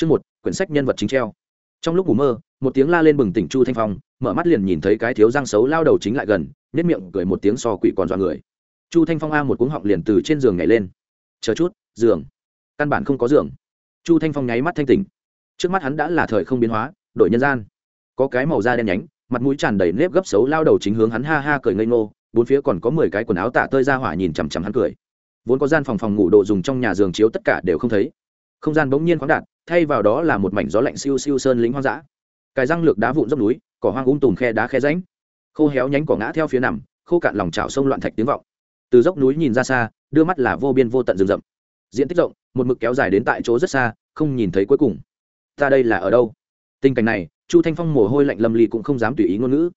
Chương một, quyển sách nhân vật chính treo. Trong lúc ngủ mơ, một tiếng la lên bừng tỉnh Chu Thanh Phong, mở mắt liền nhìn thấy cái thiếu răng xấu lao đầu chính lại gần, nhếch miệng cười một tiếng so quỷ còn dọa người. Chu Thanh Phong a một cuống họng liền từ trên giường nhảy lên. Chờ chút, giường. Căn bản không có giường. Chu Thanh Phong nháy mắt thanh tỉnh. Trước mắt hắn đã là thời không biến hóa, đổi nhân gian. Có cái màu da đen nhánh, mặt mũi tràn đầy nếp gấp xấu lao đầu chính hướng hắn ha ha cười ngây ngô, bốn phía còn có mười cái quần áo tả tơi ra hỏa nhìn chằm chằm hắn cười. Vốn có gian phòng phòng ngủ đồ dùng trong nhà giường chiếu tất cả đều không thấy. Không gian bỗng nhiên khoáng đạt, thay vào đó là một mảnh gió lạnh siêu siêu sơn lính hoang dã. Cài răng lược đá vụn dốc núi, cỏ hoang um tùm khe đá khe ránh khô héo nhánh cỏ ngã theo phía nằm, khô cạn lòng trào sông loạn thạch tiếng vọng. Từ dốc núi nhìn ra xa, đưa mắt là vô biên vô tận rừng rậm. Diện tích rộng, một mực kéo dài đến tại chỗ rất xa, không nhìn thấy cuối cùng. Ta đây là ở đâu? Tình cảnh này, chu thanh phong mồ hôi lạnh lâm ly cũng không dám tùy ý ngôn ngữ.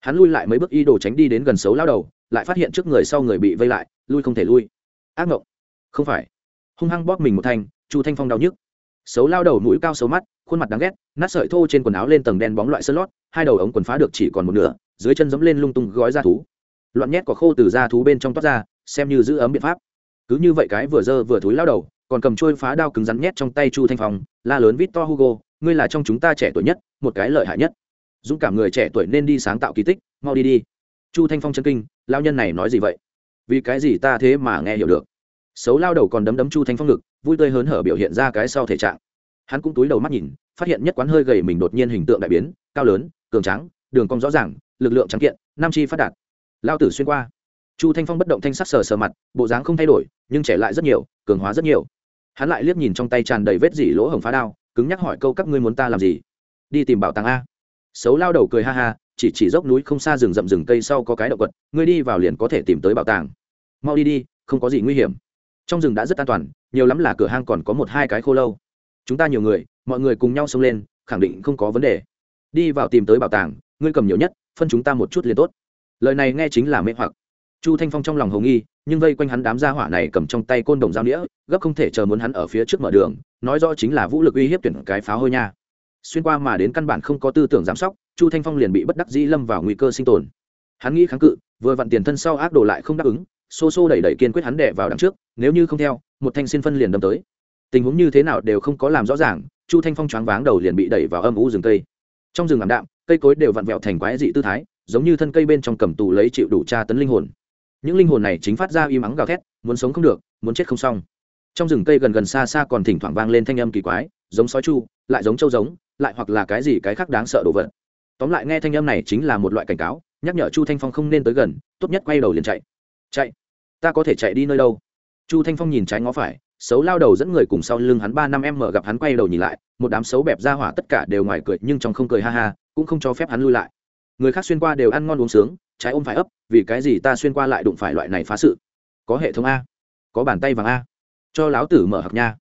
Hắn lui lại mấy bước y đồ tránh đi đến gần xấu lao đầu, lại phát hiện trước người sau người bị vây lại, lui không thể lui. Ác mộng. Không phải. Hung hăng bóp mình một thanh, chu thanh phong đau nhức xấu lao đầu mũi cao xấu mắt, khuôn mặt đáng ghét, nát sợi thô trên quần áo lên tầng đen bóng loại sơ lót, hai đầu ống quần phá được chỉ còn một nửa, dưới chân dẫm lên lung tung gói da thú. Loạn nhét có khô từ da thú bên trong toát ra, xem như giữ ấm biện pháp. Cứ như vậy cái vừa dơ vừa thúi lao đầu, còn cầm trôi phá đao cứng rắn nhét trong tay chu thanh phong, la lớn vít to hugo, ngươi là trong chúng ta trẻ tuổi nhất, một cái lợi hại nhất. Dũng cảm người trẻ tuổi nên đi sáng tạo kỳ tích, mau đi đi. Chu thanh phong chân kinh, lao nhân này nói gì vậy? Vì cái gì ta thế mà nghe hiểu được? Xấu lao đầu còn đấm đấm chu thanh phong ngực vui tươi hớn hở biểu hiện ra cái sau thể trạng. Hắn cũng túi đầu mắt nhìn, phát hiện nhất quán hơi gầy mình đột nhiên hình tượng đại biến, cao lớn, cường trắng đường cong rõ ràng, lực lượng trắng kiện, nam chi phát đạt. Lao tử xuyên qua. Chu thanh phong bất động thanh sắc sờ sờ mặt, bộ dáng không thay đổi, nhưng trẻ lại rất nhiều, cường hóa rất nhiều. Hắn lại liếc nhìn trong tay tràn đầy vết dỉ lỗ hồng phá đao, cứng nhắc hỏi câu các ngươi muốn ta làm gì? Đi tìm bảo tàng a. Xấu lao đầu cười ha ha, chỉ chỉ dốc núi không xa rừng rậm rừng cây sau có cái động vật, ngươi đi vào liền có thể tìm tới bảo tàng. Mau đi đi, không có gì nguy hiểm trong rừng đã rất an toàn, nhiều lắm là cửa hang còn có một hai cái khô lâu. Chúng ta nhiều người, mọi người cùng nhau xông lên, khẳng định không có vấn đề. Đi vào tìm tới bảo tàng, ngươi cầm nhiều nhất, phân chúng ta một chút liền tốt. Lời này nghe chính là mê hoặc. Chu thanh phong trong lòng hồng nghi, nhưng vây quanh hắn đám gia hỏa này cầm trong tay côn đồng giao đĩa gấp không thể chờ muốn hắn ở phía trước mở đường, nói rõ chính là vũ lực uy hiếp tuyển cái pháo hôi nha. Xuyên qua mà đến căn bản không có tư tưởng giám sóc chu thanh phong liền bị bất đắc dĩ lâm vào nguy cơ sinh tồn. Hắn nghĩ kháng cự, vừa vặn tiền thân sau ác đồ lại không đáp ứng xô xô đẩy đẩy kiên quyết hắn đè vào đằng trước, nếu như không theo, một thanh xin phân liền đâm tới. Tình huống như thế nào đều không có làm rõ ràng, chu thanh phong choáng váng đầu liền bị đẩy vào âm u rừng cây. Trong rừng ảm đạm, cây cối đều vặn vẹo thành quái dị tư thái, giống như thân cây bên trong cầm tù lấy chịu đủ tra tấn linh hồn. Những linh hồn này chính phát ra im ắng gào thét, muốn sống không được, muốn chết không xong. Trong rừng cây gần gần xa xa còn thỉnh thoảng vang lên thanh âm kỳ quái, giống sói chu, lại giống trâu giống, lại hoặc là cái gì cái khác đáng sợ đồ vật. Tóm lại nghe thanh âm này chính là một loại cảnh cáo, nhắc nhở chu thanh phong không nên tới gần, tốt nhất quay đầu liền chạy chạy. Ta có thể chạy đi nơi đâu? Chu thanh phong nhìn trái ngó phải, xấu lao đầu dẫn người cùng sau lưng hắn ba năm em mở gặp hắn quay đầu nhìn lại, một đám xấu bẹp ra hỏa tất cả đều ngoài cười nhưng trong không cười ha ha, cũng không cho phép hắn lui lại. Người khác xuyên qua đều ăn ngon uống sướng, trái ôm phải ấp, vì cái gì ta xuyên qua lại đụng phải loại này phá sự? Có hệ thống a. Có bàn tay vàng a. Cho láo tử mở hạc nha.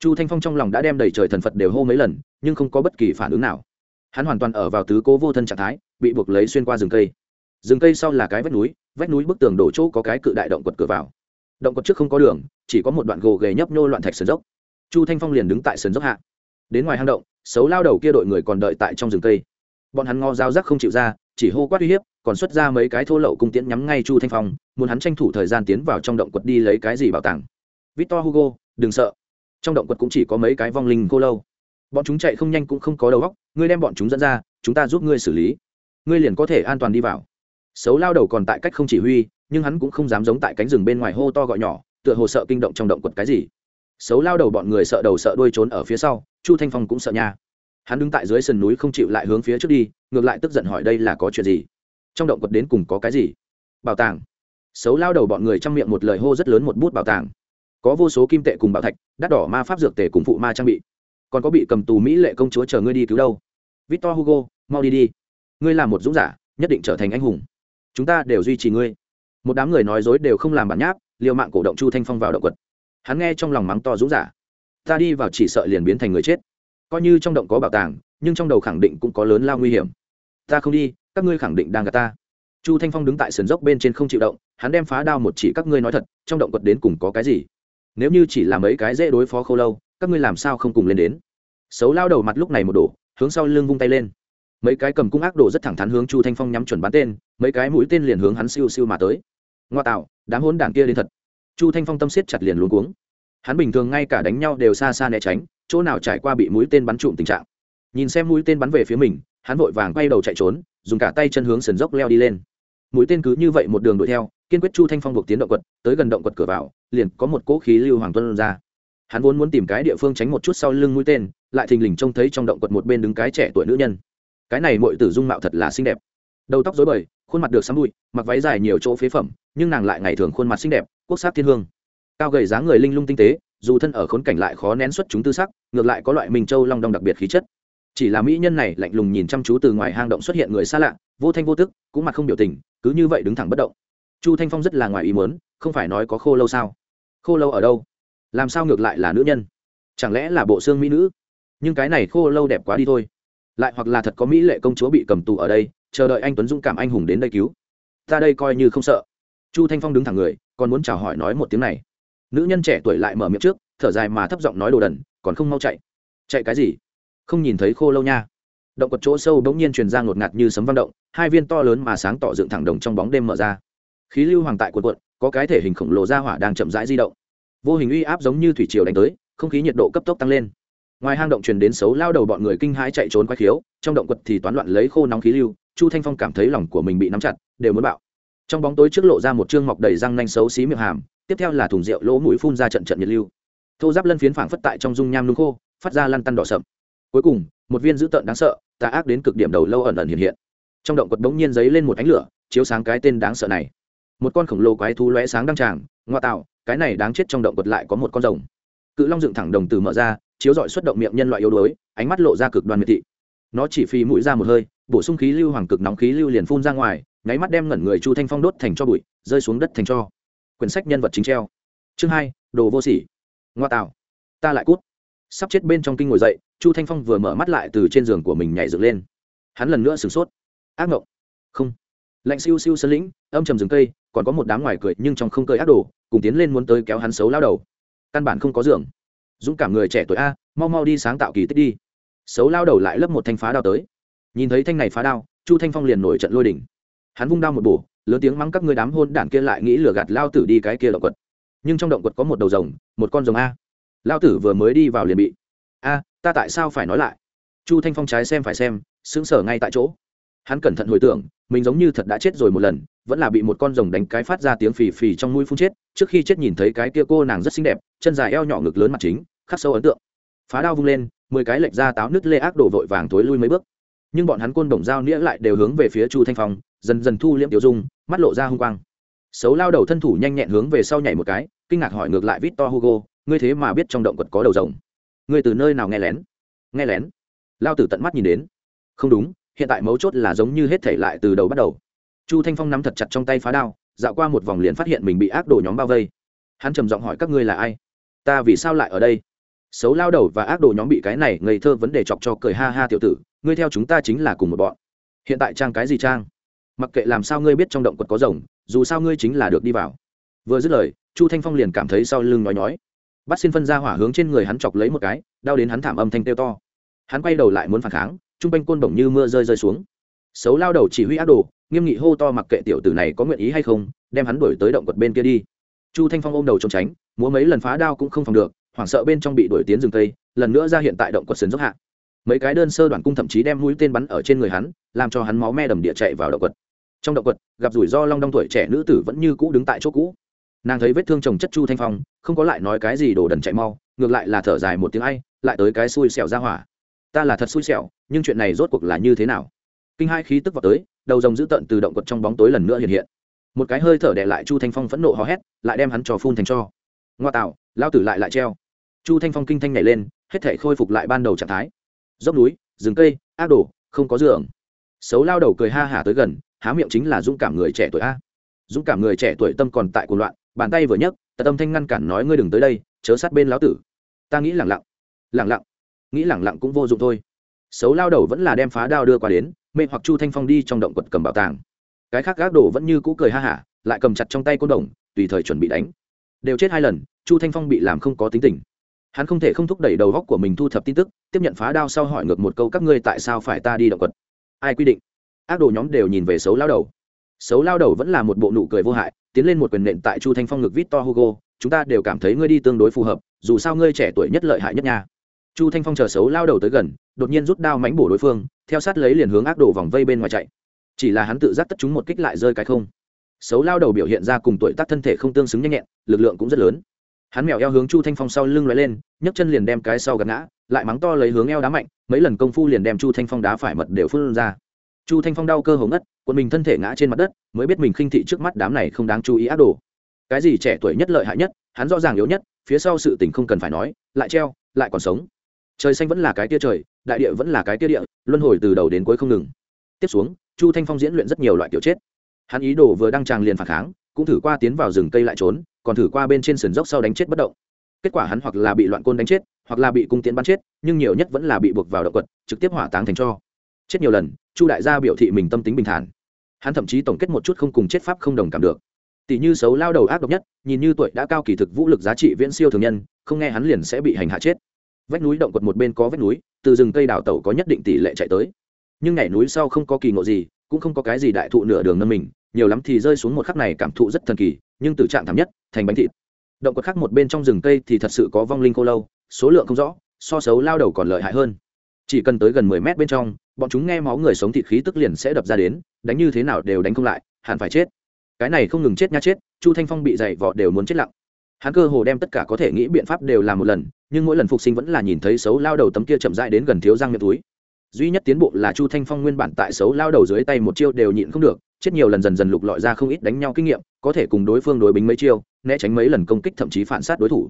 Chu thanh phong trong lòng đã đem đầy trời thần phật đều hô mấy lần, nhưng không có bất kỳ phản ứng nào. Hắn hoàn toàn ở vào tứ cố vô thân trạng thái, bị buộc lấy xuyên qua rừng cây. Rừng cây sau là cái vách núi vách núi bức tường đổ chỗ có cái cự đại động quật cửa vào. Động quật trước không có đường, chỉ có một đoạn gồ ghề nhấp nhô loạn thạch sườn dốc. Chu thanh phong liền đứng tại sườn dốc hạ. Đến ngoài hang động, xấu lao đầu kia đội người còn đợi tại trong rừng cây. Bọn hắn ngò dao rắc không chịu ra, chỉ hô quát uy hiếp, còn xuất ra mấy cái thô lậu cung tiễn nhắm ngay chu thanh phong, muốn hắn tranh thủ thời gian tiến vào trong động quật đi lấy cái gì bảo tàng. Victor hugo, đừng sợ. Trong động quật cũng chỉ có mấy cái vong linh cô lâu. Bọn chúng chạy không nhanh cũng không có đầu óc, ngươi đem bọn chúng dẫn ra, chúng ta giúp ngươi xử lý. Ngươi liền có thể an toàn đi vào xấu lao đầu còn tại cách không chỉ huy, nhưng hắn cũng không dám giống tại cánh rừng bên ngoài hô to gọi nhỏ, tựa hồ sợ kinh động trong động quật cái gì. Xấu lao đầu bọn người sợ đầu sợ đuôi trốn ở phía sau, chu thanh phong cũng sợ nha. Hắn đứng tại dưới sườn núi không chịu lại hướng phía trước đi, ngược lại tức giận hỏi đây là có chuyện gì? Trong động quật đến cùng có cái gì? Bảo tàng. Xấu lao đầu bọn người trong miệng một lời hô rất lớn một bút bảo tàng. Có vô số kim tệ cùng bảo thạch, đắt đỏ ma pháp dược tề cùng phụ ma trang bị. Còn có bị cầm tù mỹ lệ công chúa chờ ngươi đi cứu đâu? Victor hugo, mau đi đi. Ngươi là một dũng giả, nhất định trở thành anh hùng chúng ta đều duy trì ngươi. Một đám người nói dối đều không làm bản nháp, liều mạng cổ động chu thanh phong vào động quật. Hắn nghe trong lòng mắng to dũng giả. Ta đi vào chỉ sợ liền biến thành người chết. Coi như trong động có bảo tàng, nhưng trong đầu khẳng định cũng có lớn lao nguy hiểm. Ta không đi, các ngươi khẳng định đang gạt ta. Chu thanh phong đứng tại sườn dốc bên trên không chịu động, hắn đem phá đao một chỉ các ngươi nói thật, trong động quật đến cùng có cái gì? Nếu như chỉ là mấy cái dễ đối phó khâu lâu, các ngươi làm sao không cùng lên đến? Xấu lao đầu mặt lúc này một đổ, hướng sau lưng vung tay lên mấy cái cầm cung ác đồ rất thẳng thắn hướng chu thanh phong nhắm chuẩn bắn tên, mấy cái mũi tên liền hướng hắn siêu siêu mà tới. Ngoa tạo, đám hôn đảng kia đến thật. Chu thanh phong tâm siết chặt liền luôn cuống. Hắn bình thường ngay cả đánh nhau đều xa xa né tránh, chỗ nào trải qua bị mũi tên bắn trụm tình trạng. Nhìn xem mũi tên bắn về phía mình, hắn vội vàng quay đầu chạy trốn, dùng cả tay chân hướng sườn dốc leo đi lên. Mũi tên cứ như vậy một đường đuổi theo, kiên quyết chu thanh phong buộc tiến động quật, tới gần động quật cửa vào, liền có một cỗ khí lưu hoàng tuân ra. Hắn vốn muốn tìm cái địa phương tránh một chút sau lưng mũi tên, lại thình lình trông thấy trong động quật một bên đứng cái trẻ tuổi nữ nhân cái này mọi tử dung mạo thật là xinh đẹp. Đầu tóc dối bời, khuôn mặt được sắm bụi, mặc váy dài nhiều chỗ phế phẩm, nhưng nàng lại ngày thường khuôn mặt xinh đẹp, quốc sắc thiên hương. Cao gầy dáng người linh lung tinh tế, dù thân ở khốn cảnh lại khó nén xuất chúng tư sắc, ngược lại có loại mình châu long đong đặc biệt khí chất. Chỉ là mỹ nhân này lạnh lùng nhìn chăm chú từ ngoài hang động xuất hiện người xa lạ, vô thanh vô tức, cũng mặt không biểu tình, cứ như vậy đứng thẳng bất động. Chu thanh phong rất là ngoài ý muốn, không phải nói có khô lâu sao? Khô lâu ở đâu? Làm sao ngược lại là nữ nhân? Chẳng lẽ là bộ xương mỹ nữ? Nhưng cái này khô lâu đẹp quá đi thôi lại hoặc là thật có mỹ lệ công chúa bị cầm tù ở đây, chờ đợi anh tuấn dũng cảm anh hùng đến đây cứu. Ta đây coi như không sợ. Chu thanh phong đứng thẳng người, còn muốn chào hỏi nói một tiếng này. Nữ nhân trẻ tuổi lại mở miệng trước, thở dài mà thấp giọng nói đồ đần, còn không mau chạy. Chạy cái gì? Không nhìn thấy khô lâu nha. Động quật chỗ sâu bỗng nhiên truyền ra ngột ngạt như sấm vang động, hai viên to lớn mà sáng tỏ dựng thẳng đồng trong bóng đêm mở ra. Khí lưu hoàng tại quần quận có cái thể hình khổng lồ ra hỏa đang chậm rãi di động. Vô hình uy áp giống như thủy triều đánh tới, không khí nhiệt độ cấp tốc tăng lên ngoài hang động truyền đến xấu lao đầu bọn người kinh hãi chạy trốn quái khiếu, trong động quật thì toán loạn lấy khô nóng khí lưu, chu thanh phong cảm thấy lòng của mình bị nắm chặt, đều muốn bạo. Trong bóng tối trước lộ ra một chương mọc đầy răng nanh xấu xí miệng hàm, tiếp theo là thùng rượu lỗ mũi phun ra trận trận nhiệt lưu. Thô giáp lân phiến phảng phất tại trong dung nham nung khô, phát ra lăn tăn đỏ sậm. Cuối cùng, một viên dữ tợn đáng sợ, tà ác đến cực điểm đầu lâu ẩn ẩn hiện hiện. Trong động quật bỗng nhiên giấy lên một ánh lửa, chiếu sáng cái tên đáng sợ này. Một con khổng lồ quái thú lóe sáng đăng tràng, ngoa tạo, cái này đáng chết trong động quật lại có một con rồng. Cự long dựng thẳng đồng từ mở ra chiếu dọi xuất động miệng nhân loại yếu đuối, ánh mắt lộ ra cực đoan miệt thị. Nó chỉ phi mũi ra một hơi, bổ sung khí lưu hoàng cực nóng khí lưu liền phun ra ngoài, nháy mắt đem ngẩn người chu thanh phong đốt thành cho bụi, rơi xuống đất thành cho. Quyển sách nhân vật chính treo. Chương hai, đồ vô sỉ. Ngoa tạo. Ta lại cút. Sắp chết bên trong kinh ngồi dậy, chu thanh phong vừa mở mắt lại từ trên giường của mình nhảy dựng lên. Hắn lần nữa sửng sốt. Ác mộng không. Lạnh siêu siêu sân lĩnh, âm trầm rừng cây, còn có một đám ngoài cười nhưng trong không cười ác đồ, cùng tiến lên muốn tới kéo hắn xấu lao đầu. Căn bản không có giường dũng cảm người trẻ tuổi a, mau mau đi sáng tạo kỳ tích đi. Xấu lao đầu lại lấp một thanh phá đao tới. Nhìn thấy thanh này phá đao, chu thanh phong liền nổi trận lôi đỉnh hắn vung đao một bổ, lớn tiếng mắng các người đám hôn đản kia lại nghĩ lừa gạt lao tử đi cái kia động quật. Nhưng trong động quật có một đầu rồng, một con rồng a. Lao tử vừa mới đi vào liền bị. A, ta tại sao phải nói lại? Chu thanh phong trái xem phải xem xứng sở ngay tại chỗ. Hắn cẩn thận hồi tưởng mình giống như thật đã chết rồi một lần, vẫn là bị một con rồng đánh cái phát ra tiếng phì phì trong mũi phun chết, trước khi chết nhìn thấy cái kia cô nàng rất xinh đẹp, chân dài eo nhỏ ngực lớn mặt chính, khắc sâu ấn tượng. Phá đao vung lên, mười cái lệch ra táo nứt lê ác đổ vội vàng thối lui mấy bước. Nhưng bọn hắn côn đồng dao nĩa lại đều hướng về phía chu thanh phong, dần dần thu liễm tiểu dung, mắt lộ ra hung quang. Xấu lao đầu thân thủ nhanh nhẹn hướng về sau nhảy một cái, kinh ngạc hỏi ngược lại vít to hugo, ngươi thế mà biết trong động quật có đầu rồng? Ngươi từ nơi nào nghe lén? Nghe lén? Lao tử tận mắt nhìn đến. Không đúng hiện tại mấu chốt là giống như hết thể lại từ đầu bắt đầu. Chu thanh phong nắm thật chặt trong tay phá đao, dạo qua một vòng liền phát hiện mình bị ác đồ nhóm bao vây. Hắn trầm giọng hỏi các ngươi là ai? Ta vì sao lại ở đây? Xấu lao đầu và ác đồ nhóm bị cái này ngây thơ vấn đề chọc cho cười ha ha tiểu tử, ngươi theo chúng ta chính là cùng một bọn. Hiện tại trang cái gì trang? Mặc kệ làm sao ngươi biết trong động quật có rồng, dù sao ngươi chính là được đi vào. Vừa dứt lời, chu thanh phong liền cảm thấy sau lưng nói nhói. Bắt xin phân ra hỏa hướng trên người hắn chọc lấy một cái, đau đến hắn thảm âm thanh têu to. Hắn quay đầu lại muốn phản kháng Trung quanh côn bổng như mưa rơi rơi xuống. Xấu lao đầu chỉ huy ác đồ, nghiêm nghị hô to mặc kệ tiểu tử này có nguyện ý hay không, đem hắn đuổi tới động quật bên kia đi. Chu thanh phong ôm đầu trốn tránh, múa mấy lần phá đao cũng không phòng được, hoảng sợ bên trong bị đuổi tiến rừng tây lần nữa ra hiện tại động quật sườn dốc hạ. Mấy cái đơn sơ đoàn cung thậm chí đem mũi tên bắn ở trên người hắn, làm cho hắn máu me đầm địa chạy vào động quật. Trong động quật, gặp rủi ro long đong tuổi trẻ nữ tử vẫn như cũ đứng tại chỗ cũ. Nàng thấy vết thương chồng chất chu thanh phong, không có lại nói cái gì đồ đần chạy mau, ngược lại là thở dài một tiếng ai, lại tới cái xui xẻo ra hỏa. Ta là thật xui xẻo nhưng chuyện này rốt cuộc là như thế nào? Kinh hai khí tức vào tới, đầu rồng giữ tận từ động quật trong bóng tối lần nữa hiện hiện. Một cái hơi thở đẻ lại chu thanh phong phẫn nộ hò hét, lại đem hắn trò phun thành cho. Ngoa tạo, lao tử lại lại treo. Chu thanh phong kinh thanh nhảy lên, hết thể khôi phục lại ban đầu trạng thái. Dốc núi, rừng cây, ác đổ không có giường xấu lao đầu cười ha hả tới gần, há miệng chính là dũng cảm người trẻ tuổi a. Dũng cảm người trẻ tuổi tâm còn tại cuộc loạn, bàn tay vừa nhấc tật tâm thanh ngăn cản nói ngươi đừng tới đây, chớ sát bên lão tử. Ta nghĩ lẳng lặng lẳng lặng, nghĩ lẳng lặng cũng vô dụng thôi xấu lao đầu vẫn là đem phá đao đưa qua đến, mê hoặc chu thanh phong đi trong động quật cầm bảo tàng. Cái khác gác đổ vẫn như cũ cười ha hả, lại cầm chặt trong tay côn đồng, tùy thời chuẩn bị đánh. Đều chết hai lần, chu thanh phong bị làm không có tính tình. Hắn không thể không thúc đẩy đầu góc của mình thu thập tin tức, tiếp nhận phá đao sau hỏi ngược một câu các ngươi tại sao phải ta đi động quật? Ai quy định? Ác đồ nhóm đều nhìn về xấu lao đầu. Xấu lao đầu vẫn là một bộ nụ cười vô hại, tiến lên một quyền nện tại chu thanh phong ngực vít hugo, chúng ta đều cảm thấy ngươi đi tương đối phù hợp, dù sao ngươi trẻ tuổi nhất lợi hại nhất nha. Chu thanh phong chờ xấu lao đầu tới gần đột nhiên rút đao mánh bổ đối phương, theo sát lấy liền hướng ác đồ vòng vây bên ngoài chạy. Chỉ là hắn tự giác tất chúng một kích lại rơi cái không. Xấu lao đầu biểu hiện ra cùng tuổi tác thân thể không tương xứng nhanh nhẹn, lực lượng cũng rất lớn. Hắn mèo eo hướng chu thanh phong sau lưng loại lên, nhấc chân liền đem cái sau gạt ngã, lại mắng to lấy hướng eo đá mạnh, mấy lần công phu liền đem chu thanh phong đá phải mật đều phun ra. Chu thanh phong đau cơ hồng ngất, quần mình thân thể ngã trên mặt đất, mới biết mình khinh thị trước mắt đám này không đáng chú ý ác đồ. Cái gì trẻ tuổi nhất lợi hại nhất, hắn rõ ràng yếu nhất, phía sau sự tình không cần phải nói, lại treo, lại còn sống. Trời xanh vẫn là cái tia trời đại địa vẫn là cái tia địa, luân hồi từ đầu đến cuối không ngừng. Tiếp xuống, chu thanh phong diễn luyện rất nhiều loại kiểu chết. Hắn ý đồ vừa đăng tràng liền phản kháng, cũng thử qua tiến vào rừng cây lại trốn, còn thử qua bên trên sườn dốc sau đánh chết bất động. Kết quả hắn hoặc là bị loạn côn đánh chết, hoặc là bị cung tiễn bắn chết, nhưng nhiều nhất vẫn là bị buộc vào động quật, trực tiếp hỏa táng thành cho. Chết nhiều lần, chu đại gia biểu thị mình tâm tính bình thản. Hắn thậm chí tổng kết một chút không cùng chết pháp không đồng cảm được. Tỷ như xấu lao đầu ác độc nhất, nhìn như tuổi đã cao kỳ thực vũ lực giá trị viễn siêu thường nhân, không nghe hắn liền sẽ bị hành hạ chết vách núi động quật một bên có vách núi, từ rừng cây đào tẩu có nhất định tỷ lệ chạy tới. Nhưng nhảy núi sau không có kỳ ngộ gì, cũng không có cái gì đại thụ nửa đường nâng mình, nhiều lắm thì rơi xuống một khắc này cảm thụ rất thần kỳ, nhưng từ trạng thảm nhất, thành bánh thịt. Động quật khác một bên trong rừng cây thì thật sự có vong linh cô lâu, số lượng không rõ, so xấu lao đầu còn lợi hại hơn. Chỉ cần tới gần mười mét bên trong, bọn chúng nghe máu người sống thịt khí tức liền sẽ đập ra đến, đánh như thế nào đều đánh không lại, hẳn phải chết. Cái này không ngừng chết nha chết, chu thanh phong bị dày vọ đều muốn chết lặng. Hắn cơ hồ đem tất cả có thể nghĩ biện pháp đều làm một lần nhưng mỗi lần phục sinh vẫn là nhìn thấy xấu lao đầu tấm kia chậm dại đến gần thiếu răng miệng túi. Duy nhất tiến bộ là chu thanh phong nguyên bản tại xấu lao đầu dưới tay một chiêu đều nhịn không được, chết nhiều lần dần dần lục lọi ra không ít đánh nhau kinh nghiệm, có thể cùng đối phương đối bính mấy chiêu, né tránh mấy lần công kích thậm chí phản sát đối thủ.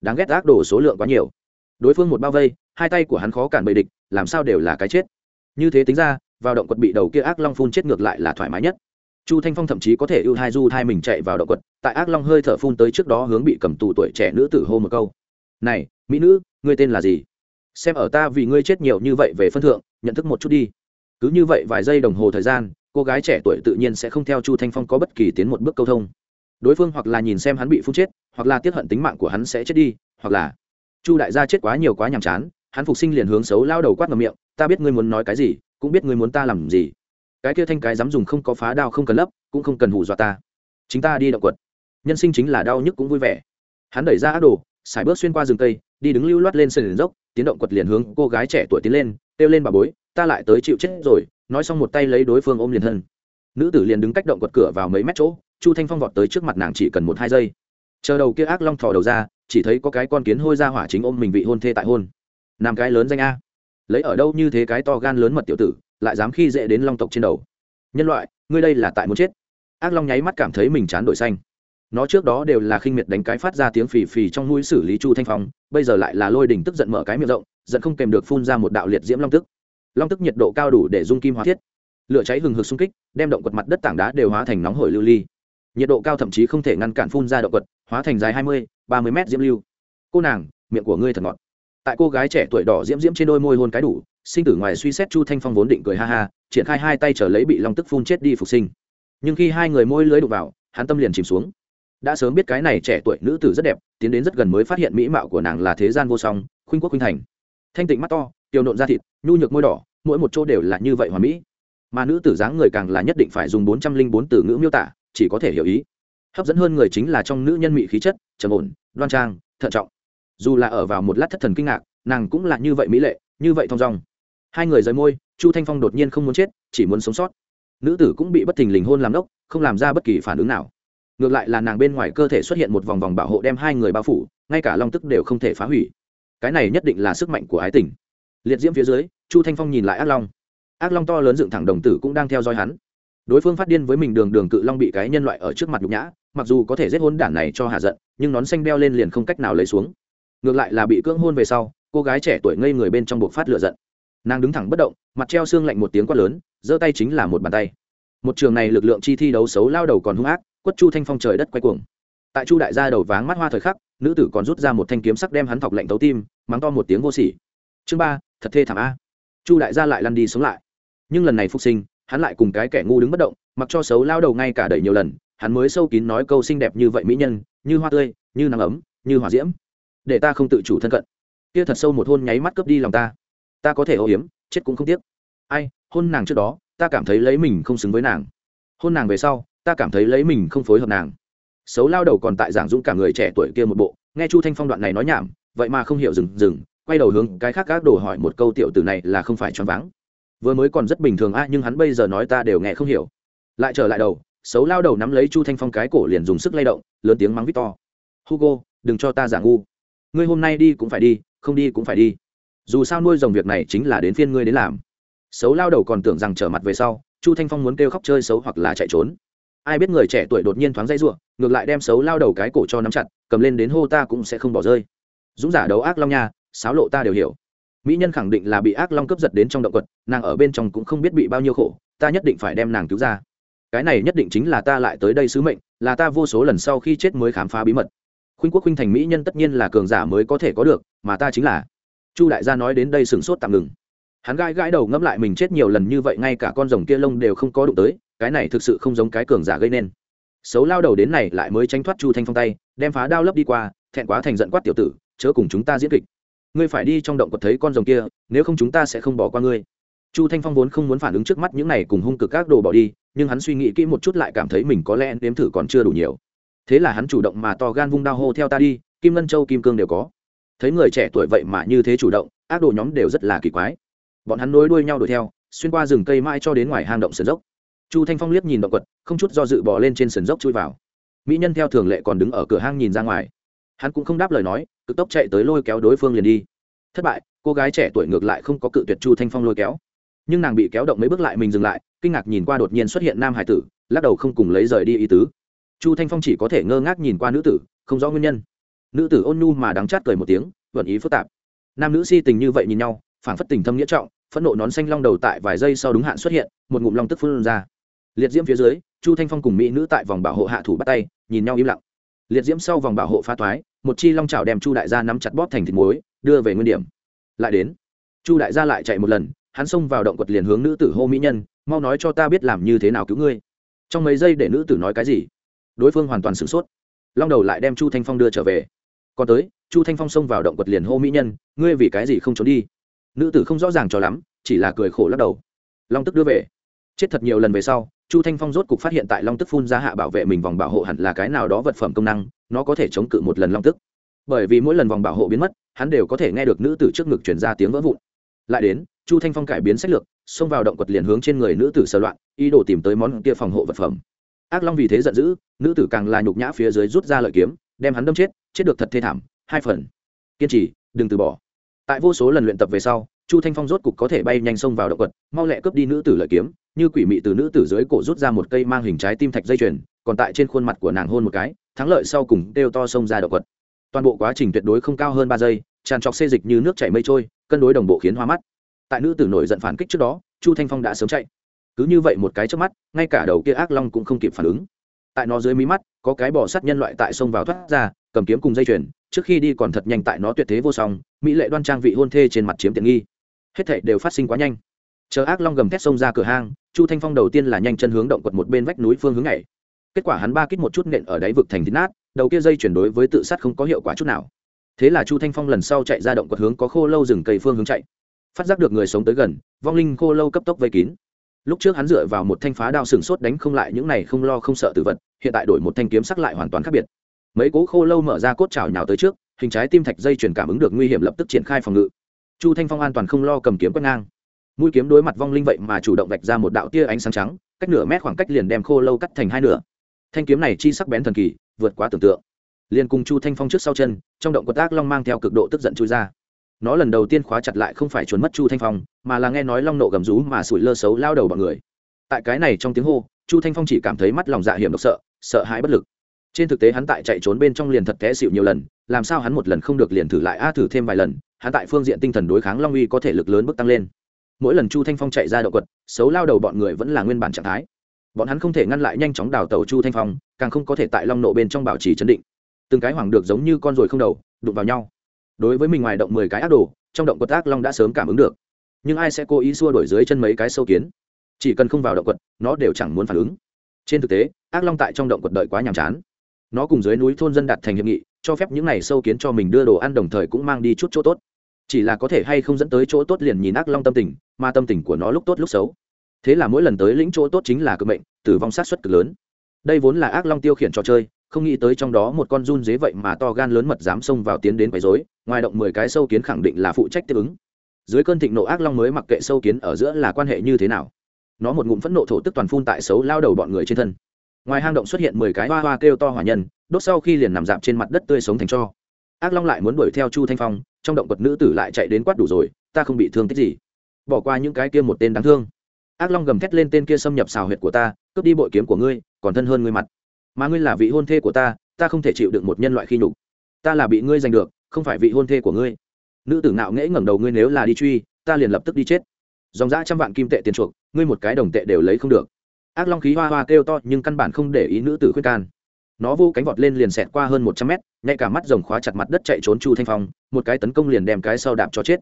Đáng ghét ác đồ số lượng quá nhiều. Đối phương một bao vây, hai tay của hắn khó cản bầy địch, làm sao đều là cái chết. Như thế tính ra, vào động quật bị đầu kia ác long phun chết ngược lại là thoải mái nhất. Chu thanh phong thậm chí có thể ưu hai du hai mình chạy vào động quật, tại ác long hơi thở phun tới trước đó hướng bị cầm tù tuổi trẻ nữ tử hô một câu. Này mỹ nữ, ngươi tên là gì? Xem ở ta vì ngươi chết nhiều như vậy về phân thượng, nhận thức một chút đi. Cứ như vậy vài giây đồng hồ thời gian, cô gái trẻ tuổi tự nhiên sẽ không theo chu thanh phong có bất kỳ tiến một bước câu thông. Đối phương hoặc là nhìn xem hắn bị phun chết, hoặc là tiếp hận tính mạng của hắn sẽ chết đi, hoặc là, chu đại gia chết quá nhiều quá nhàm chán, hắn phục sinh liền hướng xấu lao đầu quát ngầm miệng, ta biết ngươi muốn nói cái gì, cũng biết ngươi muốn ta làm gì. Cái kia thanh cái dám dùng không có phá đao không cần lấp, cũng không cần hù dọa ta. Chính ta đi động quật. Nhân sinh chính là đau nhức cũng vui vẻ. Hắn đẩy ra ác đồ xài bước xuyên qua rừng cây đi đứng lưu loát lên sườn dốc, tiến động quật liền hướng cô gái trẻ tuổi tiến lên, kêu lên bà bối, ta lại tới chịu chết rồi. Nói xong một tay lấy đối phương ôm liền thân. Nữ tử liền đứng cách động quật cửa vào mấy mét chỗ, chu thanh phong vọt tới trước mặt nàng chỉ cần một hai giây. Chờ đầu kia ác long thò đầu ra, chỉ thấy có cái con kiến hôi ra hỏa chính ôm mình vị hôn thê tại hôn. Nam cái lớn danh a. Lấy ở đâu như thế cái to gan lớn mật tiểu tử, lại dám khi dễ đến long tộc trên đầu. Nhân loại, ngươi đây là tại muốn chết. Ác long nháy mắt cảm thấy mình chán đổi xanh nó trước đó đều là khinh miệt đánh cái phát ra tiếng phì phì trong mũi xử lý chu thanh phong, bây giờ lại là lôi đỉnh tức giận mở cái miệng rộng, giận không kèm được phun ra một đạo liệt diễm long tức. Long tức nhiệt độ cao đủ để dung kim hóa thiết. Lửa cháy hừng hực xung kích, đem động quật mặt đất tảng đá đều hóa thành nóng hổi lưu ly. Nhiệt độ cao thậm chí không thể ngăn cản phun ra động quật, hóa thành dài hai mươi, ba mươi mét diễm lưu. Cô nàng, miệng của ngươi thật ngọt. Tại cô gái trẻ tuổi đỏ diễm diễm trên đôi môi hôn cái đủ, sinh tử ngoài suy xét chu thanh phong vốn định cười ha ha, triển khai hai tay trở lấy bị long tức phun chết đi phục sinh. Nhưng khi hai người môi lưới đục vào, hắn tâm liền chìm xuống đã sớm biết cái này trẻ tuổi nữ tử rất đẹp, tiến đến rất gần mới phát hiện mỹ mạo của nàng là thế gian vô song, khuynh quốc khuynh thành. Thanh tịnh mắt to tiêu nộn da thịt, nhu nhược môi đỏ, mỗi một chỗ đều là như vậy hoàn mỹ. Mà nữ tử dáng người càng là nhất định phải dùng bốn trăm linh bốn từ ngữ miêu tả, chỉ có thể hiểu ý. Hấp dẫn hơn người chính là trong nữ nhân mỹ khí chất, trầm ổn, đoan trang, thận trọng. Dù là ở vào một lát thất thần kinh ngạc, nàng cũng là như vậy mỹ lệ, như vậy thong dong. Hai người rời môi, chu thanh phong đột nhiên không muốn chết, chỉ muốn sống sót. Nữ tử cũng bị bất thình lình hôn làm đốc không làm ra bất kỳ phản ứng nào ngược lại là nàng bên ngoài cơ thể xuất hiện một vòng vòng bảo hộ đem hai người bao phủ, ngay cả long tức đều không thể phá hủy. Cái này nhất định là sức mạnh của ái tình. Liệt diễm phía dưới, chu thanh phong nhìn lại ác long. Ác long to lớn dựng thẳng đồng tử cũng đang theo dõi hắn. Đối phương phát điên với mình đường đường cự long bị cái nhân loại ở trước mặt nhục nhã, mặc dù có thể giết hôn đản này cho hạ giận, nhưng nón xanh đeo lên liền không cách nào lấy xuống. Ngược lại là bị cưỡng hôn về sau, cô gái trẻ tuổi ngây người bên trong buộc phát lửa giận. Nàng đứng thẳng bất động, mặt treo xương lạnh một tiếng quát lớn, giơ tay chính là một bàn tay. Một trường này lực lượng chi thi đấu xấu lao đầu còn hung ác quất chu thanh phong trời đất quay cuồng. Tại chu đại gia đầu váng mắt hoa thời khắc, nữ tử còn rút ra một thanh kiếm sắc đem hắn thọc lạnh tấu tim, mắng to một tiếng vô sỉ. Chương ba, thật thê thảm a. Chu đại gia lại lăn đi sống lại. Nhưng lần này phục sinh, hắn lại cùng cái kẻ ngu đứng bất động, mặc cho xấu lao đầu ngay cả đẩy nhiều lần, hắn mới sâu kín nói câu xinh đẹp như vậy mỹ nhân, như hoa tươi, như nắng ấm, như hòa diễm. Để ta không tự chủ thân cận. Kia thật sâu một hôn nháy mắt cướp đi lòng ta. Ta có thể ô hiếm chết cũng không tiếc. Ai, hôn nàng trước đó, ta cảm thấy lấy mình không xứng với nàng. Hôn nàng về sau ta cảm thấy lấy mình không phối hợp nàng. Xấu lao đầu còn tại giảng dũng cả người trẻ tuổi kia một bộ, nghe chu thanh phong đoạn này nói nhảm, vậy mà không hiểu dừng dừng, quay đầu hướng cái khác các đồ hỏi một câu tiểu từ này là không phải choáng váng. Vừa mới còn rất bình thường a nhưng hắn bây giờ nói ta đều nghe không hiểu. Lại trở lại đầu, xấu lao đầu nắm lấy chu thanh phong cái cổ liền dùng sức lay động, lớn tiếng mắng victor. Hugo, đừng cho ta giả ngu. Ngươi hôm nay đi cũng phải đi, không đi cũng phải đi. Dù sao nuôi dòng việc này chính là đến phiên ngươi đến làm. Xấu lao đầu còn tưởng rằng trở mặt về sau, chu thanh phong muốn kêu khóc chơi xấu hoặc là chạy trốn ai biết người trẻ tuổi đột nhiên thoáng dây ruộng ngược lại đem xấu lao đầu cái cổ cho nắm chặt, cầm lên đến hô ta cũng sẽ không bỏ rơi. Dũng giả đấu ác long nha, sáo lộ ta đều hiểu. Mỹ nhân khẳng định là bị ác long cướp giật đến trong động quật, nàng ở bên trong cũng không biết bị bao nhiêu khổ, ta nhất định phải đem nàng cứu ra. Cái này nhất định chính là ta lại tới đây sứ mệnh, là ta vô số lần sau khi chết mới khám phá bí mật. Khuynh quốc khuynh thành mỹ nhân tất nhiên là cường giả mới có thể có được, mà ta chính là. Chu đại gia nói đến đây sửng sốt tạm ngừng hắn gai gãi đầu ngẫm lại mình chết nhiều lần như vậy, ngay cả con rồng kia lông đều không có đụng tới, cái này thực sự không giống cái cường giả gây nên. Xấu lao đầu đến này lại mới tránh thoát chu thanh phong tay, đem phá đao lấp đi qua, thẹn quá thành giận quát tiểu tử, chớ cùng chúng ta diễn kịch. Ngươi phải đi trong động quật thấy con rồng kia, nếu không chúng ta sẽ không bỏ qua ngươi. Chu thanh phong vốn không muốn phản ứng trước mắt những này cùng hung cực các đồ bỏ đi, nhưng hắn suy nghĩ kỹ một chút lại cảm thấy mình có lẽ nếm thử còn chưa đủ nhiều. Thế là hắn chủ động mà to gan vung đao hô theo ta đi, kim ngân châu, kim cương đều có. Thấy người trẻ tuổi vậy mà như thế chủ động, ác đồ nhóm đều rất là kỳ quái bọn hắn nối đuôi nhau đuổi theo, xuyên qua rừng cây mãi cho đến ngoài hang động sườn dốc. Chu thanh phong liếc nhìn động quật, không chút do dự bỏ lên trên sườn dốc chui vào. Mỹ nhân theo thường lệ còn đứng ở cửa hang nhìn ra ngoài. Hắn cũng không đáp lời nói, cực tốc chạy tới lôi kéo đối phương liền đi. Thất bại, cô gái trẻ tuổi ngược lại không có cự tuyệt chu thanh phong lôi kéo. Nhưng nàng bị kéo động mấy bước lại mình dừng lại, kinh ngạc nhìn qua đột nhiên xuất hiện nam hải tử, lắc đầu không cùng lấy rời đi ý tứ. Chu thanh phong chỉ có thể ngơ ngác nhìn qua nữ tử, không rõ nguyên nhân. Nữ tử ôn nhu mà đắng chát cười một tiếng vận ý phức tạp. Nam nữ si tình như vậy nhìn nhau phản phất tình thâm nghĩa trọng, phẫn nộ nón xanh long đầu tại vài giây sau đúng hạn xuất hiện, một ngụm long tức phun ra. Liệt diễm phía dưới, chu thanh phong cùng mỹ nữ tại vòng bảo hộ hạ thủ bắt tay, nhìn nhau im lặng. Liệt diễm sau vòng bảo hộ phá toái một chi long chảo đem chu đại gia nắm chặt bóp thành thịt muối, đưa về nguyên điểm. Lại đến, chu đại gia lại chạy một lần, hắn xông vào động quật liền hướng nữ tử hô mỹ nhân, mau nói cho ta biết làm như thế nào cứu ngươi. Trong mấy giây để nữ tử nói cái gì, đối phương hoàn toàn sửng sốt. Long đầu lại đem chu thanh phong đưa trở về. Còn tới, chu thanh phong xông vào động quật liền hô mỹ nhân, ngươi vì cái gì không trốn đi? Nữ tử không rõ ràng cho lắm, chỉ là cười khổ lắc đầu. Long tức đưa về. Chết thật nhiều lần về sau, chu thanh phong rốt cục phát hiện tại long tức phun ra hạ bảo vệ mình vòng bảo hộ hẳn là cái nào đó vật phẩm công năng, nó có thể chống cự một lần long tức. Bởi vì mỗi lần vòng bảo hộ biến mất, hắn đều có thể nghe được nữ tử trước ngực chuyển ra tiếng vỡ vụn. Lại đến, chu thanh phong cải biến sách lược, xông vào động quật liền hướng trên người nữ tử sờ loạn, ý đồ tìm tới món kia phòng hộ vật phẩm. Ác long vì thế giận dữ, nữ tử càng là nhục nhã phía dưới rút ra lợi kiếm, đem hắn đâm chết chết được thật thê thảm, hai phần. Kiên trì, đừng từ bỏ tại vô số lần luyện tập về sau, chu thanh phong rốt cục có thể bay nhanh xông vào động quật, mau lẹ cướp đi nữ tử lợi kiếm, như quỷ mị từ nữ tử dưới cổ rút ra một cây mang hình trái tim thạch dây chuyền, còn tại trên khuôn mặt của nàng hôn một cái, thắng lợi sau cùng đều to xông ra động quật. Toàn bộ quá trình tuyệt đối không cao hơn ba giây, tràn trọc xê dịch như nước chảy mây trôi, cân đối đồng bộ khiến hoa mắt. Tại nữ tử nổi giận phản kích trước đó, chu thanh phong đã sớm chạy. Cứ như vậy một cái trước mắt, ngay cả đầu kia ác long cũng không kịp phản ứng. Tại nó dưới mí mắt, có cái bò sắt nhân loại tại sông vào thoát ra, cầm kiếm cùng dây chuyền trước khi đi còn thật nhanh tại nó tuyệt thế vô song, mỹ lệ đoan trang vị hôn thê trên mặt chiếm tiện nghi. Hết thảy đều phát sinh quá nhanh. Chờ ác long gầm thét xông ra cửa hang, chu thanh phong đầu tiên là nhanh chân hướng động quật một bên vách núi phương hướng này kết quả hắn ba kích một chút nện ở đáy vực thành thít nát, đầu kia dây chuyển đối với tự sát không có hiệu quả chút nào. Thế là chu thanh phong lần sau chạy ra động quật hướng có khô lâu rừng cây phương hướng chạy. Phát giác được người sống tới gần, vong linh khô lâu cấp tốc vây kín. Lúc trước hắn dựa vào một thanh phá đao sừng sốt đánh không lại những này không lo không sợ tử vật, hiện tại đổi một thanh kiếm sắc lại hoàn toàn khác biệt mấy cố khô lâu mở ra cốt trào nhào tới trước, hình trái tim thạch dây chuyển cảm ứng được nguy hiểm lập tức triển khai phòng ngự. Chu thanh phong an toàn không lo cầm kiếm quét ngang. Mũi kiếm đối mặt vong linh vậy mà chủ động vạch ra một đạo tia ánh sáng trắng, cách nửa mét khoảng cách liền đem khô lâu cắt thành hai nửa. Thanh kiếm này chi sắc bén thần kỳ, vượt quá tưởng tượng. Liền cùng chu thanh phong trước sau chân, trong động quật ác long mang theo cực độ tức giận chui ra. Nó lần đầu tiên khóa chặt lại không phải trốn mất chu thanh phong, mà là nghe nói long nộ gầm rú mà sủi lơ xấu lao đầu bọn người. Tại cái này trong tiếng hô, chu thanh phong chỉ cảm thấy mắt lòng dạ hiểm độc sợ sợ hãi bất lực trên thực tế hắn tại chạy trốn bên trong liền thật té xịu nhiều lần, làm sao hắn một lần không được liền thử lại a thử thêm vài lần, hắn tại phương diện tinh thần đối kháng long uy có thể lực lớn bước tăng lên. Mỗi lần chu thanh phong chạy ra động quật, xấu lao đầu bọn người vẫn là nguyên bản trạng thái. Bọn hắn không thể ngăn lại nhanh chóng đào tàu chu thanh phong, càng không có thể tại long nộ bên trong bảo trì chấn định. Từng cái hoảng được giống như con ruồi không đầu, đụng vào nhau. Đối với mình ngoài động mười cái ác đồ, trong động quật ác long đã sớm cảm ứng được. Nhưng ai sẽ cố ý xua đổi dưới chân mấy cái sâu kiến? Chỉ cần không vào động quật, nó đều chẳng muốn phản ứng. Trên thực tế, ác long tại trong động quật đợi quá nhàm chán nó cùng dưới núi thôn dân đặt thành hiệp nghị, cho phép những n à y sâu kiến cho mình đưa đồ ăn đồng thời cũng mang đi chút chỗ tốt. Chỉ là có thể hay không dẫn tới chỗ tốt liền nhìn ác long tâm tình, mà tâm tình của nó lúc tốt lúc xấu. Thế là mỗi lần tới lĩnh chỗ tốt chính là cực mệnh, tử vong sát xuất cực lớn. Đây vốn là ác long tiêu khiển trò chơi, không nghĩ tới trong đó một con run dế vậy mà to gan lớn mật dám xông vào tiến đến quấy rối, ngoài động mười cái sâu kiến khẳng định là phụ trách tiếp ứng. Dưới cơn thịnh nộ ác long mới mặc kệ sâu kiến ở giữa là quan hệ như thế nào. Nó một ngụm phẫn nộ thổ tức toàn phun tại xấu lao đầu bọn người trên thân ngoài hang động xuất hiện mười cái hoa hoa kêu to hỏa nhân, đốt sau khi liền nằm dạp trên mặt đất tươi sống thành cho. Ác long lại muốn đuổi theo chu thanh phong, trong động vật nữ tử lại chạy đến quát đủ rồi, ta không bị thương tích gì. Bỏ qua những cái kia một tên đáng thương. Ác long gầm thét lên tên kia xâm nhập xào huyệt của ta, cướp đi bội kiếm của ngươi, còn thân hơn ngươi mặt. Mà ngươi là vị hôn thê của ta ta không thể chịu được một nhân loại khi nhục. Ta là bị ngươi giành được, không phải vị hôn thê của ngươi. Nữ tử ngạo nghễ ngẩng đầu, ngươi nếu là đi truy, ta liền lập tức đi chết. Dòng dã trăm vạn kim tệ tiền chuộc, ngươi một cái đồng tệ đều lấy không được ác long khí hoa hoa kêu to nhưng căn bản không để ý nữ tử khuyên can. Nó vô cánh vọt lên liền xẹt qua hơn một trăm mét nhạy cả mắt rồng khóa chặt mặt đất chạy trốn chu thanh phong, một cái tấn công liền đem cái sau đạp cho chết.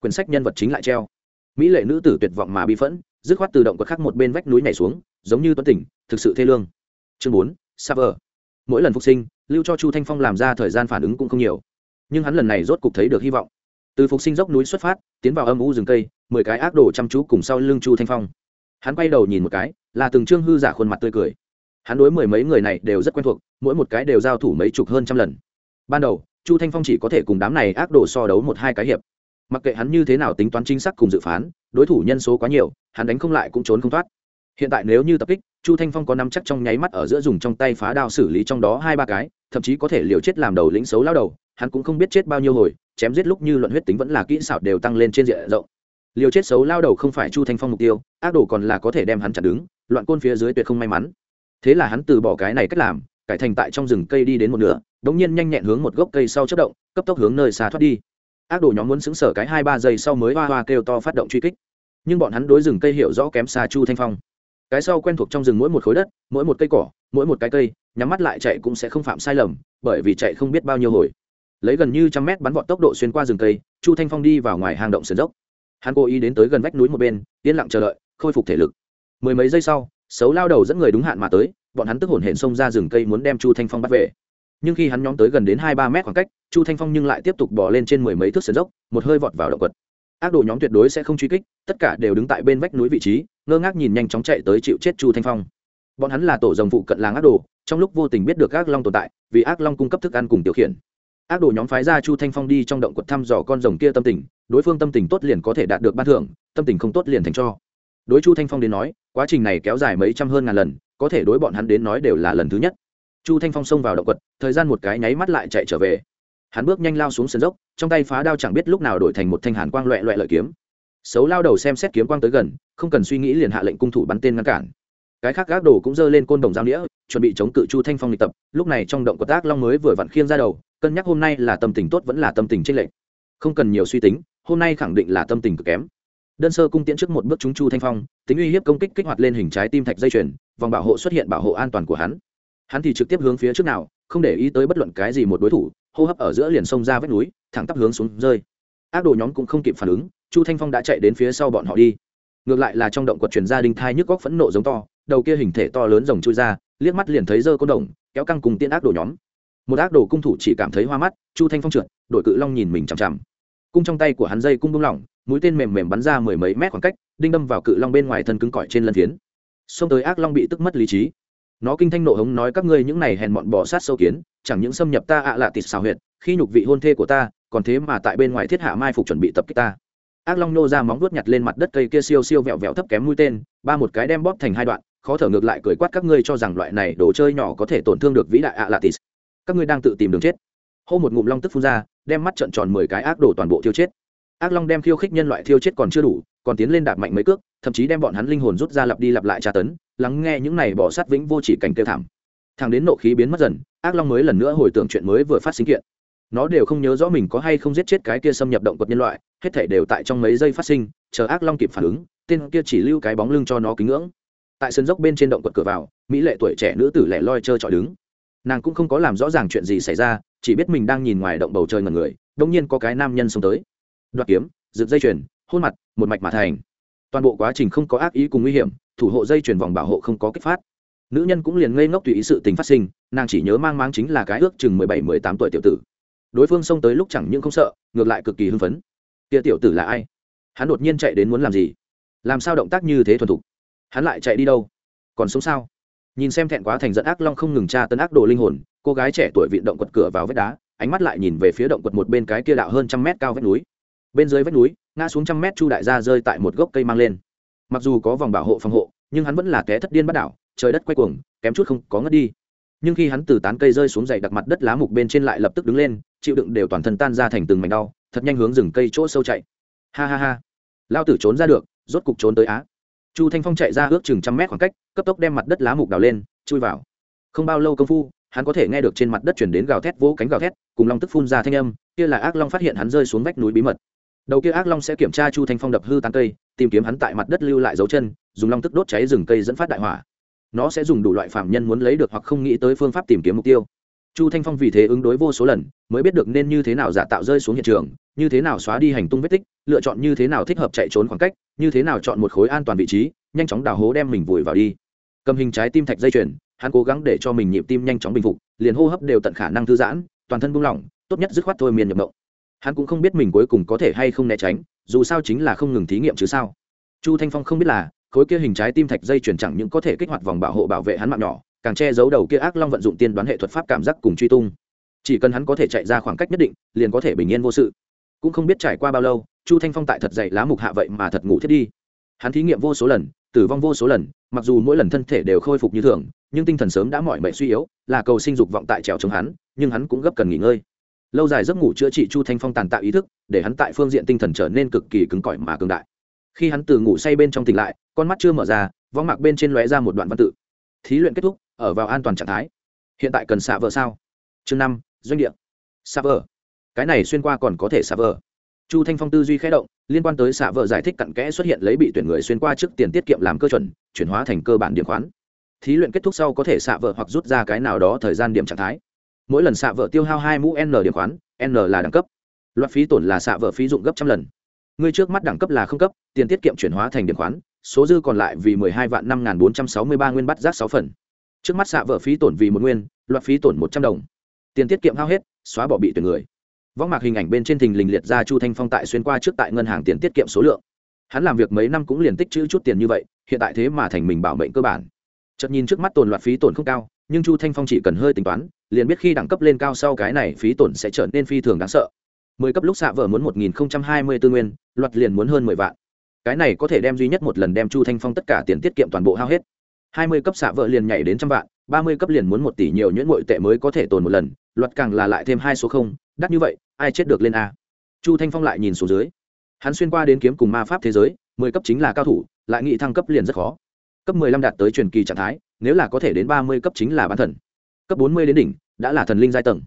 Quyển sách nhân vật chính lại treo. Mỹ lệ nữ tử tuyệt vọng mà bị phẫn, dứt khoát tự động có khắc một bên vách núi nhảy xuống, giống như tuấn tỉnh, thực sự thê lương. Chương bốn saver mỗi lần phục sinh, lưu cho chu thanh phong làm ra thời gian phản ứng cũng không nhiều. Nhưng hắn lần này rốt cục thấy được hy vọng. Từ phục sinh dốc núi xuất phát, tiến vào âm u rừng cây, mười cái ác đồ chăm chú cùng sau lưng chu thanh phong. Hắn quay đầu nhìn một cái là từng trương hư giả khuôn mặt tươi cười. Hắn đối mười mấy người này đều rất quen thuộc, mỗi một cái đều giao thủ mấy chục hơn trăm lần. Ban đầu, chu thanh phong chỉ có thể cùng đám này ác đồ so đấu một hai cái hiệp. Mặc kệ hắn như thế nào tính toán chính xác cùng dự phán, đối thủ nhân số quá nhiều, hắn đánh không lại cũng trốn không thoát. Hiện tại nếu như tập kích, chu thanh phong có nắm chắc trong nháy mắt ở giữa dùng trong tay phá đao xử lý trong đó hai ba cái, thậm chí có thể liều chết làm đầu lĩnh xấu lao đầu, hắn cũng không biết chết bao nhiêu hồi, chém giết lúc như luận huyết tính vẫn là kỹ xảo đều tăng lên trên diện rộng liều chết xấu lao đầu không phải chu thanh phong mục tiêu, ác đồ còn là có thể đem hắn chặn đứng, loạn côn phía dưới tuyệt không may mắn. Thế là hắn từ bỏ cái này cách làm, cải thành tại trong rừng cây đi đến một nửa, đống nhiên nhanh nhẹn hướng một gốc cây sau chất động, cấp tốc hướng nơi xa thoát đi. Ác đồ nhóm muốn xứng sở cái hai ba giây sau mới hoa hoa kêu to phát động truy kích. Nhưng bọn hắn đối rừng cây hiểu rõ kém xa chu thanh phong. Cái sau quen thuộc trong rừng mỗi một khối đất, mỗi một cây cỏ, mỗi một cái cây, nhắm mắt lại chạy cũng sẽ không phạm sai lầm, bởi vì chạy không biết bao nhiêu hồi. Lấy gần như trăm mét bắn vọt tốc độ xuyên qua rừng cây, chu thanh phong đi vào ngoài hang động sườn dốc hắn cố ý đến tới gần vách núi một bên, yên lặng chờ đợi, khôi phục thể lực. Mười mấy giây sau, xấu lao đầu dẫn người đúng hạn mà tới, bọn hắn tức hổn hển xông ra rừng cây muốn đem chu thanh phong bắt về. Nhưng khi hắn nhóm tới gần đến hai ba mét khoảng cách, chu thanh phong nhưng lại tiếp tục bỏ lên trên mười mấy thước sườn dốc, một hơi vọt vào động quật. Ác đồ nhóm tuyệt đối sẽ không truy kích, tất cả đều đứng tại bên vách núi vị trí, ngơ ngác nhìn nhanh chóng chạy tới chịu chết chu thanh phong. Bọn hắn là tổ dòng phụ cận làng ác đồ, trong lúc vô tình biết được ác long tồn tại, vì ác long cung cấp thức ăn cùng tiểu khiển ác đồ nhóm phái ra chu thanh phong đi trong động quật thăm dò con rồng kia tâm tình, đối phương tâm tình tốt liền có thể đạt được ban thưởng, tâm tình không tốt liền thành cho. Đối chu thanh phong đến nói, quá trình này kéo dài mấy trăm hơn ngàn lần, có thể đối bọn hắn đến nói đều là lần thứ nhất. Chu thanh phong xông vào động quật, thời gian một cái nháy mắt lại chạy trở về. Hắn bước nhanh lao xuống sườn dốc, trong tay phá đao chẳng biết lúc nào đổi thành một thanh hàn quang loẹ loẹ lợi kiếm. Xấu lao đầu xem xét kiếm quang tới gần, không cần suy nghĩ liền hạ lệnh cung thủ bắn tên ngăn cản. Cái khác gác đồ cũng giơ lên côn đồng giao nghĩa chuẩn bị chống cự chu thanh phong lịch tập. Lúc này trong động quật tác long mới vừa vặn khiêng ra đầu cân nhắc hôm nay là tâm tình tốt vẫn là tâm tình tranh lệch. Không cần nhiều suy tính, hôm nay khẳng định là tâm tình cực kém. Đơn sơ cung tiễn trước một bước chúng chu thanh phong, tính uy hiếp công kích kích hoạt lên hình trái tim thạch dây chuyền, vòng bảo hộ xuất hiện bảo hộ an toàn của hắn. Hắn thì trực tiếp hướng phía trước nào, không để ý tới bất luận cái gì một đối thủ, hô hấp ở giữa liền sông ra vách núi, thẳng tắp hướng xuống rơi. Ác đồ nhóm cũng không kịp phản ứng, chu thanh phong đã chạy đến phía sau bọn họ đi. Ngược lại là trong động quật truyền gia đình thai nhức góc phẫn nộ giống to, đầu kia hình thể to lớn rồng chui ra, liếc mắt liền thấy dơ côn đồng, kéo căng cùng tiên ác đồ nhóm một ác đồ cung thủ chỉ cảm thấy hoa mắt, chu thanh phong trượt, đội cự long nhìn mình chằm chằm. Cung trong tay của hắn dây cung bung lỏng, mũi tên mềm mềm bắn ra mười mấy mét khoảng cách, đinh đâm vào cự long bên ngoài thân cứng cỏi trên lân phiến. Xông tới ác long bị tức mất lý trí. Nó kinh thanh nộ hống nói, các ngươi những này hèn mọn bỏ sát sâu kiến, chẳng những xâm nhập ta ạ lạ tịt xào huyệt, khi nhục vị hôn thê của ta, còn thế mà tại bên ngoài thiết hạ mai phục chuẩn bị tập kích ta. Ác long nô ra móng vuốt nhặt lên mặt đất cây kia siêu siêu vẹo vẹo thấp kém mũi tên, ba một cái đem bóp thành hai đoạn, khó thở ngược lại cười quát, các ngươi cho rằng loại này đồ chơi nhỏ có thể tổn thương được vĩ đại ạ lạ tịt? Các ngươi đang tự tìm đường chết. Hô một ngụm long tức phun ra, đem mắt trận tròn mười cái ác đồ toàn bộ thiêu chết. Ác long đem khiêu khích nhân loại thiêu chết còn chưa đủ, còn tiến lên đạp mạnh mấy cước, thậm chí đem bọn hắn linh hồn rút ra lặp đi lặp lại tra tấn, lắng nghe những này bỏ sát vĩnh vô chỉ cảnh kêu thảm. Thằng đến nộ khí biến mất dần, ác long mới lần nữa hồi tưởng chuyện mới vừa phát sinh kiện. Nó đều không nhớ rõ mình có hay không giết chết cái kia xâm nhập động vật nhân loại, hết thể đều tại trong mấy giây phát sinh, chờ ác long kịp phản ứng, tên kia chỉ lưu cái bóng lưng cho nó kính ngưỡng. Tại sân dốc bên trên động quật cửa vào, mỹ lệ tuổi trẻ nữ tử lẻ loi trơ trọi đứng nàng cũng không có làm rõ ràng chuyện gì xảy ra, chỉ biết mình đang nhìn ngoài động bầu trời ngần người đông nhiên có cái nam nhân xông tới. Đoạt kiếm giựt dây chuyền, hôn mặt, một mạch mà thành. Toàn bộ quá trình không có ác ý cùng nguy hiểm, thủ hộ dây chuyền vòng bảo hộ không có kích phát. Nữ nhân cũng liền ngây ngốc tùy ý sự tình phát sinh, nàng chỉ nhớ mang máng chính là cái ước chừng mười bảy, mười tám tuổi tiểu tử. Đối phương xông tới lúc chẳng những không sợ, ngược lại cực kỳ hưng phấn. Tia tiểu tử là ai? Hắn đột nhiên chạy đến muốn làm gì? Làm sao động tác như thế thuần thục? Hắn lại chạy đi đâu? Còn sống sao? Nhìn xem thẹn quá thành dẫn ác long không ngừng tra tấn ác đồ linh hồn, cô gái trẻ tuổi vịn động quật cửa vào vách đá, ánh mắt lại nhìn về phía động quật một bên cái kia đạo hơn trăm mét cao vách núi. Bên dưới vách núi, ngã xuống trăm mét chu đại gia rơi tại một gốc cây mang lên. Mặc dù có vòng bảo hộ phòng hộ, nhưng hắn vẫn là té thất điên bắt đảo, trời đất quay cuồng, kém chút không có ngất đi. Nhưng khi hắn từ tán cây rơi xuống dậy đặt mặt đất lá mục bên trên lại lập tức đứng lên, chịu đựng đều toàn thân tan ra thành từng mảnh đau, thật nhanh hướng rừng cây chỗ sâu chạy. Ha ha ha. Lao tử trốn ra được, rốt cục trốn tới á chu thanh phong chạy ra ước chừng trăm mét khoảng cách, cấp tốc đem mặt đất lá mục đào lên, chui vào. Không bao lâu công phu, hắn có thể nghe được trên mặt đất chuyển đến gào thét, vỗ cánh gào thét, cùng long tức phun ra thanh âm, kia là ác long phát hiện hắn rơi xuống vách núi bí mật. Đầu kia ác long sẽ kiểm tra chu thanh phong đập hư tán cây, tìm kiếm hắn tại mặt đất lưu lại dấu chân, dùng long tức đốt cháy rừng cây dẫn phát đại hỏa. Nó sẽ dùng đủ loại phạm nhân muốn lấy được hoặc không nghĩ tới phương pháp tìm kiếm mục tiêu chu thanh phong vì thế ứng đối vô số lần, mới biết được nên như thế nào giả tạo rơi xuống hiện trường, như thế nào xóa đi hành tung vết tích, lựa chọn như thế nào thích hợp chạy trốn khoảng cách, như thế nào chọn một khối an toàn vị trí, nhanh chóng đào hố đem mình vùi vào đi. Cầm hình trái tim thạch dây chuyền, hắn cố gắng để cho mình nhịp tim nhanh chóng bình phục, liền hô hấp đều tận khả năng thư giãn, toàn thân buông lỏng, tốt nhất dứt khoát thôi miền nhập động hắn cũng không biết mình cuối cùng có thể hay không né tránh, dù sao chính là không ngừng thí nghiệm chứ sao. Chu thanh phong không biết là, khối kia hình trái tim thạch dây chuyển chẳng những có thể kích hoạt vòng bảo hộ bảo vệ hắn mạng nhỏ càng che giấu đầu kia ác long vận dụng tiên đoán hệ thuật pháp cảm giác cùng truy tung. Chỉ cần hắn có thể chạy ra khoảng cách nhất định, liền có thể bình yên vô sự. Cũng không biết trải qua bao lâu, chu thanh phong tại thật dậy lá mục hạ vậy mà thật ngủ thiết đi. Hắn thí nghiệm vô số lần, tử vong vô số lần, mặc dù mỗi lần thân thể đều khôi phục như thường, nhưng tinh thần sớm đã mỏi mệt suy yếu, là cầu sinh dục vọng tại trèo chống hắn, nhưng hắn cũng gấp cần nghỉ ngơi. Lâu dài giấc ngủ chữa trị chu thanh phong tàn tạo ý thức, để hắn tại phương diện tinh thần trở nên cực kỳ cứng cỏi mà cường đại. Khi hắn từ ngủ say bên trong tỉnh lại, con mắt chưa mở ra vong mạc bên trên lóe ra một đoạn văn tự. Thí luyện kết thúc ở vào an toàn trạng thái. Hiện tại cần xạ vợ sao? Chương năm, doanh địa. Xạ vợ cái này xuyên qua còn có thể xạ vợ chu thanh phong tư duy khé động, liên quan tới xạ vợ giải thích cặn kẽ xuất hiện lấy bị tuyển người xuyên qua trước tiền tiết kiệm làm cơ chuẩn, chuyển hóa thành cơ bản điểm khoán. Thí luyện kết thúc sau có thể xạ vợ hoặc rút ra cái nào đó thời gian điểm trạng thái. Mỗi lần xạ vợ tiêu hao hai mũ n điểm khoán, n là đẳng cấp. Loạt phí tổn là xạ vợ phí dụng gấp trăm lần. Ngươi trước mắt đẳng cấp là không cấp, tiền tiết kiệm chuyển hóa thành điểm khoán, số dư còn lại vì mười hai vạn năm nghìn bốn trăm sáu mươi ba nguyên bắt rác sáu phần trước mắt xạ vợ phí tổn vì một nguyên, loạt phí tổn một trăm đồng. Tiền tiết kiệm hao hết, xóa bỏ bị tuyển người. Võng mạc hình ảnh bên trên thình lình liệt ra chu thanh phong tại xuyên qua trước tại ngân hàng tiền tiết kiệm số lượng. Hắn làm việc mấy năm cũng liền tích chữ chút tiền như vậy, hiện tại thế mà thành mình bảo mệnh cơ bản. Chợt nhìn trước mắt tồn loạt phí tổn không cao, nhưng chu thanh phong chỉ cần hơi tính toán, liền biết khi đẳng cấp lên cao sau cái này phí tổn sẽ trở nên phi thường đáng sợ. Mười cấp lúc xạ vợ muốn một nghìn hai mươi tư nguyên, loạt liền muốn hơn mười vạn. Cái này có thể đem duy nhất một lần đem chu thanh phong tất cả tiền tiết kiệm toàn bộ hao hết hai mươi cấp xạ vợ liền nhảy đến trăm vạn, ba mươi cấp liền muốn một tỷ nhiều nhuyễn ngội tệ mới có thể tồn một lần, Luật càng là lại thêm hai số không, đắt như vậy, ai chết được lên a. Chu thanh phong lại nhìn xuống dưới. Hắn xuyên qua đến kiếm cùng ma pháp thế giới, mười cấp chính là cao thủ, lại nghị thăng cấp liền rất khó. Cấp mười lăm đạt tới truyền kỳ trạng thái, nếu là có thể đến ba mươi cấp chính là bán thần. Cấp bốn mươi đến đỉnh, đã là thần linh giai tầng.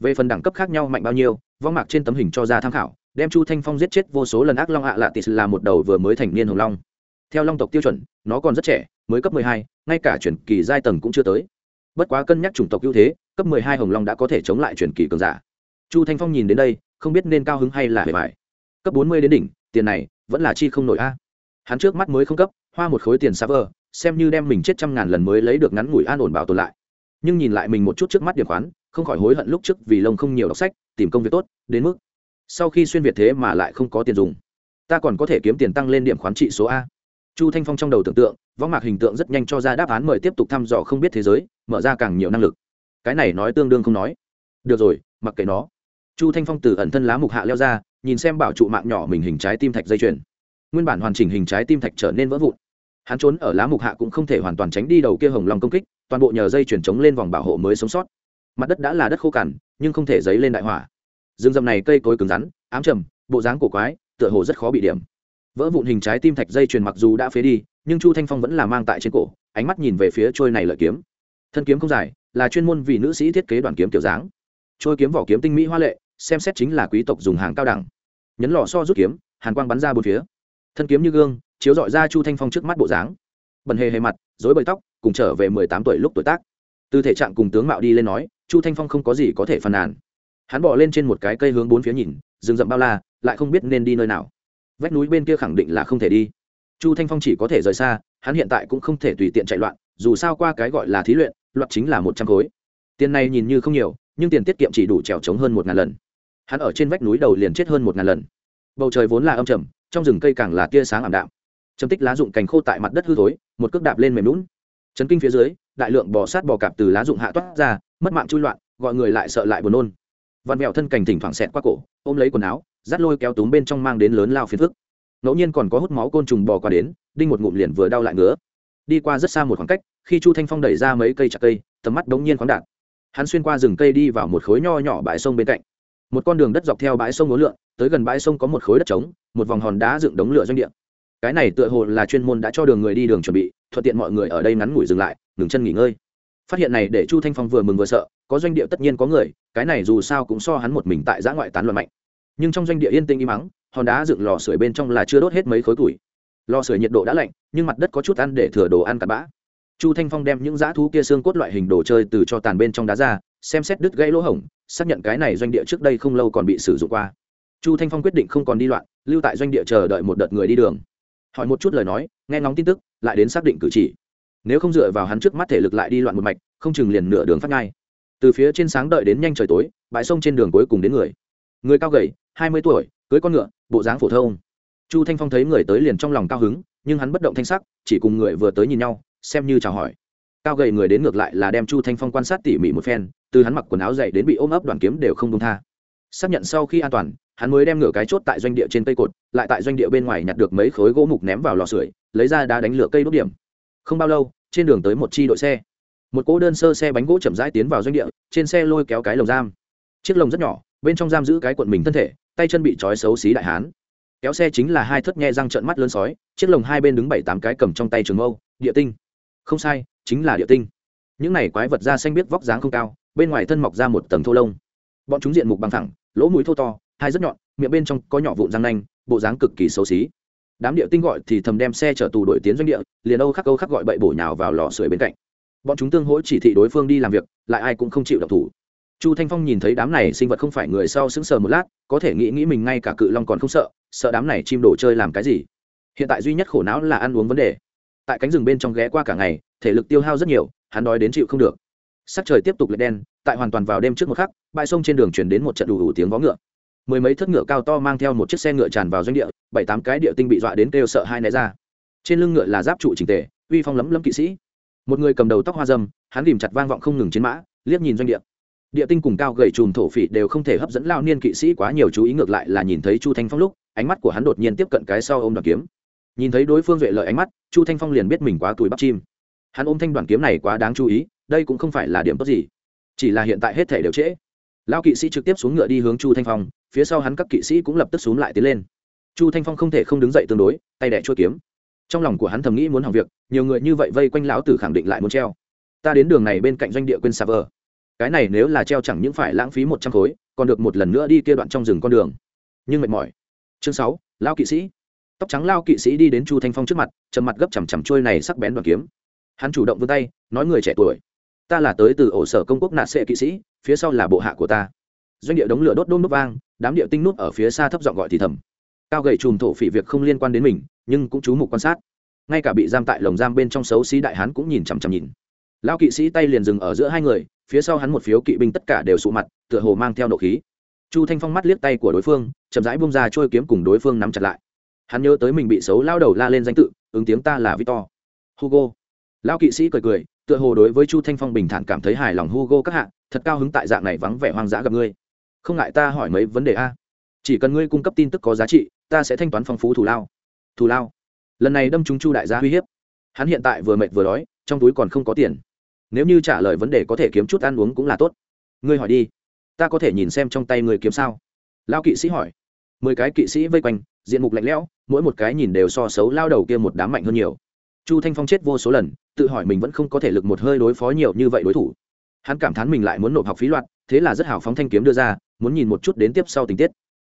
Về phần đẳng cấp khác nhau mạnh bao nhiêu, vong mạc trên tấm hình cho ra tham khảo, đem chu thanh phong giết chết vô số lần ác long ạ lạ tis là một đầu vừa mới thành niên hồng long. Theo long tộc tiêu chuẩn, nó còn rất trẻ mới cấp mười hai, ngay cả truyền kỳ giai tầng cũng chưa tới. Bất quá cân nhắc chủng tộc ưu thế, cấp mười hai hồng long đã có thể chống lại truyền kỳ cường giả. Chu thanh phong nhìn đến đây, không biết nên cao hứng hay là hề vải cấp bốn mươi đến đỉnh, tiền này vẫn là chi không nổi a. Hắn trước mắt mới không cấp, hoa một khối tiền xa vờ, xem như đem mình chết trăm ngàn lần mới lấy được ngắn ngủi an ổn bảo tồn lại. Nhưng nhìn lại mình một chút trước mắt điểm khoán, không khỏi hối hận lúc trước vì lông không nhiều đọc sách, tìm công việc tốt, đến mức sau khi xuyên việt thế mà lại không có tiền dùng. Ta còn có thể kiếm tiền tăng lên điểm khoán trị số a chu thanh phong trong đầu tưởng tượng võng mạc hình tượng rất nhanh cho ra đáp án mời tiếp tục thăm dò không biết thế giới, mở ra càng nhiều năng lực. Cái này nói tương đương không nói. Được rồi, mặc kệ nó. Chu thanh phong từ ẩn thân lá mục hạ leo ra, nhìn xem bảo trụ mạng nhỏ mình hình trái tim thạch dây chuyền. Nguyên bản hoàn chỉnh hình trái tim thạch trở nên vỡ vụn. Hắn trốn ở lá mục hạ cũng không thể hoàn toàn tránh đi đầu kia hồng long công kích, toàn bộ nhờ dây chuyển chống lên vòng bảo hộ mới sống sót. Mặt đất đã là đất khô cằn, nhưng không thể dấy lên đại hỏa. Rừng rậm này cây cối cứng rắn, ám trầm, bộ dáng cổ quái, tựa hồ rất khó bị điểm vỡ vụn hình trái tim thạch dây chuyền mặc dù đã phế đi, nhưng chu thanh phong vẫn là mang tại trên cổ, ánh mắt nhìn về phía trôi này lợi kiếm. Thân kiếm không dài, là chuyên môn vì nữ sĩ thiết kế đoàn kiếm kiểu dáng. Trôi kiếm vỏ kiếm tinh mỹ hoa lệ, xem xét chính là quý tộc dùng hàng cao đẳng. Nhấn lò so rút kiếm, hàn quang bắn ra bốn phía. Thân kiếm như gương, chiếu dọi ra chu thanh phong trước mắt bộ dáng. Bần hề hề mặt dối bời tóc, cùng trở về mười tám tuổi lúc tuổi tác. Từ thể trạng cùng tướng mạo đi lên nói, chu thanh phong không có gì có thể phàn nàn. Hắn bỏ lên trên một cái cây hướng bốn phía nhìn, rừng rậm bao la, lại không biết nên đi nơi nào vách núi bên kia khẳng định là không thể đi. Chu thanh phong chỉ có thể rời xa, hắn hiện tại cũng không thể tùy tiện chạy loạn, dù sao qua cái gọi là thí luyện loạt chính là một trăm khối. Tiền này nhìn như không nhiều, nhưng tiền tiết kiệm chỉ đủ trèo trống hơn một ngàn lần. Hắn ở trên vách núi đầu liền chết hơn một ngàn lần. Bầu trời vốn là âm trầm, trong rừng cây càng là tia sáng ảm đạm. Chấm tích lá dụng cành khô tại mặt đất hư thối, một cước đạp lên mềm lún chấn kinh phía dưới, đại lượng bò sát bò cạp từ lá dụng hạ toát ra, mất mạng chui loạn, gọi người lại sợ lại buồn nôn. Văn mèo thân cảnh thỉnh thoảng xẹt qua cổ, ôm lấy quần áo dắt lôi kéo túm bên trong mang đến lớn lao phiền phức. Ngẫu nhiên còn có hút máu côn trùng bò qua đến, đinh một ngụm liền vừa đau lại ngứa. Đi qua rất xa một khoảng cách, khi chu thanh phong đẩy ra mấy cây chặt cây, tầm mắt bỗng nhiên khoáng đạt. Hắn xuyên qua rừng cây đi vào một khối nho nhỏ bãi sông bên cạnh. Một con đường đất dọc theo bãi sông ngố lượn, tới gần bãi sông có một khối đất trống, một vòng hòn đá dựng đống lửa doanh địa. Cái này tựa hồ là chuyên môn đã cho đường người đi đường chuẩn bị, thuận tiện mọi người ở đây ngắn ngủi dừng lại, ngừng chân nghỉ ngơi. Phát hiện này để chu thanh phong vừa mừng vừa sợ, có doanh địa tất nhiên có người, cái này dù sao cũng so hắn một mình tại giã ngoại tán luận mạnh nhưng trong doanh địa yên tĩnh im mắng hòn đá dựng lò sưởi bên trong là chưa đốt hết mấy khối củi. Lò sưởi nhiệt độ đã lạnh, nhưng mặt đất có chút ăn để thừa đồ ăn cặn bã. Chu thanh phong đem những dã thú kia xương cốt loại hình đồ chơi từ cho tàn bên trong đá ra, xem xét đứt gãy lỗ hổng, xác nhận cái này doanh địa trước đây không lâu còn bị sử dụng qua. Chu thanh phong quyết định không còn đi loạn, lưu tại doanh địa chờ đợi một đợt người đi đường. Hỏi một chút lời nói, nghe ngóng tin tức, lại đến xác định cử chỉ. Nếu không dựa vào hắn trước mắt thể lực lại đi loạn một mạch, không chừng liền nửa đường phát ngay. Từ phía trên sáng đợi đến nhanh trời tối, bãi sông trên đường cuối cùng đến người. Người cao gầy hai mươi tuổi, cưới con ngựa, bộ dáng phổ thông. Chu thanh phong thấy người tới liền trong lòng cao hứng, nhưng hắn bất động thanh sắc, chỉ cùng người vừa tới nhìn nhau, xem như chào hỏi. Cao gầy người đến ngược lại là đem chu thanh phong quan sát tỉ mỉ một phen, từ hắn mặc quần áo dày đến bị ôm ấp đoàn kiếm đều không công tha. Xác nhận sau khi an toàn, hắn mới đem ngửa cái chốt tại doanh địa trên cây cột, lại tại doanh địa bên ngoài nhặt được mấy khối gỗ mục ném vào lò sưởi, lấy ra đá đánh lửa cây đốt điểm. Không bao lâu, trên đường tới một chi đội xe. Một cỗ đơn sơ xe bánh gỗ chậm rãi tiến vào doanh địa, trên xe lôi kéo cái lồng giam. Chiếc lồng rất nhỏ, bên trong giam giữ cái quận mình thân thể tay chân bị trói xấu xí đại hán. Kéo xe chính là hai thất nghe răng trợn mắt lớn sói, chiếc lồng hai bên đứng bảy tám cái cầm trong tay trường mâu, địa tinh. Không sai, chính là địa tinh. Những này quái vật da xanh biết vóc dáng không cao, bên ngoài thân mọc ra một tầng thô lông. Bọn chúng diện mục bằng thẳng lỗ mũi thô to, hai rất nhọn, miệng bên trong có nhỏ vụn răng nanh, bộ dáng cực kỳ xấu xí. Đám địa tinh gọi thì thầm đem xe chở tù đội tiến doanh địa, liền âu khắc âu khắc gọi bậy bổ nhào vào lò sưởi bên cạnh. Bọn chúng tương hỗ chỉ thị đối phương đi làm việc, lại ai cũng không chịu độc thủ chu thanh phong nhìn thấy đám này sinh vật không phải người sau sững sờ một lát, có thể nghĩ nghĩ mình ngay cả cự long còn không sợ sợ đám này chim đồ chơi làm cái gì. Hiện tại duy nhất khổ não là ăn uống vấn đề. Tại cánh rừng bên trong ghé qua cả ngày, thể lực tiêu hao rất nhiều, hắn đói đến chịu không được. Sắc trời tiếp tục lệ đen, tại hoàn toàn vào đêm trước một khắc, bãi sông trên đường chuyển đến một trận đủ đủ tiếng vó ngựa. Mười mấy thất ngựa cao to mang theo một chiếc xe ngựa tràn vào doanh địa, bảy tám cái địa tinh bị dọa đến kêu sợ hai né ra. Trên lưng ngựa là giáp trụ trình tề, uy phong lấm lấm kỵ sĩ. Một người cầm đầu tóc hoa dâm, hắn ghìm chặt vang vọng không ngừng chiến mã, liếc nhìn doanh địa địa tinh cùng cao gầy chùm thổ phỉ đều không thể hấp dẫn lao niên kỵ sĩ quá nhiều chú ý, ngược lại là nhìn thấy chu thanh phong lúc, ánh mắt của hắn đột nhiên tiếp cận cái sau ô m đoàn kiếm. Nhìn thấy đối phương duệ lợi ánh mắt, chu thanh phong liền biết mình quá túi bắp chim. Hắn ôm thanh đoàn kiếm này quá đáng chú ý, đây cũng không phải là điểm tốt gì. Chỉ là hiện tại hết thể đều trễ. Lao kỵ sĩ trực tiếp xuống ngựa đi hướng chu thanh phong, phía sau hắn các kỵ sĩ cũng lập tức xuống lại tiến lên. Chu thanh phong không thể không đứng dậy tương đối, tay đẻ chua kiếm. Trong lòng của hắn thầm nghĩ muốn hỏng việc, nhiều người như vậy vây quanh lão tử khẳng định lại muốn treo. Ta đến đường này bên cạnh doanh địa quên xa vờ cái này nếu là treo chẳng những phải lãng phí một trăm khối, còn được một lần nữa đi kia đoạn trong rừng con đường. Nhưng mệt mỏi. Chương sáu, lao kỵ sĩ. Tóc trắng lao kỵ sĩ đi đến chu thanh phong trước mặt, trầm mặt gấp chằm chằm trôi này sắc bén đoàn kiếm. Hắn chủ động vươn tay, nói người trẻ tuổi, ta là tới từ ổ sở công quốc nạ sệ kỵ sĩ, phía sau là bộ hạ của ta. Doanh địa đống lửa đốt đôm nút vang, đám địa tinh nút ở phía xa thấp giọng gọi thì thầm. Cao gầy chùm thổ phỉ việc không liên quan đến mình, nhưng cũng chú mục quan sát. Ngay cả bị giam tại lồng giam bên trong xấu xí đại hán cũng nhìn chằm chằm nhìn. Lao kỵ sĩ tay liền dừng ở giữa hai người phía sau hắn một phiếu kỵ binh tất cả đều sụ mặt, tựa hồ mang theo nộ khí. Chu thanh phong mắt liếc tay của đối phương, chậm rãi bung ra trôi kiếm cùng đối phương nắm chặt lại. Hắn nhớ tới mình bị xấu lao đầu la lên danh tự, ứng tiếng ta là victor. Hugo. Lao kỵ sĩ cười cười, tựa hồ đối với chu thanh phong bình thản cảm thấy hài lòng hugo các hạ, thật cao hứng tại dạng này vắng vẻ hoang dã gặp ngươi. Không ngại ta hỏi mấy vấn đề a. Chỉ cần ngươi cung cấp tin tức có giá trị, ta sẽ thanh toán phong phú thù lao. Thù lao. Lần này đâm chúng chu đại gia uy hiếp. Hắn hiện tại vừa mệt vừa đói, trong túi còn không có tiền nếu như trả lời vấn đề có thể kiếm chút ăn uống cũng là tốt. Ngươi hỏi đi. Ta có thể nhìn xem trong tay ngươi kiếm sao? Lao kỵ sĩ hỏi. Mười cái kỵ sĩ vây quanh, diện mục lạnh lẽo, mỗi một cái nhìn đều so xấu lao đầu kia một đám mạnh hơn nhiều. Chu thanh phong chết vô số lần, tự hỏi mình vẫn không có thể lực một hơi đối phó nhiều như vậy đối thủ. Hắn cảm thán mình lại muốn nộp học phí loạt, thế là rất hào phóng thanh kiếm đưa ra, muốn nhìn một chút đến tiếp sau tình tiết.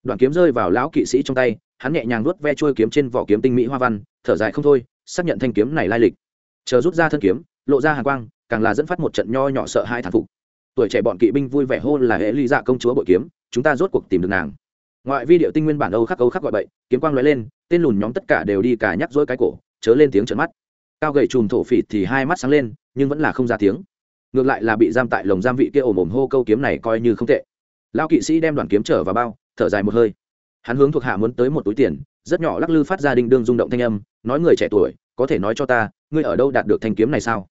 Đoạn kiếm rơi vào lão kỵ sĩ trong tay, hắn nhẹ nhàng nuốt ve trôi kiếm trên vỏ kiếm tinh mỹ hoa văn, thở dài không thôi, xác nhận thanh kiếm này lai lịch. Chờ rút ra thân kiếm, lộ ra hàng quang càng là dẫn phát một trận nho nhỏ sợ hai thản phục. Tuổi trẻ bọn kỵ binh vui vẻ hôn là hệ ly dạ công chúa bội kiếm, chúng ta rốt cuộc tìm được nàng. Ngoại vi điệu tinh nguyên bản âu khắc âu khắc gọi bậy, kiếm quang lóe lên, tên lùn nhóm tất cả đều đi cả nhắc dỗi cái cổ, chớ lên tiếng trợn mắt. Cao gầy chùm thổ phỉ thì hai mắt sáng lên, nhưng vẫn là không ra tiếng. Ngược lại là bị giam tại lồng giam vị kia ồm ồm hô câu kiếm này coi như không tệ. Lao kỵ sĩ đem đoàn kiếm trở vào bao, thở dài một hơi. Hắn hướng thuộc hạ muốn tới một túi tiền, rất nhỏ lắc lư phát ra đinh đương rung động thanh âm, nói người trẻ tuổi, có thể nói cho ta, ngươi ở đâu đạt được thanh kiếm này sao?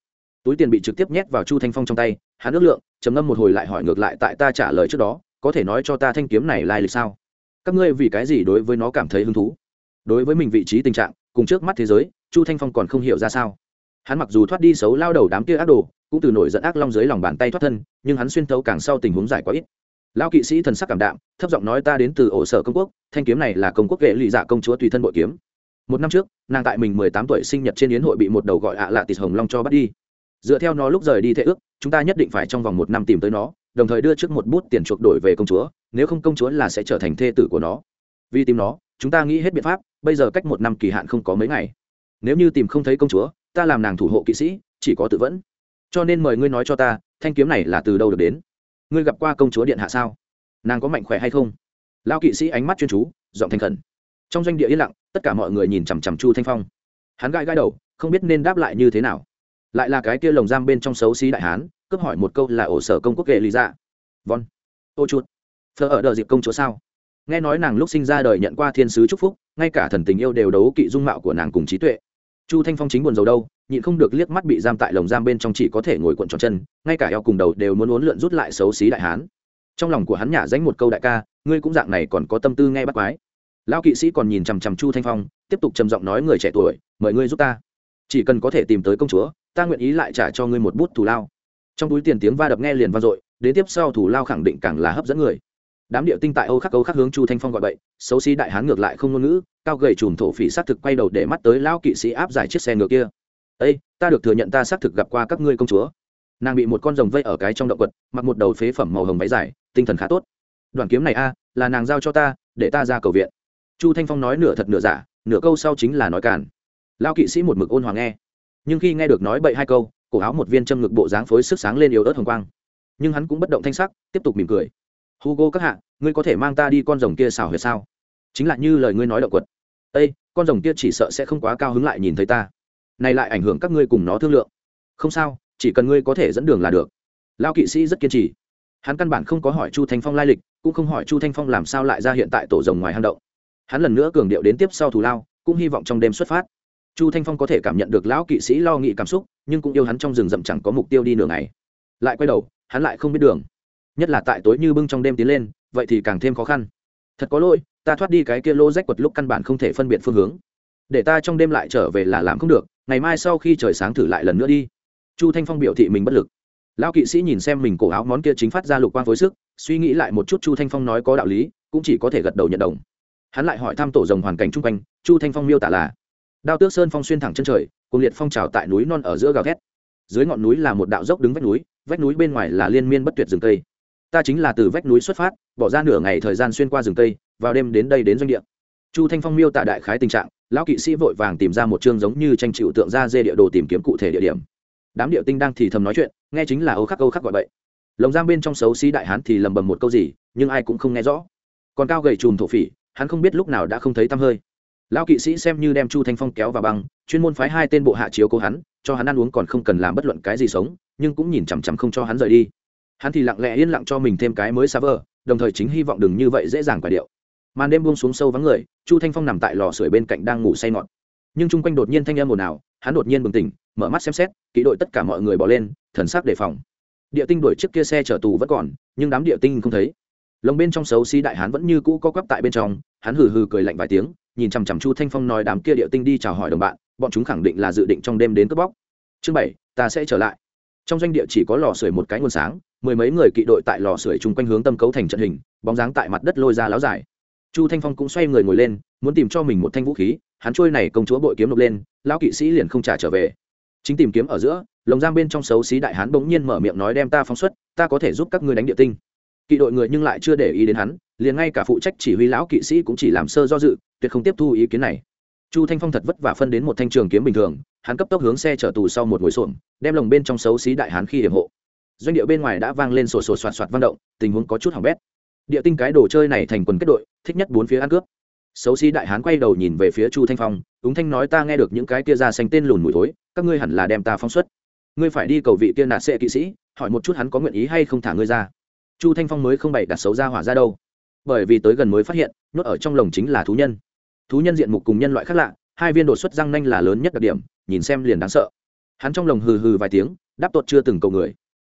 Túi tiền bị trực tiếp nhét vào chu thanh phong trong tay, hắn ước lượng, trầm ngâm một hồi lại hỏi ngược lại tại ta trả lời trước đó, có thể nói cho ta thanh kiếm này lai lịch sao? Các ngươi vì cái gì đối với nó cảm thấy hứng thú? Đối với mình vị trí tình trạng, cùng trước mắt thế giới, chu thanh phong còn không hiểu ra sao. Hắn mặc dù thoát đi xấu lao đầu đám kia ác đồ, cũng từ nổi giận ác long dưới lòng bàn tay thoát thân, nhưng hắn xuyên thấu càng sau tình huống giải quá ít. Lao kỵ sĩ thần sắc cảm đạm, thấp giọng nói ta đến từ ổ sở công quốc, thanh kiếm này là công quốc vệ lụy dạ công chúa tùy thân bội kiếm. Một năm trước, nàng tại mình mười tám tuổi sinh nhật trên yến hội bị một đầu gọi ạ à lạ tịt hồng long cho bắt đi dựa theo nó lúc rời đi thệ ước, chúng ta nhất định phải trong vòng một năm tìm tới nó, đồng thời đưa trước một bút tiền chuộc đổi về công chúa, nếu không công chúa là sẽ trở thành thê tử của nó. Vì tìm nó, chúng ta nghĩ hết biện pháp, bây giờ cách một năm kỳ hạn không có mấy ngày. Nếu như tìm không thấy công chúa, ta làm nàng thủ hộ kỵ sĩ, chỉ có tự vẫn. Cho nên mời ngươi nói cho ta, thanh kiếm này là từ đâu được đến? Ngươi gặp qua công chúa điện hạ sao? Nàng có mạnh khỏe hay không? Lao kỵ sĩ ánh mắt chuyên chú, giọng thành khẩn. Trong doanh địa yên lặng, tất cả mọi người nhìn chằm chằm chu thanh phong. Hắn gai gai đầu, không biết nên đáp lại như thế nào lại là cái kia lồng giam bên trong xấu xí đại hán, cướp hỏi một câu là ổ sở công quốc ghệ lý dạ. Von. Ô chuột. Thờ ở đợi dịp công chúa sao? Nghe nói nàng lúc sinh ra đời nhận qua thiên sứ chúc phúc, ngay cả thần tình yêu đều đấu kỵ dung mạo của nàng cùng trí tuệ. Chu thanh phong chính buồn rầu đâu, nhịn không được liếc mắt bị giam tại lồng giam bên trong chỉ có thể ngồi cuộn tròn chân, ngay cả eo cùng đầu đều muốn uốn lượn rút lại xấu xí đại hán. Trong lòng của hắn nhả danh một câu đại ca, ngươi cũng dạng này còn có tâm tư nghe bắt quái. Lao kỵ sĩ còn nhìn chằm chằm chu thanh phong, tiếp tục trầm giọng nói người trẻ tuổi, mời ngươi giúp ta. Chỉ cần có thể tìm tới công chúa ta nguyện ý lại trả cho ngươi một bút thù lao. Trong túi tiền tiếng va đập nghe liền vang dội, đến tiếp sau thù lao khẳng định càng là hấp dẫn người. Đám điệu tinh tại âu khắc âu khắc hướng chu thanh phong gọi bậy, xấu xí đại hán ngược lại không ngôn ngữ, cao gầy chùm thổ phỉ xác thực quay đầu để mắt tới lao kỵ sĩ áp giải chiếc xe ngựa kia. Ây ta được thừa nhận ta xác thực gặp qua các ngươi công chúa. Nàng bị một con rồng vây ở cái trong động vật mặc một đầu phế phẩm màu hồng váy dài, tinh thần khá tốt. Đoàn kiếm này a, là nàng giao cho ta, để ta ra cầu viện. Chu thanh phong nói nửa thật nửa giả, nửa câu sau chính là nói cản lao kỵ sĩ một mực ôn hoàng nghe nhưng khi nghe được nói bậy hai câu, cổ áo một viên châm ngực bộ dáng phối sức sáng lên yếu ớt hồng quang. Nhưng hắn cũng bất động thanh sắc, tiếp tục mỉm cười. Hugo các hạ, ngươi có thể mang ta đi con rồng kia xảo huyệt sao? Chính là như lời ngươi nói động quật. Ây con rồng kia chỉ sợ sẽ không quá cao hứng lại nhìn thấy ta. Này lại ảnh hưởng các ngươi cùng nó thương lượng. Không sao, chỉ cần ngươi có thể dẫn đường là được. Lao kỵ sĩ rất kiên trì. Hắn căn bản không có hỏi chu thanh phong lai lịch, cũng không hỏi chu thanh phong làm sao lại ra hiện tại tổ rồng ngoài hang động. Hắn lần nữa cường điệu đến tiếp sau thù lao, cũng hy vọng trong đêm xuất phát chu thanh phong có thể cảm nhận được lão kỵ sĩ lo nghĩ cảm xúc, nhưng cũng yêu hắn trong rừng rậm chẳng có mục tiêu đi nửa ngày. Lại quay đầu, hắn lại không biết đường. Nhất là tại tối như bưng trong đêm tiến lên, vậy thì càng thêm khó khăn. Thật có lỗi, ta thoát đi cái kia lô rách quật lúc căn bản không thể phân biệt phương hướng. Để ta trong đêm lại trở về là làm không được, ngày mai sau khi trời sáng thử lại lần nữa đi. Chu thanh phong biểu thị mình bất lực. Lão kỵ sĩ nhìn xem mình cổ áo món kia chính phát ra lục quang phối sức, suy nghĩ lại một chút chu thanh phong nói có đạo lý, cũng chỉ có thể gật đầu nhận đồng. Hắn lại hỏi thăm tổ rồng hoàn cảnh chung quanh, chu thanh phong miêu tả là đao tước sơn phong xuyên thẳng chân trời, cùng liệt phong trào tại núi non ở giữa gào thét. Dưới ngọn núi là một đạo dốc đứng vách núi vách núi bên ngoài là liên miên bất tuyệt rừng cây. Ta chính là từ vách núi xuất phát, bỏ ra nửa ngày thời gian xuyên qua rừng cây, vào đêm đến đây đến doanh địa. Chu thanh phong miêu tả đại khái tình trạng, lão kỵ sĩ vội vàng tìm ra một chương giống như tranh chịu tượng ra dê địa đồ tìm kiếm cụ thể địa điểm. Đám địa tinh đang thì thầm nói chuyện, nghe chính là âu khắc âu khắc gọi vậy lồng giam bên trong xấu xí đại hán thì lầm bầm một câu gì, nhưng ai cũng không nghe rõ. Còn cao gầy chùm thổ phỉ, hắn không biết lúc nào đã không thấy tăm hơi lão kỵ sĩ xem như đem chu thanh phong kéo vào băng, chuyên môn phái hai tên bộ hạ chiếu cố hắn, cho hắn ăn uống còn không cần làm bất luận cái gì sống, nhưng cũng nhìn chằm chằm không cho hắn rời đi. Hắn thì lặng lẽ yên lặng cho mình thêm cái mới xa vờ, đồng thời chính hy vọng đừng như vậy dễ dàng quả điệu. Màn đêm buông xuống sâu vắng người, chu thanh phong nằm tại lò sưởi bên cạnh đang ngủ say ngọt. Nhưng chung quanh đột nhiên thanh âm ồn ào, hắn đột nhiên bừng tỉnh, mở mắt xem xét, kỹ đội tất cả mọi người bỏ lên, thần sắc đề phòng. Địa tinh đuổi trước kia xe chở tù vẫn còn, nhưng đám địa tinh không thấy. Lồng bên trong xấu xí đại hán vẫn như cũ co quắp tại bên trong, hắn hừ hừ cười lạnh vài tiếng nhìn chằm chằm chu thanh phong nói đám kia địa tinh đi chào hỏi đồng bạn, bọn chúng khẳng định là dự định trong đêm đến cướp bóc. Chương bảy, ta sẽ trở lại. Trong doanh địa chỉ có lò sưởi một cái nguồn sáng, mười mấy người kỵ đội tại lò sưởi chung quanh hướng tâm cấu thành trận hình, bóng dáng tại mặt đất lôi ra láo dài. Chu thanh phong cũng xoay người ngồi lên, muốn tìm cho mình một thanh vũ khí, hắn trôi này công chúa bội kiếm nộp lên, lão kỵ sĩ liền không trả trở về. Chính tìm kiếm ở giữa, lồng giam bên trong xấu xí đại hán bỗng nhiên mở miệng nói đem ta phóng xuất, ta có thể giúp các ngươi đánh địa tinh. Kỵ đội người nhưng lại chưa để ý đến hắn liền ngay cả phụ trách chỉ huy lão kỵ sĩ cũng chỉ làm sơ do dự, tuyệt không tiếp thu ý kiến này. Chu thanh phong thật vất vả phân đến một thanh trường kiếm bình thường, hắn cấp tốc hướng xe chở tù sau một ngồi xuồng đem lồng bên trong xấu xí đại hán khi hiểm hộ. Doanh địa bên ngoài đã vang lên sổ sổ soạt soạt văn động, tình huống có chút hỏng bét. Địa tinh cái đồ chơi này thành quần kết đội, thích nhất bốn phía ăn cướp. Xấu xí đại hán quay đầu nhìn về phía chu thanh phong ứng thanh nói ta nghe được những cái kia ra xanh tên lùn mùi thối, các ngươi hẳn là đem ta phóng xuất. Ngươi phải đi cầu vị tiên nạt sệ kỵ sĩ, hỏi một chút hắn có nguyện ý hay không thả ngươi ra. Chu thanh phong mới không bày đặt xấu ra hỏa ra đâu bởi vì tới gần mới phát hiện, nhốt ở trong lồng chính là thú nhân. Thú nhân diện mục cùng nhân loại khác lạ, hai viên đột xuất răng nanh là lớn nhất đặc điểm, nhìn xem liền đáng sợ. Hắn trong lồng hừ hừ vài tiếng, đáp tuột chưa từng cầu người.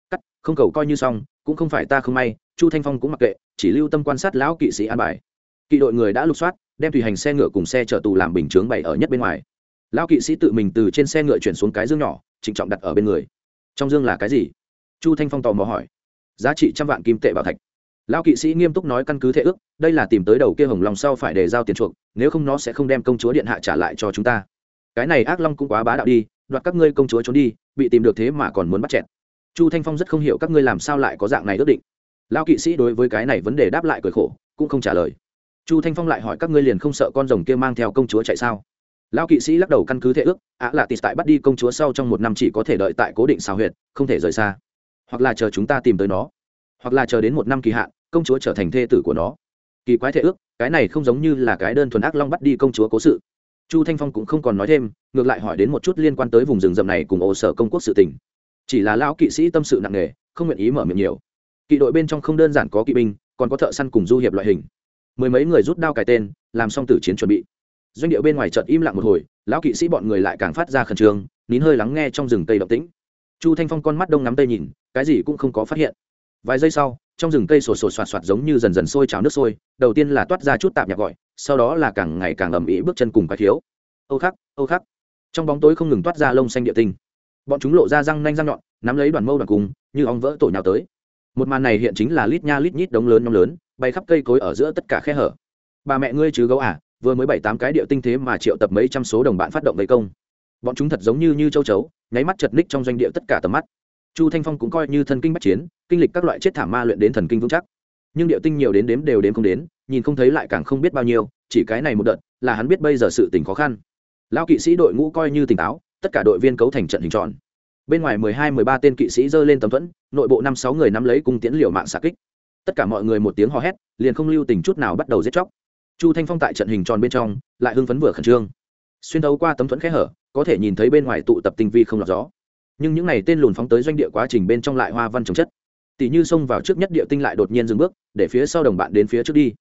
Cắt, không cầu coi như xong, cũng không phải ta không may, chu thanh phong cũng mặc kệ, chỉ lưu tâm quan sát lão kỵ sĩ an bài. Kỵ đội người đã lục soát, đem tùy hành xe ngựa cùng xe chở tù làm bình chướng bày ở nhất bên ngoài. Lão kỵ sĩ tự mình từ trên xe ngựa chuyển xuống cái dương nhỏ, trịnh trọng đặt ở bên người. Trong dương là cái gì? Chu thanh phong tò mò hỏi. Giá trị trăm vạn kim tệ bảo thạch lão kỵ sĩ nghiêm túc nói căn cứ thể ước, đây là tìm tới đầu kia hồng long sau phải để giao tiền chuộc, nếu không nó sẽ không đem công chúa điện hạ trả lại cho chúng ta. Cái này ác long cũng quá bá đạo đi, đoạt các ngươi công chúa trốn đi, bị tìm được thế mà còn muốn bắt chẹt. Chu thanh phong rất không hiểu các ngươi làm sao lại có dạng này ước định. Lão kỵ sĩ đối với cái này vấn đề đáp lại cười khổ, cũng không trả lời. Chu thanh phong lại hỏi các ngươi liền không sợ con rồng kia mang theo công chúa chạy sao? Lão kỵ sĩ lắc đầu căn cứ thể ước ạ là tịt tại bắt đi công chúa sau trong một năm chỉ có thể đợi tại cố định xào huyệt, không thể rời xa. Hoặc là chờ chúng ta tìm tới nó hoặc là chờ đến một năm kỳ hạn, công chúa trở thành thê tử của nó. Kỳ quái thể ước, cái này không giống như là cái đơn thuần ác long bắt đi công chúa cố sự. Chu thanh phong cũng không còn nói thêm, ngược lại hỏi đến một chút liên quan tới vùng rừng rậm này cùng ổ sở công quốc sự tỉnh chỉ là lão kỵ sĩ tâm sự nặng nề, không nguyện ý mở miệng nhiều. Kỵ đội bên trong không đơn giản có kỵ binh, còn có thợ săn cùng du hiệp loại hình. Mười mấy người rút đao cài tên, làm xong tử chiến chuẩn bị. Doanh điệu bên ngoài chợt im lặng một hồi, lão kỵ sĩ bọn người lại càng phát ra khẩn trương, nín hơi lắng nghe trong rừng cây động tĩnh. Chu thanh phong con mắt đông ngắm tây nhìn, cái gì cũng không có phát hiện vài giây sau, trong rừng cây sổ sổ soạt soạt giống như dần dần sôi trào nước sôi, đầu tiên là toát ra chút tạp nhạc gọi, sau đó là càng ngày càng ầm ĩ bước chân cùng quái thiếu âu khắc âu khắc. Trong bóng tối không ngừng toát ra lông xanh địa tinh. Bọn chúng lộ ra răng nanh răng nhọn, nắm lấy đoàn mâu đoàn cùng, như ong vỡ tổ nhào tới. Một màn này hiện chính là lít nha lít nhít đống lớn nhóm lớn, bay khắp cây cối ở giữa tất cả khe hở. Bà mẹ ngươi chứ gấu à vừa mới bảy tám cái địa tinh thế mà triệu tập mấy trăm số đồng bạn phát động vây công. Bọn chúng thật giống như như châu chấu, nháy mắt chật ních trong doanh địa tất cả tầm mắt chu thanh phong cũng coi như thần kinh bách chiến, kinh lịch các loại chết thảm ma luyện đến thần kinh vững chắc. Nhưng địa tinh nhiều đến đếm đều đếm không đến, nhìn không thấy lại càng không biết bao nhiêu, chỉ cái này một đợt, là hắn biết bây giờ sự tình khó khăn. Lao kỵ sĩ đội ngũ coi như tỉnh táo, tất cả đội viên cấu thành trận hình tròn. Bên ngoài mười hai, mười ba tên kỵ sĩ giơ lên tấm thuẫn, nội bộ năm, sáu người nắm lấy cung tiễn liều mạng xạ kích. Tất cả mọi người một tiếng hò hét, liền không lưu tình chút nào bắt đầu giết chóc. Chu thanh phong tại trận hình tròn bên trong, lại hưng phấn vừa khẩn trương. Xuyên đấu qua tấm thuẫn khẽ hở, có thể nhìn thấy bên ngoài tụ tập tinh vi không lọt gió nhưng những n à y tên lùn phóng tới doanh địa quá trình bên trong lại hoa văn trồng chất. Tỷ như xông vào trước nhất địa tinh lại đột nhiên dừng bước, để phía sau đồng bạn đến phía trước đi.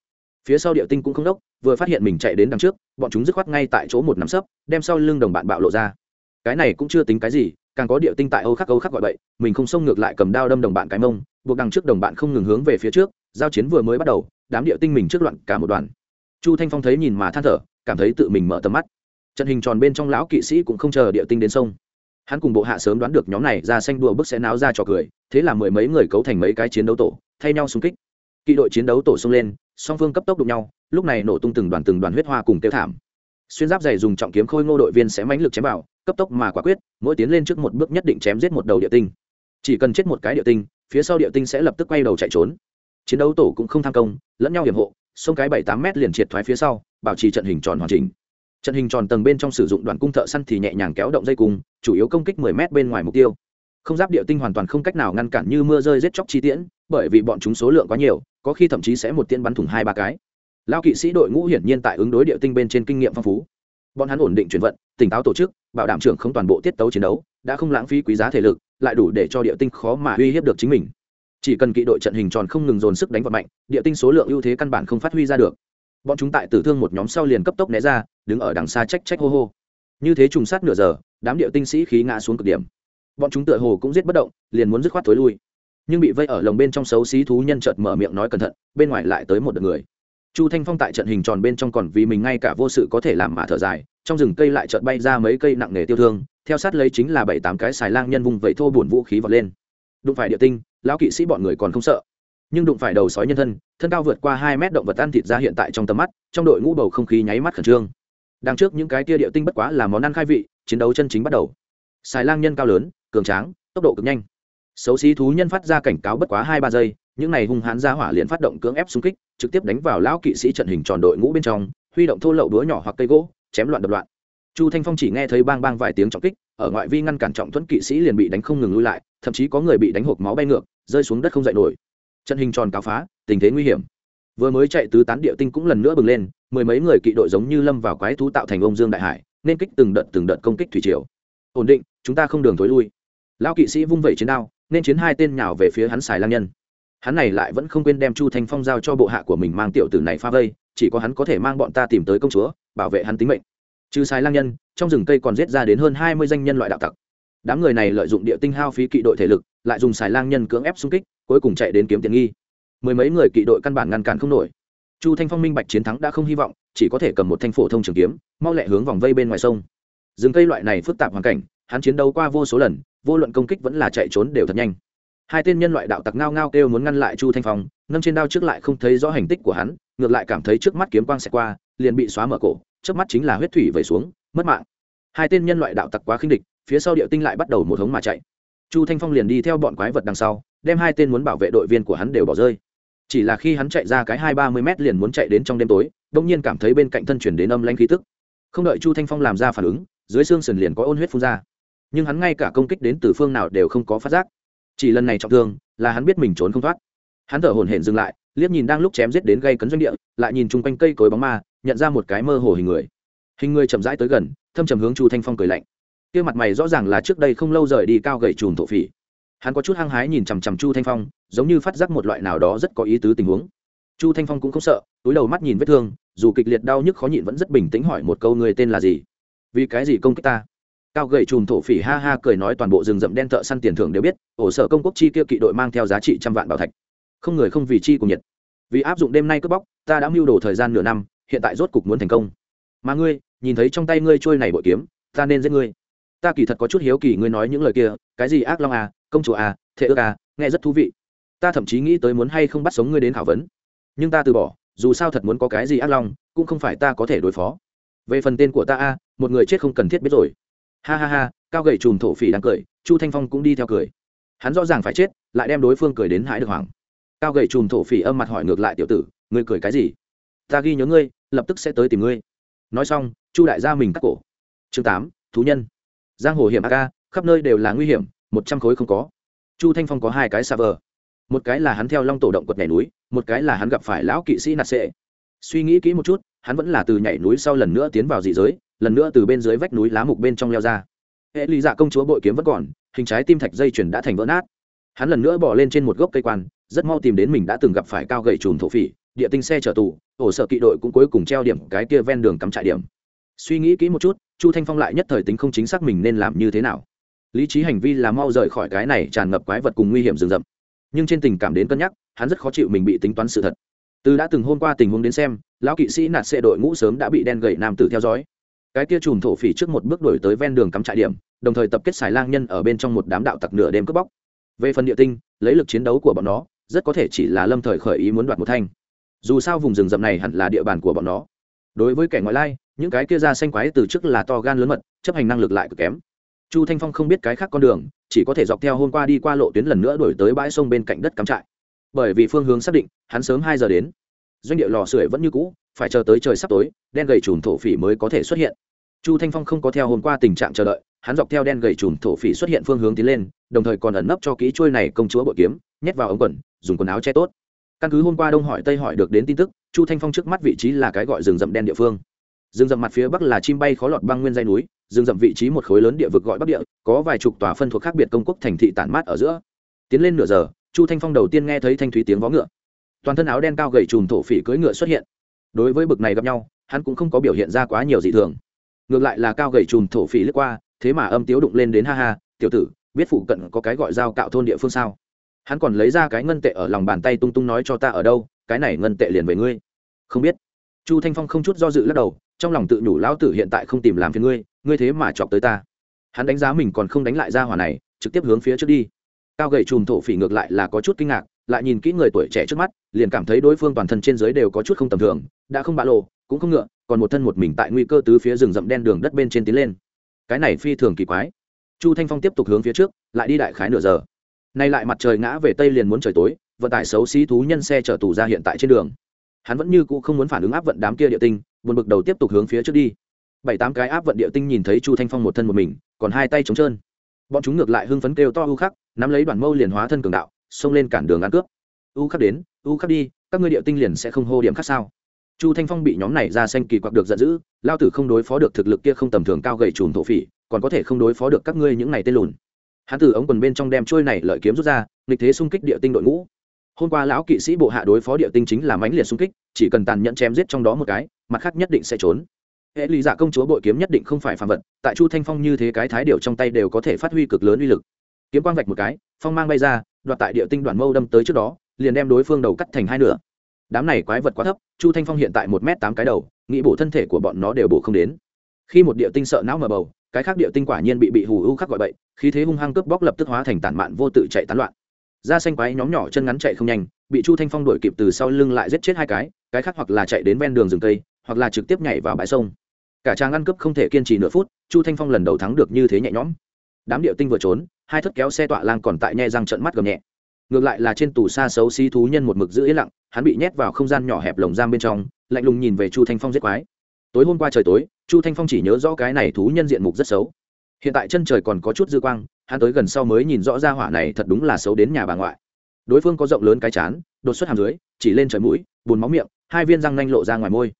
Phía sau địa tinh cũng không đốc, vừa phát hiện mình chạy đến đằng trước, bọn chúng dứt khoát ngay tại chỗ một nắm sấp, đem sau lưng đồng bạn bạo lộ ra. Cái này cũng chưa tính cái gì, càng có địa tinh tại âu khắc âu khắc gọi bậy, mình không xông ngược lại cầm đao đâm đồng bạn cái mông, buộc đằng trước đồng bạn không ngừng hướng về phía trước, giao chiến vừa mới bắt đầu, đám địa tinh mình trước loạn cả một đoàn. Chu thanh phong thấy nhìn mà than thở, cảm thấy tự mình mở tầm mắt. Trận hình tròn bên trong lão kỵ sĩ cũng không chờ địa tinh đến sông hắn cùng bộ hạ sớm đoán được nhóm này ra xanh đùa bức sẽ náo ra trò cười, thế là mười mấy người cấu thành mấy cái chiến đấu tổ, thay nhau xung kích. Kỵ đội chiến đấu tổ xông lên, song phương cấp tốc đụng nhau, lúc này nổ tung từng đoàn từng đoàn huyết hoa cùng tiêu thảm. Xuyên giáp dày dùng trọng kiếm khôi ngô đội viên sẽ mãnh lực chém vào, cấp tốc mà quả quyết, mỗi tiến lên trước một bước nhất định chém giết một đầu địa tinh. Chỉ cần chết một cái địa tinh, phía sau địa tinh sẽ lập tức quay đầu chạy trốn. Chiến đấu tổ cũng không tham công, lẫn nhau hiểm hộ sông cái bảy tám m liền triệt thoái phía sau, bảo trì trận hình tròn hoàn chỉnh. Trận hình tròn tầng bên trong sử dụng đoàn cung thợ săn thì nhẹ nhàng kéo động dây cung chủ yếu công kích 10 mét bên ngoài mục tiêu. Không giáp địa tinh hoàn toàn không cách nào ngăn cản như mưa rơi giết chóc chi tiễn, bởi vì bọn chúng số lượng quá nhiều, có khi thậm chí sẽ một tiễn bắn thủng hai ba cái. Lao kỵ sĩ đội ngũ hiển nhiên tại ứng đối địa tinh bên trên kinh nghiệm phong phú. Bọn hắn ổn định chuyển vận, tỉnh táo tổ chức, bảo đảm trưởng không toàn bộ tiết tấu chiến đấu, đã không lãng phí quý giá thể lực, lại đủ để cho địa tinh khó mà uy hiếp được chính mình. Chỉ cần kỵ đội trận hình tròn không ngừng dồn sức đánh vào mạnh, địa tinh số lượng ưu thế căn bản không phát huy ra được. Bọn chúng tại tử thương một nhóm sau liền cấp tốc né ra, đứng ở đằng xa trách trách hô hô như thế trùng sát nửa giờ, đám địa tinh sĩ khí ngã xuống cực điểm. Bọn chúng tựa hồ cũng giết bất động, liền muốn dứt khoát thối lui. Nhưng bị vây ở lồng bên trong xấu xí thú nhân chợt mở miệng nói cẩn thận, bên ngoài lại tới một đợt người. Chu thanh phong tại trận hình tròn bên trong còn vì mình ngay cả vô sự có thể làm mà thở dài, trong rừng cây lại chợt bay ra mấy cây nặng nề tiêu thương, theo sát lấy chính là bảy tám cái xài lang nhân vùng vẫy thô bùn vũ khí vọt lên. Đụng phải địa tinh, lão kỵ sĩ bọn người còn không sợ. Nhưng đụng phải đầu sói nhân thân thân cao vượt qua hai mét động vật ăn thịt ra hiện tại trong tầm mắt, trong đội ngũ bầu không khí nháy mắt khẩn trương đằng trước những cái tia địa tinh bất quá là món ăn khai vị, chiến đấu chân chính bắt đầu. Xài lang nhân cao lớn, cường tráng, tốc độ cực nhanh. Xấu xí thú nhân phát ra cảnh cáo bất quá hai ba giây, những này hung hãn ra hỏa liền phát động cưỡng ép xung kích, trực tiếp đánh vào lão kỵ sĩ trận hình tròn đội ngũ bên trong, huy động thô lậu đũa nhỏ hoặc cây gỗ, chém loạn đập loạn. Chu thanh phong chỉ nghe thấy bang bang vài tiếng trọng kích, ở ngoại vi ngăn cản trọng thuẫn kỵ sĩ liền bị đánh không ngừng lui lại, thậm chí có người bị đánh hộp máu bay ngược, rơi xuống đất không dậy nổi. Trận hình tròn cáo phá, tình thế nguy hiểm vừa mới chạy tứ tán địa tinh cũng lần nữa bừng lên, mười mấy người kỵ đội giống như lâm vào quái thú tạo thành ông dương đại hải, nên kích từng đợt từng đợt công kích thủy triều. Ổn định, chúng ta không đường thối lui. Lão kỵ sĩ vung vẩy chiến đao, nên chiến hai tên nhào về phía hắn xài lang nhân. Hắn này lại vẫn không quên đem chu thanh phong giao cho bộ hạ của mình mang tiểu tử này pha vây, chỉ có hắn có thể mang bọn ta tìm tới công chúa, bảo vệ hắn tính mệnh. Trừ xài lang nhân, trong rừng cây còn giết ra đến hơn hai mươi danh nhân loại đạo tặc. Đám người này lợi dụng địa tinh hao phí kỵ đội thể lực, lại dùng xài lang nhân cưỡng ép xung kích, cuối cùng chạy đến kiếm tiền nghi mười mấy người kỵ đội căn bản ngăn cản không nổi. Chu thanh phong minh bạch chiến thắng đã không hy vọng, chỉ có thể cầm một thanh phổ thông trường kiếm, mau lẹ hướng vòng vây bên ngoài sông. Rừng cây loại này phức tạp hoàn cảnh, hắn chiến đấu qua vô số lần, vô luận công kích vẫn là chạy trốn đều thật nhanh. Hai tên nhân loại đạo tặc ngao ngao kêu muốn ngăn lại chu thanh phong, nâng trên đao trước lại không thấy rõ hành tích của hắn, ngược lại cảm thấy trước mắt kiếm quang xẹt qua, liền bị xóa mở cổ, trước mắt chính là huyết thủy vẩy xuống, mất mạng. Hai tên nhân loại đạo tặc quá khinh địch, phía sau địa tinh lại bắt đầu một hống mà chạy. Chu thanh phong liền đi theo bọn quái vật đằng sau, đem hai tên muốn bảo vệ đội viên của hắn đều bỏ rơi chỉ là khi hắn chạy ra cái hai ba mươi mét liền muốn chạy đến trong đêm tối đông nhiên cảm thấy bên cạnh thân chuyển đến âm lanh khí tức. Không đợi chu thanh phong làm ra phản ứng, dưới xương sườn liền có ôn huyết phun ra. Nhưng hắn ngay cả công kích đến từ phương nào đều không có phát giác. Chỉ lần này trọng thương, là hắn biết mình trốn không thoát. Hắn thở hổn hển dừng lại, liếc nhìn đang lúc chém giết đến gây cấn doanh địa, lại nhìn chung quanh cây cối bóng ma, nhận ra một cái mơ hồ hình người. Hình người chậm rãi tới gần, thâm trầm hướng chu thanh phong cười lạnh. Kia mặt mày rõ ràng là trước đây không lâu rời đi cao gậy chùm thổ phỉ hắn có chút hăng hái nhìn chằm chằm chu thanh phong, giống như phát giác một loại nào đó rất có ý tứ tình huống. Chu thanh phong cũng không sợ, túi đầu mắt nhìn vết thương, dù kịch liệt đau nhức khó nhịn vẫn rất bình tĩnh hỏi một câu người tên là gì? Vì cái gì công kích ta? Cao gậy chùm thổ phỉ ha ha cười nói toàn bộ rừng rậm đen thợ săn tiền thưởng đều biết, ổ sở công quốc chi kia kỵ đội mang theo giá trị trăm vạn bảo thạch. Không người không vì chi cùng nhiệt. Vì áp dụng đêm nay cướp bóc, ta đã mưu đồ thời gian nửa năm, hiện tại rốt cục muốn thành công. Mà ngươi, nhìn thấy trong tay ngươi trôi này bội kiếm, ta nên giết ngươi. Ta kỳ thật có chút hiếu kỳ ngươi nói những lời kia, cái gì ác long à công chúa à thệ ước à nghe rất thú vị. Ta thậm chí nghĩ tới muốn hay không bắt sống ngươi đến khảo vấn. Nhưng ta từ bỏ, dù sao thật muốn có cái gì ác long cũng không phải ta có thể đối phó. Về phần tên của ta a một người chết không cần thiết biết rồi. Ha ha ha, cao gậy chùm thổ phỉ đang cười, chu thanh phong cũng đi theo cười. Hắn rõ ràng phải chết, lại đem đối phương cười đến hãi được hoảng cao gậy chùm thổ phỉ âm mặt hỏi ngược lại tiểu tử, ngươi cười cái gì? Ta ghi nhớ ngươi, lập tức sẽ tới tìm ngươi. Nói xong, chu đại gia mình cắt cổ. Chương tám, thú nhân. Giang hồ hiểm a ca khắp nơi đều là nguy hiểm một trăm khối không có. Chu thanh phong có hai cái xa vờ. Một cái là hắn theo long tổ động quật nhảy núi, một cái là hắn gặp phải lão kỵ sĩ nạt sệ. Suy nghĩ kỹ một chút, hắn vẫn là từ nhảy núi sau lần nữa tiến vào dị giới, lần nữa từ bên dưới vách núi lá mục bên trong leo ra. Hệ lý dạ công chúa bội kiếm vẫn còn, hình trái tim thạch dây chuyền đã thành vỡ nát. Hắn lần nữa bỏ lên trên một gốc cây quan, rất mau tìm đến mình đã từng gặp phải cao gậy chùm thổ phỉ, địa tinh xe chở tù, ổ sợ kỵ đội cũng cuối cùng treo điểm cái kia ven đường cắm trại điểm. Suy nghĩ kỹ một chút, chu thanh phong lại nhất thời tính không chính xác mình nên làm như thế nào lý trí hành vi là mau rời khỏi cái này tràn ngập quái vật cùng nguy hiểm rừng rậm. Nhưng trên tình cảm đến cân nhắc, hắn rất khó chịu mình bị tính toán sự thật. Từ đã từng hôm qua tình huống đến xem, lão kỵ sĩ nạt xe đội ngũ sớm đã bị đen gậy nam tử theo dõi. Cái kia chùm thổ phỉ trước một bước đổi tới ven đường cắm trại điểm, đồng thời tập kết xài lang nhân ở bên trong một đám đạo tặc nửa đêm cướp bóc. Về phần địa tinh, lấy lực chiến đấu của bọn nó, rất có thể chỉ là lâm thời khởi ý muốn đoạt một thanh. Dù sao vùng rừng rậm này hẳn là địa bàn của bọn nó. Đối với kẻ ngoại lai, những cái kia ra xanh quái từ trước là to gan lớn mật, chấp hành năng lực lại cực kém chu thanh phong không biết cái khác con đường, chỉ có thể dọc theo hôm qua đi qua lộ tuyến lần nữa đổi tới bãi sông bên cạnh đất cắm trại. Bởi vì phương hướng xác định, hắn sớm hai giờ đến. Doanh địa lò sưởi vẫn như cũ, phải chờ tới trời sắp tối, đen gầy chùm thổ phỉ mới có thể xuất hiện. Chu thanh phong không có theo hôm qua tình trạng chờ đợi, hắn dọc theo đen gầy chùm thổ phỉ xuất hiện phương hướng tiến lên, đồng thời còn ẩn nấp cho kỹ trôi này công chúa bội kiếm, nhét vào ống quần, dùng quần áo che tốt. Căn cứ hôm qua đông hỏi tây hỏi được đến tin tức, chu thanh phong trước mắt vị trí là cái gọi rừng rậm đen địa phương rừng rậm mặt phía bắc là chim bay khó lọt băng nguyên dây núi, rừng rậm vị trí một khối lớn địa vực gọi bắc địa, có vài chục tòa phân thuộc khác biệt công quốc thành thị tản mát ở giữa. Tiến lên nửa giờ, chu thanh phong đầu tiên nghe thấy thanh thúy tiếng vó ngựa. Toàn thân áo đen cao gầy chùm thổ phỉ cưỡi ngựa xuất hiện. Đối với bực này gặp nhau, hắn cũng không có biểu hiện ra quá nhiều dị thường. Ngược lại là cao gầy chùm thổ phỉ lướt qua, thế mà âm tiếu đụng lên đến ha ha, tiểu tử, biết phụ cận có cái gọi dao cạo thôn địa phương sao? Hắn còn lấy ra cái ngân tệ ở lòng bàn tay tung tung nói cho ta ở đâu, cái này ngân tệ liền về ngươi. Không biết. Chu thanh phong không chút do dự lắc đầu trong lòng tự nhủ lão tử hiện tại không tìm làm phiền ngươi ngươi thế mà chọc tới ta. Hắn đánh giá mình còn không đánh lại ra hỏa này, trực tiếp hướng phía trước đi. Cao gầy chùm thổ phỉ ngược lại là có chút kinh ngạc, lại nhìn kỹ người tuổi trẻ trước mắt, liền cảm thấy đối phương toàn thân trên dưới đều có chút không tầm thường, đã không bạ lộ, cũng không ngựa, còn một thân một mình tại nguy cơ tứ phía rừng rậm đen đường đất bên trên tiến lên. Cái này phi thường kỳ quái. Chu thanh phong tiếp tục hướng phía trước, lại đi đại khái nửa giờ. Nay lại mặt trời ngã về tây liền muốn trời tối, vận tải xấu xí thú nhân xe chở tù ra hiện tại trên đường hắn vẫn như cũ không muốn phản ứng áp vận đám kia địa tinh, buồn bực đầu tiếp tục hướng phía trước đi. Bảy tám cái áp vận địa tinh nhìn thấy chu thanh phong một thân một mình, còn hai tay trống trơn. Bọn chúng ngược lại hưng phấn kêu to u khắc, nắm lấy đoàn mâu liền hóa thân cường đạo, xông lên cản đường ăn cướp. U khắc đến, u khắc đi, các ngươi địa tinh liền sẽ không hô điểm khác sao? Chu thanh phong bị nhóm này ra xanh kỳ quặc được giận dữ, lao tử không đối phó được thực lực kia không tầm thường cao gầy trùm thổ phỉ, còn có thể không đối phó được các ngươi những này tên lùn. Hắn từ ống quần bên trong đem trôi này lợi kiếm rút ra, nghịch thế xung kích địa tinh đội ngũ hôm qua lão kỵ sĩ bộ hạ đối phó địa tinh chính là mãnh liệt xung kích, chỉ cần tàn nhẫn chém giết trong đó một cái, mặt khác nhất định sẽ trốn. Hệ lý giả dạ công chúa bội kiếm nhất định không phải phàm vật, tại chu thanh phong như thế cái thái điệu trong tay đều có thể phát huy cực lớn uy lực. Kiếm quang vạch một cái, phong mang bay ra, đoạt tại địa tinh đoàn mâu đâm tới trước đó, liền đem đối phương đầu cắt thành hai nửa. Đám này quái vật quá thấp, chu thanh phong hiện tại một m tám cái đầu, nghĩ bổ thân thể của bọn nó đều bổ không đến. Khi một địa tinh sợ não mờ bầu, cái khác địa tinh quả nhiên bị bị hù ưu khắc gọi bậy, khí thế hung hăng cướp bóc lập tức hóa thành tản mạn vô tự chạy tán loạn da xanh quái nhóm nhỏ chân ngắn chạy không nhanh, bị chu thanh phong đuổi kịp từ sau lưng lại giết chết hai cái cái khác hoặc là chạy đến ven đường rừng cây, hoặc là trực tiếp nhảy vào bãi sông. Cả trang ăn cướp không thể kiên trì nửa phút, chu thanh phong lần đầu thắng được như thế nhẹ nhõm. Đám điệu tinh vừa trốn, hai thất kéo xe tọa lang còn tại nhe răng trận mắt gầm nhẹ. Ngược lại là trên tù xa xấu xí thú nhân một mực giữ yên lặng, hắn bị nhét vào không gian nhỏ hẹp lồng giam bên trong, lạnh lùng nhìn về chu thanh phong giết quái. Tối hôm qua trời tối, chu thanh phong chỉ nhớ rõ cái này thú nhân diện mục rất xấu. Hiện tại chân trời còn có chút dư quang hắn tới gần sau mới nhìn rõ ra hỏa này thật đúng là xấu đến nhà bà ngoại. Đối phương có rộng lớn cái chán, đột xuất hàm dưới, chỉ lên trời mũi bùn máu miệng, hai viên răng nanh lộ ra ngoài môi.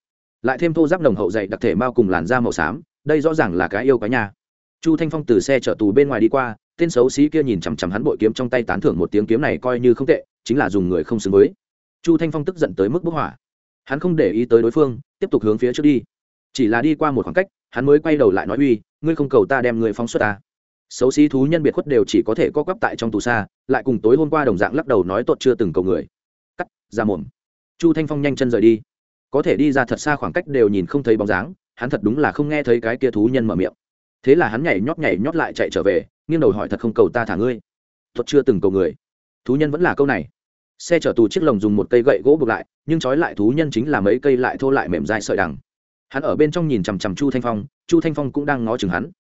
Lại thêm thô giáp nồng hậu dày đặc thể mao cùng làn da màu xám, đây rõ ràng là cái yêu cái nhà chu thanh phong từ xe chở tù bên ngoài đi qua, tên xấu xí kia nhìn chằm chằm hắn bội kiếm trong tay tán thưởng một tiếng kiếm này coi như không tệ, chính là dùng người không xứng với. Chu thanh phong tức giận tới mức bức hỏa. Hắn không để ý tới đối phương, tiếp tục hướng phía trước đi. Chỉ là đi qua một khoảng cách, hắn mới quay đầu lại nói uy, ngươi không cầu ta đem người phóng xuất ta xấu xí thú nhân biệt khuất đều chỉ có thể co quắp tại trong tù xa, lại cùng tối hôm qua đồng dạng lắc đầu nói tội chưa từng cầu người. Cắt, ra mồm. Chu thanh phong nhanh chân rời đi. Có thể đi ra thật xa khoảng cách đều nhìn không thấy bóng dáng, hắn thật đúng là không nghe thấy cái kia thú nhân mở miệng. Thế là hắn nhảy nhót nhảy nhót lại chạy trở về, nghiêng đầu hỏi thật không cầu ta thả ngươi. Thuật chưa từng cầu người. Thú nhân vẫn là câu này. Xe chở tù chiếc lồng dùng một cây gậy gỗ buộc lại, nhưng trói lại thú nhân chính là mấy cây lại thô lại mềm dai sợi đằng. Hắn ở bên trong nhìn chằm chằm chu thanh phong, chu thanh phong cũng đang ngó chừng hắn.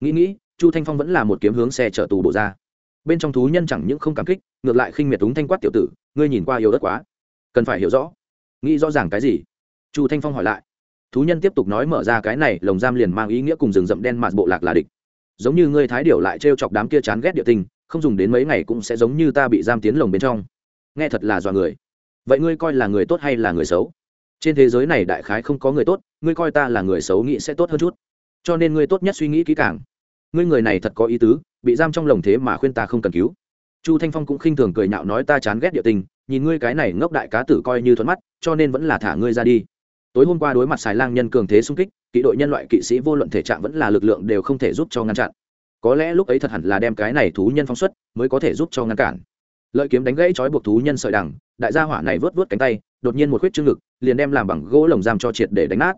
Nghĩ nghĩ chu thanh phong vẫn là một kiếm hướng xe chở tù bộ ra. Bên trong thú nhân chẳng những không cảm kích, ngược lại khinh miệt túng thanh quát tiểu tử, ngươi nhìn qua yếu đất quá. Cần phải hiểu rõ. Nghĩ rõ ràng cái gì? Chu thanh phong hỏi lại. Thú nhân tiếp tục nói mở ra cái này, lồng giam liền mang ý nghĩa cùng rừng rậm đen mạt bộ lạc là địch. Giống như ngươi thái điểu lại t r e o chọc đám kia chán ghét địa tình, không dùng đến mấy ngày cũng sẽ giống như ta bị giam tiến lồng bên trong. Nghe thật là dọa người. Vậy ngươi coi là người tốt hay là người xấu? Trên thế giới này đại khái không có người tốt, ngươi coi ta là người xấu nghĩ sẽ tốt hơn chút. Cho nên ngươi tốt nhất suy nghĩ kỹ càng ngươi người này thật có ý tứ, bị giam trong lồng thế mà khuyên ta không cần cứu. Chu thanh phong cũng khinh thường cười nhạo nói ta chán ghét địa tình, nhìn ngươi cái này ngốc đại cá tử coi như thuận mắt, cho nên vẫn là thả ngươi ra đi. Tối hôm qua đối mặt xài lang nhân cường thế xung kích, kỵ đội nhân loại kỵ sĩ vô luận thể trạng vẫn là lực lượng đều không thể giúp cho ngăn chặn. Có lẽ lúc ấy thật hẳn là đem cái này thú nhân phóng xuất, mới có thể giúp cho ngăn cản. Lợi kiếm đánh gãy trói buộc thú nhân sợi đằng, đại gia hỏa này vớt vớt cánh tay, đột nhiên một khuyết trương ngực, liền đem làm bằng gỗ lồng giam cho triệt để đánh nát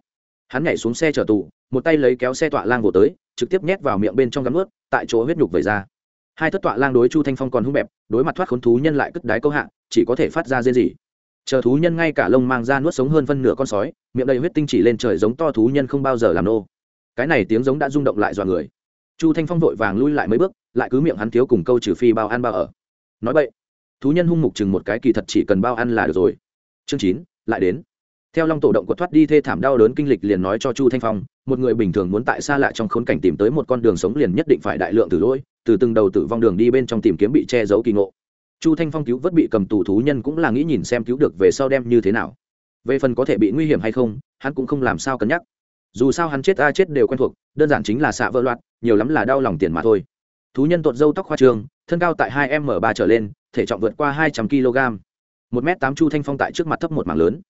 hắn nhảy xuống xe chở tù, một tay lấy kéo xe tọa lang vỗ tới, trực tiếp nhét vào miệng bên trong gắn ướt tại chỗ huyết nhục vẩy ra. Hai thất tọa lang đối chu thanh phong còn hung bẹp, đối mặt thoát khốn thú nhân lại cất đái câu hạ, chỉ có thể phát ra rên rỉ. Chờ thú nhân ngay cả lông mang ra nuốt sống hơn phân nửa con sói, miệng đầy huyết tinh chỉ lên trời giống to thú nhân không bao giờ làm nô. Cái này tiếng giống đã rung động lại dọa người. Chu thanh phong vội vàng lui lại mấy bước, lại cứ miệng hắn thiếu cùng câu trừ phi bao ăn bao ở. Nói vậy thú nhân hung mục chừng một cái kỳ thật chỉ cần bao ăn là được rồi. Chương chín, lại đến theo long tổ động của thoát đi thê thảm đau đớn kinh lịch liền nói cho chu thanh phong, một người bình thường muốn tại xa lạ trong khốn cảnh tìm tới một con đường sống liền nhất định phải đại lượng tử lỗi, từ từng đầu tử vong đường đi bên trong tìm kiếm bị che giấu kỳ ngộ. Chu thanh phong cứu vớt bị cầm tù thú nhân cũng là nghĩ nhìn xem cứu được về sau đem như thế nào. Về phần có thể bị nguy hiểm hay không, hắn cũng không làm sao cân nhắc. Dù sao hắn chết a chết đều quen thuộc, đơn giản chính là xạ vỡ loạt nhiều lắm là đau lòng tiền mà thôi. Thú nhân tuột dâu tóc khoa trường, thân cao tại hai m ba trở lên, thể trọng vượt qua hai trăm kg một m tám chu thanh phong tại trước mặt thấp một mảng lớn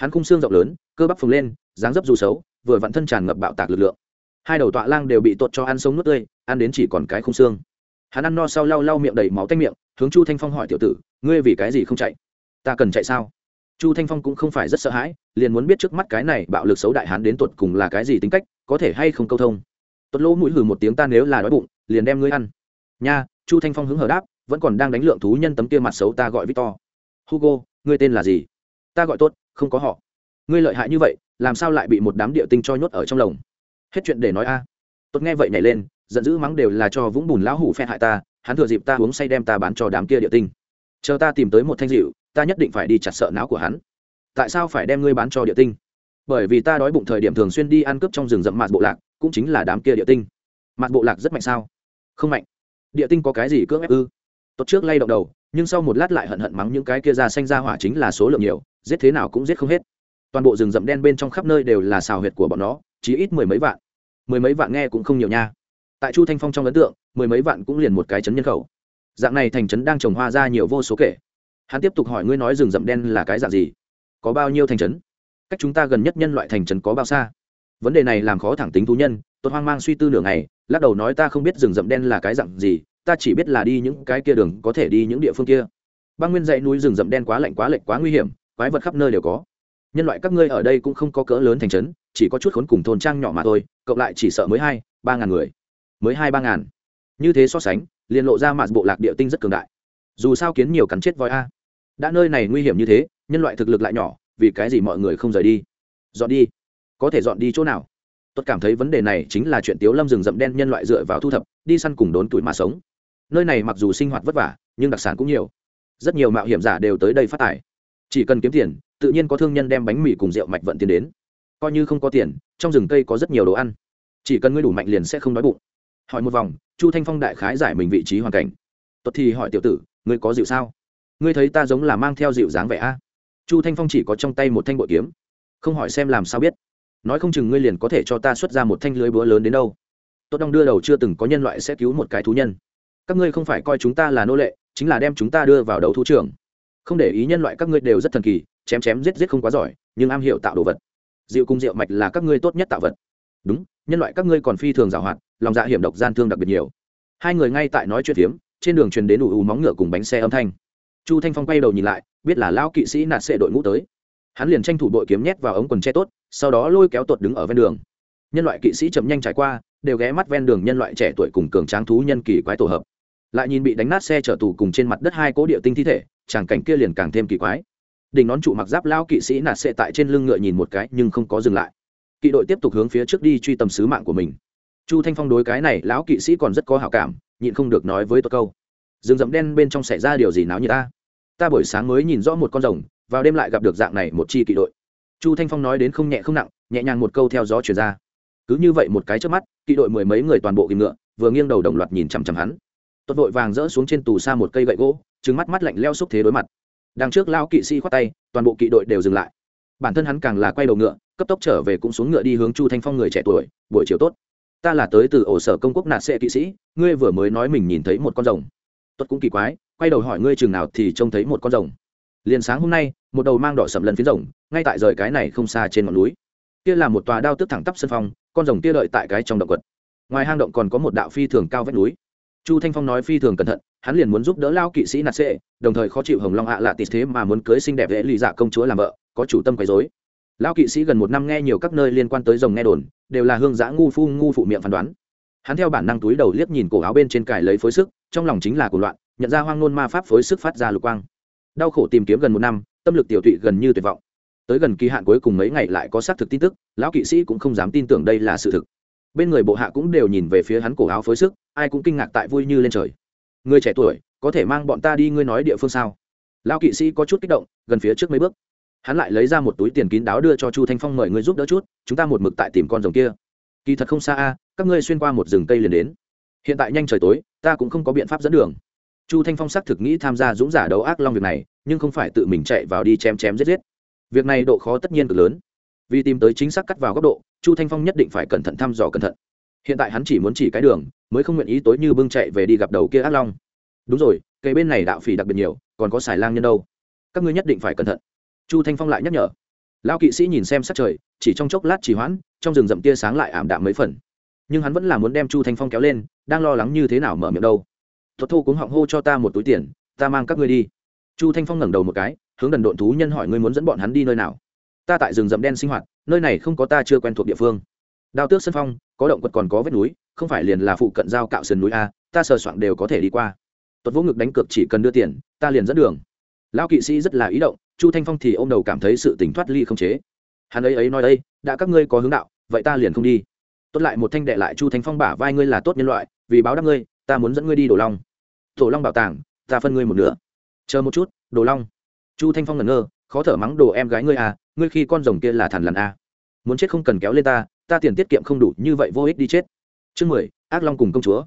hắn khung xương rộng lớn, cơ bắp phồng lên, dáng dấp dù xấu, vừa vặn thân tràn ngập bạo tạc lực lượng. Hai đầu tọa lang đều bị tuột cho ăn sống nước tươi, ăn đến chỉ còn cái khung xương. Hắn ăn no sau lau lau miệng đầy máu tanh miệng, hướng chu thanh phong hỏi tiểu tử, ngươi vì cái gì không chạy? Ta cần chạy sao? Chu thanh phong cũng không phải rất sợ hãi, liền muốn biết trước mắt cái này bạo lực xấu đại hán đến tột cùng là cái gì tính cách, có thể hay không câu thông. Tuất lỗ mũi hử một tiếng ta nếu là đói bụng, liền đem ngươi ăn. Nha, chu thanh phong hứng hở đáp, vẫn còn đang đánh lượng thú nhân tấm kia mặt xấu ta gọi victor. Hugo, ngươi tên là gì? Ta gọi tốt không có họ. Ngươi lợi hại như vậy, làm sao lại bị một đám địa tinh cho nhốt ở trong lồng? Hết chuyện để nói a. Tốt nghe vậy nhảy lên, giận dữ mắng đều là cho vũng bùn lão hủ phe hại ta, hắn thừa dịp ta uống say đem ta bán cho đám kia địa tinh. Chờ ta tìm tới một thanh dịu ta nhất định phải đi chặt sợ não của hắn. Tại sao phải đem ngươi bán cho địa tinh? Bởi vì ta đói bụng thời điểm thường xuyên đi ăn cướp trong rừng rậm mạt bộ lạc, cũng chính là đám kia địa tinh. Mạt bộ lạc rất mạnh sao? Không mạnh. Địa tinh có cái gì cưỡng ép ư? Tốt trước lay động đầu, nhưng sau một lát lại hận hận mắng những cái kia ra xanh ra hỏa chính là số lượng nhiều giết thế nào cũng giết không hết. Toàn bộ rừng rậm đen bên trong khắp nơi đều là xào huyệt của bọn nó chỉ ít mười mấy vạn. Mười mấy vạn nghe cũng không nhiều nha. Tại chu thanh phong trong ấn tượng, mười mấy vạn cũng liền một cái chấn nhân khẩu. Dạng này thành trấn đang trồng hoa ra nhiều vô số kể. Hắn tiếp tục hỏi ngươi nói rừng rậm đen là cái dạng gì? Có bao nhiêu thành trấn? Cách chúng ta gần nhất nhân loại thành trấn có bao xa? Vấn đề này làm khó thẳng tính thú nhân tốt hoang mang suy tư nửa ngày, lắc đầu nói ta không biết rừng rậm đen là cái dạng gì, ta chỉ biết là đi những cái kia đường có thể đi những địa phương kia. Băng nguyên dãy núi rừng rậm đen quá lạnh quá lệch quá nguy hiểm quái vật khắp nơi đều có. Nhân loại các ngươi ở đây cũng không có cỡ lớn thành trấn, chỉ có chút khốn cùng thôn trang nhỏ mà thôi, cộng lại chỉ sợ mới hai, ba ngàn người. Mới hai, ba ngàn. Như thế so sánh, liền lộ ra mạt bộ lạc địa tinh rất cường đại. Dù sao kiến nhiều cắn chết voi a. Đã nơi này nguy hiểm như thế, nhân loại thực lực lại nhỏ, vì cái gì mọi người không rời đi? Dọn đi. Có thể dọn đi chỗ nào? Tôi cảm thấy vấn đề này chính là chuyện tiếu lâm rừng rậm đen nhân loại dựa vào thu thập, đi săn cùng đốn tuổi mà sống. Nơi này mặc dù sinh hoạt vất vả, nhưng đặc sản cũng nhiều. Rất nhiều mạo hiểm giả đều tới đây phát tài chỉ cần kiếm tiền, tự nhiên có thương nhân đem bánh mì cùng rượu mạch vận tiền đến. Coi như không có tiền, trong rừng cây có rất nhiều đồ ăn. Chỉ cần ngươi đủ mạnh liền sẽ không đói bụng. Hỏi một vòng, chu thanh phong đại khái giải mình vị trí hoàn cảnh. Tuật thì hỏi tiểu tử, ngươi có dịu sao? Ngươi thấy ta giống là mang theo dịu dáng vẻ a? Chu thanh phong chỉ có trong tay một thanh bội kiếm. Không hỏi xem làm sao biết. Nói không chừng ngươi liền có thể cho ta xuất ra một thanh lưới búa lớn đến đâu. Tốt đong đưa đầu chưa từng có nhân loại sẽ cứu một cái thú nhân. Các ngươi không phải coi chúng ta là nô lệ, chính là đem chúng ta đưa vào đầu thú trường không để ý nhân loại các ngươi đều rất thần kỳ, chém chém giết giết không quá giỏi, nhưng am hiểu tạo đồ vật. Rượu cung rượu mạch là các ngươi tốt nhất tạo vật. Đúng, nhân loại các ngươi còn phi thường giảo hoạt lòng dạ hiểm độc gian thương đặc biệt nhiều. Hai người ngay tại nói chuyện phiếm, trên đường truyền đến ù ù móng ngựa cùng bánh xe âm thanh. Chu thanh phong quay đầu nhìn lại, biết là lão kỵ sĩ nạt sệ đội ngũ tới. Hắn liền tranh thủ đội kiếm nhét vào ống quần che tốt, sau đó lôi kéo tuột đứng ở ven đường. Nhân loại kỵ sĩ chậm nhanh trải qua, đều ghé mắt ven đường nhân loại trẻ tuổi cùng cường tráng thú nhân kỳ quái tổ hợp. Lại nhìn bị đánh nát xe chở tù cùng trên mặt đất hai cố địa tinh thi thể tràng cảnh kia liền càng thêm kỳ quái. Đỉnh nón trụ mặc giáp lao kỵ sĩ nạt sệ tại trên lưng ngựa nhìn một cái nhưng không có dừng lại. Kỵ đội tiếp tục hướng phía trước đi truy tầm sứ mạng của mình. Chu thanh phong đối cái này lão kỵ sĩ còn rất có hảo cảm, nhịn không được nói với tôi câu. Rừng rậm đen bên trong xảy ra điều gì náo như ta? Ta buổi sáng mới nhìn rõ một con rồng, vào đêm lại gặp được dạng này một chi kỵ đội. Chu thanh phong nói đến không nhẹ không nặng, nhẹ nhàng một câu theo gió chuyển ra. Cứ như vậy một cái trước mắt, kỵ đội mười mấy người toàn bộ kìm ngựa, vừa nghiêng đầu đồng loạt nhìn chằm chằm hắn. Tuột vội vàng rỡ xuống trên tù xa một cây gậy gỗ trứng mắt mắt lạnh leo xúc thế đối mặt. Đằng trước lao kỵ sĩ khoát tay, toàn bộ kỵ đội đều dừng lại. Bản thân hắn càng là quay đầu ngựa, cấp tốc trở về cũng xuống ngựa đi hướng chu thanh phong người trẻ tuổi, buổi chiều tốt. Ta là tới từ ổ sở công quốc nạt sệ kỵ sĩ, ngươi vừa mới nói mình nhìn thấy một con rồng. Tuất cũng kỳ quái, quay đầu hỏi ngươi chừng nào thì trông thấy một con rồng. Liền sáng hôm nay, một đầu mang đỏ sầm lần phía rồng, ngay tại rời cái này không xa trên ngọn núi. Kia là một tòa đao tức thẳng tắp sân phong, con rồng kia đợi tại cái trong động quật. Ngoài hang động còn có một đạo phi thường cao vách núi chu thanh phong nói phi thường cẩn thận, hắn liền muốn giúp đỡ lao kỵ sĩ nạt sệ, đồng thời khó chịu hồng long ạ à lạ tịt thế mà muốn cưới xinh đẹp dễ lì dạ công chúa làm vợ, có chủ tâm quấy dối lao kỵ sĩ gần một năm nghe nhiều các nơi liên quan tới rồng nghe đồn, đều là hương giã ngu phu ngu phụ miệng phán đoán. Hắn theo bản năng túi đầu liếc nhìn cổ áo bên trên cài lấy phối sức, trong lòng chính là cuộc loạn, nhận ra hoang nôn ma pháp phối sức phát ra lục quang. Đau khổ tìm kiếm gần một năm, tâm lực tiểu thụy gần như tuyệt vọng. Tới gần kỳ hạn cuối cùng mấy ngày lại có xác thực tin tức, lão kỵ sĩ cũng không dám tin tưởng đây là sự thực bên người bộ hạ cũng đều nhìn về phía hắn cổ áo phối sức, ai cũng kinh ngạc tại vui như lên trời. Người trẻ tuổi, có thể mang bọn ta đi ngươi nói địa phương sao? Lão kỵ sĩ có chút kích động, gần phía trước mấy bước. Hắn lại lấy ra một túi tiền kín đáo đưa cho chu thanh phong mời ngươi giúp đỡ chút, chúng ta một mực tại tìm con rồng kia. Kỳ thật không xa a, các ngươi xuyên qua một rừng cây liền đến. Hiện tại nhanh trời tối, ta cũng không có biện pháp dẫn đường. Chu thanh phong xác thực nghĩ tham gia dũng giả đấu ác long việc này, nhưng không phải tự mình chạy vào đi chém chém giết giết. Việc này độ khó tất nhiên cực lớn vì tìm tới chính xác cắt vào góc độ, chu thanh phong nhất định phải cẩn thận thăm dò cẩn thận. Hiện tại hắn chỉ muốn chỉ cái đường, mới không nguyện ý tối như bưng chạy về đi gặp đầu kia ác long. Đúng rồi cây bên này đạo phỉ đặc biệt nhiều, còn có xài lang nhân đâu. Các ngươi nhất định phải cẩn thận. Chu thanh phong lại nhắc nhở. Lão kỵ sĩ nhìn xem sát trời, chỉ trong chốc lát chỉ hoãn, trong rừng rậm tia sáng lại ảm đạm mấy phần. Nhưng hắn vẫn là muốn đem chu thanh phong kéo lên, đang lo lắng như thế nào mở miệng đâu. Thuật thu cũng họng hô cho ta một túi tiền, ta mang các ngươi đi. Chu thanh phong ngẩng đầu một cái, hướng đần độn thú nhân hỏi ngươi muốn dẫn bọn hắn đi nơi nào ta tại rừng rậm đen sinh hoạt, nơi này không có ta chưa quen thuộc địa phương. Đao tước sân phong, có động quật còn có vết núi, không phải liền là phụ cận giao cạo sườn núi a, ta sờ soạn đều có thể đi qua. Tuật vỗ ngực đánh cược chỉ cần đưa tiền, ta liền dẫn đường. Lão kỵ sĩ rất là ý động, chu thanh phong thì ô m đầu cảm thấy sự tỉnh thoát ly không chế. Hắn ấy ấy nói đây đã các ngươi có hướng đạo, vậy ta liền không đi. Tốt lại một thanh đệ lại chu thanh phong bả vai ngươi là tốt nhân loại, vì báo đáp ngươi, ta muốn dẫn ngươi đi đồ long. Tổ long bảo tàng, ta phân ngươi một nửa. Chờ một chút, đồ long. Chu thanh phong ngẩn ngơ khó thở mắng đồ em gái ngươi à ngươi khi con rồng kia là thằn lằn à. muốn chết không cần kéo lên ta ta tiền tiết kiệm không đủ, như vậy vô ích đi chết. Chương mười, ác long cùng công chúa.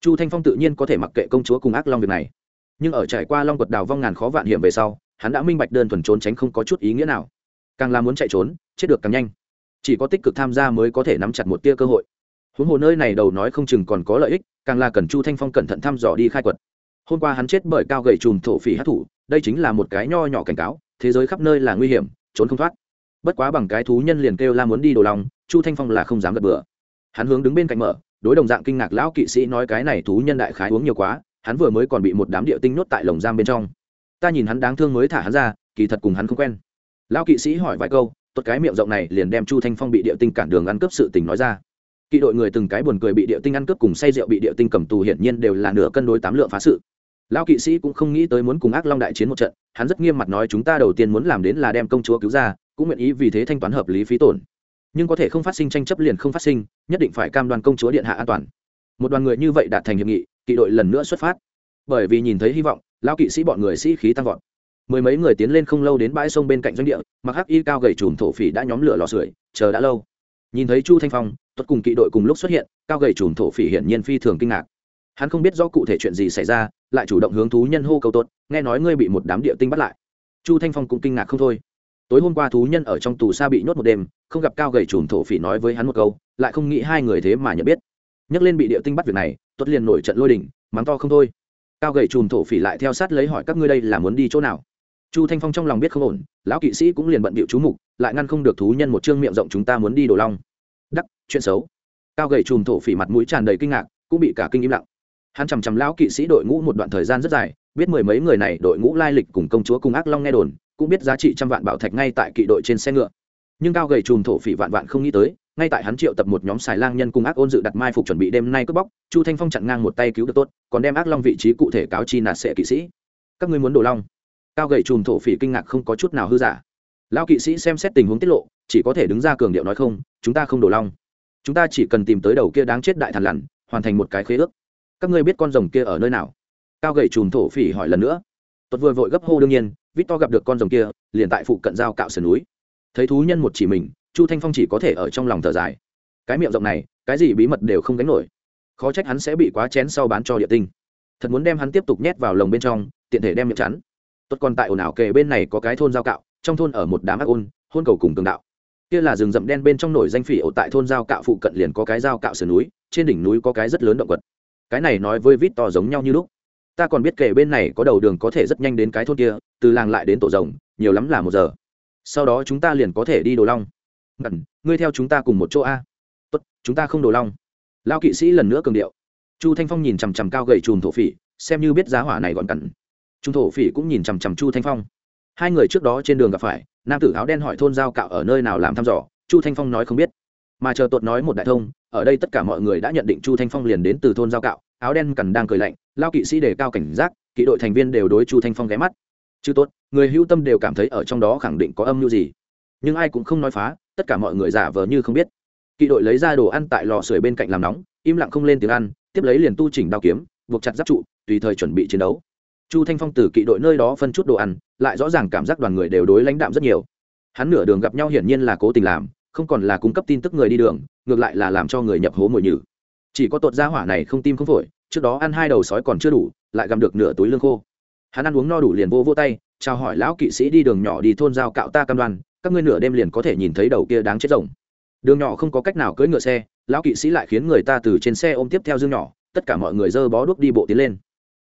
Chu thanh phong tự nhiên có thể mặc kệ công chúa cùng ác long việc này. Nhưng ở trải qua long quật đào vong ngàn khó vạn hiểm về sau, hắn đã minh bạch đơn thuần trốn tránh không có chút ý nghĩa nào. Càng là muốn chạy trốn, chết được càng nhanh. Chỉ có tích cực tham gia mới có thể nắm chặt một tia cơ hội. Huống hồ nơi này đầu nói không chừng còn có lợi ích, càng là cần chu thanh phong cẩn thận thăm dò đi khai quật. Hôm qua hắn chết bởi cao gậy chùm thổ phỉ hát thủ, đây chính là một cái nho nhỏ cảnh cáo thế giới khắp nơi là nguy hiểm, trốn không thoát. Bất quá bằng cái thú nhân liền kêu la muốn đi đồ lòng, chu thanh phong là không dám gật bừa. Hắn hướng đứng bên cạnh mở, đối đồng dạng kinh ngạc lão kỵ sĩ nói cái này thú nhân đại khái uống nhiều quá, hắn vừa mới còn bị một đám địa tinh nhốt tại lồng giam bên trong. Ta nhìn hắn đáng thương mới thả hắn ra, kỳ thật cùng hắn không quen. Lão kỵ sĩ hỏi vài câu tuột cái miệng rộng này liền đem chu thanh phong bị địa tinh cản đường ăn cướp sự tình nói ra. Kỵ đội người từng cái buồn cười bị địa tinh ăn cướp cùng say rượu bị địa tinh cầm tù hiển nhiên đều là nửa cân đối tám lượng phá sự lão kỵ sĩ cũng không nghĩ tới muốn cùng ác long đại chiến một trận, hắn rất nghiêm mặt nói chúng ta đầu tiên muốn làm đến là đem công chúa cứu ra, cũng nguyện ý vì thế thanh toán hợp lý phí tổn. Nhưng có thể không phát sinh tranh chấp liền không phát sinh, nhất định phải cam đoan công chúa điện hạ an toàn. Một đoàn người như vậy đạt thành hiệp nghị, kỵ đội lần nữa xuất phát. Bởi vì nhìn thấy hy vọng, lão kỵ sĩ bọn người sĩ khí tăng vọt. Mười mấy người tiến lên không lâu đến bãi sông bên cạnh doanh địa, mặc hắc y cao gầy trùm thổ phỉ đã nhóm lửa lò sưởi, chờ đã lâu. Nhìn thấy chu thanh phong, tuất cùng kỵ đội cùng lúc xuất hiện, cao gầy trùm thổ phỉ hiển nhiên phi thường kinh ngạc hắn không biết rõ cụ thể chuyện gì xảy ra, lại chủ động hướng thú nhân hô cầu tốt nghe nói ngươi bị một đám địa tinh bắt lại. Chu thanh phong cũng kinh ngạc không thôi. Tối hôm qua thú nhân ở trong tù xa bị nhốt một đêm, không gặp cao gầy chùm thổ phỉ nói với hắn một câu, lại không nghĩ hai người thế mà nhận biết. Nhắc lên bị địa tinh bắt việc này tuất liền nổi trận lôi đình, mắng to không thôi. Cao gầy chùm thổ phỉ lại theo sát lấy hỏi các ngươi đây là muốn đi chỗ nào? Chu thanh phong trong lòng biết không ổn, lão kỵ sĩ cũng liền bận bịu chú mục, lại ngăn không được thú nhân một chương miệng rộng chúng ta muốn đi đồ long. Đắc, chuyện xấu. Cao gầy chùm thổ phỉ mặt mũi tràn đầy kinh ngạc, cũng bị cả kinh im lặng hắn chằm chằm lão kỵ sĩ đội ngũ một đoạn thời gian rất dài, biết mười mấy người này đội ngũ lai lịch cùng công chúa cùng ác long nghe đồn, cũng biết giá trị trăm vạn bảo thạch ngay tại kỵ đội trên xe ngựa. Nhưng cao gầy chùm thổ phỉ vạn vạn không nghĩ tới, ngay tại hắn triệu tập một nhóm xài lang nhân cùng ác ôn dự đặt mai phục chuẩn bị đêm nay cướp bóc, chu thanh phong chặn ngang một tay cứu được tốt, còn đem ác long vị trí cụ thể cáo chi nạt sệ kỵ sĩ. Các ngươi muốn đổ long? Cao gầy chùm thổ phỉ kinh ngạc không có chút nào hư giả. Lão kỵ sĩ xem xét tình huống tiết lộ, chỉ có thể đứng ra cường điệu nói không, chúng ta không đổ long. Chúng ta chỉ cần tìm tới đầu kia đáng chết đại thần lằn, hoàn thành một cái khế ước các ngươi biết con rồng kia ở nơi nào? Cao gầy chùm thổ phỉ hỏi lần nữa. Tuật vừa vội gấp hô đương nhiên vít to gặp được con rồng kia, liền tại phụ cận giao cạo sườn núi. Thấy thú nhân một chỉ mình, chu thanh phong chỉ có thể ở trong lòng thở dài. Cái miệng rộng này, cái gì bí mật đều không gánh nổi. Khó trách hắn sẽ bị quá chén sau bán cho địa tinh. Thật muốn đem hắn tiếp tục nhét vào lồng bên trong, tiện thể đem miệng chắn. Tốt còn tại ồn ào kề bên này có cái thôn giao cạo, trong thôn ở một đám ác ôn, hôn cầu cùng tường đạo. Kia là rừng rậm đen bên trong nổi danh phỉ ổ tại thôn giao cạo phụ cận liền có cái giao cạo sườn núi, trên đỉnh núi có cái rất lớn động vật cái này nói với vít to giống nhau như lúc. Ta còn biết kể bên này có đầu đường có thể rất nhanh đến cái thôn kia, từ làng lại đến tổ rồng, nhiều lắm là một giờ. Sau đó chúng ta liền có thể đi đồ long. Ngẩn, ngươi theo chúng ta cùng một chỗ a. Tốt, chúng ta không đồ long. Lao kỵ sĩ lần nữa cường điệu. Chu thanh phong nhìn chằm chằm cao gầy chùm thổ phỉ, xem như biết giá hỏa này gọn cẩn trung thổ phỉ cũng nhìn chằm chằm chu thanh phong. Hai người trước đó trên đường gặp phải, nam tử áo đen hỏi thôn giao cạo ở nơi nào làm thăm dò, chu thanh phong nói không biết mà chờ tuột nói một đại thông, ở đây tất cả mọi người đã nhận định chu thanh phong liền đến từ thôn giao cạo, áo đen cằn đang cười lạnh, lao kỵ sĩ đề cao cảnh giác, kỵ đội thành viên đều đối chu thanh phong ghé mắt. Chứ tốt, người hữu tâm đều cảm thấy ở trong đó khẳng định có âm mưu gì. Nhưng ai cũng không nói phá, tất cả mọi người giả vờ như không biết. Kỵ đội lấy ra đồ ăn tại lò sưởi bên cạnh làm nóng, im lặng không lên tiếng ăn, tiếp lấy liền tu chỉnh đao kiếm, buộc chặt giáp trụ, tùy thời chuẩn bị chiến đấu. Chu thanh phong từ kỵ đội nơi đó phân chút đồ ăn, lại rõ ràng cảm giác đoàn người đều đối lãnh đạm rất nhiều. Hắn nửa đường gặp nhau hiển nhiên là cố tình làm không còn là cung cấp tin tức người đi đường, ngược lại là làm cho người nhập hố mồi nhử. Chỉ có tột gia hỏa này không tim không phổi, trước đó ăn hai đầu sói còn chưa đủ, lại gặm được nửa túi lương khô. Hắn ăn uống no đủ liền vô vô tay, chào hỏi lão kỵ sĩ đi đường nhỏ đi thôn giao cạo ta cam đoan, các ngươi nửa đêm liền có thể nhìn thấy đầu kia đáng chết rồng. Đường nhỏ không có cách nào cưỡi ngựa xe, lão kỵ sĩ lại khiến người ta từ trên xe ôm tiếp theo dương nhỏ, tất cả mọi người dơ bó đuốc đi bộ tiến lên.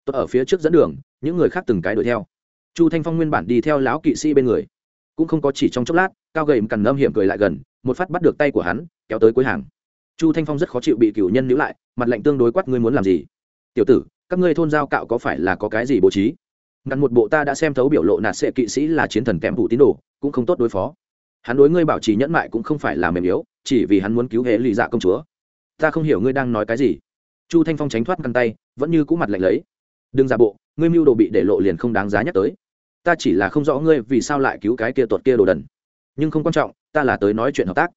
Tốt ở phía trước dẫn đường, những người khác từng cái đuổi theo. Chu thanh phong nguyên bản đi theo lão kỵ sĩ bên người, cũng không có chỉ trong chốc lát, cao gầy cằn âm hiểm cười lại gần một phát bắt được tay của hắn, kéo tới cuối hàng. Chu thanh phong rất khó chịu bị cửu nhân níu lại, mặt lạnh tương đối quát, ngươi muốn làm gì? Tiểu tử, các ngươi thôn giao cạo có phải là có cái gì bố trí? Ngăn một bộ ta đã xem thấu biểu lộ nạt sệ kỵ sĩ là chiến thần kèm thủ tín đồ, cũng không tốt đối phó. Hắn đối ngươi bảo trì nhẫn mại cũng không phải là mềm yếu, chỉ vì hắn muốn cứu hệ lụy dạ công chúa. Ta không hiểu ngươi đang nói cái gì. Chu thanh phong tránh thoát căn tay, vẫn như cũ mặt lạnh lấy. Đừng giả bộ, ngươi mưu đồ bị để lộ liền không đáng giá nhắc tới. Ta chỉ là không rõ ngươi vì sao lại cứu cái kia tuột kia đồ đần nhưng không quan trọng, ta là tới nói chuyện hợp tác.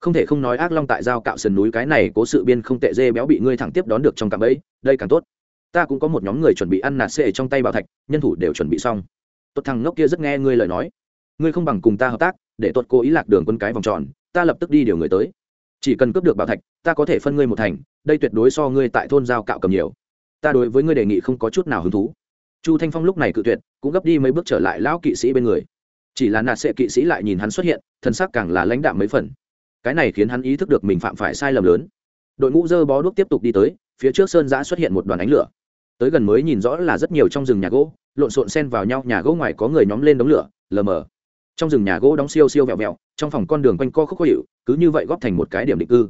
Không thể không nói ác long tại giao cạo sườn núi cái này cố sự biên không tệ dê béo bị ngươi thẳng tiếp đón được trong cạm ấy đây càng tốt. Ta cũng có một nhóm người chuẩn bị ăn nạt xệ trong tay bảo thạch, nhân thủ đều chuẩn bị xong. Tốt thằng ngốc kia rất nghe ngươi lời nói. Ngươi không bằng cùng ta hợp tác, để tuột cố ý lạc đường quân cái vòng tròn, ta lập tức đi điều người tới. Chỉ cần cướp được bảo thạch, ta có thể phân ngươi một thành, đây tuyệt đối so ngươi tại thôn giao cạo cầm nhiều. Ta đối với ngươi đề nghị không có chút nào hứng thú. Chu thanh phong lúc này cự tuyệt, cũng gấp đi mấy bước trở lại lão kỵ sĩ bên người chỉ là nạt sệ kỵ sĩ lại nhìn hắn xuất hiện thân xác càng là lãnh đạm mấy phần. Cái này khiến hắn ý thức được mình phạm phải sai lầm lớn. Đội ngũ dơ bó đuốc tiếp tục đi tới, phía trước sơn giã xuất hiện một đoàn ánh lửa. Tới gần mới nhìn rõ là rất nhiều trong rừng nhà gỗ, lộn xộn xen vào nhau, nhà gỗ ngoài có người nhóm lên đống lửa, lờ mờ. Trong rừng nhà gỗ đóng siêu siêu vẹo vẹo, trong phòng con đường quanh co khúc khó hiệu cứ như vậy góp thành một cái điểm định cư.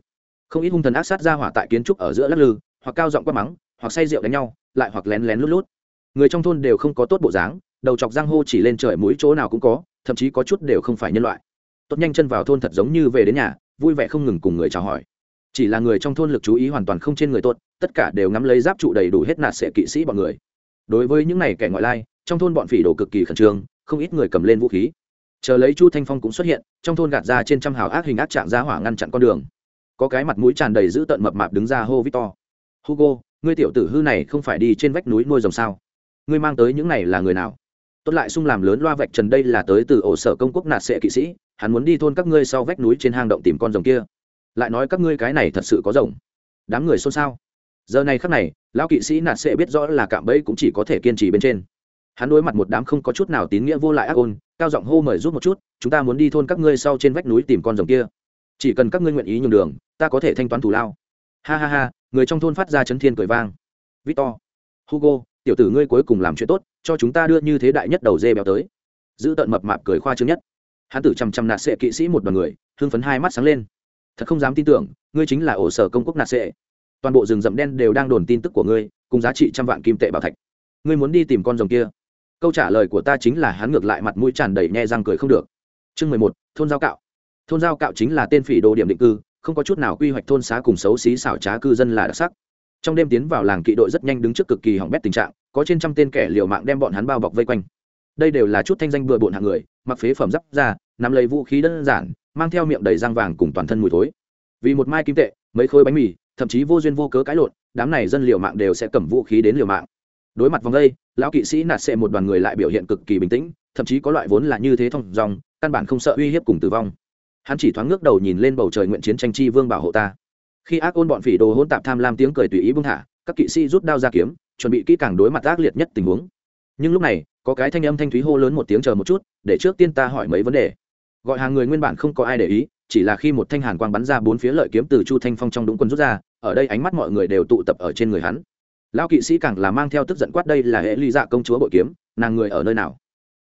Không ít hung thần ác sát ra hỏa tại kiến trúc ở giữa lắc lư, hoặc cao giọng quát mắng, hoặc say rượu đánh nhau, lại hoặc lén lén lút lút. Người trong thôn đều không có tốt bộ dáng, đầu chọc giang hô chỉ lên trời mũi chỗ nào cũng có thậm chí có chút đều không phải nhân loại. Tốt nhanh chân vào thôn thật giống như về đến nhà, vui vẻ không ngừng cùng người chào hỏi. Chỉ là người trong thôn lực chú ý hoàn toàn không trên người tốt, tất cả đều ngắm lấy giáp trụ đầy đủ hết nạt sẽ kỵ sĩ bọn người. Đối với những này kẻ ngoại lai, trong thôn bọn phỉ đồ cực kỳ khẩn trương, không ít người cầm lên vũ khí. Chờ lấy chu thanh phong cũng xuất hiện, trong thôn gạt ra trên trăm hào ác hình ác trạng ra hỏa ngăn chặn con đường. Có cái mặt mũi tràn đầy dữ tợn mập mạp đứng ra hô victor. Hugo, ngươi tiểu tử hư này không phải đi trên vách núi nuôi rồng sao? Ngươi mang tới những này là người nào? Tốt lại sung làm lớn loa vạch trần đây là tới từ ổ sở công quốc nạt sệ kỵ sĩ, hắn muốn đi thôn các ngươi sau vách núi trên hang động tìm con rồng kia. Lại nói các ngươi cái này thật sự có rồng. Đám người xôn xao. Giờ này khắc này, lão kỵ sĩ nạt sệ biết rõ là cạm bẫy cũng chỉ có thể kiên trì bên trên. Hắn đối mặt một đám không có chút nào tín nghĩa vô lại ác ôn, cao giọng hô mời rút một chút, chúng ta muốn đi thôn các ngươi sau trên vách núi tìm con rồng kia. Chỉ cần các ngươi nguyện ý nhường đường, ta có thể thanh toán thù lao. Ha ha ha, người trong thôn phát ra chấn thiên cười vang. Victor, hugo tiểu tử ngươi cuối cùng làm chuyện tốt, cho chúng ta đưa như thế đại nhất đầu dê béo tới. Giữ tận mập mạp cười khoa trương nhất. Hắn tử chằm chằm nạt sệ kỵ sĩ một đoàn người, hưng phấn hai mắt sáng lên. Thật không dám tin tưởng, ngươi chính là ổ sở công quốc nạt sệ. Toàn bộ rừng rậm đen đều đang đồn tin tức của ngươi, cùng giá trị trăm vạn kim tệ bảo thạch. Ngươi muốn đi tìm con rồng kia. Câu trả lời của ta chính là hắn ngược lại mặt mũi tràn đầy nhe răng cười không được. Chương mười một, thôn giao cạo. Thôn giao cạo chính là tên phỉ đồ điểm định cư, không có chút nào quy hoạch thôn xá cùng xấu xí xảo trá cư dân là đặc sắc trong đêm tiến vào làng kỵ đội rất nhanh đứng trước cực kỳ hỏng bét tình trạng, có trên trăm tên kẻ liều mạng đem bọn hắn bao bọc vây quanh. Đây đều là chút thanh danh bừa bộn hạng người, mặc phế phẩm giáp ra nắm lấy vũ khí đơn giản, mang theo miệng đầy răng vàng cùng toàn thân mùi thối. Vì một mai kim tệ, mấy khối bánh mì, thậm chí vô duyên vô cớ cãi lộn, đám này dân liều mạng đều sẽ cầm vũ khí đến liều mạng. Đối mặt vòng đây, lão kỵ sĩ nạt xệ một đoàn người lại biểu hiện cực kỳ bình tĩnh, thậm chí có loại vốn là như thế thông dòng, căn bản không sợ uy hiếp cùng tử vong. Hắn chỉ thoáng ngước đầu nhìn lên bầu trời nguyện chiến tranh chi vương bảo hộ ta khi ác ôn bọn phỉ đồ hôn tạp tham lam tiếng cười tùy ý bưng thả, các kỵ sĩ rút đao ra kiếm, chuẩn bị kỹ càng đối mặt ác liệt nhất tình huống. Nhưng lúc này, có cái thanh âm thanh thúy hô lớn một tiếng chờ một chút, để trước tiên ta hỏi mấy vấn đề. Gọi hàng người nguyên bản không có ai để ý, chỉ là khi một thanh hàn quang bắn ra bốn phía lợi kiếm từ chu thanh phong trong đúng quân rút ra, ở đây ánh mắt mọi người đều tụ tập ở trên người hắn. Lão kỵ sĩ càng là mang theo tức giận quát đây là hệ ly dạ công chúa bội kiếm, nàng người ở nơi nào?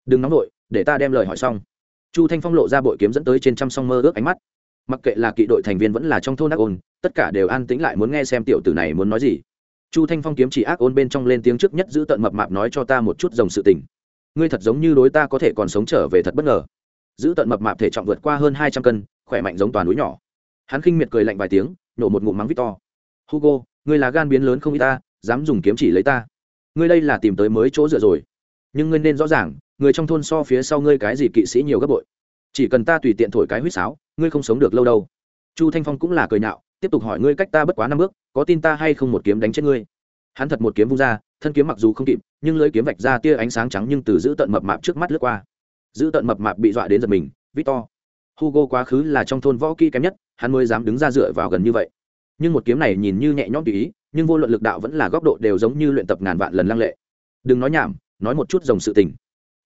Đừng nóng vội, để ta đem lời hỏi xong. Chu thanh phong lộ ra bội kiếm dẫn tới trên trăm song mơ ước ánh mắt. Mặc kệ là kỵ đội thành viên vẫn là trong thôn ác ôn tất cả đều an tĩnh lại muốn nghe xem tiểu tử này muốn nói gì. Chu thanh phong kiếm chỉ ác ôn bên trong lên tiếng trước nhất giữ tận mập mạp nói cho ta một chút dòng sự tình. Ngươi thật giống như đối ta có thể còn sống trở về thật bất ngờ. Giữ tận mập mạp thể trọng vượt qua hơn hai trăm cân, khỏe mạnh giống toàn núi nhỏ. Hắn khinh miệt cười lạnh vài tiếng, nổ một ngụm mắng victor. Hugo, ngươi là gan biến lớn không y ta, dám dùng kiếm chỉ lấy ta. Ngươi đây là tìm tới mới chỗ dựa rồi. Nhưng ngươi nên rõ ràng, người trong thôn so phía sau ngươi cái gì kỵ sĩ nhiều gấp bội. Chỉ cần ta tùy tiện thổi cái huýt sáo, ngươi không sống được lâu đâu. Chu thanh phong cũng là cười nhạo tiếp tục hỏi ngươi cách ta bất quá năm bước, có tin ta hay không một kiếm đánh chết ngươi? Hắn thật một kiếm vung ra, thân kiếm mặc dù không kịp, nhưng lưỡi kiếm vạch ra tia ánh sáng trắng nhưng từ giữ tận mập mạp trước mắt lướt qua. Giữ tận mập mạp bị dọa đến giật mình, victor. Hugo quá khứ là trong thôn võ kỹ kém nhất, hắn mới dám đứng ra dựa vào gần như vậy. Nhưng một kiếm này nhìn như nhẹ nhõm tùy ý, nhưng vô luận lực đạo vẫn là góc độ đều giống như luyện tập ngàn vạn lần lăng lệ. Đừng nói nhảm, nói một chút dòng sự tình.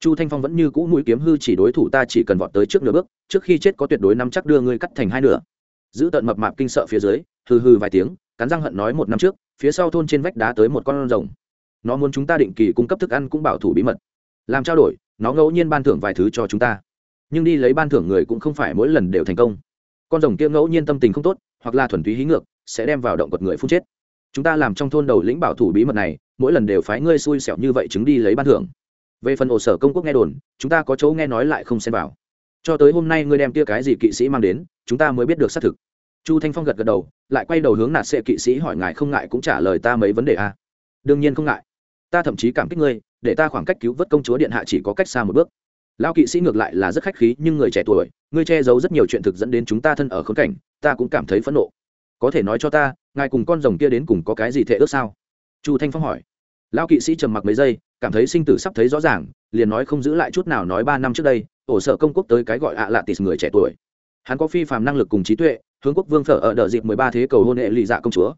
Chu thanh phong vẫn như cũ mũi kiếm hư chỉ đối thủ ta chỉ cần vọt tới trước nửa bước, trước khi chết có tuyệt đối năm chắc đưa ngươi cắt thành hai nửa giữ tận mập mạp kinh sợ phía dưới, hừ hừ vài tiếng, cắn răng hận nói một năm trước, phía sau thôn trên vách đá tới một con rồng. Nó muốn chúng ta định kỳ cung cấp thức ăn cũng bảo thủ bí mật. Làm trao đổi, nó ngẫu nhiên ban thưởng vài thứ cho chúng ta. Nhưng đi lấy ban thưởng người cũng không phải mỗi lần đều thành công. Con rồng kia ngẫu nhiên tâm tình không tốt, hoặc là thuần túy hí ngược, sẽ đem vào động vật người phun chết. Chúng ta làm trong thôn đầu lĩnh bảo thủ bí mật này, mỗi lần đều phái ngươi xui xẻo như vậy chứng đi lấy ban thưởng. Về phần ổ sở công quốc nghe đồn, chúng ta có chỗ nghe nói lại không xem vào cho tới hôm nay ngươi đem tia cái gì kỵ sĩ mang đến, chúng ta mới biết được xác thực. Chu thanh phong gật gật đầu, lại quay đầu hướng nạt sệ kỵ sĩ hỏi ngài không ngại cũng trả lời ta mấy vấn đề a? Đương nhiên không ngại. Ta thậm chí cảm kích ngươi, để ta khoảng cách cứu vớt công chúa điện hạ chỉ có cách xa một bước. Lão kỵ sĩ ngược lại là rất khách khí, nhưng người trẻ tuổi, ngươi che giấu rất nhiều chuyện thực dẫn đến chúng ta thân ở khốn cảnh, ta cũng cảm thấy phẫn nộ. Có thể nói cho ta, ngài cùng con rồng kia đến cùng có cái gì thể ước sao? Chu thanh phong hỏi. Lão kỵ sĩ trầm mặc mấy giây, cảm thấy sinh tử sắp thấy rõ ràng, liền nói không giữ lại chút nào nói ba năm trước đây ổ sở công quốc tới cái gọi ạ à lạ tịt người trẻ tuổi. Hắn có phi phàm năng lực cùng trí tuệ, hướng quốc vương phở ở đợt dịp mười ba thế cầu hôn hệ lụy dạ công chúa.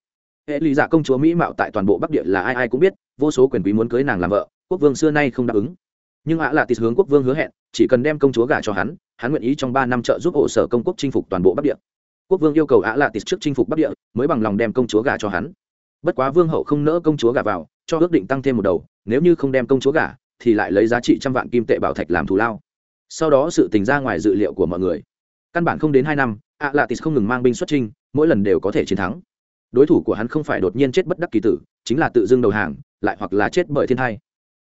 Hệ lụy dạ công chúa mỹ mạo tại toàn bộ bắc địa là ai ai cũng biết, vô số quyền quý muốn cưới nàng làm vợ, quốc vương xưa nay không đáp ứng. Nhưng ạ lạ tịt hướng quốc vương hứa hẹn, chỉ cần đem công chúa gả cho hắn hắn nguyện ý trong ba năm trợ giúp ổ sở công quốc chinh phục toàn bộ bắc địa. Quốc vương yêu cầu ạ lạ tịt trước chinh phục bắc địa, mới bằng lòng đem công chúa gả cho hắn. Bất quá vương hậu không nỡ công chúa gả vào, cho ước định tăng thêm một đầu, nếu như không đem công chúa gả, thì lại lấy giá trị trăm vạn kim tệ bảo thạch làm thù lao sau đó sự tình ra ngoài dự liệu của mọi người. Căn bản không đến hai năm ạ lạ tis không ngừng mang binh xuất trinh mỗi lần đều có thể chiến thắng. Đối thủ của hắn không phải đột nhiên chết bất đắc kỳ tử, chính là tự dưng đầu hàng, lại hoặc là chết bởi thiên thai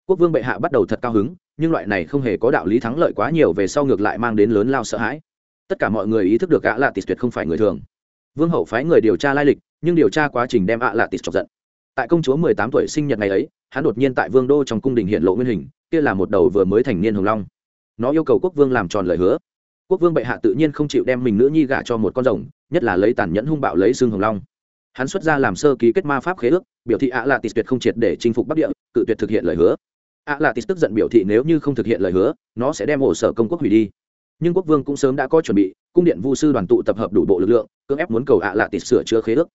quốc vương bệ hạ bắt đầu thật cao hứng, nhưng loại này không hề có đạo lý thắng lợi quá nhiều về sau ngược lại mang đến lớn lao sợ hãi. Tất cả mọi người ý thức được ạ lạ tis tuyệt không phải người thường. Vương hậu phái người điều tra lai lịch, nhưng điều tra quá trình đem ạ lạ tis chọc giận. Tại công chúa mười tám tuổi sinh nhật ngày ấy, hắn đột nhiên tại vương đô trong cung đình hiện lộ nguyên hình, kia là một đầu vừa mới thành niên hồng long nó yêu cầu quốc vương làm tròn lời hứa. Quốc vương bệ hạ tự nhiên không chịu đem mình nữ nhi gả cho một con rồng, nhất là lấy tàn nhẫn hung bạo lấy xương hồng long. Hắn xuất ra làm sơ ký kết ma pháp khế ước, biểu thị ạ lạ tịt tuyệt không triệt để chinh phục bắc địa, cự tuyệt thực hiện lời hứa. Ạ lạ tịt tức giận biểu thị nếu như không thực hiện lời hứa, nó sẽ đem ổ sở công quốc hủy đi. Nhưng quốc vương cũng sớm đã có chuẩn bị, cung điện vu sư đoàn tụ tập hợp đủ bộ lực lượng, cưỡng ép muốn cầu ạ lạ tịt sửa chữa khế ước.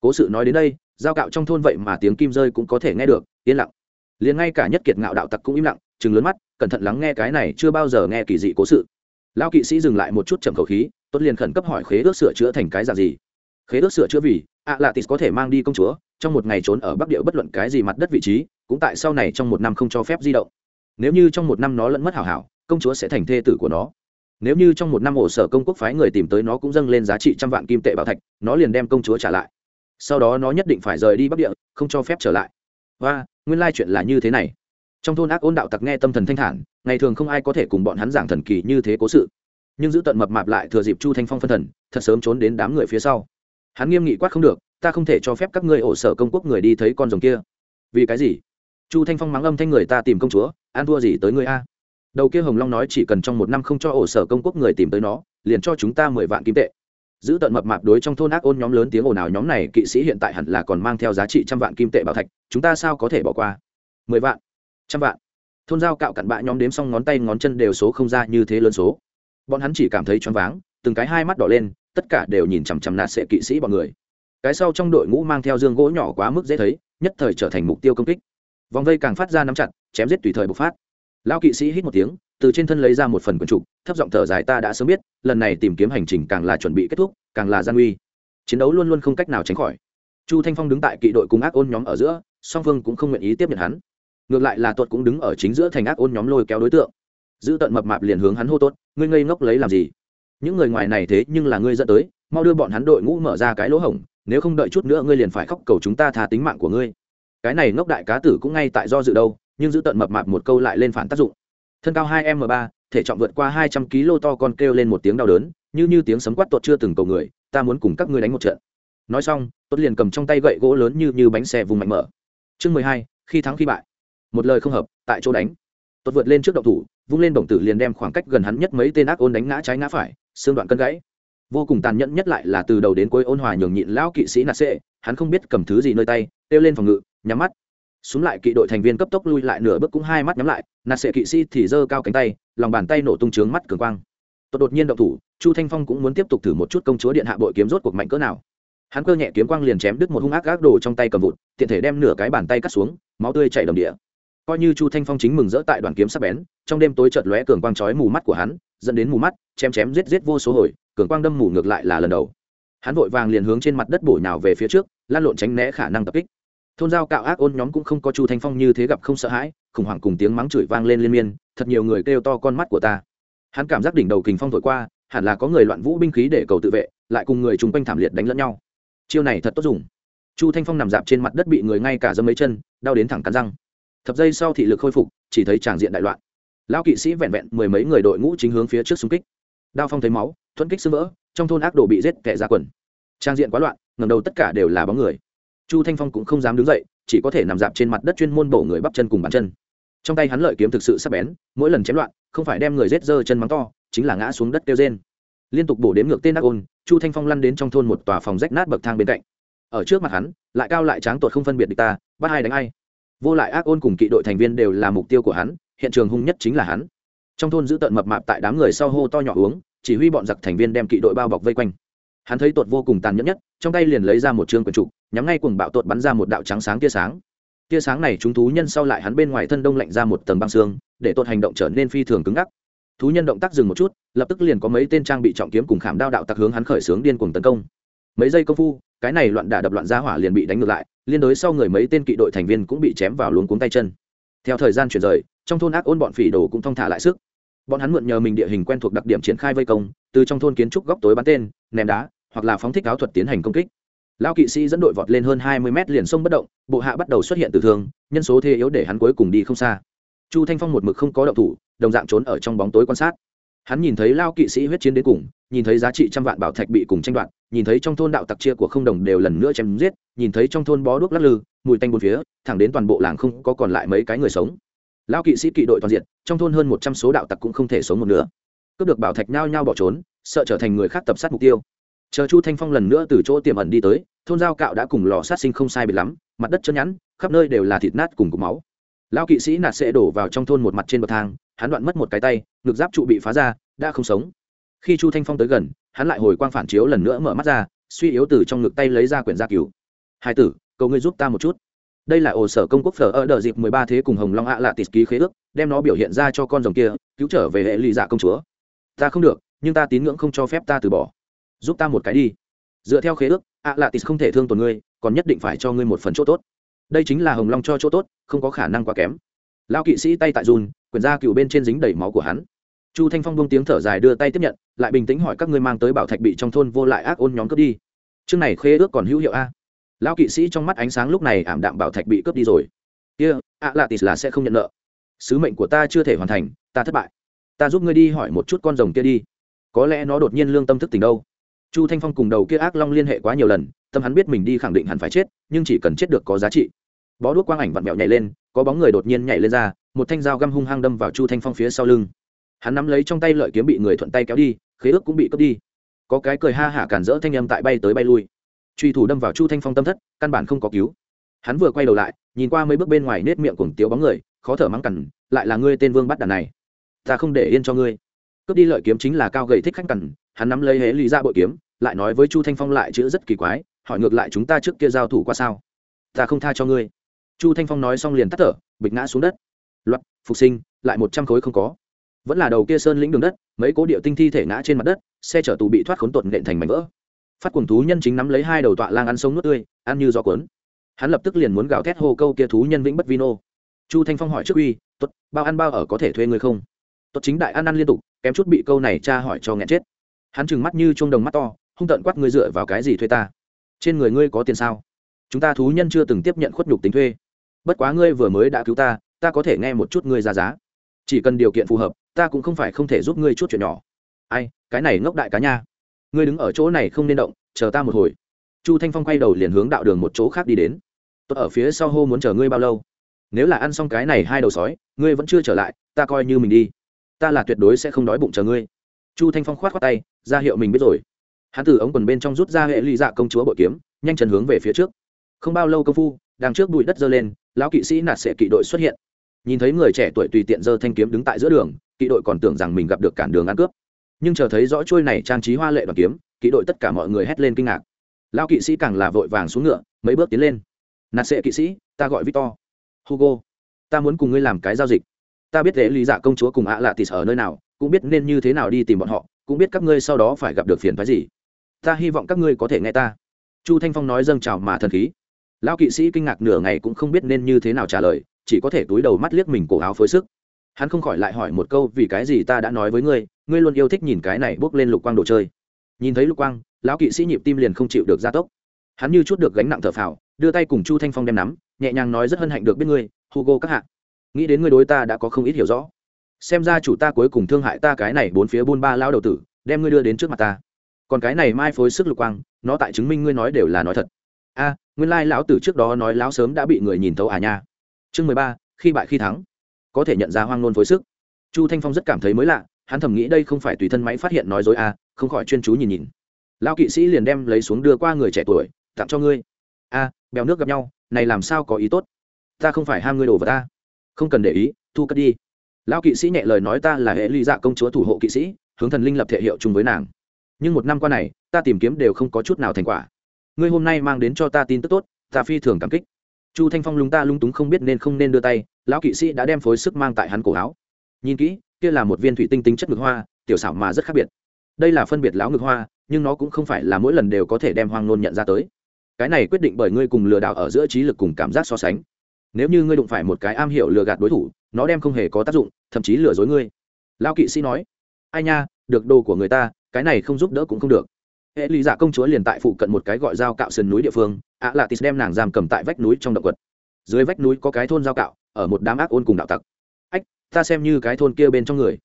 Cố sự nói đến đây, giao cạo trong thôn vậy mà tiếng kim rơi cũng có thể nghe được, yên lặng. Liền ngay cả nhất kiệt ngạo đạo tặc cũng im lặng chừng lớn mắt, cẩn thận lắng nghe cái này chưa bao giờ nghe kỳ dị cố sự. Lão kỵ sĩ dừng lại một chút trầm khẩu khí, tốt liền khẩn cấp hỏi khế ước sửa chữa thành cái dạng gì? Khế ước sửa chữa vì ạ lạ tis có thể mang đi công chúa, trong một ngày trốn ở bắc địa bất luận cái gì mặt đất vị trí, cũng tại sau này trong một năm không cho phép di động. Nếu như trong một năm nó lẫn mất hảo hảo, công chúa sẽ thành thê tử của nó. Nếu như trong một năm ổ sở công quốc phái người tìm tới nó cũng dâng lên giá trị trăm vạn kim tệ bảo thạch, nó liền đem công chúa trả lại. Sau đó nó nhất định phải rời đi bắc địa, không cho phép trở lại. Và, nguyên lai chuyện là như thế này trong thôn ác ôn đạo tặc nghe tâm thần thanh thản, ngày thường không ai có thể cùng bọn hắn giảng thần kỳ như thế cố sự. Nhưng giữ tận mập mạp lại thừa dịp chu thanh phong phân thần, thật sớm trốn đến đám người phía sau. Hắn nghiêm nghị quát không được, ta không thể cho phép các ngươi ổ sở công quốc người đi thấy con rồng kia. Vì cái gì? Chu thanh phong mắng âm thanh người ta tìm công chúa an thua gì tới người a? Đầu kia hồng long nói chỉ cần trong một năm không cho ổ sở công quốc người tìm tới nó, liền cho chúng ta mười vạn kim tệ. Giữ tận mập mạp đối trong thôn ác ôn nhóm lớn tiếng ồn ào nhóm này, kỵ sĩ hiện tại hẳn là còn mang theo giá trị trăm vạn kim tệ bảo thạch, chúng ta sao có thể bỏ qua? Mười vạn? Trăm vạn. Thôn giao cạo cặn bạ nhóm đếm xong ngón tay ngón chân đều số không ra như thế lớn số. Bọn hắn chỉ cảm thấy choáng váng, từng cái hai mắt đỏ lên, tất cả đều nhìn chằm chằm nạt sệ kỵ sĩ bọn người. Cái sau trong đội ngũ mang theo dương gỗ nhỏ quá mức dễ thấy, nhất thời trở thành mục tiêu công kích. Vòng vây càng phát ra nắm chặt, chém giết tùy thời bộc phát. Lao kỵ sĩ hít một tiếng, từ trên thân lấy ra một phần quần trục, thấp giọng thở dài, ta đã sớm biết, lần này tìm kiếm hành trình càng là chuẩn bị kết thúc, càng là gian uy chiến đấu luôn luôn không cách nào tránh khỏi. Chu thanh phong đứng tại kỵ đội cùng ác ôn nhóm ở giữa, song phương cũng không nguyện ý tiếp nhận hắn ngược lại là tuột cũng đứng ở chính giữa thành ác ôn nhóm lôi kéo đối tượng. Giữ tận mập mạp liền hướng hắn hô tốt ngươi ngây ngốc lấy làm gì? Những người ngoài này thế nhưng là ngươi dẫn tới, mau đưa bọn hắn đội ngũ mở ra cái lỗ hổng, nếu không đợi chút nữa ngươi liền phải khóc cầu chúng ta tha tính mạng của ngươi. Cái này ngốc đại cá tử cũng ngay tại do dự đâu, nhưng giữ tận mập mạp một câu lại lên phản tác dụng. Thân cao hai m ba, thể trọng vượt qua hai trăm kg to con kêu lên một tiếng đau đớn, như như tiếng sấm quát tuột chưa từng cầu người, ta muốn cùng các ngươi đánh một trận. Nói xong, tuột liền cầm trong tay gậy gỗ lớn như như bánh xe vùng mạnh mở. Chương mười hai, khi thắng khi bại một lời không hợp, tại chỗ đánh. Tuột vượt lên trước động thủ, vung lên đồng tử liền đem khoảng cách gần hắn nhất mấy tên ác ôn đánh ngã trái ngã phải, xương đoạn cân gãy. Vô cùng tàn nhẫn nhất lại là từ đầu đến cuối ôn hòa nhường nhịn lão kỵ sĩ nạt xệ hắn không biết cầm thứ gì nơi tay, kêu lên phòng ngự, nhắm mắt. Xuống lại kỵ đội thành viên cấp tốc lui lại nửa bước cũng hai mắt nhắm lại, nạt xệ kỵ sĩ thì giơ cao cánh tay, lòng bàn tay nổ tung trướng mắt cường quang. Tuột đột nhiên động thủ, chu thanh phong cũng muốn tiếp tục thử một chút công chúa điện hạ bội kiếm rốt cuộc mạnh cỡ nào. Hắn cơ nhẹ kiếm quang liền chém đứt một hung ác gác đồ trong tay cầm vụt, tiện thể đem nửa cái bàn tay cắt xuống, máu tươi chảy đầm địa coi như chu thanh phong chính mừng rỡ tại đoàn kiếm sắc bén, trong đêm tối chợt lóe cường quang chói mù mắt của hắn, dẫn đến mù mắt, chém chém giết giết vô số hồi, cường quang đâm mù ngược lại là lần đầu. Hắn vội vàng liền hướng trên mặt đất bổ nhào về phía trước, lan lộn tránh né khả năng tập kích. Thôn giao cạo ác ôn nhóm cũng không có chu thanh phong như thế gặp không sợ hãi, khủng hoảng cùng tiếng mắng chửi vang lên liên miên, thật nhiều người kêu to con mắt của ta. Hắn cảm giác đỉnh đầu kình phong thổi qua, hẳn là có người loạn vũ binh khí để cầu tự vệ, lại cùng người chung quanh thảm liệt đánh lẫn nhau. Chiêu này thật tốt dùng. Chu thanh phong nằm dạp trên mặt đất bị người ngay cả dâm mấy chân, đau đến thẳng cắn răng thập giây sau thị lực khôi phục, chỉ thấy tràng diện đại loạn. Lao kỵ sĩ vẹn vẹn mười mấy người đội ngũ chính hướng phía trước xung kích. Đao phong thấy máu, thuẫn kích sưng vỡ, trong thôn ác đồ bị giết kẻ ra quần. Trang diện quá loạn ngầm đầu tất cả đều là bóng người. Chu thanh phong cũng không dám đứng dậy, chỉ có thể nằm dạp trên mặt đất chuyên môn bổ người bắp chân cùng bàn chân. Trong tay hắn lợi kiếm thực sự sắc bén, mỗi lần chém loạn, không phải đem người rết dơ chân mắng to, chính là ngã xuống đất kêu trên liên tục bổ đếm ngược tên ác ôn, chu thanh phong lăn đến trong thôn một tòa phòng rách nát bậc thang bên cạnh. Ở trước mặt hắn, lại cao lại tráng tuột không phân biệt địch ta, bắt ai đánh ai vô lại ác ôn cùng kỵ đội thành viên đều là mục tiêu của hắn, hiện trường hung nhất chính là hắn. Trong thôn giữ tận mập mạp tại đám người sau hô to nhỏ uống, chỉ huy bọn giặc thành viên đem kỵ đội bao bọc vây quanh. Hắn thấy tuột vô cùng tàn nhẫn nhất, trong tay liền lấy ra một chương quần trục, nhắm ngay cuồng bạo tuột bắn ra một đạo trắng sáng tia sáng. Tia sáng này chúng thú nhân sau lại hắn bên ngoài thân đông lạnh ra một tầng băng xương, để tuột hành động trở nên phi thường cứng ngắc. Thú nhân động tác dừng một chút, lập tức liền có mấy tên trang bị trọng kiếm cùng khảm đao đạo tặc hướng hắn khởi xướng điên cuồng tấn công mấy giây công phu, cái này loạn đả đập loạn ra hỏa liền bị đánh ngược lại, liên đối sau người mấy tên kỵ đội thành viên cũng bị chém vào luống cuống tay chân. Theo thời gian chuyển rời, trong thôn ác ôn bọn phỉ đồ cũng thong thả lại sức. Bọn hắn mượn nhờ mình địa hình quen thuộc đặc điểm triển khai vây công, từ trong thôn kiến trúc góc tối bắn tên, ném đá, hoặc là phóng thích áo thuật tiến hành công kích. Lao kỵ sĩ dẫn đội vọt lên hơn hai mươi mét liền sông bất động, bộ hạ bắt đầu xuất hiện từ thương, nhân số thế yếu để hắn cuối cùng đi không xa. Chu thanh phong một mực không có động thủ, đồng dạng trốn ở trong bóng tối quan sát. Hắn nhìn thấy lao kỵ sĩ huyết chiến đến cùng, nhìn thấy giá trị trăm vạn bảo thạch bị cùng tranh đoạt nhìn thấy trong thôn đạo tặc chia của không đồng đều lần nữa chém giết, nhìn thấy trong thôn bó đuốc lắc lư, mùi tanh bốn phía, thẳng đến toàn bộ làng không có còn lại mấy cái người sống. Lao kỵ sĩ kỵ đội toàn diện, trong thôn hơn một trăm số đạo tặc cũng không thể sống một nữa cướp được bảo thạch nhao nhao bỏ trốn, sợ trở thành người khác tập sát mục tiêu. Chờ chu thanh phong lần nữa từ chỗ tiềm ẩn đi tới, thôn giao cạo đã cùng lò sát sinh không sai biệt lắm, mặt đất chân nhẵn, khắp nơi đều là thịt nát cùng cục máu. Lao kỵ sĩ nạt sẽ đổ vào trong thôn một mặt trên bậc thang, hắn đoạn mất một cái tay, ngực giáp trụ bị phá ra, đã không sống. Khi chu thanh phong tới gần hắn lại hồi quang phản chiếu lần nữa mở mắt ra, suy yếu từ trong ngực tay lấy ra quyển gia cứu hai tử, cầu ngươi giúp ta một chút. Đây là ổ sở công quốc phở ở đợt dịp mười ba thế cùng hồng long ạ lạ tịt ký khế ước, đem nó biểu hiện ra cho con rồng kia, cứu trở về hệ lụy dạ công chúa. Ta không được, nhưng ta tín ngưỡng không cho phép ta từ bỏ. Giúp ta một cái đi. Dựa theo khế ước, ạ lạ tịt không thể thương tổn ngươi, còn nhất định phải cho ngươi một phần chỗ tốt. Đây chính là hồng long cho chỗ tốt, không có khả năng quá kém. Lao kỵ sĩ tay tại dùn quyển da cựu bên trên dính đầy máu của hắn chu thanh phong bông tiếng thở dài đưa tay tiếp nhận lại bình tĩnh hỏi các ngươi mang tới bảo thạch bị trong thôn vô lại ác ôn nhóm cướp đi. Chương này khê ước còn hữu hiệu a. Lão kỵ sĩ trong mắt ánh sáng lúc này ảm đạm bảo thạch bị cướp đi rồi. Kia、yeah, ạ lạ tis là sẽ không nhận nợ. Sứ mệnh của ta chưa thể hoàn thành ta thất bại. Ta giúp ngươi đi hỏi một chút con rồng kia đi. Có lẽ nó đột nhiên lương tâm thức tình đâu. Chu thanh phong cùng đầu kia ác long liên hệ quá nhiều lần tâm hắn biết mình đi khẳng định hẳn phải chết nhưng chỉ cần chết được có giá trị. Bó đuốc quang ảnh vặn vẹo nhảy lên có bóng người đột nhiên nhảy lên ra một thanh dao găm hung hăng đâm vào chu thanh phong phía sau lưng hắn nắm lấy trong tay lợi kiếm bị người thuận tay kéo đi, khế ước cũng bị cướp đi. Có cái cười ha hả cản rỡ thanh âm tại bay tới bay lui. Truy thủ đâm vào chu thanh phong tâm thất, căn bản không có cứu. Hắn vừa quay đầu lại, nhìn qua mấy bước bên ngoài nết miệng cùng tiếu bóng người, khó thở mắng cằn, lại là ngươi tên vương bắt đàn này. Ta không để yên cho ngươi. Cướp đi lợi kiếm chính là cao gậy thích khách cằn, hắn nắm lấy hễ lý ra bội kiếm, lại nói với chu thanh phong lại chữ rất kỳ quái, hỏi ngược lại chúng ta trước kia giao thủ qua sao? Ta không tha cho ngươi. Chu thanh phong nói xong liền tắt thở, bịch ngã xuống đất. Loạt phục sinh, lại một trăm khối không có vẫn là đầu kia sơn lĩnh đường đất, mấy cố điệu tinh thi thể ngã trên mặt đất, xe chở tù bị thoát khốn tuột nện thành mảnh vỡ. Phát cuồng thú nhân chính nắm lấy hai đầu tọa lang ăn sống nước tươi, ăn như gió cuốn. Hắn lập tức liền muốn gào thét hô câu kia thú nhân vĩnh bất vino chu thanh phong hỏi trước uy, tuất, bao ăn bao ở có thể thuê người không? Tuất chính đại ăn ăn liên tục, kém chút bị câu này cha hỏi cho nghẹn chết. Hắn trừng mắt như chuông đồng mắt to, hung tợn quát ngươi dựa vào cái gì thuê ta? Trên người ngươi có tiền sao? Chúng ta thú nhân chưa từng tiếp nhận khuất nhục tính thuê. Bất quá ngươi vừa mới đã cứu ta ta có thể nghe một chút ngươi ra giá. Chỉ cần điều kiện phù hợp ta cũng không phải không thể giúp ngươi chút chuyện nhỏ. Ai, cái này ngốc đại cá nha. Ngươi đứng ở chỗ này không nên động, chờ ta một hồi. Chu thanh phong quay đầu liền hướng đạo đường một chỗ khác đi đến. Tôi ở phía sau hô muốn chờ ngươi bao lâu? Nếu là ăn xong cái này hai đầu sói, ngươi vẫn chưa trở lại, ta coi như mình đi. Ta là tuyệt đối sẽ không đói bụng chờ ngươi. Chu thanh phong khoát khoát tay, ra hiệu mình biết rồi. Hắn từ ống quần bên trong rút ra hệ ly dạ công chúa bội kiếm, nhanh chân hướng về phía trước. Không bao lâu công phu, đằng trước bụi đất dơ lên, lão kỵ sĩ nạt sệ kỵ đội xuất hiện. Nhìn thấy người trẻ tuổi tùy tiện dơ thanh kiếm đứng tại giữa đường kỵ đội còn tưởng rằng mình gặp được cản đường ăn cướp. Nhưng chờ thấy rõ trôi này trang trí hoa lệ đoàn kiếm, kỵ đội tất cả mọi người hét lên kinh ngạc. Lao kỵ sĩ càng là vội vàng xuống ngựa, mấy bước tiến lên. Nạt sệ kỵ sĩ, ta gọi victor. Hugo, ta muốn cùng ngươi làm cái giao dịch. Ta biết lễ lý giả công chúa cùng ạ lạ tịt ở nơi nào, cũng biết nên như thế nào đi tìm bọn họ, cũng biết các ngươi sau đó phải gặp được phiền phái gì. Ta hy vọng các ngươi có thể nghe ta. Chu thanh phong nói dâng trào mà thần khí. Lão kỵ sĩ kinh ngạc nửa ngày cũng không biết nên như thế nào trả lời, chỉ có thể túi đầu mắt liếc mình cổ áo phối sức hắn không khỏi lại hỏi một câu, vì cái gì ta đã nói với ngươi ngươi luôn yêu thích nhìn cái này bước lên lục quang đồ chơi? Nhìn thấy lục quang, lão kỵ sĩ nhịp tim liền không chịu được gia tốc. Hắn như chút được gánh nặng thở phào, đưa tay cùng chu thanh phong đem nắm, nhẹ nhàng nói rất hân hạnh được biết ngươi, hugo các hạ. Nghĩ đến ngươi đối ta đã có không ít hiểu rõ. Xem ra chủ ta cuối cùng thương hại ta cái này bốn phía buôn ba lao đầu tử, đem ngươi đưa đến trước mặt ta. Còn cái này mai phối sức lục quang, nó tại chứng minh ngươi nói đều là nói thật. A, nguyên lai lão tử trước đó nói lão sớm đã bị người nhìn thấu à nha. Chương mười ba, khi bại khi thắng có thể nhận ra hoang nôn phối sức. Chu thanh phong rất cảm thấy mới lạ hắn thầm nghĩ đây không phải tùy thân máy phát hiện nói dối à không khỏi chuyên chú nhìn nhìn. Lão kỵ sĩ liền đem lấy xuống đưa qua người trẻ tuổi tặng cho ngươi. A à, bèo nước gặp nhau này làm sao có ý tốt? Ta không phải ham ngươi đồ vào ta. Không cần để ý thu cất đi. Lão kỵ sĩ nhẹ lời nói ta là hệ ly dạ công chúa thủ hộ kỵ sĩ hướng thần linh lập thể hiệu chung với nàng. Nhưng một năm qua này ta tìm kiếm đều không có chút nào thành quả. Ngươi hôm nay mang đến cho ta tin tức tốt ta phi thường cảm kích chu thanh phong lúng ta lung túng không biết nên không nên đưa tay, lão kỵ sĩ đã đem phối sức mang tại hắn cổ áo. Nhìn kỹ, kia là một viên thủy tinh tính chất ngực hoa, tiểu xảo mà rất khác biệt. Đây là phân biệt lão ngực hoa, nhưng nó cũng không phải là mỗi lần đều có thể đem hoang nôn nhận ra tới. Cái này quyết định bởi ngươi cùng lừa đảo ở giữa trí lực cùng cảm giác so sánh. Nếu như ngươi đụng phải một cái am hiểu lừa gạt đối thủ, nó đem không hề có tác dụng, thậm chí lừa dối ngươi. Lão kỵ sĩ nói. Ai nha, được đồ của người ta, cái này không giúp đỡ cũng không được. Hệ lý giả công chúa liền tại phụ cận một cái gọi dao cạo sườn núi địa phương ạ lạ tis đem nàng giam cầm tại vách núi trong động quật. Dưới vách núi có cái thôn giao cạo, ở một đám ác ôn cùng đạo tặc. Ách, ta xem như cái thôn kia bên trong người.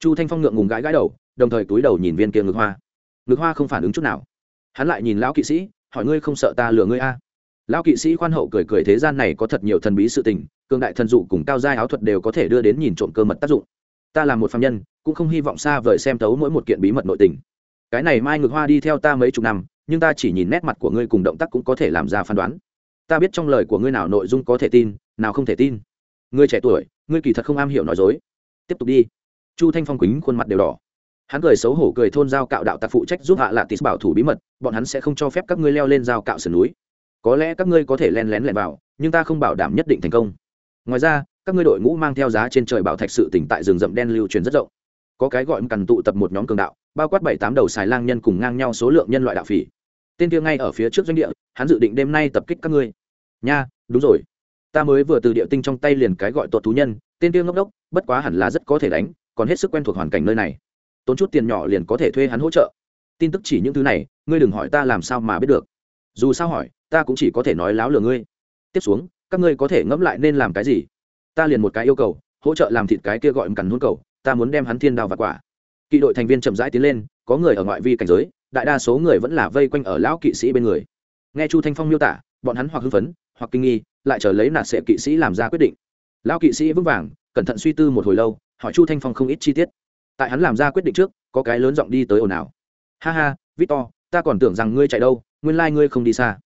Chu thanh phong ngượng ngùng gãi gãi đầu, đồng thời túi đầu nhìn viên kia ngực hoa. Ngực hoa không phản ứng chút nào. Hắn lại nhìn lão kỵ sĩ, hỏi ngươi không sợ ta lừa ngươi a? Lão kỵ sĩ khoan hậu cười cười thế gian này có thật nhiều thần bí sự tình, cường đại thần dụ cùng cao giai áo thuật đều có thể đưa đến nhìn trộm cơ mật tác dụng. Ta là một phạm nhân, cũng không hy vọng xa vời xem tấu mỗi một kiện bí mật nội tình. Cái này mai ngược hoa đi theo ta mấy chục năm nhưng ta chỉ nhìn nét mặt của ngươi cùng động tác cũng có thể làm ra phán đoán. Ta biết trong lời của ngươi nào nội dung có thể tin, nào không thể tin. Ngươi trẻ tuổi, ngươi kỳ thật không am hiểu nói dối. Tiếp tục đi. Chu thanh phong quýnh khuôn mặt đều đỏ. Hắn cười xấu hổ cười thôn giao cạo đạo tặc phụ trách giúp hạ lạ tịt bảo thủ bí mật, bọn hắn sẽ không cho phép các ngươi leo lên giao cạo sườn núi. Có lẽ các ngươi có thể len lén lẻn vào, nhưng ta không bảo đảm nhất định thành công. Ngoài ra, các ngươi đội ngũ mang theo giá trên trời bảo thạch sự tỉnh tại rừng rậm đen lưu truyền rất rộng. Có cái gọi cần tụ tập một nhóm cường đạo bao quát bảy tám đầu xài lang nhân cùng ngang nhau số lượng nhân loại đạo phỉ. Tên kia ngay ở phía trước doanh địa, hắn dự định đêm nay tập kích các ngươi. Nha, đúng rồi. Ta mới vừa từ địa tinh trong tay liền cái gọi tuột thú nhân, tên kia ngốc đốc, bất quá hẳn là rất có thể đánh, còn hết sức quen thuộc hoàn cảnh nơi này. Tốn chút tiền nhỏ liền có thể thuê hắn hỗ trợ. Tin tức chỉ những thứ này, ngươi đừng hỏi ta làm sao mà biết được. Dù sao hỏi, ta cũng chỉ có thể nói láo lừa ngươi. Tiếp xuống, các ngươi có thể ngẫm lại nên làm cái gì? Ta liền một cái yêu cầu, hỗ trợ làm thịt cái kia gọi cằn hôn cầu, ta muốn đem hắn thiên đào và quả kỵ đội thành viên chậm rãi tiến lên, có người ở ngoại vi cảnh giới, đại đa số người vẫn là vây quanh ở lão kỵ sĩ bên người. Nghe chu thanh phong miêu tả, bọn hắn hoặc hưng phấn, hoặc kinh nghi, lại chờ lấy nạt sệ kỵ sĩ làm ra quyết định. Lão kỵ sĩ vững vàng, cẩn thận suy tư một hồi lâu, hỏi chu thanh phong không ít chi tiết. Tại hắn làm ra quyết định trước, có cái lớn giọng đi tới ồn ào. Ha ha, victor, ta còn tưởng rằng ngươi chạy đâu, nguyên lai、like、ngươi không đi xa.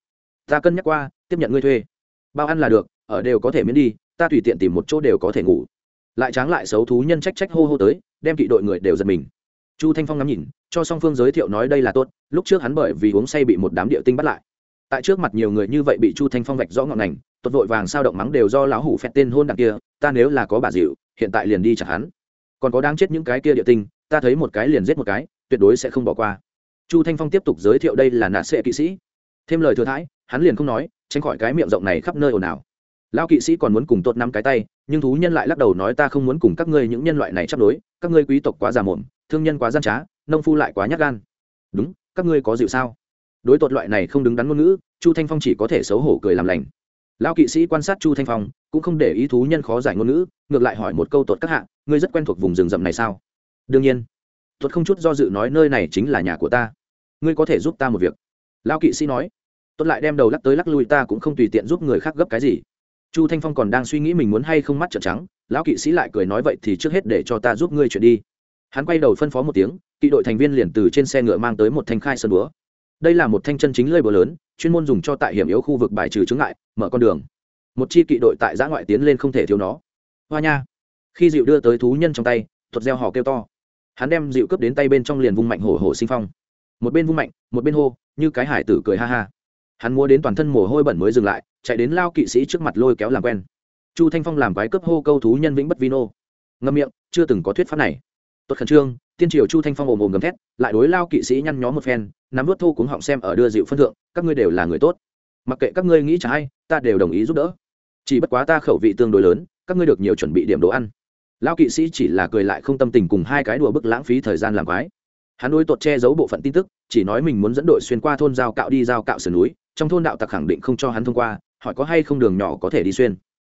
Ta cân nhắc qua, tiếp nhận ngươi thuê. Bao ăn là được, ở đều có thể miễn đi, ta tùy tiện tìm một chỗ đều có thể ngủ. Lại tráng lại xấu thú nhân trách trách hô hô tới, đem kỵ đội người đều giật mình chu thanh phong ngắm nhìn, cho song phương giới thiệu nói đây là tốt, lúc trước hắn bởi vì uống say bị một đám địa tinh bắt lại. Tại trước mặt nhiều người như vậy bị chu thanh phong vạch rõ ngọn ngành, tốt vội vàng sao động mắng đều do lão hủ phẹt tên hôn đằng kia, ta nếu là có bà dịu, hiện tại liền đi chặt hắn. Còn có đáng chết những cái kia địa tinh, ta thấy một cái liền giết một cái, tuyệt đối sẽ không bỏ qua. Chu thanh phong tiếp tục giới thiệu đây là nạ sệ kỵ sĩ. Thêm lời thừa thãi, hắn liền không nói, tránh khỏi cái miệng rộng này khắp nơi ồn ào. Lão kỵ sĩ còn muốn cùng tốt năm cái tay, nhưng thú nhân lại lắc đầu nói ta không muốn cùng các ngươi những nhân loại này chấp đối, các ngươi quý tộc quá già mồm thương nhân quá gian trá, nông phu lại quá nhát gan. Đúng, các ngươi có dịu sao? Đối tột loại này không đứng đắn ngôn ngữ, chu thanh phong chỉ có thể xấu hổ cười làm lành. Lão kỵ sĩ quan sát chu thanh phong, cũng không để ý thú nhân khó giải ngôn ngữ, ngược lại hỏi một câu tột các hạ, ngươi rất quen thuộc vùng rừng rậm này sao? Đương nhiên. Tuột không chút do dự nói nơi này chính là nhà của ta. Ngươi có thể giúp ta một việc. Lão kỵ sĩ nói. Tuột lại đem đầu lắc tới lắc lui ta cũng không tùy tiện giúp người khác gấp cái gì. Chu thanh phong còn đang suy nghĩ mình muốn hay không mắt trợn trắng, lão kỵ sĩ lại cười nói vậy thì trước hết để cho ta giúp ngươi chuyển đi hắn quay đầu phân phó một tiếng, kỵ đội thành viên liền từ trên xe ngựa mang tới một thanh khai sơn búa. Đây là một thanh chân chính lơi búa lớn, chuyên môn dùng cho tại hiểm yếu khu vực bài trừ chướng ngại, mở con đường. Một chi kỵ đội tại giã ngoại tiến lên không thể thiếu nó. Hoa nha. Khi dịu đưa tới thú nhân trong tay, thuật gieo hò kêu to. Hắn đem dịu cướp đến tay bên trong liền vung mạnh hổ hổ sinh phong. Một bên vung mạnh, một bên hô, như cái hải tử cười ha ha. Hắn mua đến toàn thân mồ hôi bẩn mới dừng lại, chạy đến lao kỵ sĩ trước mặt lôi kéo làm quen. Chu thanh phong làm quái cướp hô câu thú nhân vĩnh bất vino ngâm miệng, chưa từng có thuyết pháp này tốt khẩn trương, tiên triều chu thanh phong ồm ồm gầm thét, lại đối lao kỵ sĩ nhăn nhó một phen, nắm vớt thô cuống họng xem ở đưa dịu phân thượng, các ngươi đều là người tốt. Mặc kệ các ngươi nghĩ trả hay ta đều đồng ý giúp đỡ. Chỉ bất quá ta khẩu vị tương đối lớn, các ngươi được nhiều chuẩn bị điểm đồ ăn. Lao kỵ sĩ chỉ là cười lại không tâm tình cùng hai cái đùa bức lãng phí thời gian làm quái. Hắn đối tuột che giấu bộ phận tin tức, chỉ nói mình muốn dẫn đội xuyên qua thôn giao cạo đi giao cạo sườn núi, trong thôn đạo tặc khẳng định không cho hắn thông qua, hỏi có hay không đường nhỏ có thể đi xuyên.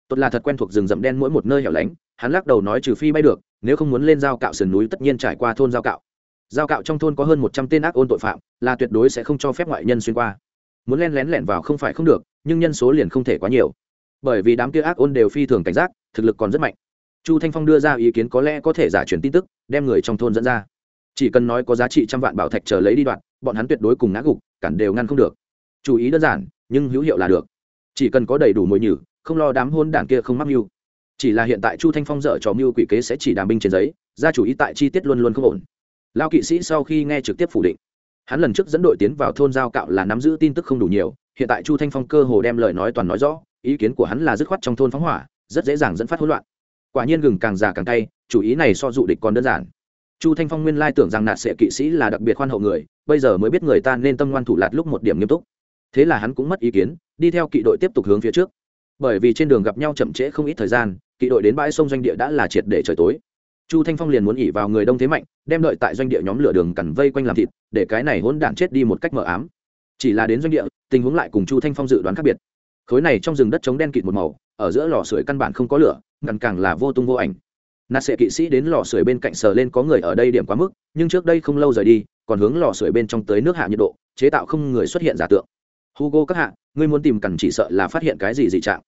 Tuột là thật quen thuộc rừng rậm đen mỗi một nơi hẻo lánh, hắn lắc đầu nói trừ phi bay được nếu không muốn lên giao cạo sườn núi tất nhiên trải qua thôn giao cạo. Giao cạo trong thôn có hơn một trăm tên ác ôn tội phạm, là tuyệt đối sẽ không cho phép ngoại nhân xuyên qua. Muốn len lén lẻn vào không phải không được, nhưng nhân số liền không thể quá nhiều. Bởi vì đám kia ác ôn đều phi thường cảnh giác, thực lực còn rất mạnh. Chu thanh phong đưa ra ý kiến có lẽ có thể giả truyền tin tức, đem người trong thôn dẫn ra. Chỉ cần nói có giá trị trăm vạn bảo thạch chờ lấy đi đoạn, bọn hắn tuyệt đối cùng ngã gục, cản đều ngăn không được. Chú ý đơn giản, nhưng hữu hiệu là được. Chỉ cần có đầy đủ mồi nhử, không lo đám hôn đảng kia không mắc mưu chỉ là hiện tại chu thanh phong dở trò mưu quỷ kế sẽ chỉ đàm binh trên giấy ra chủ ý tại chi tiết luôn luôn không ổn. Lao kỵ sĩ sau khi nghe trực tiếp phủ định, hắn lần trước dẫn đội tiến vào thôn giao cạo là nắm giữ tin tức không đủ nhiều, hiện tại chu thanh phong cơ hồ đem lời nói toàn nói rõ, ý kiến của hắn là dứt khoát trong thôn phóng hỏa, rất dễ dàng dẫn phát hỗn loạn. Quả nhiên gừng càng già càng tay chủ ý này so dụ địch còn đơn giản. Chu thanh phong nguyên lai tưởng rằng nạt sệ kỵ sĩ là đặc biệt khoan hậu người, bây giờ mới biết người ta nên tâm ngoan thủ lạt lúc một điểm nghiêm túc. Thế là hắn cũng mất ý kiến, đi theo kỵ đội tiếp tục hướng phía trước. Bởi vì trên đường gặp nhau chậm trễ không ít thời gian kỵ đội đến bãi sông doanh địa đã là triệt để trời tối. Chu thanh phong liền muốn ỉ vào người đông thế mạnh, đem đợi tại doanh địa nhóm lửa đường cằn vây quanh làm thịt, để cái này hỗn đản chết đi một cách mờ ám. Chỉ là đến doanh địa, tình huống lại cùng chu thanh phong dự đoán khác biệt. Khối này trong rừng đất trống đen kịt một màu, ở giữa lò sưởi căn bản không có lửa, ngăn càng là vô tung vô ảnh. Nạt sệ kỵ sĩ đến lò sưởi bên cạnh sờ lên có người ở đây điểm quá mức, nhưng trước đây không lâu rời đi, còn hướng lò sưởi bên trong tới nước hạ nhiệt độ, chế tạo không người xuất hiện giả tượng. Hugo các hạ, ngươi muốn tìm cằn chỉ sợ là phát hiện cái gì dị trạng.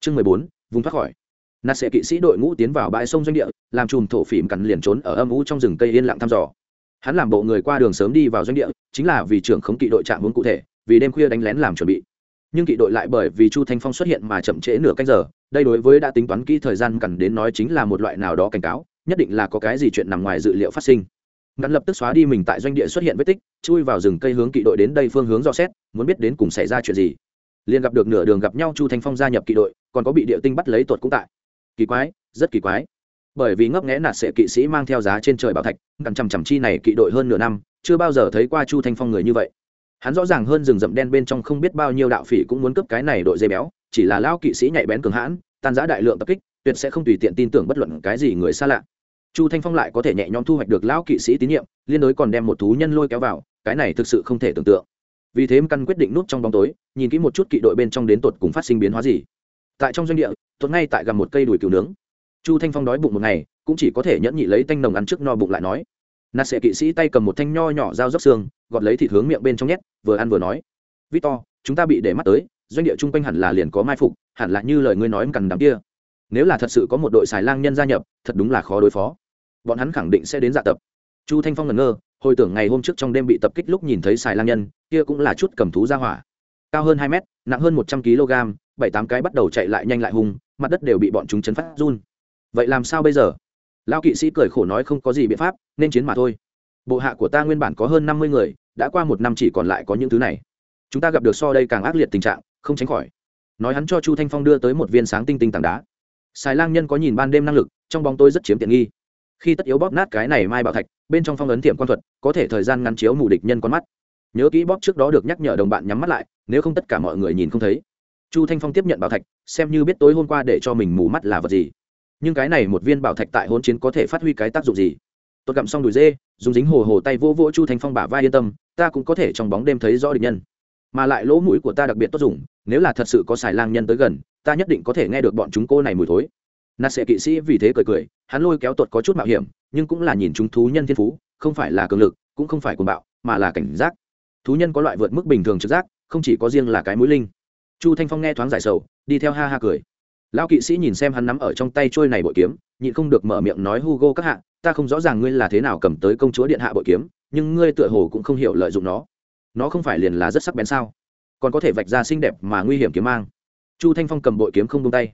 Chương mười bốn, vùng thoát khỏi nạt sẽ kỵ sĩ đội ngũ tiến vào bãi sông doanh địa, làm chùm thổ phỉm cằn liền trốn ở âm ú trong rừng cây yên lặng thăm dò. Hắn làm bộ người qua đường sớm đi vào doanh địa, chính là vì trưởng khống kỵ đội trạm vốn cụ thể, vì đêm khuya đánh lén làm chuẩn bị. Nhưng kỵ đội lại bởi vì chu thanh phong xuất hiện mà chậm trễ nửa canh giờ, đây đối với đã tính toán kỹ thời gian cần đến nói chính là một loại nào đó cảnh cáo, nhất định là có cái gì chuyện nằm ngoài dự liệu phát sinh. Ngắn lập tức xóa đi mình tại doanh địa xuất hiện vết tích, chui vào rừng cây hướng kỵ đội đến đây phương hướng do xét, muốn biết đến cùng xảy ra chuyện gì. Liền gặp được nửa đường gặp nhau chu thanh phong gia nhập kỵ đội, còn có bị địa tinh bắt lấy tuột cũng tại kỳ quái, rất kỳ quái. Bởi vì ngấp nghẽ nạt sệ kỵ sĩ mang theo giá trên trời bảo thạch cằn chằm chằm chi này kỵ đội hơn nửa năm, chưa bao giờ thấy qua chu thanh phong người như vậy. Hắn rõ ràng hơn rừng rậm đen bên trong không biết bao nhiêu đạo phỉ cũng muốn cướp cái này đội dây béo, chỉ là lao kỵ sĩ nhạy bén cường hãn, tan giã đại lượng tập kích, tuyệt sẽ không tùy tiện tin tưởng bất luận cái gì người xa lạ. Chu thanh phong lại có thể nhẹ nhõm thu hoạch được lão kỵ sĩ tín nhiệm, liên đối còn đem một thú nhân lôi kéo vào, cái này thực sự không thể tưởng tượng. Vì thế căn quyết định nút trong bóng tối, nhìn kỹ một chút kỵ đội bên trong đến tột cùng phát sinh biến hóa gì. Tại trong doanh địa tuấn ngay tại gầm một cây đùi cừu nướng. Chu thanh phong đói bụng một ngày, cũng chỉ có thể nhẫn nhị lấy tanh nồng ăn trước no bụng lại nói. Nạt sệ kỵ sĩ tay cầm một thanh nho nhỏ dao dốc xương, gọt lấy thịt hướng miệng bên trong nhét, vừa ăn vừa nói. Victor, chúng ta bị để mắt tới, doanh địa chung quanh hẳn là liền có mai phục, hẳn là như lời ngươi nói cằn đám kia. Nếu là thật sự có một đội xài lang nhân gia nhập, thật đúng là khó đối phó. Bọn hắn khẳng định sẽ đến dạ tập. Chu thanh phong ngẩn ngơ, hồi tưởng ngày hôm trước trong đêm bị tập kích lúc nhìn thấy xài lang nhân, kia cũng là chút cầm thú ra hỏa. Cao hơn hai mét, nặng hơn một trăm kg bảy tám cái bắt đầu chạy lại nhanh lại hung mặt đất đều bị bọn chúng chấn phát run. Vậy làm sao bây giờ? Lao kỵ sĩ cười khổ nói không có gì biện pháp, nên chiến mà thôi. Bộ hạ của ta nguyên bản có hơn năm mươi người, đã qua một năm chỉ còn lại có những thứ này. Chúng ta gặp được so đây càng ác liệt tình trạng, không tránh khỏi. Nói hắn cho chu thanh phong đưa tới một viên sáng tinh tinh tảng đá. Xài lang nhân có nhìn ban đêm năng lực, trong bóng tôi rất chiếm tiện nghi. Khi tất yếu bóp nát cái này mai bảo thạch, bên trong phong ấn tiệm quan thuật, có thể thời gian ngắn chiếu mù địch nhân con mắt. Nhớ kỹ bóp trước đó được nhắc nhở đồng bạn nhắm mắt lại, nếu không tất cả mọi người nhìn không thấy chu thanh phong tiếp nhận bảo thạch, xem như biết tối hôm qua để cho mình mù mắt là vật gì. Nhưng cái này một viên bảo thạch tại hôn chiến có thể phát huy cái tác dụng gì? Tôi gặm xong đùi dê, dùng dính hồ hồ tay vô vỗ chu thanh phong bả vai yên tâm, ta cũng có thể trong bóng đêm thấy rõ địch nhân. Mà lại lỗ mũi của ta đặc biệt tốt dùng, nếu là thật sự có xài lang nhân tới gần, ta nhất định có thể nghe được bọn chúng cô này mùi thối. Nạt sệ kỵ sĩ vì thế cười cười, hắn lôi kéo tuột có chút mạo hiểm, nhưng cũng là nhìn chúng thú nhân thiên phú, không phải là cường lực, cũng không phải cuồng bạo, mà là cảnh giác. Thú nhân có loại vượt mức bình thường trực giác, không chỉ có riêng là cái mũi linh chu thanh phong nghe thoáng giải sầu, đi theo ha ha cười. Lão kỵ sĩ nhìn xem hắn nắm ở trong tay trôi này bội kiếm, nhịn không được mở miệng nói, hugo các hạ, ta không rõ ràng ngươi là thế nào cầm tới công chúa điện hạ bội kiếm, nhưng ngươi tựa hồ cũng không hiểu lợi dụng nó. Nó không phải liền là rất sắc bén sao? Còn có thể vạch ra xinh đẹp mà nguy hiểm kiếm mang. Chu thanh phong cầm bội kiếm không tung tay.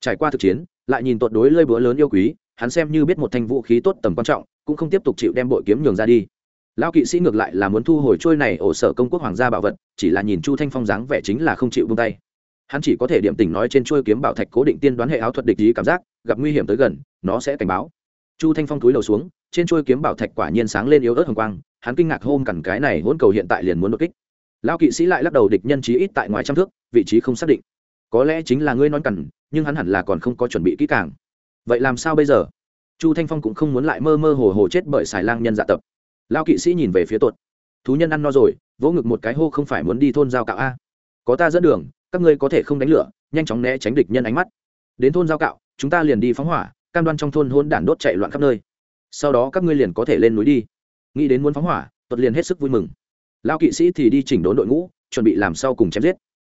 Trải qua thực chiến, lại nhìn tột đối lơi búa lớn yêu quý, hắn xem như biết một thanh vũ khí tốt tầm quan trọng, cũng không tiếp tục chịu đem bội kiếm nhường ra đi lão kỵ sĩ ngược lại là muốn thu hồi trôi này ổ sở công quốc hoàng gia bảo vật, chỉ là nhìn chu thanh phong dáng vẻ chính là không chịu vung tay. Hắn chỉ có thể điểm tình nói trên trôi kiếm bảo thạch cố định tiên đoán hệ áo thuật địch ý cảm giác, gặp nguy hiểm tới gần, nó sẽ cảnh báo. Chu thanh phong túi đầu xuống, trên trôi kiếm bảo thạch quả nhiên sáng lên yếu ớt hồng quang, hắn kinh ngạc hôm cằn cái này hỗn cầu hiện tại liền muốn đột kích. Lão kỵ sĩ lại lắc đầu địch nhân trí ít tại ngoài trăm thước, vị trí không xác định. Có lẽ chính là ngươi non cằn, nhưng hắn hẳn là còn không có chuẩn bị kỹ càng. Vậy làm sao bây giờ? Chu thanh phong cũng không muốn lại mơ mơ hồ hồ chết bởi xài lang nhân dạ tập lão kỵ sĩ nhìn về phía tuột. Thú nhân ăn no rồi, vỗ ngực một cái hô không phải muốn đi thôn giao cạo a. Có ta dẫn đường, các ngươi có thể không đánh lửa, nhanh chóng né tránh địch nhân ánh mắt. Đến thôn giao cạo, chúng ta liền đi phóng hỏa, cam đoan trong thôn hôn đản đốt chạy loạn khắp nơi. Sau đó các ngươi liền có thể lên núi đi. Nghĩ đến muốn phóng hỏa, tuột liền hết sức vui mừng. Lao kỵ sĩ thì đi chỉnh đốn đội ngũ, chuẩn bị làm sau cùng chém giết.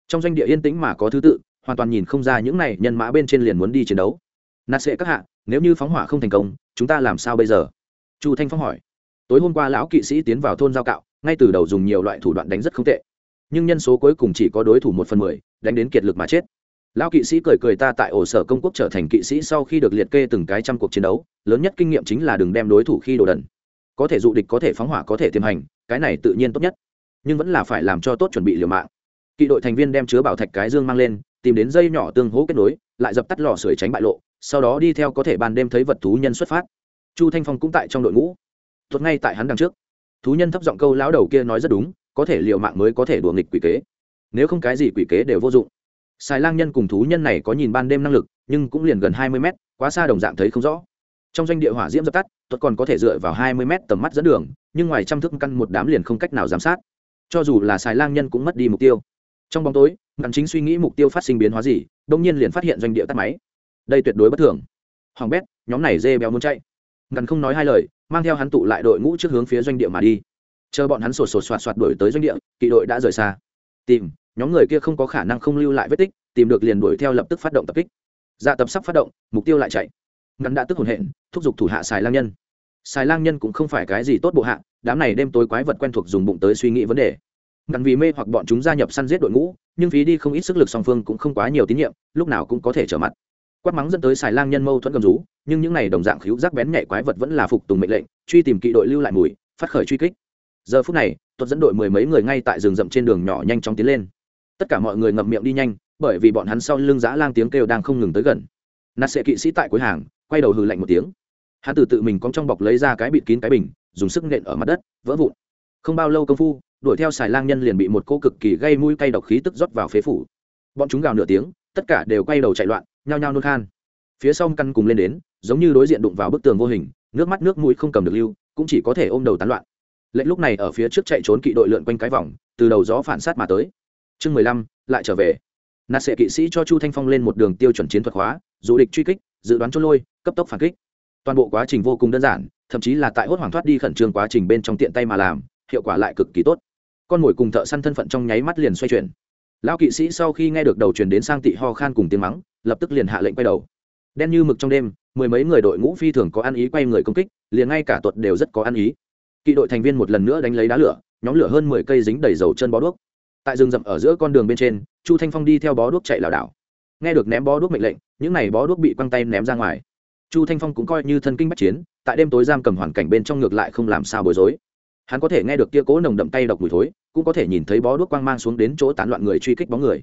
Trong doanh địa yên tĩnh mà có thứ tự, hoàn toàn nhìn không ra những này nhân mã bên trên liền muốn đi chiến đấu. Nạt sệ các hạ, nếu như phóng hỏa không thành công, chúng ta làm sao bây giờ? Chu thanh phong hỏi tối hôm qua lão kỵ sĩ tiến vào thôn giao cạo, ngay từ đầu dùng nhiều loại thủ đoạn đánh rất không tệ. Nhưng nhân số cuối cùng chỉ có đối thủ một phần mười, đánh đến kiệt lực mà chết. Lão kỵ sĩ cười cười ta tại ổ sở công quốc trở thành kỵ sĩ sau khi được liệt kê từng cái trăm cuộc chiến đấu, lớn nhất kinh nghiệm chính là đừng đem đối thủ khi đồ đần. Có thể dụ địch có thể phóng hỏa có thể tiềm hành, cái này tự nhiên tốt nhất. Nhưng vẫn là phải làm cho tốt chuẩn bị liều mạng. Kỵ đội thành viên đem chứa bảo thạch cái dương mang lên, tìm đến dây nhỏ tương hố kết nối, lại dập tắt lò sưởi tránh bại lộ, sau đó đi theo có thể ban đêm thấy vật thú nhân xuất phát. Chu thanh phong cũng tại trong đội ngũ thuật ngay tại hắn đằng trước. Thú nhân thấp giọng câu lão đầu kia nói rất đúng, có thể liều mạng mới có thể đùa nghịch quỷ kế. Nếu không cái gì quỷ kế đều vô dụng. Xài lang nhân cùng thú nhân này có nhìn ban đêm năng lực, nhưng cũng liền gần hai mươi mét, quá xa đồng dạng thấy không rõ. Trong doanh địa hỏa diễm dập tắt tuật còn có thể dựa vào hai mươi mét tầm mắt dẫn đường, nhưng ngoài trăm thước căn một đám liền không cách nào giám sát. Cho dù là xài lang nhân cũng mất đi mục tiêu. Trong bóng tối, ngắn chính suy nghĩ mục tiêu phát sinh biến hóa gì đông nhiên liền phát hiện doanh địa tắt máy. Đây tuyệt đối bất thường. Hoàng bét, nhóm này dê béo muốn chạy. Ngắn không nói hai lời mang theo hắn tụ lại đội ngũ trước hướng phía doanh địa mà đi. Chờ bọn hắn sột sột soạt soạt đuổi tới doanh địa, kỵ đội đã rời xa. Tìm, nhóm người kia không có khả năng không lưu lại vết tích, tìm được liền đuổi theo lập tức phát động tập kích. Dạ tập sắp phát động, mục tiêu lại chạy. Ngắn đã tức hồn hện, thúc giục thủ hạ xài lang nhân. Xài lang nhân cũng không phải cái gì tốt bộ hạ, đám này đêm tối quái vật quen thuộc dùng bụng tới suy nghĩ vấn đề. Ngắn vì mê hoặc bọn chúng gia nhập săn giết đội ngũ, nhưng phí đi không ít sức lực song phương cũng không quá nhiều tín nhiệm, lúc nào cũng có thể trở mặt quát mắng dẫn tới xài lang nhân mâu thuẫn cầm rú, nhưng những n à y đồng dạng khíu rác bén nhạy quái vật vẫn là phục tùng mệnh lệnh, truy tìm kỵ đội lưu lại mùi, phát khởi truy kích. Giờ phút này tuật dẫn đội mười mấy người ngay tại rừng rậm trên đường nhỏ nhanh chóng tiến lên. Tất cả mọi người ngậm miệng đi nhanh, bởi vì bọn hắn sau lưng giã lang tiếng kêu đang không ngừng tới gần. Nạt sệ kỵ sĩ tại cuối hàng, quay đầu hừ lạnh một tiếng. Hắn từ tự mình cong trong bọc lấy ra cái bịt kín cái bình, dùng sức nện ở mặt đất, vỡ vụn. Không bao lâu công phu, đuổi theo xài lang nhân liền bị một cô cực kỳ gây mũi cay độc khí tức rót vào phế phủ. Bọn chúng gào nửa tiếng, tất cả đều quay đầu chạy loạn nhao nhao nôn khan. Phía sau căn cùng lên đến, giống như đối diện đụng vào bức tường vô hình, nước mắt nước mũi không cầm được lưu, cũng chỉ có thể ôm đầu tán loạn. Lệnh lúc này ở phía trước chạy trốn kỵ đội lượn quanh cái vòng, từ đầu gió phản sát mà tới. Chương mười lăm, lại trở về. Nạt sệ kỵ sĩ cho chu thanh phong lên một đường tiêu chuẩn chiến thuật hóa, dù địch truy kích, dự đoán trôn lôi, cấp tốc phản kích. Toàn bộ quá trình vô cùng đơn giản, thậm chí là tại hốt hoảng thoát đi khẩn trương quá trình bên trong tiện tay mà làm, hiệu quả lại cực kỳ tốt. Con mồi cùng thợ săn thân phận trong nháy mắt liền xoay chuyển. Lão kỵ sĩ sau khi nghe được đầu truyền đến sang tị ho khan cùng tiếng mắng lập tức liền hạ lệnh quay đầu. Đen như mực trong đêm, mười mấy người đội ngũ phi thường có ăn ý quay người công kích, liền ngay cả tuột đều rất có ăn ý. Kỵ đội thành viên một lần nữa đánh lấy đá lửa, nhóm lửa hơn mười cây dính đầy dầu chân bó đuốc. Tại rừng rậm ở giữa con đường bên trên, chu thanh phong đi theo bó đuốc chạy lảo đảo. Nghe được ném bó đuốc mệnh lệnh, những n à y bó đuốc bị quăng tay ném ra ngoài. Chu thanh phong cũng coi như thân kinh bắt chiến, tại đêm tối giam cầm hoàn cảnh bên trong ngược lại không làm sao bối rối. Hắn có thể nghe được kia cố nồng đậm tay độc mùi thối, cũng có thể nhìn thấy bó đuốc quang mang xuống đến chỗ tán loạn người truy kích bóng người.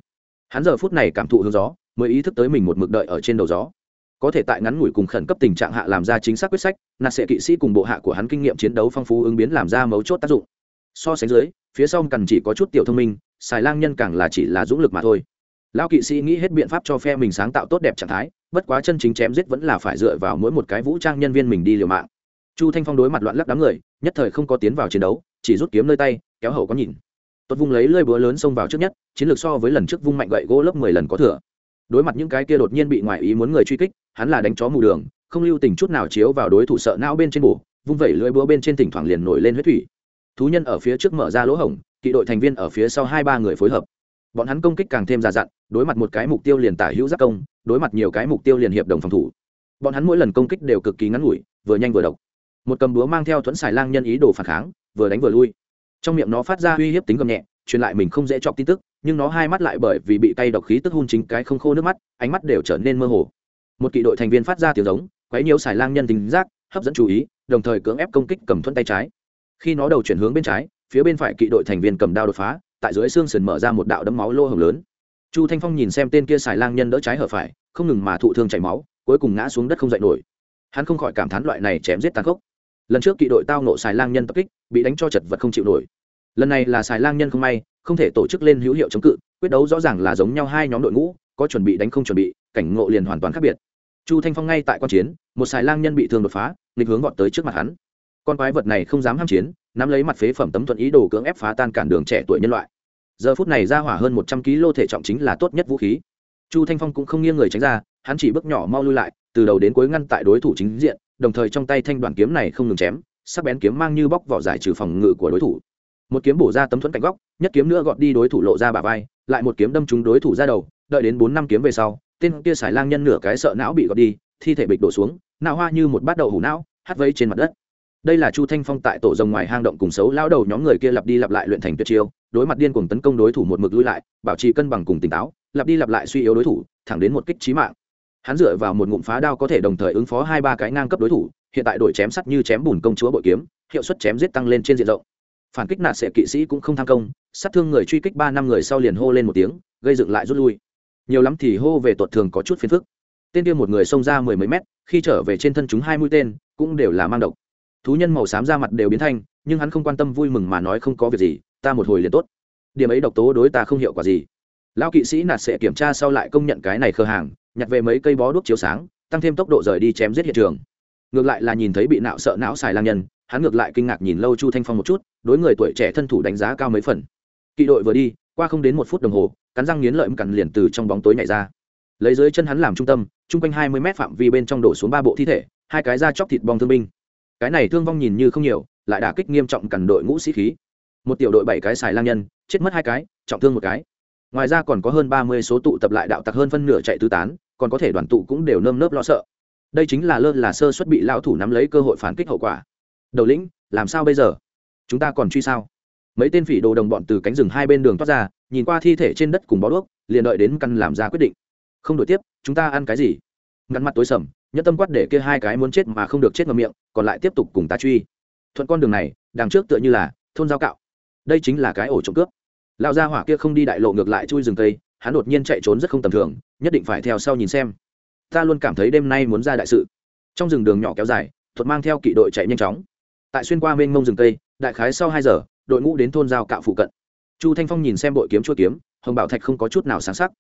Hắn giờ phút này cảm thụ hướng gió mới ý thức tới mình một mực đợi ở trên đầu gió. Có thể tại ngắn ngủi cùng khẩn cấp tình trạng hạ làm ra chính xác quyết sách, nạt sệ kỵ sĩ cùng bộ hạ của hắn kinh nghiệm chiến đấu phong phú ứng biến làm ra mấu chốt tác dụng. So sánh dưới, phía sau cần chỉ có chút tiểu thông minh, xài lang nhân càng là chỉ là dũng lực mà thôi. Lão kỵ sĩ nghĩ hết biện pháp cho phe mình sáng tạo tốt đẹp trạng thái, bất quá chân chính chém giết vẫn là phải dựa vào mỗi một cái vũ trang nhân viên mình đi liều mạng. Chu thanh phong đối mặt loạn lắc đám người, nhất thời không có tiến vào chiến đấu, chỉ rút kiếm nơi tay, kéo hậu có nhìn. Tốt vung lấy lơi búa lớn xông vào trước nhất, chiến lược so với lần trước vung mạnh gậy gỗ lớp mười lần có thừa đối mặt những cái kia đột nhiên bị ngoại ý muốn người truy kích, hắn là đánh chó mù đường, không lưu tình chút nào chiếu vào đối thủ sợ não bên trên bù vung vẩy lưỡi búa bên trên thỉnh thoảng liền nổi lên huyết thủy. Thú nhân ở phía trước mở ra lỗ hổng, kỵ đội thành viên ở phía sau hai ba người phối hợp. Bọn hắn công kích càng thêm già dặn, đối mặt một cái mục tiêu liền tả hữu giác công, đối mặt nhiều cái mục tiêu liền hiệp đồng phòng thủ. Bọn hắn mỗi lần công kích đều cực kỳ ngắn ngủi, vừa nhanh vừa độc. Một cầm búa mang theo thuẫn xài lang nhân ý đồ phản kháng, vừa đánh vừa lui. Trong miệng nó phát ra uy hiếp tính gầm nhẹ, truyền lại mình không dễ chọc tin tức nhưng nó hai mắt lại bởi vì bị tay độc khí tức hun chính cái không khô nước mắt, ánh mắt đều trở nên mơ hồ. Một kỵ đội thành viên phát ra tiếng giống, quấy nhiều xài lang nhân tính giác, hấp dẫn chú ý, đồng thời cưỡng ép công kích cầm thuẫn tay trái. Khi nó đầu chuyển hướng bên trái, phía bên phải kỵ đội thành viên cầm đao đột phá, tại dưới xương sườn mở ra một đạo đấm máu lô hồng lớn. Chu thanh phong nhìn xem tên kia xài lang nhân đỡ trái hở phải, không ngừng mà thụ thương chảy máu, cuối cùng ngã xuống đất không dậy nổi. Hắn không khỏi cảm thán loại này chém giết tàn khốc. Lần trước kỵ đội tao nộ xài lang nhân tập kích, bị đánh cho chật vật không chịu nổi. Lần này là xài lang nhân không may không thể tổ chức lên hữu hiệu chống cự, quyết đấu rõ ràng là giống nhau hai nhóm đội ngũ, có chuẩn bị đánh không chuẩn bị, cảnh ngộ liền hoàn toàn khác biệt. Chu thanh phong ngay tại quan chiến, một xài lang nhân bị thương đột phá, nghịch hướng gọn tới trước mặt hắn. Con quái vật này không dám ham chiến, nắm lấy mặt phế phẩm tấm thuận ý đồ cưỡng ép phá tan cản đường trẻ tuổi nhân loại. Giờ phút này ra hỏa hơn một trăm kg thể trọng chính là tốt nhất vũ khí. Chu thanh phong cũng không nghiêng người tránh ra, hắn chỉ bước nhỏ mau lui lại, từ đầu đến cuối ngăn tại đối thủ chính diện, đồng thời trong tay thanh đoàn kiếm này không ngừng chém, sắc bén kiếm mang như bóc vỏ giải trừ phòng ngự của đối thủ một kiếm bổ ra tấm thuẫn cạnh góc, nhất kiếm nữa gọt đi đối thủ lộ ra bả vai, lại một kiếm đâm trúng đối thủ ra đầu, đợi đến bốn năm kiếm về sau, tên kia xài lang nhân nửa cái sợ não bị gọt đi, thi thể bịch đổ xuống não hoa như một bát đậu hủ não, hắt vây trên mặt đất. Đây là chu thanh phong tại tổ rồng ngoài hang động cùng xấu lao đầu nhóm người kia lặp đi lặp lại luyện thành tuyệt chiêu, đối mặt điên cuồng tấn công đối thủ một mực lui lại, bảo trì cân bằng cùng tỉnh táo, lặp đi lặp lại suy yếu đối thủ, thẳng đến một kích trí mạng. Hắn dựa vào một ngụm phá đao có thể đồng thời ứng phó hai ba cái ngang cấp đối thủ, hiện tại đội chém sắt như chém bùn công chúa bội kiếm, hiệu suất chém giết tăng lên trên diện rộng phản kích nạt sệ kỵ sĩ cũng không tham công, sát thương người truy kích ba năm người sau liền hô lên một tiếng, gây dựng lại rút lui. Nhiều lắm thì hô về tuột thường có chút phiền phức. Tên kia một người xông ra mười mấy mét, khi trở về trên thân chúng hai mũi tên, cũng đều là mang độc. Thú nhân màu xám ra mặt đều biến thanh, nhưng hắn không quan tâm vui mừng mà nói không có việc gì, ta một hồi liền tốt. Điểm ấy độc tố đối ta không hiệu quả gì. Lão kỵ sĩ nạt sẽ kiểm tra sau lại công nhận cái này khờ hàng, nhặt về mấy cây bó đuốc chiếu sáng, tăng thêm tốc độ rời đi chém giết hiện trường ngược lại là nhìn thấy bị nạo sợ não xài lang nhân, hắn ngược lại kinh ngạc nhìn lâu chu thanh phong một chút, đối người tuổi trẻ thân thủ đánh giá cao mấy phần. Kỵ đội vừa đi, qua không đến một phút đồng hồ, cắn răng nghiến lợi cằn liền từ trong bóng tối nhảy ra. Lấy dưới chân hắn làm trung tâm, chung quanh hai mươi mét phạm vi bên trong đổ xuống ba bộ thi thể, hai cái da chóc thịt bong thương binh. Cái này thương vong nhìn như không nhiều, lại đả kích nghiêm trọng cằn đội ngũ sĩ khí. Một tiểu đội bảy cái xài lang nhân, chết mất hai cái, trọng thương một cái. Ngoài ra còn có hơn ba mươi số tụ tập lại đạo tặc hơn phân nửa chạy tứ tán, còn có thể đoàn tụ cũng đều nơm nớp lo sợ đây chính là lơ là sơ xuất bị lão thủ nắm lấy cơ hội phản kích hậu quả. Đầu lĩnh, làm sao bây giờ? Chúng ta còn truy sao? Mấy tên phỉ đồ đồng bọn từ cánh rừng hai bên đường thoát ra, nhìn qua thi thể trên đất cùng bó đuốc, liền đợi đến căn làm ra quyết định. Không đổi tiếp, chúng ta ăn cái gì? Ngăn mặt tối sầm nhất tâm quát để kia hai cái muốn chết mà không được chết ngầm miệng, còn lại tiếp tục cùng ta truy. Thuận con đường này, đằng trước tựa như là thôn giao cạo. Đây chính là cái ổ trộm cướp. Lão gia hỏa kia không đi đại lộ ngược lại chui rừng cây, hắn đột nhiên chạy trốn rất không tầm thường, nhất định phải theo sau nhìn xem ta luôn cảm thấy đêm nay muốn ra đại sự. Trong rừng đường nhỏ kéo dài, thuật mang theo kỵ đội chạy nhanh chóng. Tại xuyên qua mênh mông rừng tây đại khái sau hai giờ, đội ngũ đến thôn giao cạo phụ cận. Chu thanh phong nhìn xem bội kiếm chua kiếm, hồng bảo thạch không có chút nào sáng sắc.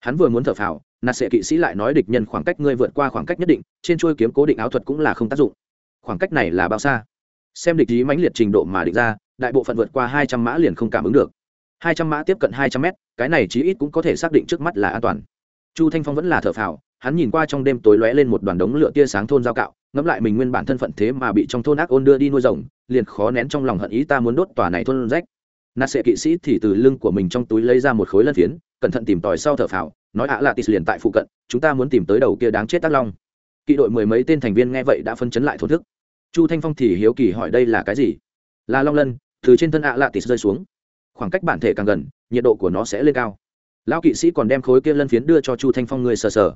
Hắn vừa muốn thở phào, nạt sệ kỵ sĩ lại nói địch nhân khoảng cách ngươi vượt qua khoảng cách nhất định, trên chuôi kiếm cố định áo thuật cũng là không tác dụng. Khoảng cách này là bao xa? Xem địch ý mãnh liệt trình độ mà địch ra, đại bộ phận vượt qua hai trăm mã liền không cảm ứng được. Hai trăm mã tiếp cận hai trăm mét, cái này chí ít cũng có thể xác định trước mắt là an toàn. Chu thanh phong vẫn là thở phào hắn nhìn qua trong đêm tối lóe lên một đoàn đống lửa tia sáng thôn giao cạo, ngẫm lại mình nguyên bản thân phận thế mà bị trong thôn ác ôn đưa đi nuôi rồng, liền khó nén trong lòng hận ý ta muốn đốt tòa này thôn rách. Nạt sệ kỵ sĩ thì từ lưng của mình trong túi lấy ra một khối lân phiến, cẩn thận tìm tòi sau thở phào, nói ạ là tis liền tại phụ cận, chúng ta muốn tìm tới đầu kia đáng chết tác long. Kỵ đội mười mấy tên thành viên nghe vậy đã phân chấn lại thổn thức. Chu thanh phong thì hiếu kỳ hỏi đây là cái gì? Là long lân, từ trên thân ạ lạ tis rơi xuống. Khoảng cách bản thể càng gần, nhiệt độ của nó sẽ lên cao. Lão kỵ sĩ còn đem khối kia lân phiến đưa cho chu thanh phong người sờ sờ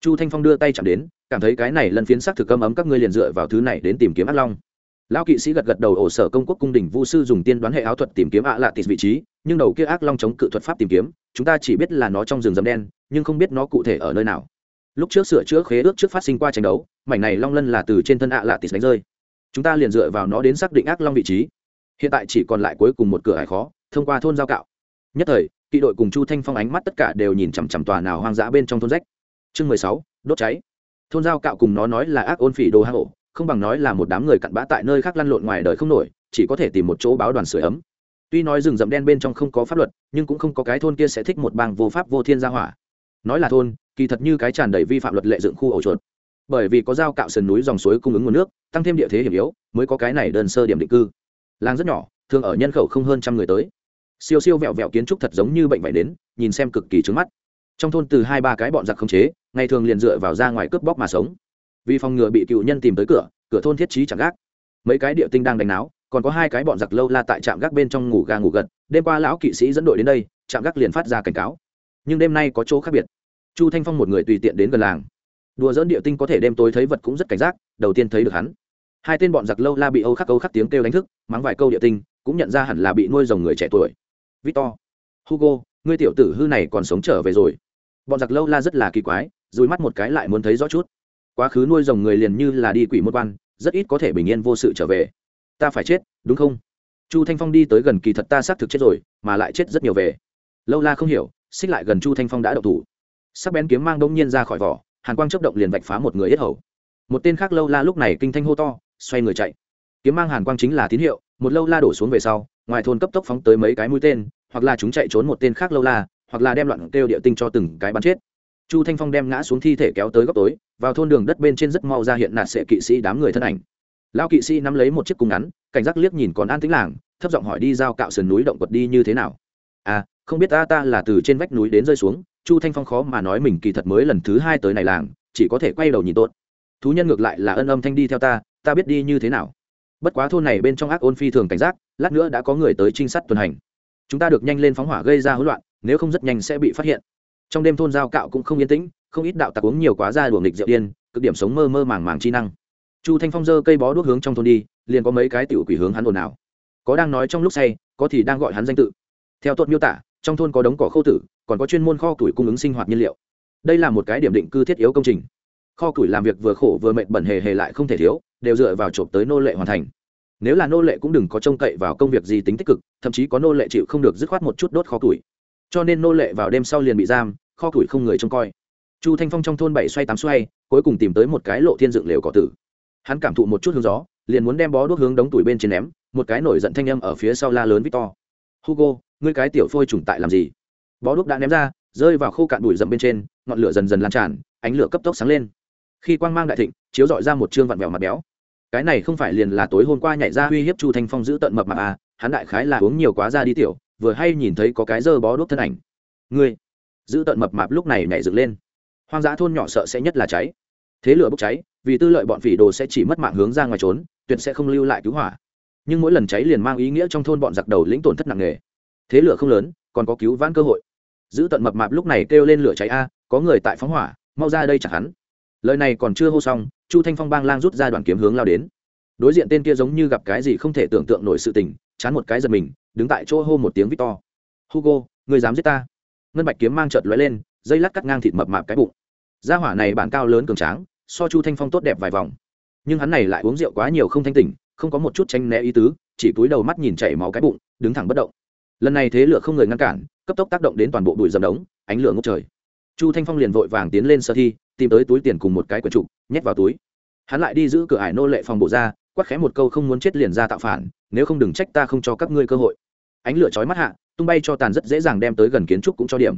chu thanh phong đưa tay chạm đến, cảm thấy cái này lần phiến xác thực âm ấm các ngươi liền dựa vào thứ này đến tìm kiếm ác long. Lão kỵ sĩ gật gật đầu, ổ sở công quốc cung đình vu sư dùng tiên đoán hệ áo thuật tìm kiếm ạ lạ tịt vị trí, nhưng đầu kia ác long chống cự thuật pháp tìm kiếm, chúng ta chỉ biết là nó trong rừng rậm đen, nhưng không biết nó cụ thể ở nơi nào. Lúc trước sửa chữa khế ước trước phát sinh qua tranh đấu, mảnh này long lân là từ trên thân ạ lạ tịt đánh rơi. Chúng ta liền dựa vào nó đến xác định ác long vị trí. Hiện tại chỉ còn lại cuối cùng một cửa hải khó, thông qua thôn giao cạo. Nhất thời, kỵ đội cùng chu thanh phong ánh mắt tất cả đều nhìn chằm chằm tòa nào hoang dã bên trong thôn rách chương mười sáu, đốt cháy. Thôn giao cạo cùng nó nói là ác ôn phỉ đồ hang ổ, không bằng nói là một đám người cặn bã tại nơi khác lăn lộn ngoài đời không nổi, chỉ có thể tìm một chỗ báo đoàn sửa ấm. Tuy nói rừng rậm đen bên trong không có pháp luật, nhưng cũng không có cái thôn kia sẽ thích một bang vô pháp vô thiên gia hỏa. Nói là thôn, kỳ thật như cái tràn đầy vi phạm luật lệ dựng khu ổ chuột. Bởi vì có giao cạo sườn núi dòng suối cung ứng nguồn nước, tăng thêm địa thế hiểm yếu, mới có cái này đơn sơ điểm định cư. Làng rất nhỏ, thường ở nhân khẩu không hơn trăm người tới. Siêu siêu vẹo vẹo kiến trúc thật giống như bệnh vải đến, nhìn xem cực kỳ trứng mắt. Trong thôn từ hai ba cái bọn giặc không chế ngày thường liền dựa vào ra ngoài cướp bóc mà sống. Vì phòng ngừa bị cựu nhân tìm tới cửa cửa thôn thiết trí chẳng gác. Mấy cái địa tinh đang đánh náo, còn có hai cái bọn giặc lâu la tại trạm gác bên trong ngủ ga ngủ gật. Đêm qua lão kỵ sĩ dẫn đội đến đây trạm gác liền phát ra cảnh cáo. Nhưng đêm nay có chỗ khác biệt. Chu thanh phong một người tùy tiện đến gần làng. Đùa dỡn địa tinh có thể đêm tối thấy vật cũng rất cảnh giác, đầu tiên thấy được hắn. Hai tên bọn giặc lâu la bị âu khắc âu khắc tiếng kêu đánh thức, mắng vài câu địa tinh, cũng nhận ra hẳn là bị nuôi dòng người trẻ tuổi. Victor, hugo, ngươi tiểu tử hư này còn sống trở về rồi. Bọn giặc lâu la rất là kỳ quái dùi mắt một cái lại muốn thấy rõ chút. Quá khứ nuôi rồng người liền như là đi quỷ một quan, rất ít có thể bình yên vô sự trở về. Ta phải chết, đúng không? Chu thanh phong đi tới gần kỳ thật ta xác thực chết rồi, mà lại chết rất nhiều về. Lâu la không hiểu, xích lại gần chu thanh phong đã đậu thủ. Sắc bén kiếm mang đông nhiên ra khỏi vỏ, hàn quang chấp động liền vạch phá một người yết hầu. Một tên khác lâu la lúc này kinh thanh hô to, xoay người chạy. Kiếm mang hàn quang chính là tín hiệu, một lâu la đổ xuống về sau, ngoài thôn cấp tốc phóng tới mấy cái mũi tên, hoặc là chúng chạy trốn một tên khác lâu la, hoặc là đem loạn kêu địa tinh cho từng cái bắn chết chu thanh phong đem ngã xuống thi thể kéo tới góc tối, vào thôn đường đất bên trên rất mau ra hiện nạt sệ kỵ sĩ đám người thân ảnh. Lão kỵ sĩ nắm lấy một chiếc cung ngắn, cảnh giác liếc nhìn còn an tính làng, thấp giọng hỏi đi giao cạo sườn núi động quật đi như thế nào. À không biết ta ta là từ trên vách núi đến rơi xuống, chu thanh phong khó mà nói mình kỳ thật mới lần thứ hai tới này làng, chỉ có thể quay đầu nhìn tốt thú nhân ngược lại là ân âm thanh đi theo ta ta biết đi như thế nào. Bất quá thôn này bên trong ác ôn phi thường cảnh giác, lát nữa đã có người tới trinh sát tuần hành. Chúng ta được nhanh lên phóng hỏa gây ra hỗn loạn, nếu không rất nhanh sẽ bị phát hiện trong đêm thôn giao cạo cũng không yên tĩnh, không ít đạo tặc uống nhiều quá ra đuổi nghịch rượu điên, cực điểm sống mơ mơ màng màng chi năng. Chu thanh phong giơ cây bó đuốc hướng trong thôn đi, liền có mấy cái tiểu quỷ hướng hắn ồn ào. Có đang nói trong lúc say, có thì đang gọi hắn danh tự. Theo tuột miêu tả, trong thôn có đống cỏ khô tử, còn có chuyên môn kho tuổi cung ứng sinh hoạt nhiên liệu. Đây là một cái điểm định cư thiết yếu công trình. Kho củi làm việc vừa khổ vừa mệt bẩn hề hề lại không thể thiếu, đều dựa vào trộm tới nô lệ hoàn thành. Nếu là nô lệ cũng đừng có trông cậy vào công việc gì tính tích cực, thậm chí có nô lệ chịu không được dứt khoát một chút đốt kho củi cho nên nô lệ vào đêm sau liền bị giam, kho củi không người trông coi. Chu thanh phong trong thôn bảy xoay tám xoay, cuối cùng tìm tới một cái lộ thiên dựng lều cỏ tử. Hắn cảm thụ một chút hướng gió, liền muốn đem bó đuốc hướng đống tuổi bên trên ném, một cái nổi giận thanh âm ở phía sau la lớn victor hugo, ngươi cái tiểu phôi trùng tại làm gì? Bó đuốc đã ném ra, rơi vào khô cạn bụi rậm bên trên, ngọn lửa dần dần lan tràn, ánh lửa cấp tốc sáng lên. Khi quang mang đại thịnh, chiếu dọi ra một chương vặn vẹo mặt béo. Cái này không phải liền là tối hôm qua nhảy ra uy hiếp chu thanh phong giữ tận mập mạp à hắn đại khái là uống nhiều quá ra đi tiểu vừa hay nhìn thấy có cái dơ bó đốt thân ảnh. Ngươi, giữ tận mập mạp lúc này nhảy dựng lên. Hoang dã thôn nhỏ sợ sẽ nhất là cháy. Thế lửa bốc cháy, vì tư lợi bọn phỉ đồ sẽ chỉ mất mạng hướng ra ngoài trốn, tuyệt sẽ không lưu lại cứu hỏa. Nhưng mỗi lần cháy liền mang ý nghĩa trong thôn bọn giặc đầu lĩnh tổn thất nặng nề. Thế lửa không lớn, còn có cứu vãn cơ hội. Giữ tận mập mạp lúc này kêu lên lửa cháy a, có người tại phóng hỏa, mau ra đây chẳng hắn. Lời này còn chưa hô xong, chu thanh phong bang lang rút ra đoàn kiếm hướng lao đến. Đối diện tên kia giống như gặp cái gì không thể tưởng tượng nổi sự tình, chán một cái giật mình đứng tại chỗ hô một tiếng victor. Hugo người dám giết ta? Ngân bạch kiếm mang trợt lóe lên, dây lát cắt ngang thịt mập mạp cái bụng. Gia hỏa này bản cao lớn cường tráng, so chu thanh phong tốt đẹp vài vòng. Nhưng hắn này lại uống rượu quá nhiều không thanh tỉnh, không có một chút tranh né ý tứ, chỉ cúi đầu mắt nhìn chảy máu cái bụng, đứng thẳng bất động. Lần này thế lửa không người ngăn cản, cấp tốc tác động đến toàn bộ bụi dầm đống, ánh lửa ngốc trời. Chu thanh phong liền vội vàng tiến lên sơ thi, tìm tới túi tiền cùng một cái quần trục, nhét vào túi. Hắn lại đi giữ cửa ải nô lệ phòng bộ ra, quát khẽ một câu không muốn chết liền ra tạo phản, nếu không đừng trách ta không cho các ngươi cơ hội ánh lửa chói mắt hạ, tung bay cho tàn rất dễ dàng đem tới gần kiến trúc cũng cho điểm.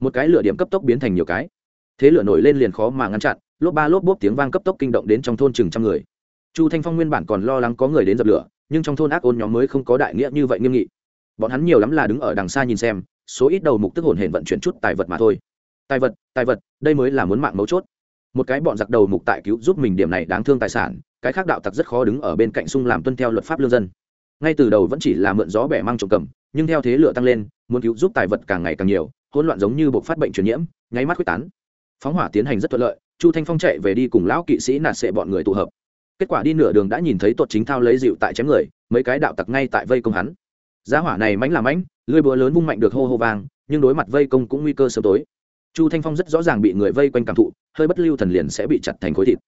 Một cái lửa điểm cấp tốc biến thành nhiều cái. Thế lửa nổi lên liền khó mà ngăn chặn, lốp ba lốp bốp tiếng vang cấp tốc kinh động đến trong thôn chừng trăm người. Chu thanh phong nguyên bản còn lo lắng có người đến dập lửa, nhưng trong thôn ác ôn nhóm mới không có đại nghĩa như vậy nghiêm nghị. Bọn hắn nhiều lắm là đứng ở đằng xa nhìn xem, số ít đầu mục tức hồn hển vận chuyển chút tài vật mà thôi. Tài vật tài vật, đây mới là muốn mạng mấu chốt. Một cái bọn giặc đầu mục tại cứu giúp mình điểm này đáng thương tài sản, cái khác đạo tặc rất khó đứng ở bên cạnh sung làm tuân theo luật pháp lương dân ngay từ đầu vẫn chỉ là mượn gió bẻ mang trộm cầm, nhưng theo thế lửa tăng lên, muốn cứu giúp tài vật càng ngày càng nhiều, hỗn loạn giống như buộc phát bệnh truyền nhiễm, nháy mắt quyết tán. Phóng hỏa tiến hành rất thuận lợi, chu thanh phong chạy về đi cùng lão kỵ sĩ nạt sệ bọn người tụ hợp. Kết quả đi nửa đường đã nhìn thấy tuột chính thao lấy dịu tại chém người, mấy cái đạo tặc ngay tại vây công hắn. Giá hỏa này mánh là mánh lưỡi búa lớn vung mạnh được hô hô vang, nhưng đối mặt vây công cũng nguy cơ sớm tối. Chu thanh phong rất rõ ràng bị người vây quanh cảm thụ, hơi bất lưu thần liền sẽ bị chặt thành khối thịt.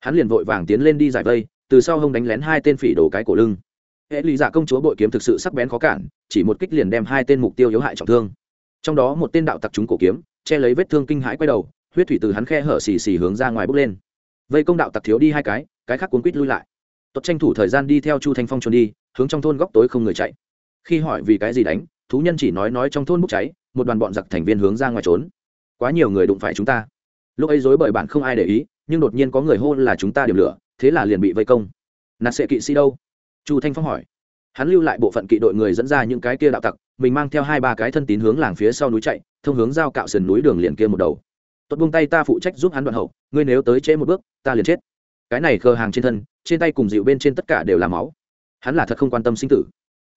Hắn liền vội vàng tiến lên đi giải vây, từ sau hông đánh lén hai tên phỉ đổ cái cổ lưng hệ lý dạ công chúa bội kiếm thực sự sắc bén khó cản, chỉ một kích liền đem hai tên mục tiêu yếu hại trọng thương. Trong đó một tên đạo tặc trúng cổ kiếm, che lấy vết thương kinh hãi quay đầu, huyết thủy từ hắn khe hở xì xì hướng ra ngoài bốc lên. Vây công đạo tặc thiếu đi hai cái cái khác cuốn quýt lui lại. Tốt tranh thủ thời gian đi theo chu thanh phong trốn đi, hướng trong thôn góc tối không người chạy. Khi hỏi vì cái gì đánh, thú nhân chỉ nói nói trong thôn bốc cháy, một đoàn bọn giặc thành viên hướng ra ngoài trốn. Quá nhiều người đụng phải chúng ta. Lúc ấy dối bởi bạn không ai để ý, nhưng đột nhiên có người hô là chúng ta điểm lửa, thế là liền bị vây công. Nạt sệ kỵ sĩ đâu? Chu thanh phong hỏi. Hắn lưu lại bộ phận kỵ đội người dẫn ra những cái kia đạo tặc, mình mang theo hai ba cái thân tín hướng làng phía sau núi chạy, thông hướng giao cạo sườn núi đường liền kia một đầu. Tốt buông tay ta phụ trách giúp hắn đoạn hậu, ngươi nếu tới trễ một bước, ta liền chết. Cái này khờ hàng trên thân, trên tay cùng dịu bên trên tất cả đều là máu. Hắn là thật không quan tâm sinh tử.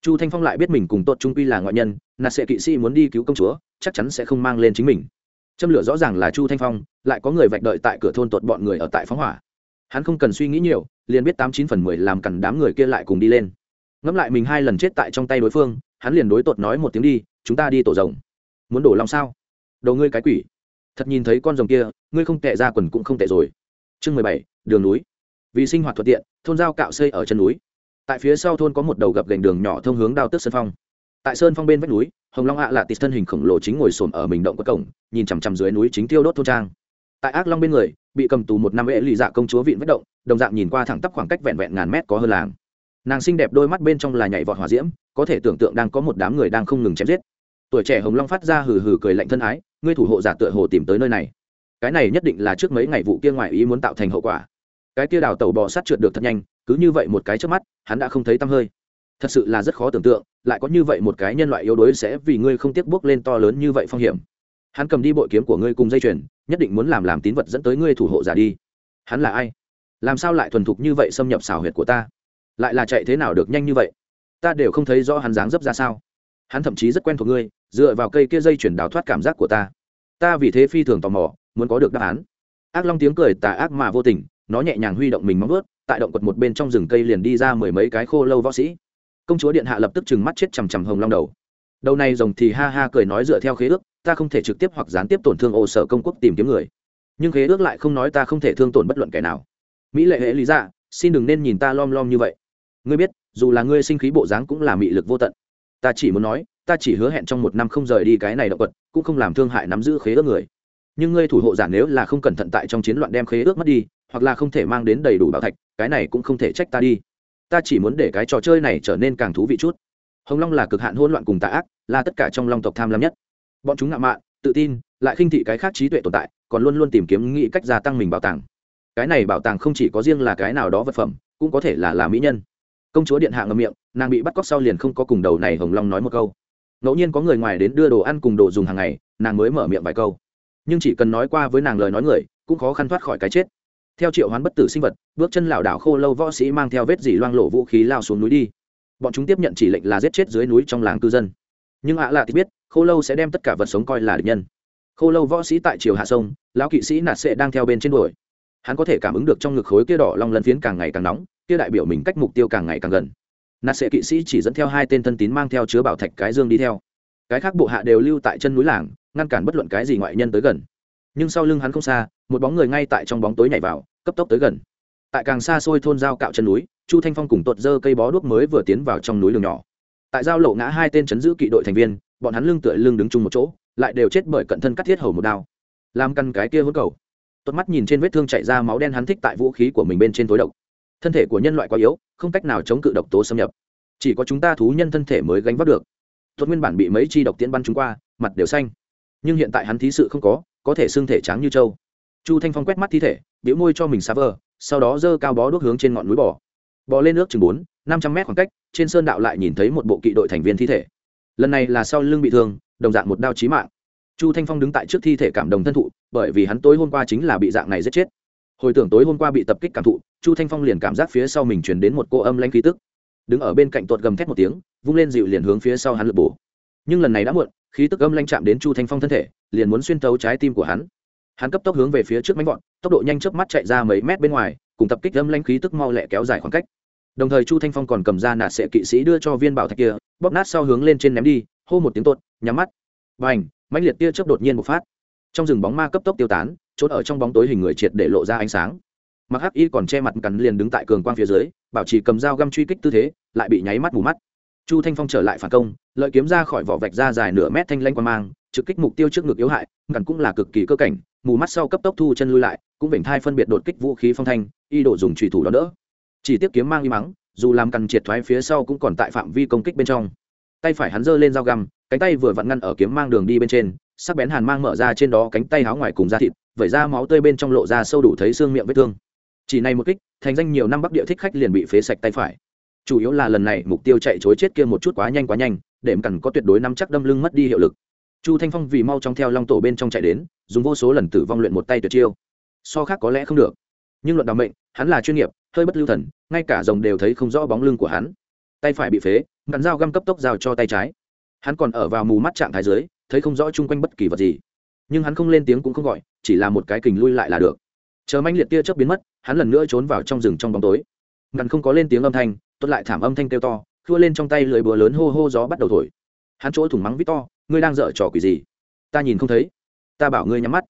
Chu thanh phong lại biết mình cùng tốt trung quy là ngoại nhân nạt sệ kỵ sĩ muốn đi cứu công chúa, chắc chắn sẽ không mang lên chính mình. Châm lửa rõ ràng là chu thanh phong, lại có người vạch đợi tại cửa thôn tuột bọn người ở tại phóng hỏa hắn không cần suy nghĩ nhiều, liền biết tám chín phần mười làm cằn đám người kia lại cùng đi lên. Ngẫm lại mình hai lần chết tại trong tay đối phương, hắn liền đối tột nói một tiếng đi, chúng ta đi tổ rồng. Muốn đổ lòng sao? Đầu ngươi cái quỷ. Thật nhìn thấy con rồng kia, ngươi không tệ ra quần cũng không tệ rồi. Chương mười bảy, đường núi. Vì sinh hoạt thuận tiện, thôn giao cạo xây ở chân núi. Tại phía sau thôn có một đầu gập gành đường nhỏ thông hướng đao tước sơn phong. Tại sơn phong bên vách núi, hồng long ạ là tịt thân hình khổng lồ chính ngồi xổm ở mình động có cổng, nhìn chằm chằm dưới núi chính tiêu đốt thôn trang tại ác long bên người, bị cầm tù một năm ệ lì dạ công chúa vịn vất động, đồng dạng nhìn qua thẳng tắp khoảng cách vẹn vẹn ngàn mét có hơn làng. Nàng xinh đẹp đôi mắt bên trong là nhảy vọt hỏa diễm, có thể tưởng tượng đang có một đám người đang không ngừng chém giết. Tuổi trẻ hồng long phát ra hừ hừ cười lạnh thân ái, ngươi thủ hộ giả tựa hồ tìm tới nơi này. Cái này nhất định là trước mấy ngày vụ kia ngoài ý muốn tạo thành hậu quả. Cái kia đào tàu bò sát trượt được thật nhanh, cứ như vậy một cái trước mắt, hắn đã không thấy tăm hơi. Thật sự là rất khó tưởng tượng, lại có như vậy một cái nhân loại yếu đuối sẽ vì ngươi không tiếc bước lên to lớn như vậy phong hiểm hắn cầm đi bội kiếm của ngươi cùng dây chuyền, nhất định muốn làm làm tín vật dẫn tới ngươi thủ hộ giả đi. Hắn là ai? Làm sao lại thuần thục như vậy xâm nhập xào huyệt của ta? Lại là chạy thế nào được nhanh như vậy? Ta đều không thấy rõ hắn dáng dấp ra sao. Hắn thậm chí rất quen thuộc ngươi, dựa vào cây kia dây chuyển đào thoát cảm giác của ta. Ta vì thế phi thường tò mò, muốn có được đáp án. Ác long tiếng cười tà ác mà vô tình, nó nhẹ nhàng huy động mình móng vớt tại động quật một bên trong rừng cây liền đi ra mười mấy cái khô lâu võ sĩ. Công chúa điện hạ lập tức trừng mắt chết chằm chằm hồng long đầu. Đầu này rồng thì ha ha cười nói dựa theo khế ước ta không thể trực tiếp hoặc gián tiếp tổn thương ô sở công quốc tìm kiếm người. Nhưng khế ước lại không nói ta không thể thương tổn bất luận kẻ nào. Mỹ lệ hệ lý ra xin đừng nên nhìn ta lom lom như vậy. Ngươi biết, dù là ngươi sinh khí bộ dáng cũng là mị lực vô tận. Ta chỉ muốn nói, ta chỉ hứa hẹn trong một năm không rời đi cái này động vật, cũng không làm thương hại nắm giữ khế ước người. Nhưng ngươi thủ hộ giả nếu là không cẩn thận tại trong chiến loạn đem khế ước mất đi, hoặc là không thể mang đến đầy đủ bảo thạch, cái này cũng không thể trách ta đi. Ta chỉ muốn để cái trò chơi này trở nên càng thú vị chút. Hồng long là cực hạn hỗn loạn cùng tà ác, là tất cả trong long tộc tham lam nhất bọn chúng ngạo mạn, tự tin, lại khinh thị cái khác trí tuệ tồn tại, còn luôn luôn tìm kiếm nghĩ cách gia tăng mình bảo tàng. Cái này bảo tàng không chỉ có riêng là cái nào đó vật phẩm, cũng có thể là là mỹ nhân. Công chúa điện hạ ngậm miệng, nàng bị bắt cóc sau liền không có cùng đầu này hồng long nói một câu. Ngẫu nhiên có người ngoài đến đưa đồ ăn cùng đồ dùng hàng ngày, nàng mới mở miệng vài câu. Nhưng chỉ cần nói qua với nàng lời nói người, cũng khó khăn thoát khỏi cái chết. Theo triệu hoán bất tử sinh vật, bước chân lảo đảo khô lâu võ sĩ mang theo vết dỉ loang lộ vũ khí lao xuống núi đi. Bọn chúng tiếp nhận chỉ lệnh là giết chết dưới núi trong làng cư dân nhưng ạ lạ thì biết, khô lâu sẽ đem tất cả vật sống coi là địch nhân. Khô lâu võ sĩ tại triều hạ sông, lão kỵ sĩ nạt sệ đang theo bên trên đuổi. Hắn có thể cảm ứng được trong ngực khối kia đỏ long lân phiến càng ngày càng nóng, kia đại biểu mình cách mục tiêu càng ngày càng gần. Nạt sệ kỵ sĩ chỉ dẫn theo hai tên thân tín mang theo chứa bảo thạch cái dương đi theo. Cái khác bộ hạ đều lưu tại chân núi làng, ngăn cản bất luận cái gì ngoại nhân tới gần. Nhưng sau lưng hắn không xa, một bóng người ngay tại trong bóng tối nhảy vào, cấp tốc tới gần. Tại càng xa xôi thôn giao cạo chân núi, chu thanh phong cùng tuột dơ cây bó đuốc mới vừa tiến vào trong núi đường nhỏ tại giao lộ ngã hai tên chấn giữ kỵ đội thành viên, bọn hắn lưng tựa lưng đứng chung một chỗ, lại đều chết bởi cận thân cắt thiết hầu một đao. Làm căn cái kia hốt cầu. Tuột mắt nhìn trên vết thương chạy ra máu đen hắn thích tại vũ khí của mình bên trên tối độc. Thân thể của nhân loại quá yếu, không cách nào chống cự độc tố xâm nhập. Chỉ có chúng ta thú nhân thân thể mới gánh vác được. Tuột nguyên bản bị mấy chi độc tiễn bắn chúng qua, mặt đều xanh. Nhưng hiện tại hắn thí sự không có có thể xương thể trắng như trâu. Chu thanh phong quét mắt thi thể biểu môi cho mình xa vờ, sau đó giơ cao bó đuốc hướng trên ngọn núi bò. Bò lên nước chừng bốn, năm trăm mét khoảng cách trên sơn đạo lại nhìn thấy một bộ kỵ đội thành viên thi thể. Lần này là sau lưng bị thương, đồng dạng một đao chí mạng. Chu thanh phong đứng tại trước thi thể cảm đồng thân thụ, bởi vì hắn tối hôm qua chính là bị dạng này giết chết. Hồi tưởng tối hôm qua bị tập kích cảm thụ, chu thanh phong liền cảm giác phía sau mình chuyển đến một cô âm lanh khí tức. Đứng ở bên cạnh tuột gầm thét một tiếng, vung lên dịu liền hướng phía sau hắn lượt bổ. Nhưng lần này đã muộn, khí tức âm lanh chạm đến chu thanh phong thân thể, liền muốn xuyên thấu trái tim của hắn. Hắn cấp tốc hướng về phía trước mánh vọt, tốc độ nhanh chớp mắt chạy ra mấy mét bên ngoài, cùng tập kích âm lanh khí tức mau lẹ kéo dài khoảng cách đồng thời chu thanh phong còn cầm ra nạt sệ kỵ sĩ đưa cho viên bảo thạch kia, bóp nát sau hướng lên trên ném đi, hô một tiếng tốt, nhắm mắt. Và ảnh mãnh liệt tia chớp đột nhiên một phát. Trong rừng bóng ma cấp tốc tiêu tán, trốn ở trong bóng tối hình người triệt để lộ ra ánh sáng. Mặc hắc y còn che mặt cắn liền đứng tại cường quang phía dưới, bảo trì cầm dao găm truy kích tư thế, lại bị nháy mắt mù mắt. Chu thanh phong trở lại phản công, lợi kiếm ra khỏi vỏ vạch ra dài nửa mét thanh lanh qua mang, trực kích mục tiêu trước ngực yếu hại, cắn cũng là cực kỳ cơ cảnh, mù mắt sau cấp tốc thu chân lui lại, cũng vểnh thai phân biệt đột kích vũ khí phong thanh, y đổ dùng trùy thủ đó đỡ chỉ tiếp kiếm mang y mắng, dù làm cằn triệt thoái phía sau cũng còn tại phạm vi công kích bên trong. Tay phải hắn giơ lên dao găm, cánh tay vừa vặn ngăn ở kiếm mang đường đi bên trên, sắc bén hàn mang mở ra trên đó cánh tay háo ngoài cùng da thịt, vẩy ra máu tươi bên trong lộ ra sâu đủ thấy xương miệng vết thương. Chỉ này một kích, thành danh nhiều năm bắc địa thích khách liền bị phế sạch tay phải. Chủ yếu là lần này mục tiêu chạy chối chết kia một chút quá nhanh quá nhanh để cằn có tuyệt đối năm chắc đâm lưng mất đi hiệu lực. Chu thanh phong vì mau trong theo long tổ bên trong chạy đến, dùng vô số lần tử vong luyện một tay tuyệt chiêu. So khác có lẽ không được. Nhưng luận đ mệnh hắn là chuyên nghiệp, hơi bất lưu thần, ngay cả rồng đều thấy không rõ bóng lưng của hắn. Tay phải bị phế, ngắn dao găm cấp tốc giao cho tay trái. Hắn còn ở vào mù mắt trạng thái dưới, thấy không rõ chung quanh bất kỳ vật gì. Nhưng hắn không lên tiếng cũng không gọi, chỉ là một cái kình lui lại là được. Chờ manh liệt tia chớp biến mất, hắn lần nữa trốn vào trong rừng trong bóng tối. Ngắn không có lên tiếng âm thanh, tốt lại thảm âm thanh kêu to thua lên trong tay lưỡi búa lớn hô hô gió bắt đầu thổi. Hắn chỗ thủng mắng vít to ngươi đang dở trò quỷ gì? Ta nhìn không thấy. Ta bảo ngươi nhắm mắt.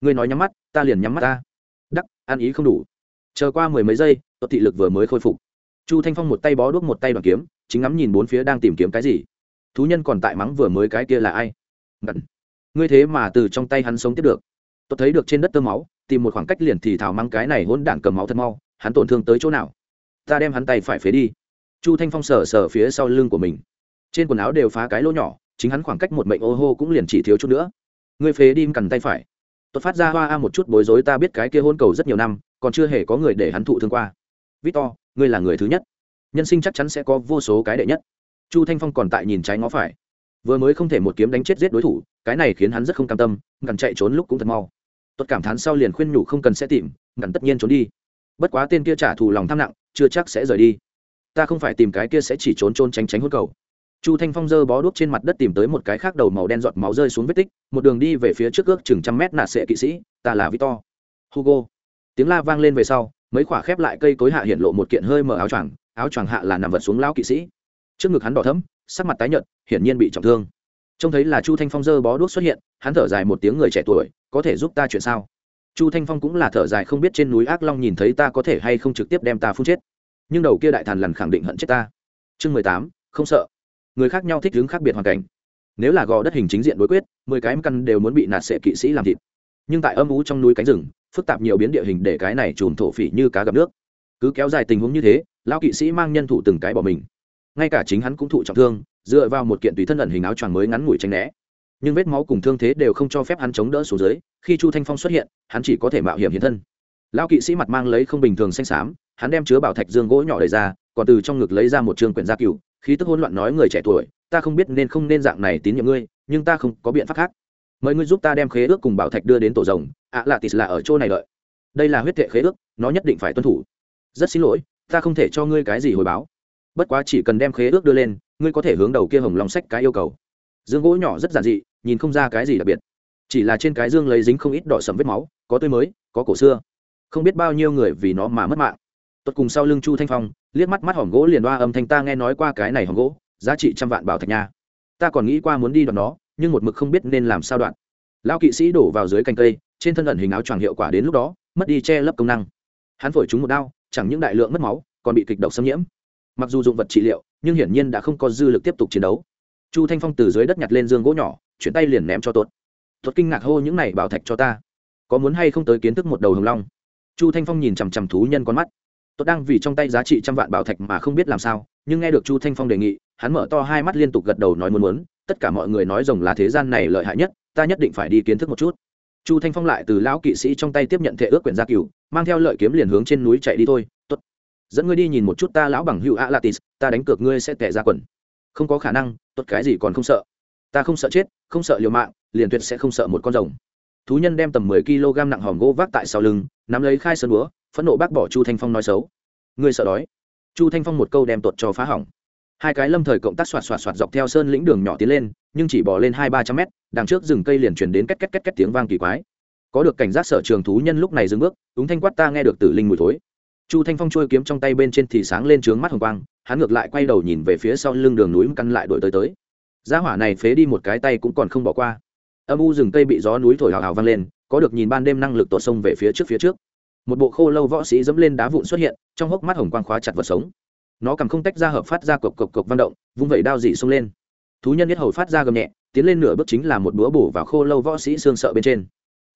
Ngươi nói nhắm mắt, ta liền nhắm mắt ta. Đắc, ăn ý không đủ chờ qua mười mấy giây tuật thị lực vừa mới khôi phục. Chu thanh phong một tay bó đuốc một tay đoàn kiếm, chính ngắm nhìn bốn phía đang tìm kiếm cái gì. Thú nhân còn tại mắng vừa mới cái kia là ai? Ngẩn. Ngươi thế mà từ trong tay hắn sống tiếp được. Tuật thấy được trên đất tơ máu, tìm một khoảng cách liền thì thảo mắng cái này hôn đảng cầm máu thật mau, hắn tổn thương tới chỗ nào? Ta đem hắn tay phải phế đi. Chu thanh phong sờ sờ phía sau lưng của mình. Trên quần áo đều phá cái lỗ nhỏ, chính hắn khoảng cách một mệnh ô hô cũng liền chỉ thiếu chút nữa. Ngươi phế đi cằn tay phải. Tuật phát ra hoa a một chút bối rối ta biết cái kia hôn cầu rất nhiều năm còn chưa hề có người để hắn thụ thương qua. Victor, ngươi là người thứ nhất. Nhân sinh chắc chắn sẽ có vô số cái đệ nhất. Chu thanh phong còn tại nhìn trái ngó phải. Vừa mới không thể một kiếm đánh chết giết đối thủ, cái này khiến hắn rất không cam tâm ngằn chạy trốn lúc cũng thật mau. Tuất cảm thán sau liền khuyên nhủ không cần sẽ tìm ngằn tất nhiên trốn đi. Bất quá tên kia trả thù lòng tham nặng, chưa chắc sẽ rời đi. Ta không phải tìm cái kia sẽ chỉ trốn trốn tránh tránh hốt cầu. Chu thanh phong giơ bó đuốc trên mặt đất tìm tới một cái khác đầu màu đen giọt máu rơi xuống vết tích, một đường đi về phía trước ước chừng trăm mét nạ sệ kỵ sĩ, ta là victor. Hugo tiếng la vang lên về sau, mấy khỏa khép lại cây cối hạ hiện lộ một kiện hơi mở áo choàng áo choàng hạ là nằm vật xuống lão kỵ sĩ. Trước ngực hắn đỏ thấm sắc mặt tái nhợt, hiển nhiên bị trọng thương. Trông thấy là chu thanh phong dơ bó đuốc xuất hiện, hắn thở dài một tiếng người trẻ tuổi, có thể giúp ta chuyện sao? Chu thanh phong cũng là thở dài không biết trên núi ác long nhìn thấy ta có thể hay không trực tiếp đem ta phun chết. Nhưng đầu kia đại thần lằn khẳng định hận chết ta. Chương mười tám, không sợ. Người khác nhau thích đứng khác biệt hoàn cảnh. Nếu là gò đất hình chính diện đối quyết, mười cái căn đều muốn bị nạt sệ kỵ sĩ làm thịt. Nhưng tại âm ú trong núi cánh rừng phức tạp nhiều biến địa hình để cái này chùm thổ phỉ như cá gặp nước. Cứ kéo dài tình huống như thế, lão kỵ sĩ mang nhân thủ từng cái bỏ mình. Ngay cả chính hắn cũng thụ trọng thương, dựa vào một kiện tùy thân ẩn hình áo choàng mới ngắn ngủi tranh né. Nhưng vết máu cùng thương thế đều không cho phép hắn chống đỡ xuống dưới, khi chu thanh phong xuất hiện, hắn chỉ có thể mạo hiểm hiện thân. Lão kỵ sĩ mặt mang lấy không bình thường xanh xám, hắn đem chứa bảo thạch dương gỗ nhỏ đầy ra, còn từ trong ngực lấy ra một trường quyển gia cựu khí tức hỗn loạn nói người trẻ tuổi, ta không biết nên không nên dạng này tín nhiệm ngươi, nhưng ta không có biện pháp khác mời ngươi giúp ta đem khế ước cùng bảo thạch đưa đến tổ rồng, ạ lạ tịt là ở chỗ này đợi. Đây là huyết thệ khế ước, nó nhất định phải tuân thủ. Rất xin lỗi, ta không thể cho ngươi cái gì hồi báo. Bất quá chỉ cần đem khế ước đưa lên, ngươi có thể hướng đầu kia hồng lòng sách cái yêu cầu. Dương gỗ nhỏ rất giản dị, nhìn không ra cái gì đặc biệt. Chỉ là trên cái dương lấy dính không ít đỏ sầm vết máu, có tươi mới, có cổ xưa. Không biết bao nhiêu người vì nó mà mất mạng. Tuột cùng sau lưng chu thanh phong, liếc mắt mắt hòm gỗ liền đoa âm thanh ta nghe nói qua cái này hòm gỗ, giá trị trăm vạn bảo thạch nha. Ta còn nghĩ qua muốn đi đoạt nó nhưng một mực không biết nên làm sao đoạn. Lão kỵ sĩ đổ vào dưới cành cây, trên thân ẩn hình áo choàng hiệu quả đến lúc đó, mất đi che lấp công năng. Hắn phổi trúng một đao chẳng những đại lượng mất máu, còn bị kịch độc xâm nhiễm. Mặc dù dụng vật trị liệu, nhưng hiển nhiên đã không có dư lực tiếp tục chiến đấu. Chu thanh phong từ dưới đất nhặt lên dương gỗ nhỏ, chuyển tay liền ném cho tuột. Tuột kinh ngạc hô những này bảo thạch cho ta. Có muốn hay không tới kiến thức một đầu hồng long? Chu thanh phong nhìn chằm chằm thú nhân con mắt. Tuột đang vì trong tay giá trị trăm vạn bảo thạch mà không biết làm sao, nhưng nghe được chu thanh phong đề nghị, hắn mở to hai mắt liên tục gật đầu nói muốn muốn tất cả mọi người nói rồng là thế gian này lợi hại nhất, ta nhất định phải đi kiến thức một chút. Chu thanh phong lại từ lão kỵ sĩ trong tay tiếp nhận thệ ước quyển gia cửu, mang theo lợi kiếm liền hướng trên núi chạy đi thôi. Tốt. Dẫn ngươi đi nhìn một chút ta lão bằng hữu a latis ta đánh cược ngươi sẽ tệ ra quần. Không có khả năng, tốt cái gì còn không sợ. Ta không sợ chết, không sợ liều mạng, liền tuyệt sẽ không sợ một con rồng. Thú nhân đem tầm mười kg nặng hòm gỗ vác tại sau lưng, nắm lấy khai sơn búa, phẫn nộ bác bỏ chu thanh phong nói xấu. Ngươi sợ đói. Chu thanh phong một câu đem tuột cho phá hỏng hai cái lâm thời cộng tác xoạt xoạt xoạt dọc theo sơn lĩnh đường nhỏ tiến lên, nhưng chỉ bỏ lên hai ba trăm mét, đằng trước rừng cây liền chuyển đến két két két két tiếng vang kỳ quái. Có được cảnh giác sở trường thú nhân lúc này dừng bước úng thanh quát ta nghe được tử linh mùi thối. Chu thanh phong trôi kiếm trong tay bên trên thì sáng lên trướng mắt hồng quang, hắn ngược lại quay đầu nhìn về phía sau lưng đường núi căn lại đổi tới tới. Gia hỏa này phế đi một cái tay cũng còn không bỏ qua. Âm u rừng cây bị gió núi thổi hào hào vang lên, có được nhìn ban đêm năng lực tột sông về phía trước phía trước. Một bộ khô lâu võ sĩ dẫm lên đá vụn xuất hiện, trong hốc mắt hồng quang khóa chặt vật sống nó cầm không tách ra hợp phát ra cộc cộc cộc vang động, vung vẩy đao dị xông lên. Thú nhân nhất hầu phát ra gầm nhẹ, tiến lên nửa bước chính là một búa bổ vào khô lâu võ sĩ xương sợ bên trên.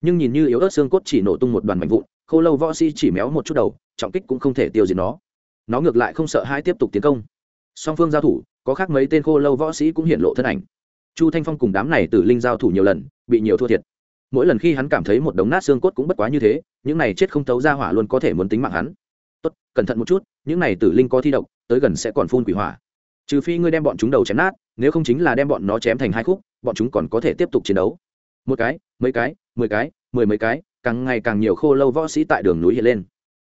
Nhưng nhìn như yếu ớt xương cốt chỉ nổ tung một đoàn mạnh vụn, khô lâu võ sĩ chỉ méo một chút đầu, trọng kích cũng không thể tiêu diệt nó. Nó ngược lại không sợ hai tiếp tục tiến công. Song phương giao thủ, có khác mấy tên khô lâu võ sĩ cũng hiện lộ thân ảnh. Chu thanh phong cùng đám này từ linh giao thủ nhiều lần, bị nhiều thua thiệt. Mỗi lần khi hắn cảm thấy một đống nát xương cốt cũng bất quá như thế, những này chết không tấu ra hỏa luôn có thể muốn tính mạng hắn tốt, cẩn thận một chút, những này tử linh có thi độc, tới gần sẽ còn phun quỷ hỏa. Trừ phi ngươi đem bọn chúng đầu chém nát, nếu không chính là đem bọn nó chém thành hai khúc, bọn chúng còn có thể tiếp tục chiến đấu. Một cái, mấy cái, mười cái, mười mấy cái, càng ngày càng nhiều khô lâu võ sĩ tại đường núi hiện lên.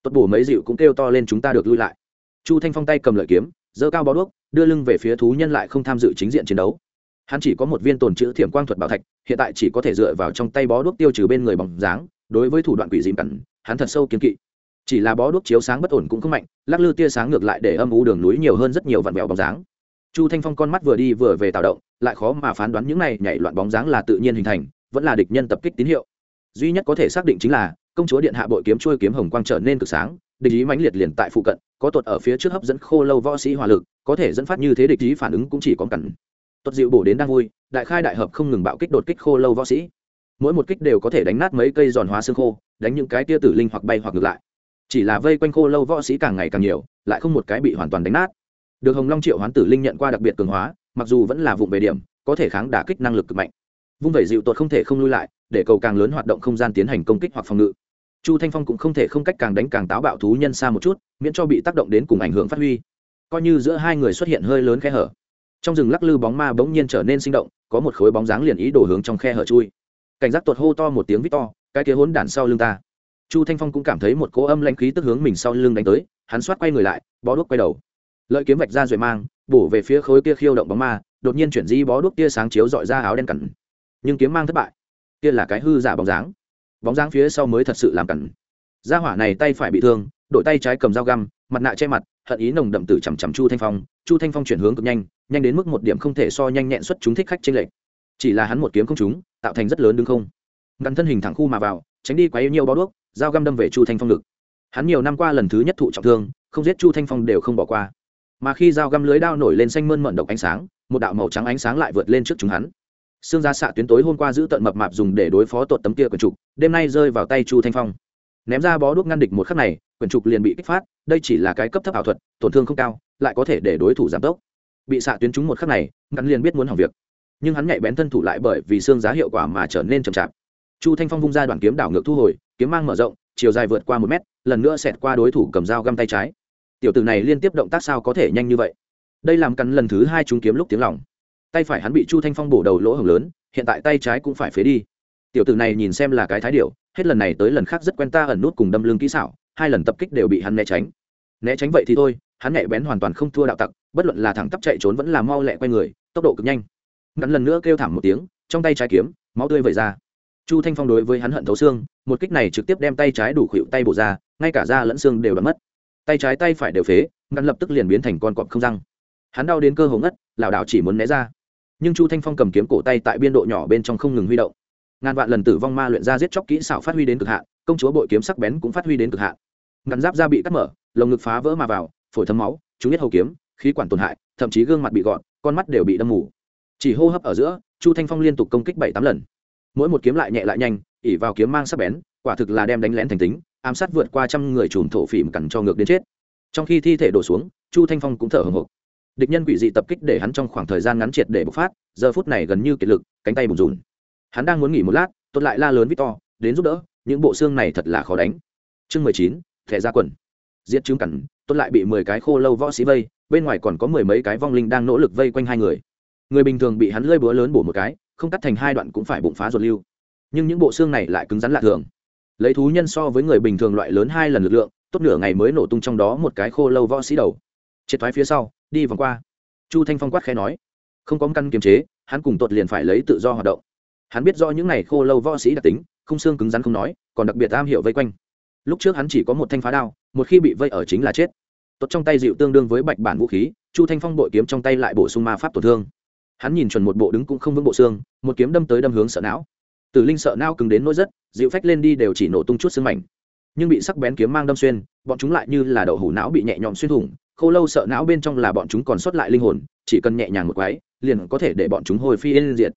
Tốt bổ mấy dịu cũng kêu to lên chúng ta được lui lại. Chu thanh phong tay cầm lợi kiếm, giơ cao bó đuốc, đưa lưng về phía thú nhân lại không tham dự chính diện chiến đấu. Hắn chỉ có một viên tồn chữ thiểm quang thuật bảo thạch, hiện tại chỉ có thể dựa vào trong tay bó đuốc tiêu trừ bên người bóng dáng, đối với thủ đoạn quỷ dìm cẩn, hắn thật sâu kiến kỵ chỉ là bó đuốc chiếu sáng bất ổn cũng không mạnh, lắc lư tia sáng ngược lại để âm u đường núi nhiều hơn rất nhiều vặn vẹo bóng dáng. Chu thanh phong con mắt vừa đi vừa về tạo động, lại khó mà phán đoán những này nhảy loạn bóng dáng là tự nhiên hình thành, vẫn là địch nhân tập kích tín hiệu. Duy nhất có thể xác định chính là, công chúa điện hạ bội kiếm trôi kiếm hồng quang trở nên cực sáng, địch ý mãnh liệt liền tại phụ cận, có tuột ở phía trước hấp dẫn khô lâu võ sĩ hỏa lực, có thể dẫn phát như thế địch ý phản ứng cũng chỉ có cẩn. Tuột dịu bổ đến đang vui, đại khai đại hợp không ngừng bạo kích đột kích khô lâu võ sĩ. Mỗi một kích đều có thể đánh nát mấy cây giòn hóa xương khô, đánh những cái tia tử linh hoặc bay hoặc ngược lại chỉ là vây quanh khô lâu võ sĩ càng ngày càng nhiều, lại không một cái bị hoàn toàn đánh nát. Được hồng long triệu hoán tử linh nhận qua đặc biệt cường hóa, mặc dù vẫn là vùng về điểm, có thể kháng đả kích năng lực cực mạnh. Vung vẩy dịu tuột không thể không lui lại, để cầu càng lớn hoạt động không gian tiến hành công kích hoặc phòng ngự. Chu thanh phong cũng không thể không cách càng đánh càng táo bạo thú nhân xa một chút, miễn cho bị tác động đến cùng ảnh hưởng phát huy. Coi như giữa hai người xuất hiện hơi lớn khe hở. Trong rừng lắc lư bóng ma bỗng nhiên trở nên sinh động, có một khối bóng dáng liền ý đổ hướng trong khe hở chui. Cảnh giác tuột hô to một tiếng vít to, cái kia hốn đản sau lưng ta chu thanh phong cũng cảm thấy một cỗ âm lãnh khí tức hướng mình sau lưng đánh tới hắn xoát quay người lại bó đuốc quay đầu. Lợi kiếm vạch ra rồi mang bổ về phía khối kia khiêu động bóng ma đột nhiên chuyển di bó đuốc tia sáng chiếu dọi ra áo đen cẩn. Nhưng kiếm mang thất bại. Kia là cái hư giả bóng dáng. Bóng dáng phía sau mới thật sự làm cẩn. Gia hỏa này tay phải bị thương đội tay trái cầm dao găm mặt nạ che mặt hận ý nồng đậm tử chằm chằm chu thanh phong. Chu thanh phong chuyển hướng cực nhanh nhanh đến mức một điểm không thể so nhanh nhẹn xuất chúng thích khách trên lệch. Chỉ là hắn một kiếm không chúng, tạo thành rất lớn đứng không. Ngắn thân hình thẳng khu mà vào tránh đi quá nhiều bó đuốc dao găm đâm về chu thanh phong ngực. Hắn nhiều năm qua lần thứ nhất thụ trọng thương, không giết chu thanh phong đều không bỏ qua. Mà khi dao găm lưới đao nổi lên xanh mơn mận độc ánh sáng, một đạo màu trắng ánh sáng lại vượt lên trước chúng hắn. Xương giá xạ tuyến tối hôm qua giữ tận mập mạp dùng để đối phó tột tấm kia quần trục, đêm nay rơi vào tay chu thanh phong. Ném ra bó đuốc ngăn địch một khắc này, quần trục liền bị kích phát, đây chỉ là cái cấp thấp ảo thuật, tổn thương không cao, lại có thể để đối thủ giảm tốc. Bị xạ tuyến trúng một khắc này ngắn liền biết muốn hỏng việc. Nhưng hắn nhạy bén thân thủ lại bởi vì xương giá hiệu quả mà trở nên chậm chạp. Chu thanh phong vung ra đoạn kiếm đảo ngược thu hồi kiếm mang mở rộng, chiều dài vượt qua một mét, lần nữa xẹt qua đối thủ cầm dao găm tay trái. Tiểu tử này liên tiếp động tác sao có thể nhanh như vậy? Đây làm cắn lần thứ hai chúng kiếm lúc tiếng lỏng tay phải hắn bị chu thanh phong bổ đầu lỗ hồng lớn, hiện tại tay trái cũng phải phế đi. Tiểu tử này nhìn xem là cái thái điệu hết lần này tới lần khác rất quen ta ẩn nút cùng đâm lưng kỹ xảo, hai lần tập kích đều bị hắn né tránh. Né tránh vậy thì thôi, hắn nhạy bén hoàn toàn không thua đạo tặc, bất luận là thẳng tắp chạy trốn vẫn là mau lẹ quay người, tốc độ cực nhanh. Ngắn lần nữa kêu thảm một tiếng, trong tay trái kiếm, máu tươi vẩy ra chu thanh phong đối với hắn hận thấu xương, một kích này trực tiếp đem tay trái đủ khuỵu tay bổ ra, ngay cả da lẫn xương đều đã mất. Tay trái tay phải đều phế ngăn lập tức liền biến thành con cọp không răng. Hắn đau đến cơ hồ ngất, lảo đảo chỉ muốn né ra. Nhưng chu thanh phong cầm kiếm cổ tay tại biên độ nhỏ bên trong không ngừng huy động. Ngàn vạn lần tử vong ma luyện ra giết chóc kỹ xảo phát huy đến cực hạn, công chúa bội kiếm sắc bén cũng phát huy đến cực hạn. Ngắn giáp da bị cắt mở, lồng ngực phá vỡ mà vào, phổi thấm máu, chúng biết hầu kiếm, khí quản tổn hại, thậm chí gương mặt bị gọn con mắt đều bị đâm mù. Chỉ hô hấp ở giữa, chu thanh phong liên tục công kích bảy tám lần mỗi một kiếm lại nhẹ lại nhanh ỉ vào kiếm mang sắc bén, quả thực là đem đánh lén thành tính, ám sát vượt qua trăm người chùm thổ phỉ cằn cho ngược đến chết. Trong khi thi thể đổ xuống, chu thanh phong cũng thở hồng hộc. Địch nhân quỷ dị tập kích để hắn trong khoảng thời gian ngắn triệt để bộc phát, giờ phút này gần như kiệt lực, cánh tay bùn rùn. Hắn đang muốn nghỉ một lát tốt lại la lớn victor đến giúp đỡ, những bộ xương này thật là khó đánh. Chương mười chín, thẻ ra quần. Giết chứng cẩn tốt lại bị mười cái khô lâu võ sĩ vây, bên ngoài còn có mười mấy cái vong linh đang nỗ lực vây quanh hai người. Người bình thường bị hắn lơi búa lớn bổ một cái không cắt thành hai đoạn cũng phải bụng phá ruột lưu. Nhưng những bộ xương này lại cứng rắn lạ thường. Lấy thú nhân so với người bình thường loại lớn hai lần lực lượng, tốt nửa ngày mới nổ tung trong đó một cái khô lâu võ sĩ đầu. Triệt thoái phía sau, đi vòng qua. Chu thanh phong quát khẽ nói, không có căn kiềm chế, hắn cùng tuột liền phải lấy tự do hoạt động. Hắn biết do những này khô lâu võ sĩ đặc tính, không xương cứng rắn không nói, còn đặc biệt am hiểu vây quanh. Lúc trước hắn chỉ có một thanh phá đao, một khi bị vây ở chính là chết. Tuột trong tay dịu tương đương với bạch bản vũ khí, chu thanh phong bội kiếm trong tay lại bổ sung ma pháp tổn thương hắn nhìn chuẩn một bộ đứng cũng không vững bộ xương, một kiếm đâm tới đâm hướng sợ não. Tử linh sợ não cứng đến nỗi rất, dịu phách lên đi đều chỉ nổ tung chút xương mảnh. Nhưng bị sắc bén kiếm mang đâm xuyên, bọn chúng lại như là đậu hủ não bị nhẹ nhõm xuyên thủng, khô lâu sợ não bên trong là bọn chúng còn sót lại linh hồn, chỉ cần nhẹ nhàng một quái, liền có thể để bọn chúng hồi phi yên diệt.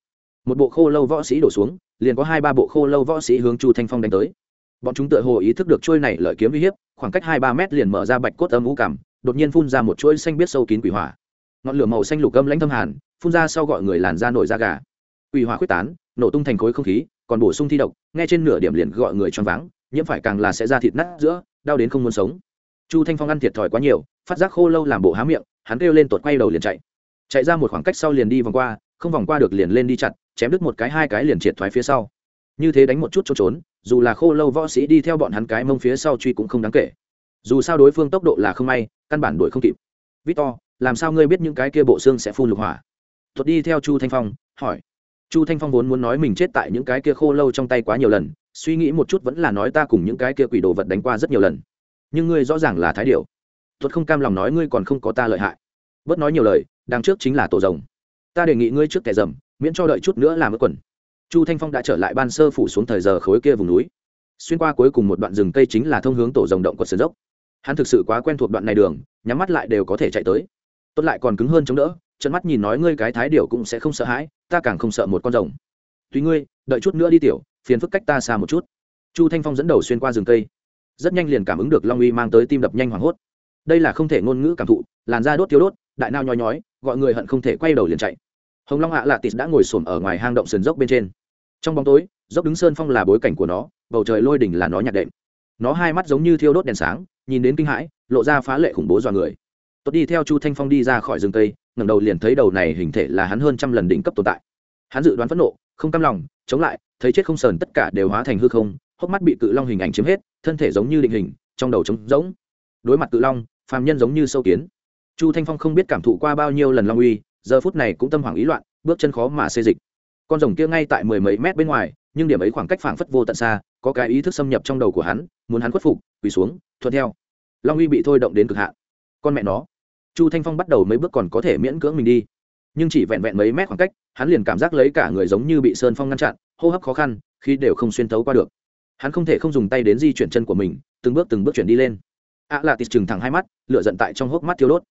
Một bộ khô lâu võ sĩ đổ xuống, liền có hai ba bộ khô lâu võ sĩ hướng chu thanh phong đánh tới. Bọn chúng tựa hồ ý thức được trôi này lợi kiếm uy hiếp, khoảng cách hai ba mét liền mở ra bạch cốt âm ngũ cảm, đột nhiên phun ra một chuỗi xanh biết sâu kín quỷ hỏa ngọn lửa màu xanh lục gâm lãnh thâm hàn, phun ra sau gọi người làn da nổi da gà. Ủy hỏa quyết tán, nổ tung thành khối không khí, còn bổ sung thi độc, nghe trên nửa điểm liền gọi người choáng váng, nhiễm phải càng là sẽ ra thịt nát giữa, đau đến không muốn sống. Chu thanh phong ăn thiệt thòi quá nhiều, phát giác khô lâu làm bộ há miệng, hắn kêu lên tuột quay đầu liền chạy. Chạy ra một khoảng cách sau liền đi vòng qua, không vòng qua được liền lên đi chặt, chém đứt một cái hai cái liền triệt thoái phía sau. Như thế đánh một chút trốn trốn, dù là khô lâu võ sĩ đi theo bọn hắn cái mông phía sau truy cũng không đáng kể. Dù sao đối phương tốc độ là không may, căn bản đuổi không kịp. Victor làm sao ngươi biết những cái kia bộ xương sẽ phun lục hỏa? Thuật đi theo chu thanh phong, hỏi. Chu thanh phong vốn muốn nói mình chết tại những cái kia khô lâu trong tay quá nhiều lần, suy nghĩ một chút vẫn là nói ta cùng những cái kia quỷ đồ vật đánh qua rất nhiều lần. Nhưng ngươi rõ ràng là thái điệu thuật không cam lòng nói ngươi còn không có ta lợi hại. Bớt nói nhiều lời, đằng trước chính là tổ rồng. Ta đề nghị ngươi trước kẻ rầm, miễn cho đợi chút nữa làm ớt quần. Chu thanh phong đã trở lại ban sơ phủ xuống thời giờ khối kia vùng núi. Xuyên qua cuối cùng một đoạn rừng cây chính là thông hướng tổ rồng động quật sườn dốc. Hắn thực sự quá quen thuộc đoạn này đường, nhắm mắt lại đều có thể chạy tới tốt lại còn cứng hơn chống đỡ trận mắt nhìn nói ngươi cái thái điểu cũng sẽ không sợ hãi, ta càng không sợ một con rồng. Tùy ngươi, đợi chút nữa đi tiểu, phiền phức cách ta xa một chút. Chu thanh phong dẫn đầu xuyên qua rừng cây. Rất nhanh liền cảm ứng được long uy mang tới tim đập nhanh hoảng hốt. Đây là không thể ngôn ngữ cảm thụ, làn da đốt thiếu đốt, đại nao nhói nhói, gọi người hận không thể quay đầu liền chạy. Hồng long hạ lạ tịt đã ngồi xổm ở ngoài hang động sườn dốc bên trên. Trong bóng tối, dốc đứng sơn phong là bối cảnh của nó, bầu trời lôi đỉnh là nó nhạt đệm. Nó hai mắt giống như thiêu đốt đèn sáng, nhìn đến kinh hãi, lộ ra phá lệ khủng bố dọa người tốt đi, theo chu thanh phong đi ra khỏi rừng tây ngẩng đầu liền thấy đầu này hình thể là hắn hơn trăm lần đỉnh cấp tồn tại. Hắn dự đoán phẫn nộ, không cam lòng, chống lại, thấy chết không sờn tất cả đều hóa thành hư không, hốc mắt bị cự long hình ảnh chiếm hết, thân thể giống như định hình, trong đầu trống rỗng. Đối mặt cự long, phàm nhân giống như sâu kiến. Chu thanh phong không biết cảm thụ qua bao nhiêu lần long uy, giờ phút này cũng tâm hoảng ý loạn, bước chân khó mà xê dịch. Con rồng kia ngay tại mười mấy mét bên ngoài, nhưng điểm ấy khoảng cách phảng phất vô tận xa, có cái ý thức xâm nhập trong đầu của hắn, muốn hắn khuất phục, quỳ xuống, thuận theo. Long uy bị thôi động đến cực hạn. Con mẹ nó chu thanh phong bắt đầu mấy bước còn có thể miễn cưỡng mình đi. Nhưng chỉ vẹn vẹn mấy mét khoảng cách, hắn liền cảm giác lấy cả người giống như bị sơn phong ngăn chặn, hô hấp khó khăn khi đều không xuyên thấu qua được. Hắn không thể không dùng tay đến di chuyển chân của mình, từng bước từng bước chuyển đi lên. Ạ à là tịt chừng thẳng hai mắt lựa giận tại trong hốc mắt thiếu đốt.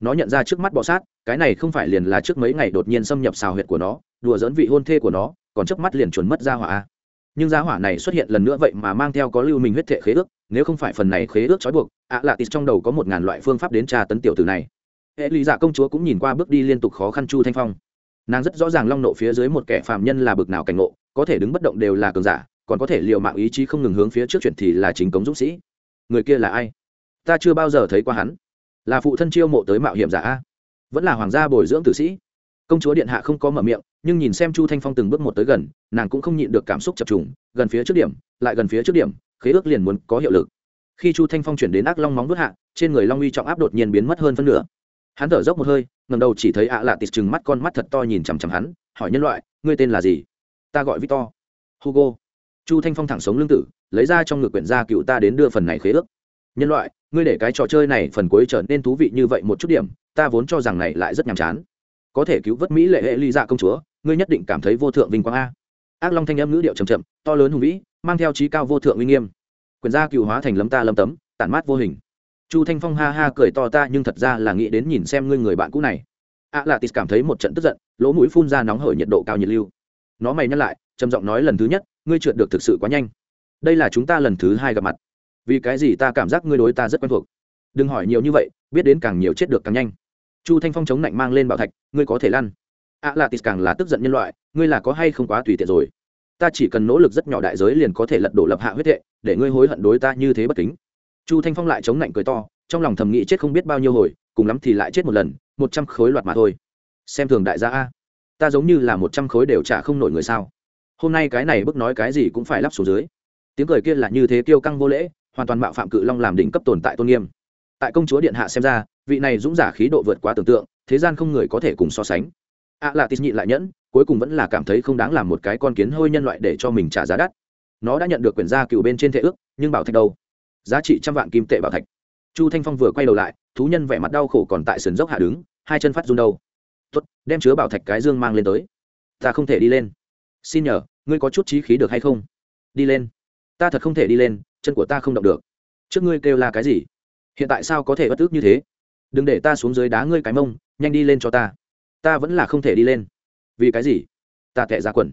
Nó nhận ra trước mắt bọ sát, cái này không phải liền là trước mấy ngày đột nhiên xâm nhập xào huyệt của nó, đùa dẫn vị hôn thê của nó, còn trước mắt liền chuẩn mất ra hỏa. Nhưng ra hỏa này xuất hiện lần nữa vậy mà mang theo có lưu mình huyết thể khế ước nếu không phải phần này khế ước trói buộc ạ lạ tịt trong đầu có một ngàn loại phương pháp đến tra tấn tiểu tử này. Hệ lý giả công chúa cũng nhìn qua bước đi liên tục khó khăn chu thanh phong. Nàng rất rõ ràng long nộ phía dưới một kẻ phàm nhân là bực nào cảnh ngộ, có thể đứng bất động đều là cường giả, còn có thể l i ề u mạng ý chí không ngừng hướng phía trước chuyện thì là chính cống dũng sĩ. Người kia là ai? Ta chưa bao giờ thấy qua hắn. Là phụ thân chiêu mộ tới mạo hiểm giả a. Vẫn là hoàng gia bồi dưỡng tử sĩ. Công chúa điện hạ không có mở miệng, nhưng nhìn xem chu thanh phong từng bước một tới gần, nàng cũng không nhịn được cảm xúc chập trùng, gần phía trước điểm, lại gần phía trước điểm khế ước liền muốn có hiệu lực. Khi chu thanh phong chuyển đến ác long móng vớt hạ, trên người long uy trọng áp đột nhiên biến mất hơn phân nửa. Hắn thở dốc một hơi ngầm đầu chỉ thấy ạ lạ tịt chừng mắt con mắt thật to nhìn chằm chằm hắn, hỏi nhân loại, ngươi tên là gì? Ta gọi victor. Hugo. Chu thanh phong thẳng sống lương tử, lấy ra trong ngực quyển gia cựu ta đến đưa phần này khế ước. Nhân loại, ngươi để cái trò chơi này phần cuối trở nên thú vị như vậy một chút điểm, ta vốn cho rằng này lại rất nhàm chán. Có thể cứu vớt mỹ lệ hệ ly dạ công chúa, ngươi nhất định cảm thấy vô thượng vinh quang a. Ác long thanh âm ngữ điệu trầm trầm to lớn hùng vĩ mang theo trí cao vô thượng uy nghiêm. Quyền gia cựu hóa thành lấm ta lấm tấm, tản mát vô hình. Chu thanh phong ha ha cười to ta nhưng thật ra là nghĩ đến nhìn xem ngươi người bạn cũ này. A là tis cảm thấy một trận tức giận, lỗ mũi phun ra nóng hởi nhiệt độ cao nhiệt lưu. Nó mày nhắc lại, trầm giọng nói lần thứ nhất, ngươi trượt được thực sự quá nhanh. Đây là chúng ta lần thứ hai gặp mặt. Vì cái gì ta cảm giác ngươi đối ta rất quen thuộc? Đừng hỏi nhiều như vậy, biết đến càng nhiều chết được càng nhanh. Chu thanh phong chống lạnh mang lên bảo thạch, ngươi có thể lăn. A là tis càng là tức giận nhân loại, ngươi là có hay không quá tùy tiện rồi? Ta chỉ cần nỗ lực rất nhỏ đại giới liền có thể lật đổ lập hạ huyết hệ để ngươi hối hận đối ta như thế bất kính. Chu thanh phong lại chống lạnh cười to, trong lòng thầm nghĩ chết không biết bao nhiêu hồi, cùng lắm thì lại chết một lần, một trăm khối loạt mà thôi. Xem thường đại gia a, ta giống như là một trăm khối đều trả không nổi người sao. Hôm nay cái này bức nói cái gì cũng phải lắp xuống dưới. Tiếng cười kia là như thế kiêu căng vô lễ, hoàn toàn mạo phạm cự long làm đỉnh cấp tồn tại tôn nghiêm. Tại công chúa điện hạ xem ra, vị này dũng giả khí độ vượt quá tưởng tượng, thế gian không người có thể cùng so sánh. A à là tít nhị lại nhẫn cuối cùng vẫn là cảm thấy không đáng làm một cái con kiến hôi nhân loại để cho mình trả giá đắt. Nó đã nhận được quyền gia cựu bên trên thệ ước, nhưng bảo thạch đâu? Giá trị trăm vạn kim tệ bảo thạch. Chu thanh phong vừa quay đầu lại, thú nhân vẻ mặt đau khổ còn tại sườn dốc hạ đứng, hai chân phát run đâu? Tuất đem chứa bảo thạch cái dương mang lên tới. Ta không thể đi lên. Xin nhờ, ngươi có chút trí khí được hay không? Đi lên. Ta thật không thể đi lên, chân của ta không động được. Trước ngươi kêu là cái gì? Hiện tại sao có thể bất tức như thế? Đừng để ta xuống dưới đá ngươi cái mông, nhanh đi lên cho ta. Ta vẫn là không thể đi lên vì cái gì? Ta tệ ra quần.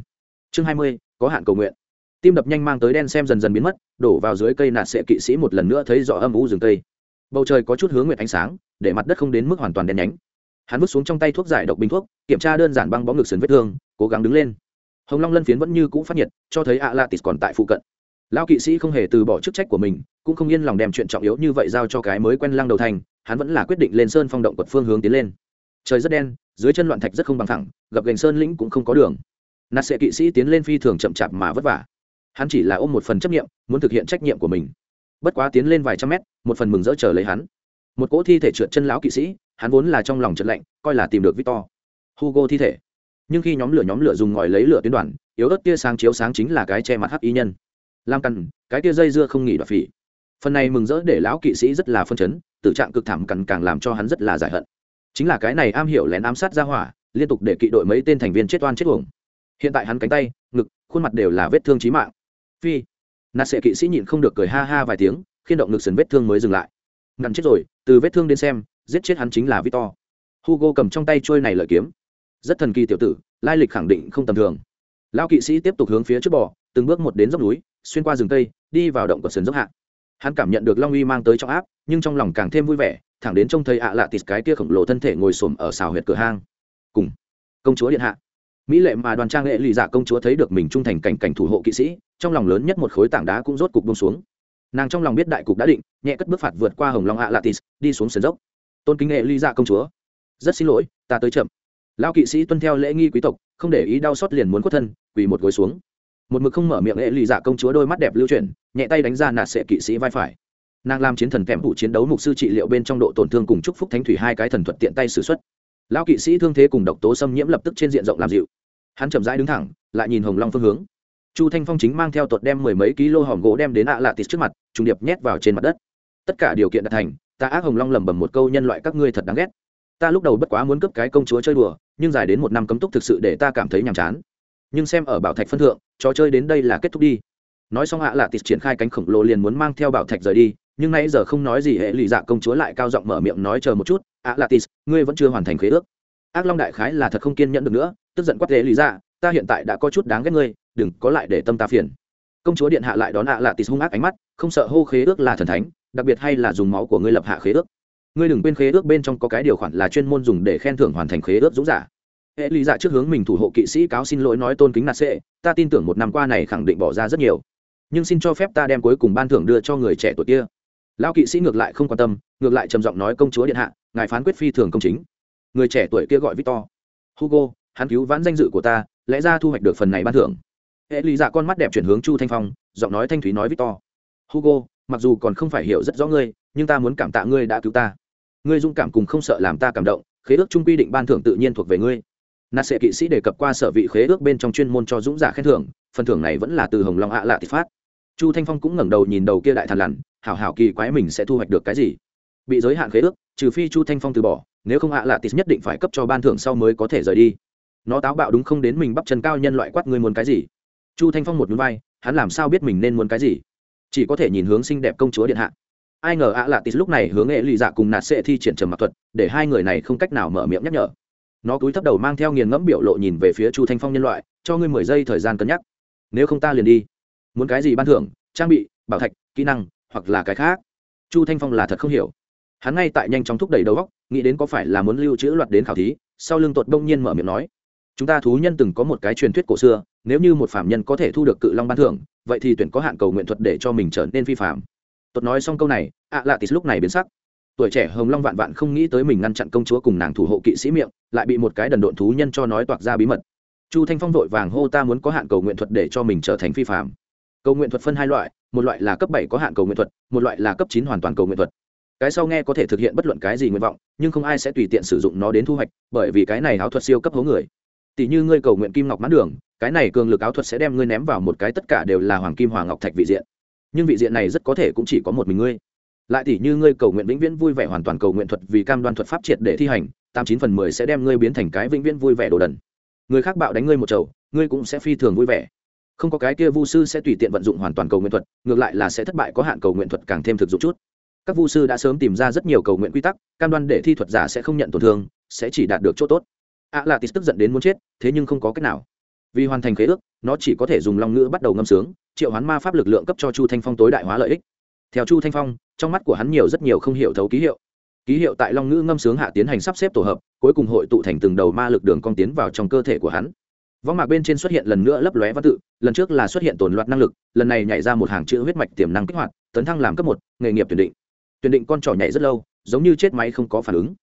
Chương hai mươi, có hạn cầu nguyện. Tim đập nhanh mang tới đen xem dần dần biến mất, đổ vào dưới cây nạt sệ kỵ sĩ một lần nữa thấy rõ âm u rừng cây. Bầu trời có chút hướng nguyện ánh sáng, để mặt đất không đến mức hoàn toàn đen nhánh. Hắn vứt xuống trong tay thuốc giải độc bình thuốc, kiểm tra đơn giản băng bó ngực sườn vết thương, cố gắng đứng lên. Hồng long lân phiến vẫn như cũ phát nhiệt, cho thấy ạ la tịt còn tại phụ cận. Lao kỵ sĩ không hề từ bỏ chức trách của mình, cũng không yên lòng đem chuyện trọng yếu như vậy giao cho cái mới quen lăng đầu thành, hắn vẫn là quyết định lên sơn phong động quật phương hướng tiến lên trời rất đen, dưới chân loạn thạch rất không bằng thẳng, gập gành sơn lĩnh cũng không có đường. Nạt sệ kỵ sĩ tiến lên phi thường chậm chạp mà vất vả. Hắn chỉ là ôm một phần chấp nghiệm muốn thực hiện trách nhiệm của mình. Bất quá tiến lên vài trăm mét, một phần mừng rỡ chờ lấy hắn. Một cỗ thi thể trượt chân lão kỵ sĩ, hắn vốn là trong lòng trận lạnh, coi là tìm được victor. Hugo thi thể. Nhưng khi nhóm lửa nhóm lửa dùng ngòi lấy lửa tuyến đoàn, yếu ớt tia sáng chiếu sáng chính là cái che mặt hắc y nhân. Lam cằn cái tia dây dưa không nghỉ đoạt phỉ. Phần này mừng rỡ để lão kỵ sĩ rất là phân chấn tự trạng cực thảm cằn càng làm cho hắn rất là giải hận chính là cái này am hiểu lén ám sát ra hỏa, liên tục để kỵ đội mấy tên thành viên chết oan chết uổng. Hiện tại hắn cánh tay, ngực, khuôn mặt đều là vết thương chí mạng. Phi. Nạt sệ kỵ sĩ nhịn không được cười ha ha vài tiếng khiên động ngực sần vết thương mới dừng lại. Ngăn chết rồi, từ vết thương đến xem, giết chết hắn chính là victor. Hugo cầm trong tay trôi này lợi kiếm. Rất thần kỳ tiểu tử, lai lịch khẳng định không tầm thường. Lão kỵ sĩ tiếp tục hướng phía trước bò, từng bước một đến dốc núi, xuyên qua rừng cây, đi vào động của sườn dốc hạ. Hắn cảm nhận được long uy mang tới trong áp, nhưng trong lòng càng thêm vui vẻ thẳng đến trông thấy ạ lạ tịt cái kia khổng lồ thân thể ngồi xổm ở xào huyệt cửa hang. Cùng công chúa điện hạ. Mỹ lệ mà đoàn trang lệ lì dạ công chúa thấy được mình trung thành cảnh cảnh thủ hộ kỵ sĩ, trong lòng lớn nhất một khối tảng đá cũng rốt cục bông xuống. Nàng trong lòng biết đại cục đã định, nhẹ cất bước phạt vượt qua hồng long ạ lạ tịt, đi xuống sườn dốc. Tôn kính lệ lì dạ công chúa. Rất xin lỗi, ta tới chậm. Lao kỵ sĩ tuân theo lễ nghi quý tộc, không để ý đau xót liền muốn khuất thân, quỳ một gối xuống. Một mực không mở miệng lệ lì dạ công chúa đôi mắt đẹp lưu chuyển, nhẹ tay đánh ra nạt sệ kỵ sĩ vai phải nàng làm chiến thần kèm vụ chiến đấu mục sư trị liệu bên trong độ tổn thương cùng chúc phúc thánh thủy hai cái thần thuật tiện tay xử x u ấ t lão kỵ sĩ thương thế cùng độc tố xâm nhiễm lập tức trên diện rộng làm dịu. Hắn chậm rãi đứng thẳng, lại nhìn hồng long phương hướng. Chu thanh phong chính mang theo tuột đem mười mấy ký lô hòm gỗ đem đến ạ lạ tịt trước mặt, trùng điệp nhét vào trên mặt đất. Tất cả điều kiện đã thành, ta ác hồng long lẩm bẩm một câu nhân loại các ngươi thật đáng ghét. Ta lúc đầu bất quá muốn cấp cái công chúa chơi đùa, nhưng dài đến một năm cấm túc thực sự để ta cảm thấy nhàm chán. Nhưng xem ở bảo thạch phân thượng, trò chơi đến đây là kết thúc đi. Nói xong ạ lạ tịt triển khai cánh khổng lồ liền muốn mang theo bảo thạch rời đi nhưng nãy giờ không nói gì hệ lụy dạ công chúa lại cao giọng mở miệng nói chờ một chút ạ lạ tịt ngươi vẫn chưa hoàn thành khế ước. Ác long đại khái là thật không kiên nhẫn được nữa, tức giận quát hệ lụy dạ ta hiện tại đã có chút đáng ghét ngươi, đừng có lại để tâm ta phiền. Công chúa điện hạ lại đón ạ lạ tịt hung ác ánh mắt, không sợ hô khế ước là thần thánh, đặc biệt hay là dùng máu của ngươi lập hạ khế ước. Ngươi đừng quên khế ước bên trong có cái điều khoản là chuyên môn dùng để khen thưởng hoàn thành khế ước dũng giả. Hệ lý dạ trước hướng mình thủ hộ kỵ sĩ cáo xin lỗi nói tôn kính nạt sệ, ta tin tưởng một năm qua này khẳng định bỏ ra rất nhiều. Nhưng xin cho phép ta đem cuối cùng ban thưởng đưa cho người trẻ tuổi kia lão kỵ sĩ ngược lại không quan tâm, ngược lại trầm giọng nói công chúa điện hạ, ngài phán quyết phi thường công chính. Người trẻ tuổi kia gọi victor. Hugo, hắn cứu vãn danh dự của ta, lẽ ra thu hoạch được phần này ban thưởng. Hệ lý dạ con mắt đẹp chuyển hướng chu thanh phong, giọng nói thanh thúy nói victor. Hugo, mặc dù còn không phải hiểu rất rõ ngươi, nhưng ta muốn cảm tạ ngươi đã cứu ta. Ngươi dũng cảm cùng không sợ làm ta cảm động, khế ước chung quy định ban thưởng tự nhiên thuộc về ngươi. Nạt sệ kỵ sĩ đề cập qua sở vị khế ước bên trong chuyên môn cho dũng giả khen thưởng, phần thưởng này vẫn là từ hồng long ạ lạ thị phát chu thanh phong cũng ngẩng đầu nhìn đầu kia đại thằn lằn, hảo hảo kỳ quái mình sẽ thu hoạch được cái gì? Bị giới hạn khế ước, trừ phi chu thanh phong từ bỏ, nếu không ạ lạ tít nhất định phải cấp cho ban thưởng sau mới có thể rời đi. Nó táo bạo đúng không đến mình bắp chân cao nhân loại quát ngươi muốn cái gì? Chu thanh phong một núi vai, hắn làm sao biết mình nên muốn cái gì? Chỉ có thể nhìn hướng xinh đẹp công chúa điện hạ. Ai ngờ ạ lạ tít lúc này hướng nghệ lụy dạ cùng nạt sệ thi triển trầm mặc thuật, để hai người này không cách nào mở miệng nhắc nhở. Nó cúi thấp đầu mang theo nghiền ngẫm biểu lộ nhìn về phía chu thanh phong nhân loại, cho ngươi mười giây thời gian cân nhắc. Nếu không ta liền đi muốn cái gì ban thưởng, trang bị, bảo thạch, kỹ năng, hoặc là cái khác. Chu thanh phong là thật không hiểu. Hắn ngay tại nhanh chóng thúc đẩy đầu góc nghĩ đến có phải là muốn lưu trữ loạt đến khảo thí, sau lưng tuột đông nhiên mở miệng nói, chúng ta thú nhân từng có một cái truyền thuyết cổ xưa, nếu như một phạm nhân có thể thu được cự long ban thưởng, vậy thì tuyển có hạn cầu nguyện thuật để cho mình trở nên phi phạm tuột nói xong câu này ạ lạ tít lúc này biến sắc. Tuổi trẻ hồng long vạn vạn không nghĩ tới mình ngăn chặn công chúa cùng nàng thủ hộ kỵ sĩ miệng, lại bị một cái đần độn thú nhân cho nói toạc ra bí mật. Chu thanh phong vội vàng hô, ta muốn có hạn cầu nguyện thuật để cho mình trở thành phi phạm cầu nguyện thuật phân hai loại, một loại là cấp bảy có hạn cầu nguyện thuật, một loại là cấp chín hoàn toàn cầu nguyện thuật. Cái sau nghe có thể thực hiện bất luận cái gì nguyện vọng, nhưng không ai sẽ tùy tiện sử dụng nó đến thu hoạch, bởi vì cái này áo thuật siêu cấp hố người. Tỷ như ngươi cầu nguyện kim ngọc mãn đường, cái này cường lực áo thuật sẽ đem ngươi ném vào một cái tất cả đều là hoàng kim hoàng ngọc thạch vị diện. Nhưng vị diện này rất có thể cũng chỉ có một mình ngươi. Lại tỷ như ngươi cầu nguyện vĩnh viễn vui vẻ hoàn toàn cầu nguyện thuật vì cam đoan thuật pháp triệt để thi hành, tám chín phần mười sẽ đem ngươi biến thành cái vĩnh viễn vui vẻ đồ đần. Người khác bạo đánh ngươi một chầu, ngươi cũng sẽ phi thường vui vẻ không có cái kia vu sư sẽ tùy tiện vận dụng hoàn toàn cầu nguyện thuật, ngược lại là sẽ thất bại có hạn cầu nguyện thuật càng thêm thực dụng chút. Các vu sư đã sớm tìm ra rất nhiều cầu nguyện quy tắc, cam đoan để thi thuật giả sẽ không nhận tổn thương, sẽ chỉ đạt được chỗ tốt. A là tis tức giận đến muốn chết, thế nhưng không có cách nào. Vì hoàn thành khế ước, nó chỉ có thể dùng long ngữ bắt đầu ngâm sướng, triệu hoán ma pháp lực lượng cấp cho chu thanh phong tối đại hóa lợi ích. Theo chu thanh phong, trong mắt của hắn nhiều rất nhiều không hiểu thấu ký hiệu. Ký hiệu tại long ngữ ngâm sướng hạ tiến hành sắp xếp tổ hợp, cuối cùng hội tụ thành từng đầu ma lực đường cong tiến vào trong cơ thể của hắn võng mạc bên trên xuất hiện lần nữa lấp lóe văn tự, lần trước là xuất hiện tổn loạt năng lực, lần này nhảy ra một hàng chữ huyết mạch tiềm năng kích hoạt, tấn thăng làm cấp một, nghề nghiệp tuyển định. Tuyển định con trỏ nhảy rất lâu, giống như chết máy không có phản ứng.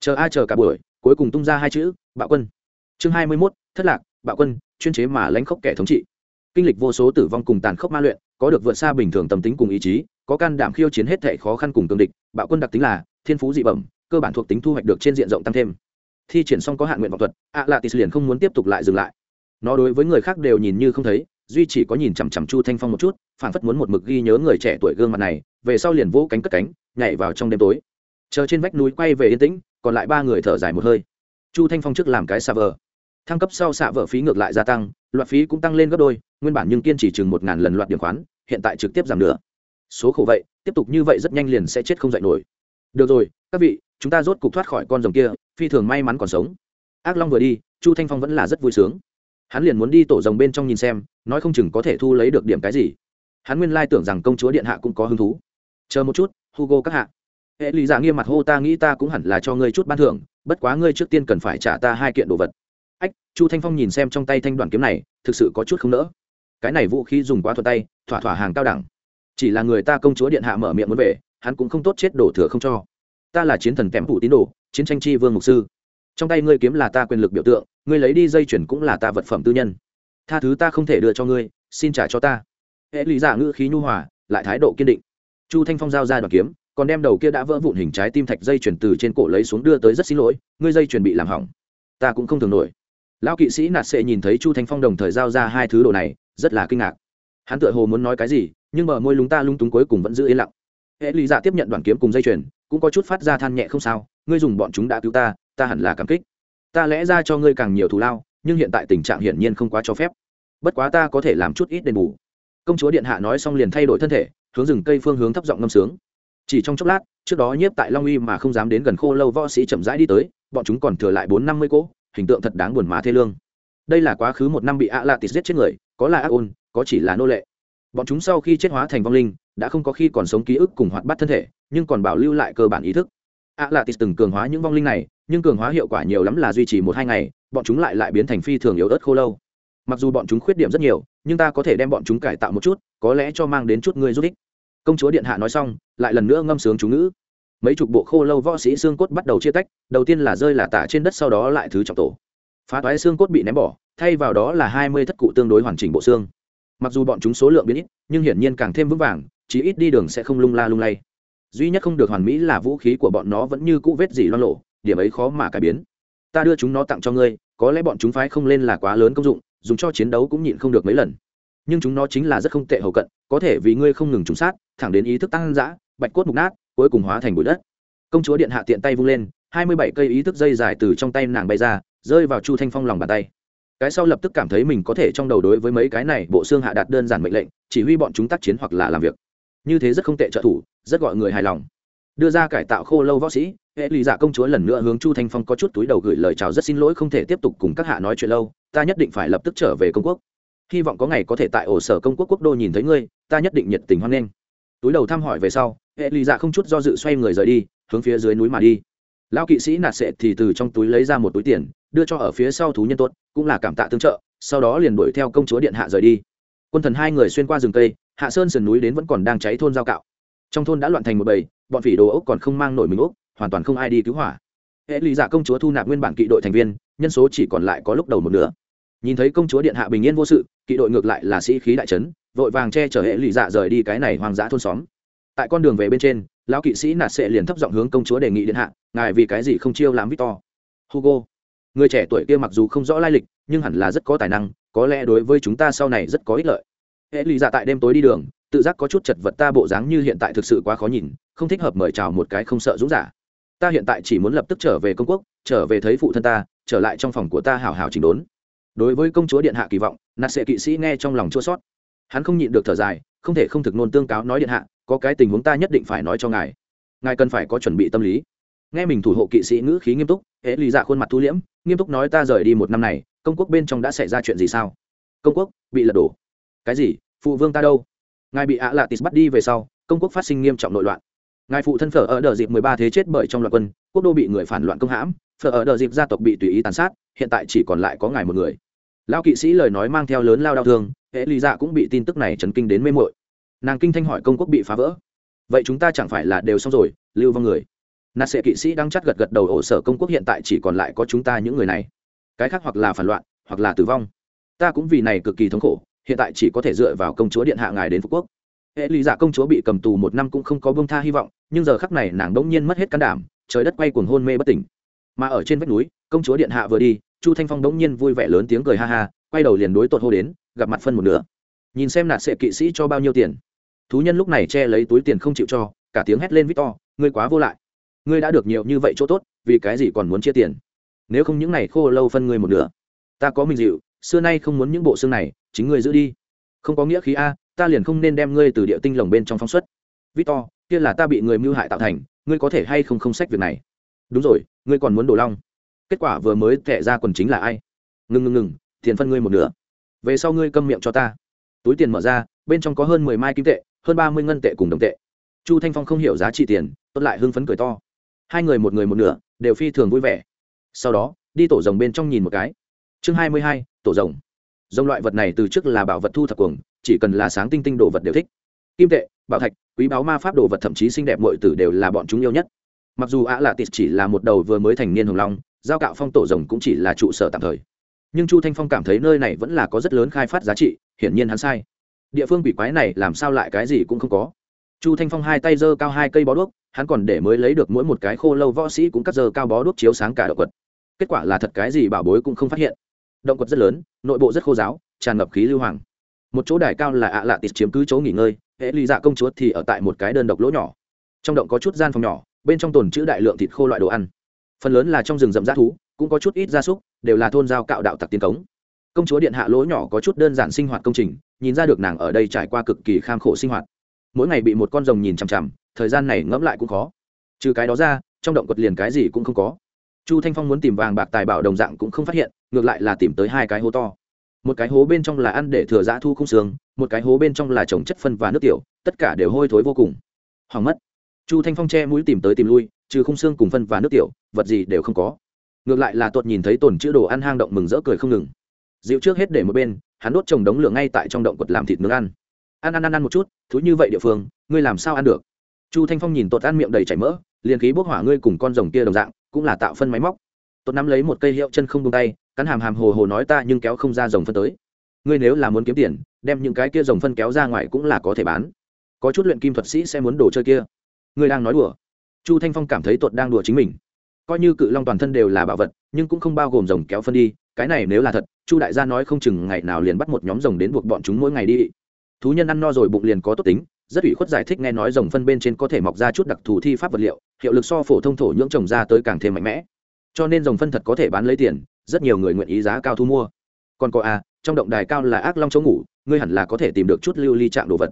Chờ ai chờ cả buổi, cuối cùng tung ra hai chữ, bạo quân. Chương hai mươi mốt, thất lạc, bạo quân, chuyên chế mà lãnh khốc kẻ thống trị. Kinh lịch vô số tử vong cùng tàn khốc ma luyện, có được vượt xa bình thường tâm tính cùng ý chí, có can đảm khiêu chiến hết thảy khó khăn cùng tương địch, bạo quân đặc tính là thiên phú dị bẩm, cơ bản thuộc tính thu hoạch được trên diện rộng tăng thêm. Thi triển xong có hạn nguyện vọng thuật ạ lạ tis liền không muốn tiếp tục lại dừng lại nó đối với người khác đều nhìn như không thấy, duy chỉ có nhìn chằm chằm chu thanh phong một chút phản phất muốn một mực ghi nhớ người trẻ tuổi gương mặt này, về sau liền vỗ cánh cất cánh, nhảy vào trong đêm tối. Chờ trên vách núi quay về yên tĩnh, còn lại ba người thở dài một hơi. Chu thanh phong trước làm cái xạ vờ. Thăng cấp sau xạ vợ phí ngược lại gia tăng, loạt phí cũng tăng lên gấp đôi, nguyên bản nhưng kiên chỉ chừng một ngàn lần loạt điểm khoán, hiện tại trực tiếp giảm nữa số khổ vậy, tiếp tục như vậy rất nhanh liền sẽ chết không dạy nổi. Được rồi, các vị, chúng ta rốt cục thoát khỏi con rồng kia, phi thường may mắn còn sống. Ác long vừa đi, chu thanh phong vẫn là rất vui sướng hắn liền muốn đi tổ rồng bên trong nhìn xem, nói không chừng có thể thu lấy được điểm cái gì. Hắn nguyên lai tưởng rằng công chúa điện hạ cũng có hứng thú. Chờ một chút, hugo các hạ. Hệ lý giả nghiêm mặt hô ta nghĩ ta cũng hẳn là cho ngươi chút ban thưởng, bất quá ngươi trước tiên cần phải trả ta hai kiện đồ vật. Ách, chu thanh phong nhìn xem trong tay thanh đoàn kiếm này, thực sự có chút không nỡ. Cái này vũ khí dùng quá thuật tay, thỏa thỏa hàng cao đẳng. Chỉ là người ta công chúa điện hạ mở miệng muốn về, hắn cũng không tốt chết đổ thừa không cho. Ta là chiến thần kèm phủ tín đồ, chiến tranh chi vương mục sư trong tay ngươi kiếm là ta quyền lực biểu tượng, ngươi lấy đi dây chuyển cũng là ta vật phẩm tư nhân. Tha thứ ta không thể đưa cho ngươi, xin trả cho ta. Hệ lý giả ngữ khí nhu hòa, lại thái độ kiên định. Chu thanh phong giao ra đoàn kiếm, còn đem đầu kia đã vỡ vụn hình trái tim thạch dây chuyển từ trên cổ lấy xuống đưa tới rất xin lỗi, ngươi dây chuyển bị làm hỏng. Ta cũng không thường nổi. Lão kỵ sĩ nạt sệ nhìn thấy chu thanh phong đồng thời giao ra hai thứ đồ này, rất là kinh ngạc. Hắn tựa hồ muốn nói cái gì, nhưng bờ môi lúng ta lung túng cuối cùng vẫn giữ yên lặng. Hệ lý giả tiếp nhận đoàn kiếm cùng dây chuyền, cũng có chút phát ra than nhẹ không sao, ngươi dùng bọn chúng đã cứu ta ta hẳn là cảm kích. Ta lẽ ra cho ngươi càng nhiều thù lao, nhưng hiện tại tình trạng hiển nhiên không quá cho phép. Bất quá ta có thể làm chút ít đền bù. Công chúa điện hạ nói xong liền thay đổi thân thể, hướng rừng cây phương hướng thấp giọng ngâm sướng. Chỉ trong chốc lát, trước đó nhiếp tại long uy mà không dám đến gần khô lâu võ sĩ chậm rãi đi tới, bọn chúng còn thừa lại bốn năm mươi cỗ, hình tượng thật đáng buồn má thê lương. Đây là quá khứ một năm bị a lạ tịt giết chết người, có là ác ôn, có chỉ là nô lệ. Bọn chúng sau khi chết hóa thành vong linh, đã không có khi còn sống ký ức cùng hoạt bát thân thể, nhưng còn bảo lưu lại cơ bản ý thức ạ là tis từng cường hóa những vong linh này, nhưng cường hóa hiệu quả nhiều lắm là duy trì một hai ngày, bọn chúng lại lại biến thành phi thường yếu ớt khô lâu. Mặc dù bọn chúng khuyết điểm rất nhiều, nhưng ta có thể đem bọn chúng cải tạo một chút, có lẽ cho mang đến chút ngươi giúp ích. Công chúa điện hạ nói xong, lại lần nữa ngâm sướng chú ngữ. Mấy chục bộ khô lâu võ sĩ xương cốt bắt đầu chia tách, đầu tiên là rơi là tả trên đất, sau đó lại thứ trọng tổ. Phá toái xương cốt bị ném bỏ, thay vào đó là hai mươi thất cụ tương đối hoàn chỉnh bộ xương. Mặc dù bọn chúng số lượng biến ít, nhưng hiển nhiên càng thêm vững vàng chỉ ít đi đường sẽ không lung la lung lay duy nhất không được hoàn mỹ là vũ khí của bọn nó vẫn như cũ vết gì loan lộ, điểm ấy khó mà cải biến. Ta đưa chúng nó tặng cho ngươi, có lẽ bọn chúng phái không lên là quá lớn công dụng, dùng cho chiến đấu cũng nhịn không được mấy lần. Nhưng chúng nó chính là rất không tệ hậu cận, có thể vì ngươi không ngừng trúng sát, thẳng đến ý thức tăng dã, bạch cốt mục nát, cuối cùng hóa thành bụi đất. Công chúa điện hạ tiện tay vung lên, hai mươi bảy cây ý thức dây dài từ trong tay nàng bay ra, rơi vào chu thanh phong lòng bàn tay. Cái sau lập tức cảm thấy mình có thể trong đầu đối với mấy cái này, bộ xương hạ đạt đơn giản mệnh lệnh, chỉ huy bọn chúng tác chiến hoặc là làm việc. Như thế rất không tệ trợ thủ rất gọi người hài lòng. Đưa ra cải tạo khô lâu võ sĩ, hệ lụy giả dạ công chúa lần nữa hướng chu thanh phong có chút túi đầu gửi lời chào rất xin lỗi không thể tiếp tục cùng các hạ nói chuyện lâu, ta nhất định phải lập tức trở về công quốc. Hy vọng có ngày có thể tại ổ sở công quốc quốc đô nhìn thấy ngươi, ta nhất định nhiệt tình hoan nghênh. Túi đầu thăm hỏi về sau, hệ lụy dạ không chút do dự xoay người rời đi, hướng phía dưới núi mà đi. Lao kỵ sĩ nạt sệ thì từ trong túi lấy ra một túi tiền, đưa cho ở phía sau thú nhân tốt cũng là cảm tạ tương trợ, sau đó liền đuổi theo công chúa điện hạ rời đi. Quân thần hai người xuyên qua rừng cây, hạ sơn sườn núi đến vẫn còn đang cháy thôn giao cạo trong thôn đã loạn thành một bầy, bọn phỉ đồ ốc còn không mang nổi mình ốc, hoàn toàn không ai đi cứu hỏa. Hệ lý giả dạ công chúa thu nạp nguyên bản kỵ đội thành viên, nhân số chỉ còn lại có lúc đầu một nửa. Nhìn thấy công chúa điện hạ bình yên vô sự, kỵ đội ngược lại là sĩ khí đại trấn vội vàng che chở hệ lụy giả rời đi cái này hoang dã thôn xóm. Tại con đường về bên trên, lão kỵ sĩ nạt sệ liền thấp giọng hướng công chúa đề nghị điện hạ, ngài vì cái gì không chiêu làm victor? Hugo, người trẻ tuổi kia mặc dù không rõ lai lịch, nhưng hẳn là rất có tài năng, có lẽ đối với chúng ta sau này rất có ích lợi. Hệ lụy giả tại đêm tối đi đường tự giác có chút chật vật ta bộ dáng như hiện tại thực sự quá khó nhìn, không thích hợp mời chào một cái không sợ dũng giả. Ta hiện tại chỉ muốn lập tức trở về công quốc, trở về thấy phụ thân ta, trở lại trong phòng của ta hào hào chỉnh đốn. Đối với công chúa điện hạ kỳ vọng, nạt sệ kỵ sĩ nghe trong lòng chua sót hắn không nhịn được thở dài, không thể không thực nôn tương cáo nói điện hạ, có cái tình huống ta nhất định phải nói cho ngài. Ngài cần phải có chuẩn bị tâm lý. Nghe mình thủ hộ kỵ sĩ ngữ khí nghiêm túc hễ lý dạ khuôn mặt thu liễm, nghiêm túc nói ta rời đi một năm này, công quốc bên trong đã xảy ra chuyện gì sao? Công quốc, bị lật đổ. Cái gì? Phụ vương ta đâu? Ngài bị ạ lạ tis bắt đi về sau, công quốc phát sinh nghiêm trọng nội loạn. Ngài phụ thân phở ở đợt dịp mười ba thế chết bởi trong loạn quân, quốc đô bị người phản loạn công hãm, phở ở đợt dịp gia tộc bị tùy ý tàn sát, hiện tại chỉ còn lại có ngài một người. Lao kỵ sĩ lời nói mang theo lớn lao đau thương hệ lý dạ cũng bị tin tức này chấn kinh đến mê mội nàng kinh thanh hỏi công quốc bị phá vỡ. Vậy chúng ta chẳng phải là đều xong rồi, lưu vong người. Nạt sệ kỵ sĩ đang chắc gật gật đầu, ổ sở công quốc hiện tại chỉ còn lại có chúng ta những người này. Cái khác hoặc là phản loạn, hoặc là tử vong. Ta cũng vì này cực kỳ thống khổ hiện tại chỉ có thể dựa vào công chúa điện hạ ngài đến phú quốc. Hệ lý giả dạ công chúa bị cầm tù một năm cũng không có bông tha hy vọng, nhưng giờ khắc này nàng đỗng nhiên mất hết can đảm, trời đất quay cuồng hôn mê bất tỉnh. Mà ở trên vách núi, công chúa điện hạ vừa đi, chu thanh phong đỗng nhiên vui vẻ lớn tiếng cười ha ha, quay đầu liền đối tột hô đến, gặp mặt phân một nửa. Nhìn xem nạt sệ kỵ sĩ cho bao nhiêu tiền. Thú nhân lúc này che lấy túi tiền không chịu cho, cả tiếng hét lên victor ngươi quá vô lại. Ngươi đã được nhiều như vậy chỗ tốt, vì cái gì còn muốn chia tiền? Nếu không những này khô lâu phân ngươi một nửa, ta có mình dịu xưa nay không muốn những bộ xương này, chính ngươi giữ đi. Không có nghĩa khí a, ta liền không nên đem ngươi từ địa tinh lồng bên trong phóng xuất. Victor, kia là ta bị người mưu hại tạo thành, ngươi có thể hay không không sách việc này? Đúng rồi, ngươi còn muốn đổ long. Kết quả vừa mới tệ ra quần chính là ai? Ngừng ngừng ngừng, tiền phân ngươi một nửa. Về sau ngươi câm miệng cho ta. Túi tiền mở ra, bên trong có hơn mười mai kim tệ, hơn ba mươi ngân tệ cùng đồng tệ. Chu thanh phong không hiểu giá trị tiền, tốt lại hưng phấn cười to. Hai người một người một nửa, đều phi thường vui vẻ. Sau đó, đi tổ rồng bên trong nhìn một cái chương hai mươi hai, tổ rồng. Rồng loại vật này từ trước là bảo vật thu thập cuồng, chỉ cần là sáng tinh tinh đồ vật đều thích. Kim tệ, bảo thạch, quý báo ma pháp đồ vật thậm chí xinh đẹp mọi tử đều là bọn chúng yêu nhất. Mặc dù ạ lạ tịt chỉ là một đầu vừa mới thành niên hồng long, giao cạo phong tổ rồng cũng chỉ là trụ sở tạm thời. Nhưng chu thanh phong cảm thấy nơi này vẫn là có rất lớn khai phát giá trị, hiển nhiên hắn sai. Địa phương quỷ quái này làm sao lại cái gì cũng không có. Chu thanh phong hai tay giơ cao hai cây bó đuốc, hắn còn để mới lấy được mỗi một cái khô lâu võ sĩ cũng cắt giơ cao bó đuốc chiếu sáng cả động quật kết quả là thật cái gì bảo bối cũng không phát hiện động quật rất lớn, nội bộ rất khô giáo, tràn ngập khí lưu hoàng. Một chỗ đài cao là ạ lạ tịt chiếm cứ chỗ nghỉ ngơi, hệ ly dạ công chúa thì ở tại một cái đơn độc lỗ nhỏ. Trong động có chút gian phòng nhỏ, bên trong tồn chữ đại lượng thịt khô loại đồ ăn. Phần lớn là trong rừng rậm rác thú, cũng có chút ít gia súc, đều là thôn giao cạo đạo tặc tiến cống. Công chúa điện hạ lỗ nhỏ có chút đơn giản sinh hoạt công trình, nhìn ra được nàng ở đây trải qua cực kỳ kham khổ sinh hoạt. Mỗi ngày bị một con rồng nhìn chằm chằm, thời gian này ngẫm lại cũng khó. Trừ cái đó ra, trong động quật liền cái gì cũng không có chu thanh phong muốn tìm vàng bạc tài bảo đồng dạng cũng không phát hiện, ngược lại là tìm tới hai cái hố to. Một cái hố bên trong là ăn để thừa giã thu không xương, một cái hố bên trong là trồng chất phân và nước tiểu, tất cả đều hôi thối vô cùng. Hoàng mất. Chu thanh phong che mũi tìm tới tìm lui, trừ không xương cùng phân và nước tiểu, vật gì đều không có. Ngược lại là tuột nhìn thấy tồn chữ đồ ăn hang động mừng rỡ cười không ngừng. Dịu trước hết để một bên, hắn đốt trồng đống lửa ngay tại trong động quật làm thịt nướng ăn. Ăn ăn ăn ăn một chút, thú như vậy địa phương, ngươi làm sao ăn được? Chu thanh phong nhìn tột ăn miệng đầy chảy mỡ, liền khí bốc hỏa ngươi cùng con rồng kia đồng dạng cũng là tạo phân máy móc. Tốt nắm lấy một cây hiệu chân không tung tay, cắn hàm hàm hồ hồ nói ta nhưng kéo không ra dòng phân tới. Ngươi nếu là muốn kiếm tiền, đem những cái kia dòng phân kéo ra ngoài cũng là có thể bán. Có chút luyện kim thuật sĩ sẽ muốn đồ chơi kia. Ngươi đang nói đùa. Chu thanh phong cảm thấy tuột đang đùa chính mình. Coi như cự long toàn thân đều là bảo vật, nhưng cũng không bao gồm rồng kéo phân đi, cái này nếu là thật, chu đại gia nói không chừng ngày nào liền bắt một nhóm rồng đến buộc bọn chúng mỗi ngày đi. Thú nhân ăn no rồi bụng liền có tốt tính rất ủy khuất giải thích nghe nói rồng phân bên trên có thể mọc ra chút đặc thù thi pháp vật liệu hiệu lực so phổ thông thổ nhưỡng trồng ra tới càng thêm mạnh mẽ. Cho nên rồng phân thật có thể bán lấy tiền rất nhiều người nguyện ý giá cao thu mua. Còn có a à, trong động đài cao là ác long chỗ ngủ ngươi hẳn là có thể tìm được chút lưu ly trạng đồ vật.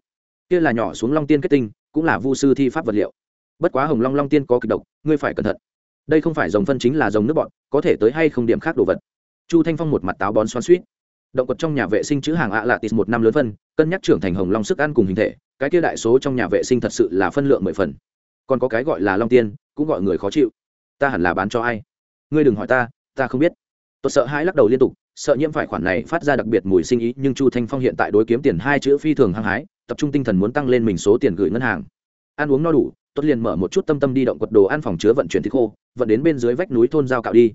Kia là nhỏ xuống long tiên kết tinh cũng là vu sư thi pháp vật liệu. Bất quá hồng long long tiên có kịch độc ngươi phải cẩn thận. Đây không phải dòng phân chính là dòng nước bọn có thể tới hay không điểm khác đồ vật. Chu thanh phong một mặt táo bón xoan suýt động vật trong nhà vệ sinh chữ hàng ạ lạ tịt một năm lớn phân, cân nhắc trưởng thành hồng long sức ăn cùng hình thể, cái kia đại số trong nhà vệ sinh thật sự là phân lượng mười phần. Còn có cái gọi là long tiên, cũng gọi người khó chịu. Ta hẳn là bán cho ai? Ngươi đừng hỏi ta ta không biết. Tôi sợ hai lắc đầu liên tục, sợ nhiễm phải khoản này phát ra đặc biệt mùi sinh ý, nhưng chu thanh phong hiện tại đối kiếm tiền hai chữ phi thường hăng hái, tập trung tinh thần muốn tăng lên mình số tiền gửi ngân hàng. Ăn uống no đủ tốt liền mở một chút tâm tâm đi động quật đồ ăn phòng chứa vận chuyển thịt khô, vận đến bên dưới vách núi thôn giao cạo đi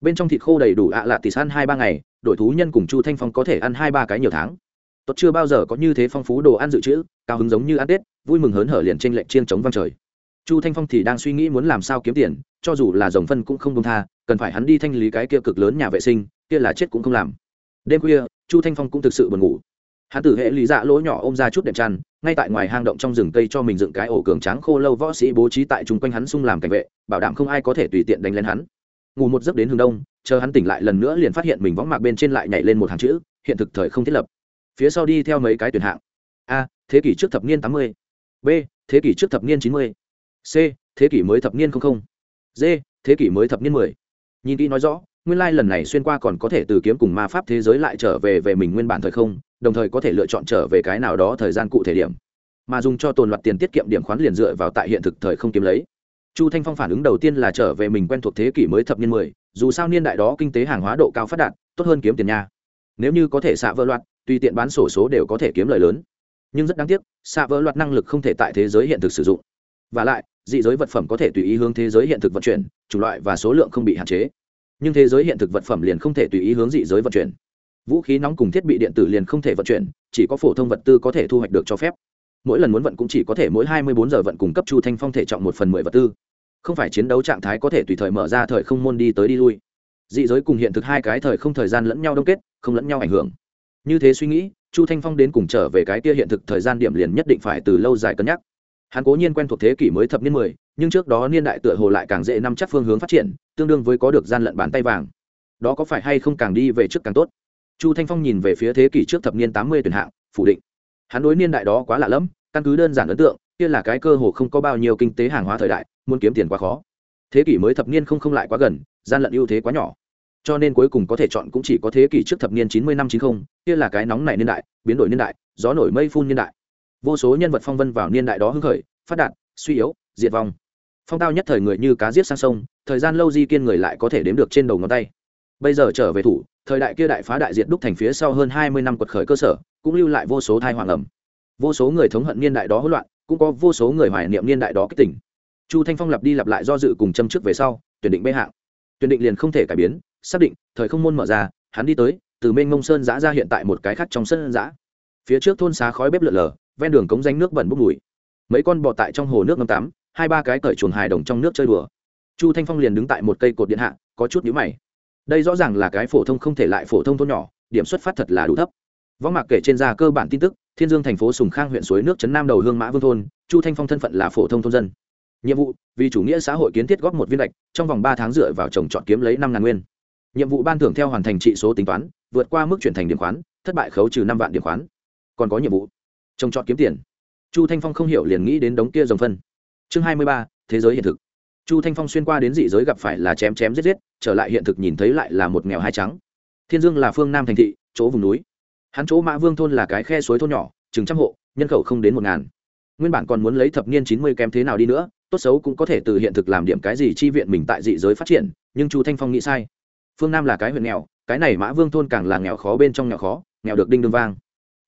bên trong thịt khô đầy đủ ạ lạ tỷ san hai ba ngày, đội thú nhân cùng chu thanh phong có thể ăn hai ba cái nhiều tháng. Tốt chưa bao giờ có như thế phong phú đồ ăn dự trữ, cao hứng giống như ăn tết, vui mừng hớn hở liền trên lệnh chiên chống văng trời. Chu thanh phong thì đang suy nghĩ muốn làm sao kiếm tiền, cho dù là dòng phân cũng không công tha, cần phải hắn đi thanh lý cái kia cực lớn nhà vệ sinh, kia là chết cũng không làm. Đêm khuya, chu thanh phong cũng thực sự buồn ngủ. Hắn tử hệ lý dạ lỗ nhỏ ôm ra chút đệm tràn ngay tại ngoài hang động trong rừng cây cho mình dựng cái ổ cường tráng khô lâu võ sĩ bố trí tại chung quanh hắn xung làm cảnh vệ, bảo đảm không ai có thể tùy tiện đánh lên hắn ngủ một giấc đến hướng đông, chờ hắn tỉnh lại lần nữa liền phát hiện mình võng mạc bên trên lại nhảy lên một hàng chữ, hiện thực thời không thiết lập. Phía sau đi theo mấy cái tuyển hạng. A, thế kỷ trước thập niên tám mươi. B, thế kỷ trước thập niên chín mươi. C, thế kỷ mới thập niên không d, thế kỷ mới thập niên mười. Nhìn kỹ nói rõ, nguyên lai lần này xuyên qua còn có thể từ kiếm cùng ma pháp thế giới lại trở về về mình nguyên bản thời không, đồng thời có thể lựa chọn trở về cái nào đó thời gian cụ thể điểm. Mà dùng cho tồn loạt tiền tiết kiệm điểm khoán liền dựa vào tại hiện thực thời không kiếm lấy chu thanh phong phản ứng đầu tiên là trở về mình quen thuộc thế kỷ mới thập niên mười, dù sao niên đại đó kinh tế hàng hóa độ cao phát đạt, tốt hơn kiếm tiền nha. Nếu như có thể xạ vỡ loạt tùy tiện bán sổ số đều có thể kiếm lời lớn. Nhưng rất đáng tiếc, xạ vỡ loạt năng lực không thể tại thế giới hiện thực sử dụng. Và lại, dị giới vật phẩm có thể tùy ý hướng thế giới hiện thực vận chuyển chủng loại và số lượng không bị hạn chế. Nhưng thế giới hiện thực vật phẩm liền không thể tùy ý hướng dị giới vận chuyển. Vũ khí nóng cùng thiết bị điện tử liền không thể vận chuyển, chỉ có phổ thông vật tư có thể thu hoạch được cho phép. Mỗi lần muốn vận cũng chỉ có thể mỗi hai mươi bốn giờ vận cung cấp chu thanh phong thể trọng một phần mười vật tư không phải chiến đấu trạng thái có thể tùy thời mở ra thời không môn đi tới đi lui. Dị giới cùng hiện thực hai cái thời không thời gian lẫn nhau đông kết, không lẫn nhau ảnh hưởng. Như thế suy nghĩ, chu thanh phong đến cùng trở về cái kia hiện thực thời gian điểm liền nhất định phải từ lâu dài cân nhắc. Hắn cố nhiên quen thuộc thế kỷ mới thập niên mười, nhưng trước đó niên đại tựa hồ lại càng dễ nắm chắc phương hướng phát triển, tương đương với có được gian lận bàn tay vàng. Đó có phải hay không càng đi về trước càng tốt? Chu thanh phong nhìn về phía thế kỷ trước thập niên tám mươi tuyển hạng, phủ định. Hắn đối niên đại đó quá lạ lẫm, căn cứ đơn giản ấn tượng, kia là cái cơ hồ không có bao nhiêu kinh tế hàng hóa thời đại muốn kiếm tiền quá khó. Thế kỷ mới thập niên không không lại quá gần, gian lận ưu thế quá nhỏ. Cho nên cuối cùng có thể chọn cũng chỉ có thế kỷ trước thập niên chín mươi năm chín mươi kia là cái nóng này niên đại, biến đổi niên đại, gió nổi mây phun niên đại. Vô số nhân vật phong vân vào niên đại đó hưng khởi, phát đạt, suy yếu, diệt vong. Phong tao nhất thời người như cá giết sang sông, thời gian lâu di kiên người lại có thể đếm được trên đầu ngón tay. Bây giờ trở về thủ, thời đại kia đại phá đại diệt đúc thành phía sau hơn hai mươi năm quật khởi cơ sở, cũng lưu lại vô số thai hoàng ẩm. Vô số người thống hận niên đại đó hỗn loạn, cũng có vô số người hoài niệm niên đại đó kích tỉnh chu thanh phong lặp đi lặp lại do dự cùng châm trước về sau, tuyển định bê hạng. Tuyển định liền không thể cải biến, xác định, thời không môn mở ra, hắn đi tới, từ mênh mông sơn giã ra hiện tại một cái khác trong sân giã. Phía trước thôn xá khói bếp lợn lờ ven đường cống danh nước bẩn bốc mùi. Mấy con bọ tại trong hồ nước ngâm tắm, hai ba cái cởi chuồng hài đồng trong nước chơi đùa. Chu thanh phong liền đứng tại một cây cột điện hạ, có chút nhíu mày. Đây rõ ràng là cái phổ thông không thể lại phổ thông thôn nhỏ, điểm xuất phát thật là đủ thấp. Võng mạc kể trên ra cơ bản tin tức, thiên dương thành phố sùng khang huyện suối nước trấn nam đầu hương mã vương thôn, chu thanh phong thân phận là phổ thông thôn dân nhiệm vụ, vì chủ nghĩa xã hội kiến thiết góp một viên lệch, trong vòng ba tháng dựa vào trồng trọt kiếm lấy năm ngàn nguyên. Nhiệm vụ ban thưởng theo hoàn thành trị số tính toán, vượt qua mức chuyển thành điểm khoán, thất bại khấu trừ năm vạn điểm khoán. Còn có nhiệm vụ, trồng trọt kiếm tiền. Chu thanh phong không hiểu liền nghĩ đến đống kia dòng phân. Chương hai mươi ba, thế giới hiện thực. Chu thanh phong xuyên qua đến dị giới gặp phải là chém chém giết giết, trở lại hiện thực nhìn thấy lại là một nghèo hai trắng. Thiên dương là phương nam thành thị, chỗ vùng núi. Hắn chỗ mã vương thôn là cái khe suối thôn nhỏ, chừng trăm hộ, nhân khẩu không đến một ngàn nguyên bản còn muốn lấy thập niên chín mươi kém thế nào đi nữa, tốt xấu cũng có thể từ hiện thực làm điểm cái gì chi viện mình tại dị giới phát triển, nhưng chu thanh phong nghĩ sai. Phương nam là cái huyện nghèo, cái này mã vương thôn càng là nghèo khó bên trong nghèo khó, nghèo được đinh đương vang.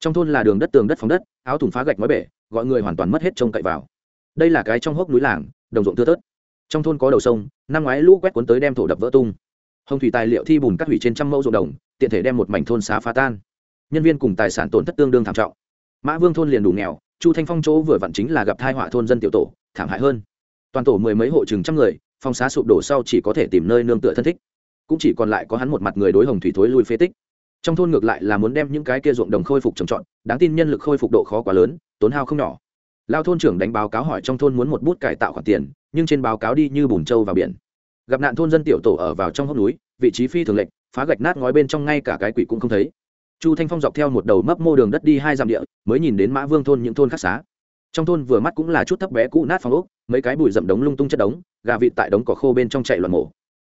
Trong thôn là đường đất tường đất phòng đất, áo thùng phá gạch mới bể, gọi người hoàn toàn mất hết trông cậy vào. Đây là cái trong hốc núi làng, đồng ruộng thưa thớt. Trong thôn có đầu sông, năm ngoái lũ quét cuốn tới đem thổ đập vỡ tung. Hồng thủy tài liệu thi bùn cắt hủy trên trăm mẫu ruộng đồng, tiện thể đem một mảnh thôn xá phá tan. Nhân viên cùng tài sản tổn thất tương đương thảm trọng. Mã vương thôn liền đủ nghèo chu thanh phong chỗ vừa vặn chính là gặp thai họa thôn dân tiểu tổ, thảm hại hơn. Toàn tổ mười mấy hộ chừng trăm người, phong xá sụp đổ sau chỉ có thể tìm nơi nương tựa thân thích. Cũng chỉ còn lại có hắn một mặt người đối hồng thủy thối lui phế tích. Trong thôn ngược lại là muốn đem những cái kia ruộng đồng khôi phục trồng trọt, đáng tin nhân lực khôi phục độ khó quá lớn, tốn hao không nhỏ. Lao thôn trưởng đánh báo cáo hỏi trong thôn muốn một bút cải tạo khoản tiền, nhưng trên báo cáo đi như bùn trâu vào biển. Gặp nạn thôn dân tiểu tổ ở vào trong hốc núi, vị trí phi thường lệnh phá gạch nát ngói bên trong ngay cả cái quỷ cũng không thấy chu thanh phong dọc theo một đầu mấp mô đường đất đi hai dặm địa, mới nhìn đến mã vương thôn những thôn khác xá. Trong thôn vừa mắt cũng là chút thấp bé cũ nát phong ốc, mấy cái bụi rậm đống lung tung chất đống, gà vịt tại đống cỏ khô bên trong chạy loạn mổ.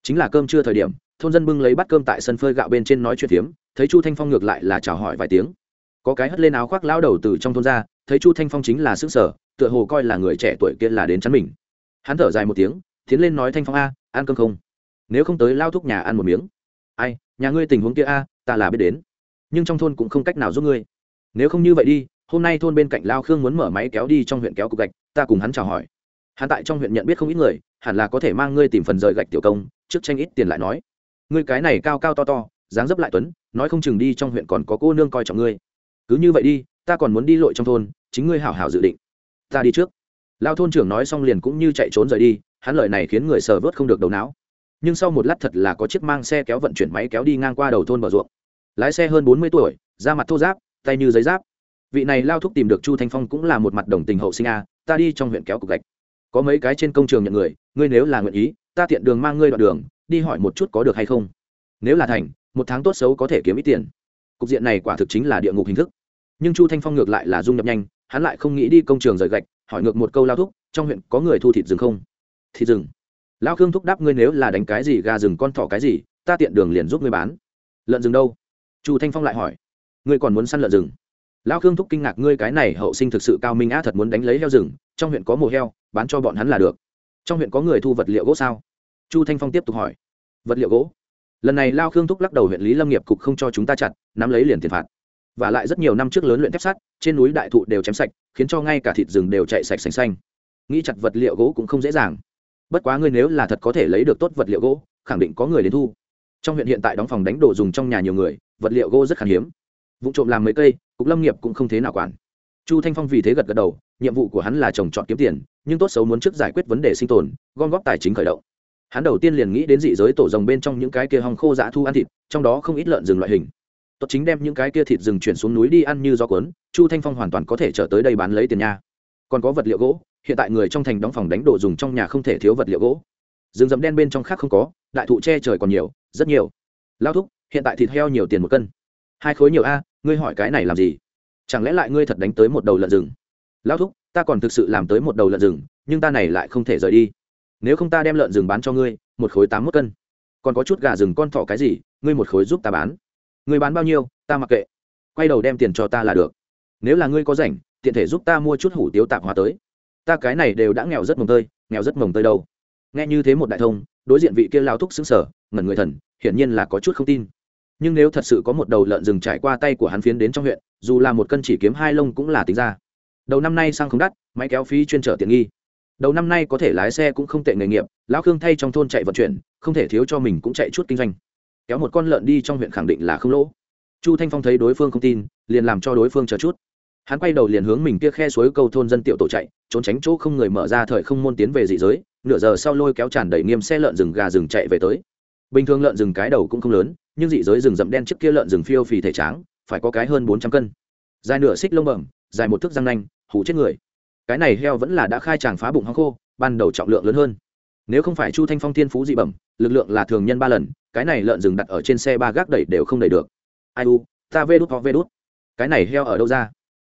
Chính là cơm trưa thời điểm, thôn dân bưng lấy bát cơm tại sân phơi gạo bên trên nói chuyện phiếm, thấy chu thanh phong ngược lại là chào hỏi vài tiếng. Có cái hất lên áo khoác lao đầu từ trong thôn ra, thấy chu thanh phong chính là xứ sở tựa hồ coi là người trẻ tuổi kia là đến chắn mình. Hắn thở dài một tiếng, tiến lên nói thanh phong a, ăn cơm không? Nếu không tới lao thúc nhà ăn một miếng. Ai, nhà ngươi tình huống kia a, ta là biết đến nhưng trong thôn cũng không cách nào giúp ngươi. Nếu không như vậy đi, hôm nay thôn bên cạnh lao khương muốn mở máy kéo đi trong huyện kéo cục gạch, ta cùng hắn chào hỏi. Hắn tại trong huyện nhận biết không ít người, hẳn là có thể mang ngươi tìm phần rời gạch tiểu công, trước tranh ít tiền lại nói. Ngươi cái này cao cao to to, dáng dấp lại tuấn, nói không chừng đi trong huyện còn có cô nương coi trọng ngươi. Cứ như vậy đi, ta còn muốn đi lội trong thôn, chính ngươi hảo hảo dự định. Ta đi trước. Lao thôn trưởng nói xong liền cũng như chạy trốn rời đi, hắn lợi này khiến người sờ vớt không được đầu não. Nhưng sau một lát thật là có chiếc mang xe kéo vận chuyển máy kéo đi ngang qua đầu thôn bờ ruộng lái xe hơn bốn mươi tuổi, da mặt thô giáp tay như giấy giáp. Vị này lao thúc tìm được chu thanh phong cũng là một mặt đồng tình hậu sinh a, ta đi trong huyện kéo cục gạch. Có mấy cái trên công trường nhận người, ngươi nếu là nguyện ý, ta tiện đường mang ngươi đoạn đường, đi hỏi một chút có được hay không. Nếu là thành, một tháng tốt xấu có thể kiếm ít tiền. Cục diện này quả thực chính là địa ngục hình thức. Nhưng chu thanh phong ngược lại là dung nhập nhanh, hắn lại không nghĩ đi công trường rời gạch, hỏi ngược một câu lao thúc, trong huyện có người thu thịt rừng không? Thịt rừng. Lao khương thúc đáp ngươi nếu là đánh cái gì gà rừng con thỏ cái gì, ta tiện đường liền giúp ngươi bán. Lợn rừng đâu? Chu thanh phong lại hỏi, ngươi còn muốn săn lợn rừng? Lao khương thúc kinh ngạc, ngươi cái này hậu sinh thực sự cao minh á, thật muốn đánh lấy heo rừng, trong huyện có mồ heo, bán cho bọn hắn là được. Trong huyện có người thu vật liệu gỗ sao? Chu thanh phong tiếp tục hỏi, vật liệu gỗ? Lần này lao khương thúc lắc đầu, huyện lý lâm nghiệp cục không cho chúng ta chặt, nắm lấy liền tiền phạt. Và lại rất nhiều năm trước lớn luyện thép sắt, trên núi đại thụ đều chém sạch, khiến cho ngay cả thịt rừng đều chạy sạch xanh xanh. Nghĩ chặt vật liệu gỗ cũng không dễ dàng. Bất quá ngươi nếu là thật có thể lấy được tốt vật liệu gỗ, khẳng định có người đến thu. Trong huyện hiện tại đóng phòng đánh đồ dùng trong nhà nhiều người vật liệu gỗ rất khan hiếm. Vụ trộm làm mấy cây, cục lâm nghiệp cũng không thế nào quản. Chu thanh phong vì thế gật gật đầu, nhiệm vụ của hắn là trồng trọt kiếm tiền, nhưng tốt xấu muốn trước giải quyết vấn đề sinh tồn, gom góp tài chính khởi động. Hắn đầu tiên liền nghĩ đến dị giới tổ rồng bên trong những cái kia hong khô dã thu ăn thịt, trong đó không ít lợn rừng loại hình. Tốt chính đem những cái kia thịt rừng chuyển xuống núi đi ăn như gió cuốn, chu thanh phong hoàn toàn có thể trở tới đây bán lấy tiền nha. Còn có vật liệu gỗ, hiện tại người trong thành đóng phòng đánh đồ dùng trong nhà không thể thiếu vật liệu gỗ. Rừng rậm đen bên trong khác không có, đại thụ che trời còn nhiều, rất nhiều. Lao thúc hiện tại thịt heo nhiều tiền một cân. Hai khối nhiều a, ngươi hỏi cái này làm gì? Chẳng lẽ lại ngươi thật đánh tới một đầu lợn rừng? Lão thúc, ta còn thực sự làm tới một đầu lợn rừng, nhưng ta này lại không thể rời đi. Nếu không ta đem lợn rừng bán cho ngươi, một khối tám mốt cân. Còn có chút gà rừng con thỏ cái gì, ngươi một khối giúp ta bán. Ngươi bán bao nhiêu, ta mặc kệ. Quay đầu đem tiền cho ta là được. Nếu là ngươi có rảnh, tiện thể giúp ta mua chút hủ tiếu tạp hóa tới. Ta cái này đều đã nghèo rất mồng tơi, nghèo rất mồng tơi đâu. Nghe như thế một đại thông, đối diện vị kia lao thúc xứng sở ngẩn người thần, hiển nhiên là có chút không tin nhưng nếu thật sự có một đầu lợn rừng trải qua tay của hắn phiến đến trong huyện, dù là một cân chỉ kiếm hai lông cũng là tính ra. Đầu năm nay sang không đắt, máy kéo phí chuyên trở tiện nghi. Đầu năm nay có thể lái xe cũng không tệ nghề nghiệp, lão khương thay trong thôn chạy vận chuyển, không thể thiếu cho mình cũng chạy chút kinh doanh. Kéo một con lợn đi trong huyện khẳng định là không lỗ. Chu thanh phong thấy đối phương không tin, liền làm cho đối phương chờ chút. Hắn quay đầu liền hướng mình kia khe suối câu thôn dân tiểu tổ chạy, trốn tránh chỗ không người mở ra thời không môn tiến về dị giới, nửa giờ sau lôi kéo tràn đầy nghiêm xe lợn rừng gà rừng chạy về tới bình thường lợn rừng cái đầu cũng không lớn, nhưng dị giới rừng rậm đen trước kia lợn rừng phiêu phì thể tráng, phải có cái hơn bốn trăm cân. Dài nửa xích lông bẩm, dài một thước răng nanh hủ chết người. Cái này heo vẫn là đã khai tràng phá bụng hăng khô, ban đầu trọng lượng lớn hơn. Nếu không phải chu thanh phong thiên phú dị bẩm, lực lượng là thường nhân ba lần, cái này lợn rừng đặt ở trên xe ba gác đẩy đều không đẩy được. Ai u, ta vê đút ho vê đút. Cái này heo ở đâu ra?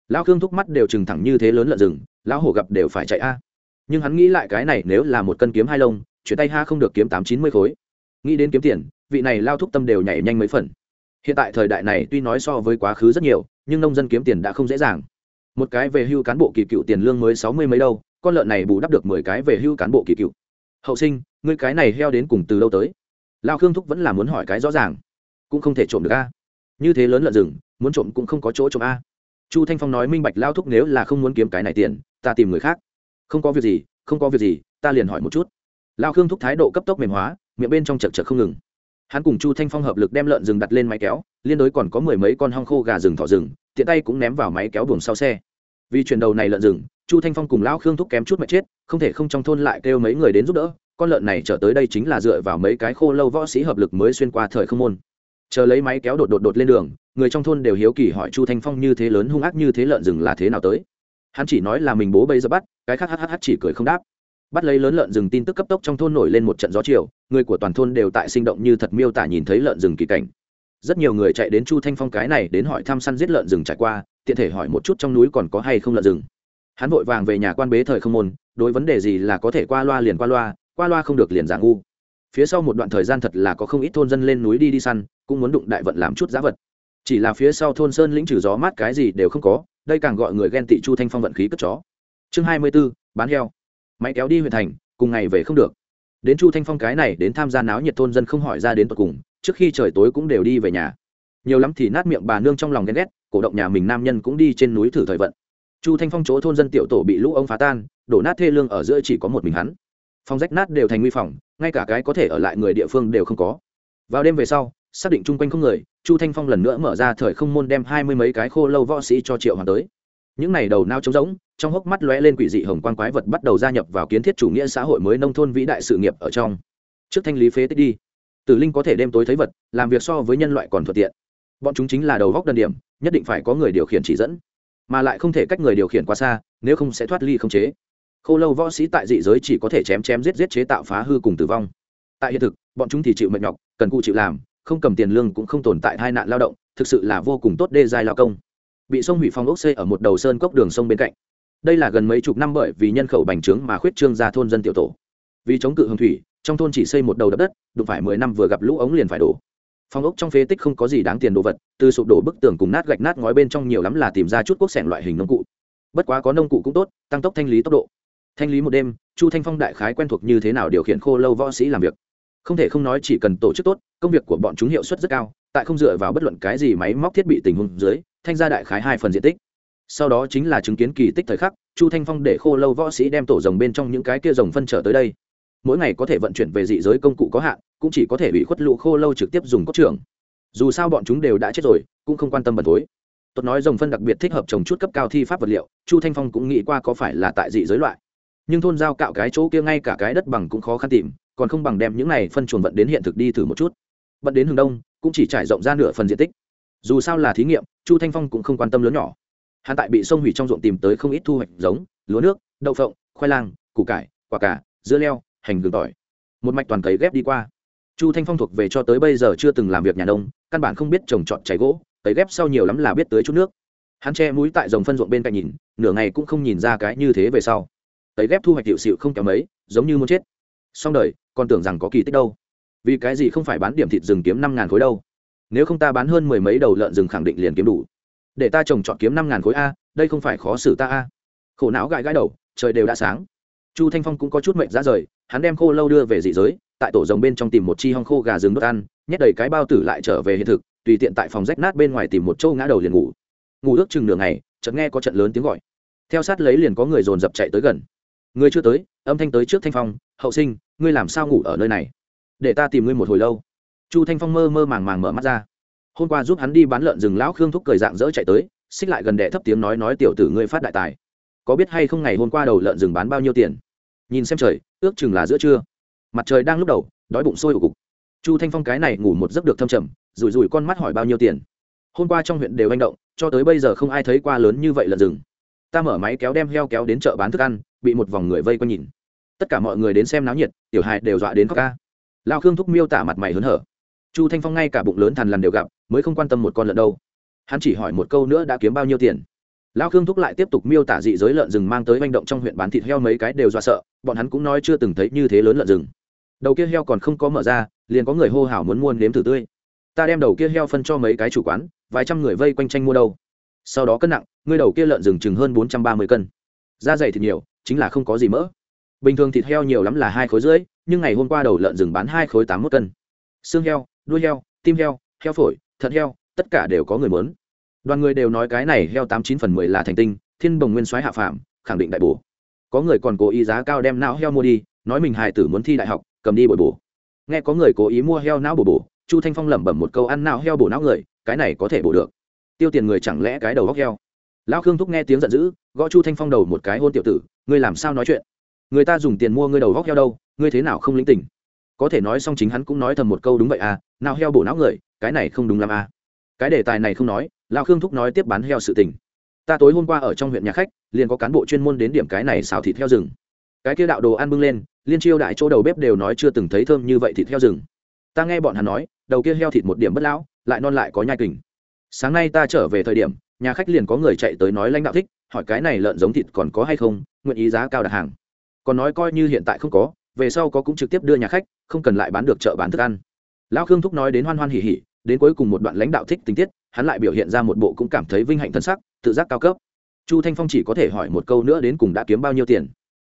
Lão khương thúc mắt đều trừng thẳng như thế lớn lợn rừng, lão hổ gặp đều phải chạy a. Nhưng hắn nghĩ lại cái này nếu là một cân kiếm hai lông, chuyển tay ha không được kiếm tám chín mươi khối nghĩ đến kiếm tiền, vị này lao thúc tâm đều nhảy nhanh mấy phần. Hiện tại thời đại này tuy nói so với quá khứ rất nhiều, nhưng nông dân kiếm tiền đã không dễ dàng. Một cái về hưu cán bộ kỳ cựu tiền lương mới sáu mươi mấy đâu, con lợn này bù đắp được mười cái về hưu cán bộ kỳ cựu. Hậu sinh, ngươi cái này heo đến cùng từ đâu tới? Lao khương thúc vẫn là muốn hỏi cái rõ ràng. Cũng không thể trộm được a. Như thế lớn lợn rừng, muốn trộm cũng không có chỗ trộm a. Chu thanh phong nói minh bạch lao thúc nếu là không muốn kiếm cái này tiền, ta tìm người khác. Không có việc gì, không có việc gì, ta liền hỏi một chút. Lao khương thúc thái độ cấp tốc mềm hóa miệng bên trong chật chật không ngừng. Hắn cùng chu thanh phong hợp lực đem lợn rừng đặt lên máy kéo, liên đối còn có mười mấy con hong khô gà rừng thỏ rừng, tiện tay cũng ném vào máy kéo buồng sau xe. Vì chuyển đầu này lợn rừng, chu thanh phong cùng lão khương thúc kém chút mệt chết, không thể không trong thôn lại kêu mấy người đến giúp đỡ, con lợn này trở tới đây chính là dựa vào mấy cái khô lâu võ sĩ hợp lực mới xuyên qua thời không môn. Chờ lấy máy kéo đột đột đột lên đường, người trong thôn đều hiếu kỳ hỏi chu thanh phong như thế lớn hung ác như thế lợn rừng là thế nào tới. Hắn chỉ nói là mình bố bây giờ bắt, cái khác hh chỉ cười không đáp bắt lấy lớn lợn rừng tin tức cấp tốc trong thôn nổi lên một trận gió chiều, người của toàn thôn đều tại sinh động như thật miêu tả nhìn thấy lợn rừng kỳ cảnh. Rất nhiều người chạy đến chu thanh phong cái này đến hỏi thăm săn giết lợn rừng trải qua, tiện thể hỏi một chút trong núi còn có hay không lợn rừng. Hắn vội vàng về nhà quan bế thời không môn, đối vấn đề gì là có thể qua loa liền qua loa qua loa không được liền giả ngu. Phía sau một đoạn thời gian thật là có không ít thôn dân lên núi đi đi săn, cũng muốn đụng đại vận làm chút giá vật. Chỉ là phía sau thôn sơn lĩnh trừ gió mát cái gì đều không có, đây càng gọi người ghen tị chu thanh phong vận khí cất chó. Chương hai mươi b ố bán heo máy kéo đi huyện thành, cùng ngày về không được. Đến chu thanh phong cái này đến tham gia náo nhiệt thôn dân không hỏi ra đến tận cùng, trước khi trời tối cũng đều đi về nhà. Nhiều lắm thì nát miệng bà nương trong lòng ghen ghét, cổ động nhà mình nam nhân cũng đi trên núi thử thời vận. Chu thanh phong chỗ thôn dân tiểu tổ bị lũ ông phá tan, đổ nát thê lương ở giữa chỉ có một mình hắn. Phòng rách nát đều thành nguy phòng, ngay cả cái có thể ở lại người địa phương đều không có. Vào đêm về sau, xác định chung quanh không người, chu thanh phong lần nữa mở ra thời không môn đem hai mươi mấy cái khô lâu võ sĩ cho triệu hoàng tới những này đầu nao trống rỗng, trong hốc mắt lóe lên quỷ dị hồng quan quái vật bắt đầu gia nhập vào kiến thiết chủ nghĩa xã hội mới nông thôn vĩ đại sự nghiệp ở trong. Trước thanh lý phế tích đi. Tử linh có thể đêm tối thấy vật, làm việc so với nhân loại còn thuận tiện. Bọn chúng chính là đầu góc đơn điểm, nhất định phải có người điều khiển chỉ dẫn. Mà lại không thể cách người điều khiển quá xa, nếu không sẽ thoát ly không chế. Khô lâu võ sĩ tại dị giới chỉ có thể chém chém giết giết chế tạo phá hư cùng tử vong. Tại hiện thực, bọn chúng thì chịu mệt nhọc, cần cụ chịu làm, không cầm tiền lương cũng không tồn tại hai nạn lao động, thực sự là vô cùng tốt đê dài lao công bị sông hủy phong ốc xây ở một đầu sơn cốc đường sông bên cạnh. Đây là gần mấy chục năm bởi vì nhân khẩu bành trướng mà khuyết trương ra thôn dân tiểu tổ. Vì chống cự hồng thủy, trong thôn chỉ xây một đầu đập đất, đụng phải mười năm vừa gặp lũ ống liền phải đổ. Phong ốc trong phế tích không có gì đáng tiền đồ vật, từ sụp đổ bức tường cùng nát gạch nát ngói bên trong nhiều lắm là tìm ra chút quốc sẻn loại hình nông cụ. Bất quá có nông cụ cũng tốt, tăng tốc thanh lý tốc độ. Thanh lý một đêm, chu thanh phong đại khái quen thuộc như thế nào điều khiển khô lâu võ sĩ làm việc. Không thể không nói chỉ cần tổ chức tốt, công việc của bọn chúng hiệu suất rất cao, tại không dựa vào bất luận cái gì máy móc thiết bị tình huống dưới thanh ra đại khái hai phần diện tích. Sau đó chính là chứng kiến kỳ tích thời khắc, chu thanh phong để khô lâu võ sĩ đem tổ rồng bên trong những cái kia rồng phân trở tới đây. Mỗi ngày có thể vận chuyển về dị giới công cụ có hạn, cũng chỉ có thể bị khuất lụ khô lâu trực tiếp dùng cốt trường dù sao bọn chúng đều đã chết rồi, cũng không quan tâm bẩn thối. Tốt nói rồng phân đặc biệt thích hợp trồng chút cấp cao thi pháp vật liệu, chu thanh phong cũng nghĩ qua có phải là tại dị giới loại. Nhưng thôn giao cạo cái chỗ kia ngay cả cái đất bằng cũng khó khăn tìm, còn không bằng đem những này phân chuồn vận đến hiện thực đi thử một chút. Vận đến hướng đông, cũng chỉ trải rộng ra nửa phần diện tích dù sao là thí nghiệm, chu thanh phong cũng không quan tâm lớn nhỏ. Hắn tại bị sông hủy trong ruộng tìm tới không ít thu hoạch giống, lúa nước, đậu phộng, khoai lang, củ cải, quả cà, dưa leo, hành gừng tỏi. Một mạch toàn cấy ghép đi qua. Chu thanh phong thuộc về cho tới bây giờ chưa từng làm việc nhà nông, căn bản không biết trồng trọt cháy gỗ, cấy ghép sau nhiều lắm là biết tới chút nước. Hắn che mũi tại dòng phân ruộng bên cạnh nhìn, nửa ngày cũng không nhìn ra cái như thế về sau. Cấy ghép thu hoạch hiệu sự không kém mấy, giống như muốn chết. Xong đời, còn tưởng rằng có kỳ tích đâu. Vì cái gì không phải bán điểm thịt rừng kiếm năm ngàn khối đâu? Nếu không ta bán hơn mười mấy đầu lợn rừng khẳng định liền kiếm đủ. Để ta trồng trọt kiếm năm ngàn khối a, đây không phải khó xử ta a. Khổ não gãi gãi đầu, trời đều đã sáng. Chu thanh phong cũng có chút mệnh ra rời, hắn đem khô lâu đưa về dị giới, tại tổ rồng bên trong tìm một chi hong khô gà rừng đốt ăn, nhét đầy cái bao tử lại trở về hiện thực, tùy tiện tại phòng rách nát bên ngoài tìm một châu ngã đầu liền ngủ. Ngủ ước chừng nửa ngày, chợt nghe có trận lớn tiếng gọi. Theo sát lấy liền có người dồn dập chạy tới gần. Người chưa tới, âm thanh tới trước thanh phong, hậu sinh, ngươi làm sao ngủ ở nơi này? Để ta tìm ngươi một hồi lâu chu thanh phong mơ mơ màng màng mở mắt ra. Hôm qua giúp hắn đi bán lợn rừng, lão khương thúc cười dạng dỡ chạy tới, xích lại gần đệ thấp tiếng nói nói tiểu tử ngươi phát đại tài. Có biết hay không ngày hôm qua đầu lợn rừng bán bao nhiêu tiền? Nhìn xem trời, ước chừng là giữa trưa. Mặt trời đang lúc đầu, đói bụng sôi ủ cục. Chu thanh phong cái này ngủ một giấc được thâm trầm, rủi rủi con mắt hỏi bao nhiêu tiền. Hôm qua trong huyện đều manh động, cho tới bây giờ không ai thấy qua lớn như vậy lợn rừng. Ta mở máy kéo đem heo kéo đến chợ bán thức ăn, bị một vòng người vây quanh nhìn. Tất cả mọi người đến xem náo nhiệt, tiểu hài đều dọa đến khóc ca. Lao khương thúc miêu tả mặt mày hớn hở chu thanh phong ngay cả bụng lớn thằn lằn đều gặp, mới không quan tâm một con lợn đâu. Hắn chỉ hỏi một câu nữa đã kiếm bao nhiêu tiền. Lao khương thúc lại tiếp tục miêu tả dị giới lợn rừng mang tới manh động trong huyện bán thịt heo mấy cái đều dọa sợ, bọn hắn cũng nói chưa từng thấy như thế lớn lợn rừng. Đầu kia heo còn không có mở ra, liền có người hô hào muốn mua nếm thử tươi. Ta đem đầu kia heo phân cho mấy cái chủ quán, vài trăm người vây quanh tranh mua đâu. Sau đó cân nặng, ngươi đầu kia lợn rừng chừng hơn bốn trăm ba mươi cân. Da dày thịt nhiều, chính là không có gì mỡ. Bình thường thịt heo nhiều lắm là hai khối rưỡi, nhưng ngày hôm qua đầu lợn rừng bán hai khối tám mốt cân. Xương heo đuôi heo, tim heo heo phổi, thận heo, tất cả đều có người mớn đoàn người đều nói cái này heo tám chín phần mười là thành tinh, thiên bồng nguyên soái hạ phạm khẳng định đại bổ. Có người còn cố ý giá cao đem não heo mua đi, nói mình hài tử muốn thi đại học, cầm đi bồi bổ. Nghe có người cố ý mua heo não bổ bổ, chu thanh phong lẩm bẩm một câu ăn não heo bổ não người, cái này có thể bổ được. Tiêu tiền người chẳng lẽ cái đầu góc heo? Lão khương thúc nghe tiếng giận dữ, gõ chu thanh phong đầu một cái hôn tiểu tử, ngươi làm sao nói chuyện? Người ta dùng tiền mua ngươi đầu góc heo đâu, ngươi thế nào không lĩnh tình có thể nói xong chính hắn cũng nói thầm một câu đúng vậy à nào heo bổ não người, cái này không đúng lắm à. Cái đề tài này không nói, lão khương thúc nói tiếp bán heo sự tình. Ta tối hôm qua ở trong huyện nhà khách, liền có cán bộ chuyên môn đến điểm cái này xào thịt heo rừng. Cái kia đạo đồ ăn bưng lên, liên chiêu đại chỗ đầu bếp đều nói chưa từng thấy thơm như vậy thịt heo rừng. Ta nghe bọn hắn nói, đầu kia heo thịt một điểm bất lão, lại non lại có nhai kình. Sáng nay ta trở về thời điểm, nhà khách liền có người chạy tới nói lãnh đạo thích, hỏi cái này lợn giống thịt còn có hay không, nguyện ý giá cao đặt hàng. Còn nói coi như hiện tại không có về sau có cũng trực tiếp đưa nhà khách, không cần lại bán được chợ bán thức ăn. Lão khương thúc nói đến hoan hoan hỉ hỉ, đến cuối cùng một đoạn lãnh đạo thích tình tiết, hắn lại biểu hiện ra một bộ cũng cảm thấy vinh hạnh thân sắc, tự giác cao cấp. Chu thanh phong chỉ có thể hỏi một câu nữa đến cùng đã kiếm bao nhiêu tiền.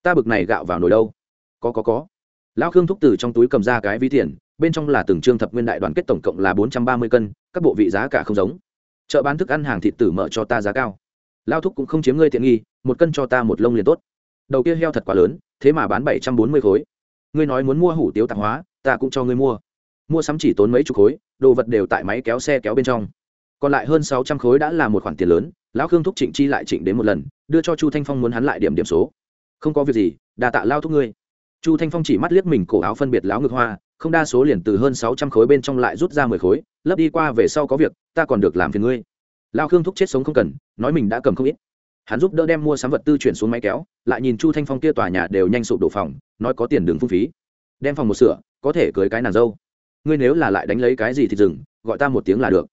Ta bực này gạo vào nồi đâu? Có có có. Lão khương thúc từ trong túi cầm ra cái ví tiền, bên trong là từng trương thập nguyên đại đoàn kết tổng cộng là bốn trăm ba mươi cân, các bộ vị giá cả không giống. Chợ bán thức ăn hàng thịt tử mở cho ta giá cao. Lao thúc cũng không chiếm ngươi tiện nghi, một cân cho ta một lông liền tốt đầu kia heo thật quá lớn, thế mà bán bảy trăm bốn mươi khối. Ngươi nói muốn mua hủ tiếu tạp hóa, ta cũng cho ngươi mua. Mua sắm chỉ tốn mấy chục khối, đồ vật đều tại máy kéo xe kéo bên trong. Còn lại hơn sáu trăm khối đã là một khoản tiền lớn, lão khương thúc trịnh chi lại trịnh đến một lần, đưa cho chu thanh phong muốn hắn lại điểm điểm số. Không có việc gì đà tạ lao thúc ngươi. Chu thanh phong chỉ mắt liếc mình cổ áo phân biệt lão ngực hoa, không đa số liền từ hơn sáu trăm khối bên trong lại rút ra mười khối, lấp đi qua về sau có việc, ta còn được làm phiền ngươi. Lao khương thúc chết sống không cần, nói mình đã cầm không ít hắn giúp đỡ đem mua sắm vật tư chuyển xuống máy kéo, lại nhìn chu thanh phong kia tòa nhà đều nhanh sụp đổ phòng, nói có tiền đường phung phí. Đem phòng một sửa, có thể cưới cái nàng dâu. Ngươi nếu là lại đánh lấy cái gì thì dừng, gọi ta một tiếng là được.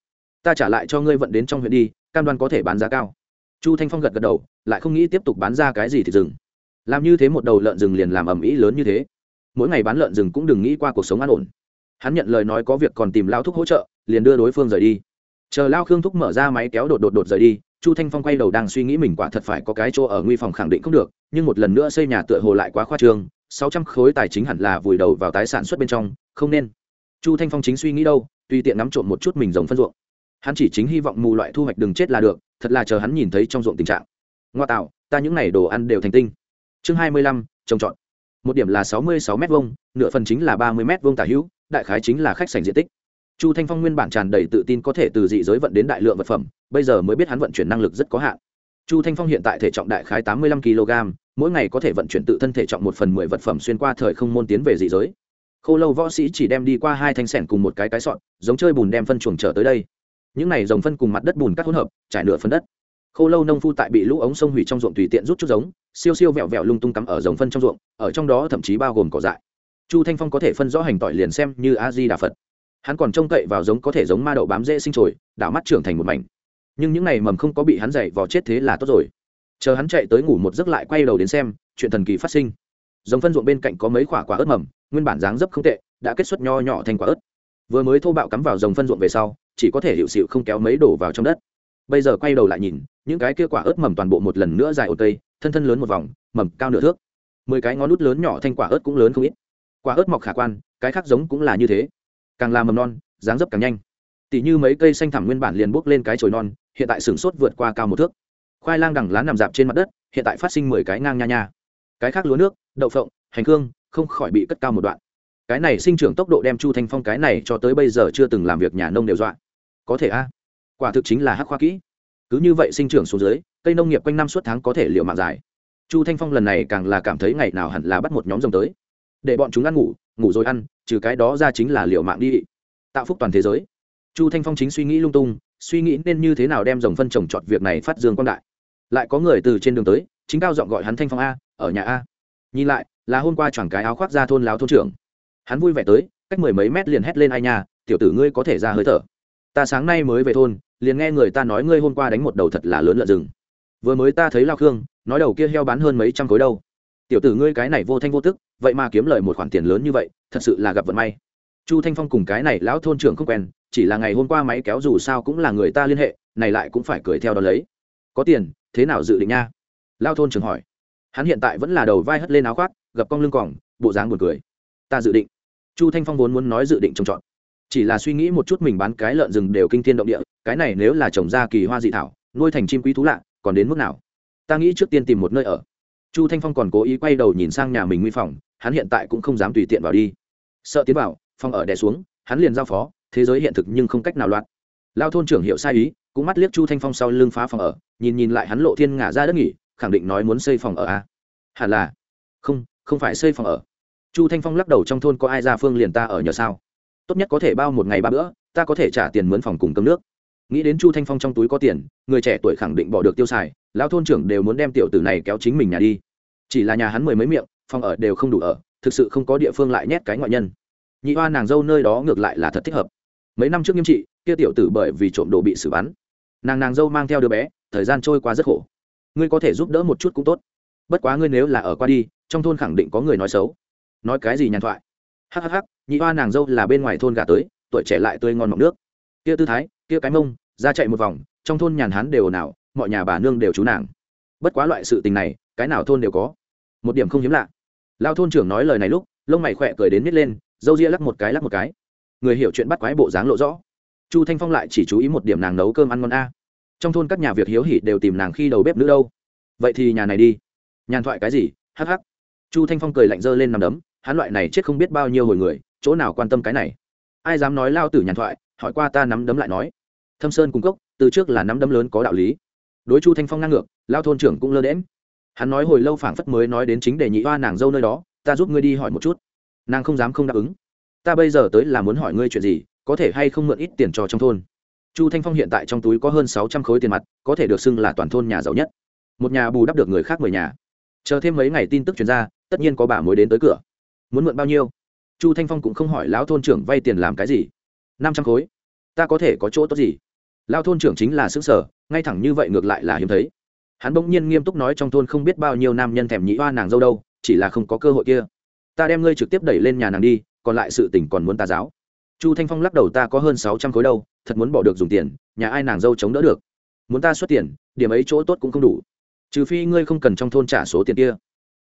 Ta trả lại cho ngươi vận đến trong huyện đi, cam đoan có thể bán giá cao. Chu thanh phong gật gật đầu, lại không nghĩ tiếp tục bán ra cái gì thì dừng. Làm như thế một đầu lợn rừng liền làm ầm ĩ lớn như thế. Mỗi ngày bán lợn rừng cũng đừng nghĩ qua cuộc sống an ổn. Hắn nhận lời nói có việc còn tìm lao thúc hỗ trợ, liền đưa đối phương rời đi. Chờ lao khương thúc mở ra máy kéo đột đột đột rời đi chu thanh phong quay đầu đang suy nghĩ mình quả thật phải có cái chỗ ở nguy phòng khẳng định không được, nhưng một lần nữa xây nhà tựa hồ lại quá khoa trương, sáu trăm khối tài chính hẳn là vùi đầu vào tái sản xuất bên trong, không nên. Chu thanh phong chính suy nghĩ đâu, tùy tiện nắm trộm một chút mình giống phân ruộng. Hắn chỉ chính hy vọng mù loại thu hoạch đừng chết là được, thật là chờ hắn nhìn thấy trong ruộng tình trạng. Ngoa tạo, ta những n à y đồ ăn đều thành tinh. Chương hai mươi lăm, trồng trọt. Một điểm là sáu mươi sáu m hai nửa phần chính là ba mươi m hai tả hữu, đại khái chính là khách sành diện tích chu thanh phong nguyên bản tràn đầy tự tin có thể từ dị giới vận đến đại lượng vật phẩm, bây giờ mới biết hắn vận chuyển năng lực rất có hạn. Chu thanh phong hiện tại thể trọng đại khái tám mươi lăm kg, mỗi ngày có thể vận chuyển tự thân thể trọng một phần mười vật phẩm xuyên qua thời không môn tiến về dị giới. Khô lâu võ sĩ chỉ đem đi qua hai thanh sẻn cùng một cái cái sọn giống chơi bùn đem phân chuồng trở tới đây. Những này dòng phân cùng mặt đất bùn cắt hỗn hợp, trải nửa phân đất. Khô lâu nông phu tại bị lũ ống sông hủy trong ruộng tùy tiện rút chút giống, siêu siêu vẹo vẹo lung tung cắm ở dòng phân trong ruộng, ở trong đó thậm chí bao gồm cỏ dại. Chu thanh phong có thể phân rõ hành tỏi liền xem như a di đà phật hắn còn trông cậy vào giống có thể giống ma đậu bám dễ sinh trồi, đảo mắt trưởng thành một mảnh. Nhưng những này mầm không có bị hắn dậy vò chết thế là tốt rồi. Chờ hắn chạy tới ngủ một giấc lại quay đầu đến xem, chuyện thần kỳ phát sinh. Giống phân ruộng bên cạnh có mấy quả quả ớt mầm, nguyên bản dáng dấp không tệ, đã kết xuất nho nhỏ thành quả ớt. Vừa mới thô bạo cắm vào dòng phân ruộng về sau, chỉ có thể hiệu xịu không kéo mấy đổ vào trong đất. Bây giờ quay đầu lại nhìn, những cái kia quả ớt mầm toàn bộ một lần nữa dài ô tây, thân thân lớn một vòng, mầm cao nửa thước. Mười cái ngón nút lớn nhỏ thanh quả ớt cũng lớn không ít. Quả ớt mọc khả quan, cái khác giống cũng là như thế càng làm mầm non, dáng dấp càng nhanh. Tỷ như mấy cây xanh thẳm nguyên bản liền bốc lên cái chồi non, hiện tại sửng sốt vượt qua cao một thước. Khoai lang đằng lá nằm dạp trên mặt đất, hiện tại phát sinh mười cái ngang nha nha. Cái khác lúa nước, đậu phộng, hành hương không khỏi bị cất cao một đoạn. Cái này sinh trưởng tốc độ đem chu thanh phong cái này cho tới bây giờ chưa từng làm việc nhà nông đều dọa. Có thể a? À? Quả thực chính là hắc khoa kỹ. Cứ như vậy sinh trưởng xuống dưới, cây nông nghiệp quanh năm suốt tháng có thể liệu mạng dài. Chu thanh phong lần này càng là cảm thấy ngày nào hẳn là bắt một nhóm rồng tới để bọn chúng ăn ngủ ngủ rồi ăn, trừ cái đó ra chính là liệu mạng đi. Tạo phúc toàn thế giới. Chu thanh phong chính suy nghĩ lung tung, suy nghĩ nên như thế nào đem dòng phân trồng trọt việc này phát dương quan đại. Lại có người từ trên đường tới, chính cao giọng gọi hắn thanh phong a, ở nhà a. Nhìn lại, là hôm qua chẳng cái áo khoác ra thôn láo thôn trưởng. Hắn vui vẻ tới, cách mười mấy mét liền hét lên ai nhà tiểu tử ngươi có thể ra hơi thở. Ta sáng nay mới về thôn, liền nghe người ta nói ngươi hôm qua đánh một đầu thật là lớn lợn rừng. Vừa mới ta thấy lao khương, nói đầu kia heo bán hơn mấy trăm khối đâu tiểu tử ngươi cái này vô thanh vô tức, vậy mà kiếm lời một khoản tiền lớn như vậy, thật sự là gặp vận may. Chu thanh phong cùng cái này lão thôn trưởng không quen, chỉ là ngày hôm qua máy kéo dù sao cũng là người ta liên hệ, này lại cũng phải cười theo đó lấy. Có tiền, thế nào dự định nha? Lao thôn trưởng hỏi. Hắn hiện tại vẫn là đầu vai hất lên áo khoác, gập cong lưng còng, bộ dáng buồn cười. Ta dự định. Chu thanh phong vốn muốn nói dự định trồng trọt. Chỉ là suy nghĩ một chút mình bán cái lợn rừng đều kinh thiên động địa, cái này nếu là trồng ra kỳ hoa dị thảo, nuôi thành chim quý thú lạ, còn đến mức nào? Ta nghĩ trước tiên tìm một nơi ở chu thanh phong còn cố ý quay đầu nhìn sang nhà mình nguy phòng, hắn hiện tại cũng không dám tùy tiện vào đi. Sợ tiến vào, phong ở đè xuống, hắn liền giao phó, thế giới hiện thực nhưng không cách nào loạn. Lao thôn trưởng hiệu sai ý, cũng mắt liếc chu thanh phong sau lưng phá phòng ở, nhìn nhìn lại hắn lộ thiên ngả ra đất nghỉ, khẳng định nói muốn xây phòng ở à? hẳn là. Không không phải xây phòng ở. Chu thanh phong lắc đầu trong thôn có ai ra phương liền ta ở nhờ sao? Tốt nhất có thể bao một ngày ba bữa, ta có thể trả tiền mướn phòng cùng cơm nước. Nghĩ đến chu thanh phong trong túi có tiền, người trẻ tuổi khẳng định bỏ được tiêu xài lão thôn trưởng đều muốn đem tiểu tử này kéo chính mình nhà đi. Chỉ là nhà hắn mười mấy miệng, phòng ở đều không đủ ở, thực sự không có địa phương lại nhét cái ngoại nhân. Nhị hoa nàng dâu nơi đó ngược lại là thật thích hợp. Mấy năm trước nghiêm trị, kia tiểu tử bởi vì trộm đồ bị xử bắn. Nàng nàng dâu mang theo đứa bé, thời gian trôi qua rất khổ. Ngươi có thể giúp đỡ một chút cũng tốt. Bất quá ngươi nếu là ở qua đi, trong thôn khẳng định có người nói xấu. Nói cái gì nhàn thoại? Hhh nhị hoa nàng dâu là bên ngoài thôn gà tới, tuổi trẻ lại tươi ngon mọng nước. Kia tư thái, kia cái mông ra chạy một vòng, trong thôn nhàn hán đều nào mọi nhà bà nương đều chú nàng. Bất quá loại sự tình này, cái nào thôn đều có. Một điểm không hiếm lạ. Lao thôn trưởng nói lời này lúc, lông mày khỏe cười đến nít lên dâu ria lắc một cái, lắc một cái. Người hiểu chuyện bắt quái bộ dáng lộ rõ. Chu thanh phong lại chỉ chú ý một điểm nàng nấu cơm ăn ngon a. Trong thôn các nhà việc hiếu hỉ đều tìm nàng khi đầu bếp nữ đâu. Vậy thì nhà này đi. Nhàn thoại cái gì, hắc hắc. Chu thanh phong cười lạnh dơ lên nằm đấm, hắn loại này chết không biết bao nhiêu hồi người, chỗ nào quan tâm cái này? Ai dám nói lao tử nhàn thoại, hỏi qua ta nắm đấm lại nói. Thâm sơn cung cốc, từ trước là nắm đấm lớn có đạo lý đối chu thanh phong ngang ngược, lao thôn trưởng cũng lơ đễm hắn nói hồi lâu phảng phất mới nói đến chính để nhị hoa nàng dâu nơi đó, ta giúp ngươi đi hỏi một chút. Nàng không dám không đáp ứng. Ta bây giờ tới là muốn hỏi ngươi chuyện gì, có thể hay không mượn ít tiền cho trong thôn? Chu thanh phong hiện tại trong túi có hơn sáu trăm khối tiền mặt, có thể được xưng là toàn thôn nhà giàu nhất. Một nhà bù đắp được người khác mười nhà. Chờ thêm mấy ngày tin tức chuyển ra, tất nhiên có bà mối đến tới cửa. Muốn mượn bao nhiêu? Chu thanh phong cũng không hỏi lão thôn trưởng vay tiền làm cái gì. Năm trăm khối. Ta có thể có chỗ tốt gì? Lao thôn trưởng chính là xứ sở ngay thẳng như vậy ngược lại là hiếm thấy. Hắn bỗng nhiên nghiêm túc nói trong thôn không biết bao nhiêu nam nhân thèm nhĩ hoa nàng dâu đâu, chỉ là không có cơ hội kia. Ta đem ngươi trực tiếp đẩy lên nhà nàng đi, còn lại sự tỉnh còn muốn ta giáo. Chu thanh phong lắc đầu ta có hơn sáu trăm khối đâu, thật muốn bỏ được dùng tiền, nhà ai nàng dâu chống đỡ được. Muốn ta xuất tiền, điểm ấy chỗ tốt cũng không đủ. Trừ phi ngươi không cần trong thôn trả số tiền kia.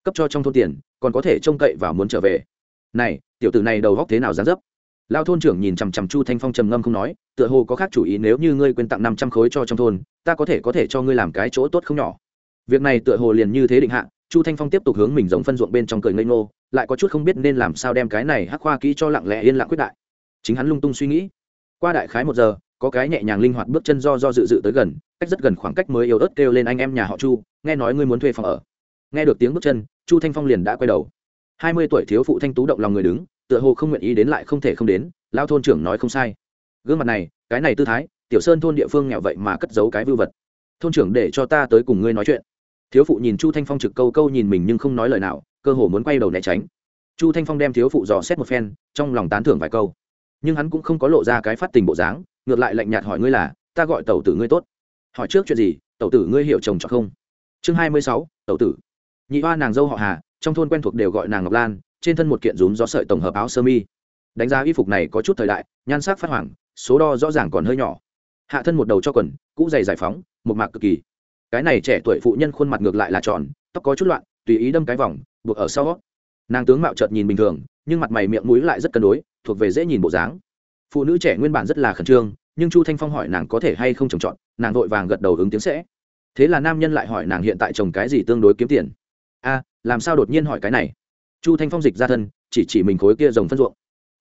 Cấp cho trong thôn tiền, còn có thể trông cậy vào muốn trở về. Này, tiểu tử này đầu góc thế nào dán dấp? Lao thôn trưởng nhìn chằm chằm chu thanh phong trầm ngâm không nói, tựa hồ có khác chủ ý nếu như ngươi quên tặng năm trăm khối cho trong thôn, ta có thể có thể cho ngươi làm cái chỗ tốt không nhỏ. Việc này tựa hồ liền như thế định hạ, chu thanh phong tiếp tục hướng mình giống phân ruộng bên trong cười ngây ngô, lại có chút không biết nên làm sao đem cái này hắc khoa kỹ cho lặng lẽ yên lặng quyết đại. Chính hắn lung tung suy nghĩ. Qua đại khái một giờ, có cái nhẹ nhàng linh hoạt bước chân do do dự dự tới gần, cách rất gần khoảng cách mới yếu ớt kêu lên anh em nhà họ chu, nghe nói ngươi muốn thuê phòng ở. Nghe được tiếng bước chân, chu thanh phong liền đã quay đầu. Hai mươi tuổi thiếu phụ thanh tú động lòng người đứng tựa hồ không nguyện ý đến lại không thể không đến lao thôn trưởng nói không sai. Gương mặt này, cái này tư thái, tiểu sơn thôn địa phương nghèo vậy mà cất giấu cái vưu vật. Thôn trưởng để cho ta tới cùng ngươi nói chuyện. Thiếu phụ nhìn chu thanh phong trực câu câu nhìn mình nhưng không nói lời nào, cơ hồ muốn quay đầu né tránh. Chu thanh phong đem thiếu phụ dò xét một phen, trong lòng tán thưởng vài câu. Nhưng hắn cũng không có lộ ra cái phát tình bộ dáng, ngược lại lạnh nhạt hỏi ngươi là, ta gọi tẩu tử ngươi tốt. Hỏi trước chuyện gì, tẩu tử ngươi hiểu chồng cho không? Chương hai mươi sáu, tẩu tử. Nhị hoa nàng dâu họ hà, trong thôn quen thuộc đều gọi nàng ngọc lan trên thân một kiện rúm gió sợi tổng hợp áo sơ mi. Đánh giá y phục này có chút thời đại, nhan sắc phát hoàng số đo rõ ràng còn hơi nhỏ. Hạ thân một đầu cho quần, cũ dày giải phóng, một mạc cực kỳ. Cái này trẻ tuổi phụ nhân khuôn mặt ngược lại là tròn, tóc có chút loạn, tùy ý đâm cái vòng, buộc ở sau. Nàng tướng mạo chợt nhìn bình thường, nhưng mặt mày miệng mũi lại rất cân đối, thuộc về dễ nhìn bộ dáng. Phụ nữ trẻ nguyên bản rất là khẩn trương, nhưng chu thanh phong hỏi nàng có thể hay không trồng trọt, nàng vội vàng gật đầu ứng tiếng sẽ. Thế là nam nhân lại hỏi nàng hiện tại trồng cái gì tương đối kiếm tiền. A, làm sao đột nhiên hỏi cái này? Chu thanh phong dịch ra thân, chỉ chỉ mình khối kia rồng phân ruộng.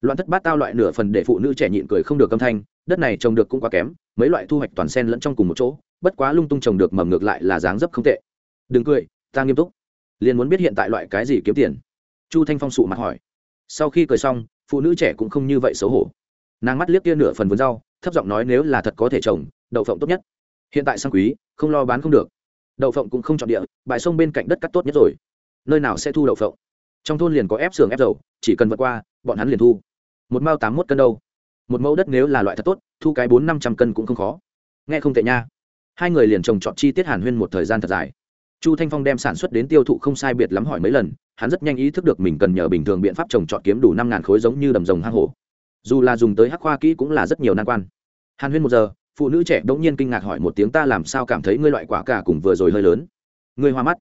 Loạn thất bát tao loại nửa phần để phụ nữ trẻ nhịn cười không được âm thanh, đất này trồng được cũng quá kém, mấy loại thu hoạch toàn sen lẫn trong cùng một chỗ, bất quá lung tung trồng được mầm ngược lại là dáng dấp không tệ. Đừng cười, ta nghiêm túc. Liền muốn biết hiện tại loại cái gì kiếm tiền? Chu thanh phong sụ mặt hỏi. Sau khi cười xong, phụ nữ trẻ cũng không như vậy xấu hổ. Nàng mắt liếc kia nửa phần vườn rau, thấp giọng nói nếu là thật có thể trồng, đậu phộng tốt nhất. Hiện tại sang quý, không lo bán không được. Đậu phộng cũng không chọn địa, bãi sông bên cạnh đất cắt tốt nhất rồi. Nơi nào sẽ thu đậu phộng? Trong thôn liền có ép xưởng ép dầu, chỉ cần vượt qua, bọn hắn liền thu. Một mao tám mốt cân đâu? Một mẫu đất nếu là loại thật tốt, thu cái bốn năm trăm cân cũng không khó. Nghe không tệ nha. Hai người liền trồng trọt chi tiết hàn huyên một thời gian thật dài. Chu thanh phong đem sản xuất đến tiêu thụ không sai biệt lắm hỏi mấy lần, hắn rất nhanh ý thức được mình cần nhờ bình thường biện pháp trồng trọt kiếm đủ năm ngàn khối giống như đầm rồng hang hổ. Dù là dùng tới hắc khoa kỹ cũng là rất nhiều nan quan. Hàn huyên một giờ, phụ nữ trẻ bỗng nhiên kinh ngạc hỏi một tiếng ta làm sao cảm thấy ngươi loại quả cả cùng vừa rồi hơi lớn? Ngươi hoa mắt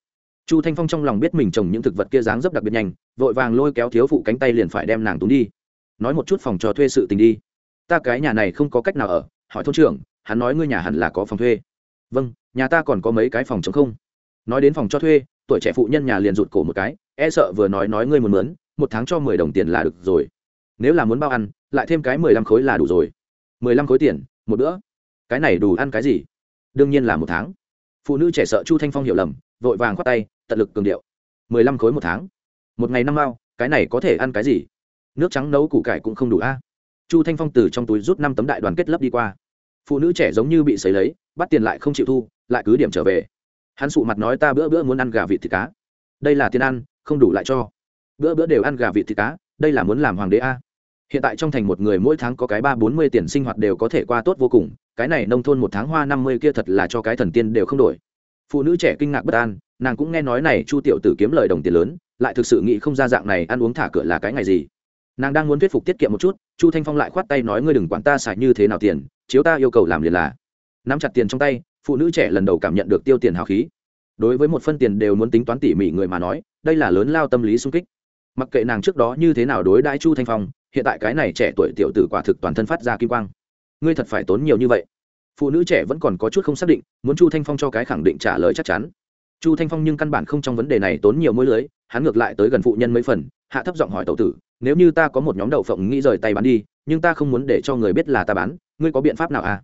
chu thanh phong trong lòng biết mình trồng những thực vật kia dáng dấp đặc biệt nhanh, vội vàng lôi kéo thiếu phụ cánh tay liền phải đem nàng túng đi. Nói một chút phòng cho thuê sự tình đi. Ta cái nhà này không có cách nào ở, hỏi thôn trưởng, hắn nói ngươi nhà hẳn là có phòng thuê. Vâng nhà ta còn có mấy cái phòng chống không? Nói đến phòng cho thuê, tuổi trẻ phụ nhân nhà liền rụt cổ một cái e sợ vừa nói nói ngươi muốn mướn, một tháng cho mười đồng tiền là được rồi. Nếu là muốn bao ăn, lại thêm cái mười lăm khối là đủ rồi. mười lăm khối tiền, một bữa. Cái này đủ ăn cái gì? Đương nhiên là một tháng. Phụ nữ trẻ sợ chu thanh phong hiểu lầm, vội vàng khoát tay tận lực cường điệu. Mười lăm khối một tháng. Một ngày năm mao, cái này có thể ăn cái gì? Nước trắng nấu củ cải cũng không đủ a. Chu thanh phong từ trong túi rút năm tấm đại đoàn kết lấp đi qua. Phụ nữ trẻ giống như bị sấy lấy, bắt tiền lại không chịu thu, lại cứ điểm trở về. Hắn sụ mặt nói ta bữa bữa muốn ăn gà vịt thịt cá. Đây là tiền ăn, không đủ lại cho. Bữa bữa đều ăn gà vịt thịt cá, đây là muốn làm hoàng đế a. Hiện tại trong thành một người mỗi tháng có cái ba bốn mươi tiền sinh hoạt đều có thể qua tốt vô cùng, cái này nông thôn một tháng hoa năm mươi kia thật là cho cái thần tiên đều không đổi. Phụ nữ trẻ kinh ngạc bất an nàng cũng nghe nói này chu tiểu tử kiếm lời đồng tiền lớn, lại thực sự nghĩ không ra dạng này ăn uống thả cửa là cái ngày gì. Nàng đang muốn thuyết phục tiết kiệm một chút, chu thanh phong lại khoát tay nói ngươi đừng quản ta xài như thế nào tiền, chiếu ta yêu cầu làm liền là. Nắm chặt tiền trong tay, phụ nữ trẻ lần đầu cảm nhận được tiêu tiền hào khí. Đối với một phân tiền đều muốn tính toán tỉ mỉ người mà nói, đây là lớn lao tâm lý sung kích. Mặc kệ nàng trước đó như thế nào đối đãi chu thanh phong, hiện tại cái này trẻ tuổi tiểu tử quả thực toàn thân phát ra kim quang. Ngươi thật phải tốn nhiều như vậy. Phụ nữ trẻ vẫn còn có chút không xác định, muốn chu thanh phong cho cái khẳng định trả lời chắc chắn chu thanh phong nhưng căn bản không trong vấn đề này tốn nhiều mối lưới, hắn ngược lại tới gần phụ nhân mấy phần, hạ thấp giọng hỏi tàu tử, nếu như ta có một nhóm đậu phộng nghĩ rời tay bán đi, nhưng ta không muốn để cho người biết là ta bán, ngươi có biện pháp nào à?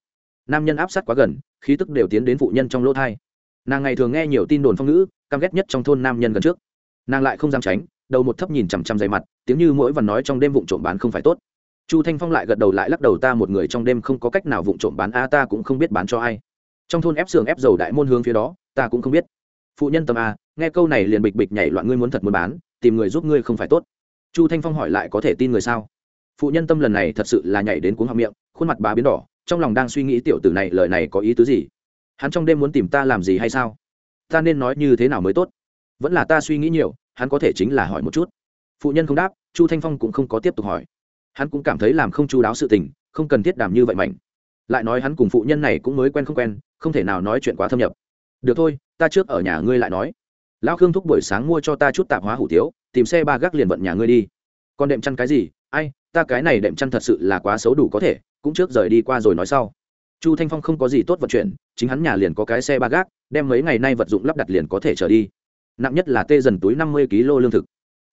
Nam nhân áp sát quá gần, khí tức đều tiến đến phụ nhân trong lỗ thai. Nàng ngày thường nghe nhiều tin đồn phong ngữ, căm ghét nhất trong thôn nam nhân gần trước. Nàng lại không dám tránh, đầu một thấp nhìn chằm chằm dày mặt, tiếng như mỗi vần nói trong đêm vụng trộm bán không phải tốt. Chu thanh phong lại gật đầu lại lắc đầu, ta một người trong đêm không có cách nào vụng trộm bán, a, ta cũng không biết bán cho ai. Trong thôn ép xưởng ép dầu đại môn hướng phía đó, ta cũng không biết phụ nhân tâm a, nghe câu này liền bịch bịch nhảy loạn ngươi muốn thật muốn bán, tìm người giúp ngươi không phải tốt. Chu thanh phong hỏi lại có thể tin người sao? Phụ nhân tâm lần này thật sự là nhảy đến cuống họng miệng, khuôn mặt bà biến đỏ, trong lòng đang suy nghĩ tiểu tử này lời này có ý tứ gì? Hắn trong đêm muốn tìm ta làm gì hay sao? Ta nên nói như thế nào mới tốt? Vẫn là ta suy nghĩ nhiều, hắn có thể chính là hỏi một chút. Phụ nhân không đáp, chu thanh phong cũng không có tiếp tục hỏi. Hắn cũng cảm thấy làm không chu đáo sự tình, không cần thiết đàm như vậy mạnh lại nói hắn cùng phụ nhân này cũng mới quen không quen, không thể nào nói chuyện quá thâm nhập được thôi, ta trước ở nhà ngươi lại nói. Lão khương thúc buổi sáng mua cho ta chút tạp hóa hủ tiếu, tìm xe ba gác liền vận nhà ngươi đi. Còn đệm chăn cái gì? Ai, ta cái này đệm chăn thật sự là quá xấu đủ có thể, cũng trước rời đi qua rồi nói sau. Chu thanh phong không có gì tốt vận chuyển, chính hắn nhà liền có cái xe ba gác, đem mấy ngày nay vật dụng lắp đặt liền có thể trở đi. Nặng nhất là tê dần túi năm mươi kg lương thực.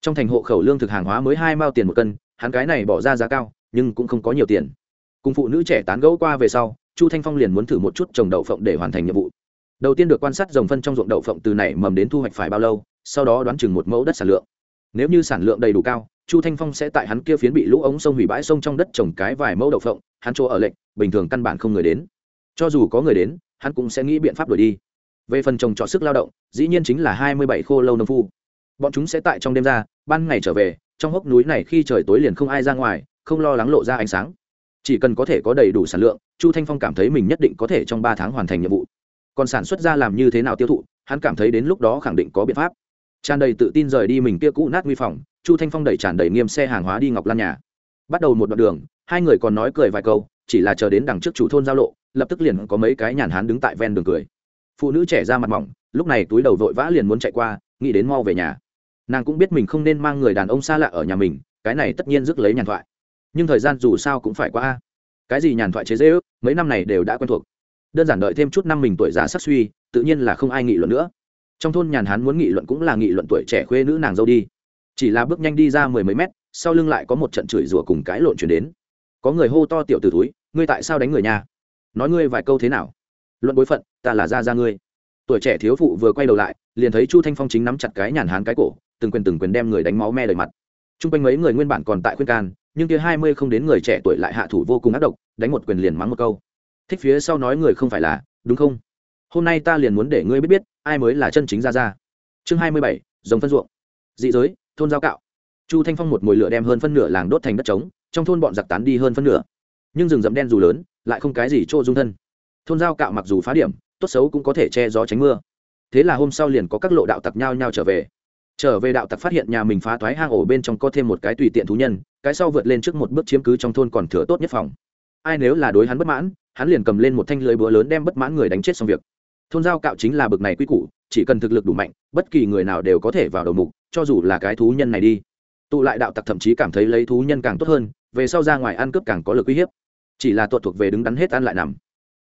Trong thành hộ khẩu lương thực hàng hóa mới hai mao tiền một cân, hắn cái này bỏ ra giá cao, nhưng cũng không có nhiều tiền. Cùng phụ nữ trẻ tán gẫu qua về sau, chu thanh phong liền muốn thử một chút trồng đậu phộng để hoàn thành nhiệm vụ đầu tiên được quan sát dòng phân trong ruộng đậu phộng từ nảy mầm đến thu hoạch phải bao lâu, sau đó đoán chừng một mẫu đất sản lượng. Nếu như sản lượng đầy đủ cao, chu thanh phong sẽ tại hắn kia phiến bị lũ ống sông hủy bãi sông trong đất trồng cái vài mẫu đậu phộng, hắn chỗ ở lệnh bình thường căn bản không người đến. Cho dù có người đến, hắn cũng sẽ nghĩ biện pháp đổi đi. Về phần trồng trọt sức lao động, dĩ nhiên chính là hai mươi bảy khô lâu nông phu. Bọn chúng sẽ tại trong đêm ra, ban ngày trở về, trong hốc núi này khi trời tối liền không ai ra ngoài, không lo lắng lộ ra ánh sáng. Chỉ cần có thể có đầy đủ sản lượng, chu thanh phong cảm thấy mình nhất định có thể trong ba tháng hoàn thành nhiệm vụ còn sản xuất ra làm như thế nào tiêu thụ, hắn cảm thấy đến lúc đó khẳng định có biện pháp. Tràn đầy tự tin rời đi mình kia cũ nát nguy phòng, chu thanh phong đẩy tràn đầy nghiêm xe hàng hóa đi ngọc lan nhà. Bắt đầu một đoạn đường, hai người còn nói cười vài câu, chỉ là chờ đến đằng trước chủ thôn giao lộ, lập tức liền có mấy cái nhàn hán đứng tại ven đường cười. Phụ nữ trẻ ra mặt mỏng, lúc này túi đầu vội vã liền muốn chạy qua, nghĩ đến mau về nhà. Nàng cũng biết mình không nên mang người đàn ông xa lạ ở nhà mình, cái này tất nhiên rước lấy nhàn thoại. Nhưng thời gian dù sao cũng phải qua cái gì nhàn thoại chế dễ ước mấy năm này đều đã quen thuộc đơn giản đợi thêm chút năm mình tuổi già sắc suy, tự nhiên là không ai nghị luận nữa. Trong thôn nhàn hán muốn nghị luận cũng là nghị luận tuổi trẻ khuê nữ nàng dâu đi. Chỉ là bước nhanh đi ra mười mấy mét, sau lưng lại có một trận chửi rủa cùng cái lộn chuyển đến. Có người hô to tiểu t túi ngươi tại sao đánh người nhà? Nói ngươi vài câu thế nào? Luận bối phận, ta là ra ra ngươi. Tuổi trẻ thiếu phụ vừa quay đầu lại, liền thấy chu thanh phong chính nắm chặt cái nhàn hán cái cổ, từng quyền từng quyền đem người đánh máu me đầy mặt. T r u n g quanh mấy người nguyên bản còn tại khuyên can, nhưng kia hai mươi không đến người trẻ tuổi lại hạ thủ vô cùng ác độc, đánh một quyền liền mắng một câu thích phía sau nói người không phải là, đúng không? Hôm nay ta liền muốn để ngươi biết biết, ai mới là chân chính ra ra chương hai mươi bảy, giống phân ruộng. Dị giới, thôn giao cạo. Chu thanh phong một mồi lửa đem hơn phân nửa làng đốt thành đất trống, trong thôn bọn giặc tán đi hơn phân nửa. Nhưng rừng rậm đen dù lớn, lại không cái gì chỗ dung thân. Thôn giao cạo mặc dù phá điểm, tốt xấu cũng có thể che gió tránh mưa. Thế là hôm sau liền có các lộ đạo tặc nhau nhau trở về. Trở về đạo tặc phát hiện nhà mình phá thoái hang ổ bên trong có thêm một cái tùy tiện thú nhân, cái sau vượt lên trước một bước chiếm cứ trong thôn còn thừa tốt nhất phòng. Ai nếu là đối hắn bất mãn hắn liền cầm lên một thanh lưới búa lớn đem bất mãn người đánh chết xong việc. Thôn giao cạo chính là bực này quy củ, chỉ cần thực lực đủ mạnh, bất kỳ người nào đều có thể vào đầu mục, cho dù là cái thú nhân này đi. Tụ lại đạo tặc thậm chí cảm thấy lấy thú nhân càng tốt hơn, về sau ra ngoài ăn cướp càng có lực uy hiếp. Chỉ là tuột thuộc về đứng đắn hết ăn lại nằm.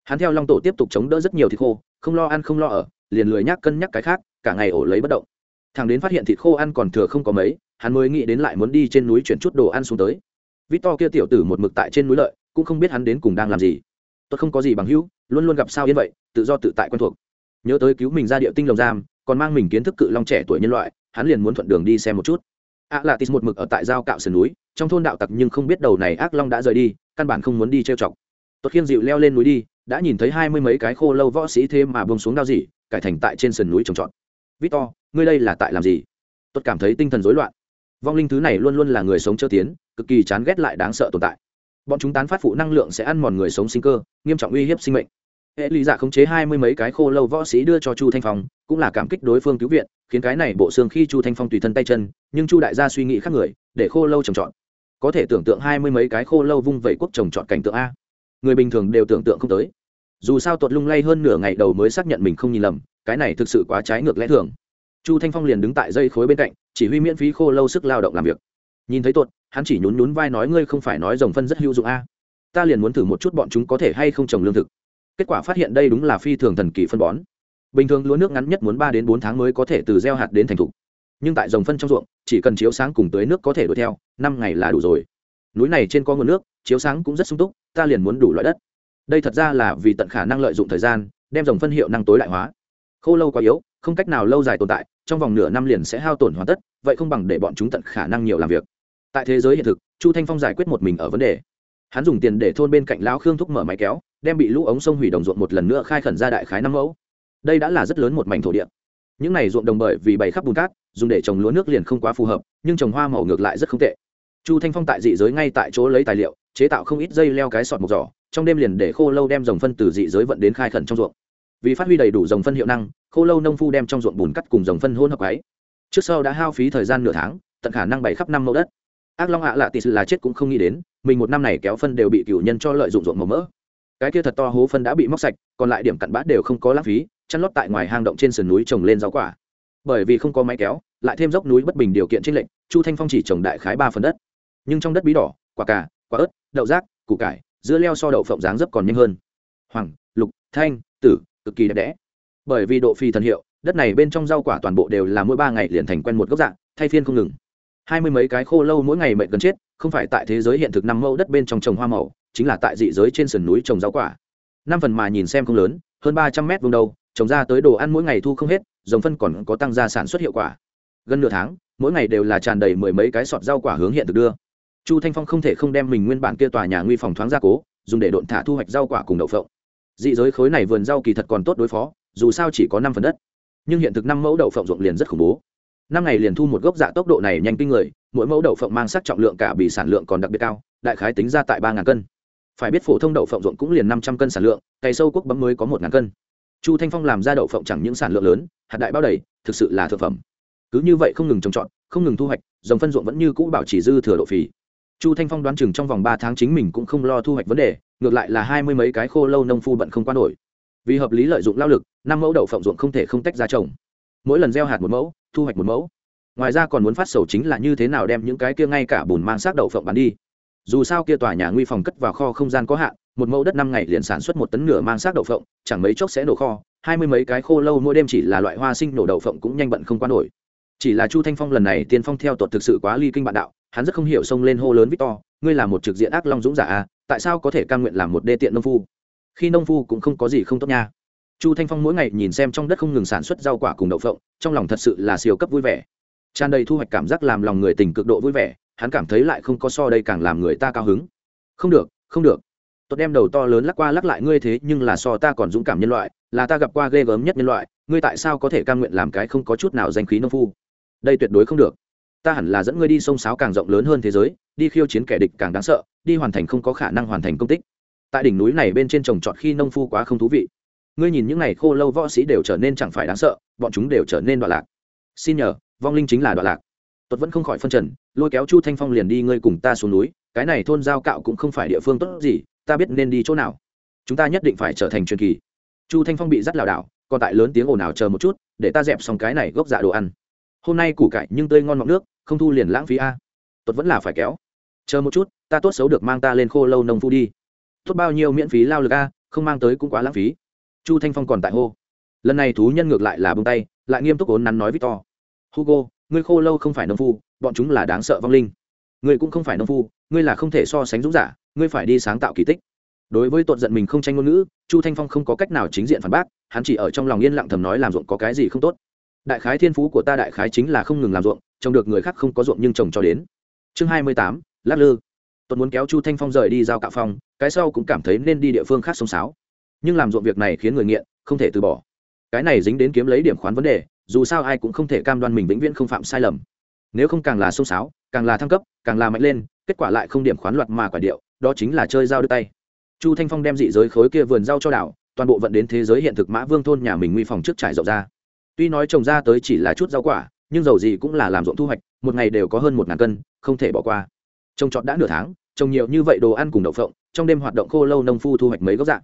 Hắn theo long tổ tiếp tục chống đỡ rất nhiều thịt khô, không lo ăn không lo ở, liền lười nhác cân nhắc cái khác, cả ngày ổ lấy bất động. Thằng đến phát hiện thịt khô ăn còn thừa không có mấy, hắn mới nghĩ đến lại muốn đi trên núi chuyển chút đồ ăn xuống tới. Vít to kia tiểu tử một mực tại trên núi lợi, cũng không biết hắn đến cùng đang làm gì tôi không có gì bằng hữu, luôn luôn gặp sao yên vậy, tự do tự tại quen thuộc. Nhớ tới cứu mình ra địa tinh lồng giam, còn mang mình kiến thức cự long trẻ tuổi nhân loại, hắn liền muốn thuận đường đi xem một chút. A lạ tis một mực ở tại giao cạo sườn núi, trong thôn đạo tặc nhưng không biết đầu này ác long đã rời đi, căn bản không muốn đi trêu chọc. Tuất khiêm dịu leo lên núi đi, đã nhìn thấy hai mươi mấy cái khô lâu võ sĩ thế mà bông xuống đao gì cải thành tại trên sườn núi trồng trọt. Victor, ngươi đây là tại làm gì? Tuất cảm thấy tinh thần rối loạn. Vong linh thứ này luôn luôn là người sống chơ tiến, cực kỳ chán ghét lại đáng sợ tồn tại bọn chúng tán phát phụ năng lượng sẽ ăn mòn người sống sinh cơ, nghiêm trọng uy hiếp sinh mệnh. Hệ lý giả dạ khống chế hai mươi mấy cái khô lâu võ sĩ đưa cho chu thanh phong, cũng là cảm kích đối phương cứu viện, khiến cái này bộ xương khi chu thanh phong tùy thân tay chân, nhưng chu đại gia suy nghĩ khác người, để khô lâu trồng trọt. Có thể tưởng tượng hai mươi mấy cái khô lâu vung vẩy quốc trồng trọt cảnh tượng a. Người bình thường đều tưởng tượng không tới. Dù sao tuột lung lay hơn nửa ngày đầu mới xác nhận mình không nhìn lầm, cái này thực sự quá trái ngược lẽ thường. Chu thanh phong liền đứng tại dây khối bên cạnh, chỉ huy miễn phí khô lâu sức lao động làm việc. Nhìn thấy tuột hắn chỉ nhún nhún vai nói, ngươi không phải nói dòng phân rất hữu dụng a? Ta liền muốn thử một chút bọn chúng có thể hay không trồng lương thực. Kết quả phát hiện đây đúng là phi thường thần kỳ phân bón. Bình thường lúa nước ngắn nhất muốn ba đến bốn tháng mới có thể từ gieo hạt đến thành thục. Nhưng tại dòng phân trong ruộng, chỉ cần chiếu sáng cùng tới nước có thể đuổi theo, năm ngày là đủ rồi. Núi này trên có nguồn nước, chiếu sáng cũng rất sung túc, ta liền muốn đủ loại đất. Đây thật ra là vì tận khả năng lợi dụng thời gian, đem dòng phân hiệu năng tối đại hóa. Khô lâu quá yếu, không cách nào lâu dài tồn tại, trong vòng nửa năm liền sẽ hao tổn hoàn tất, vậy không bằng để bọn chúng tận khả năng nhiều làm việc tại thế giới hiện thực, chu thanh phong giải quyết một mình ở vấn đề. Hắn dùng tiền để thôn bên cạnh lão khương thúc mở máy kéo, đem bị lũ ống sông hủy đồng ruộng một lần nữa khai khẩn ra đại khái năm mẫu. Đây đã là rất lớn một mảnh thổ địa. Những này ruộng đồng bởi vì bày khắp bùn cát, dùng để trồng lúa nước liền không quá phù hợp, nhưng trồng hoa màu ngược lại rất không tệ. Chu thanh phong tại dị giới ngay tại chỗ lấy tài liệu, chế tạo không ít dây leo cái sọt một giỏ, trong đêm liền để khô lâu đem dòng phân từ dị giới vận đến khai khẩn trong ruộng. Vì phát huy đầy đủ dòng phân hiệu năng, khô lâu nông phu đem trong ruộng bùn cắt cùng dòng phân hôn hợp ấy. Trước sau đã hao phí thời gian nửa tháng, tận khả năng bày khắp năm mẫu đất ác long ạ à lạ tì sự là chết cũng không nghĩ đến, mình một năm này kéo phân đều bị cửu nhân cho lợi dụng ruộng màu mỡ. Cái kia thật to hố phân đã bị móc sạch, còn lại điểm cặn bát đều không có lãng phí, chăn lót tại ngoài hang động trên sườn núi trồng lên rau quả. Bởi vì không có máy kéo, lại thêm dốc núi bất bình điều kiện trên lệnh chu thanh phong chỉ trồng đại khái ba phần đất. Nhưng trong đất bí đỏ, quả cà, quả ớt, đậu rác, củ cải, dưa leo so đậu phộng dáng dấp còn nhanh hơn. Hoàng, lục, thanh, tử, cực kỳ đẹp đẽ. Bởi vì độ phi thần hiệu, đất này bên trong rau quả toàn bộ đều là mỗi ba ngày liền thành quen một gốc dạng, thay phiên không ngừng hai mươi mấy cái khô lâu mỗi ngày mệnh gần chết, không phải tại thế giới hiện thực năm mẫu đất bên trong trồng hoa màu, chính là tại dị giới trên sườn núi trồng rau quả. Năm phần mà nhìn xem không lớn, hơn ba trăm mét vùng đâu trồng ra tới đồ ăn mỗi ngày thu không hết, dòng phân còn có tăng gia sản xuất hiệu quả. Gần nửa tháng, mỗi ngày đều là tràn đầy mười mấy cái sọt rau quả hướng hiện thực đưa. Chu thanh phong không thể không đem mình nguyên bản kia tòa nhà nguy phòng thoáng gia cố, dùng để độn thả thu hoạch rau quả cùng đậu phộng. Dị giới khối này vườn rau kỳ thật còn tốt đối phó, dù sao chỉ có năm phần đất. Nhưng hiện thực năm mẫu đậu phộng ruộng liền rất khủng bố năm ngày liền thu một gốc dạ tốc độ này nhanh kinh người, mỗi mẫu đậu phộng mang sắc trọng lượng cả bị sản lượng còn đặc biệt cao, đại khái tính ra tại ba cân. Phải biết phổ thông đậu phộng ruộng cũng liền năm trăm cân sản lượng, cày sâu quốc bấm mới có một cân. Chu thanh phong làm ra đậu phộng chẳng những sản lượng lớn, hạt đại bao đầy, thực sự là thực phẩm. Cứ như vậy không ngừng trồng trọt, không ngừng thu hoạch, dòng phân ruộng vẫn như cũ bảo chỉ dư thừa độ phì. Chu thanh phong đoán chừng trong vòng ba tháng chính mình cũng không lo thu hoạch vấn đề, ngược lại là hai mươi mấy cái khô lâu nông phu bận không qua nổi. Vì hợp lý lợi dụng lao lực, năm mẫu đậu phộng ruộng không thể không tách ra trồng. Mỗi lần gieo hạt một mẫu thu hoạch một mẫu. Ngoài ra còn muốn phát sầu chính là như thế nào đem những cái kia ngay cả bùn mang xác đậu phộng bán đi. Dù sao kia tòa nhà nguy phòng cất vào kho không gian có hạn, một mẫu đất năm ngày liền sản xuất một tấn nửa mang xác đậu phộng, chẳng mấy chốc sẽ nổ kho, hai mươi mấy cái khô lâu mỗi đêm chỉ là loại hoa sinh nổ đậu phộng cũng nhanh bận không qua nổi. Chỉ là chu thanh phong lần này tiên phong theo tuột thực sự quá ly kinh bạn đạo, hắn rất không hiểu xông lên hô lớn victor, ngươi là một trực diện ác long dũng giả à tại sao có thể cam nguyện làm một đê tiện nông phu? Khi nông phu cũng không có gì không tốt nha chu thanh phong mỗi ngày nhìn xem trong đất không ngừng sản xuất rau quả cùng đậu phộng, trong lòng thật sự là siêu cấp vui vẻ. Tràn đầy thu hoạch cảm giác làm lòng người tình cực độ vui vẻ, hắn cảm thấy lại không có so đây càng làm người ta cao hứng. Không được không được. Tốt đem đầu to lớn lắc qua lắc lại ngươi thế, nhưng là so ta còn dũng cảm nhân loại, là ta gặp qua ghê gớm nhất nhân loại, ngươi tại sao có thể cam nguyện làm cái không có chút nào danh khí nông phu? Đây tuyệt đối không được. Ta hẳn là dẫn ngươi đi sông sáo càng rộng lớn hơn thế giới, đi khiêu chiến kẻ địch càng đáng sợ, đi hoàn thành không có khả năng hoàn thành công tích. Tại đỉnh núi này bên trên trồng trọt khi nông phu quá không thú vị ngươi nhìn những n à y khô lâu võ sĩ đều trở nên chẳng phải đáng sợ, bọn chúng đều trở nên đoạn lạc. Xin nhờ, vong linh chính là đoạn lạc. Tuất vẫn không khỏi phân trần, lôi kéo chu thanh phong liền đi ngươi cùng ta xuống núi, cái này thôn giao cạo cũng không phải địa phương tốt gì, ta biết nên đi chỗ nào. Chúng ta nhất định phải trở thành truyền kỳ. Chu thanh phong bị dắt lảo đảo, còn tại lớn tiếng ồn ào chờ một chút, để ta dẹp xong cái này gốc dạ đồ ăn. Hôm nay củ cải nhưng tươi ngon mọng nước, không thu liền lãng phí a. Tuất vẫn là phải kéo. Chờ một chút, ta tốt xấu được mang ta lên khô lâu nông phu đi. Tốt bao nhiêu miễn phí lao lực a, không mang tới cũng quá lãng phí chu thanh phong còn tại hô. Lần này thú nhân ngược lại là bông tay, lại nghiêm túc ốn nắn nói victor. Hugo, ngươi khô lâu không phải nông phu, bọn chúng là đáng sợ vong linh. Ngươi cũng không phải nông phu, ngươi là không thể so sánh dũng giả, ngươi phải đi sáng tạo kỳ tích. Đối với tội giận mình không tranh ngôn ngữ, chu thanh phong không có cách nào chính diện phản bác, hắn chỉ ở trong lòng yên lặng thầm nói làm ruộng có cái gì không tốt. Đại khái thiên phú của ta đại khái chính là không ngừng làm ruộng trồng được người khác không có ruộng nhưng trồng cho đến. Chương hai mươi tám, lắc lư. Tuấn muốn kéo chu thanh phong rời đi giao cạo phong cái sau cũng cảm thấy nên đi địa phương khác sông sáo nhưng làm ruộng việc này khiến người nghiện, không thể từ bỏ. Cái này dính đến kiếm lấy điểm khoán vấn đề, dù sao ai cũng không thể cam đoan mình vĩnh viễn không phạm sai lầm. Nếu không càng là xông sáo, càng là thăng cấp, càng là mạnh lên, kết quả lại không điểm khoán loạt mà quả điệu, đó chính là chơi dao đưa tay. Chu thanh phong đem dị giới khối kia vườn rau cho đảo, toàn bộ vận đến thế giới hiện thực mã vương thôn nhà mình nguy phòng trước trải rộng ra. Tuy nói trồng ra tới chỉ là chút rau quả, nhưng dầu gì cũng là làm ruộng thu hoạch, một ngày đều có hơn một ngàn cân, không thể bỏ qua. Trồng trọt đã nửa tháng, trồng nhiều như vậy đồ ăn cùng đậu phộng, trong đêm hoạt động khô lâu nông phu thu hoạch mấy gốc dạng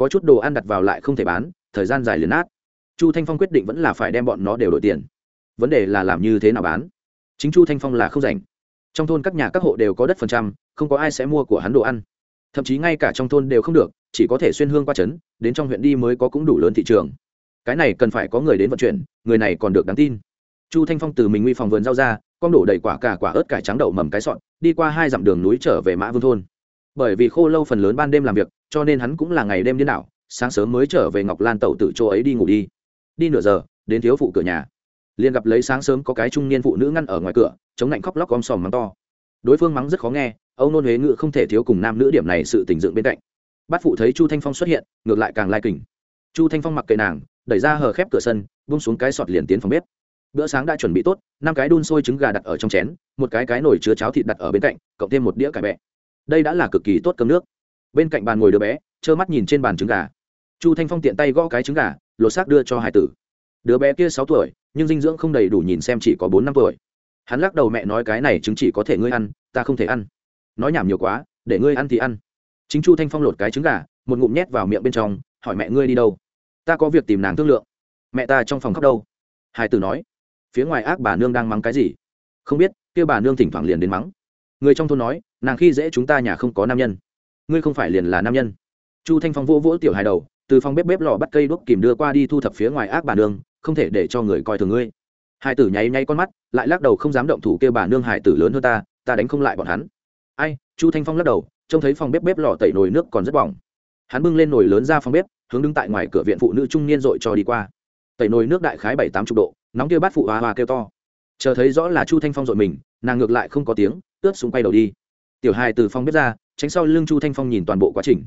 có chút đồ ăn đặt vào lại không thể bán, thời gian dài liền nát. Chu thanh phong quyết định vẫn là phải đem bọn nó đều đổi tiền. Vấn đề là làm như thế nào bán? Chính chu thanh phong là không rảnh. Trong thôn các nhà các hộ đều có đất phần trăm, không có ai sẽ mua của hắn đồ ăn. Thậm chí ngay cả trong thôn đều không được, chỉ có thể xuyên hương qua trấn, đến trong huyện đi mới có cũng đủ lớn thị trường. Cái này cần phải có người đến vận chuyển, người này còn được đáng tin. Chu thanh phong từ mình nguy phòng vườn rau ra, con đổ đầy quả cả quả ớt cải trắng đậu mầm cái sọn đi qua hai dặm đường núi trở về mã vương thôn. Bởi vì khô lâu phần lớn ban đêm làm việc cho nên hắn cũng là ngày đêm điên đảo, sáng sớm mới trở về ngọc lan tẩu tự chỗ ấy đi ngủ đi. Đi nửa giờ, đến thiếu phụ cửa nhà. Liền gặp lấy sáng sớm có cái trung niên phụ nữ ngăn ở ngoài cửa, chống lạnh khóc lóc om sòm mắng to. Đối phương mắng rất khó nghe, âu nôn huế ngự không thể thiếu cùng nam nữ điểm này sự tình dựng bên cạnh. Bát phụ thấy chu thanh phong xuất hiện, ngược lại càng lai kình. Chu thanh phong mặc kệ nàng, đẩy ra hờ khép cửa sân bung xuống cái sọt liền tiến phòng bếp. Bữa sáng đã chuẩn bị tốt, năm cái đun sôi trứng gà đặt ở trong chén, một cái cái nồi chứa cháo thịt đặt ở bên cạnh, cộng thêm một đĩa cải bẹ. Đây đã là cực kỳ tốt cơm nước bên cạnh bàn ngồi đứa bé, trơ mắt nhìn trên bàn trứng gà. Chu thanh phong tiện tay gõ cái trứng gà, lột xác đưa cho hải tử. Đứa bé kia sáu tuổi, nhưng dinh dưỡng không đầy đủ nhìn xem chỉ có bốn năm tuổi. Hắn lắc đầu mẹ nói cái này trứng chỉ có thể ngươi ăn, ta không thể ăn. Nói nhảm nhiều quá, để ngươi ăn thì ăn. Chính chu thanh phong lột cái trứng gà, một ngụm nhét vào miệng bên trong, hỏi mẹ ngươi đi đâu? Ta có việc tìm nàng thương lượng. Mẹ ta trong phòng khóc đâu? Hải tử nói. Phía ngoài ác bà nương đang mắng cái gì? Không biết kêu bà nương thỉnh thoảng liền đến mắng. Người trong thôn nói, nàng khi dễ chúng ta nhà không có nam nhân ngươi không phải liền là nam nhân. Chu thanh phong vỗ vỗ tiểu hài đầu, từ phòng bếp bếp lò bắt cây đuốc kìm đưa qua đi thu thập phía ngoài ác bà nương, không thể để cho người coi thường ngươi. Hai tử nháy nháy con mắt, lại lắc đầu không dám động thủ kêu bà nương hải tử lớn hơn ta ta đánh không lại bọn hắn. Ai, chu thanh phong lắc đầu, trông thấy phòng bếp bếp lò tẩy nồi nước còn rất bỏng. Hắn bưng lên nồi lớn ra phòng bếp, hướng đứng tại ngoài cửa viện phụ nữ trung niên dội cho đi qua. Tẩy nồi nước đại khái bảy tám chục độ, nóng kia bát phụ hoa hoa kêu to. Chờ thấy rõ là chu thanh phong dội mình, nàng ngược lại không có tiếng, ướt xuống quay đầu đi tiểu hai từ phòng bếp ra, tránh sau lưng chu thanh phong nhìn toàn bộ quá trình.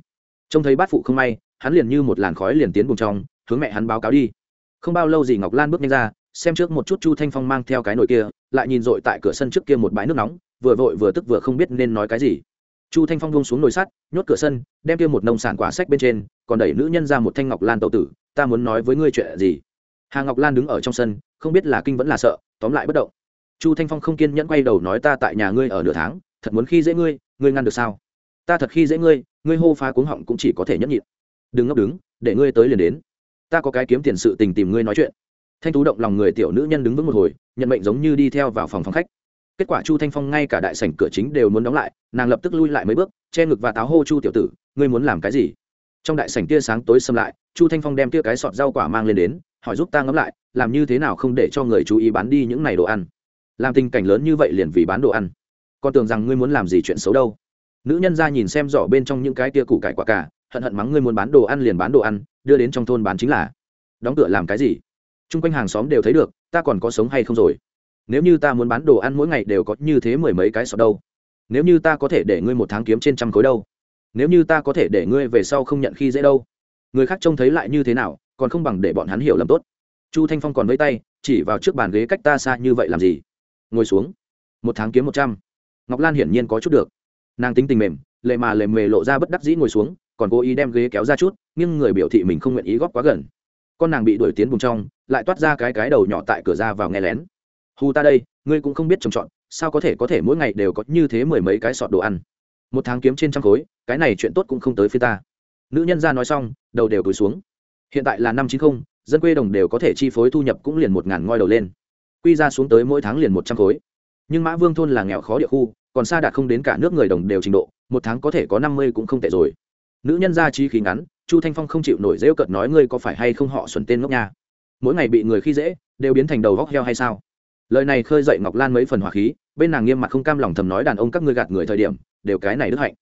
Trông thấy bát phụ không may, hắn liền như một làn khói liền tiến vùng trong, hướng mẹ hắn báo cáo đi. Không bao lâu gì ngọc lan bước nhanh ra, xem trước một chút chu thanh phong mang theo cái nồi kia, lại nhìn dội tại cửa sân trước kia một bãi nước nóng, vừa vội vừa tức vừa không biết nên nói cái gì. Chu thanh phong buông xuống nồi sắt, nhốt cửa sân, đem kia một nông sản quả sách bên trên, còn đẩy nữ nhân ra một thanh ngọc lan tậu tử, ta muốn nói với ngươi chuyện gì? Hà ngọc lan đứng ở trong sân, không biết là kinh vẫn là sợ, tóm lại bất động. Chu thanh phong không kiên nhẫn quay đầu nói, ta tại nhà ngươi ở nửa tháng thật muốn khi dễ ngươi ngươi ngăn được sao? Ta thật khi dễ ngươi ngươi hô phá cuống họng cũng chỉ có thể nhẫn nhịn. Đừng ngốc đứng, để ngươi tới liền đến. Ta có cái kiếm tiền sự tình tìm ngươi nói chuyện. Thanh tú động lòng người tiểu nữ nhân đứng vững một hồi, nhận mệnh giống như đi theo vào phòng phòng khách. Kết quả chu thanh phong ngay cả đại sảnh cửa chính đều muốn đóng lại, nàng lập tức lui lại mấy bước, che ngực và táo hô chu tiểu tử, ngươi muốn làm cái gì? Trong đại sảnh tia sáng tối xâm lại, chu thanh phong đem tia cái sọt rau quả mang lên đến, hỏi giúp ta ngẫm lại, làm như thế nào không để cho người chú ý bán đi những này đồ ăn? Làm tình cảnh lớn như vậy liền vì bán đồ ăn con tưởng rằng ngươi muốn làm gì chuyện xấu đâu. Nữ nhân ra nhìn xem giỏ bên trong những cái tia củ cải quả cả, hận hận mắng ngươi muốn bán đồ ăn liền bán đồ ăn, đưa đến trong thôn bán chính là. Đóng cửa làm cái gì? Chung quanh hàng xóm đều thấy được, ta còn có sống hay không rồi? Nếu như ta muốn bán đồ ăn mỗi ngày đều có như thế mười mấy cái sọt đâu. Nếu như ta có thể để ngươi một tháng kiếm trên trăm khối đâu. Nếu như ta có thể để ngươi về sau không nhận khi dễ đâu. Người khác trông thấy lại như thế nào, còn không bằng để bọn hắn hiểu lầm tốt. Chu thanh phong còn với tay, chỉ vào trước bàn ghế cách ta xa như vậy làm gì? Ngồi xuống. Một tháng kiếm một trăm ngọc lan hiển nhiên có chút được. Nàng tính tình mềm, lệ mà lệ mề lộ ra bất đắc dĩ ngồi xuống, còn cố ý đem ghế kéo ra chút, nhưng người biểu thị mình không nguyện ý góp quá gần. Con nàng bị đuổi tiến vùng trong, lại toát ra cái cái đầu nhỏ tại cửa ra vào nghe lén. Hù ta đây, ngươi cũng không biết trồng trọt sao có thể có thể mỗi ngày đều có như thế mười mấy cái sọt đồ ăn? Một tháng kiếm trên trăm khối, cái này chuyện tốt cũng không tới phía ta. Nữ nhân ra nói xong, đầu đều cúi xuống. Hiện tại là năm chín không, dân quê đồng đều có thể chi phối thu nhập cũng liền một ngàn ngoi đầu lên. Quy ra xuống tới mỗi tháng liền một trăm khối nhưng mã vương thôn là nghèo khó địa khu, còn xa đạt không đến cả nước người đồng đều trình độ, một tháng có thể có năm mươi cũng không tệ rồi. Nữ nhân gia trí khí ngắn, chu thanh phong không chịu nổi rêu cợt nói ngươi có phải hay không họ xuẩn tên ngốc nha? Mỗi ngày bị người khi dễ, đều biến thành đầu góc heo hay sao? Lời này khơi dậy ngọc lan mấy phần hỏa khí, bên nàng nghiêm mặt không cam lòng thầm nói đàn ông các ngươi gạt người thời điểm, đều cái này đức hạnh.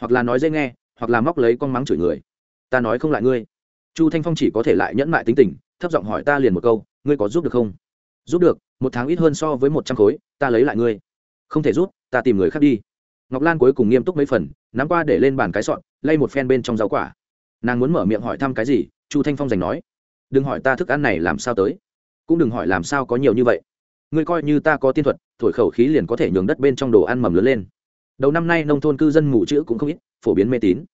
Hoặc là nói dễ nghe, hoặc là móc lấy con mắng chửi người. Ta nói không lại ngươi. Chu thanh phong chỉ có thể lại nhẫn mại tính tình, thấp giọng hỏi ta liền một câu, ngươi có giúp được không? Giúp được, một tháng ít hơn so với một trăm khối, ta lấy lại ngươi. Không thể giúp ta tìm người khác đi. Ngọc lan cuối cùng nghiêm túc mấy phần, nắm qua để lên bàn cái sọn lay một phen bên trong rau quả. Nàng muốn mở miệng hỏi thăm cái gì, chu thanh phong giành nói. Đừng hỏi ta thức ăn này làm sao tới. Cũng đừng hỏi làm sao có nhiều như vậy. Ngươi coi như ta có tiên thuật, thổi khẩu khí liền có thể nhường đất bên trong đồ ăn mầm lớn lên. Đầu năm nay nông thôn cư dân mù chữ cũng không ít, phổ biến mê tín.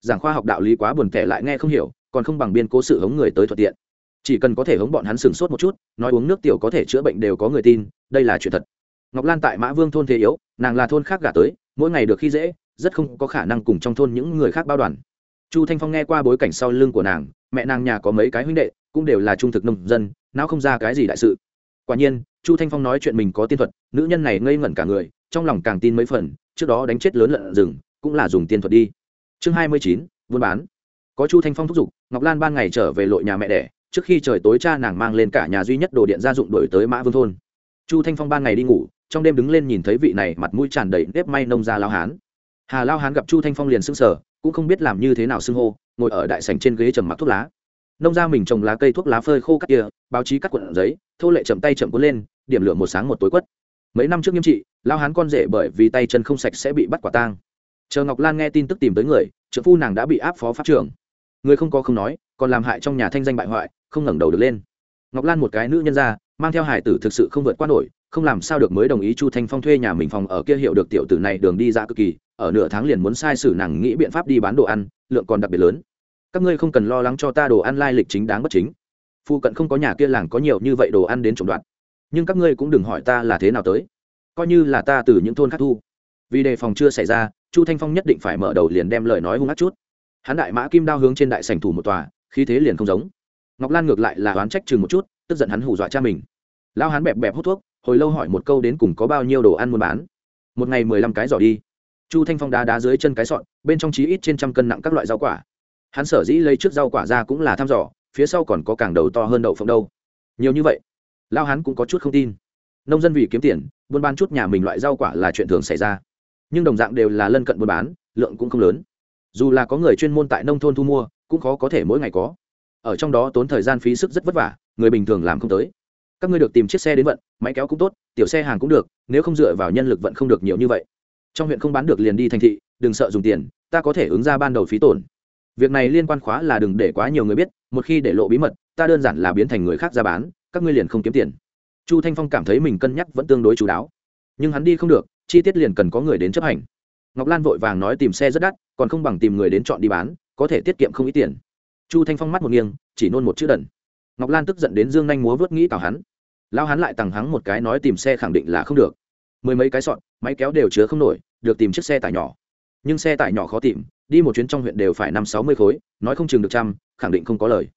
Giảng khoa học đạo lý quá buồn tẻ lại nghe không hiểu, còn không bằng biên cố sự hống người tới thuận tiện chỉ cần có thể hống bọn hắn sừng sốt một chút, nói uống nước tiểu có thể chữa bệnh đều có người tin, đây là chuyện thật. Ngọc lan tại mã vương thôn thế yếu, nàng là thôn khác gả tới, mỗi ngày được khi dễ, rất không có khả năng cùng trong thôn những người khác bao đoàn. Chu thanh phong nghe qua bối cảnh sau lưng của nàng, mẹ nàng nhà có mấy cái huynh đệ, cũng đều là trung thực nông dân não không ra cái gì đại sự. Quả nhiên, chu thanh phong nói chuyện mình có tiên thuật, nữ nhân này ngây ngẩn cả người, trong lòng càng tin mấy phần, trước đó đánh chết lớn lợn rừng, cũng là dùng tiên thuật đi. Chương hai mươi chín, buôn bán. Có chu thanh phong thúc giục, ngọc lan ban ngày trở về lội nhà mẹ đẻ trước khi trời tối cha nàng mang lên cả nhà duy nhất đồ điện gia dụng đổi tới mã vương thôn. Chu thanh phong ban ngày đi ngủ, trong đêm đứng lên nhìn thấy vị này mặt mũi tràn đầy nếp may nông gia lao hán. Hà lao hán gặp chu thanh phong liền sững sờ, cũng không biết làm như thế nào xưng hô, ngồi ở đại sảnh trên ghế trầm mặc thuốc lá. Nông gia mình trồng lá cây thuốc lá phơi khô cắt kia, báo chí cắt cuộn giấy, thô lệ chậm tay chậm cuốn lên, điểm lửa một sáng một tối quất. Mấy năm trước nghiêm trị, lao hán con rể bởi vì tay chân không sạch sẽ bị bắt quả tang. Chờ ngọc lan nghe tin tức tìm tới người trợ phu nàng đã bị áp phó pháp trưởng. Người không có không nói, còn làm hại trong nhà thanh danh bại hoại không ngẩng đầu được lên. Ngọc lan một cái nữ nhân ra, mang theo hải tử thực sự không vượt qua nổi, không làm sao được mới đồng ý chu thanh phong thuê nhà mình phòng ở kia hiệu được tiểu tử này đường đi ra cực kỳ, ở nửa tháng liền muốn sai sử nàng nghĩ biện pháp đi bán đồ ăn, lượng còn đặc biệt lớn. Các ngươi không cần lo lắng cho ta đồ ăn lai lịch chính đáng bất chính. Phu cận không có nhà kia làng có nhiều như vậy đồ ăn đến trộm đoạt. Nhưng các ngươi cũng đừng hỏi ta là thế nào tới. Coi như là ta từ những thôn khác thu. Vì đề phòng chưa xảy ra, chu thanh phong nhất định phải mở đầu liền đem lời nói hung ác chút. Hắn đại mã kim đao hướng trên đại sành thủ một tòa, khí thế liền không giống ngọc lan ngược lại là oán trách chừng một chút, tức giận hắn hù dọa cha mình. Lao hắn bẹp bẹp hút thuốc, hồi lâu hỏi một câu đến cùng có bao nhiêu đồ ăn muốn bán. Một ngày mười lăm cái giỏ đi. Chu thanh phong đá đá dưới chân cái sọn bên trong chí ít trên trăm cân nặng các loại rau quả. Hắn sở dĩ lấy trước rau quả ra cũng là thăm dò, phía sau còn có càng đầu to hơn đậu phộng đâu. Nhiều như vậy lao hắn cũng có chút không tin. Nông dân vì kiếm tiền, buôn bán chút nhà mình loại rau quả là chuyện thường xảy ra. Nhưng đồng dạng đều là lân cận buôn bán, lượng cũng không lớn. Dù là có người chuyên môn tại nông thôn thu mua, cũng khó có thể mỗi ngày có ở trong đó tốn thời gian phí sức rất vất vả, người bình thường làm không tới. Các ngươi được tìm chiếc xe đến vận, máy kéo cũng tốt, tiểu xe hàng cũng được, nếu không dựa vào nhân lực vận không được nhiều như vậy. Trong huyện không bán được liền đi thành thị, đừng sợ dùng tiền, ta có thể ứng ra ban đầu phí tổn. Việc này liên quan khóa là đừng để quá nhiều người biết, một khi để lộ bí mật, ta đơn giản là biến thành người khác ra bán, các ngươi liền không kiếm tiền. Chu thanh phong cảm thấy mình cân nhắc vẫn tương đối chú đáo. Nhưng hắn đi không được, chi tiết liền cần có người đến chấp hành. Ngọc lan vội vàng nói tìm xe rất đắt, còn không bằng tìm người đến chọn đi bán, có thể tiết kiệm không ít tiền chu thanh phong mắt một nghiêng, chỉ nôn một chữ đần. Ngọc lan tức giận đến dương nhanh múa vớt nghĩ cào hắn. Lao hắn lại tằng hắng một cái nói tìm xe khẳng định là không được. Mười mấy cái sọn máy kéo đều chứa không nổi, được tìm chiếc xe tải nhỏ. Nhưng xe tải nhỏ khó tìm, đi một chuyến trong huyện đều phải năm sáu mươi khối, nói không chừng được trăm, khẳng định không có lời.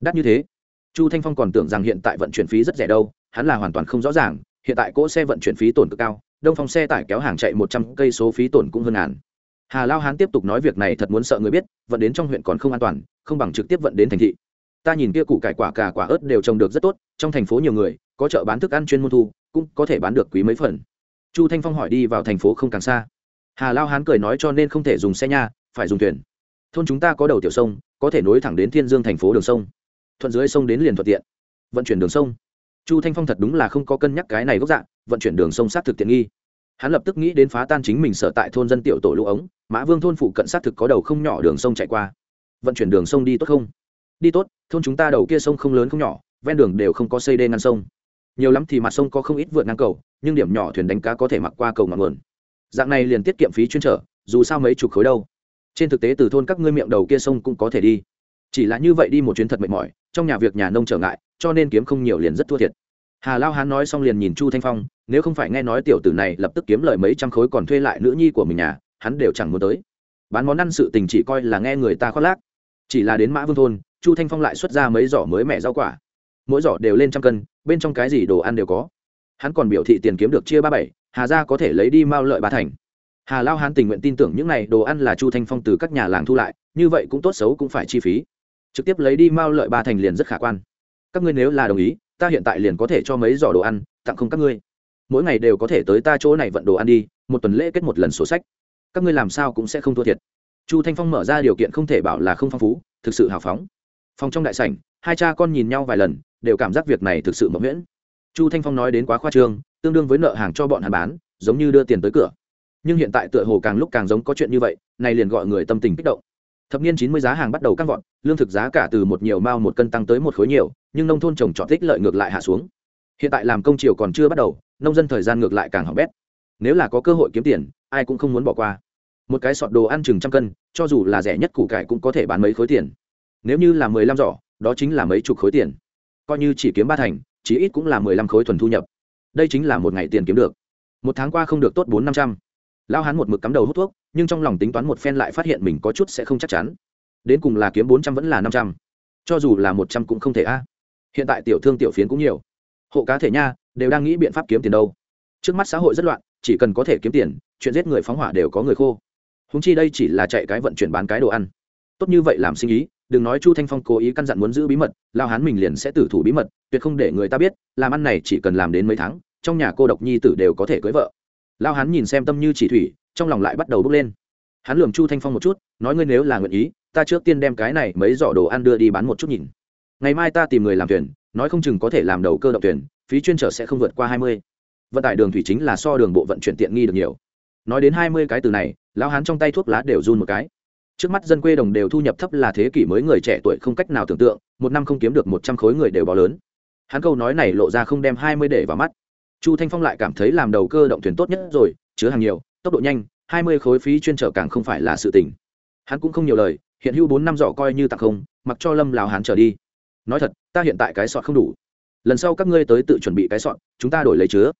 Đắt như thế. Chu thanh phong còn tưởng rằng hiện tại vận chuyển phí rất rẻ đâu, hắn là hoàn toàn không rõ ràng, hiện tại cỗ xe vận chuyển phí tổn cực cao, đông phong xe tải kéo hàng chạy một trăm cây số phí tổn cũng hơn ngàn hà lao hán tiếp tục nói việc này thật muốn sợ người biết, vận đến trong huyện còn không an toàn, không bằng trực tiếp vận đến thành thị. Ta nhìn kia củ cải quả cà quả ớt đều trồng được rất tốt, trong thành phố nhiều người, có chợ bán thức ăn chuyên môn thu, cũng có thể bán được quý mấy phần. Chu thanh phong hỏi đi vào thành phố không càng xa. Hà lao hán cười nói cho nên không thể dùng xe nha, phải dùng thuyền. Thôn chúng ta có đầu tiểu sông, có thể nối thẳng đến thiên dương thành phố đường sông. Thuận dưới sông đến liền thuận tiện. Vận chuyển đường sông. Chu thanh phong thật đúng là không có cân nhắc cái này gốc dạng vận chuyển đường sông sát thực tiện nghi hắn lập tức nghĩ đến phá tan chính mình sở tại thôn dân tiểu tổ lũ ống, mã vương thôn phụ cận sát thực có đầu không nhỏ đường sông chạy qua. Vận chuyển đường sông đi tốt không? Đi tốt, thôn chúng ta đầu kia sông không lớn không nhỏ, ven đường đều không có xây đê ngăn sông. Nhiều lắm thì mặt sông có không ít vượt ngang cầu, nhưng điểm nhỏ thuyền đánh cá có thể mặc qua cầu ngọn nguồn. Dạng này liền tiết kiệm phí chuyên trở, dù sao mấy chục khối đâu. Trên thực tế từ thôn các ngươi miệng đầu kia sông cũng có thể đi. Chỉ là như vậy đi một chuyến thật mệt mỏi, trong nhà việc nhà nông trở ngại, cho nên kiếm không nhiều liền rất thua thiệt. Hà lao hán nói xong liền nhìn chu thanh phong nếu không phải nghe nói tiểu tử này lập tức kiếm lời mấy trăm khối còn thuê lại nữ nhi của mình nhà, hắn đều chẳng muốn tới. Bán món ăn sự tình chỉ coi là nghe người ta khoác lác. Chỉ là đến mã vương thôn, chu thanh phong lại xuất ra mấy giỏ mới mẻ rau quả. Mỗi giỏ đều lên trăm cân, bên trong cái gì đồ ăn đều có. Hắn còn biểu thị tiền kiếm được chia ba bảy, hà ra có thể lấy đi mao lợi ba thành. Hà lao hán tình nguyện tin tưởng những này đồ ăn là chu thanh phong từ các nhà làng thu lại, như vậy cũng tốt xấu cũng phải chi phí. Trực tiếp lấy đi mao lợi ba thành liền rất khả quan. Các ngươi nếu là đồng ý, ta hiện tại liền có thể cho mấy giỏ đồ ăn, tặng không các ngươi mỗi ngày đều có thể tới ta chỗ này vận đồ ăn đi, một tuần lễ kết một lần sổ sách. Các ngươi làm sao cũng sẽ không thua thiệt. Chu thanh phong mở ra điều kiện không thể bảo là không phong phú, thực sự hào phóng. Phòng trong đại sảnh, hai cha con nhìn nhau vài lần, đều cảm giác việc này thực sự mập miễn chu thanh phong nói đến quá khoa trương, tương đương với nợ hàng cho bọn hàn bán, giống như đưa tiền tới cửa. Nhưng hiện tại tựa hồ càng lúc càng giống có chuyện như vậy này liền gọi người tâm tình kích động. Thập niên chín mươi giá hàng bắt đầu căng vọt, lương thực giá cả từ một nhiều mao một cân tăng tới một khối nhiều, nhưng nông thôn trồng trọt tích lợi ngược lại hạ xuống. Hiện tại làm công triều còn chưa bắt đầu nông dân thời gian ngược lại càng hỏng bét. Nếu là có cơ hội kiếm tiền, ai cũng không muốn bỏ qua. Một cái sọt đồ ăn chừng trăm cân, cho dù là rẻ nhất củ cải cũng có thể bán mấy khối tiền. Nếu như là mười lăm giỏ, đó chính là mấy chục khối tiền. Coi như chỉ kiếm ba thành, chí ít cũng là mười lăm khối thuần thu nhập. Đây chính là một ngày tiền kiếm được. Một tháng qua không được tốt bốn năm trăm. Lao hắn một mực cắm đầu hút thuốc, nhưng trong lòng tính toán một phen lại phát hiện mình có chút sẽ không chắc chắn. Đến cùng là kiếm bốn trăm vẫn là năm trăm. Cho dù là một trăm cũng không thể a. Hiện tại tiểu thương tiểu phiến cũng nhiều. Hộ cá thể nha đều đang nghĩ biện pháp kiếm tiền đâu. Trước mắt xã hội rất loạn, chỉ cần có thể kiếm tiền, chuyện giết người phóng hỏa đều có người khô. Húng chi đây chỉ là chạy cái vận chuyển bán cái đồ ăn. Tốt như vậy làm sinh ý, đừng nói chu thanh phong cố ý căn dặn muốn giữ bí mật, lao hán mình liền sẽ tử thủ bí mật, tuyệt không để người ta biết, làm ăn này chỉ cần làm đến mấy tháng, trong nhà cô độc nhi tử đều có thể cưới vợ. Lao hán nhìn xem tâm như chỉ thủy, trong lòng lại bắt đầu bước lên. Hắn lường chu thanh phong một chút, nói ngươi nếu là nguyện ý, ta trước tiên đem cái này mấy giỏ đồ ăn đưa đi bán một chút nhìn. Ngày mai ta tìm người làm thuyền nói không chừng có thể làm đầu cơ động tuyển, phí chuyên trở sẽ không vượt qua hai mươi. Vận tải đường thủy chính là so đường bộ vận chuyển tiện nghi được nhiều. Nói đến hai mươi cái từ này lão hán trong tay thuốc lá đều run một cái. Trước mắt dân quê đồng đều thu nhập thấp là thế kỷ mới người trẻ tuổi không cách nào tưởng tượng một năm không kiếm được một trăm khối người đều bỏ lớn. Hắn câu nói này lộ ra không đem hai mươi để vào mắt. Chu thanh phong lại cảm thấy làm đầu cơ động thuyền tốt nhất rồi chứa hàng nhiều tốc độ nhanh hai mươi khối phí chuyên trở càng không phải là sự tình. Hắn cũng không nhiều lời hiện hữu bốn năm giỏ coi như tặng không mặc cho lâm lào hán trở đi nói thật, ta hiện tại cái sọt không đủ. Lần sau các ngươi tới tự chuẩn bị cái sọt, chúng ta đổi lấy chứa.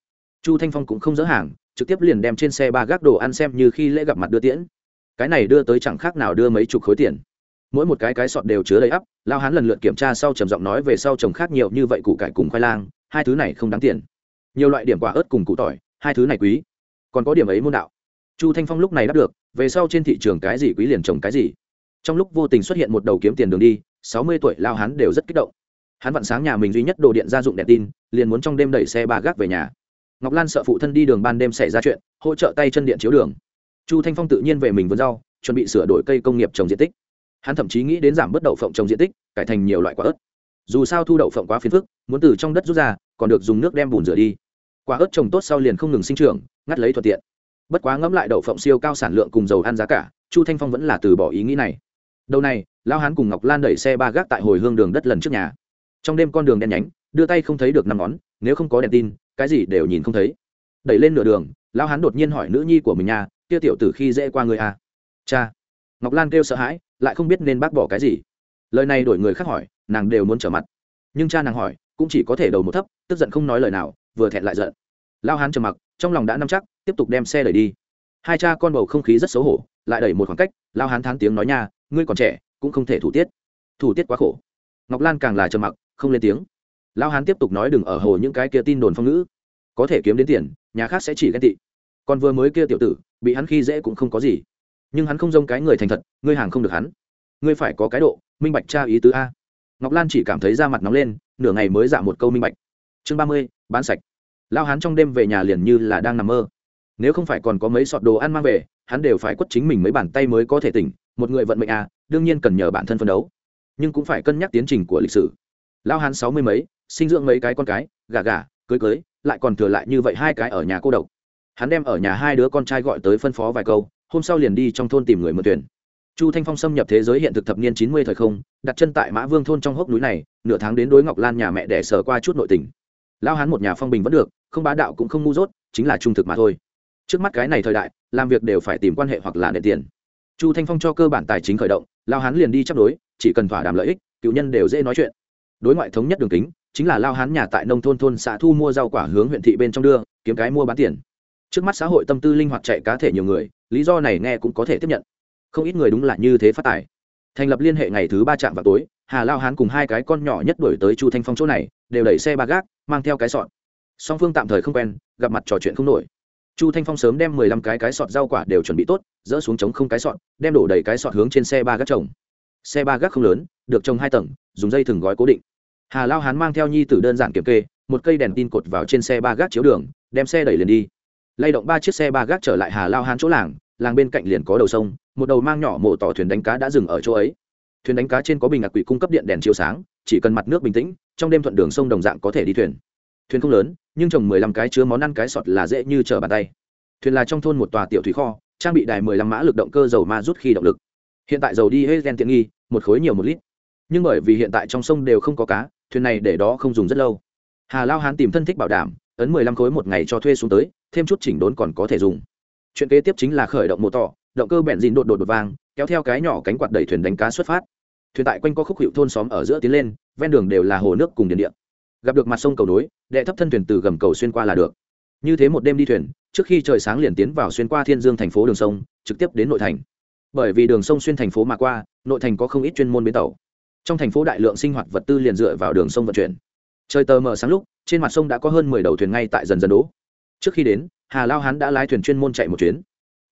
Chu thanh phong cũng không dỡ hàng, trực tiếp liền đem trên xe ba gác đồ ăn xem như khi lễ gặp mặt đưa tiễn. Cái này đưa tới chẳng khác nào đưa mấy chục khối tiền. Mỗi một cái cái sọt đều chứa đầy ắp, lao hán lần lượt kiểm tra sau trầm giọng nói về sau trồng khác nhiều như vậy củ cải cùng khoai lang, hai thứ này không đáng tiền. Nhiều loại điểm quả ớt cùng củ tỏi, hai thứ này quý. Còn có điểm ấy môn đạo. Chu thanh phong lúc này đáp được, về sau trên thị trường cái gì quý liền trồng cái gì. Trong lúc vô tình xuất hiện một đầu kiếm tiền đường đi sáu mươi tuổi lao hắn đều rất kích động. Hắn vặn sáng nhà mình duy nhất đồ điện gia dụng đèn tin, liền muốn trong đêm đẩy xe ba gác về nhà. Ngọc lan sợ phụ thân đi đường ban đêm xảy ra chuyện, hỗ trợ tay chân điện chiếu đường. Chu thanh phong tự nhiên về mình vườn rau, chuẩn bị sửa đổi cây công nghiệp trồng diện tích. Hắn thậm chí nghĩ đến giảm bớt đậu phộng trồng diện tích, cải thành nhiều loại quả ớt. Dù sao thu đậu phộng quá phiền phức, muốn từ trong đất rút ra, còn được dùng nước đem bùn rửa đi. Quả ớt trồng tốt sau liền không ngừng sinh trưởng, ngắt lấy thuận tiện. Bất quá ngẫm lại đậu phộng siêu cao sản lượng cùng dầu ăn giá cả, chu thanh phong vẫn là từ bỏ ý nghĩ này. Đầu này lao hán cùng ngọc lan đẩy xe ba gác tại hồi hương đường đất lần trước nhà. Trong đêm con đường đen nhánh, đưa tay không thấy được năm ngón, nếu không có đèn tin, cái gì đều nhìn không thấy. Đẩy lên nửa đường lao hán đột nhiên hỏi nữ nhi của mình nhà kia tiểu tử khi dễ qua người à. cha. Ngọc lan kêu sợ hãi, lại không biết nên bác bỏ cái gì. Lời này đổi người khác hỏi, nàng đều muốn trở mặt. Nhưng cha nàng hỏi, cũng chỉ có thể đầu một thấp, tức giận không nói lời nào, vừa thẹn lại giận. Lao hán trầm mặc, trong lòng đã nắm chắc, tiếp tục đem xe đẩy đi. Hai cha con bầu không khí rất xấu hổ, lại đẩy một khoảng cách lao hán thán tiếng nói nha, ngươi còn trẻ cũng không thể thủ tiết. Thủ tiết quá khổ. Ngọc lan càng là trầm mặc, không lên tiếng. Lao hán tiếp tục nói đừng ở hồ những cái kia tin đồn phong ngữ. Có thể kiếm đến tiền, nhà khác sẽ chỉ ghen tị. Còn vừa mới kia tiểu tử, bị hắn khi dễ cũng không có gì. Nhưng hắn không giống cái người thành thật, ngươi hàng không được hắn. Ngươi phải có cái độ, minh bạch tra ý tứ a. Ngọc lan chỉ cảm thấy da mặt nóng lên, nửa ngày mới dạ một câu minh bạch. Chương ba mươi, bán sạch. Lao hắn trong đêm về nhà liền như là đang nằm mơ. Nếu không phải còn có mấy sọt đồ ăn mang về, hắn đều phải quất chính mình mấy bàn tay mới có thể tỉnh một người vận mệnh à đương nhiên cần nhờ bản thân phân đấu. Nhưng cũng phải cân nhắc tiến trình của lịch sử. Lao hắn sáu mươi mấy, sinh dưỡng mấy cái con cái, gà gà, cưới cưới, lại còn thừa lại như vậy hai cái ở nhà cô độc. Hắn đem ở nhà hai đứa con trai gọi tới phân phó vài câu, hôm sau liền đi trong thôn tìm người mượn tuyển chu thanh phong xâm nhập thế giới hiện thực thập niên chín mươi thời không, đặt chân tại mã vương thôn trong hốc núi này, nửa tháng đến đối ngọc lan nhà mẹ để sờ qua chút nội tình. Lao hắn một nhà phong bình vẫn được, không bá đạo cũng không ngu dốt, chính là trung thực mà thôi. Trước mắt cái này thời đại, làm việc đều phải tìm quan hệ hoặc là nệ tiền chu thanh phong cho cơ bản tài chính khởi động, lao Hán liền đi chấp đối, chỉ cần thỏa đàm lợi ích, cựu nhân đều dễ nói chuyện. Đối ngoại thống nhất đường kính, chính là lao Hán nhà tại nông thôn thôn xã thu mua rau quả hướng huyện thị bên trong đưa, kiếm cái mua bán tiền. Trước mắt xã hội tâm tư linh hoạt chạy cá thể nhiều người, lý do này nghe cũng có thể tiếp nhận. Không ít người đúng là như thế phát tài. Thành lập liên hệ ngày thứ ba trạm vào tối, hà lao hán cùng hai cái con nhỏ nhất đổi tới chu thanh phong chỗ này, đều đẩy xe ba gác, mang theo cái sọn. Song phương tạm thời không quen, gặp mặt trò chuyện không nổi chu thanh phong sớm đem mười lăm cái cái sọt rau quả đều chuẩn bị tốt, dỡ xuống trống không cái sọt, đem đổ đầy cái sọt hướng trên xe ba gác trồng. Xe ba gác không lớn, được trồng hai tầng, dùng dây thừng gói cố định. Hà lao hán mang theo nhi tử đơn giản kiểm kê, một cây đèn tin cột vào trên xe ba gác chiếu đường, đem xe đẩy liền đi. Lay động ba chiếc xe ba gác trở lại hà lao hán chỗ làng làng bên cạnh liền có đầu sông, một đầu mang nhỏ mổ tỏ thuyền đánh cá đã dừng ở chỗ ấy. Thuyền đánh cá trên có bình ngạc quỷ cung cấp điện đèn chiếu sáng, chỉ cần mặt nước bình tĩnh, trong đêm thuận đường sông đồng dạng có thể đi thuyền thuyền không lớn, nhưng trồng mười lăm cái chứa món ăn cái sọt là dễ như trở bàn tay. Thuyền là trong thôn một tòa tiểu thủy kho, trang bị đài mười lăm mã lực động cơ dầu ma rút khi động lực. Hiện tại dầu đi hết gen tiện nghi, một khối nhiều một lít. Nhưng bởi vì hiện tại trong sông đều không có cá, thuyền này để đó không dùng rất lâu. Hà lao hán tìm thân thích bảo đảm, ấn mười lăm khối một ngày cho thuê xuống tới, thêm chút chỉnh đốn còn có thể dùng. Chuyện kế tiếp chính là khởi động mô tỏ động cơ bẹn dìn đột đột đột vang, kéo theo cái nhỏ cánh quạt đẩy thuyền đánh cá xuất phát. Thuyền tại quanh có khúc hiệu thôn xóm ở giữa tiến lên, ven đường đều là hồ nước cùng điện điện gặp được mặt sông cầu nối, đệ thấp thân thuyền từ gầm cầu xuyên qua là được. Như thế một đêm đi thuyền, trước khi trời sáng liền tiến vào xuyên qua thiên dương thành phố đường sông, trực tiếp đến nội thành. Bởi vì đường sông xuyên thành phố mà qua, nội thành có không ít chuyên môn bến tàu. Trong thành phố đại lượng sinh hoạt vật tư liền dựa vào đường sông vận chuyển. Trời tờ mờ sáng lúc, trên mặt sông đã có hơn mười đầu thuyền ngay tại dần dần đỗ trước khi đến, hà lao hán đã lái thuyền chuyên môn chạy một chuyến.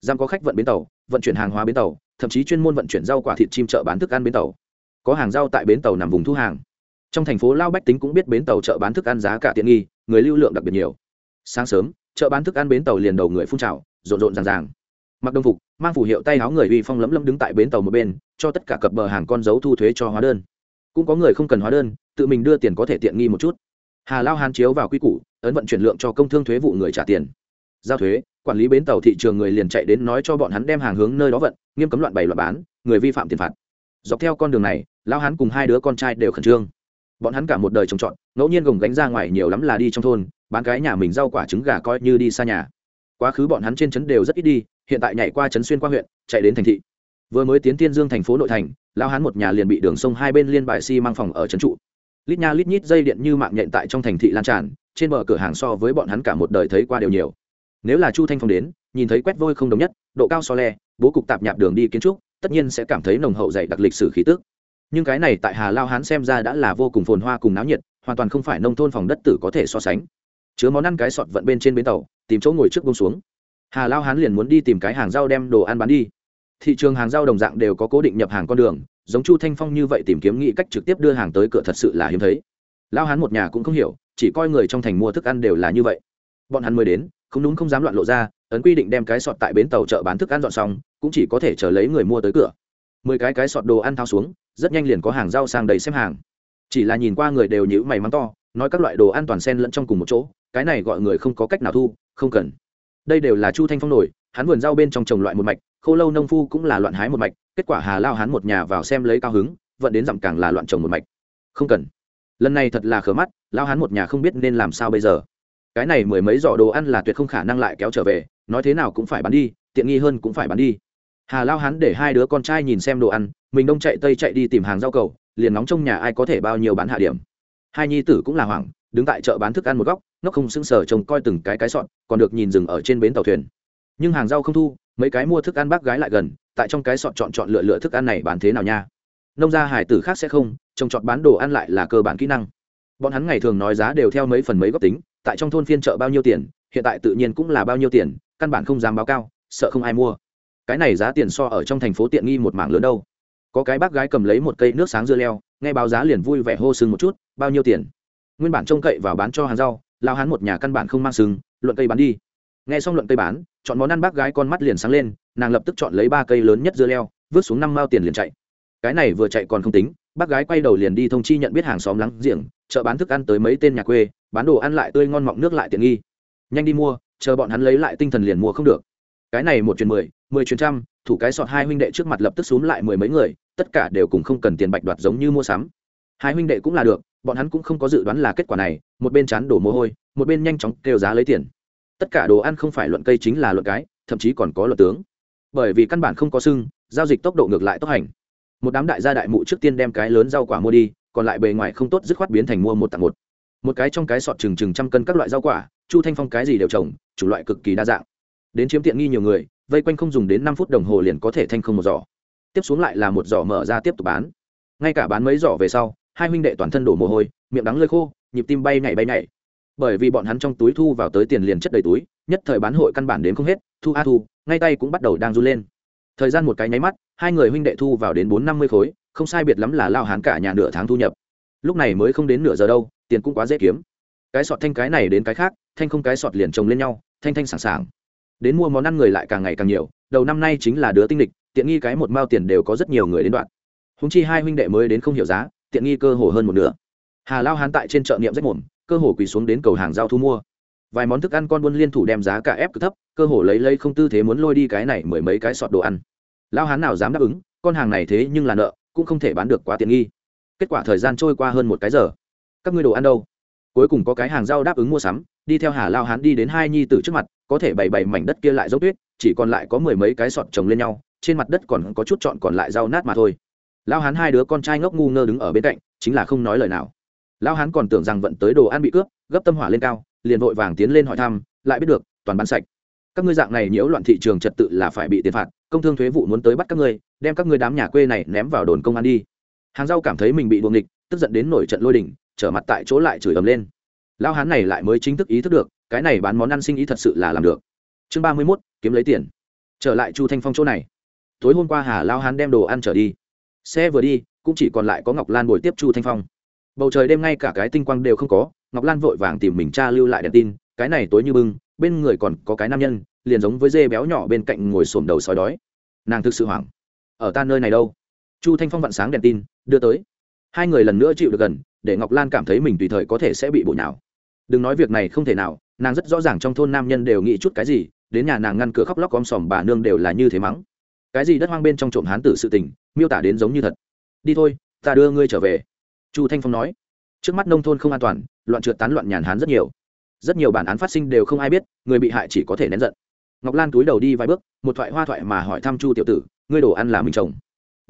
Giam có khách vận bến tàu, vận chuyển hàng hóa bến tàu, thậm chí chuyên môn vận chuyển rau quả thịt chim chợ bán thức ăn bến tàu. Có hàng rau tại bến tàu nằm vùng thu hàng trong thành phố lao bách tính cũng biết bến tàu chợ bán thức ăn giá cả tiện nghi, người lưu lượng đặc biệt nhiều. Sáng sớm, chợ bán thức ăn bến tàu liền đầu người phun trào, rộn rộn ràng ràng. Mặc đồng phục, mang phủ hiệu tay áo người uy phong lấm lấm đứng tại bến tàu một bên, cho tất cả cập bờ hàng con dấu thu thuế cho hóa đơn. Cũng có người không cần hóa đơn, tự mình đưa tiền có thể tiện nghi một chút. Hà lao hàn chiếu vào quy củ, ấn vận chuyển lượng cho công thương thuế vụ người trả tiền. Giao thuế, quản lý bến tàu thị trường người liền chạy đến nói cho bọn hắn đem hàng hướng nơi đó vận, nghiêm cấm loạn bày loạn bán, người vi phạm tiền phạt. Dọc theo con đường này, lao hắn cùng hai đứa con trai đều khẩn trương bọn hắn cả một đời trồng trọt, ngẫu nhiên gồng gánh ra ngoài nhiều lắm là đi trong thôn, bán cái nhà mình rau quả trứng gà coi như đi xa nhà. Quá khứ bọn hắn trên trấn đều rất ít đi, hiện tại nhảy qua trấn xuyên qua huyện, chạy đến thành thị. Vừa mới tiến tiên dương thành phố nội thành lao hắn một nhà liền bị đường sông hai bên liên bài xi、si、mang phòng ở trấn trụ. Lít nha lít nhít dây điện như mạng nhện tại trong thành thị lan tràn, trên bờ cửa hàng so với bọn hắn cả một đời thấy qua đều nhiều. Nếu là chu thanh phong đến, nhìn thấy quét vôi không đồng nhất, độ cao so le, bố cục tạp nhạp đường đi kiến trúc, tất nhiên sẽ cảm thấy nồng hậu dày đặc lịch sử khí tức nhưng cái này tại hà lao hán xem ra đã là vô cùng phồn hoa cùng náo nhiệt, hoàn toàn không phải nông thôn phòng đất tử có thể so sánh. Chứa món ăn cái sọt vận bên trên bến tàu, tìm chỗ ngồi trước bông xuống. Hà lao hán liền muốn đi tìm cái hàng rau đem đồ ăn bán đi. Thị trường hàng rau đồng dạng đều có cố định nhập hàng con đường, giống chu thanh phong như vậy tìm kiếm nghĩ cách trực tiếp đưa hàng tới cửa thật sự là hiếm thấy. Lao hán một nhà cũng không hiểu, chỉ coi người trong thành mua thức ăn đều là như vậy. Bọn hắn mới đến, không đúng không dám loạn lộ ra, ấn quy định đem cái sọt tại bến tàu chợ bán thức ăn dọn xong, cũng chỉ có thể chờ lấy người mua tới cửa mười cái cái sọt đồ ăn thao xuống, rất nhanh liền có hàng rau sang đầy xếp hàng. Chỉ là nhìn qua người đều nhữ mày mắng to, nói các loại đồ ăn toàn sen lẫn trong cùng một chỗ, cái này gọi người không có cách nào thu, không cần. Đây đều là chu thanh phong nổi, hắn vườn rau bên trong trồng loại một mạch khâu lâu nông phu cũng là loạn hái một mạch, kết quả hà lao hắn một nhà vào xem lấy cao hứng, vận đến dặm càng là loạn trồng một mạch. Không cần. Lần này thật là khở mắt, lao hắn một nhà không biết nên làm sao bây giờ. Cái này mười mấy giỏ đồ ăn là tuyệt không khả năng lại kéo trở về, nói thế nào cũng phải bán đi, tiện nghi hơn cũng phải bán đi hà lao hắn để hai đứa con trai nhìn xem đồ ăn, mình đông chạy tây chạy đi tìm hàng rau cầu, liền nóng trong nhà ai có thể bao nhiêu bán hạ điểm. Hai nhi tử cũng là hoảng, đứng tại chợ bán thức ăn một góc nó không sững sờ trông coi từng cái cái sọn còn được nhìn rừng ở trên bến tàu thuyền. Nhưng hàng rau không thu, mấy cái mua thức ăn bác gái lại gần, tại trong cái sọn chọn chọn lựa lựa thức ăn này bán thế nào nha? Nông gia hải tử khác sẽ không, trông chọn bán đồ ăn lại là cơ bản kỹ năng. Bọn hắn ngày thường nói giá đều theo mấy phần mấy góc tính, tại trong thôn phiên chợ bao nhiêu tiền, hiện tại tự nhiên cũng là bao nhiêu tiền, căn bản không dám báo cao, sợ không ai mua cái này giá tiền so ở trong thành phố tiện nghi một mảng lớn đâu. Có cái bác gái cầm lấy một cây nước sáng dưa leo, nghe báo giá liền vui vẻ hô sưng một chút, bao nhiêu tiền? Nguyên bản trông cậy vào bán cho hàng rau lao hắn một nhà căn bản không mang sừng, luận cây bán đi. Nghe xong luận cây bán, chọn món ăn bác gái con mắt liền sáng lên, nàng lập tức chọn lấy ba cây lớn nhất dưa leo, vứt xuống năm mao tiền liền chạy. Cái này vừa chạy còn không tính, bác gái quay đầu liền đi thông chi nhận biết hàng xóm lắng giềng, chợ bán thức ăn tới mấy tên nhà quê, bán đồ ăn lại tươi ngon mọng nước lại tiện nghi. Nhanh đi mua, chờ bọn hắn lấy lại tinh thần liền mua không được cái này một chuyến mười mười chuyến trăm, thủ cái sọt hai huynh đệ trước mặt lập tức xuống lại mười mấy người, tất cả đều cùng không cần tiền bạch đoạt giống như mua sắm. Hai huynh đệ cũng là được, bọn hắn cũng không có dự đoán là kết quả này, một bên chán đổ mồ hôi, một bên nhanh chóng kêu giá lấy tiền. Tất cả đồ ăn không phải luận cây chính là luận cái, thậm chí còn có luận tướng. Bởi vì căn bản không có sưng, giao dịch tốc độ ngược lại tốc hành. Một đám đại gia đại mụ trước tiên đem cái lớn rau quả mua đi, còn lại bề ngoài không tốt dứt khoát biến thành mua một tặng một. Một cái trong cái sọt chừng chừng trăm cân các loại rau quả, chu thanh phong cái gì đều trồng, chủng loại cực kỳ đa dạng đến chiếm tiện nghi nhiều người, vây quanh không dùng đến năm phút đồng hồ liền có thể thanh không một giỏ. Tiếp xuống lại là một giỏ mở ra tiếp tục bán. Ngay cả bán mấy giỏ về sau, hai huynh đệ toàn thân đổ mồ hôi, miệng đắng lơi khô, nhịp tim bay nhảy bay nhảy. Bởi vì bọn hắn trong túi thu vào tới tiền liền chất đầy túi, nhất thời bán hội căn bản đến không hết, thu a thu, ngay tay cũng bắt đầu đang run lên. Thời gian một cái nháy mắt, hai người huynh đệ thu vào đến bốn năm mươi khối, không sai biệt lắm là lao hán cả nhà nửa tháng thu nhập. Lúc này mới không đến nửa giờ đâu, tiền cũng quá dễ kiếm. Cái sọt thanh cái này đến cái khác, thanh không cái sọt liền chồng lên nhau, thanh thanh sảng sảng đến mua món ăn người lại càng ngày càng nhiều, đầu năm nay chính là đứa tinh lịch, tiện nghi cái một mao tiền đều có rất nhiều người đến đoạn. Húng chi hai huynh đệ mới đến không hiểu giá, tiện nghi cơ hồ hơn một nửa. Hà lao hán tại trên chợ niệm rách mồm, cơ hồ quỳ xuống đến cầu hàng giao thu mua. Vài món thức ăn con buôn liên thủ đem giá cả ép cực thấp, cơ hồ lấy lấy không tư thế muốn lôi đi cái này mười mấy cái sọt đồ ăn. Lao hán nào dám đáp ứng, con hàng này thế nhưng là nợ, cũng không thể bán được quá tiện nghi. Kết quả thời gian trôi qua hơn một cái giờ. Các ngươi đồ ăn đâu? Cuối cùng có cái hàng rau đáp ứng mua sắm đi theo hà lao hán đi đến hai nhi tử trước mặt, có thể bày bày mảnh đất kia lại dốc tuyết, chỉ còn lại có mười mấy cái sọt trồng lên nhau, trên mặt đất còn có chút trọn còn lại rau nát mà thôi. Lao hán hai đứa con trai ngốc ngu ngơ đứng ở bên cạnh, chính là không nói lời nào. Lao hán còn tưởng rằng vận tới đồ ăn bị cướp, gấp tâm hỏa lên cao, liền vội vàng tiến lên hỏi thăm, lại biết được, toàn bán sạch. Các ngươi dạng này nhiễu loạn thị trường trật tự là phải bị tiền phạt, công thương thuế vụ muốn tới bắt các ngươi, đem các ngươi đám nhà quê này ném vào đồn công an đi. Hàng rau cảm thấy mình bị buồng địch tức giận đến nổi trận lôi đỉnh trở mặt tại chỗ lại chửi ầm lên lao hán này lại mới chính thức ý thức được, cái này bán món ăn sinh ý thật sự là làm được. Chương ba mươi mốt, kiếm lấy tiền. Trở lại chu thanh phong chỗ này. Tối hôm qua hà lao hán đem đồ ăn trở đi. Xe vừa đi, cũng chỉ còn lại có ngọc lan bồi tiếp chu thanh phong. Bầu trời đêm ngay cả cái tinh quang đều không có, ngọc lan vội vàng tìm mình cha lưu lại đèn tin, cái này tối như bưng, bên người còn có cái nam nhân, liền giống với dê béo nhỏ bên cạnh ngồi xổm đầu sói đói. Nàng thực sự hoảng. Ở ta nơi này đâu? Chu thanh phong vặn sáng đèn tin, đưa tới. Hai người lần nữa chịu được gần, để ngọc lan cảm thấy mình tùy thời có thể sẽ bị bụi nào đừng nói việc này không thể nào, nàng rất rõ ràng trong thôn nam nhân đều nghĩ chút cái gì, đến nhà nàng ngăn cửa khóc lóc om sòm bà nương đều là như thế mắng. Cái gì đất hoang bên trong trộm hán tử sự tình, miêu tả đến giống như thật. Đi thôi, ta đưa ngươi trở về. Chu thanh phong nói. Trước mắt nông thôn không an toàn, loạn trượt tán loạn nhàn hán rất nhiều. Rất nhiều bản án phát sinh đều không ai biết, người bị hại chỉ có thể nén giận. Ngọc lan túi đầu đi vài bước, một thoại hoa thoại mà hỏi thăm chu tiểu tử, ngươi đồ ăn là mình chồng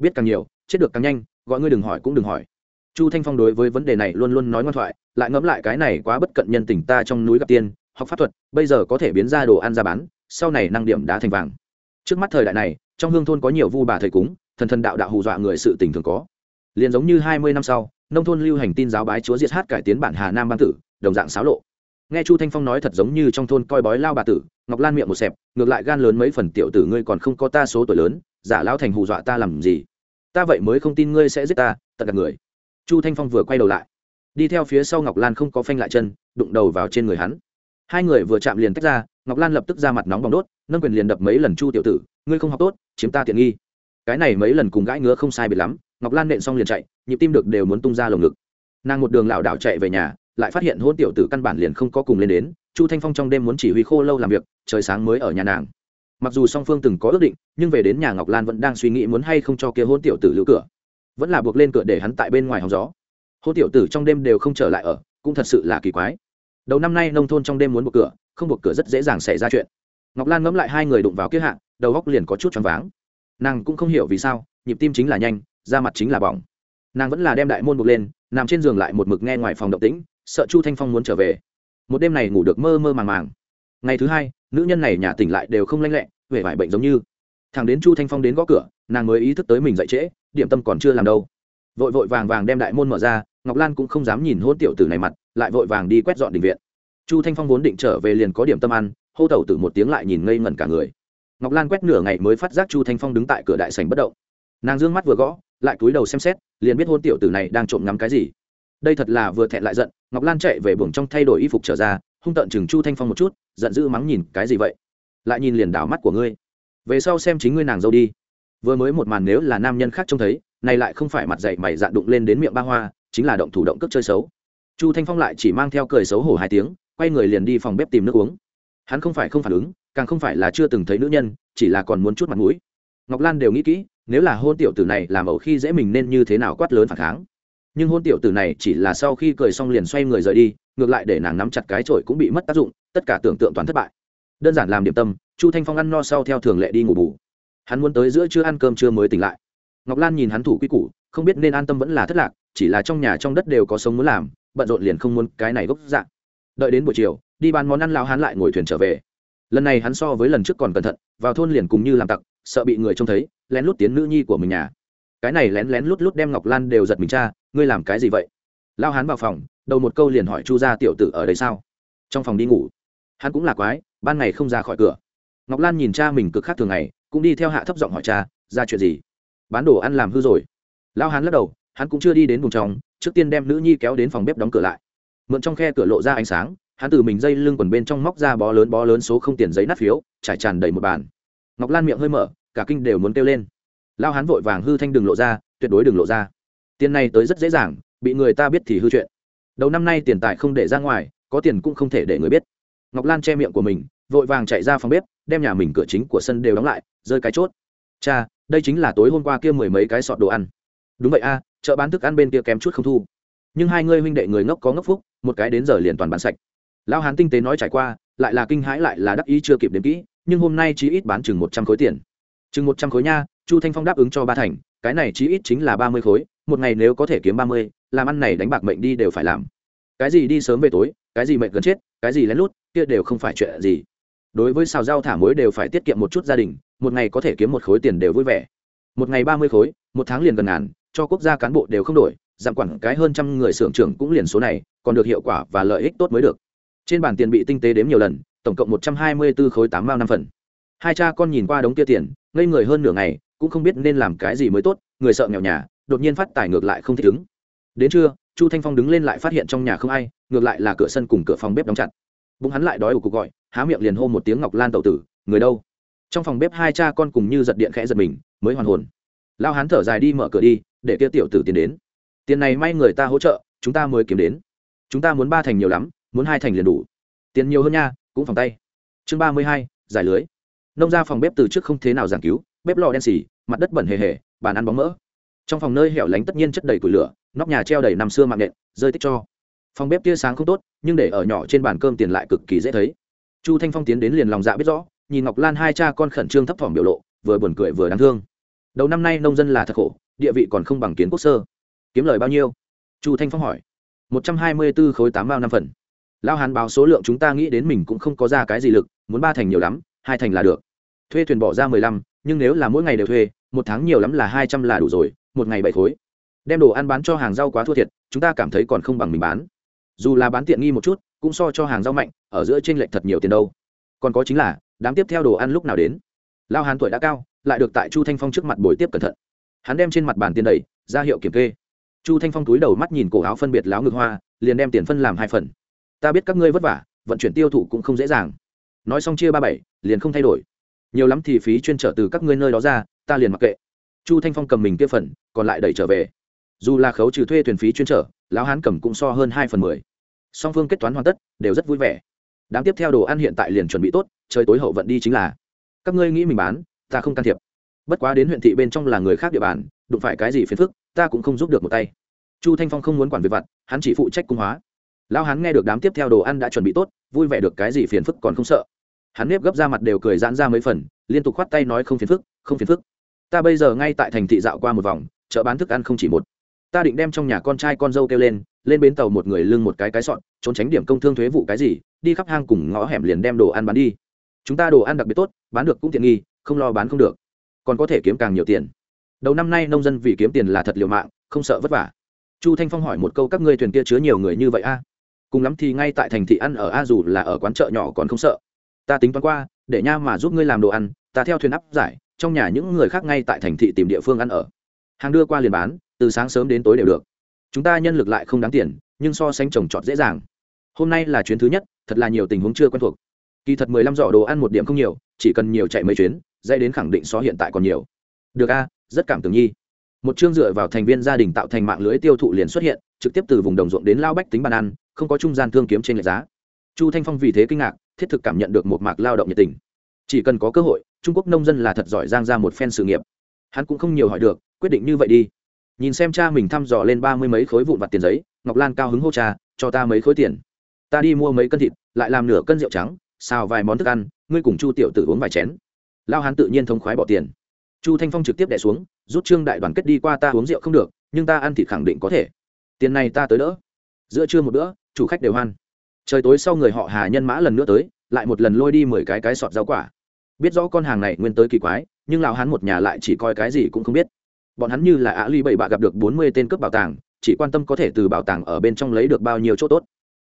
biết càng nhiều, chết được càng nhanh, gọi ngươi đừng hỏi cũng đừng hỏi chu thanh phong đối với vấn đề này luôn luôn nói ngoan thoại, lại ngẫm lại cái này quá bất cận nhân tình ta trong núi gặp tiên, học pháp thuật, bây giờ có thể biến ra đồ ăn ra bán, sau này năng điểm đá thành vàng. Trước mắt thời đại này, trong hương thôn có nhiều vu bà thầy cúng, thần thần đạo đạo hù dọa người sự tình thường có. Liền giống như hai mươi năm sau, nông thôn lưu hành tin giáo bái chúa diệt hát cải tiến bản hà nam ban tử, đồng dạng xáo lộ. Nghe chu thanh phong nói thật giống như trong thôn coi bói lao bà tử, ngọc lan miệng một xẹp, ngược lại gan lớn mấy phần tiểu tử ngươi còn không có ta số tuổi lớn, giả lao thành hù dọa ta làm gì? Ta vậy mới không tin ngươi sẽ giết ta, tận cả người chu thanh phong vừa quay đầu lại. Đi theo phía sau ngọc lan không có phanh lại chân, đụng đầu vào trên người hắn. Hai người vừa chạm liền tách ra, ngọc lan lập tức ra mặt nóng bỏng đốt, nâng quyền liền đập mấy lần chu tiểu tử, ngươi không học tốt, chiếm ta tiện nghi. Cái này mấy lần cùng gãi ngứa không sai biệt lắm, ngọc lan nện xong liền chạy, nhịp tim được đều muốn tung ra lồng ngực. Nàng một đường lảo đảo chạy về nhà, lại phát hiện hôn tiểu tử căn bản liền không có cùng lên đến, chu thanh phong trong đêm muốn chỉ huy khô lâu làm việc, trời sáng mới ở nhà nàng. Mặc dù song phương từng có ước định, nhưng về đến nhà ngọc lan vẫn đang suy nghĩ muốn hay không cho kia hôn tiểu tử lưu cửa vẫn là buộc lên cửa để hắn tại bên ngoài hóng gió. Hôn tiểu tử trong đêm đều không trở lại ở, cũng thật sự là kỳ quái. Đầu năm nay nông thôn trong đêm muốn buộc cửa, không buộc cửa rất dễ dàng xảy ra chuyện. Ngọc lan ngẫm lại hai người đụng vào kia hạ, đầu góc liền có chút choáng váng. Nàng cũng không hiểu vì sao, nhịp tim chính là nhanh, da mặt chính là bỏng. Nàng vẫn là đem đại môn buộc lên, nằm trên giường lại một mực nghe ngoài phòng động tĩnh, sợ chu thanh phong muốn trở về. Một đêm này ngủ được mơ mơ màng màng. Ngày thứ hai, nữ nhân này nhà tỉnh lại đều không lanh lẹ huệ vải bệnh giống như. Thằng đến chu thanh phong đến gõ cửa nàng mới ý thức tới mình dậy trễ, điểm tâm còn chưa làm đâu. Vội vội vàng vàng đem đại môn mở ra, ngọc lan cũng không dám nhìn hôn tiểu tử này mặt, lại vội vàng đi quét dọn đình viện. Chu thanh phong vốn định trở về liền có điểm tâm ăn, hô tẩu tử một tiếng lại nhìn ngây ngẩn cả người. Ngọc lan quét nửa ngày mới phát giác chu thanh phong đứng tại cửa đại sành bất động. Nàng d ư ơ n g mắt vừa gõ, lại cúi đầu xem xét, liền biết hôn tiểu tử này đang trộm ngắm cái gì. Đây thật là vừa thẹn lại giận, ngọc lan chạy về buồng trong thay đổi y phục trở ra, hung tợn chừng chu thanh phong một chút, giận dữ mắng nhìn, cái gì vậy? Lại nhìn liền đảo mắt của ngươi. Về sau xem chính ngươi nàng dâu đi vừa mới một màn nếu là nam nhân khác trông thấy, này lại không phải mặt dậy mày dạn đụng lên đến miệng ba hoa, chính là động thủ động cước chơi xấu. Chu thanh phong lại chỉ mang theo cười xấu hổ hai tiếng, quay người liền đi phòng bếp tìm nước uống. Hắn không phải không phản ứng, càng không phải là chưa từng thấy nữ nhân, chỉ là còn muốn chút mặt mũi. Ngọc lan đều nghĩ kỹ, nếu là hôn tiểu tử này làm ẩu khi dễ mình nên như thế nào quát lớn phản kháng. Nhưng hôn tiểu tử này chỉ là sau khi cười xong liền xoay người rời đi, ngược lại để nàng nắm chặt cái trội cũng bị mất tác dụng, tất cả tưởng tượng toàn thất bại. Đơn giản làm điểm tâm, chu thanh phong ăn no sau theo thường lệ đi ngủ bù hắn muốn tới giữa chưa ăn cơm trưa mới tỉnh lại. Ngọc lan nhìn hắn thủ quy củ, không biết nên an tâm vẫn là thất lạc, chỉ là trong nhà trong đất đều có sống muốn làm, bận rộn liền không muốn cái này gốc dạng. Đợi đến buổi chiều, đi bán món ăn lao hắn lại ngồi thuyền trở về. Lần này hắn so với lần trước còn cẩn thận, vào thôn liền cùng như làm tặc, sợ bị người trông thấy, lén lút tiến nữ nhi của mình nhà. Cái này lén lén lút lút đem ngọc lan đều giật mình cha, ngươi làm cái gì vậy? Lao hắn vào phòng, đầu một câu liền hỏi chu gia tiểu tử ở đây sao? Trong phòng đi ngủ. Hắn cũng là quái, ban ngày không ra khỏi cửa. Ngọc lan nhìn cha mình cực khác thường ngày cũng đi theo hạ thấp giọng hỏi cha, ra chuyện gì? Bán đồ ăn làm hư rồi. Lao hắn lắc đầu, hắn cũng chưa đi đến vùng trong, trước tiên đem nữ nhi kéo đến phòng bếp đóng cửa lại. Mượn trong khe cửa lộ ra ánh sáng, hắn từ mình dây lưng quần bên trong móc ra bó lớn bó lớn số không tiền giấy nát phiếu, trải tràn đầy một bàn. Ngọc lan miệng hơi mở, cả kinh đều muốn kêu lên. Lao hắn vội vàng hư thanh đừng lộ ra, tuyệt đối đừng lộ ra. Tiền này tới rất dễ dàng, bị người ta biết thì hư chuyện. Đầu năm nay tiền tài không để ra ngoài, có tiền cũng không thể để người biết. Ngọc lan che miệng của mình vội vàng chạy ra phòng bếp, đem nhà mình cửa chính của sân đều đóng lại, rơi cái chốt. Cha, đây chính là tối hôm qua kia mười mấy cái sọt đồ ăn. Đúng vậy a, chợ bán thức ăn bên kia kém chút không thu. Nhưng hai ngươi huynh đệ người ngốc có ngốc phúc, một cái đến giờ liền toàn bán sạch. Lão hán tinh tế nói trải qua, lại là kinh hãi lại là đắc ý chưa kịp đến kỹ, nhưng hôm nay chí ít bán chừng một trăm khối tiền. Chừng một trăm khối nha, chu thanh phong đáp ứng cho ba thành, cái này chí ít chính là ba mươi khối, một ngày nếu có thể kiếm ba mươi, làm ăn này đánh bạc mệnh đi đều phải làm. Cái gì đi sớm về tối, cái gì mệnh gần chết, cái gì lén lút, kia đều không phải chuyện gì đối với xào rau thả muối đều phải tiết kiệm một chút gia đình, một ngày có thể kiếm một khối tiền đều vui vẻ. Một ngày ba mươi khối, một tháng liền gần ngàn, cho quốc gia cán bộ đều không đổi, giảm quản cái hơn trăm người xưởng trưởng cũng liền số này, còn được hiệu quả và lợi ích tốt mới được. Trên bản tiền bị tinh tế đếm nhiều lần, tổng cộng một trăm hai mươi b ố khối tám mao năm phần. Hai cha con nhìn qua đống kia tiền, ngây người hơn nửa ngày, cũng không biết nên làm cái gì mới tốt, người sợ nghèo nhà, đột nhiên phát tài ngược lại không thích ứng. Đến trưa, chu thanh phong đứng lên lại phát hiện trong nhà không ai, ngược lại là cửa sân cùng cửa phòng bếp đóng chặt. Bụng hắn lại đói ủ cục gọi há miệng liền hô một tiếng ngọc lan tẩu tử, người đâu? Trong phòng bếp hai cha con cùng như giật điện khẽ giật mình, mới hoàn hồn. Lao hắn thở dài đi mở cửa đi, để kia tiểu tử tiền đến. Tiền này may người ta hỗ trợ, chúng ta mới kiếm đến. Chúng ta muốn ba thành nhiều lắm, muốn hai thành liền đủ. Tiền nhiều hơn nha, cũng phòng tay. Chương ba mươi hai, giải lưới. Nông ra phòng bếp từ trước không thế nào giảng cứu, bếp lò đen xì, mặt đất bẩn hề hề, bàn ăn bóng mỡ. Trong phòng nơi hẻo lánh tất nhiên chất đầy củi lửa, nóc nhà treo đầy năm xưa mạng nện, rơi tích cho. Phòng bếp tia sáng không tốt, nhưng để ở nhỏ trên bàn cơm tiền lại cực kỳ dễ thấy chu thanh phong tiến đến liền lòng dạ biết rõ, nhìn ngọc lan hai cha con khẩn trương thấp thỏm biểu lộ, vừa buồn cười vừa đáng thương. Đầu năm nay nông dân là thật khổ, địa vị còn không bằng kiến quốc sơ. Kiếm lời bao nhiêu? Chu thanh phong hỏi. Một trăm hai mươi b ố khối tám bao năm phần. Lao hàn báo số lượng chúng ta nghĩ đến mình cũng không có ra cái gì lực, muốn ba thành nhiều lắm, hai thành là được. Thuê thuyền bỏ ra mười lăm, nhưng nếu là mỗi ngày đều thuê, một tháng nhiều lắm là hai trăm là đủ rồi, một ngày bảy khối. Đem đồ ăn bán cho hàng rau quá thua thiệt, chúng ta cảm thấy còn không bằng mình bán. Dù là bán tiện nghi một chút cũng so cho hàng rau mạnh, ở giữa t r ê n lệch thật nhiều tiền đâu. Còn có chính là, đám tiếp theo đồ ăn lúc nào đến? Lao hàn tuổi đã cao, lại được tại chu thanh phong trước mặt buổi tiếp cẩn thận. Hắn đem trên mặt bàn tiền đầy ra hiệu kiểm kê. Chu thanh phong túi đầu mắt nhìn cổ áo phân biệt láo ngực hoa, liền đem tiền phân làm hai phần. Ta biết các ngươi vất vả, vận chuyển tiêu thụ cũng không dễ dàng. Nói xong chia ba bảy, liền không thay đổi. Nhiều lắm thì phí chuyên trở từ các ngươi nơi đó ra, ta liền mặc kệ. Chu thanh phong cầm mình kia phần, còn lại đẩy trở về. Dù là khấu trừ thuê thuyền phí chuyên trở, lão hán cầm cũng so hơn hai phần mười song phương kết toán hoàn tất, đều rất vui vẻ. Đám tiếp theo đồ ăn hiện tại liền chuẩn bị tốt, trời tối hậu vận đi chính là. Các ngươi nghĩ mình bán, ta không can thiệp. Bất quá đến huyện thị bên trong là người khác địa bàn, đụng phải cái gì phiền phức, ta cũng không giúp được một tay. Chu thanh phong không muốn quản việc vặt, hắn chỉ phụ trách cung hóa. Lão hắn nghe được đám tiếp theo đồ ăn đã chuẩn bị tốt, vui vẻ được cái gì phiền phức còn không sợ. Hắn nếp gấp ra mặt đều cười giãn ra mấy phần, liên tục khoát tay nói không phiền phức, không phiền phức. Ta bây giờ ngay tại thành thị dạo qua một vòng, chợ bán thức ăn không chỉ một. Ta định đem trong nhà con trai con dâu kêu lên lên bến tàu một người lưng một cái cái sọn trốn tránh điểm công thương thuế vụ cái gì, đi khắp hang cùng ngõ hẻm liền đem đồ ăn bán đi. Chúng ta đồ ăn đặc biệt tốt, bán được cũng tiện nghi, không lo bán không được. Còn có thể kiếm càng nhiều tiền. Đầu năm nay nông dân vì kiếm tiền là thật liều mạng, không sợ vất vả. Chu thanh phong hỏi một câu, các ngươi thuyền kia chứa nhiều người như vậy a? Cùng lắm thì ngay tại thành thị ăn ở a, dù là ở quán chợ nhỏ còn không sợ. Ta tính toán qua, để nha mà giúp ngươi làm đồ ăn, ta theo thuyền áp giải, trong nhà những người khác ngay tại thành thị tìm địa phương ăn ở. Hàng đưa qua liền bán, từ sáng sớm đến tối đều được chúng ta nhân lực lại không đáng tiền, nhưng so sánh trồng trọt dễ dàng. Hôm nay là chuyến thứ nhất, thật là nhiều tình huống chưa quen thuộc. Kỳ thật mười lăm giỏ đồ ăn một điểm không nhiều, chỉ cần nhiều chạy mấy chuyến dây đến khẳng định so hiện tại còn nhiều. Được a, rất cảm tưởng nhi. Một chương dựa vào thành viên gia đình tạo thành mạng lưới tiêu thụ liền xuất hiện, trực tiếp từ vùng đồng ruộng đến lao bách tính bàn ăn, không có trung gian thương kiếm trên lệch giá. Chu thanh phong vì thế kinh ngạc, thiết thực cảm nhận được một mạc lao động nhiệt tình. Chỉ cần có cơ hội, trung quốc nông dân là thật giỏi giang ra một phen sự nghiệp. Hắn cũng không nhiều hỏi được, quyết định như vậy đi nhìn xem cha mình thăm dò lên ba mươi mấy khối vụn vặt tiền giấy, ngọc lan cao hứng hô cha, cho ta mấy khối tiền. Ta đi mua mấy cân thịt, lại làm nửa cân rượu trắng, xào vài món thức ăn, ngươi cùng chu tiểu tử uống vài chén. Lao hán tự nhiên thông khoái bỏ tiền. Chu thanh phong trực tiếp đẻ xuống, rút trương đại đoàn kết đi qua ta uống rượu không được, nhưng ta ăn thịt khẳng định có thể. Tiền này ta tới đỡ. Giữa trưa một bữa, chủ khách đều hoan. Trời tối sau người họ hà nhân mã lần nữa tới, lại một lần lôi đi mười cái cái sọt rau quả. Biết rõ con hàng này nguyên tới kỳ quái, nhưng lão Hán một nhà lại chỉ coi cái gì cũng không biết bọn hắn như là ạ ly bảy bạ gặp được bốn mươi tên cướp bảo tàng, chỉ quan tâm có thể từ bảo tàng ở bên trong lấy được bao nhiêu chỗ tốt.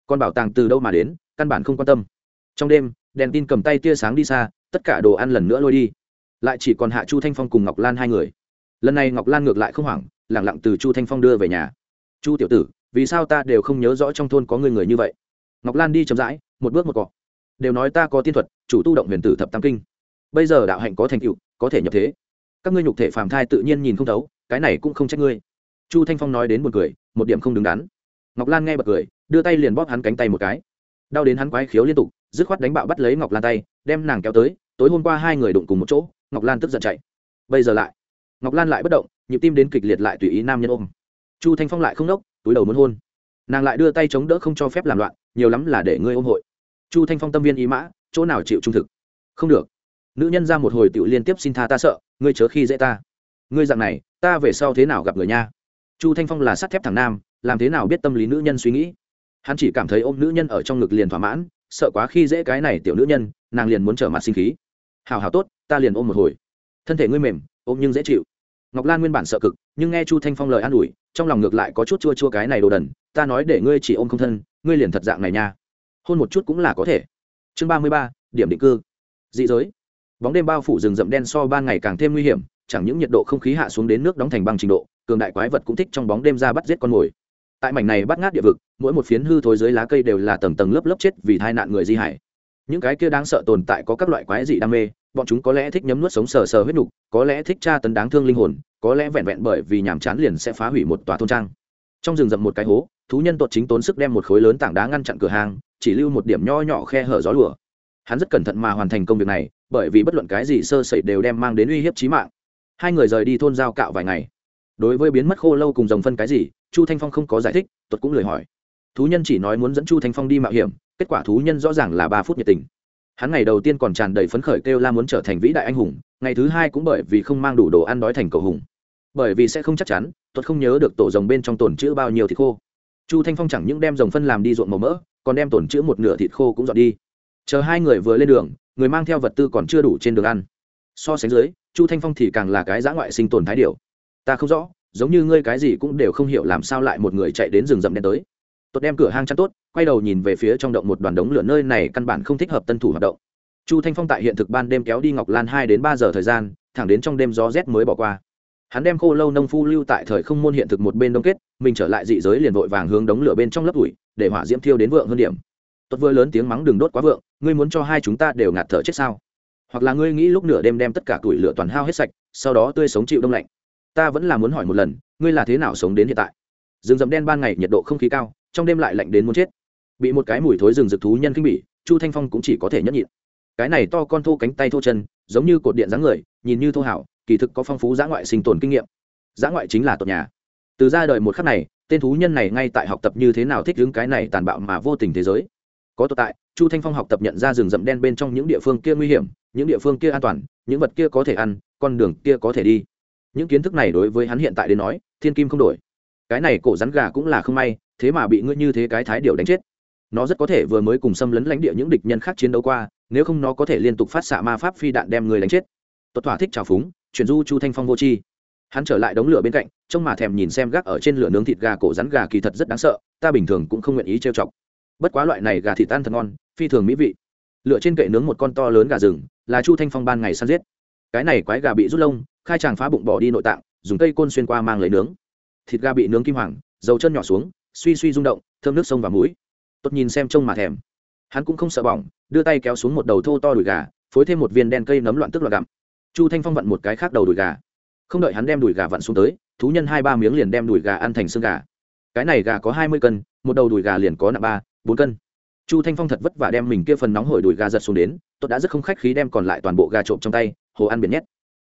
Còn bảo tàng từ đâu mà đến, căn bản không quan tâm. Trong đêm, đèn tin cầm tay tia sáng đi xa, tất cả đồ ăn lần nữa lôi đi. Lại chỉ còn hạ chu thanh phong cùng ngọc lan hai người. Lần này ngọc lan ngược lại không hoảng lẳng lặng từ chu thanh phong đưa về nhà. Chu tiểu tử, vì sao ta đều không nhớ rõ trong thôn có người người như vậy? Ngọc lan đi chậm rãi, một bước một cọ. Đều nói ta có tiên thuật, chủ tu động huyền tử thập tam kinh. Bây giờ đạo hạnh có thành tựu, có thể nhập thế các ngươi nhục thể phàm thai tự nhiên nhìn không thấu, cái này cũng không trách ngươi. Chu thanh phong nói đến một cười, một điểm không đứng đắn. Ngọc lan nghe bật cười, đưa tay liền bóp hắn cánh tay một cái. Đau đến hắn quái khiếu liên tục, dứt khoát đánh bạo bắt lấy ngọc lan tay, đem nàng kéo tới, tối hôm qua hai người đụng cùng một chỗ, ngọc lan tức giận chạy. Bây giờ lại, ngọc lan lại bất động, nhịp tim đến kịch liệt lại tùy ý nam nhân ôm. Chu thanh phong lại không nốc, túi đầu muốn hôn. Nàng lại đưa tay chống đỡ không cho phép làm loạn, nhiều lắm là để ngươi ôm hội. Chu thanh phong tâm viên ý mã, chỗ nào chịu trung thực? Không được nữ nhân ra một hồi tựu liên tiếp xin tha ta sợ, ngươi chớ khi dễ ta. Ngươi dạng này, ta về sau thế nào gặp người nha? Chu thanh phong là sắt thép thằng nam, làm thế nào biết tâm lý nữ nhân suy nghĩ? Hắn chỉ cảm thấy ôm nữ nhân ở trong ngực liền thỏa mãn, sợ quá khi dễ cái này tiểu nữ nhân, nàng liền muốn trở mặt sinh khí. Hào hào tốt, ta liền ôm một hồi. Thân thể ngươi mềm, ôm nhưng dễ chịu. Ngọc lan nguyên bản sợ cực, nhưng nghe chu thanh phong lời an ủi, trong lòng ngược lại có chút chua chua cái này đồ đần, ta nói để ngươi chỉ ôm không thân, ngươi liền thật dạng này nha. Hôn một chút cũng là có thể. Chương ba mươi ba, điểm định cư. Dị giới bóng đêm bao phủ rừng rậm đen so ban ngày càng thêm nguy hiểm, chẳng những nhiệt độ không khí hạ xuống đến nước đóng thành băng trình độ, cường đại quái vật cũng thích trong bóng đêm ra bắt giết con mồi. Tại mảnh này bắt ngát địa vực, mỗi một phiến hư thối dưới lá cây đều là tầng tầng lớp lớp chết vì tai nạn người di hải những cái kia đáng sợ tồn tại có các loại quái dị đam mê, bọn chúng có lẽ thích nhấm nuốt sống sờ sờ huyết nục có lẽ thích tra tấn đáng thương linh hồn, có lẽ vẹn vẹn bởi vì nhàm chán liền sẽ phá hủy một tòa thôn trang. Trong rừng rậm một cái hố, thú nhân tột chính tốn sức đem một khối lớn tảng đá ngăn chặn cửa hàng, chỉ lưu một điểm nho nhỏ khe hở gió lùa hắn rất cẩn thận mà hoàn thành công việc này, bởi vì bất luận cái gì sơ sẩy đều đem mang đến uy hiếp chí mạng. Hai người rời đi thôn giao cạo vài ngày. Đối với biến mất khô lâu cùng dòng phân cái gì, chu thanh phong không có giải thích tuật cũng lời hỏi. Thú nhân chỉ nói muốn dẫn chu thanh phong đi mạo hiểm, kết quả thú nhân rõ ràng là ba phút nhiệt tình. Hắn ngày đầu tiên còn tràn đầy phấn khởi kêu la muốn trở thành vĩ đại anh hùng, ngày thứ hai cũng bởi vì không mang đủ đồ ăn đói thành cầu hùng. Bởi vì sẽ không chắc chắn tuật không nhớ được tổ rồng bên trong tồn chữ bao nhiêu thịt khô. Chu thanh phong chẳng những đem rồng phân làm đi ruộng màu mỡ, còn đem tổn chữ một nửa thịt khô cũng dọn đi chờ hai người vừa lên đường, người mang theo vật tư còn chưa đủ trên đường ăn. So sánh dưới, chu thanh phong thì càng là cái dã ngoại sinh tồn thái điều ta không rõ, giống như ngươi cái gì cũng đều không hiểu làm sao lại một người chạy đến rừng rậm đen tới. Tốt đem cửa hang chăn tốt, quay đầu nhìn về phía trong động một đoàn đống lửa nơi này căn bản không thích hợp tân thủ hoạt động. Chu thanh phong tại hiện thực ban đêm kéo đi ngọc lan hai đến ba giờ thời gian, thẳng đến trong đêm gió rét mới bỏ qua. Hắn đem khô lâu nông phu lưu tại thời không môn hiện thực một bên đông kết, mình trở lại dị giới liền vội vàng hướng đống lửa bên trong lớp ủi, để hỏa diễm thiêu đến vượng hơn điểm. Tốt vừa lớn tiếng mắng đừng đốt quá vượng ngươi muốn cho hai chúng ta đều ngạt thở chết sao? Hoặc là ngươi nghĩ lúc nửa đêm đem tất cả tuổi lửa toàn hao hết sạch, sau đó tươi sống chịu đông lạnh. Ta vẫn là muốn hỏi một lần, ngươi là thế nào sống đến hiện tại? Rừng rậm đen ban ngày nhiệt độ không khí cao, trong đêm lại lạnh đến muốn chết. Bị một cái mùi thối rừng rực thú nhân kinh bỉ, chu thanh phong cũng chỉ có thể nhẫn nhịn. Cái này to con thô cánh tay thô chân, giống như cột điện dáng người, nhìn như thô hảo, kỳ thực có phong phú giã ngoại sinh tồn kinh nghiệm. Giã ngoại chính là tột nhà. Từ ra đời một khắc này, tên thú nhân này ngay tại học tập như thế nào thích đứng cái này tàn bạo mà vô tình thế giới. Có tồn tại chu thanh phong học tập nhận ra rừng rậm đen bên trong những địa phương kia nguy hiểm, những địa phương kia an toàn, những vật kia có thể ăn, con đường kia có thể đi. Những kiến thức này đối với hắn hiện tại đến nói, thiên kim không đổi. Cái này cổ rắn gà cũng là không may, thế mà bị ngươi như thế cái thái điều đánh chết. Nó rất có thể vừa mới cùng xâm lấn lãnh địa những địch nhân khác chiến đấu qua, nếu không nó có thể liên tục phát xạ ma pháp phi đạn đem người đánh chết. Tốt thỏa thích trào phúng, chuyển du chu thanh phong vô chi hắn trở lại đống lửa bên cạnh, trông mà thèm nhìn xem gác ở trên lửa nướng thịt gà cổ rắn gà kỳ thật rất đáng sợ, ta bình thường cũng không nguyện ý trêu chọc. Bất quá loại này gà thịt tan thật ngon phi thường mỹ vị. Lựa trên kệ nướng một con to lớn gà rừng, là chu thanh phong ban ngày săn giết. Cái này quái gà bị rút lông, khai tràng phá bụng bỏ đi nội tạng, dùng cây côn xuyên qua mang lấy nướng. Thịt gà bị nướng kim hoàng, dầu chân nhỏ xuống, suy suy rung động, thơm nước sông và mũi. Tốt nhìn xem trông mà thèm. Hắn cũng không sợ bỏng, đưa tay kéo xuống một đầu thô to đùi gà, phối thêm một viên đen cây nấm loạn tức loạn gặm. Chu thanh phong vặn một cái khác đầu đùi gà. Không đợi hắn đem đùi gà vặn xuống tới, thú nhân hai ba miếng liền đem đùi gà ăn thành xương gà. Cái này gà có hai mươi cân, một đầu đùi gà liền có nặng ba, bốn cân chu thanh phong thật vất vả đem mình kia phần nóng hổi đùi gà giật xuống đến, tốt đã rất không khách khí đem còn lại toàn bộ gà trộm trong tay, hồ ăn biển nhét.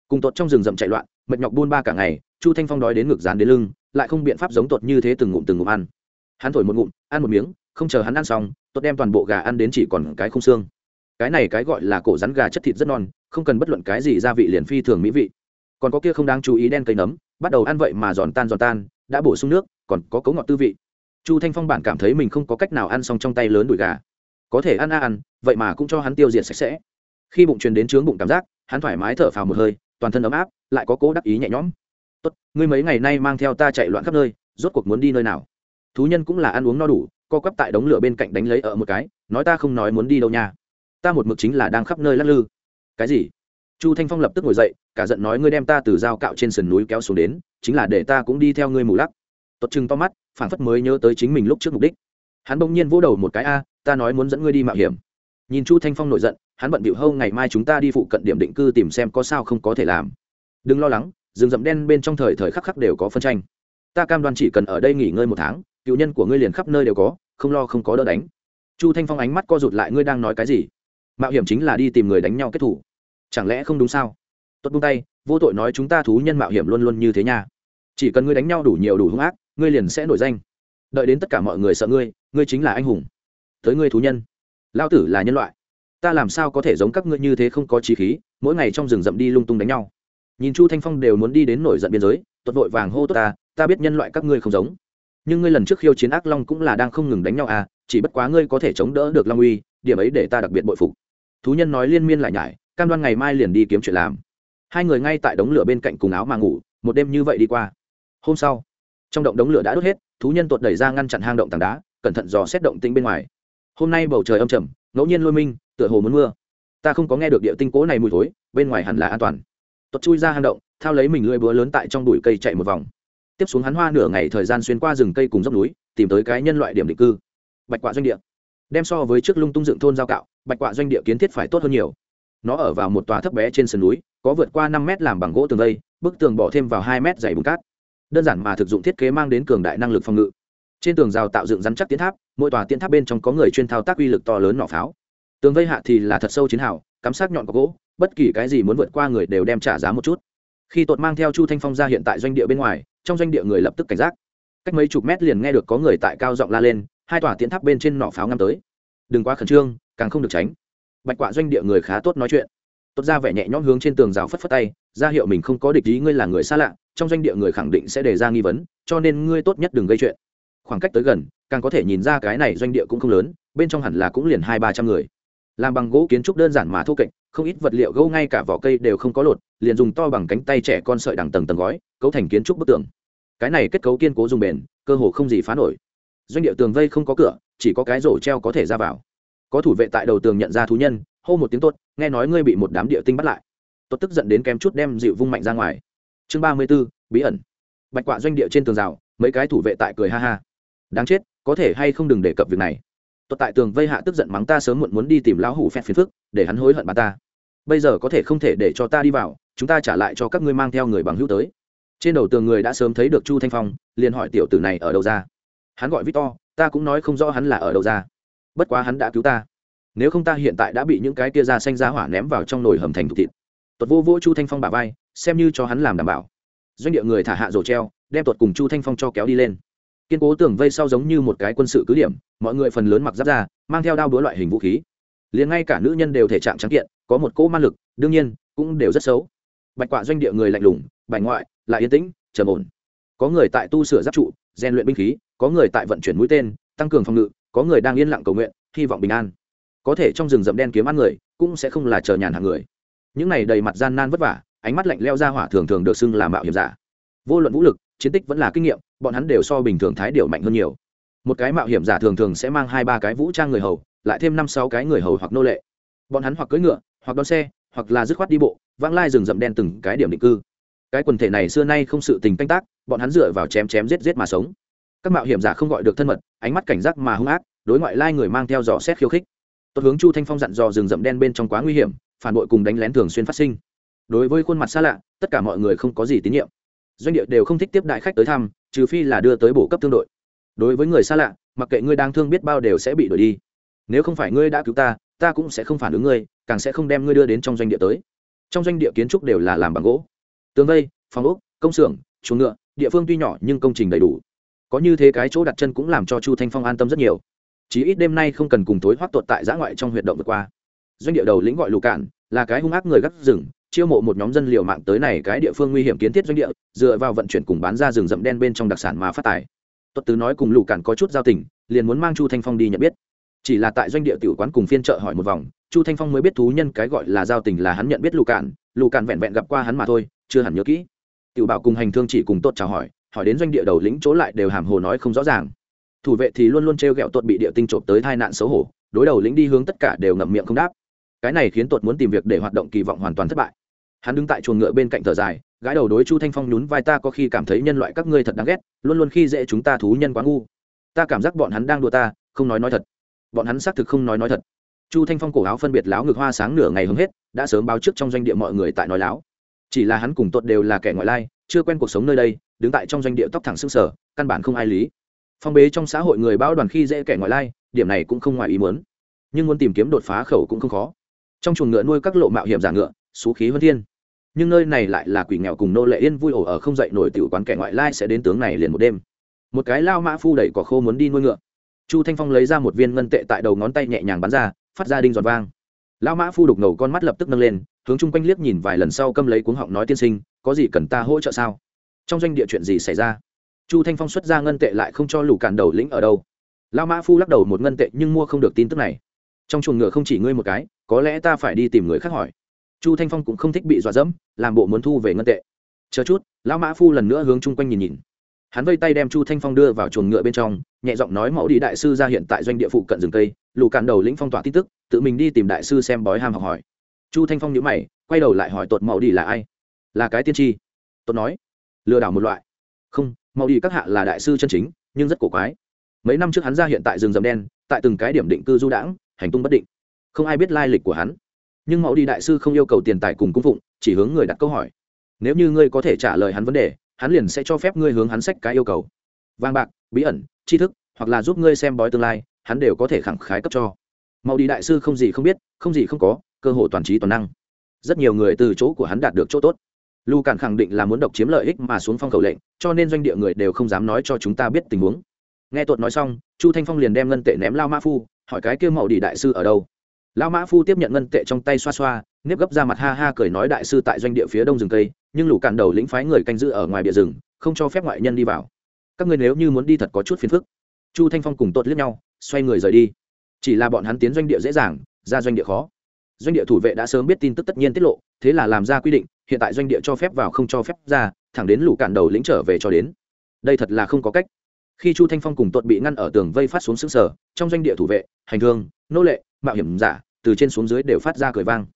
Cùng tốt trong rừng rậm chạy loạn, mệt nhọc buôn ba cả ngày, chu thanh phong đói đến ngực dán đến lưng, lại không biện pháp giống tột như thế từng ngụm từng ngụm ăn. Hắn thổi một ngụm, ăn một miếng, không chờ hắn ăn xong, tốt đem toàn bộ gà ăn đến chỉ còn cái không xương. Cái này cái gọi là cổ rắn gà chất thịt rất non, không cần bất luận cái gì gia vị liền phi thường mỹ vị. Còn có kia không đáng chú ý đen cây nấm, bắt đầu ăn vậy mà giòn tan giòn tan, đã bổ sung nước, còn có cấu ngọt tư vị chu thanh phong bản cảm thấy mình không có cách nào ăn xong trong tay lớn đùi gà. Có thể ăn a ăn, vậy mà cũng cho hắn tiêu diệt sạch sẽ. Khi bụng truyền đến trướng bụng cảm giác, hắn thoải mái thở phào một hơi, toàn thân ấm áp, lại có cố đắc ý nhẹ nhõm. Tốt, ngươi mấy ngày nay mang theo ta chạy loạn khắp nơi, rốt cuộc muốn đi nơi nào? Thú nhân cũng là ăn uống no đủ, co quắp tại đống lửa bên cạnh đánh lấy ở một cái, nói ta không nói muốn đi đâu nha. Ta một mực chính là đang khắp nơi lắc lư. Cái gì? Chu thanh phong lập tức ngồi dậy, cả giận nói, ngươi đem ta từ dao cạo trên sườn núi kéo xuống đến, chính là để ta cũng đi theo ngươi mù lắc tuột chừng to mắt phản phất mới nhớ tới chính mình lúc trước mục đích. Hắn bỗng nhiên vỗ đầu một cái, a, ta nói muốn dẫn ngươi đi mạo hiểm. Nhìn chu thanh phong nổi giận, hắn bận bịu hâu, ngày mai chúng ta đi phụ cận điểm định cư tìm xem có sao không có thể làm. Đừng lo lắng, rừng rậm đen bên trong thời thời khắc khắc đều có phân tranh. Ta cam đoan chỉ cần ở đây nghỉ ngơi một tháng, cựu nhân của ngươi liền khắp nơi đều có, không lo không có đỡ đánh. Chu thanh phong ánh mắt co rụt lại, ngươi đang nói cái gì? Mạo hiểm chính là đi tìm người đánh nhau kết thủ. Chẳng lẽ không đúng sao? Tuất buông tay, vô tội nói chúng ta thú nhân mạo hiểm luôn luôn như thế nha. Chỉ cần ngươi đánh nhau đủ nhiều đủ hung ác ngươi liền sẽ nổi danh. Đợi đến tất cả mọi người sợ ngươi ngươi chính là anh hùng. Tới ngươi thú nhân. Lao tử là nhân loại. Ta làm sao có thể giống các ngươi như thế không có trí khí, mỗi ngày trong rừng rậm đi lung tung đánh nhau. Nhìn chu thanh phong đều muốn đi đến nổi giận biên giới tuột vội vàng hô tốt ta ta biết nhân loại các ngươi không giống. Nhưng ngươi lần trước khiêu chiến ác long cũng là đang không ngừng đánh nhau à chỉ bất quá ngươi có thể chống đỡ được long uy, điểm ấy để ta đặc biệt bội phục. Thú nhân nói liên miên lại nhải, cam đoan ngày mai liền đi kiếm chuyện làm. Hai người ngay tại đống lửa bên cạnh cùng áo mà ngủ, một đêm như vậy đi qua. Hôm sau trong động đống lửa đã đốt hết, thú nhân tuột đẩy ra ngăn chặn hang động tảng đá, cẩn thận dò xét động tinh bên ngoài. Hôm nay bầu trời âm trầm, ngẫu nhiên lôi minh, tựa hồ muốn mưa. Ta không có nghe được địa tinh cố này mùi thối, bên ngoài hẳn là an toàn. Tuột chui ra hang động, thao lấy mình lưỡi búa lớn tại trong bụi cây chạy một vòng. Tiếp xuống hắn hoa nửa ngày thời gian xuyên qua rừng cây cùng dốc núi, tìm tới cái nhân loại điểm định cư. Bạch quạ doanh địa. Đem so với trước lung tung dựng thôn giao cạo, bạch quạ doanh địa kiến thiết phải tốt hơn nhiều. Nó ở vào một tòa thấp bé trên sườn núi, có vượt qua năm mét làm bằng gỗ tường vây, bức tường bỏ thêm vào hai mét dày bùn cát đơn giản mà thực dụng thiết kế mang đến cường đại năng lực phòng ngự. Trên tường rào tạo dựng rắn chắc tiến tháp, mỗi tòa tiến tháp bên trong có người chuyên thao tác uy lực to lớn nỏ pháo. Tường vây hạ thì là thật sâu chiến hào, cắm sát nhọn có gỗ, bất kỳ cái gì muốn vượt qua người đều đem trả giá một chút. Khi tột mang theo chu thanh phong ra hiện tại doanh địa bên ngoài, trong doanh địa người lập tức cảnh giác. Cách mấy chục mét liền nghe được có người tại cao giọng la lên, hai tòa tiến tháp bên trên nỏ pháo ngắm tới. Đừng quá khẩn trương, càng không được tránh. Bạch quạ doanh địa người khá tốt nói chuyện tốt ra vẻ nhẹ nhõm hướng trên tường rào phất phất tay, ra hiệu mình không có địch ý ngươi là người xa lạ, trong doanh địa người khẳng định sẽ đề ra nghi vấn, cho nên ngươi tốt nhất đừng gây chuyện. Khoảng cách tới gần, càng có thể nhìn ra cái này doanh địa cũng không lớn, bên trong hẳn là cũng liền hai ba trăm người. Làm bằng gỗ kiến trúc đơn giản mà thô kệch, không ít vật liệu gỗ ngay cả vỏ cây đều không có lột, liền dùng to bằng cánh tay trẻ con sợi đằng tầng tầng gói, cấu thành kiến trúc bức tường. Cái này kết cấu kiên cố dùng bền, cơ hồ không gì phá nổi. Doanh địa tường vây không có cửa, chỉ có cái rổ treo có thể ra vào. Có thủ vệ tại đầu tường nhận ra thú nhân, hô một tiếng tốt nghe nói ngươi bị một đám địa tinh bắt lại. Tôi tức giận đến kém chút đem dịu vung mạnh ra ngoài. Chương ba mươi b ố bí ẩn. Bạch quạ doanh địa trên tường rào, mấy cái thủ vệ tại cười ha ha. Đáng chết, có thể hay không đừng đề cập việc này. Tôi tại tường vây hạ tức giận mắng ta sớm muộn muốn đi tìm lão hủ phép phiền phức, để hắn hối hận bà ta. Bây giờ có thể không thể để cho ta đi vào, chúng ta trả lại cho các ngươi mang theo người bằng hữu tới. Trên đầu tường người đã sớm thấy được chu thanh phong, liền hỏi tiểu tử này ở đâu ra. Hắn gọi victor, ta cũng nói không rõ hắn là ở đâu ra. Bất quá hắn đã cứu ta nếu không ta hiện tại đã bị những cái kia da xanh ra hỏa ném vào trong nồi hầm thành thục thịt. Tuột vô vỗ chu thanh phong bà vai, xem như cho hắn làm đảm bảo. Doanh địa người thả hạ rổ treo, đem tuột cùng chu thanh phong cho kéo đi lên. Kiên cố tường vây sau giống như một cái quân sự cứ điểm, mọi người phần lớn mặc giáp ra mang theo đao đũa loại hình vũ khí. Liền ngay cả nữ nhân đều thể trạng trắng kiện, có một cỗ ma lực, đương nhiên, cũng đều rất xấu. Bạch quạ doanh địa người lạnh lùng bài ngoại, lại yên tĩnh, trầm ổn. Có người tại tu sửa giáp trụ, rèn luyện binh khí, có người tại vận chuyển mũi tên, tăng cường phòng ngự, có người đang yên lặng cầu nguyện, hy vọng bình an có thể trong rừng rậm đen kiếm ăn người, cũng sẽ không là chờ nhàn hàng người. Những này đầy mặt gian nan vất vả, ánh mắt lạnh leo ra hỏa thường thường được xưng là mạo hiểm giả. Vô luận vũ lực, chiến tích vẫn là kinh nghiệm, bọn hắn đều so bình thường thái điều mạnh hơn nhiều. Một cái mạo hiểm giả thường thường sẽ mang hai ba cái vũ trang người hầu, lại thêm năm sáu cái người hầu hoặc nô lệ. Bọn hắn hoặc cưỡi ngựa, hoặc đón xe, hoặc là dứt khoát đi bộ, vãng lai rừng rậm đen từng cái điểm định cư. Cái quần thể này xưa nay không sự tình canh tác, bọn hắn dựa vào chém chém giết giết mà sống. Các mạo hiểm giả không gọi được thân mật, ánh mắt cảnh giác mà hung ác, đối ngoại lai người mang theo dò xét khiêu khích tốt hướng chu thanh phong dặn dò rừng rậm đen bên trong quá nguy hiểm, phản bội cùng đánh lén thường xuyên phát sinh. Đối với khuôn mặt xa lạ, tất cả mọi người không có gì tín nhiệm. Doanh địa đều không thích tiếp đại khách tới thăm, trừ phi là đưa tới bổ cấp tương đội. Đối với người xa lạ, mặc kệ ngươi đang thương biết bao đều sẽ bị đuổi đi. Nếu không phải ngươi đã cứu ta ta cũng sẽ không phản ứng ngươi, càng sẽ không đem ngươi đưa đến trong doanh địa tới. Trong doanh địa kiến trúc đều là làm bằng gỗ. Tường vây, phòng ốc, công xưởng, chuồng ngựa, địa phương tuy nhỏ nhưng công trình đầy đủ. Có như thế cái chỗ đặt chân cũng làm cho chu thanh phong an tâm rất nhiều chí ít đêm nay không cần cùng tối hoác tuột tại giã ngoại trong huyệt động vượt qua. Doanh địa đầu lĩnh gọi lù cạn, là cái hung ác người gắt rừng, chiêu mộ một nhóm dân liều mạng tới này cái địa phương nguy hiểm kiến thiết doanh địa, dựa vào vận chuyển cùng bán ra rừng rậm đen bên trong đặc sản mà phát tài. Tuất tứ nói cùng lù cạn có chút giao tình, liền muốn mang chu thanh phong đi nhận biết. Chỉ là tại doanh địa tiểu quán cùng phiên chợ hỏi một vòng, chu thanh phong mới biết thú nhân cái gọi là giao tình là hắn nhận biết lù cạn lù cạn vẹn vẹn gặp qua hắn mà thôi, chưa hẳn nhớ kỹ. Tiểu bảo cùng hành thương chỉ cùng tốt chào hỏi hỏi đến doanh địa đầu lĩnh chỗ lại đều hàm hồ nói không rõ ràng thủ vệ thì luôn luôn t r e o g ẹ o tuột bị địa tinh trộm tới tai nạn xấu hổ, đối đầu lĩnh đi hướng tất cả đều ngậm miệng không đáp. Cái này khiến tuột muốn tìm việc để hoạt động kỳ vọng hoàn toàn thất bại. Hắn đứng tại chuồng ngựa bên cạnh thở dài gái đầu đối chu thanh phong nhún vai ta có khi cảm thấy nhân loại các ngươi thật đáng ghét, luôn luôn khi dễ chúng ta thú nhân quá ngu. Ta cảm giác bọn hắn đang đùa ta, không nói nói thật. Bọn hắn xác thực không nói nói thật. Chu thanh phong cổ áo phân biệt láo ngực hoa sáng nửa ngày hứng hết, đã sớm báo trước trong doanh địa mọi người tại nói láo. Chỉ là hắn cùng tuột đều là kẻ ngoại lai, chưa quen cuộc sống nơi đây, đứng tại trong doanh địa tóc thẳng xương sở căn bản không ai lý phong bế trong xã hội người bao đoàn khi dễ kẻ ngoại lai, điểm này cũng không ngoài ý muốn. Nhưng muốn tìm kiếm đột phá khẩu cũng không khó. Trong chuồng ngựa nuôi các lộ mạo hiểm giả ngựa, xú khí vân thiên. Nhưng nơi này lại là quỷ nghèo cùng nô lệ yên vui ổ ở không dậy nổi tiểu quán kẻ ngoại lai sẽ đến tướng này liền một đêm. Một cái lao mã phu đẩy cỏ khô muốn đi nuôi ngựa. Chu thanh phong lấy ra một viên ngân tệ tại đầu ngón tay nhẹ nhàng bắn ra, phát ra đinh giọt vang. Lao mã phu đục ngầu con mắt lập tức nâng lên, hướng chung quanh liếc nhìn vài lần sau câm lấy cuống họng nói tiên sinh, có gì cần ta hỗ trợ sao? Trong doanh địa chuyện gì xảy ra? Chu thanh phong xuất ra ngân tệ lại không cho lù cản đầu lĩnh ở đâu. Lao mã phu lắc đầu một ngân tệ nhưng mua không được tin tức này. Trong chuồng ngựa không chỉ ngươi một cái, có lẽ ta phải đi tìm người khác hỏi. Chu thanh phong cũng không thích bị dọa dẫm, làm bộ muốn thu về ngân tệ. Chờ chút, lão mã phu lần nữa hướng chung quanh nhìn nhìn. Hắn vây tay đem chu thanh phong đưa vào chuồng ngựa bên trong, nhẹ giọng nói mẫu đi đại sư ra hiện tại doanh địa phụ cận rừng cây lù cản đầu lĩnh phong tỏa tin tức, tự mình đi tìm đại sư xem bói ham học hỏi. Chu thanh phong nhữ mày, quay đầu lại hỏi tuột mẫu đi là ai? Là cái tiên tri. Tuột nói, lừa đảo một loại. Không Mau đi các hạ là đại sư chân chính, nhưng rất cổ quái. Mấy năm trước hắn ra hiện tại rừng rậm đen, tại từng cái điểm định cư du đãng, hành tung bất định. Không ai biết lai lịch của hắn. Nhưng mẫu đi đại sư không yêu cầu tiền tài cùng cung phụng, chỉ hướng người đặt câu hỏi. Nếu như ngươi có thể trả lời hắn vấn đề, hắn liền sẽ cho phép ngươi hướng hắn sách cái yêu cầu. Vàng bạc, bí ẩn, tri thức, hoặc là giúp ngươi xem bói tương lai, hắn đều có thể khẳng khái cấp cho. Mẫu đi đại sư không gì không biết, không gì không có, cơ hội toàn trí toàn năng. Rất nhiều người từ chỗ của hắn đạt được chỗ tốt lu cản khẳng định là muốn độc chiếm lợi ích mà xuống phong khẩu lệnh, cho nên doanh địa người đều không dám nói cho chúng ta biết tình huống. Nghe tuột nói xong, chu thanh phong liền đem ngân tệ ném lao mã phu, hỏi cái kêu mẫu đi đại sư ở đâu? Lao mã phu tiếp nhận ngân tệ trong tay xoa xoa, nếp gấp ra mặt ha ha cười nói đại sư tại doanh địa phía đông rừng cây, nhưng lũ cản đầu lĩnh phái người canh giữ ở ngoài bìa rừng, không cho phép ngoại nhân đi vào. Các người nếu như muốn đi thật có chút phiền phức. Chu thanh phong cùng tuột liếc nhau, xoay người rời đi. Chỉ là bọn hắn tiến doanh địa dễ dàng, ra doanh địa khó doanh địa thủ vệ đã sớm biết tin tức tất nhiên tiết lộ thế là làm ra quy định hiện tại doanh địa cho phép vào không cho phép ra thẳng đến lũ cản đầu lĩnh trở về cho đến. Đây thật là không có cách. Khi chu thanh phong cùng tuột bị ngăn ở tường vây phát xuống xương sở trong doanh địa thủ vệ hành hương, nô lệ mạo hiểm giả từ trên xuống dưới đều phát ra cười vang.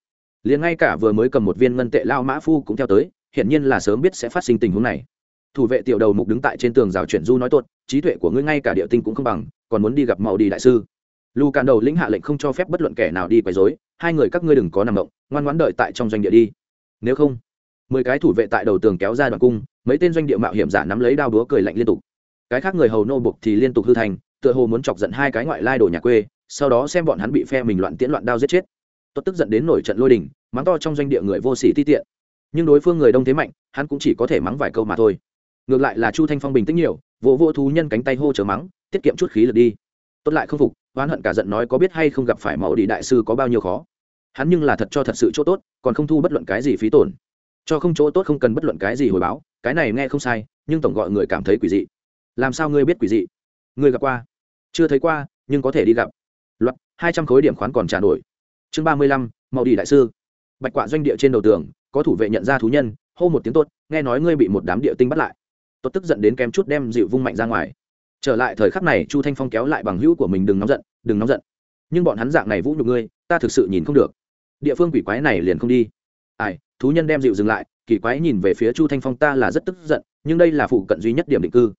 Liền ngay cả vừa mới cầm một viên ngân tệ lao mã phu cũng theo tới hiển nhiên là sớm biết sẽ phát sinh tình huống này. Thủ vệ tiểu đầu mục đứng tại trên tường rào chuyển du nói tuột trí tuệ của ngươi ngay cả địa tinh cũng không bằng còn muốn đi gặp màu đi đại sư lù cạn đầu lĩnh hạ lệnh không cho phép bất luận kẻ nào đi quấy rối, hai người các ngươi đừng có nằm động, ngoan ngoãn đợi tại trong doanh địa đi. Nếu không, mười cái thủ vệ tại đầu tường kéo ra đoạn cung, mấy tên doanh địa mạo hiểm giả nắm lấy đao đúa cười lạnh liên tục. Cái khác người hầu nô buộc thì liên tục hư thành, tựa hồ muốn chọc giận hai cái ngoại lai đồ nhà quê, sau đó xem bọn hắn bị phe mình loạn tiễn loạn đao giết chết. Tốt tức giận đến nổi trận lôi đình, mắng to trong doanh địa người vô sĩ ti tiện. Nhưng đối phương người đông thế mạnh, hắn cũng chỉ có thể mắng vài câu mà thôi. Ngược lại là chu thanh phong bình tĩnh nhiều, vỗ vỗ thú nhân cánh tay hô chờ mắng, tiết kiệm chút khí lực đi. Tốt lại không phục oán hận cả giận nói có biết hay không gặp phải mẫu đi đại sư có bao nhiêu khó. Hắn nhưng là thật cho thật sự chỗ tốt, còn không thu bất luận cái gì phí tổn. Cho không chỗ tốt không cần bất luận cái gì hồi báo, cái này nghe không sai, nhưng tổng gọi người cảm thấy quỷ dị. Làm sao ngươi biết quỷ dị? Ngươi gặp qua? Chưa thấy qua, nhưng có thể đi gặp. Luật hai trăm khối điểm khoán còn trả nổi. Chương ba mươi lăm mậu đi đại sư. Bạch quạ doanh địa trên đầu tường, có thủ vệ nhận ra thú nhân, hô một tiếng tốt, nghe nói ngươi bị một đám địa tinh bắt lại. Tốt tức giận đến kém chút đem dịu vung mạnh ra ngoài trở lại thời khắc này, chu thanh phong kéo lại bằng hữu của mình, đừng nóng giận, đừng nóng giận. Nhưng bọn hắn dạng này vũ nhục ngươi, ta thực sự nhìn không được. Địa phương quỷ quái này liền không đi. Ai, thú nhân đem dịu dừng lại. Kỳ quái nhìn về phía chu thanh phong, ta là rất tức giận, nhưng đây là phụ cận duy nhất điểm định cư.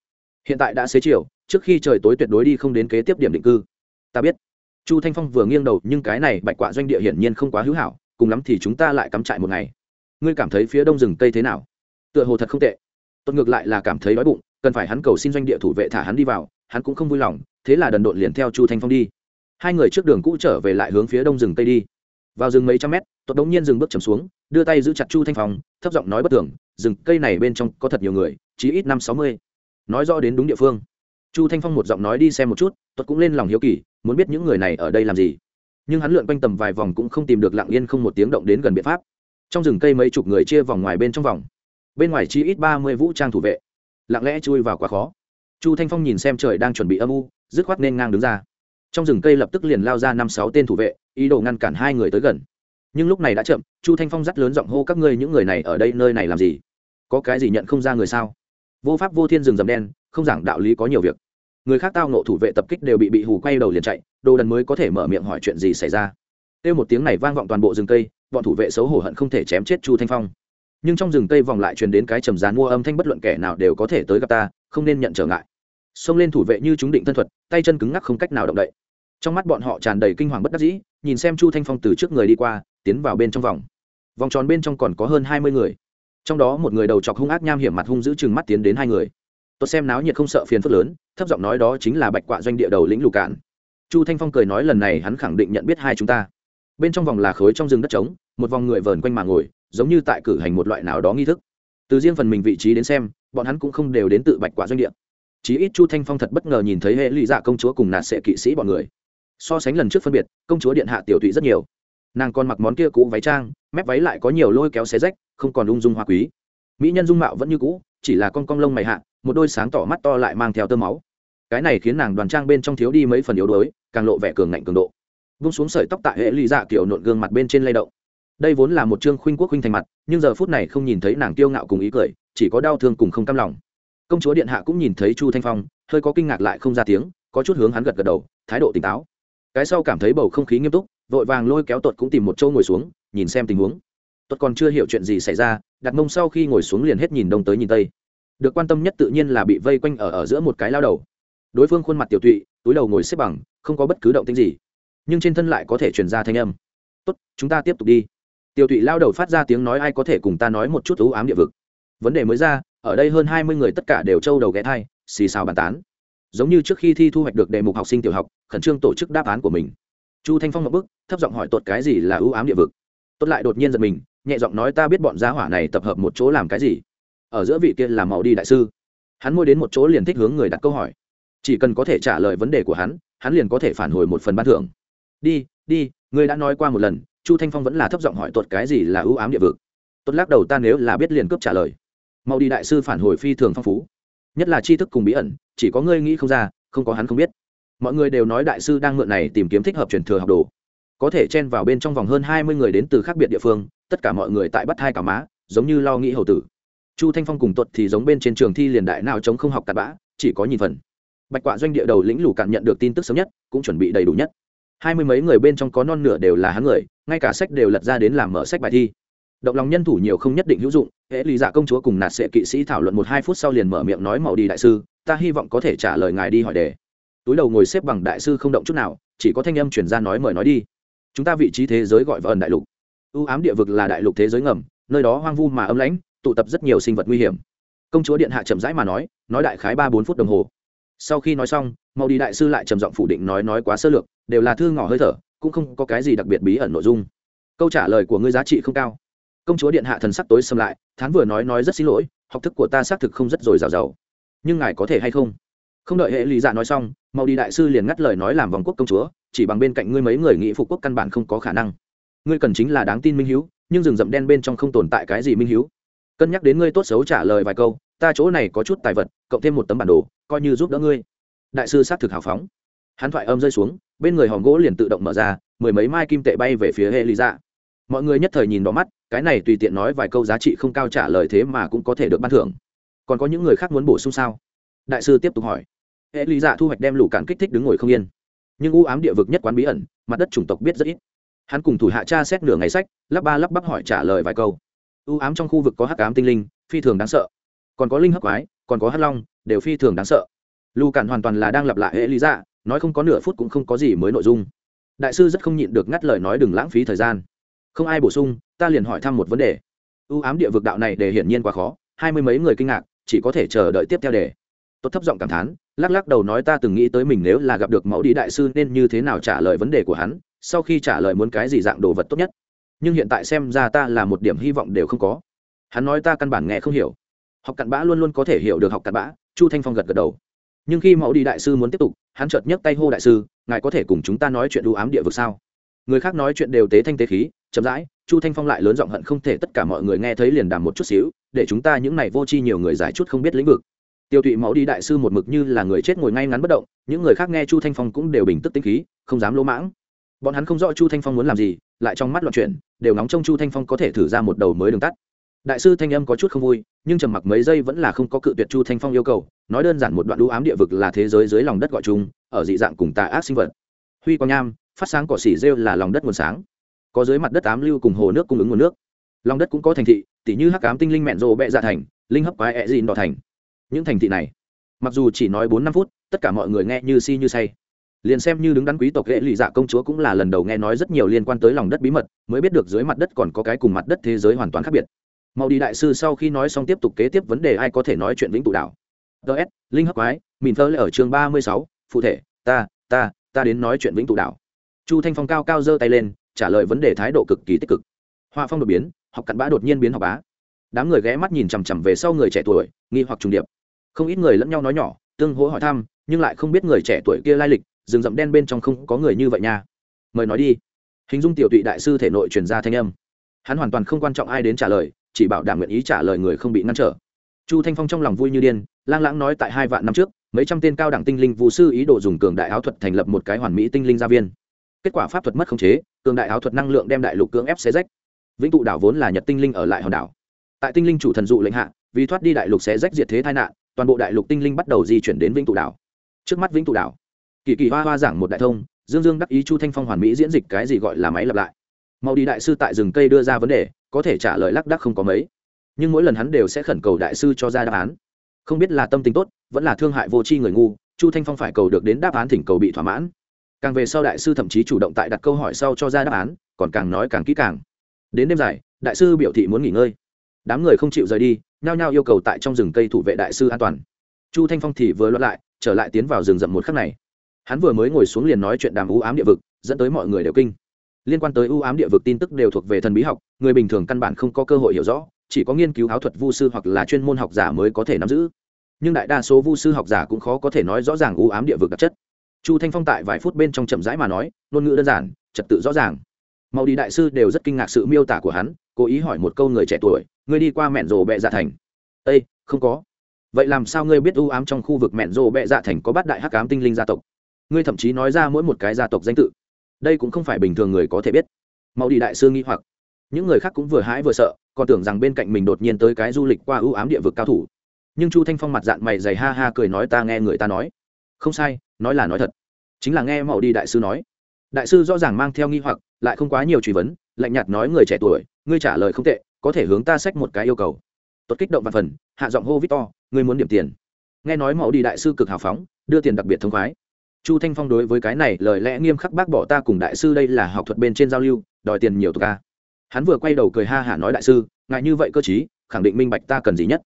Hiện tại đã xế chiều, trước khi trời tối tuyệt đối đi không đến kế tiếp điểm định cư. Ta biết. Chu thanh phong vừa nghiêng đầu, nhưng cái này bạch quạ doanh địa hiển nhiên không quá hữu hảo, cùng lắm thì chúng ta lại cắm trại một ngày. Ngươi cảm thấy phía đông rừng tây thế nào? Tựa hồ thật không tệ. Tốt ngược lại là cảm thấy đói bụng cần phải hắn cầu xin doanh địa thủ vệ thả hắn đi vào, hắn cũng không vui lòng, thế là đần độn liền theo chu thanh phong đi. Hai người trước đường cũ trở về lại hướng phía đông rừng tây đi. Vào rừng mấy trăm mét tốt đống nhiên dừng bước chầm xuống, đưa tay giữ chặt chu thanh phong, thấp giọng nói bất thường: rừng cây này bên trong có thật nhiều người, chí ít năm sáu mươi. Nói rõ đến đúng địa phương. Chu thanh phong một giọng nói đi xem một chút tuất cũng lên lòng hiếu kỳ, muốn biết những người này ở đây làm gì. Nhưng hắn lượn quanh tầm vài vòng cũng không tìm được lặng yên không một tiếng động đến gần biện pháp. Trong rừng cây mấy chục người chia vòng ngoài bên trong vòng. Bên ngoài chi ít ba mươi vũ trang thủ vệ lặng lẽ chui vào quá khó. Chu thanh phong nhìn xem trời đang chuẩn bị âm u, dứt khoát nên ngang đứng ra. Trong rừng cây lập tức liền lao ra năm sáu tên thủ vệ, ý đồ ngăn cản hai người tới gần. Nhưng lúc này đã chậm, chu thanh phong dắt lớn giọng hô các ngươi những người này ở đây nơi này làm gì? Có cái gì nhận không ra người sao? Vô pháp vô thiên rừng rầm đen, không giảng đạo lý có nhiều việc. Người khác tao nộ thủ vệ tập kích đều bị bị hù quay đầu liền chạy, đồ đần mới có thể mở miệng hỏi chuyện gì xảy ra. Kêu một tiếng này vang vọng toàn bộ rừng cây, bọn thủ vệ xấu hổ hận không thể chém chết chu thanh phong nhưng trong rừng cây vòng lại truyền đến cái trầm dán mua âm thanh bất luận kẻ nào đều có thể tới gặp ta, không nên nhận trở ngại. Xông lên thủ vệ như chúng định thân thuật, tay chân cứng ngắc không cách nào động đậy. Trong mắt bọn họ tràn đầy kinh hoàng bất đắc dĩ, nhìn xem chu thanh phong từ trước người đi qua, tiến vào bên trong vòng. Vòng tròn bên trong còn có hơn hai mươi người. Trong đó một người đầu chọc hung ác nham hiểm mặt hung giữ chừng mắt tiến đến hai người. Tôi xem náo nhiệt không sợ phiền phức lớn, thấp giọng nói đó chính là bạch quạ doanh địa đầu lĩnh lục cạn. Chu thanh phong cười nói lần này hắn khẳng định nhận biết hai chúng ta. Bên trong vòng là khối trong rừng đất trống, một vòng người vờn quanh mà ngồi giống như tại cử hành một loại nào đó nghi thức. Từ riêng phần mình vị trí đến xem, bọn hắn cũng không đều đến tự bạch quả doanh địa. Chí ít chu thanh phong thật bất ngờ nhìn thấy hệ lụy dạ công chúa cùng nạt sệ kỵ sĩ bọn người. So sánh lần trước phân biệt, công chúa điện hạ tiểu thụy rất nhiều. Nàng còn mặc món kia cũ váy trang, mép váy lại có nhiều lôi kéo xé rách, không còn ung dung hoa quý. Mỹ nhân dung mạo vẫn như cũ, chỉ là con cong lông mày hạ, một đôi sáng tỏ mắt to lại mang theo tơ máu. Cái này khiến nàng đoàn trang bên trong thiếu đi mấy phần yếu đuối, càng lộ vẻ cường ngạnh cường độ. Vung xuống sợi tóc tại hệ Lụy dạ kiểu nộn gương mặt bên trên lay động đây vốn là một chương khuynh quốc khuynh thành mặt, nhưng giờ phút này không nhìn thấy nàng kiêu ngạo cùng ý cười, chỉ có đau thương cùng không cam lòng. Công chúa điện hạ cũng nhìn thấy chu thanh phong, hơi có kinh ngạc lại không ra tiếng, có chút hướng hắn gật gật đầu, thái độ tỉnh táo. Cái sau cảm thấy bầu không khí nghiêm túc, vội vàng lôi kéo tuột cũng tìm một chỗ ngồi xuống, nhìn xem tình huống. Tuột còn chưa hiểu chuyện gì xảy ra, đặt mông sau khi ngồi xuống liền hết nhìn đông tới nhìn tây. Được quan tâm nhất tự nhiên là bị vây quanh ở ở giữa một cái lao đầu. Đối phương khuôn mặt tiểu tụy, túi đầu ngồi xếp bằng, không có bất cứ động tĩnh gì. Nhưng trên thân lại có thể truyền ra thanh âm. Tốt chúng ta tiếp tục đi. Tiêu tụy lao đầu phát ra tiếng nói ai có thể cùng ta nói một chút ưu ám địa vực. Vấn đề mới ra, ở đây hơn hai mươi người tất cả đều trâu đầu ghé thai, xì xào bàn tán. Giống như trước khi thi thu hoạch được đề mục học sinh tiểu học, khẩn trương tổ chức đáp án của mình. Chu thanh phong ngậm bức, thấp giọng hỏi tột cái gì là ưu ám địa vực. Tốt lại đột nhiên giật mình, nhẹ giọng nói ta biết bọn gia hỏa này tập hợp một chỗ làm cái gì. Ở giữa vị kia là màu đi đại sư. Hắn môi đến một chỗ liền thích hướng người đặt câu hỏi. Chỉ cần có thể trả lời vấn đề của hắn hắn liền có thể phản hồi một phần ban thưởng. Đi đi ngươi đã nói qua một lần chu thanh phong vẫn là thấp giọng hỏi tuột cái gì là ưu ám địa vực. Tuột lắc đầu ta nếu là biết liền cướp trả lời. Mau đi đại sư phản hồi phi thường phong phú. Nhất là tri thức cùng bí ẩn, chỉ có ngươi nghĩ không ra, không có hắn không biết. Mọi người đều nói đại sư đang mượn này tìm kiếm thích hợp truyền thừa học đồ. Có thể chen vào bên trong vòng hơn hai mươi người đến từ khác biệt địa phương, tất cả mọi người tại bắt hai cả má, giống như lo nghĩ hầu tử. Chu thanh phong cùng tuật thì giống bên trên trường thi liền đại nào chống không học tạt bã, chỉ có nhìn phần. Bạch quạ doanh địa đầu lĩnh lũ cạn nhận được tin tức sớm nhất, cũng chuẩn bị đầy đủ nhất hai mươi mấy người bên trong có non nửa đều là hắn người, ngay cả sách đều lật ra đến làm mở sách bài thi. Động lòng nhân thủ nhiều không nhất định hữu dụng, hễ lý giả dạ công chúa cùng nạt sệ kỵ sĩ thảo luận một hai phút sau liền mở miệng nói màu đi đại sư, ta hy vọng có thể trả lời ngài đi hỏi đề. Túi đầu ngồi xếp bằng đại sư không động chút nào, chỉ có thanh âm chuyển ra nói mời nói đi. Chúng ta vị trí thế giới gọi vào ẩn đại lục. Ưu ám địa vực là đại lục thế giới ngầm, nơi đó hoang vu mà âm lãnh, tụ tập rất nhiều sinh vật nguy hiểm. Công chúa điện hạ chậm rãi mà nói nói đại khái ba bốn phút đồng hồ. Sau khi nói xong, màu đi đại sư lại trầm giọng phủ định nói nói quá sơ lược đều là thư ngỏ hơi thở, cũng không có cái gì đặc biệt bí ẩn nội dung. Câu trả lời của ngươi giá trị không cao. Công chúa điện hạ thần sắc tối xâm lại, thán vừa nói nói rất xin lỗi, học thức của ta xác thực không rất dồi dào dào nhưng ngài có thể hay không? Không đợi hệ lý dạ nói xong, mau đi đại sư liền ngắt lời nói làm vòng quốc công chúa, chỉ bằng bên cạnh ngươi mấy người nghĩ phục quốc căn bản không có khả năng. Ngươi cần chính là đáng tin minh hiếu, nhưng rừng rậm đen bên trong không tồn tại cái gì minh hiếu. Cân nhắc đến ngươi tốt xấu trả lời vài câu, ta chỗ này có chút tài vật, cộng thêm một tấm bản đồ, coi như giúp đỡ ngươi. Đại sư xác thực hào phóng hắn thoại âm rơi xuống, bên người hòm gỗ liền tự động mở ra, mười mấy mai kim tệ bay về phía hệ lý dạ mọi người nhất thời nhìn đỏ mắt, cái này tùy tiện nói vài câu giá trị không cao trả lời thế mà cũng có thể được ban thưởng. Còn có những người khác muốn bổ sung sao? Đại sư tiếp tục hỏi. Hệ lý dạ thu hoạch đem lũ cản kích thích đứng ngồi không yên. Nhưng u ám địa vực nhất quán bí ẩn, mặt đất chủng tộc biết rất ít. Hắn cùng thủ hạ cha xét nửa ngày sách, lắp ba lắp bắp hỏi trả lời vài câu. U ám trong khu vực có hắc ám tinh linh, phi thường đáng sợ. Còn có linh hắc quái, còn có hắc long, đều phi thường đáng sợ. Lù cản hoàn toàn là đang lặp lại hệ lý dạ nói không có nửa phút cũng không có gì mới nội dung. Đại sư rất không nhịn được ngắt lời nói đừng lãng phí thời gian. Không ai bổ sung, ta liền hỏi thăm một vấn đề. Ưu ám địa vực đạo này để hiển nhiên quá khó, hai mươi mấy người kinh ngạc, chỉ có thể chờ đợi tiếp theo đề tốt thấp giọng cảm thán, lắc lắc đầu nói ta từng nghĩ tới mình nếu là gặp được mẫu đi đại sư nên như thế nào trả lời vấn đề của hắn, sau khi trả lời muốn cái gì dạng đồ vật tốt nhất. Nhưng hiện tại xem ra ta là một điểm hy vọng đều không có. Hắn nói ta căn bản nghe không hiểu. Học cặn bã luôn luôn có thể hiểu được học cặn bã, chu thanh phong gật gật đầu nhưng khi mẫu đi đại sư muốn tiếp tục, hắn chợt nhấc tay hô đại sư, ngài có thể cùng chúng ta nói chuyện ưu ám địa vực sao? Người khác nói chuyện đều tế thanh tế khí, chậm rãi, chu thanh phong lại lớn giọng hận không thể tất cả mọi người nghe thấy liền đàm một chút xíu, để chúng ta những này vô tri nhiều người giải chút không biết lĩnh vực. Tiêu tụy mẫu đi đại sư một mực như là người chết ngồi ngay ngắn bất động, những người khác nghe chu thanh phong cũng đều bình tức tinh khí, không dám lỗ mãng. Bọn hắn không rõ chu thanh phong muốn làm gì, lại trong mắt loạn chuyện đều nóng trong chu thanh phong có thể thử ra một đầu mới đường tắt đại sư thanh âm có chút không vui, nhưng trầm mặc mấy giây vẫn là không có cự tuyệt chu thanh phong yêu cầu, nói đơn giản một đoạn đũ ám địa vực là thế giới dưới lòng đất gọi chung, ở dị dạng cùng tà ác sinh vật. Huy quang nham, phát sáng cỏ xỉ rêu là lòng đất nguồn sáng. Có dưới mặt đất ám lưu cùng hồ nước cung ứng nguồn nước. Lòng đất cũng có thành thị tỷ như hắc ám tinh linh mẹn rộ bẹ dạ thành, linh hấp quái ẹ dị đỏ thành. Những thành thị này, mặc dù chỉ nói bốn năm phút, tất cả mọi người nghe như si như say. Liền xem như đứng đắn quý tộc ghệ lụy dạ công chúa cũng là lần đầu nghe nói rất nhiều liên quan tới lòng đất bí mật, mới biết được dưới mặt đất còn có cái cùng mặt đất thế giới hoàn toàn khác biệt mau đi đại sư sau khi nói xong tiếp tục kế tiếp vấn đề ai có thể nói chuyện vĩnh tụ đảo. Ts linh hấp quái, mìn thơ ở chương ba mươi sáu, phụ thể, ta ta ta đến nói chuyện vĩnh tụ đảo. Chu thanh phong cao cao giơ tay lên, trả lời vấn đề thái độ cực kỳ tích cực. Hoa phong đột biến, học cặn bã đột nhiên biến học bá. Đám người ghé mắt nhìn chằm chằm về sau người trẻ tuổi, nghi hoặc trùng điệp. Không ít người lẫn nhau nói nhỏ, tương hỗ hỏi thăm, nhưng lại không biết người trẻ tuổi kia lai lịch, rừng rậm đen bên trong không có người như vậy nha. Mời nói đi. Hình dung tiểu tụy đại sư thể nội truyền ra thanh âm. Hắn hoàn toàn không quan trọng ai đến trả lời chỉ bảo đảm nguyện ý trả lời người không bị ngăn trở. Chu thanh phong trong lòng vui như điên, lang lãng nói tại hai vạn năm trước, mấy trăm tên cao đẳng tinh linh vũ sư ý đồ dùng cường đại áo thuật thành lập một cái hoàn mỹ tinh linh gia viên. Kết quả pháp thuật mất khống chế, cường đại áo thuật năng lượng đem đại lục cưỡng ép xé rách. Vĩnh tụ đảo vốn là nhật tinh linh ở lại hòn đảo. Tại tinh linh chủ thần dụ lệnh hạ, vì thoát đi đại lục xé rách diệt thế tai nạn, toàn bộ đại lục tinh linh bắt đầu di chuyển đến vĩnh tụ đảo. Trước mắt vĩnh tụ đảo, kỳ kỳ hoa hoa giảng một đại thông, dương dương đắc ý chu thanh phong hoàn mỹ diễn dịch cái gì gọi là máy lặp lại. Mau đi đại sư tại rừng cây đưa ra vấn đề có thể trả lời lắc đắc không có mấy. Nhưng mỗi lần hắn đều sẽ khẩn cầu đại sư cho ra đáp án. Không biết là tâm tính tốt, vẫn là thương hại vô tri người ngu, chu thanh phong phải cầu được đến đáp án thỉnh cầu bị thỏa mãn. Càng về sau đại sư thậm chí chủ động tại đặt câu hỏi sau cho ra đáp án, còn càng nói càng kỹ càng. Đến đêm dài, đại sư biểu thị muốn nghỉ ngơi. Đám người không chịu rời đi, nhao nhao yêu cầu tại trong rừng cây thủ vệ đại sư an toàn. Chu thanh phong thì vừa luận lại, trở lại tiến vào rừng rậm một khắc này. Hắn vừa mới ngồi xuống liền nói chuyện đàm ú ám địa vực, dẫn tới mọi người đều kinh liên quan tới ưu ám địa vực tin tức đều thuộc về thần bí học, người bình thường căn bản không có cơ hội hiểu rõ, chỉ có nghiên cứu áo thuật vu sư hoặc là chuyên môn học giả mới có thể nắm giữ. Nhưng đại đa số vu sư học giả cũng khó có thể nói rõ ràng ưu ám địa vực đặc chất. Chu thanh phong tại vài phút bên trong chậm rãi mà nói, ngôn ngữ đơn giản, trật tự rõ ràng. Màu đi đại sư đều rất kinh ngạc sự miêu tả của hắn, cố ý hỏi một câu người trẻ tuổi, ngươi đi qua mẹn rồ bẹ dạ thành? Ây không có. Vậy làm sao ngươi biết ưu ám trong khu vực mẹn rồ bẹ dạ thành có bát đại hắc ám tinh linh gia tộc? Ngươi thậm chí nói ra mỗi một cái gia tộc danh tự đây cũng không phải bình thường người có thể biết. Màu đi đại sư nghi hoặc. Những người khác cũng vừa hãi vừa sợ, còn tưởng rằng bên cạnh mình đột nhiên tới cái du lịch qua ưu ám địa vực cao thủ. Nhưng chu thanh phong mặt dạng mày dày ha ha cười nói ta nghe người ta nói. Không sai, nói là nói thật. Chính là nghe màu đi đại sư nói. Đại sư rõ ràng mang theo nghi hoặc, lại không quá nhiều truy vấn, lạnh nhạt nói người trẻ tuổi, ngươi trả lời không tệ, có thể hướng ta sách một cái yêu cầu. Tuất kích động và phần, hạ giọng hô victor, ngươi muốn điểm tiền. Nghe nói mẫu đi đại sư cực hào phóng, đưa tiền đặc biệt thông khoái chu thanh phong đối với cái này lời lẽ nghiêm khắc bác bỏ ta cùng đại sư đây là học thuật bên trên giao lưu, đòi tiền nhiều tục ca hắn vừa quay đầu cười ha hả nói đại sư, ngại như vậy cơ chí, khẳng định minh bạch ta cần gì nhất.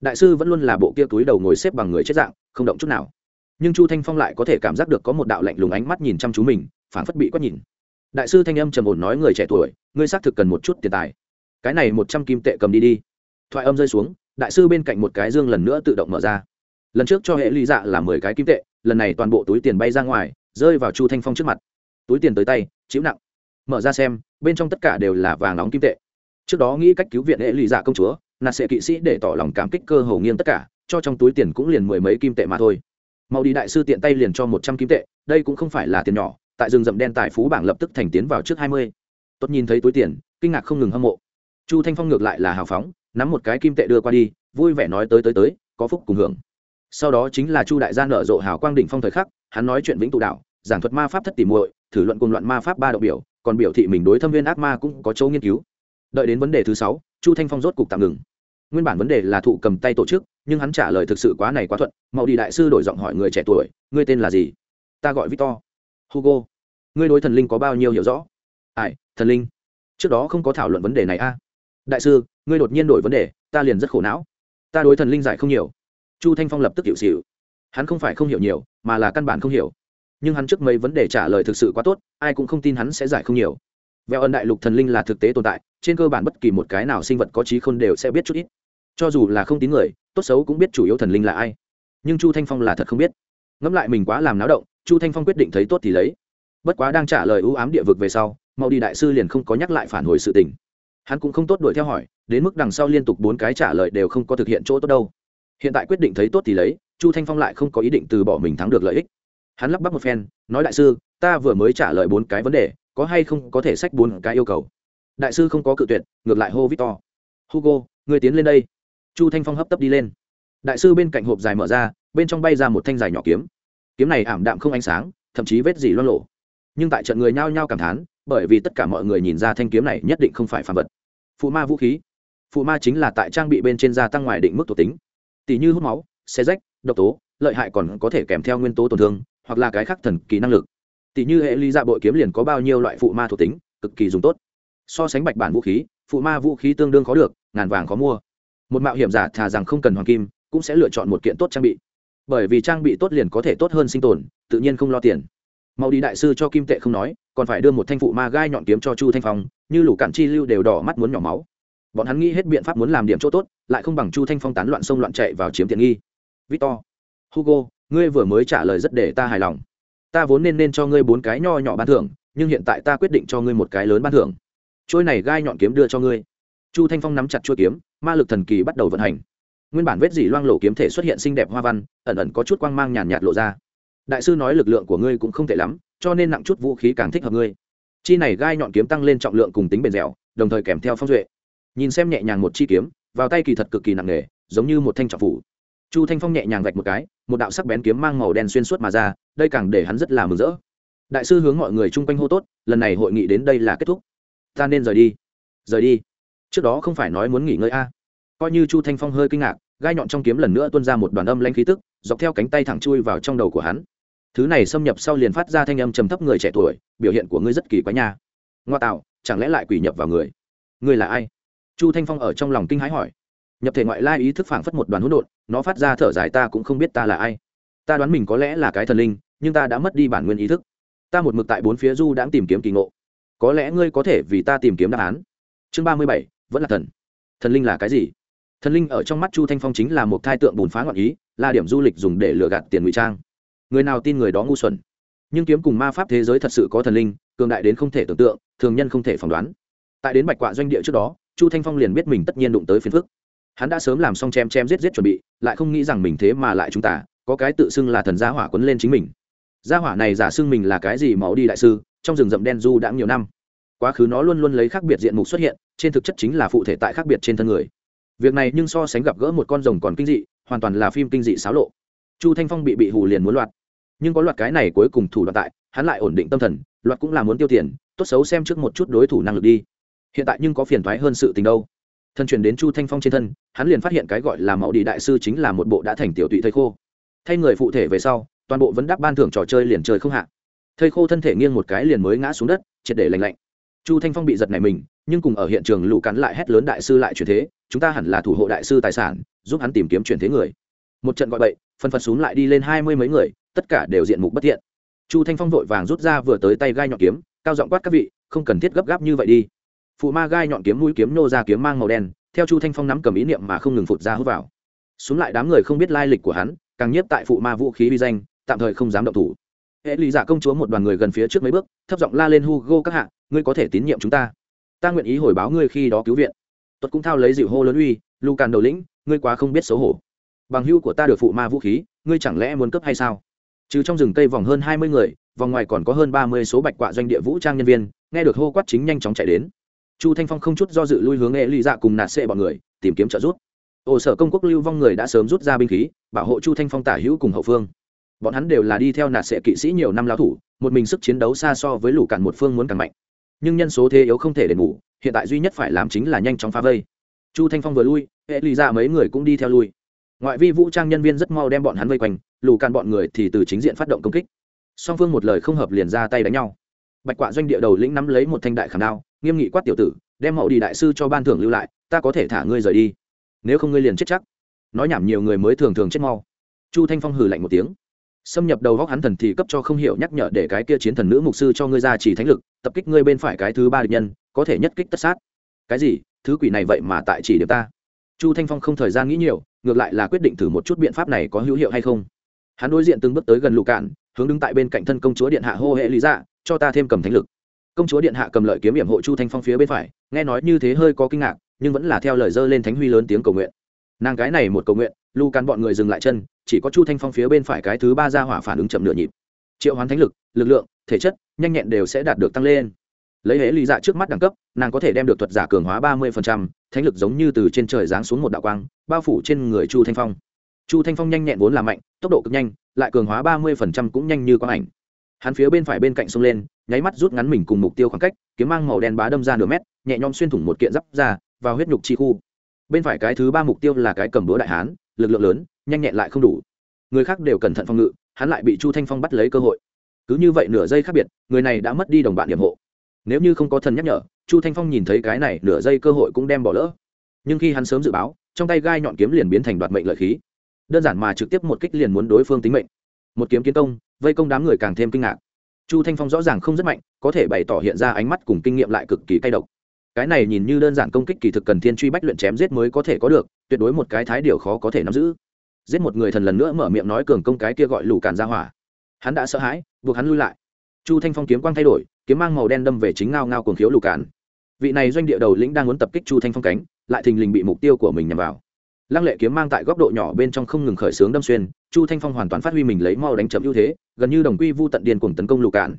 Đại sư vẫn luôn là bộ kia túi đầu ngồi xếp bằng người chết dạng, không động chút nào. Nhưng chu thanh phong lại có thể cảm giác được có một đạo lạnh lùng ánh mắt nhìn chăm chú mình phản phất bị quát nhìn. Đại sư thanh âm trầm ổn nói người trẻ tuổi, ngươi xác thực cần một chút tiền tài. Cái này một trăm kim tệ cầm đi đi. Thoại âm rơi xuống, đại sư bên cạnh một cái dương lần nữa tự động mở ra. Lần trước cho hệ ly dạ là mười cái kim tệ lần này toàn bộ túi tiền bay ra ngoài, rơi vào chu thanh phong trước mặt. Túi tiền tới tay, chịu nặng. Mở ra xem, bên trong tất cả đều là vàng nóng kim tệ. Trước đó nghĩ cách cứu viện hệ lụy dạ công chúa, nạt sẽ kỵ sĩ để tỏ lòng cảm kích cơ hồ nghiêng tất cả, cho trong túi tiền cũng liền mười mấy kim tệ mà thôi. Mau đi đại sư tiện tay liền cho một trăm kim tệ, đây cũng không phải là tiền nhỏ, tại rừng rậm đen tài phú bảng lập tức thành tiến vào trước hai mươi. Tốt nhìn thấy túi tiền, kinh ngạc không ngừng hâm mộ. Chu thanh phong ngược lại là hào phóng, nắm một cái kim tệ đưa qua đi, vui vẻ nói tới tới tới, có phúc cùng hưởng sau đó chính là chu đại gia nở rộ hào quang đỉnh phong thời khắc, hắn nói chuyện vĩnh tụ đạo, giảng thuật ma pháp thất tỉ muội, thử luận cùng loạn ma pháp ba đậu biểu, còn biểu thị mình đối thâm viên ác ma cũng có chỗ nghiên cứu. Đợi đến vấn đề thứ sáu, chu thanh phong rốt cục tạm ngừng. Nguyên bản vấn đề là thụ cầm tay tổ chức, nhưng hắn trả lời thực sự quá này quá thuận mậu đi đại sư đổi giọng hỏi người trẻ tuổi, ngươi tên là gì? Ta gọi victor. Hugo, ngươi đối thần linh có bao nhiêu hiểu rõ? Ai, thần linh? Trước đó không có thảo luận vấn đề này a. À? đại sư, ngươi đột nhiên đổi vấn đề, ta liền rất khổ não. Ta đối thần linh giải không nhiều chu thanh phong lập tức hiểu xịu hắn không phải không hiểu nhiều, mà là căn bản không hiểu. Nhưng hắn trước mấy vấn đề trả lời thực sự quá tốt, ai cũng không tin hắn sẽ giải không nhiều. Vẹo ân đại lục thần linh là thực tế tồn tại, trên cơ bản bất kỳ một cái nào sinh vật có trí khôn đều sẽ biết chút ít. Cho dù là không tín người, tốt xấu cũng biết chủ yếu thần linh là ai. Nhưng chu thanh phong là thật không biết. Ngẫm lại mình quá làm náo động, chu thanh phong quyết định thấy tốt thì lấy. Bất quá đang trả lời ưu ám địa vực về sau, mau đi đại sư liền không có nhắc lại phản hồi sự tình. Hắn cũng không tốt đuổi theo hỏi, đến mức đằng sau liên tục bốn cái trả lời đều không có thực hiện chỗ tốt đâu hiện tại quyết định thấy tốt thì lấy, chu thanh phong lại không có ý định từ bỏ mình thắng được lợi ích. Hắn lắp bắp một phen, nói đại sư, ta vừa mới trả lời bốn cái vấn đề, có hay không có thể sách bốn cái yêu cầu? Đại sư không có cự tuyệt, ngược lại hô victor. Hugo, người tiến lên đây. Chu thanh phong hấp tấp đi lên. Đại sư bên cạnh hộp dài mở ra, bên trong bay ra một thanh dài nhỏ kiếm. Kiếm này ảm đạm không ánh sáng, thậm chí vết gì loan lộ nhưng tại trận người nhao nhao cảm thán, bởi vì tất cả mọi người nhìn ra thanh kiếm này nhất định không phải phàm vật. Phụ ma vũ khí. Phụ ma chính là tại trang bị bên trên gia tăng ngoài định mức thuộc tính tỷ như hút máu xe rách, độc tố, lợi hại còn có thể kèm theo nguyên tố tổn thương, hoặc là cái khác thần kỳ năng lực. Tỷ như hệ ly dạ bội kiếm liền có bao nhiêu loại phụ ma thuộc tính, cực kỳ dùng tốt. So sánh bạch bản vũ khí, phụ ma vũ khí tương đương khó được, ngàn vàng khó mua. Một mạo hiểm giả thà rằng không cần hoàng kim, cũng sẽ lựa chọn một kiện tốt trang bị. Bởi vì trang bị tốt liền có thể tốt hơn sinh tồn, tự nhiên không lo tiền. Mau đi đại sư cho kim tệ không nói, còn phải đưa một thanh phụ ma gai nhọn kiếm cho chu thanh phong, như lũ cạn chi lưu đều đỏ mắt muốn nhỏ máu bọn hắn nghĩ hết biện pháp muốn làm điểm chỗ tốt, lại không bằng chu thanh phong tán loạn sông loạn chạy vào chiếm tiện nghi. Victor, hugo, ngươi vừa mới trả lời rất để ta hài lòng. Ta vốn nên nên cho ngươi bốn cái nho nhỏ ban thưởng, nhưng hiện tại ta quyết định cho ngươi một cái lớn ban thưởng. Trôi này gai nhọn kiếm đưa cho ngươi. Chu thanh phong nắm chặt chuôi kiếm, ma lực thần kỳ bắt đầu vận hành. Nguyên bản vết dỉ loang lộ kiếm thể xuất hiện xinh đẹp hoa văn, ẩn ẩn có chút quang mang nhàn nhạt lộ ra. Đại sư nói lực lượng của ngươi cũng không tệ lắm, cho nên nặng chút vũ khí càng thích hợp ngươi. Chi này gai nhọn kiếm tăng lên trọng lượng cùng tính bền dẻo, đồng thời kèm theo phong duệ nhìn xem nhẹ nhàng một chi kiếm, vào tay kỳ thật cực kỳ nặng nề, giống như một thanh trọng phủ. Chu thanh phong nhẹ nhàng vạch một cái, một đạo sắc bén kiếm mang màu đen xuyên suốt mà ra, đây càng để hắn rất là mừng rỡ. Đại sư hướng mọi người chung quanh hô tốt, lần này hội nghị đến đây là kết thúc. Ta nên rời đi. Rời đi? Trước đó không phải nói muốn nghỉ ngơi a? À. coi như chu thanh phong hơi kinh ngạc, gai nhọn trong kiếm lần nữa tuôn ra một đoàn âm lanh khí tức, dọc theo cánh tay thẳng chui vào trong đầu của hắn. Thứ này xâm nhập sau liền phát ra thanh âm trầm thấp người trẻ tuổi, biểu hiện của ngươi rất kỳ quái nha. Ngoa tạo, chẳng lẽ lại quỷ nhập vào người? Ngươi là ai? Chu thanh phong ở trong lòng kinh hãi hỏi, nhập thể ngoại lai ý thức phảng phất một đoàn hỗn độn, nó phát ra thở dài ta cũng không biết ta là ai. Ta đoán mình có lẽ là cái thần linh, nhưng ta đã mất đi bản nguyên ý thức. Ta một mực tại bốn phía du đang tìm kiếm kỳ ngộ. Có lẽ ngươi có thể vì ta tìm kiếm đáp án. Chương ba mươi bảy, vẫn là thần. Thần linh là cái gì? Thần linh ở trong mắt chu thanh phong chính là một thai tượng bùn phá ngọn ý, là điểm du lịch dùng để lừa gạt tiền ngụy trang. Người nào tin người đó ngu xuẩn. Nhưng kiếm cùng ma pháp thế giới thật sự có thần linh, cường đại đến không thể tưởng tượng, thường nhân không thể phỏng đoán. Tại đến bạch quạ doanh địa trước đó chu thanh phong liền biết mình tất nhiên đụng tới phiền phức. Hắn đã sớm làm xong chém chém giết giết chuẩn bị, lại không nghĩ rằng mình thế mà lại chúng ta, có cái tự xưng là thần gia hỏa quấn lên chính mình. Gia hỏa này giả xưng mình là cái gì máu đi đại sư, trong rừng rậm đen du đã nhiều năm. Quá khứ nó luôn luôn lấy khác biệt diện mục xuất hiện, trên thực chất chính là phụ thể tại khác biệt trên thân người. Việc này nhưng so sánh gặp gỡ một con rồng còn kinh dị, hoàn toàn là phim kinh dị xáo lộ. Chu thanh phong bị bị hù liền muốn loạt. Nhưng có loạt cái này cuối cùng thủ đoạn tại, hắn lại ổn định tâm thần, loạt cũng là muốn tiêu tiền, tốt xấu xem trước một chút đối thủ năng lực đi hiện tại nhưng có phiền thoái hơn sự tình đâu. Thân chuyển đến chu thanh phong trên thân, hắn liền phát hiện cái gọi là mẫu đi đại sư chính là một bộ đã thành tiểu tụy thầy khô. Thay người phụ thể về sau, toàn bộ vẫn đáp ban thưởng trò chơi liền chơi không hạ. Thầy khô thân thể nghiêng một cái liền mới ngã xuống đất, triệt để lành lạnh. Chu thanh phong bị giật này mình, nhưng cùng ở hiện trường lũ cắn lại hét lớn đại sư lại chuyển thế, chúng ta hẳn là thủ hộ đại sư tài sản, giúp hắn tìm kiếm chuyển thế người. Một trận gọi bậy, phân phật xuống lại đi lên hai mươi mấy người, tất cả đều diện mục bất thiện. Chu thanh phong vội vàng rút ra vừa tới tay gai nhọn kiếm, cao giọng quát các vị, không cần thiết gấp gáp như vậy đi phụ ma gai nhọn kiếm mũi kiếm nô ra kiếm mang màu đen, theo chu thanh phong nắm cầm ý niệm mà không ngừng phụt ra hút vào. Xuống lại đám người không biết lai lịch của hắn, càng nhiếp tại phụ ma vũ khí vi danh, tạm thời không dám động thủ. Hệ lý giả dạ công chúa một đoàn người gần phía trước mấy bước, thấp giọng la lên, hugo các hạ, ngươi có thể tín nhiệm chúng ta. Ta nguyện ý hồi báo ngươi khi đó cứu viện. Tuất cũng thao lấy dịu hô lớn uy lu càn đầu lĩnh, ngươi quá không biết xấu hổ. Bằng hưu của ta được phụ ma vũ khí, ngươi chẳng lẽ muốn cấp hay sao? Chứ trong rừng cây vòng hơn hai mươi người, vòng ngoài còn có hơn ba mươi số bạch quạ doanh địa vũ trang nhân viên, nghe được hô quát chính nhanh chóng chạy đến chu thanh phong không chút do dự lui hướng nghệ ly dạ cùng nạt xệ bọn người, tìm kiếm trợ giúp. Ổ sở công quốc lưu vong người đã sớm rút ra binh khí, bảo hộ chu thanh phong tả hữu cùng hậu phương. Bọn hắn đều là đi theo nạt xệ kỵ sĩ nhiều năm lao thủ, một mình sức chiến đấu xa so với lũ cạn một phương muốn càng mạnh. Nhưng nhân số thế yếu không thể đền bù, hiện tại duy nhất phải làm chính là nhanh chóng phá vây. Chu thanh phong vừa lui hệ lụy ra mấy người cũng đi theo lui. Ngoại vi vũ trang nhân viên rất mau đem bọn hắn vây quanh lù cản bọn người thì từ chính diện phát động công kích. Song phương một lời không hợp liền ra tay đánh nhau. Bạch quạ doanh địa đầu lĩnh nắm lấy một thanh đại khảm đao nghiêm nghị quát tiểu tử, đem mậu đi đại sư cho ban thưởng lưu lại, ta có thể thả ngươi rời đi. Nếu không ngươi liền chết chắc. Nói nhảm nhiều người mới thường thường chết mau. Chu thanh phong hừ lạnh một tiếng. Xâm nhập đầu góc hắn thần thì cấp cho không hiểu nhắc nhở để cái kia chiến thần nữ mục sư cho ngươi ra chỉ thánh lực, tập kích ngươi bên phải cái thứ ba địch nhân, có thể nhất kích tất sát. Cái gì? Thứ quỷ này vậy mà tại chỉ điểm ta. Chu thanh phong không thời gian nghĩ nhiều, ngược lại là quyết định thử một chút biện pháp này có hữu hiệu hay không. Hắn đối diện từng bước tới gần lục cạn, hướng đứng tại bên cạnh thân công chúa điện hạ hô hệ lý dạ cho ta thêm cầm thánh lực công chúa điện hạ cầm lợi kiếm hiểm hộ chu thanh phong phía bên phải, nghe nói như thế hơi có kinh ngạc, nhưng vẫn là theo lời dơ lên thánh huy lớn tiếng cầu nguyện. Nàng cái này một cầu nguyện lu càn bọn người dừng lại chân, chỉ có chu thanh phong phía bên phải cái thứ ba ra hỏa phản ứng chậm nửa nhịp. Triệu hoán thánh lực lực lượng, thể chất, nhanh nhẹn đều sẽ đạt được tăng lên. Lấy hễ lý dạ trước mắt đẳng cấp, nàng có thể đem được thuật giả cường hóa ba mươi thánh lực giống như từ trên trời giáng xuống một đạo quang, bao phủ trên người chu thanh phong. Chu thanh phong nhanh nhẹn vốn là mạnh, tốc độ cực nhanh, lại cường hóa ba mươi cũng nhanh như quang ảnh. Hắn phía bên phải bên cạnh sông lên nháy mắt rút ngắn mình cùng mục tiêu khoảng cách, kiếm mang màu đen bá đâm ra nửa mét, nhẹ nhõm xuyên thủng một kiện giáp ra vào huyết nhục chi khu. Bên phải cái thứ ba mục tiêu là cái cầm đũa đại hán, lực lượng lớn, nhanh nhẹn lại không đủ. Người khác đều cẩn thận phòng ngự, hắn lại bị chu thanh phong bắt lấy cơ hội. Cứ như vậy nửa giây khác biệt, người này đã mất đi đồng bạn điểm hộ. Nếu như không có thần nhắc nhở, chu thanh phong nhìn thấy cái này nửa giây cơ hội cũng đem bỏ lỡ. Nhưng khi hắn sớm dự báo, trong tay gai nhọn kiếm liền biến thành đoạt mệnh lợi khí. Đơn giản mà trực tiếp một kích liền muốn đối phương tính mệnh. Một kiếm kiến công, vây công đám người càng thêm kinh ngạc chu thanh phong rõ ràng không rất mạnh, có thể bày tỏ hiện ra ánh mắt cùng kinh nghiệm lại cực kỳ cay độc. Cái này nhìn như đơn giản công kích kỳ thực cần thiên truy bách luyện chém giết mới có thể có được, tuyệt đối một cái thái điều khó có thể nắm giữ. Giết một người thần lần nữa mở miệng nói cường công cái kia gọi lù càn ra hỏa. Hắn đã sợ hãi, buộc hắn lui lại. Chu thanh phong kiếm quang thay đổi, kiếm mang màu đen đâm về chính ngao ngao cuồng khiếu lù càn vị này doanh địa đầu lĩnh đang muốn tập kích chu thanh phong cánh, lại thình lình bị mục tiêu của mình nhằm vào lăng lệ kiếm mang tại góc độ nhỏ bên trong không ngừng khởi xướng đâm xuyên, chu thanh phong hoàn toàn phát huy mình lấy mau đánh chậm ưu thế, gần như đồng quy vu tận điền cùng tấn công lù cạn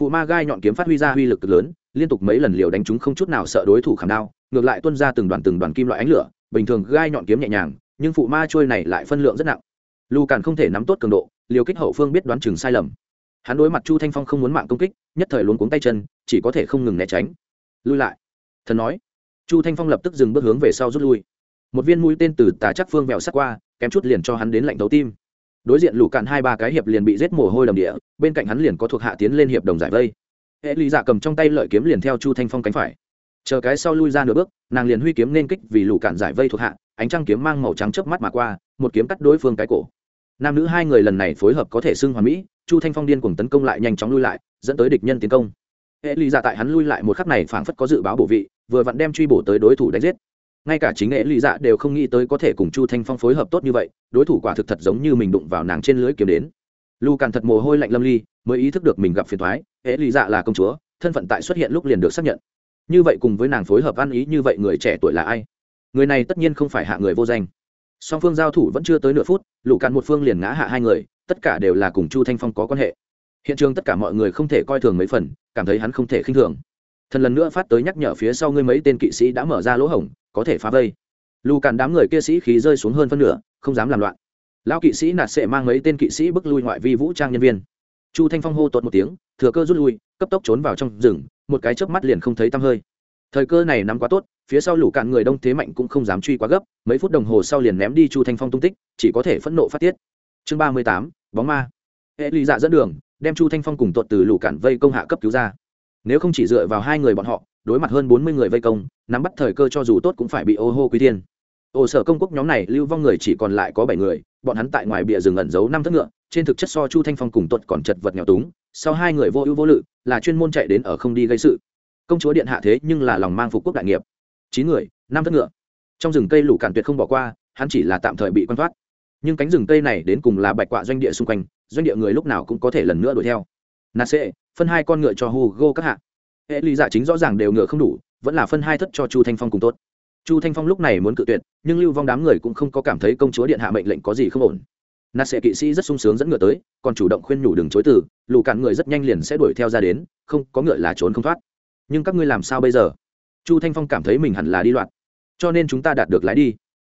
phụ ma gai nhọn kiếm phát huy ra uy lực lớn, liên tục mấy lần liều đánh chúng không chút nào sợ đối thủ khảm đao, ngược lại tuân ra từng đoàn từng đoàn kim loại ánh lửa, bình thường gai nhọn kiếm nhẹ nhàng, nhưng phụ ma trôi này lại phân lượng rất nặng. Lù càn không thể nắm tốt cường độ, liều kích hậu phương biết đoán chừng sai lầm. Hắn đối mặt chu thanh phong không muốn mạng công kích, nhất thời luống cuống tay chân, chỉ có thể không ngừng né tránh. Lui lại. Thần nói. Chu thanh phong lập tức dừng bước hướng về sau rút lui một viên mũi tên từ tà chắc phương vẹo sắt qua, kém chút liền cho hắn đến lạnh thấu tim. Đối diện lũ cạn hai ba cái hiệp liền bị giết mồ hôi đầm địa, bên cạnh hắn liền có thuộc hạ tiến lên hiệp đồng giải vây. Hệ lý giả cầm trong tay lợi kiếm liền theo chu thanh phong cánh phải. Chờ cái sau lui ra nửa bước, nàng liền huy kiếm nên kích vì lũ cạn giải vây thuộc hạ, ánh trăng kiếm mang màu trắng chớp mắt mà qua, một kiếm cắt đối phương cái cổ. Nam nữ hai người lần này phối hợp có thể xưng hoàn mỹ, chu thanh phong điên cùng tấn công lại nhanh chóng lui lại, dẫn tới địch nhân tiến công. Hệ lý giả tại hắn lui lại một khắc này phảng phất có dự báo bổ vị, vừa vặn đem truy bổ tới đối thủ đánh giết ngay cả chính nghệ lý dạ đều không nghĩ tới có thể cùng chu thanh phong phối hợp tốt như vậy, đối thủ quả thực thật giống như mình đụng vào nàng trên lưới kiếm đến. Lu càn thật mồ hôi lạnh lâm ly, mới ý thức được mình gặp phiền thoái hệ lý dạ là công chúa, thân phận tại xuất hiện lúc liền được xác nhận. Như vậy cùng với nàng phối hợp ăn ý như vậy người trẻ tuổi là ai? Người này tất nhiên không phải hạ người vô danh. Song phương giao thủ vẫn chưa tới nửa phút lũ càn một phương liền ngã hạ hai người, tất cả đều là cùng chu thanh phong có quan hệ. Hiện trường tất cả mọi người không thể coi thường mấy phần, cảm thấy hắn không thể khinh thường. Thần lần nữa phát tới nhắc nhở phía sau ngươi mấy tên kỵ sĩ đã mở ra lỗ hổng có thể phá vây. Lù cản đám người kia sĩ khí rơi xuống hơn phân nửa, không dám làm loạn. Lão kỵ sĩ nạt sệ mang mấy tên kỵ sĩ bước lui ngoại vi vũ trang nhân viên. Chu thanh phong hô tuột một tiếng, thừa cơ rút lui, cấp tốc trốn vào trong rừng, một cái chớp mắt liền không thấy tăm hơi. Thời cơ này nắm quá tốt, phía sau lũ cạn người đông thế mạnh cũng không dám truy quá gấp, mấy phút đồng hồ sau liền ném đi chu thanh phong tung tích, chỉ có thể phẫn nộ phát tiết. Chương ba mươi tám, bóng ma. Hệ lụy dạ dẫn đường, đem chu thanh phong cùng tuột từ lũ cạn vây công hạ cấp cứu ra. Nếu không chỉ dựa vào hai người bọn họ đối mặt hơn bốn mươi người vây công, nắm bắt thời cơ cho dù tốt cũng phải bị ô hô quý tiên ồ sở công quốc nhóm này, lưu vong người chỉ còn lại có bảy người, bọn hắn tại ngoài bìa rừng ẩn giấu năm thất ngựa, trên thực chất so chu thanh phong cùng tuột còn chật vật nghèo túng, sau hai người vô ưu vô lự, là chuyên môn chạy đến ở không đi gây sự. Công chúa điện hạ thế nhưng là lòng mang phục quốc đại nghiệp. Chín người, năm thất ngựa. Trong rừng cây lũ cản tuyệt không bỏ qua, hắn chỉ là tạm thời bị quan thoát. Nhưng cánh rừng cây này đến cùng là bạch quạ doanh địa xung quanh, doanh địa người lúc nào cũng có thể lần nữa đuổi theo. Nà sệ, phân hai con ngựa cho hugo các hạ hệ lý giả chính rõ ràng đều ngựa không đủ, vẫn là phân hai thất cho chu thanh phong cùng tốt. Chu thanh phong lúc này muốn cự tuyệt, nhưng lưu vong đám người cũng không có cảm thấy công chúa điện hạ mệnh lệnh có gì không ổn. Nạt sệ kỵ sĩ rất sung sướng dẫn ngựa tới, còn chủ động khuyên nhủ đừng chối từ, lù cạn người rất nhanh liền sẽ đuổi theo ra đến, không, có ngựa là trốn không thoát. Nhưng các ngươi làm sao bây giờ? Chu thanh phong cảm thấy mình hẳn là đi loạt cho nên chúng ta đạt được lái đi.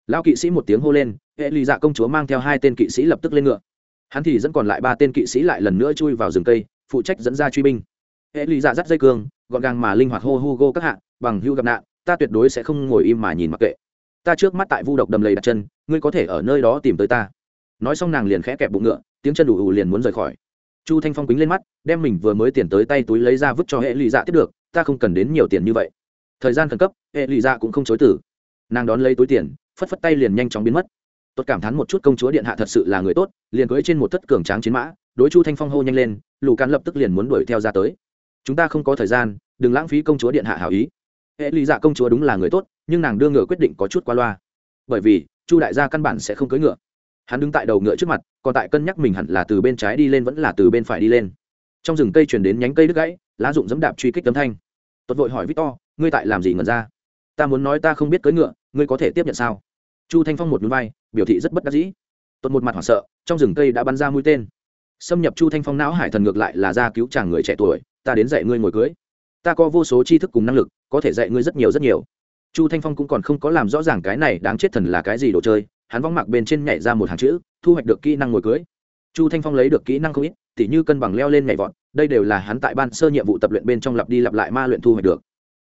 Lão kỵ sĩ một tiếng hô lên e hệ lụy dạ công chúa mang theo hai tên kỵ sĩ lập tức lên ngựa. Hắn thì dẫn còn lại ba tên kỵ sĩ lại lần nữa chui vào rừng cây, phụ trách dẫn ra truy binh. E hệ lụy dạ dắt dây cương gọn gàng mà linh hoạt hô hugo các hạ, bằng hưu gặp nạn, ta tuyệt đối sẽ không ngồi im mà nhìn mặc kệ. Ta trước mắt tại vu độc đầm lầy đặt chân, ngươi có thể ở nơi đó tìm tới ta. Nói xong nàng liền khẽ kẹp bụng ngựa, tiếng chân đủ ù liền muốn rời khỏi. Chu thanh phong quýnh lên mắt, đem mình vừa mới tiền tới tay túi lấy ra vứt cho hệ lụy dạ tiếp được, ta không cần đến nhiều tiền như vậy. Thời gian khẩn cấp, hệ lụy dạ cũng không chối tử nàng đón lấy túi tiền, phất phất tay liền nhanh chóng biến mất. Tốt cảm thán một chút công chúa điện hạ thật sự là người tốt, liền cưới trên một thất cường tráng chiến mã, đối chu thanh phong hô nhanh lên, lù cán lập tức liền muốn đuổi theo ra tới chúng ta không có thời gian, đừng lãng phí công chúa điện hạ hảo ý. Hệ lý dạ công chúa đúng là người tốt, nhưng nàng đưa ngựa quyết định có chút qua loa. Bởi vì, chu đại gia căn bản sẽ không cưỡi ngựa. Hắn đứng tại đầu ngựa trước mặt, còn tại cân nhắc mình hẳn là từ bên trái đi lên vẫn là từ bên phải đi lên. Trong rừng cây chuyển đến nhánh cây đứt gãy, lá rụng dẫm đạp truy kích tấm thanh. Tuật vội hỏi victor, ngươi tại làm gì ngẩn ra? Ta muốn nói ta không biết cưỡi ngựa, ngươi có thể tiếp nhận sao? Chu thanh phong một núi vai, biểu thị rất bất đắc dĩ. Tuật một mặt hoảng sợ, trong rừng cây đã bắn ra mũi tên. Xâm nhập chu thanh phong não hải thần ngược lại là ra cứu chàng người trẻ tuổi ta đến dạy ngươi ngồi cưới. Ta có vô số tri thức cùng năng lực, có thể dạy ngươi rất nhiều rất nhiều. Chu thanh phong cũng còn không có làm rõ ràng cái này đáng chết thần là cái gì đồ chơi, hắn vong mặc bên trên nhảy ra một hàng chữ, thu hoạch được kỹ năng ngồi cưới. Chu thanh phong lấy được kỹ năng không ít, tỉ như cân bằng leo lên nhảy vọt, đây đều là hắn tại ban sơ nhiệm vụ tập luyện bên trong lặp đi lặp lại ma luyện thu hoạch được.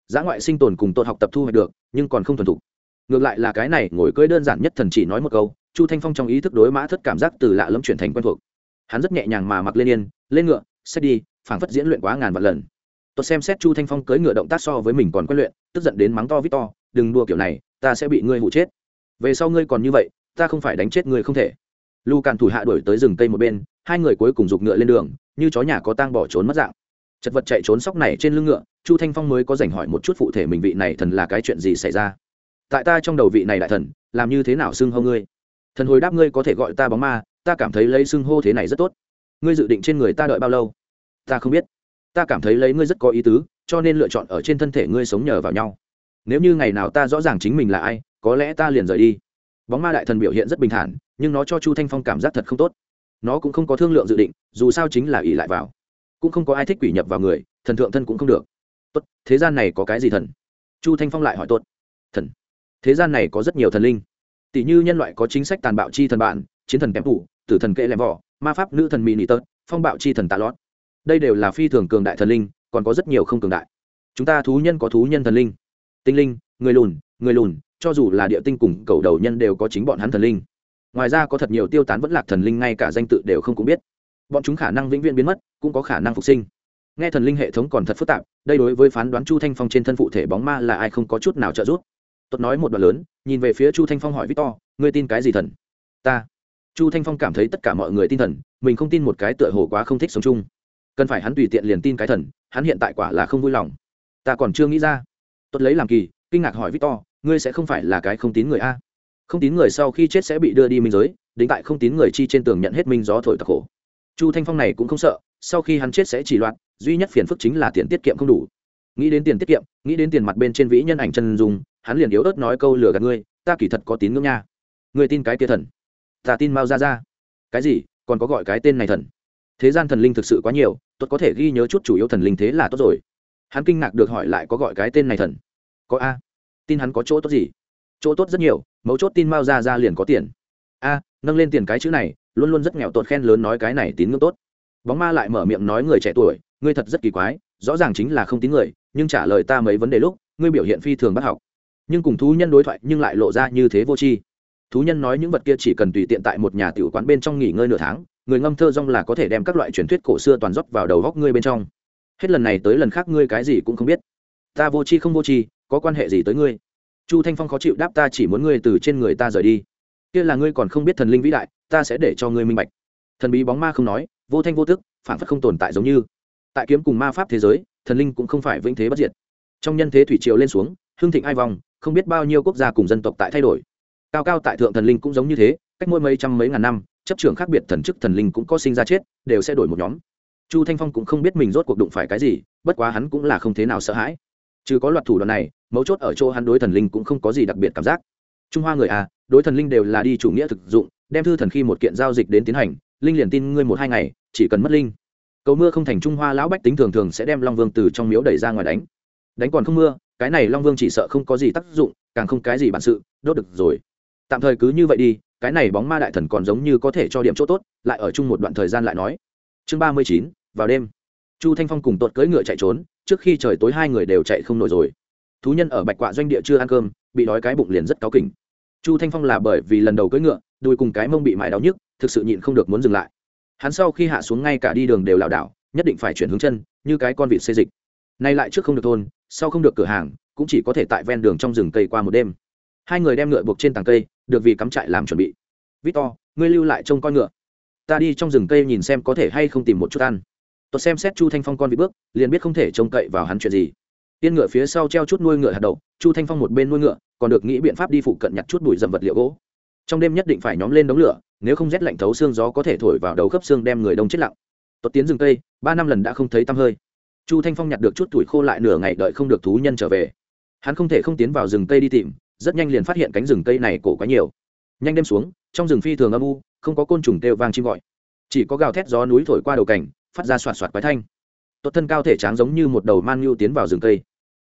Giá ngoại sinh tồn cùng tốt học tập thu hoạch được, nhưng còn không thuần thục. Ngược lại là cái này, ngồi cưới đơn giản nhất thần chỉ nói một câu, chu thanh phong trong ý thức đối mã thất cảm giác từ lạ lẫm chuyển thành quen thuộc. Hắn rất nhẹ nhàng mà mặc lên yên, lên ngựa xét đi phảng phất diễn luyện quá ngàn vạn lần. Tôi xem xét chu thanh phong cưỡi ngựa động tác so với mình còn quen luyện, tức giận đến mắng to vít to, đừng đua kiểu này, ta sẽ bị ngươi hụ chết. Về sau ngươi còn như vậy, ta không phải đánh chết ngươi không thể. Lu càn thủ hạ đuổi tới rừng cây một bên, hai người cuối cùng giục ngựa lên đường, như chó nhà có tang bỏ trốn mất dạng. Chật vật chạy trốn sóc này trên lưng ngựa, chu thanh phong mới có dành hỏi một chút phụ thể mình vị này thần là cái chuyện gì xảy ra. Tại ta trong đầu vị này đại thần, làm như thế nào xưng hô ngươi? Thần hồi đáp ngươi có thể gọi ta bóng ma, ta cảm thấy lấy xưng hô thế này rất tốt. Ngươi dự định trên người ta đợi bao lâu? Ta không biết. Ta cảm thấy lấy ngươi rất có ý tứ, cho nên lựa chọn ở trên thân thể ngươi sống nhờ vào nhau. Nếu như ngày nào ta rõ ràng chính mình là ai, có lẽ ta liền rời đi. Bóng ma đại thần biểu hiện rất bình thản, nhưng nó cho chu thanh phong cảm giác thật không tốt. Nó cũng không có thương lượng dự định, dù sao chính là ỉ lại vào. Cũng không có ai thích quỷ nhập vào người, thần thượng thân cũng không được. Tốt, thế gian này có cái gì thần? Chu thanh phong lại hỏi tốt. Thần. Thế gian này có rất nhiều thần linh. Tỷ như nhân loại có chính sách tàn bạo chi thần bạn, chiến thần kém thủ tử thần kệ lem vỏ, ma pháp nữ thần mỹ nị tớt, phong bạo chi thần tạ lót đây đều là phi thường cường đại thần linh, còn có rất nhiều không cường đại. Chúng ta thú nhân có thú nhân thần linh. Tinh linh, người lùn người lùn, cho dù là địa tinh cùng cầu đầu nhân đều có chính bọn hắn thần linh. Ngoài ra có thật nhiều tiêu tán vẫn lạc thần linh, ngay cả danh tự đều không cũng biết. Bọn chúng khả năng vĩnh viễn biến mất, cũng có khả năng phục sinh. Nghe thần linh hệ thống còn thật phức tạp, đây đối với phán đoán chu thanh phong trên thân phụ thể bóng ma là ai không có chút nào trợ giúp. Tuất nói một đoạn lớn, nhìn về phía chu thanh phong hỏi victor, ngươi tin cái gì thần? Ta. Chu thanh phong cảm thấy tất cả mọi người tin thần, mình không tin một cái tựa hồ quá không thích sống chung cần phải hắn tùy tiện liền tin cái thần, hắn hiện tại quả là không vui lòng. Ta còn chưa nghĩ ra. Tuất lấy làm kỳ, kinh ngạc hỏi victor, ngươi sẽ không phải là cái không tín người a. Không tín người sau khi chết sẽ bị đưa đi minh giới, đính tại không tín người chi trên tường nhận hết minh gió thổi tặc khổ. Chu thanh phong này cũng không sợ, sau khi hắn chết sẽ chỉ loạn, duy nhất phiền phức chính là tiền tiết kiệm không đủ. Nghĩ đến tiền tiết kiệm, nghĩ đến tiền mặt bên trên vĩ nhân ảnh chân dùng hắn liền yếu ớt nói câu lừa gạt ngươi, ta kỳ thật có tín ngưỡng nha. Ngươi tin cái kia thần? Ta tin mao ra ra cái gì? Còn có gọi cái tên này thần? Thế gian thần linh thực sự quá nhiều tuất có thể ghi nhớ chút chủ yếu thần linh thế là tốt rồi. Hắn kinh ngạc được hỏi lại có gọi cái tên này thần? Có a. Tin hắn có chỗ tốt gì? Chỗ tốt rất nhiều, mấu chốt tin mao ra ra liền có tiền. A, nâng lên tiền cái chữ này, luôn luôn rất nghèo tột khen lớn nói cái này tín ngưỡng tốt. Bóng ma lại mở miệng nói người trẻ tuổi, ngươi thật rất kỳ quái, rõ ràng chính là không tín người, nhưng trả lời ta mấy vấn đề lúc, ngươi biểu hiện phi thường bắt học. Nhưng cùng thú nhân đối thoại nhưng lại lộ ra như thế vô tri. Thú nhân nói những vật kia chỉ cần tùy tiện tại một nhà tiểu quán bên trong nghỉ ngơi nửa tháng người ngâm thơ rong là có thể đem các loại truyền thuyết cổ xưa toàn rót vào đầu góc ngươi bên trong. Hết lần này tới lần khác ngươi cái gì cũng không biết. Ta vô tri không vô tri, có quan hệ gì tới ngươi? Chu thanh phong khó chịu đáp ta chỉ muốn ngươi từ trên người ta rời đi. Kia là ngươi còn không biết thần linh vĩ đại, ta sẽ để cho ngươi minh bạch. Thần bí bóng ma không nói, vô thanh vô tức, phản phất không tồn tại giống như. Tại kiếm cùng ma pháp thế giới, thần linh cũng không phải vĩnh thế bất diệt. Trong nhân thế thủy triều lên xuống, hương thịnh ai vòng, không biết bao nhiêu quốc gia cùng dân tộc tại thay đổi. Cao cao tại thượng thần linh cũng giống như thế, cách mỗi mấy trăm mấy ngàn năm chấp trưởng khác biệt thần chức thần linh cũng có sinh ra chết, đều sẽ đổi một nhóm. Chu thanh phong cũng không biết mình rốt cuộc đụng phải cái gì, bất quá hắn cũng là không thế nào sợ hãi. Chứ có loạt thủ đoạn này, mấu chốt ở chỗ hắn đối thần linh cũng không có gì đặc biệt cảm giác. Trung hoa người à đối thần linh đều là đi chủ nghĩa thực dụng, đem thư thần khi một kiện giao dịch đến tiến hành, linh liền tin ngươi một hai ngày, chỉ cần mất linh. Cầu mưa không thành trung hoa lão bách tính thường thường sẽ đem long vương từ trong miếu đẩy ra ngoài đánh. Đánh còn không mưa, cái này long vương chỉ sợ không có gì tác dụng, càng không cái gì bản sự, đốt được rồi. Tạm thời cứ như vậy đi cái này bóng ma đại thần còn giống như có thể cho điểm chỗ tốt, lại ở chung một đoạn thời gian lại nói. Chương ba mươi chín, vào đêm. Chu thanh phong cùng tuột cưỡi ngựa chạy trốn, trước khi trời tối hai người đều chạy không nổi rồi. Thú nhân ở bạch quạ doanh địa chưa ăn cơm, bị đói cái bụng liền rất cáu kỉnh. Chu thanh phong là bởi vì lần đầu cưỡi ngựa, đùi cùng cái mông bị mài đau nhức, thực sự nhịn không được muốn dừng lại. Hắn sau khi hạ xuống ngay cả đi đường đều lảo đảo, nhất định phải chuyển hướng chân, như cái con vịt xê dịch. Nay lại trước không được thôn, sau không được cửa hàng, cũng chỉ có thể tại ven đường trong rừng cây qua một đêm hai người đem ngựa buộc trên tàng cây, được vì cắm trại làm chuẩn bị. Victor, ngươi lưu lại trông coi ngựa. Ta đi trong rừng cây nhìn xem có thể hay không tìm một chút ăn. Tôi xem xét chu thanh phong con bị bước, liền biết không thể trông cậy vào hắn chuyện gì. Tiên ngựa phía sau treo chút nuôi ngựa hạt đậu, chu thanh phong một bên nuôi ngựa, còn được nghĩ biện pháp đi phụ cận nhặt chút bụi dầm vật liệu gỗ. Trong đêm nhất định phải nhóm lên đống lửa, nếu không rét lạnh thấu xương gió có thể thổi vào đầu khớp xương đem người đông chết lặng. Tốt tiến rừng cây, ba năm lần đã không thấy tăm hơi. Chu thanh phong nhặt được chút tuổi khô lại nửa ngày đợi không được thú nhân trở về. Hắn không thể không tiến vào rừng cây đi tìm rất nhanh liền phát hiện cánh rừng cây này cổ quá nhiều. Nhanh đêm xuống, trong rừng phi thường âm u, không có côn trùng kêu vang chim gọi. Chỉ có gào thét gió núi thổi qua đầu cảnh, phát ra soạt soạt quái thanh. Tốt thân cao thể tráng giống như một đầu man nhu tiến vào rừng cây.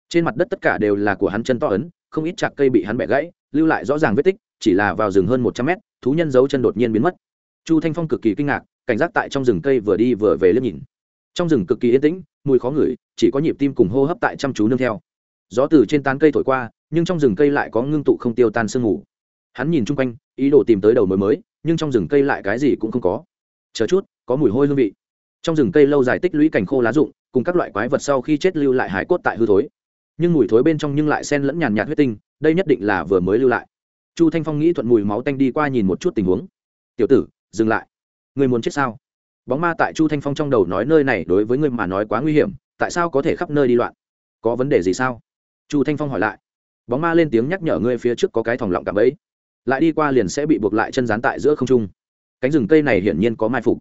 Trên mặt đất tất cả đều là của hắn chân to ấn, không ít chạc cây bị hắn bẻ gãy, lưu lại rõ ràng vết tích, chỉ là vào rừng hơn một trăm mét, thú nhân giấu chân đột nhiên biến mất. Chu thanh phong cực kỳ kinh ngạc, cảnh giác tại trong rừng cây vừa đi vừa về liếc nhìn. Trong rừng cực kỳ yên tĩnh, mùi khó ngửi, chỉ có nhịp tim cùng hô hấp tại chăm chú nương theo. Gió từ trên tán cây thổi qua nhưng trong rừng cây lại có ngưng tụ không tiêu tan sương mù. Hắn nhìn chung quanh, ý đồ tìm tới đầu mối mới, nhưng trong rừng cây lại cái gì cũng không có. Chờ chút, có mùi hôi hương vị. Trong rừng cây lâu dài tích lũy cảnh khô lá rụng, cùng các loại quái vật sau khi chết lưu lại hải cốt tại hư thối. Nhưng mùi thối bên trong nhưng lại sen lẫn nhàn nhạt huyết tinh, đây nhất định là vừa mới lưu lại. Chu thanh phong nghĩ thuận mùi máu tanh đi qua nhìn một chút tình huống. Tiểu tử, dừng lại. Người muốn chết sao? Bóng ma tại chu thanh phong trong đầu nói nơi này đối với người mà nói quá nguy hiểm, tại sao có thể khắp nơi đi loạn? Có vấn đề gì sao? Chu thanh phong hỏi lại bóng ma lên tiếng nhắc nhở ngươi phía trước có cái thòng lọng cạm ấy lại đi qua liền sẽ bị buộc lại chân dán tại giữa không trung. Cánh rừng cây này hiển nhiên có mai phục.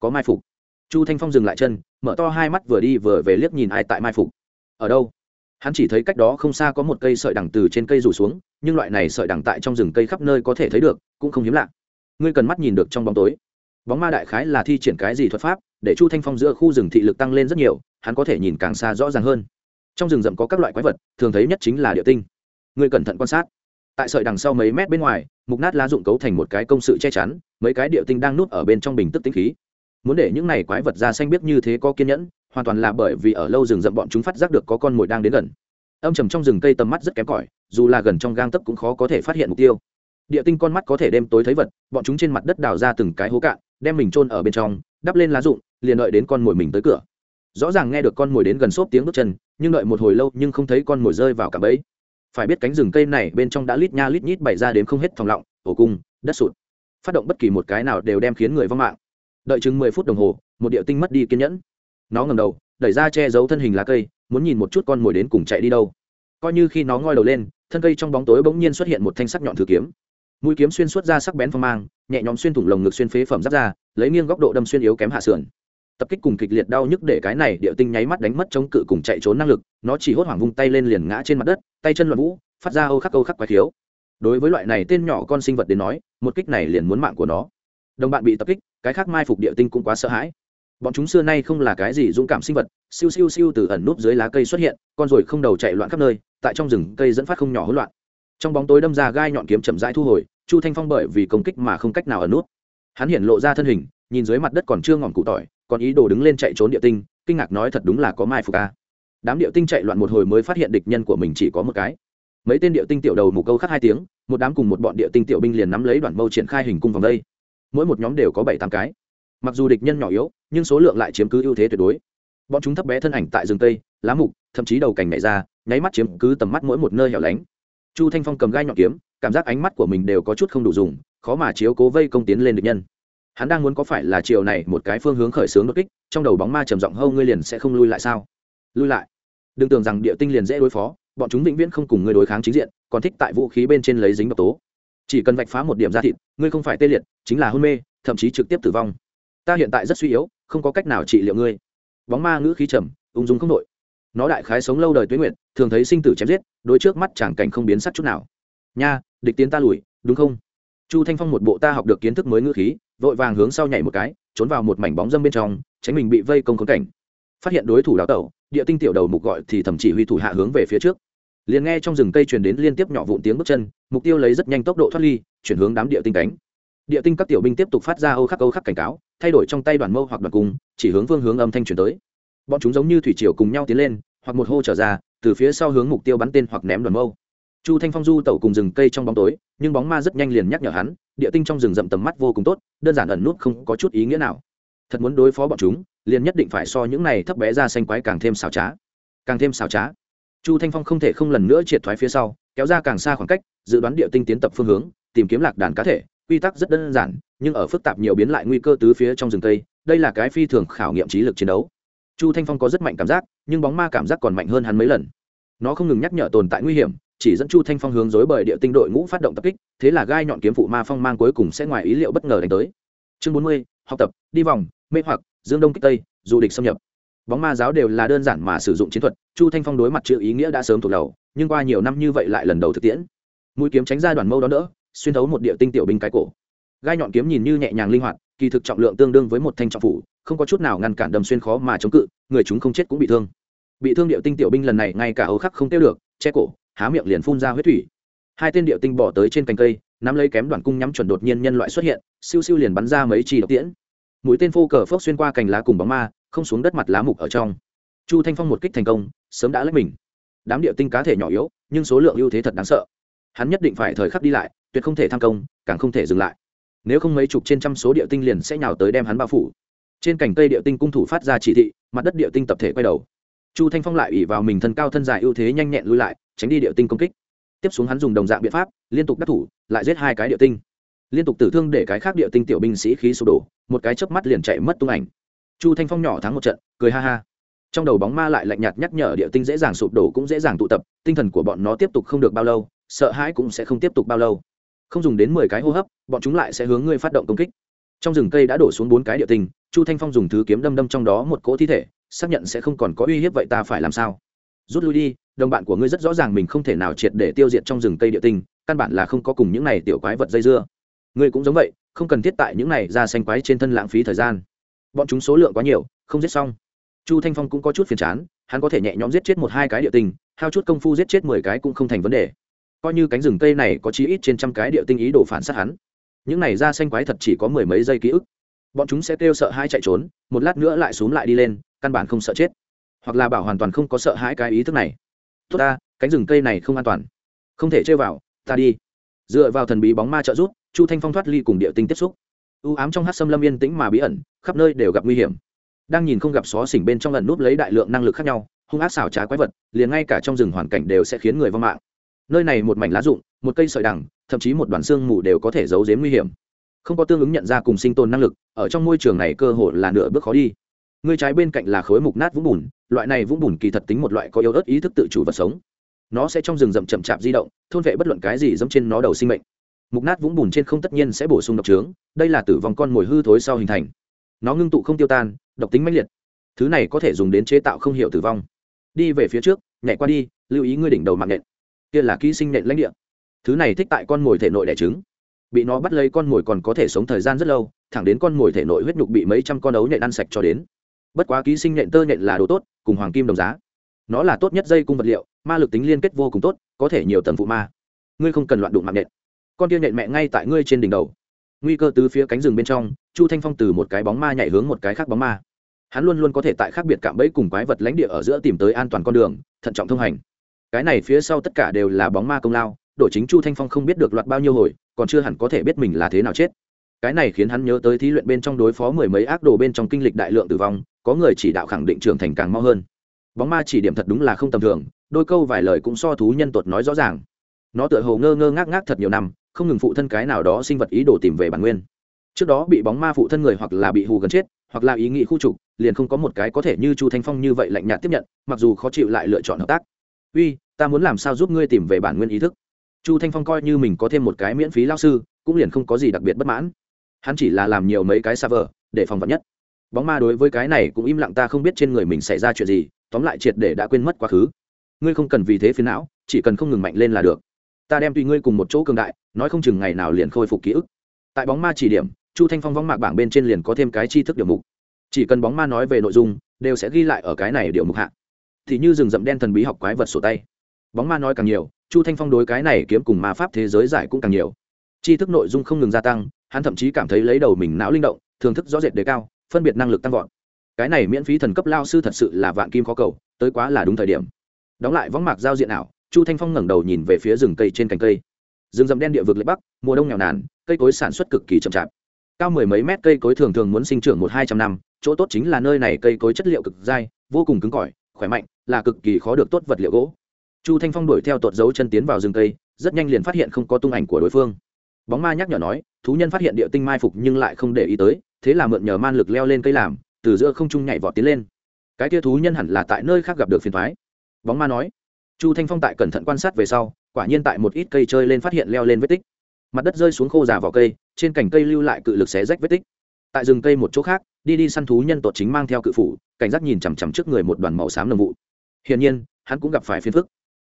Có mai phục. Chu thanh phong dừng lại chân, mở to hai mắt vừa đi vừa về liếc nhìn ai tại mai phục. Ở đâu? Hắn chỉ thấy cách đó không xa có một cây sợi đằng từ trên cây rủ xuống, nhưng loại này sợi đằng tại trong rừng cây khắp nơi có thể thấy được, cũng không hiếm lạ. Ngươi cần mắt nhìn được trong bóng tối. Bóng ma đại khái là thi triển cái gì thuật pháp, để chu thanh phong giữa khu rừng thị lực tăng lên rất nhiều, hắn có thể nhìn càng xa rõ ràng hơn. Trong rừng rậm có các loại quái vật, thường thấy nhất chính là địa tinh ngươi cẩn thận quan sát. Tại sợi đằng sau mấy mét bên ngoài, mục nát lá dụng cấu thành một cái công sự che chắn, mấy cái địa tinh đang núp ở bên trong bình tức tinh khí. Muốn để những này quái vật ra xanh biết như thế có kiên nhẫn, hoàn toàn là bởi vì ở lâu rừng rậm bọn chúng phát giác được có con mồi đang đến gần. Âm trầm trong rừng cây tầm mắt rất kém cỏi, dù là gần trong gang tấc cũng khó có thể phát hiện mục tiêu. Địa tinh con mắt có thể đêm tối thấy vật, bọn chúng trên mặt đất đào ra từng cái hố cạn, đem mình chôn ở bên trong, đắp lên lá rụng, liền đợi đến con mồi mình tới cửa. Rõ ràng nghe được con mồi đến gần xốp tiếng bước chân, nhưng đợi một hồi lâu nhưng không thấy con mồi rơi vào cả bẫy phải biết cánh rừng cây này bên trong đã lít nha lít nhít bày ra đến không hết thòng lọng, ổ cung, đất sụt. Phát động bất kỳ một cái nào đều đem khiến người vong mạng. Đợi chừng mười phút đồng hồ, một điệu tinh mất đi kiên nhẫn. Nó ngầm đầu, đẩy ra che giấu thân hình lá cây, muốn nhìn một chút con mồi đến cùng chạy đi đâu. Coi như khi nó ngoi đầu lên, thân cây trong bóng tối bỗng nhiên xuất hiện một thanh sắc nhọn thử kiếm. Mũi kiếm xuyên suốt ra sắc bén phong mang, nhẹ nhõm xuyên thủng lồng ngực xuyên phế phẩm giáp ra, lấy nghiêng góc độ đâm xuyên yếu kém hạ sườn tập kích cùng kịch liệt đau nhức để cái này địa tinh nháy mắt đánh mất chống cự cùng chạy trốn năng lực, nó chỉ hốt hoảng vung tay lên liền ngã trên mặt đất, tay chân loạn vũ, phát ra ô khắc ô khắc quái thiếu đối với loại này tên nhỏ con sinh vật đến nói, một kích này liền muốn mạng của nó. Đồng bạn bị tập kích, cái khác mai phục địa tinh cũng quá sợ hãi. Bọn chúng xưa nay không là cái gì dũng cảm sinh vật, siêu siêu siêu từ ẩn núp dưới lá cây xuất hiện, con ruồi không đầu chạy loạn khắp nơi, tại trong rừng cây dẫn phát không nhỏ hỗn loạn. Trong bóng tối đâm ra gai nhọn kiếm chậm rãi thu hồi, chu thanh phong bởi vì công kích mà không cách nào ẩn nút hắn hiện lộ ra thân hình, nhìn dưới mặt đất còn chưa ngọn cụ tỏi còn ý đồ đứng lên chạy trốn địa tinh, kinh ngạc nói thật đúng là có mai phục ca đám địa tinh chạy loạn một hồi mới phát hiện địch nhân của mình chỉ có một cái. Mấy tên địa tinh tiểu đầu mù câu khắc hai tiếng, một đám cùng một bọn địa tinh tiểu binh liền nắm lấy đoạn mâu triển khai hình cung vòng đây. Mỗi một nhóm đều có bảy tám cái. Mặc dù địch nhân nhỏ yếu, nhưng số lượng lại chiếm cứ ưu thế tuyệt đối. Bọn chúng thấp bé thân ảnh tại rừng tây, lá mục, thậm chí đầu cành nhảy ra, nháy mắt chiếm cứ tầm mắt mỗi một nơi hẻo lánh. Chu thanh phong cầm gai nhọn kiếm, cảm giác ánh mắt của mình đều có chút không đủ dùng, khó mà chiếu cố vây công tiến lên địch nhân hắn đang muốn có phải là chiều này một cái phương hướng khởi xướng đột kích, trong đầu bóng ma trầm giọng hâu ngươi liền sẽ không lui lại sao? Lui lại? Đừng tưởng rằng địa tinh liền dễ đối phó, bọn chúng vĩnh viễn không cùng ngươi đối kháng chính diện, còn thích tại vũ khí bên trên lấy dính độc tố. Chỉ cần vạch phá một điểm ra thịt, ngươi không phải tê liệt, chính là hôn mê, thậm chí trực tiếp tử vong. Ta hiện tại rất suy yếu, không có cách nào trị liệu ngươi. Bóng ma ngữ khí trầm, ung dung không nội nó đại khái sống lâu đời tuế nguyện thường thấy sinh tử chém giết đôi trước mắt chẳng cảnh không biến sắc chút nào. Nha, địch tiến ta lùi, đúng không? Chu thanh phong một bộ ta học được kiến thức mới ngữ khí vội vàng hướng sau nhảy một cái, trốn vào một mảnh bóng dâm bên trong, tránh mình bị vây công khốn cảnh. Phát hiện đối thủ đào tẩu, địa tinh tiểu đầu mục gọi thì thậm chỉ huy thủ hạ hướng về phía trước. Liền nghe trong rừng cây truyền đến liên tiếp nhỏ vụn tiếng bước chân, mục tiêu lấy rất nhanh tốc độ thoát ly, chuyển hướng đám địa tinh cánh. Địa tinh các tiểu binh tiếp tục phát ra âu khắc âu khắc cảnh cáo, thay đổi trong tay đoàn mâu hoặc đoàn cung, chỉ hướng phương hướng âm thanh chuyển tới. Bọn chúng giống như thủy triều cùng nhau tiến lên, hoặc một hô trở ra, từ phía sau hướng mục tiêu bắn tên hoặc ném đoàn mâu. Chu thanh phong du tẩu cùng rừng cây trong bóng tối, nhưng bóng ma rất nhanh liền nhắc nhở hắn địa tinh trong rừng rậm tầm mắt vô cùng tốt, đơn giản ẩn nút không có chút ý nghĩa nào. Thật muốn đối phó bọn chúng, liền nhất định phải so những này thấp bé ra xanh quái càng thêm xảo trá. Càng thêm xảo trá. Chu thanh phong không thể không lần nữa triệt thoái phía sau, kéo ra càng xa khoảng cách, dự đoán địa tinh tiến tập phương hướng, tìm kiếm lạc đàn cá thể. Quy tắc rất đơn giản, nhưng ở phức tạp nhiều biến lại nguy cơ tứ phía trong rừng tây, đây là cái phi thường khảo nghiệm trí lực chiến đấu. Chu thanh phong có rất mạnh cảm giác, nhưng bóng ma cảm giác còn mạnh hơn hắn mấy lần. Nó không ngừng nhắc nhở tồn tại nguy hiểm chỉ dẫn chu thanh phong hướng dối bởi địa tinh đội ngũ phát động tập kích, thế là gai nhọn kiếm phụ ma phong mang cuối cùng sẽ ngoài ý liệu bất ngờ đánh tới. Chương bốn mươi, học tập, đi vòng, mê hoặc, dương đông kích tây du địch xâm nhập. Bóng ma giáo đều là đơn giản mà sử dụng chiến thuật, chu thanh phong đối mặt chữ ý nghĩa đã sớm thuộc đầu, nhưng qua nhiều năm như vậy lại lần đầu thực tiễn. Mũi kiếm tránh ra đoàn mâu đó nữa xuyên thấu một địa tinh tiểu binh cái cổ. Gai nhọn kiếm nhìn như nhẹ nhàng linh hoạt, kỳ thực trọng lượng tương đương với một thanh trọng phủ, không có chút nào ngăn cản đầm xuyên khó mà chống cự, người chúng không chết cũng bị thương. Bị thương địa tinh tiểu binh lần này ngay cả ấu khắc không tiêu được, che cổ há miệng liền phun ra huyết thủy. Hai tên địa tinh bỏ tới trên cành cây, nắm lấy kém đoàn cung nhắm chuẩn đột nhiên nhân loại xuất hiện, siêu siêu liền bắn ra mấy chỉ độc tiễn. Mũi tên phô cờ phốc xuyên qua cành lá cùng bóng ma, không xuống đất mặt lá mục ở trong. Chu thanh phong một kích thành công, sớm đã lấy mình. Đám địa tinh cá thể nhỏ yếu, nhưng số lượng ưu thế thật đáng sợ. Hắn nhất định phải thời khắc đi lại, tuyệt không thể tham công, càng không thể dừng lại. Nếu không mấy chục trên trăm số địa tinh liền sẽ nhào tới đem hắn bao phủ. Trên cành cây địa tinh cung thủ phát ra chỉ thị, mặt đất địa tinh tập thể quay đầu. Chu thanh phong lại ủy vào mình thân cao thân dài ưu thế nhanh nhẹn lui lại tránh đi địa tinh công kích. Tiếp xuống hắn dùng đồng dạng biện pháp, liên tục đắc thủ, lại giết hai cái địa tinh. Liên tục tử thương để cái khác địa tinh tiểu binh sĩ khí sụp đổ, một cái chớp mắt liền chạy mất tung ảnh. Chu thanh phong nhỏ thắng một trận, cười ha ha. Trong đầu bóng ma lại lạnh nhạt nhắc nhở địa tinh dễ dàng sụp đổ cũng dễ dàng tụ tập, tinh thần của bọn nó tiếp tục không được bao lâu, sợ hãi cũng sẽ không tiếp tục bao lâu. Không dùng đến mười cái hô hấp, bọn chúng lại sẽ hướng ngươi phát động công kích. Trong rừng cây đã đổ xuống bốn cái địa tinh, chu thanh phong dùng thứ kiếm đâm đâm trong đó một cỗ thi thể, xác nhận sẽ không còn có uy hiếp vậy ta phải làm sao? Rút lui đi, đồng bạn của ngươi rất rõ ràng mình không thể nào triệt để tiêu diệt trong rừng cây địa tinh, căn bản là không có cùng những này tiểu quái vật dây dưa. Ngươi cũng giống vậy, không cần thiết tại những này ra xanh quái trên thân lãng phí thời gian. Bọn chúng số lượng quá nhiều, không giết xong. Chu thanh phong cũng có chút phiền chán, hắn có thể nhẹ nhõm giết chết một hai cái địa tinh, hao chút công phu giết chết mười cái cũng không thành vấn đề. Coi như cánh rừng cây này có chí ít trên trăm cái địa tinh ý đồ phản sát hắn. Những này ra xanh quái thật chỉ có mười mấy giây ký ức. Bọn chúng sẽ kêu sợ hai chạy trốn, một lát nữa lại xuống lại đi lên, căn bản không sợ chết hoặc là bảo hoàn toàn không có sợ hãi cái ý thức này. Tốt ta, cánh rừng cây này không an toàn. Không thể chơi vào, ta đi. Dựa vào thần bí bóng ma trợ giúp, chu thanh phong thoát ly cùng địa tinh tiếp xúc. U ám trong hát xâm lâm yên tĩnh mà bí ẩn, khắp nơi đều gặp nguy hiểm. Đang nhìn không gặp xó xỉnh bên trong lần núp lấy đại lượng năng lực khác nhau, hung ác xảo trá quái vật, liền ngay cả trong rừng hoàn cảnh đều sẽ khiến người vong mạng. Nơi này một mảnh lá rụng, một cây sợi đằng, thậm chí một đoàn xương mù đều có thể giấu giếm nguy hiểm. Không có tương ứng nhận ra cùng sinh tồn năng lực, ở trong môi trường này cơ hội là nửa bước khó đi người trái bên cạnh là khối mục nát vũng bùn, loại này vũng bùn kỳ thật tính một loại có yếu ớt ý thức tự chủ vật sống. Nó sẽ trong rừng rậm chậm chạp di động, thôn vệ bất luận cái gì dẫm trên nó đầu sinh mệnh. Mục nát vũng bùn trên không tất nhiên sẽ bổ sung độc trướng, đây là tử vong con mồi hư thối sau hình thành. Nó ngưng tụ không tiêu tan, độc tính mãnh liệt. Thứ này có thể dùng đến chế tạo không hiệu tử vong. Đi về phía trước, nhảy qua đi, lưu ý ngươi đỉnh đầu mạng nện kia là ký sinh nện lãnh địa. Thứ này thích tại con mồi thể nội đẻ trứng. Bị nó bắt lấy con mồi còn có thể sống thời gian rất lâu, thẳng đến con mồi thể nội huyết nhục bị mấy trăm con ấu nhện ăn sạch cho đến bất quá ký sinh nhện tơ nhện là đồ tốt, cùng hoàng kim đồng giá. Nó là tốt nhất dây cung vật liệu, ma lực tính liên kết vô cùng tốt, có thể nhiều tầng phụ ma. Ngươi không cần loạn đụng mạng nhện. Con tiên nhện mẹ ngay tại ngươi trên đỉnh đầu. Nguy cơ từ phía cánh rừng bên trong, chu thanh phong từ một cái bóng ma nhảy hướng một cái khác bóng ma. Hắn luôn luôn có thể tại khác biệt cạm bẫy cùng quái vật lãnh địa ở giữa tìm tới an toàn con đường, thận trọng thông hành. Cái này phía sau tất cả đều là bóng ma công lao đổi chính chu thanh phong không biết được loạt bao nhiêu hồi, còn chưa hẳn có thể biết mình là thế nào chết cái này khiến hắn nhớ tới thí luyện bên trong đối phó mười mấy ác đồ bên trong kinh lịch đại lượng tử vong, có người chỉ đạo khẳng định trưởng thành càng mau hơn. Bóng ma chỉ điểm thật đúng là không tầm thường, đôi câu vài lời cũng so thú nhân tuột nói rõ ràng. Nó tựa hồ ngơ ngơ ngác ngác thật nhiều năm, không ngừng phụ thân cái nào đó sinh vật ý đồ tìm về bản nguyên. Trước đó bị bóng ma phụ thân người hoặc là bị hù gần chết, hoặc là ý nghĩ khu trục, liền không có một cái có thể như chu thanh phong như vậy lạnh nhạt tiếp nhận, mặc dù khó chịu lại lựa chọn hợp tác. Uy, ta muốn làm sao giúp ngươi tìm về bản nguyên ý thức? Chu thanh phong coi như mình có thêm một cái miễn phí lao sư, cũng liền không có gì đặc biệt bất mãn hắn chỉ là làm nhiều mấy cái xa vờ để phòng vật nhất. Bóng ma đối với cái này cũng im lặng ta không biết trên người mình xảy ra chuyện gì, tóm lại triệt để đã quên mất quá khứ. Ngươi không cần vì thế phiền não, chỉ cần không ngừng mạnh lên là được. Ta đem tùy ngươi cùng một chỗ cường đại, nói không chừng ngày nào liền khôi phục ký ức. Tại bóng ma chỉ điểm, chu thanh phong vong mạc bảng bên trên liền có thêm cái tri thức điều mục. Chỉ cần bóng ma nói về nội dung, đều sẽ ghi lại ở cái này điều mục hạ. Thì như rừng rậm đen thần bí học quái vật sổ tay. Bóng ma nói càng nhiều, chu thanh phong đối cái này kiếm cùng ma pháp thế giới giải cũng càng nhiều. Tri thức nội dung không ngừng gia tăng hắn thậm chí cảm thấy lấy đầu mình não linh động, thưởng thức rõ rệt đề cao, phân biệt năng lực tăng vọt. Cái này miễn phí thần cấp lao sư thật sự là vạn kim khó cầu, tới quá là đúng thời điểm. Đóng lại võng mạc giao diện ảo, chu thanh phong ngẩng đầu nhìn về phía rừng cây trên cành cây. Rừng rậm đen địa vực lệ bắc, mùa đông nghèo nàn, cây cối sản xuất cực kỳ chậm chạp. Cao mười mấy mét cây cối thường thường muốn sinh trưởng một hai trăm năm, chỗ tốt chính là nơi này cây cối chất liệu cực dai, vô cùng cứng cỏi, khỏe mạnh, là cực kỳ khó được tốt vật liệu gỗ. Chu thanh phong đuổi theo tuột dấu chân tiến vào rừng cây, rất nhanh liền phát hiện không có tung ảnh của đối phương. Bóng ma nhắc nhở nói thú nhân phát hiện địa tinh mai phục nhưng lại không để ý tới, thế là mượn nhờ man lực leo lên cây làm, từ giữa không trung nhảy vọt tiến lên. Cái tia thú nhân hẳn là tại nơi khác gặp được phiền thoái bóng ma nói. Chu thanh phong tại cẩn thận quan sát về sau, quả nhiên tại một ít cây chơi lên phát hiện leo lên vết tích. Mặt đất rơi xuống khô già vào cây, trên cành cây lưu lại cự lực xé rách vết tích. Tại rừng cây một chỗ khác, đi đi săn thú nhân tột chính mang theo cự phủ, cảnh giác nhìn chằm chằm trước người một đoàn màu xám nồng vụ. Hiển nhiên, hắn cũng gặp phải phiền phức.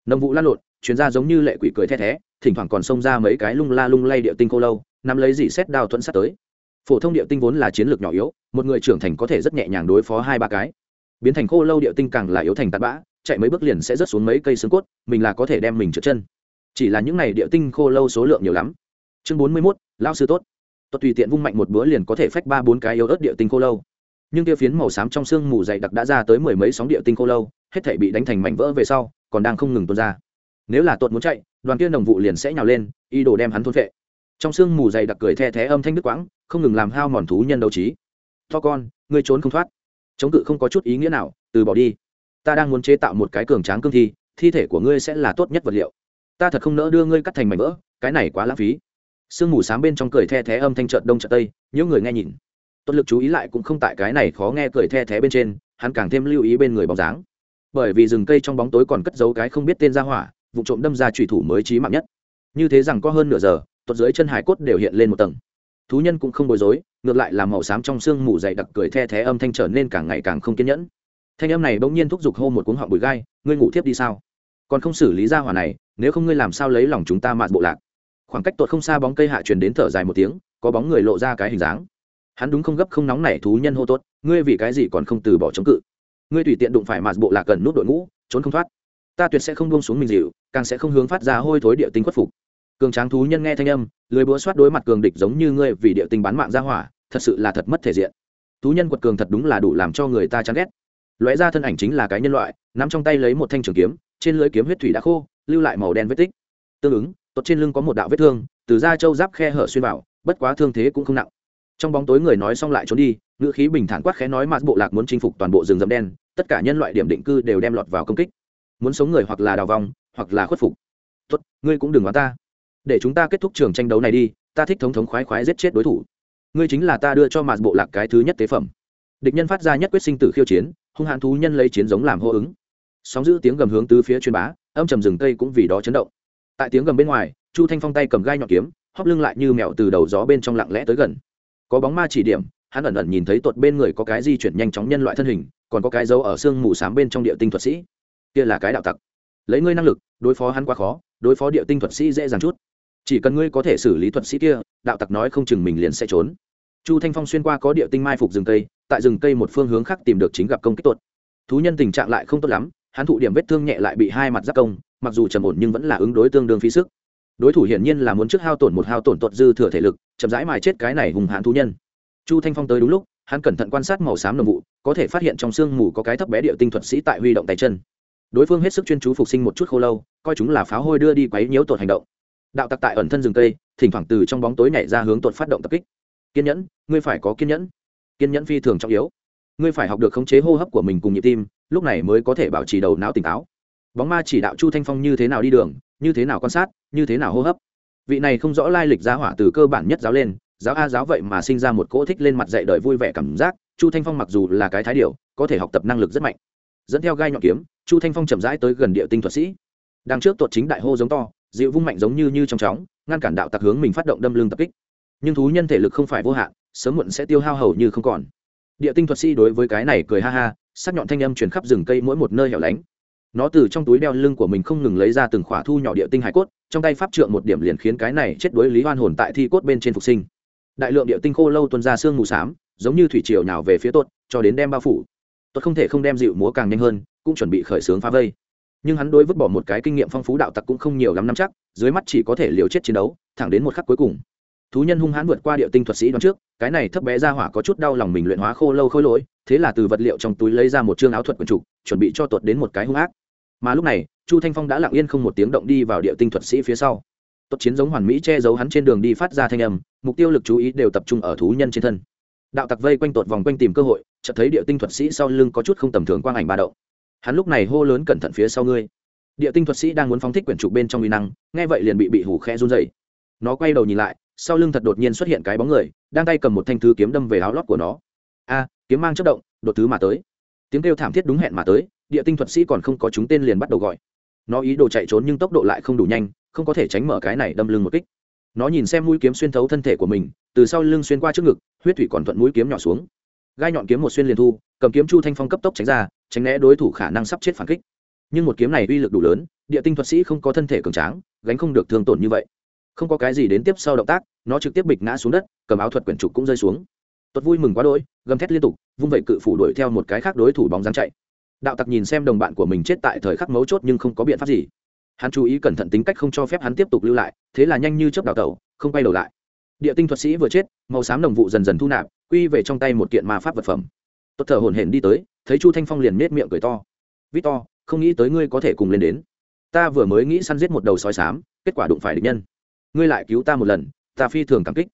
Nồng vụ lan lộn chuyến ra giống như lệ quỷ cười the thé, thỉnh thoảng còn xông ra mấy cái lung la lung lay địa tinh cô lâu nắm lấy dỉ xét đao thuẫn sát tới. Phổ thông địa tinh vốn là chiến lược nhỏ yếu, một người trưởng thành có thể rất nhẹ nhàng đối phó hai ba cái. Biến thành khô lâu địa tinh càng là yếu thành tạt bã, chạy mấy bước liền sẽ rớt xuống mấy cây xương cốt, mình là có thể đem mình trượt chân. Chỉ là những này địa tinh khô lâu số lượng nhiều lắm. Chương bốn mươi mốt lao sư tốt. Tốt tùy tiện vung mạnh một bữa liền có thể phách ba bốn cái yếu ớt địa tinh khô lâu. Nhưng tiêu phiến màu xám trong xương mù dày đặc đã ra tới mười mấy sóng địa tinh khô lâu, hết thể bị đánh thành mảnh vỡ về sau, còn đang không ngừng tuôn ra. Nếu là tuột muốn chạy, đoàn kia đồng vụ liền sẽ nhào lên y đồ đem hắn thôn vệ trong xương mù dày đặc cười the thé âm thanh đức quãng, không ngừng làm hao mòn thú nhân đấu trí. To con, ngươi trốn không thoát. Chống cự không có chút ý nghĩa nào, từ bỏ đi. Ta đang muốn chế tạo một cái cường tráng cương thi thi thể của ngươi sẽ là tốt nhất vật liệu. Ta thật không nỡ đưa ngươi cắt thành mảnh vỡ, cái này quá lãng phí. Sương mù sáng bên trong cười the thé âm thanh trợt đông trợt tây những người nghe nhìn. Tốt lực chú ý lại cũng không tại cái này khó nghe cười the thé bên trên, hắn càng thêm lưu ý bên người bóng dáng. Bởi vì rừng cây trong bóng tối còn cất giấu cái không biết tên ra hỏa, vụ trộm đâm ra trùy thủ mới trí mạng nhất. Như thế rằng có hơn nửa giờ tuột dưới chân hải cốt đều hiện lên một tầng. Thú nhân cũng không bối rối, ngược lại là màu xám trong xương mù dày đặc cười the thé âm thanh trở nên càng ngày càng không kiên nhẫn. Thanh âm này bỗng nhiên thúc giục hô một cuống họng bụi gai, ngươi ngủ thiếp đi sao? Còn không xử lý ra hỏa này, nếu không ngươi làm sao lấy lòng chúng ta mạt bộ lạc? Khoảng cách tuột không xa bóng cây hạ truyền đến thở dài một tiếng, có bóng người lộ ra cái hình dáng. Hắn đúng không gấp không nóng nảy thú nhân hô tốt, ngươi vì cái gì còn không từ bỏ chống cự? Ngươi tùy tiện đụng phải mạt bộ lạc gần nút đội ngũ, trốn không thoát. Ta tuyệt sẽ không buông xuống mình dịu, càng sẽ không hướng phát ra hôi thối địa tinh khuất phục cường tráng thú nhân nghe thanh âm, lười búa soát đối mặt cường địch giống như ngươi vì địa tinh bán mạng ra hỏa, thật sự là thật mất thể diện. Thú nhân quật cường thật đúng là đủ làm cho người ta chán ghét. Lóe ra thân ảnh chính là cái nhân loại, nắm trong tay lấy một thanh trường kiếm, trên lưới kiếm huyết thủy đã khô, lưu lại màu đen vết tích. Tương ứng tốt trên lưng có một đạo vết thương, từ da trâu giáp khe hở xuyên vào, bất quá thương thế cũng không nặng. Trong bóng tối người nói xong lại trốn đi, ngữ khí bình thản quát khẽ nói mà bộ lạc muốn chinh phục toàn bộ rừng rậm đen, tất cả nhân loại điểm định cư đều đem lọt vào công kích. Muốn sống người hoặc là đào vong, hoặc là khuất phục. Tốt ngươi cũng đừng nói ta để chúng ta kết thúc trường tranh đấu này đi, ta thích thống thống khoái khoái giết chết đối thủ. Ngươi chính là ta đưa cho mạt bộ lạc cái thứ nhất tế phẩm. Địch nhân phát ra nhất quyết sinh tử khiêu chiến, hung hãn thú nhân lấy chiến giống làm hô ứng. Sóng giữ tiếng gầm hướng từ phía truyền bá, âm trầm rừng cây cũng vì đó chấn động. Tại tiếng gầm bên ngoài, chu thanh phong tay cầm gai nhọn kiếm, hóp lưng lại như mẹo từ đầu gió bên trong lặng lẽ tới gần. Có bóng ma chỉ điểm, hắn ẩn ẩn nhìn thấy tuột bên người có cái di chuyển nhanh chóng nhân loại thân hình, còn có cái dấu ở xương mù s á m bên trong địa tinh thuật sĩ. Kia là cái đạo tặc. Lấy ngươi năng lực, đối phó hắn quá khó, đối phó địa tinh thuật sĩ dễ dàng chút chỉ cần ngươi có thể xử lý thuật sĩ kia, đạo tặc nói không chừng mình liền sẽ trốn. Chu thanh phong xuyên qua có địa tinh mai phục rừng cây, tại rừng cây một phương hướng khác tìm được chính gặp công kích tuột. Thú nhân tình trạng lại không tốt lắm, hắn thụ điểm vết thương nhẹ lại bị hai mặt giáp công, mặc dù trầm ổn nhưng vẫn là ứng đối tương đương phí sức. Đối thủ hiển nhiên là muốn trước hao tổn một hao tổn tuột dư thừa thể lực, chậm rãi mài chết cái này hùng hãn thú nhân. Chu thanh phong tới đúng lúc, hắn cẩn thận quan sát màu xám nồng vụ, có thể phát hiện trong sương mù có cái thấp bé địa tinh thuật sĩ tại huy động tay chân. Đối phương hết sức chuyên chú phục sinh một chút khô lâu, coi chúng là pháo hôi đưa đi quấy nhiễu tột hành động đạo tặc tại ẩn thân rừng cây, thỉnh thoảng từ trong bóng tối nhảy ra hướng tột phát động tập kích. Kiên nhẫn, ngươi phải có kiên nhẫn. Kiên nhẫn phi thường trọng yếu. Ngươi phải học được khống chế hô hấp của mình cùng nhịp tim, lúc này mới có thể bảo trì đầu não tỉnh táo. Bóng ma chỉ đạo chu thanh phong như thế nào đi đường, như thế nào quan sát, như thế nào hô hấp. Vị này không rõ lai lịch giá hỏa từ cơ bản nhất giáo lên, giáo a giáo vậy mà sinh ra một cỗ thích lên mặt dạy đời vui vẻ cảm giác, chu thanh phong mặc dù là cái thái điệu có thể học tập năng lực rất mạnh. Dẫn theo gai nhọn kiếm, chu thanh phong chậm rãi tới gần địa tinh thuật sĩ. Đằng trước tuột chính đại hô giống to dịu vung mạnh giống như như trong chóng, ngăn cản đạo tặc hướng mình phát động đâm lưng tập kích. Nhưng thú nhân thể lực không phải vô hạn, sớm muộn sẽ tiêu hao hầu như không còn. Địa tinh thuật sĩ đối với cái này cười ha ha, sắc nhọn thanh âm truyền khắp rừng cây mỗi một nơi hẻo lánh. Nó từ trong túi đeo lưng của mình không ngừng lấy ra từng khỏa thu nhỏ địa tinh hải cốt, trong tay pháp trượng một điểm liền khiến cái này chết đối lý hoan hồn tại thi cốt bên trên phục sinh. Đại lượng địa tinh khô lâu tuân ra sương mù s á m giống như thủy triều nào về phía tốt cho đến đem bao phủ. Tốt không thể không đem dịu múa càng nhanh hơn, cũng chuẩn bị khởi xướng phá vây nhưng hắn đối vứt bỏ một cái kinh nghiệm phong phú đạo tặc cũng không nhiều lắm năm chắc, dưới mắt chỉ có thể liều chết chiến đấu, thẳng đến một khắc cuối cùng. Thú nhân hung hãn vượt qua địa tinh thuật sĩ đoán trước, cái này thấp bé ra hỏa có chút đau lòng mình luyện hóa khô lâu khôi lỗi, thế là từ vật liệu trong túi lấy ra một chương áo thuật quần trục, chuẩn bị cho tuột đến một cái hung ác. Mà lúc này, chu thanh phong đã lặng yên không một tiếng động đi vào địa tinh thuật sĩ phía sau. Tốt chiến giống hoàn mỹ che giấu hắn trên đường đi phát ra thanh âm, mục tiêu lực chú ý đều tập trung ở thú nhân trên thân. Đạo tặc vây quanh tột vòng quanh tìm cơ hội, chợt thấy địa tinh thuật sĩ sau lưng có chút không tầm thường quang ảnh ba đậu hắn lúc này hô lớn cẩn thận phía sau ngươi. Địa tinh thuật sĩ đang muốn phóng thích quyển trục bên trong uy năng, nghe vậy liền bị bị hủ khe run dày nó quay đầu nhìn lại, sau lưng thật đột nhiên xuất hiện cái bóng người, đang tay cầm một thanh thứ kiếm đâm về áo lót của nó. A, kiếm mang chất động, đột thứ mà tới. Tiếng kêu thảm thiết đúng hẹn mà tới, địa tinh thuật sĩ còn không có chúng tên liền bắt đầu gọi. Nó ý đồ chạy trốn nhưng tốc độ lại không đủ nhanh, không có thể tránh mở cái này đâm lưng một kích. Nó nhìn xem mũi kiếm xuyên thấu thân thể của mình, từ sau lưng xuyên qua trước ngực, huyết thủy còn thuận mũi kiếm nhỏ xuống. Gai nhọn kiếm một xuyên liền thu, cầm kiếm chu thanh phong cấp tốc tránh ra tránh né đối thủ khả năng sắp chết phản kích. Nhưng một kiếm này uy lực đủ lớn, địa tinh thuật sĩ không có thân thể cường tráng, gánh không được thương tổn như vậy. Không có cái gì đến tiếp sau động tác, nó trực tiếp bịch ngã xuống đất, cầm áo thuật quyển trục cũng rơi xuống. Tuật vui mừng quá đỗi, gầm thét liên tục, vung vẩy cự phủ đuổi theo một cái khác đối thủ bóng dáng chạy. Đạo tặc nhìn xem đồng bạn của mình chết tại thời khắc mấu chốt nhưng không có biện pháp gì. Hắn chú ý cẩn thận tính cách không cho phép hắn tiếp tục lưu lại, thế là nhanh như chớp đào tẩu, không quay đầu lại. Địa tinh thuật sĩ vừa chết, màu xám đồng vụ dần dần thu nạp, quy về trong tay một kiện ma pháp vật phẩm. Tốt thở hổn hển đi tới thấy chu thanh phong liền nết miệng cười to. Vít to không nghĩ tới ngươi có thể cùng lên đến. Ta vừa mới nghĩ săn giết một đầu sói sám kết quả đụng phải địch nhân. Ngươi lại cứu ta một lần, ta phi thường cảm kích.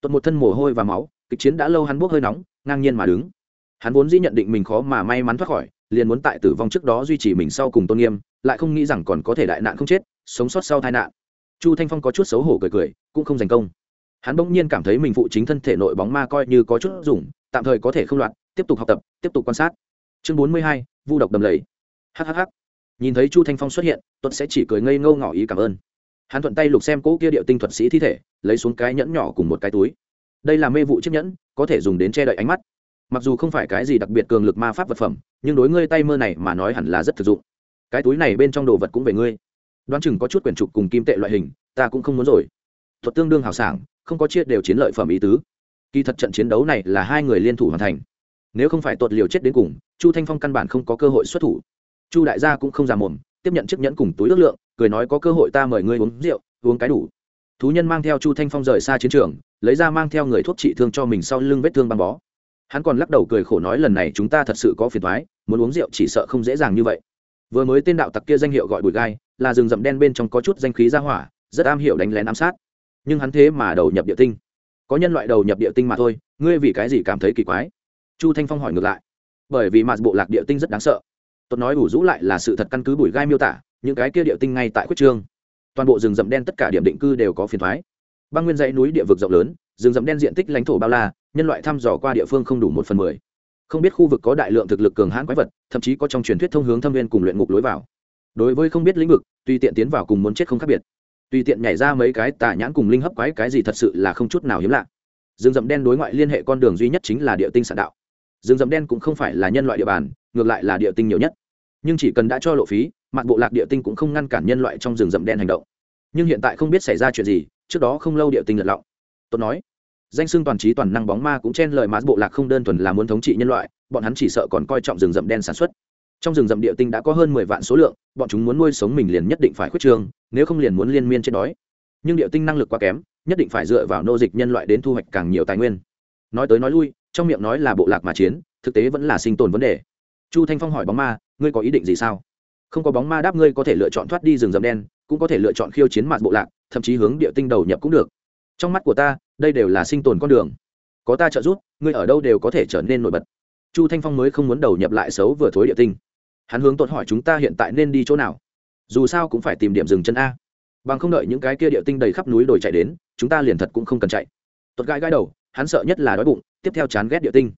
Tuột một thân mồ hôi và máu, kịch chiến đã lâu hắn bốc hơi nóng, ngang nhiên mà đứng. Hắn vốn dĩ nhận định mình khó mà may mắn thoát khỏi, liền muốn tại tử vong trước đó duy trì mình sau cùng tôn nghiêm, lại không nghĩ rằng còn có thể đại nạn không chết, sống sót sau tai nạn. Chu thanh phong có chút xấu hổ cười cười, cũng không giành công. Hắn bỗng nhiên cảm thấy mình phụ chính thân thể nội bóng ma coi như có chút dùng, tạm thời có thể không loạn, tiếp tục học tập, tiếp tục quan sát chương bốn mươi hai, vu độc đầm lầy. Hhh nhìn thấy chu thanh phong xuất hiện, tuấn sẽ chỉ cười ngây ngâu ngỏ ý cảm ơn. Hắn thuận tay lục xem cỗ kia điệu tinh thuật sĩ thi thể, lấy xuống cái nhẫn nhỏ cùng một cái túi. Đây là mê vụ chiếc nhẫn, có thể dùng đến che đậy ánh mắt. Mặc dù không phải cái gì đặc biệt cường lực ma pháp vật phẩm, nhưng đối ngươi tay mơ này mà nói hẳn là rất thực dụng. Cái túi này bên trong đồ vật cũng về ngươi. Đoán chừng có chút quyển trục cùng kim tệ loại hình, ta cũng không muốn rồi. Thuật tương đương hào sảng, không có chia đều chiến lợi phẩm ý tứ. Kỳ thật trận chiến đấu này là hai người liên thủ hoàn thành. Nếu không phải tuột liều chết đến cùng chu thanh phong căn bản không có cơ hội xuất thủ. Chu đại gia cũng không già mồm, tiếp nhận chiếc nhẫn cùng túi ước lượng, cười nói có cơ hội ta mời ngươi uống rượu, uống cái đủ. Thú nhân mang theo chu thanh phong rời xa chiến trường, lấy ra mang theo người thuốc trị thương cho mình sau lưng vết thương băng bó. Hắn còn lắc đầu cười khổ nói lần này chúng ta thật sự có phiền thoái muốn uống rượu chỉ sợ không dễ dàng như vậy. Vừa mới tên đạo tặc kia danh hiệu gọi bụi gai, là rừng rậm đen bên trong có chút danh khí ra hỏa, rất am hiểu đánh lén ám sát. Nhưng hắn thế mà đầu nhập địa tinh. Có nhân loại đầu nhập địa tinh mà thôi, ngươi vì cái gì cảm thấy kỳ quái? Chu thanh phong hỏi ngược lại bởi vì mạt bộ lạc địa tinh rất đáng sợ. Tôi nói đủ rũ lại là sự thật căn cứ bụi gai miêu tả, những cái kia địa tinh ngay tại quyết trương. Toàn bộ rừng rậm đen tất cả điểm định cư đều có phiền thoái. Băng nguyên dãy núi địa vực rộng lớn, rừng rậm đen diện tích lãnh thổ bao la, nhân loại thăm dò qua địa phương không đủ một phần mười. Không biết khu vực có đại lượng thực lực cường hãn quái vật, thậm chí có trong truyền thuyết thông hướng thâm viên cùng luyện ngục lối vào. Đối với không biết lĩnh vực, tùy tiện tiến vào cùng muốn chết không khác biệt. Tùy tiện nhảy ra mấy cái tà nhãn cùng linh hấp quái, cái gì thật sự là không chút nào hiếm lạ. Rừng rậm đen đối ngoại liên hệ con đường duy nhất chính là địa tinh sản đạo rừng rậm đen cũng không phải là nhân loại địa bàn, ngược lại là địa tinh nhiều nhất. Nhưng chỉ cần đã cho lộ phí mặt bộ lạc địa tinh cũng không ngăn cản nhân loại trong rừng rậm đen hành động. Nhưng hiện tại không biết xảy ra chuyện gì, trước đó không lâu địa tinh lật lọng. Tôi nói, danh xưng toàn trí toàn năng bóng ma cũng chen lời mát bộ lạc không đơn thuần là muốn thống trị nhân loại, bọn hắn chỉ sợ còn coi trọng rừng rậm đen sản xuất. Trong rừng rậm địa tinh đã có hơn mười vạn số lượng, bọn chúng muốn nuôi sống mình liền nhất định phải khuyết trương, nếu không liền muốn liên miên chết đói. Nhưng địa tinh năng lực quá kém, nhất định phải dựa vào nô dịch nhân loại đến thu hoạch càng nhiều tài nguyên. Nói tới nói lui trong miệng nói là bộ lạc mà chiến, thực tế vẫn là sinh tồn vấn đề. Chu thanh phong hỏi bóng ma, ngươi có ý định gì sao? Không có bóng ma đáp ngươi có thể lựa chọn thoát đi rừng rậm đen, cũng có thể lựa chọn khiêu chiến mặt bộ lạc, thậm chí hướng địa tinh đầu nhập cũng được. Trong mắt của ta, đây đều là sinh tồn con đường. Có ta trợ giúp, ngươi ở đâu đều có thể trở nên nổi bật. Chu thanh phong mới không muốn đầu nhập lại xấu vừa thối địa tinh. Hắn hướng tốt hỏi chúng ta hiện tại nên đi chỗ nào? Dù sao cũng phải tìm điểm dừng chân a. Bằng không đợi những cái kia địa tinh đầy khắp núi đồi chạy đến, chúng ta liền thật cũng không cần chạy. Tuột gai gai đầu, hắn sợ nhất là đói bụng tiếp theo chán ghét địa tinh.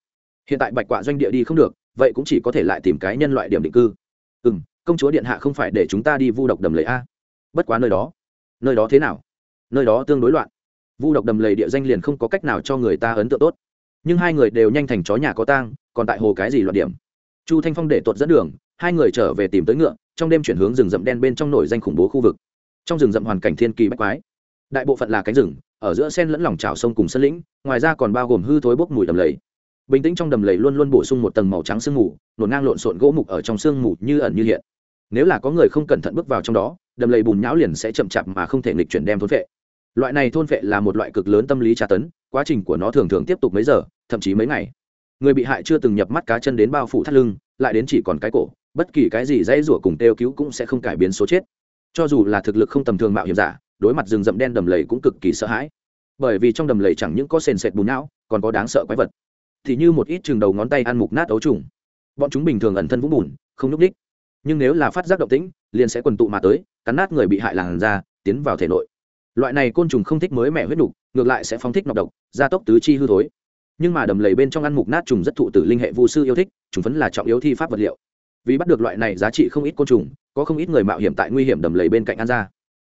Hiện tại bạch quạ doanh địa đi không được, vậy cũng chỉ có thể lại tìm cái nhân loại điểm định cư. Ừ m công chúa điện hạ không phải để chúng ta đi vu độc đầm lầy a? Bất quá nơi đó nơi đó thế nào? Nơi đó tương đối loạn. Vu độc đầm lầy địa danh liền không có cách nào cho người ta ấn tượng tốt. Nhưng hai người đều nhanh thành chó nhà có tang, còn tại hồ cái gì loạn điểm? Chu thanh phong để tuột dẫn đường, hai người trở về tìm tới ngựa, trong đêm chuyển hướng rừng rậm đen bên trong nổi danh khủng bố khu vực. Trong rừng rậm hoàn cảnh thiên kỳ bách quái, đại bộ phận là cánh rừng ở giữa sen lẫn lòng trào sông cùng sân lĩnh, ngoài ra còn bao gồm hư thối bốc mùi đầm lầy. Bình tĩnh trong đầm lầy luôn luôn bổ sung một tầng màu trắng sương mù, nổ ngang lộn xộn gỗ mục ở trong sương mù như ẩn như hiện. Nếu là có người không cẩn thận bước vào trong đó, đầm lầy bùn nhão liền sẽ chậm chạp mà không thể nghịch chuyển đem thôn vệ loại này thôn vệ là một loại cực lớn tâm lý tra tấn, quá trình của nó thường thường tiếp tục mấy giờ, thậm chí mấy ngày. Người bị hại chưa từng nhập mắt cá chân đến bao phủ thắt lưng, lại đến chỉ còn cái cổ, bất kỳ cái gì dãy rủa cùng têu cứu cũng sẽ không cải biến số chết. Cho dù là thực lực không tầm thường mạo hiểm giả đối mặt rừng rậm đen đầm lầy cũng cực kỳ sợ hãi. Bởi vì trong đầm lầy chẳng những có sền sệt bùn não, còn có đáng sợ quái vật. Thì như một ít chừng đầu ngón tay ăn mục nát ấu trùng. Bọn chúng bình thường ẩn thân vũng bùn, không n ú c đích nhưng nếu là phát giác động tĩnh, liền sẽ quần tụ mà tới, cắn nát người bị hại làn ra tiến vào thể nội. Loại này côn trùng không thích mới mẻ huyết đục ngược lại sẽ phóng thích nọc độc, gia tốc tứ chi hư thối. Nhưng mà đầm lầy bên trong ăn mục nát trùng rất thụ tử linh hệ vu sư yêu thích chúng vẫn là trọng yếu thi pháp vật liệu. Vì bắt được loại này giá trị không ít côn trùng, có không ít người mạo hiểm tại nguy hiểm đầm lầy bên cạnh ăn ra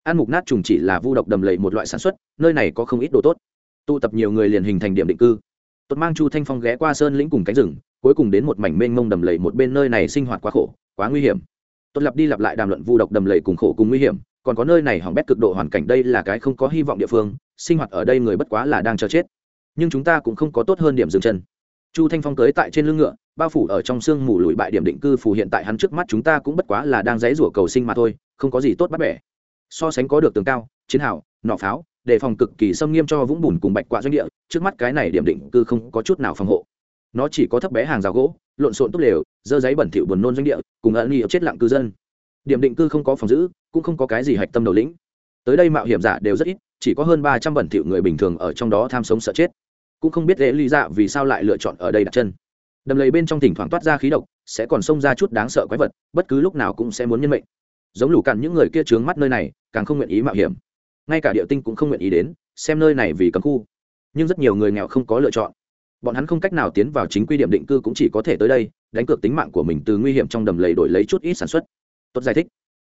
ăn mục nát trùng chỉ là vu độc đầm lầy một loại sản xuất, nơi này có không ít đồ tốt. Tụ tập nhiều người liền hình thành điểm định cư. Tốt mang chu thanh phong ghé qua sơn lĩnh cùng cánh rừng, cuối cùng đến một mảnh mênh mông đầm lầy một bên nơi này sinh hoạt quá khổ, quá nguy hiểm. Tốt lặp đi lặp lại đàm luận vu độc đầm lầy cùng khổ cùng nguy hiểm, còn có nơi này hỏng bét cực độ hoàn cảnh đây là cái không có hy vọng địa phương, sinh hoạt ở đây người bất quá là đang chờ chết. Nhưng chúng ta cũng không có tốt hơn điểm dừng chân. Chu thanh phong tới tại trên lưng ngựa, bao phủ ở trong sương mù lùi bại điểm định cư phủ hiện tại hắn trước mắt chúng ta cũng bất quá là đang dãy rủa cầu sinh mà thôi, không có gì tốt bắt bẻ so sánh có được tường cao, chiến hào, nọ pháo đề phòng cực kỳ xâm nghiêm cho vũng bùn cùng bạch quạ doanh địa, trước mắt cái này điểm định cư không có chút nào phòng hộ. Nó chỉ có thấp bé hàng rào gỗ, lộn xộn tốt lều, dơ giấy bẩn thỉu buồn nôn doanh địa, cùng ẩn nghi chết lặng cư dân. Điểm định cư không có phòng giữ, cũng không có cái gì hạch tâm đầu lĩnh. Tới đây mạo hiểm giả đều rất ít, chỉ có hơn ba trăm bẩn thỉu người bình thường ở trong đó tham sống sợ chết. Cũng không biết lễ lý dạ vì sao lại lựa chọn ở đây đặt chân. Đầm lầy bên trong thỉnh thoảng toát ra khí độc, sẽ còn xông ra chút đáng sợ quái vật, bất cứ lúc nào cũng sẽ muốn nhân mệnh. Giống lũ cặn những người kia trướng mắt nơi này càng không nguyện ý mạo hiểm. Ngay cả địa tinh cũng không nguyện ý đến, xem nơi này vì cấm khu. Nhưng rất nhiều người nghèo không có lựa chọn. Bọn hắn không cách nào tiến vào chính quy điểm định cư cũng chỉ có thể tới đây, đánh cược tính mạng của mình từ nguy hiểm trong đầm lầy đổi lấy chút ít sản xuất. Tốt giải thích.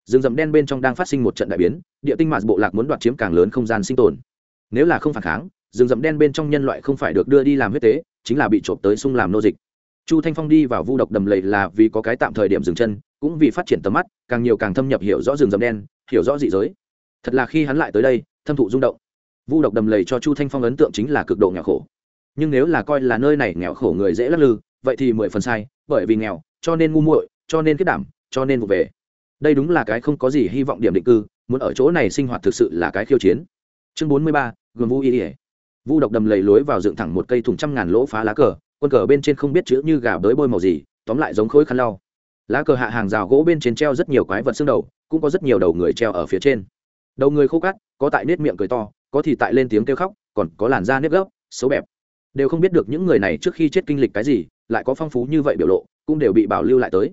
Rừng rậm đen bên trong đang phát sinh một trận đại biến, địa tinh mạt bộ lạc muốn đoạt chiếm càng lớn không gian sinh tồn. Nếu là không phản kháng, rừng rậm đen bên trong nhân loại không phải được đưa đi làm huyết tế, chính là bị trộm tới sung làm nô dịch. Chu thanh phong đi vào vu độc đầm lầy là vì có cái tạm thời điểm dừng chân, cũng vì phát triển tầm mắt, càng nhiều càng thâm nhập hiểu rõ rừng rậm đen hiểu rõ dị giới. Thật là khi hắn lại tới đây, thâm thụ rung động. Vu độc đầm lầy cho chu thanh phong ấn tượng chính là cực độ nghèo khổ. Nhưng nếu là coi là nơi này nghèo khổ người dễ lắc lư, vậy thì mười phần sai, bởi vì nghèo, cho nên ngu muội, cho nên kết đảm, cho nên vụ về. Đây đúng là cái không có gì hy vọng điểm định cư, muốn ở chỗ này sinh hoạt thực sự là cái khiêu chiến. Chương bốn mươi ba gồm vu y ỉa vu độc đầm lầy lối vào dựng thẳng một cây thùng trăm ngàn lỗ phá lá cờ, quân cờ bên trên không biết chữ như gà bới bôi màu gì, tóm lại giống khối khăn lau lá cờ hạ hàng rào gỗ bên trên treo rất nhiều quái vật xương đầu cũng có rất nhiều đầu người treo ở phía trên. Đầu người khô cát có tại nết miệng cười to có thì tại lên tiếng kêu khóc còn có làn da nếp gấp, xấu bẹp. Đều không biết được những người này trước khi chết kinh lịch cái gì lại có phong phú như vậy biểu lộ cũng đều bị bảo lưu lại tới.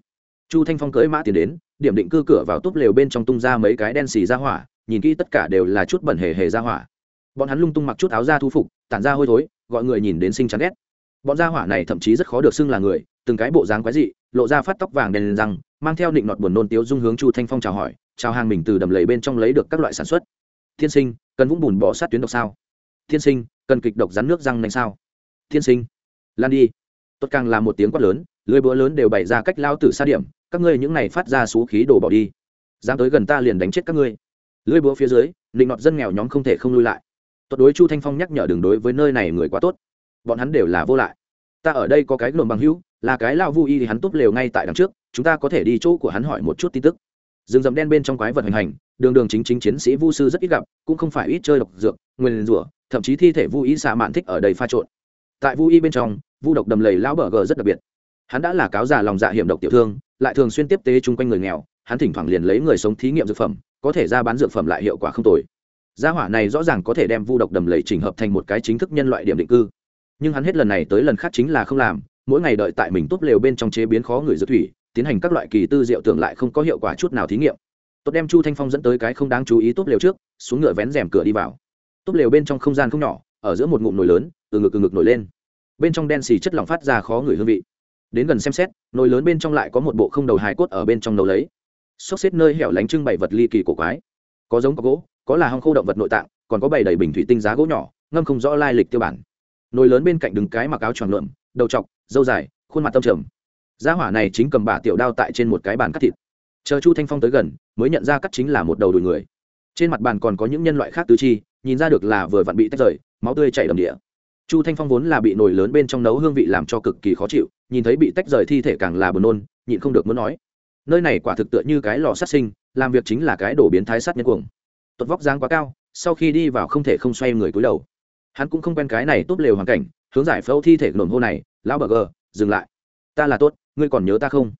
Chu thanh phong cưỡi mã tiến đến điểm định cư cửa vào túp lều bên trong tung ra mấy cái đen xì ra hỏa nhìn kỹ tất cả đều là chút bẩn hề hề ra hỏa. Bọn hắn lung tung mặc chút áo da thu phục tản ra hôi thối gọi người nhìn đến sinh chán ghét. Bọn gia hỏa này thậm chí rất khó được xưng là người từng cái bộ dáng quái dị, lộ ra phát tóc vàng đen răng, mang theo định nọt buồn nôn tiếu dung hướng chu thanh phong chào hỏi, chào hàng mình từ đầm lầy bên trong lấy được các loại sản xuất. Thiên sinh, cần vũng bùn bỏ sát tuyến độc sao? Thiên sinh, cần kịch độc rắn nước răng nanh sao? Thiên sinh, lan đi. Tốt càng là một tiếng quát lớn, lưới búa lớn đều bày ra cách lao tử xa điểm, các ngươi những này phát ra xú khí đổ bỏ đi, dám tới gần ta liền đánh chết các ngươi. Lưới búa phía dưới, định nọt dân nghèo nhóm không thể không lui lại. Tốt đối chu thanh phong nhắc nhở đường đối với nơi này người quá tốt, bọn hắn đều là vô lại. Ta ở đây có cái lồn bằng hữu là cái lao vui thì hắn tốt lều ngay tại đằng trước, chúng ta có thể đi chỗ của hắn hỏi một chút tin tức. Rừng rậm đen bên trong quái vật hành hành, đường đường chính chính chiến sĩ vu sư rất ít gặp, cũng không phải ít chơi độc dược, nguyên rủa, thậm chí thi thể vu Y xạ mạn thích ở đây pha trộn. Tại vu y bên trong, vu độc đầm lầy lão bờ gờ rất đặc biệt. Hắn đã là cáo già lòng dạ hiểm độc tiểu thương, lại thường xuyên tiếp tế chung quanh người nghèo, hắn thỉnh thoảng liền lấy người sống thí nghiệm dược phẩm, có thể ra bán dược phẩm lại hiệu quả không tồi. Gia hỏa này rõ ràng có thể đem vu độc đầm lầy chỉnh hợp thành một cái chính thức nhân loại điểm định cư. Nhưng hắn hết lần này tới lần khác chính là không làm mỗi ngày đợi tại mình tốt lều bên trong chế biến khó người dược thủy, tiến hành các loại kỳ tư diệu tưởng lại không có hiệu quả chút nào thí nghiệm. Tốt đem chu thanh phong dẫn tới cái không đáng chú ý tốt lều trước, xuống ngựa vén rèm cửa đi vào. Tốt lều bên trong không gian không nhỏ, ở giữa một ngụm nồi lớn, từ ngực từ ngực nổi lên. Bên trong đen xì chất lỏng phát ra khó người hương vị. Đến gần xem xét, nồi lớn bên trong lại có một bộ không đầu hài cốt ở bên trong nấu lấy. Xốc xếp nơi hẻo lánh trưng bày vật ly kỳ cổ quái. Có giống có gỗ, có là hong khô động vật nội tạng, còn có bày đầy bình thủy tinh giá gỗ nhỏ, ngâm không rõ lai lịch tiêu bản. Nồi lớn bên cạnh đứng cái mặc áo tròn lượm đầu trọc dâu dài, khuôn mặt tâm trầm. Gia hỏa này chính cầm bả tiểu đao tại trên một cái bàn cắt thịt. Chờ chu thanh phong tới gần, mới nhận ra cắt chính là một đầu đùi người. Trên mặt bàn còn có những nhân loại khác tứ chi, nhìn ra được là vừa vặn bị tách rời, máu tươi chảy đầm địa. Chu thanh phong vốn là bị nồi lớn bên trong nấu hương vị làm cho cực kỳ khó chịu, nhìn thấy bị tách rời thi thể càng là buồn nôn, nhịn không được muốn nói. Nơi này quả thực tựa như cái lò sát sinh, làm việc chính là cái đổ biến thái sát nhân cuồng. Tuột vóc dáng quá cao, sau khi đi vào không thể không xoay người cúi đầu. Hắn cũng không quen cái này tốt lều hoàn cảnh hướng giải phẫu thi thể nổm hô này, lão bờ gờ, dừng lại. Ta là tốt, ngươi còn nhớ ta không?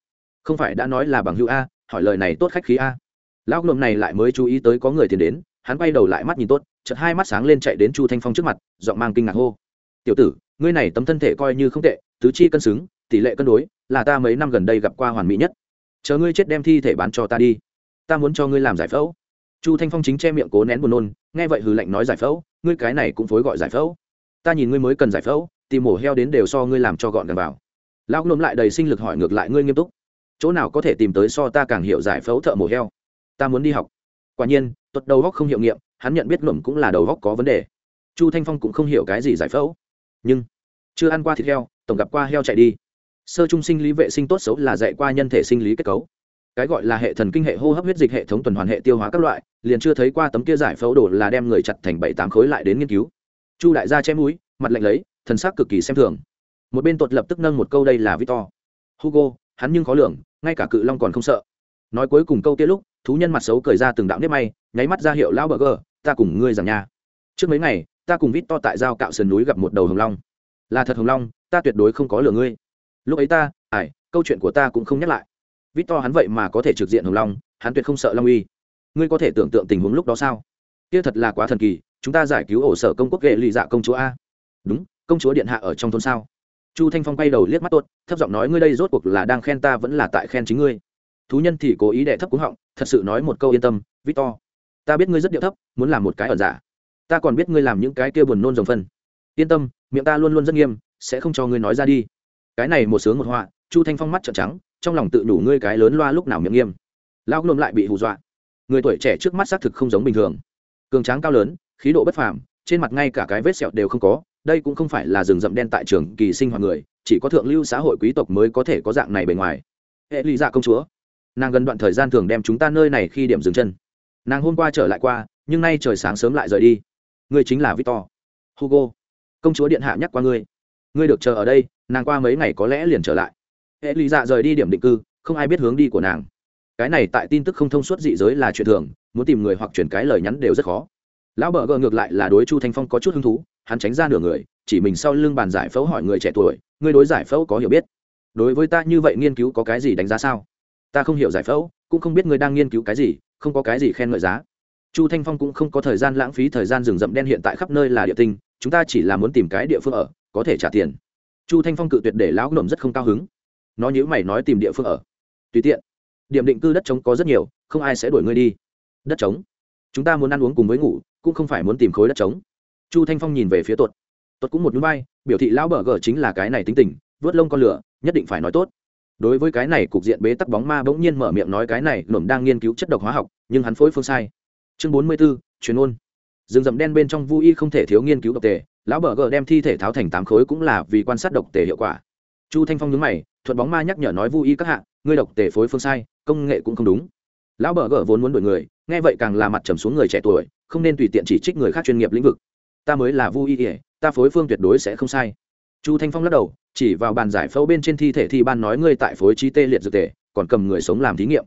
Không phải đã nói là bằng hữu a, hỏi lời này tốt khách khí a. Lão nổm này lại mới chú ý tới có người tiền đến, hắn quay đầu lại mắt nhìn tốt, chợt hai mắt sáng lên chạy đến chu thanh phong trước mặt, giọng mang kinh ngạc hô. Tiểu tử, ngươi này tấm thân thể coi như không tệ, tứ chi cân xứng, tỷ lệ cân đối là ta mấy năm gần đây gặp qua hoàn mỹ nhất. Chờ ngươi chết đem thi thể bán cho ta đi. Ta muốn cho ngươi làm giải phẫu. Chu thanh phong chính che miệng cố nén buồn nôn, nghe vậy hừ lạnh nói giải phẫu, ngươi cái này cũng phối gọi giải phẫu ta nhìn ngươi mới cần giải phẫu, tìm mổ heo đến đều so ngươi làm cho gọn gần vào. Lão nôm lại đầy sinh lực hỏi ngược lại ngươi nghiêm túc. Chỗ nào có thể tìm tới so ta càng hiểu giải phẫu thợ mổ heo? Ta muốn đi học. Quả nhiên, tuật đầu góc không hiệu nghiệm, hắn nhận biết nổm cũng là đầu góc có vấn đề. Chu thanh phong cũng không hiểu cái gì giải phẫu. Nhưng, chưa ăn qua thịt heo, tổng gặp qua heo chạy đi. Sơ trung sinh lý vệ sinh tốt xấu là dạy qua nhân thể sinh lý kết cấu. Cái gọi là hệ thần kinh hệ hô hấp huyết dịch hệ thống tuần hoàn hệ tiêu hóa các loại, liền chưa thấy qua tấm kia giải phẫu đồ là đem người chặt thành bảy tám khối lại đến nghiên cứu chu đại gia che mũi, mặt lạnh lấy, thần sắc cực kỳ xem thường. Một bên tuột lập tức nâng một câu đây là victor. Hugo, hắn nhưng khó lường, ngay cả cự long còn không sợ. Nói cuối cùng câu kia lúc, thú nhân mặt xấu cười ra từng đạo nếp may, nháy mắt ra hiệu lão bờ gờ, ta cùng ngươi rằng nha trước mấy ngày, ta cùng vít to tại giao cạo sườn núi gặp một đầu hồng long. Là thật hồng long, ta tuyệt đối không có lừa ngươi. Lúc ấy ta ải câu chuyện của ta cũng không nhắc lại. Vít to hắn vậy mà có thể trực diện hồng long, hắn tuyệt không sợ long uy. Ngươi có thể tưởng tượng tình huống lúc đó sao? Kia thật là quá thần kỳ chúng ta giải cứu ổ sở công quốc ghệ lì dạ công chúa a. Đúng, công chúa điện hạ ở trong thôn sao? Chu thanh phong quay đầu liếc mắt tốt thấp giọng nói ngươi đây rốt cuộc là đang khen ta vẫn là tại khen chính ngươi. Thú nhân thì cố ý đệ thấp cúng họng, thật sự nói một câu yên tâm, victor. Ta biết ngươi rất điệu thấp, muốn làm một cái ở giả. Ta còn biết ngươi làm những cái kia buồn nôn rồng phân. Yên tâm, miệng ta luôn luôn rất nghiêm, sẽ không cho ngươi nói ra đi. Cái này một sướng một họa, chu thanh phong mắt trợn trắng, trong lòng tự đủ ngươi cái lớn loa lúc nào miệng nghiêm. Lao ngồm lại bị hù dọa. Người tuổi trẻ trước mắt xác thực không giống bình thường. Cường tráng cao lớn khí độ bất phàm, trên mặt ngay cả cái vết sẹo đều không có, đây cũng không phải là rừng rậm đen tại trường kỳ sinh hoạt người, chỉ có thượng lưu xã hội quý tộc mới có thể có dạng này bề ngoài. Hệ lý dạ công chúa, nàng gần đoạn thời gian thường đem chúng ta nơi này khi điểm dừng chân. Nàng hôm qua trở lại qua, nhưng nay trời sáng sớm lại rời đi. Ngươi chính là victor. Hugo, công chúa điện hạ nhắc qua ngươi. Ngươi được chờ ở đây, nàng qua mấy ngày có lẽ liền trở lại. Hệ lý dạ rời đi điểm định cư, không ai biết hướng đi của nàng. Cái này tại tin tức không thông suốt dị giới là chuyện thường, muốn tìm người hoặc chuyển cái lời nhắn đều rất khó lão bờ gờ ngược lại là đối chu thanh phong có chút hứng thú, hắn tránh ra nửa người, chỉ mình sau lưng bàn giải phẫu hỏi người trẻ tuổi người đối giải phẫu có hiểu biết? Đối với ta như vậy nghiên cứu có cái gì đánh giá sao? Ta không hiểu giải phẫu, cũng không biết người đang nghiên cứu cái gì, không có cái gì khen ngợi giá. Chu thanh phong cũng không có thời gian lãng phí thời gian rừng rậm đen hiện tại khắp nơi là địa tinh, chúng ta chỉ là muốn tìm cái địa phương ở, có thể trả tiền. Chu thanh phong cự tuyệt để lão nổm rất không cao hứng. Nó nhữ mày nói tìm địa phương ở. Tùy tiện. Điểm định cư đất trống có rất nhiều, không ai sẽ đuổi ngươi đi. Đất trống? Chúng ta muốn ăn uống cùng với ngủ cũng không phải muốn tìm khối đất trống. Chu thanh phong nhìn về phía tuột. Tuột cũng một núi bay biểu thị lão bờ gờ chính là cái này tính tình vớt lông con lửa nhất định phải nói tốt. Đối với cái này cục diện bế tắc bóng ma bỗng nhiên mở miệng nói cái này nổm đang nghiên cứu chất độc hóa học nhưng hắn phối phương sai. Chương bốn mươi 44, truyền ôn rừng rậm đen bên trong vu y không thể thiếu nghiên cứu độc tề lão bờ gờ đem thi thể tháo thành tám khối cũng là vì quan sát độc tề hiệu quả. Chu thanh phong nhớ mày thuận bóng ma nhắc nhở nói vu y các hạ ngươi độc tề phối phương sai công nghệ cũng không đúng. Lão bờ gờ vốn muốn đuổi người nghe vậy càng là mặt trầm xuống người trẻ tuổi không nên tùy tiện chỉ trích người khác chuyên nghiệp lĩnh vực. Ta mới là vu y ỉa ta phối phương tuyệt đối sẽ không sai. Chu thanh phong lắc đầu, chỉ vào bàn giải phẫu bên trên thi thể thi ban nói ngươi tại phối trí tê liệt dược tề còn cầm người sống làm thí nghiệm.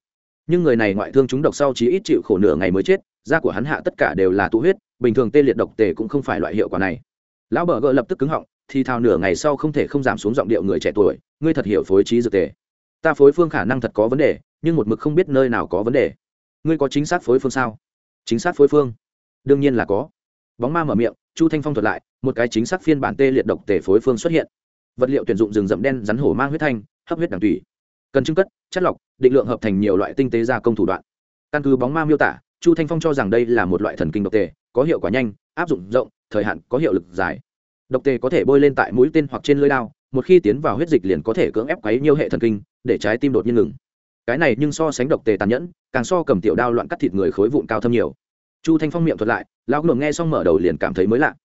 Nhưng người này ngoại thương chúng độc sau chí ít chịu khổ nửa ngày mới chết, da của hắn hạ tất cả đều là tụ huyết, bình thường tê liệt độc tề cũng không phải loại hiệu quả này. Lão bờ gợ lập tức cứng họng, thì thào nửa ngày sau không thể không giảm xuống giọng điệu người trẻ tuổi, ngươi thật hiểu phối trí dược tề. Ta phối phương khả năng thật có vấn đề, nhưng một mực không biết nơi nào có vấn đề. Ngươi có chính xác phối phương sao? Chính xác phối phương đương nhiên là có. Bóng ma mở miệng, chu thanh phong thuật lại, một cái chính xác phiên bản tê liệt độc tề phối phương xuất hiện. Vật liệu tuyển dụng rừng rậm đen rắn hổ mang huyết thanh, hấp huyết đằng thủy cần trưng cất, chất lọc, định lượng hợp thành nhiều loại tinh tế gia công thủ đoạn. Căn cứ bóng ma miêu tả, chu thanh phong cho rằng đây là một loại thần kinh độc tề có hiệu quả nhanh, áp dụng rộng, thời hạn, có hiệu lực dài. Độc tề có thể bôi lên tại mũi tên hoặc trên lưỡi lao một khi tiến vào huyết dịch liền có thể cưỡng ép quấy nhiều hệ thần kinh, để trái tim đột nhiên ngừng. Cái này nhưng so sánh độc tề tàn nhẫn, càng so cầm tiểu đao loạn cắt thịt người khối vụn cao thâm nhiều chu thanh phong miệng thuật lại, lão ngầm nghe xong mở đầu liền cảm thấy mới lạ.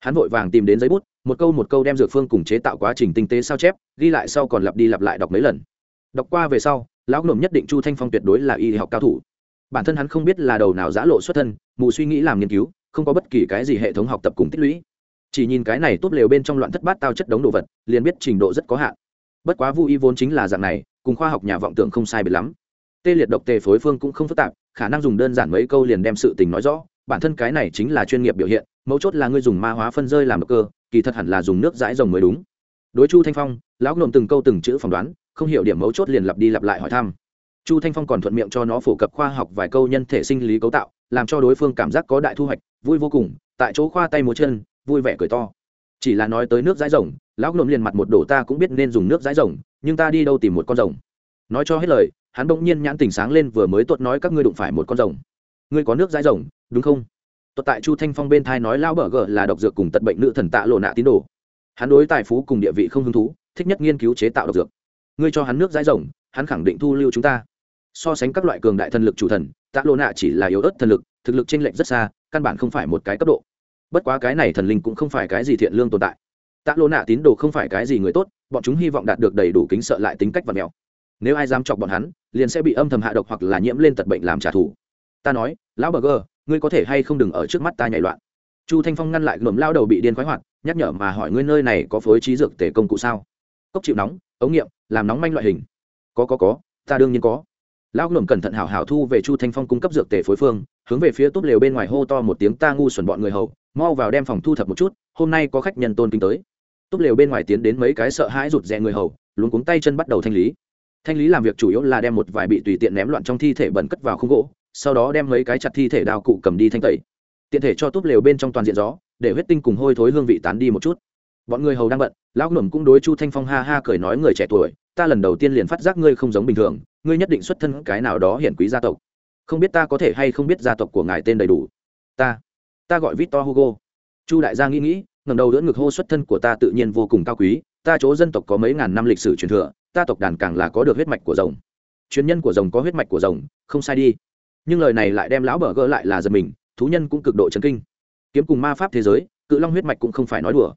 Hắn vội vàng tìm đến giấy bút, một câu một câu đem dược phương cùng chế tạo quá trình tinh tế sao chép, ghi lại sau còn lặp đi lặp lại đọc mấy lần. Đọc qua về sau, lão ngầm nhất định chu thanh phong tuyệt đối là y học cao thủ. Bản thân hắn không biết là đầu nào giã lộ xuất thân, mù suy nghĩ làm nghiên cứu, không có bất kỳ cái gì hệ thống học tập cùng tích lũy. Chỉ nhìn cái này tốt lều bên trong loạn thất bát tao chất đống đồ vật, liền biết trình độ rất có hạn. Bất quá vô y vốn chính là dạng này, cùng khoa học nhà vọng tưởng không sai biệt lắm. Tê liệt độc tề phối phương cũng không phức tạp khả năng dùng đơn giản mấy câu liền đem sự tình nói rõ. Bản thân cái này chính là chuyên nghiệp biểu hiện, mấu chốt là ngươi dùng ma hóa phân rơi làm cơ, kỳ thật hẳn là dùng nước dãi rồng mới đúng. Đối chu thanh phong, lão nộm từng câu từng chữ phỏng đoán, không hiểu điểm mấu chốt liền lặp đi lặp lại hỏi thăm. Chu thanh phong còn thuận miệng cho nó phổ cập khoa học vài câu nhân thể sinh lý cấu tạo, làm cho đối phương cảm giác có đại thu hoạch, vui vô cùng, tại chỗ khoa tay múa chân, vui vẻ cười to. Chỉ là nói tới nước dãi rồng, lão nộm liền mặt một đổ ta cũng biết nên dùng nước dãi rồng, nhưng ta đi đâu tìm một con rồng. Nói cho hết lời hắn bỗng nhiên nhãn tình sáng lên vừa mới tuột nói các ngươi đụng phải một con rồng. Ngươi có nước dãi rồng, đúng không? Tuột tại chu thanh phong bên thai nói lao bờ gờ là độc dược cùng tật bệnh nữ thần tạ lộ nạ tín đồ. Hắn đối tài phú cùng địa vị không hứng thú, thích nhất nghiên cứu chế tạo độc dược. Ngươi cho hắn nước dãi rồng, hắn khẳng định thu lưu chúng ta. So sánh các loại cường đại thần lực chủ thần, tạ lộ nạ chỉ là yếu ớt thần lực, thực lực chênh lệch rất xa, căn bản không phải một cái cấp độ. Bất quá cái này thần linh cũng không phải cái gì thiện lương tồn tại. Tạ lộ nạ tín đồ không phải cái gì người tốt, bọn chúng hy vọng đạt được đầy đủ kính sợ lại tính cách và mèo nếu ai dám chọc bọn hắn, liền sẽ bị âm thầm hạ độc hoặc là nhiễm lên tật bệnh làm trả thù. Ta nói, lão bờ gờ, ngươi có thể hay không đừng ở trước mắt ta nhảy loạn. Chu thanh phong ngăn lại ngầm lao đầu bị điên khoái hoạt, nhắc nhở mà hỏi ngươi nơi này có phối trí dược tể công cụ sao? Cốc chịu nóng, ống nghiệm, làm nóng manh loại hình. Có có có, ta đương nhiên có. Lão ngầm cẩn thận hảo hảo thu về chu thanh phong cung cấp dược tể phối phương, hướng về phía túp lều bên ngoài hô to một tiếng ta ngu xuẩn bọn người hầu, mau vào đem phòng thu thập một chút, hôm nay có khách nhân tôn kính tới. Túp lều bên ngoài tiến đến mấy cái sợ hãi rụt rè người hầu, luống cuống tay chân bắt đầu thanh lý thanh lý làm việc chủ yếu là đem một vài bị tùy tiện ném loạn trong thi thể bẩn cất vào khung gỗ, sau đó đem mấy cái chặt thi thể đào cụ cầm đi thanh tẩy. Tiện thể cho túp lều bên trong toàn diện gió, để huyết tinh cùng hôi thối hương vị tán đi một chút. Bọn người hầu đang bận, lão ngẩm cũng đối chu thanh phong ha ha cười nói người trẻ tuổi, ta lần đầu tiên liền phát giác ngươi không giống bình thường, ngươi nhất định xuất thân cái nào đó hiển quý gia tộc. Không biết ta có thể hay không biết gia tộc của ngài tên đầy đủ? Ta ta gọi victor hugo. Chu đại gia nghĩ nghĩ ngầm đầu đỡ ngực hô xuất thân của ta tự nhiên vô cùng cao quý, ta chỗ dân tộc có mấy ngàn năm lịch sử truyền thừa ta tộc đàn càng là có được huyết mạch của rồng. Truyền nhân của rồng có huyết mạch của rồng, không sai đi. Nhưng lời này lại đem lão bờ gỡ lại là giật mình, thú nhân cũng cực độ chấn kinh. Kiếm cùng ma pháp thế giới, cự long huyết mạch cũng không phải nói đùa.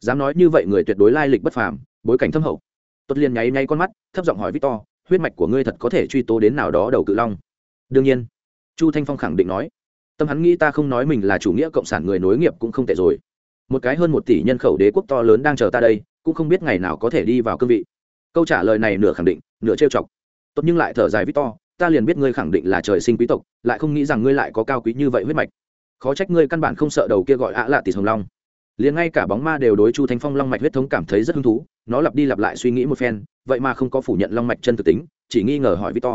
Dám nói như vậy người tuyệt đối lai lịch bất phàm, bối cảnh thâm hậu. Tuất liền nháy nháy con mắt, thấp giọng hỏi victor, huyết mạch của ngươi thật có thể truy tố đến nào đó đầu cự long? Đương nhiên. Chu thanh phong khẳng định nói. Tâm hắn nghĩ ta không nói mình là chủ nghĩa cộng sản người nối nghiệp cũng không tệ rồi. Một cái hơn một tỷ nhân khẩu đế quốc to lớn đang chờ ta đây, cũng không biết ngày nào có thể đi vào cương vị câu trả lời này nửa khẳng định, nửa trêu chọc. Tốt nhưng lại thở dài victor ta liền biết ngươi khẳng định là trời sinh quý tộc, lại không nghĩ rằng ngươi lại có cao quý như vậy huyết mạch. Khó trách ngươi căn bản không sợ đầu kia gọi ạ lạ tỷ hồng long. Liền ngay cả bóng ma đều đối chu thanh phong long mạch huyết thống cảm thấy rất hứng thú, nó lặp đi lặp lại suy nghĩ một phen, vậy mà không có phủ nhận long mạch chân thực tính, chỉ nghi ngờ hỏi victor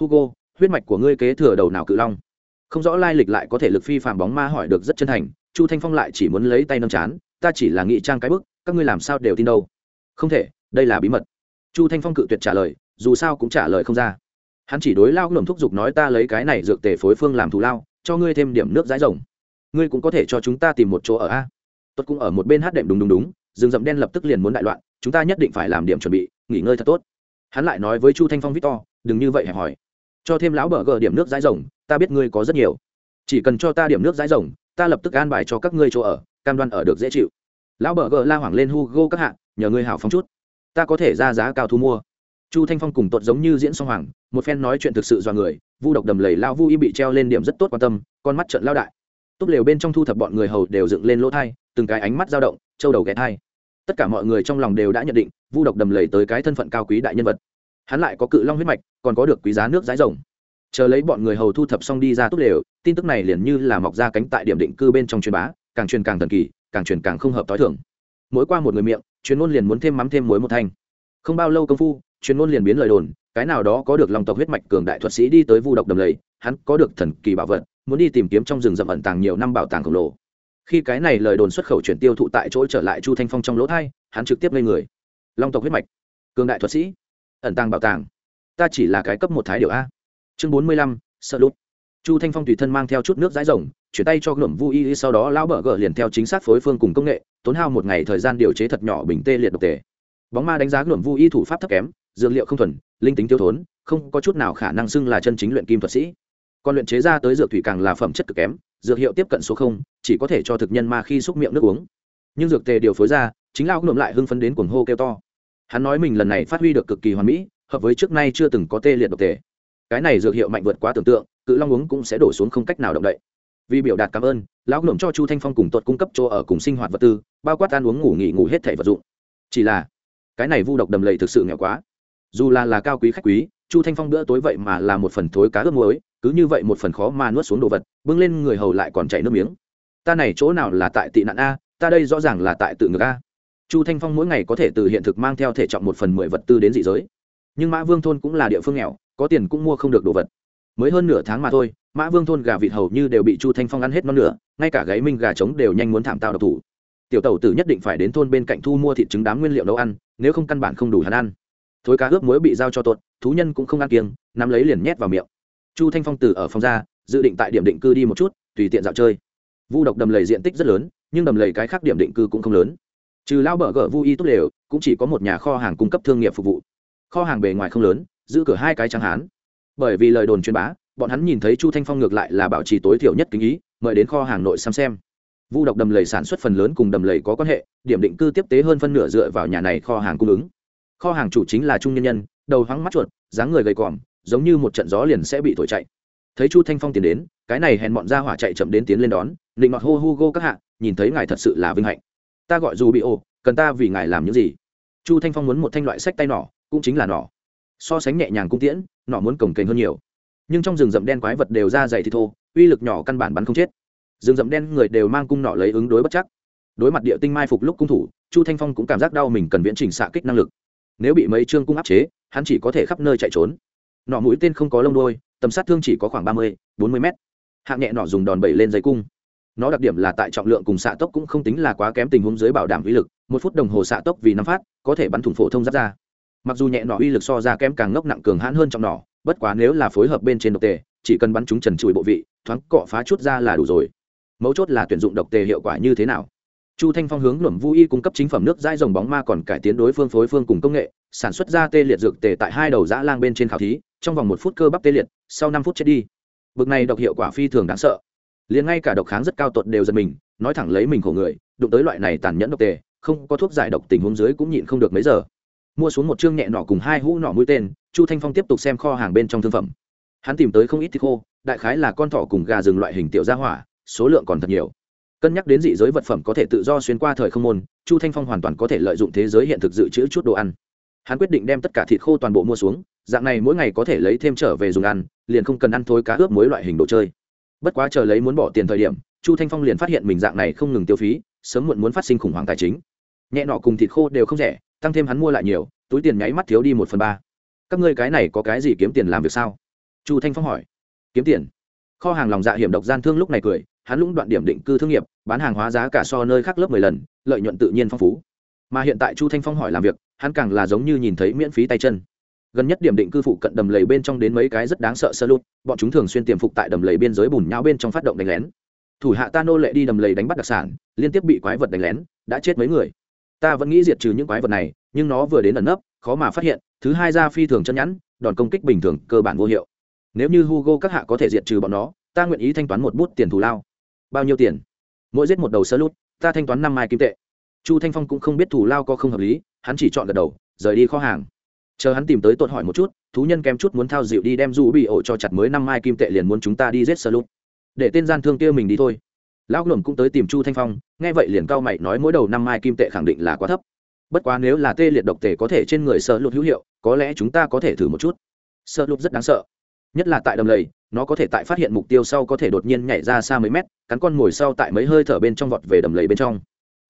hugo, huyết mạch của ngươi kế thừa đầu nào cự long? Không rõ lai lịch lại có thể lực phi phàm bóng ma hỏi được rất chân thành, chu thanh phong lại chỉ muốn lấy tay nâm chán, ta chỉ là nghị trang cái bức, các ngươi làm sao đều tin đâu. Không thể, đây là bí mật chu thanh phong cự tuyệt trả lời, dù sao cũng trả lời không ra. Hắn chỉ đối lao ngầm thúc giục nói ta lấy cái này dược tề phối phương làm thù lao, cho ngươi thêm điểm nước dãi rồng. Ngươi cũng có thể cho chúng ta tìm một chỗ ở a. Tuất cũng ở một bên hát đệm đúng đúng đúng, rừng rậm đen lập tức liền muốn đại loạn, chúng ta nhất định phải làm điểm chuẩn bị, nghỉ ngơi thật tốt. Hắn lại nói với chu thanh phong victor, đừng như vậy hẹp hỏi cho thêm lão bờ gờ điểm nước dãi rồng, ta biết ngươi có rất nhiều. Chỉ cần cho ta điểm nước dãi rồng, ta lập tức an bài cho các ngươi chỗ ở, cam đoan ở được dễ chịu. Lão bờ gờ la hoảng lên hugo các hạ, nhờ ngươi hảo phóng chút ta có thể ra giá cao thu mua. Chu thanh phong cùng tuột giống như diễn song hoàng, một phen nói chuyện thực sự do người, vu độc đầm lầy lao vu y bị treo lên điểm rất tốt quan tâm, con mắt trận lao đại. Túp lều bên trong thu thập bọn người hầu đều dựng lên lỗ thai, từng cái ánh mắt dao động, châu đầu ghé thai. Tất cả mọi người trong lòng đều đã nhận định, vu độc đầm lầy tới cái thân phận cao quý đại nhân vật. Hắn lại có cự long huyết mạch, còn có được quý giá nước rái rồng. Chờ lấy bọn người hầu thu thập xong đi ra túp lều, tin tức này liền như là mọc ra cánh tại điểm định cư bên trong truyền bá, càng truyền càng thần kỳ, càng truyền càng không hợp t h i thường mỗi qua một người miệng, chuyên môn liền muốn thêm mắm thêm muối một thanh. Không bao lâu công phu, chuyên môn liền biến lời đồn, cái nào đó có được lòng tộc huyết mạch cường đại thuật sĩ đi tới vu độc đầm lầy, hắn có được thần kỳ bảo vật, muốn đi tìm kiếm trong rừng rậm ẩn tàng nhiều năm bảo tàng khổng lồ. Khi cái này lời đồn xuất khẩu chuyển tiêu thụ tại chỗ trở lại chu thanh phong trong lỗ thai, hắn trực tiếp lên người. Long tộc huyết mạch, cường đại thuật sĩ, ẩn tàng bảo tàng. Ta chỉ là cái cấp một thái điều a. Chương bốn mươi lăm, sợ lút chu thanh phong tùy thân mang theo chút nước dãi rồng chuyển tay cho ngưỡng vui y sau đó lão bờ gờ liền theo chính xác phối phương cùng công nghệ, tốn hao một ngày thời gian điều chế thật nhỏ bình tê liệt độc tề. Bóng ma đánh giá ngưỡng vui y thủ pháp thấp kém, dược liệu không thuần, linh tính tiêu thốn, không có chút nào khả năng xưng là chân chính luyện kim thuật sĩ. Còn luyện chế ra tới dược thủy càng là phẩm chất cực kém, dược hiệu tiếp cận số không, chỉ có thể cho thực nhân ma khi xúc miệng nước uống. Nhưng dược tề điều phối ra, chính lao ngụm lại hưng phấn đến cuồng hô kêu to. Hắn nói mình lần này phát huy được cực kỳ hoàn mỹ, hợp với trước nay chưa từng có tê liệt độc tề. Cái này dược hiệu mạnh vượt quá tưởng tượng, cự long uống cũng sẽ đổ xuống không cách nào động đậy vì biểu đạt cảm ơn, lão ngụm cho chu thanh phong cùng tuột cung cấp chỗ ở cùng sinh hoạt vật tư, bao quát ăn uống, ngủ nghỉ, ngủ hết thẻ vật dụng. Chỉ là, cái này vu độc đầm lầy thực sự nghèo quá. Dù là là cao quý khách quý, chu thanh phong bữa tối vậy mà là một phần thối cá ướp muối, cứ như vậy một phần khó mà nuốt xuống đồ vật, bưng lên người hầu lại còn chảy nước miếng. Ta này chỗ nào là tại tị nạn a, ta đây rõ ràng là tại tự ngược a. Chu thanh phong mỗi ngày có thể từ hiện thực mang theo thể trọng một phần mười vật tư đến dị giới. Nhưng mã vương thôn cũng là địa phương nghèo, có tiền cũng mua không được đồ vật mới hơn nửa tháng mà thôi, mã vương thôn gà vịt hầu như đều bị chu thanh phong ăn hết non nửa, ngay cả gáy minh gà trống đều nhanh muốn thảm tạo độc thủ. Tiểu Tẩu tử nhất định phải đến thôn bên cạnh thu mua thịt trứng đám nguyên liệu nấu ăn, nếu không căn bản không đủ hắn ăn. Thối cá ướp muối bị giao cho tuột, thú nhân cũng không ăn kiêng, nắm lấy liền nhét vào miệng. Chu thanh phong từ ở phòng ra, dự định tại điểm định cư đi một chút, tùy tiện dạo chơi. Vu độc đầm lầy diện tích rất lớn, nhưng đầm lầy cái khác điểm định cư cũng không lớn. Trừ lao bờ gờ vu y tốt đều, cũng chỉ có một nhà kho hàng cung cấp thương nghiệp phục vụ. Kho hàng bề ngoài không lớn, giữ cửa hai cái trắng hán bởi vì lời đồn truyền bá, bọn hắn nhìn thấy chu thanh phong ngược lại là bảo trì tối thiểu nhất kính ý, mời đến kho hàng nội xăm xem. Vu độc đầm lầy sản xuất phần lớn cùng đầm lầy có quan hệ, điểm định cư tiếp tế hơn phân nửa dựa vào nhà này kho hàng cung ứng. Kho hàng chủ chính là trung nhân nhân, đầu hoáng mắt chuột, dáng người gầy còm, giống như một trận gió liền sẽ bị thổi chạy. Thấy chu thanh phong tiến đến, cái này hèn bọn ra hỏa chạy chậm đến tiến lên đón định ngọt hô hô gô các hạ, nhìn thấy ngài thật sự là vinh hạnh. Ta gọi dù bị ô, cần ta vì ngài làm những gì? Chu thanh phong muốn một thanh loại sách tay nỏ, cũng chính là nỏ. So sánh nhẹ nhàng cung tiễn nọ muốn cổng kềnh hơn nhiều. Nhưng trong rừng rậm đen quái vật đều ra dày thì thô, uy lực nhỏ căn bản bắn không chết. Rừng rậm đen người đều mang cung nỏ lấy ứng đối bất chắc. Đối mặt địa tinh mai phục lúc cung thủ, chu thanh phong cũng cảm giác đau mình cần viễn trình xạ kích năng lực. Nếu bị mấy chương cung áp chế, hắn chỉ có thể khắp nơi chạy trốn. Nỏ mũi tên không có lông đôi tầm sát thương chỉ có khoảng ba mươi, bốn mươi mét. Hạng nhẹ nỏ dùng đòn bẩy lên dây cung. Nó đặc điểm là tại trọng lượng cùng xạ tốc cũng không tính là quá kém tình huống dưới bảo đảm uy lực, một phút đồng hồ xạ tốc vì năm phát, có thể bắn thủng phổ thông giáp ra mặc dù nhẹ nỏ uy lực so ra kém càng ngốc nặng cường hãn hơn trong nỏ bất quá nếu là phối hợp bên trên độc tề, chỉ cần bắn chúng trần trụi bộ vị, thoáng cọ phá chút ra là đủ rồi. Mấu chốt là tuyển dụng độc tề hiệu quả như thế nào. Chu thanh phong hướng luẩm vũ y cung cấp chính phẩm nước dãi dòng bóng ma còn cải tiến đối phương phối phương cùng công nghệ, sản xuất ra tê liệt dược tề tại hai đầu dã lang bên trên khảo thí, trong vòng một phút cơ bắp tê liệt, sau năm phút chết đi. Bực này độc hiệu quả phi thường đáng sợ. Liền ngay cả độc kháng rất cao tuột đều giật mình, nói thẳng lấy mình khổ người, đụng tới loại này tàn nhẫn độc tề, không có thuốc giải độc tình huống dưới cũng nhịn không được mấy giờ mua xuống một chương nhẹ nọ cùng hai hũ nọ mũi tên, chu thanh phong tiếp tục xem kho hàng bên trong thương phẩm. Hắn tìm tới không ít thịt khô, đại khái là con thỏ cùng gà rừng loại hình tiểu gia hỏa, số lượng còn thật nhiều. Cân nhắc đến dị giới vật phẩm có thể tự do xuyên qua thời không môn, chu thanh phong hoàn toàn có thể lợi dụng thế giới hiện thực dự trữ chút đồ ăn. Hắn quyết định đem tất cả thịt khô toàn bộ mua xuống, dạng này mỗi ngày có thể lấy thêm trở về dùng ăn, liền không cần ăn thối cá ướp mối loại hình đồ chơi. Bất quá chờ lấy muốn bỏ tiền thời điểm, chu thanh phong liền phát hiện mình dạng này không ngừng tiêu phí, sớm muộn muốn phát sinh khủng hoảng tài chính. Nhẹ nọ cùng thịt khô đều không rẻ tăng thêm hắn mua lại nhiều, túi tiền nháy mắt thiếu đi một phần ba. Các ngươi cái này có cái gì kiếm tiền làm việc sao? Chu thanh phong hỏi. Kiếm tiền? Kho hàng lòng dạ hiểm độc gian thương lúc này cười, hắn lũng đoạn điểm định cư thương nghiệp, bán hàng hóa giá cả so nơi khác lớp mười lần, lợi nhuận tự nhiên phong phú. Mà hiện tại chu thanh phong hỏi làm việc, hắn càng là giống như nhìn thấy miễn phí tay chân. Gần nhất điểm định cư phụ cận đầm lầy bên trong đến mấy cái rất đáng sợ sơ lút bọn chúng thường xuyên tiềm phục tại đầm lầy biên giới bùn nhau bên trong phát động đánh lén. Thủ hạ ta nô lệ đi đầm lầy đánh bắt đặc sản, liên tiếp bị quái vật đánh lén, đã chết mấy người ta vẫn nghĩ diệt trừ những quái vật này, nhưng nó vừa đến ẩn nấp, khó mà phát hiện, thứ hai ra phi thường chân nhẵn, đòn công kích bình thường, cơ bản vô hiệu. Nếu như hugo các hạ có thể diệt trừ bọn nó, ta nguyện ý thanh toán một bút tiền thù lao. Bao nhiêu tiền? Mỗi giết một đầu sơ lút, ta thanh toán năm mai kim tệ. Chu thanh phong cũng không biết thù lao có không hợp lý, hắn chỉ chọn gật đầu, rời đi kho hàng. Chờ hắn tìm tới tuột hỏi một chút, thú nhân kém chút muốn thao dịu đi đem du bị ổ cho chặt mới năm mai kim tệ liền muốn chúng ta đi giết sơ lút. Để tên gian thương kia mình đi thôi lão luồng cũng tới tìm chu thanh phong, nghe vậy liền cao mày nói mỗi đầu năm mai kim tệ khẳng định là quá thấp. Bất quá nếu là tê liệt độc tề có thể trên người sợ lụt hữu hiệu, có lẽ chúng ta có thể thử một chút. Sợ lụt rất đáng sợ. Nhất là tại đầm lầy, nó có thể tại phát hiện mục tiêu sau có thể đột nhiên nhảy ra xa mấy mét, cắn con ngồi sau tại mấy hơi thở bên trong vọt về đầm lầy bên trong.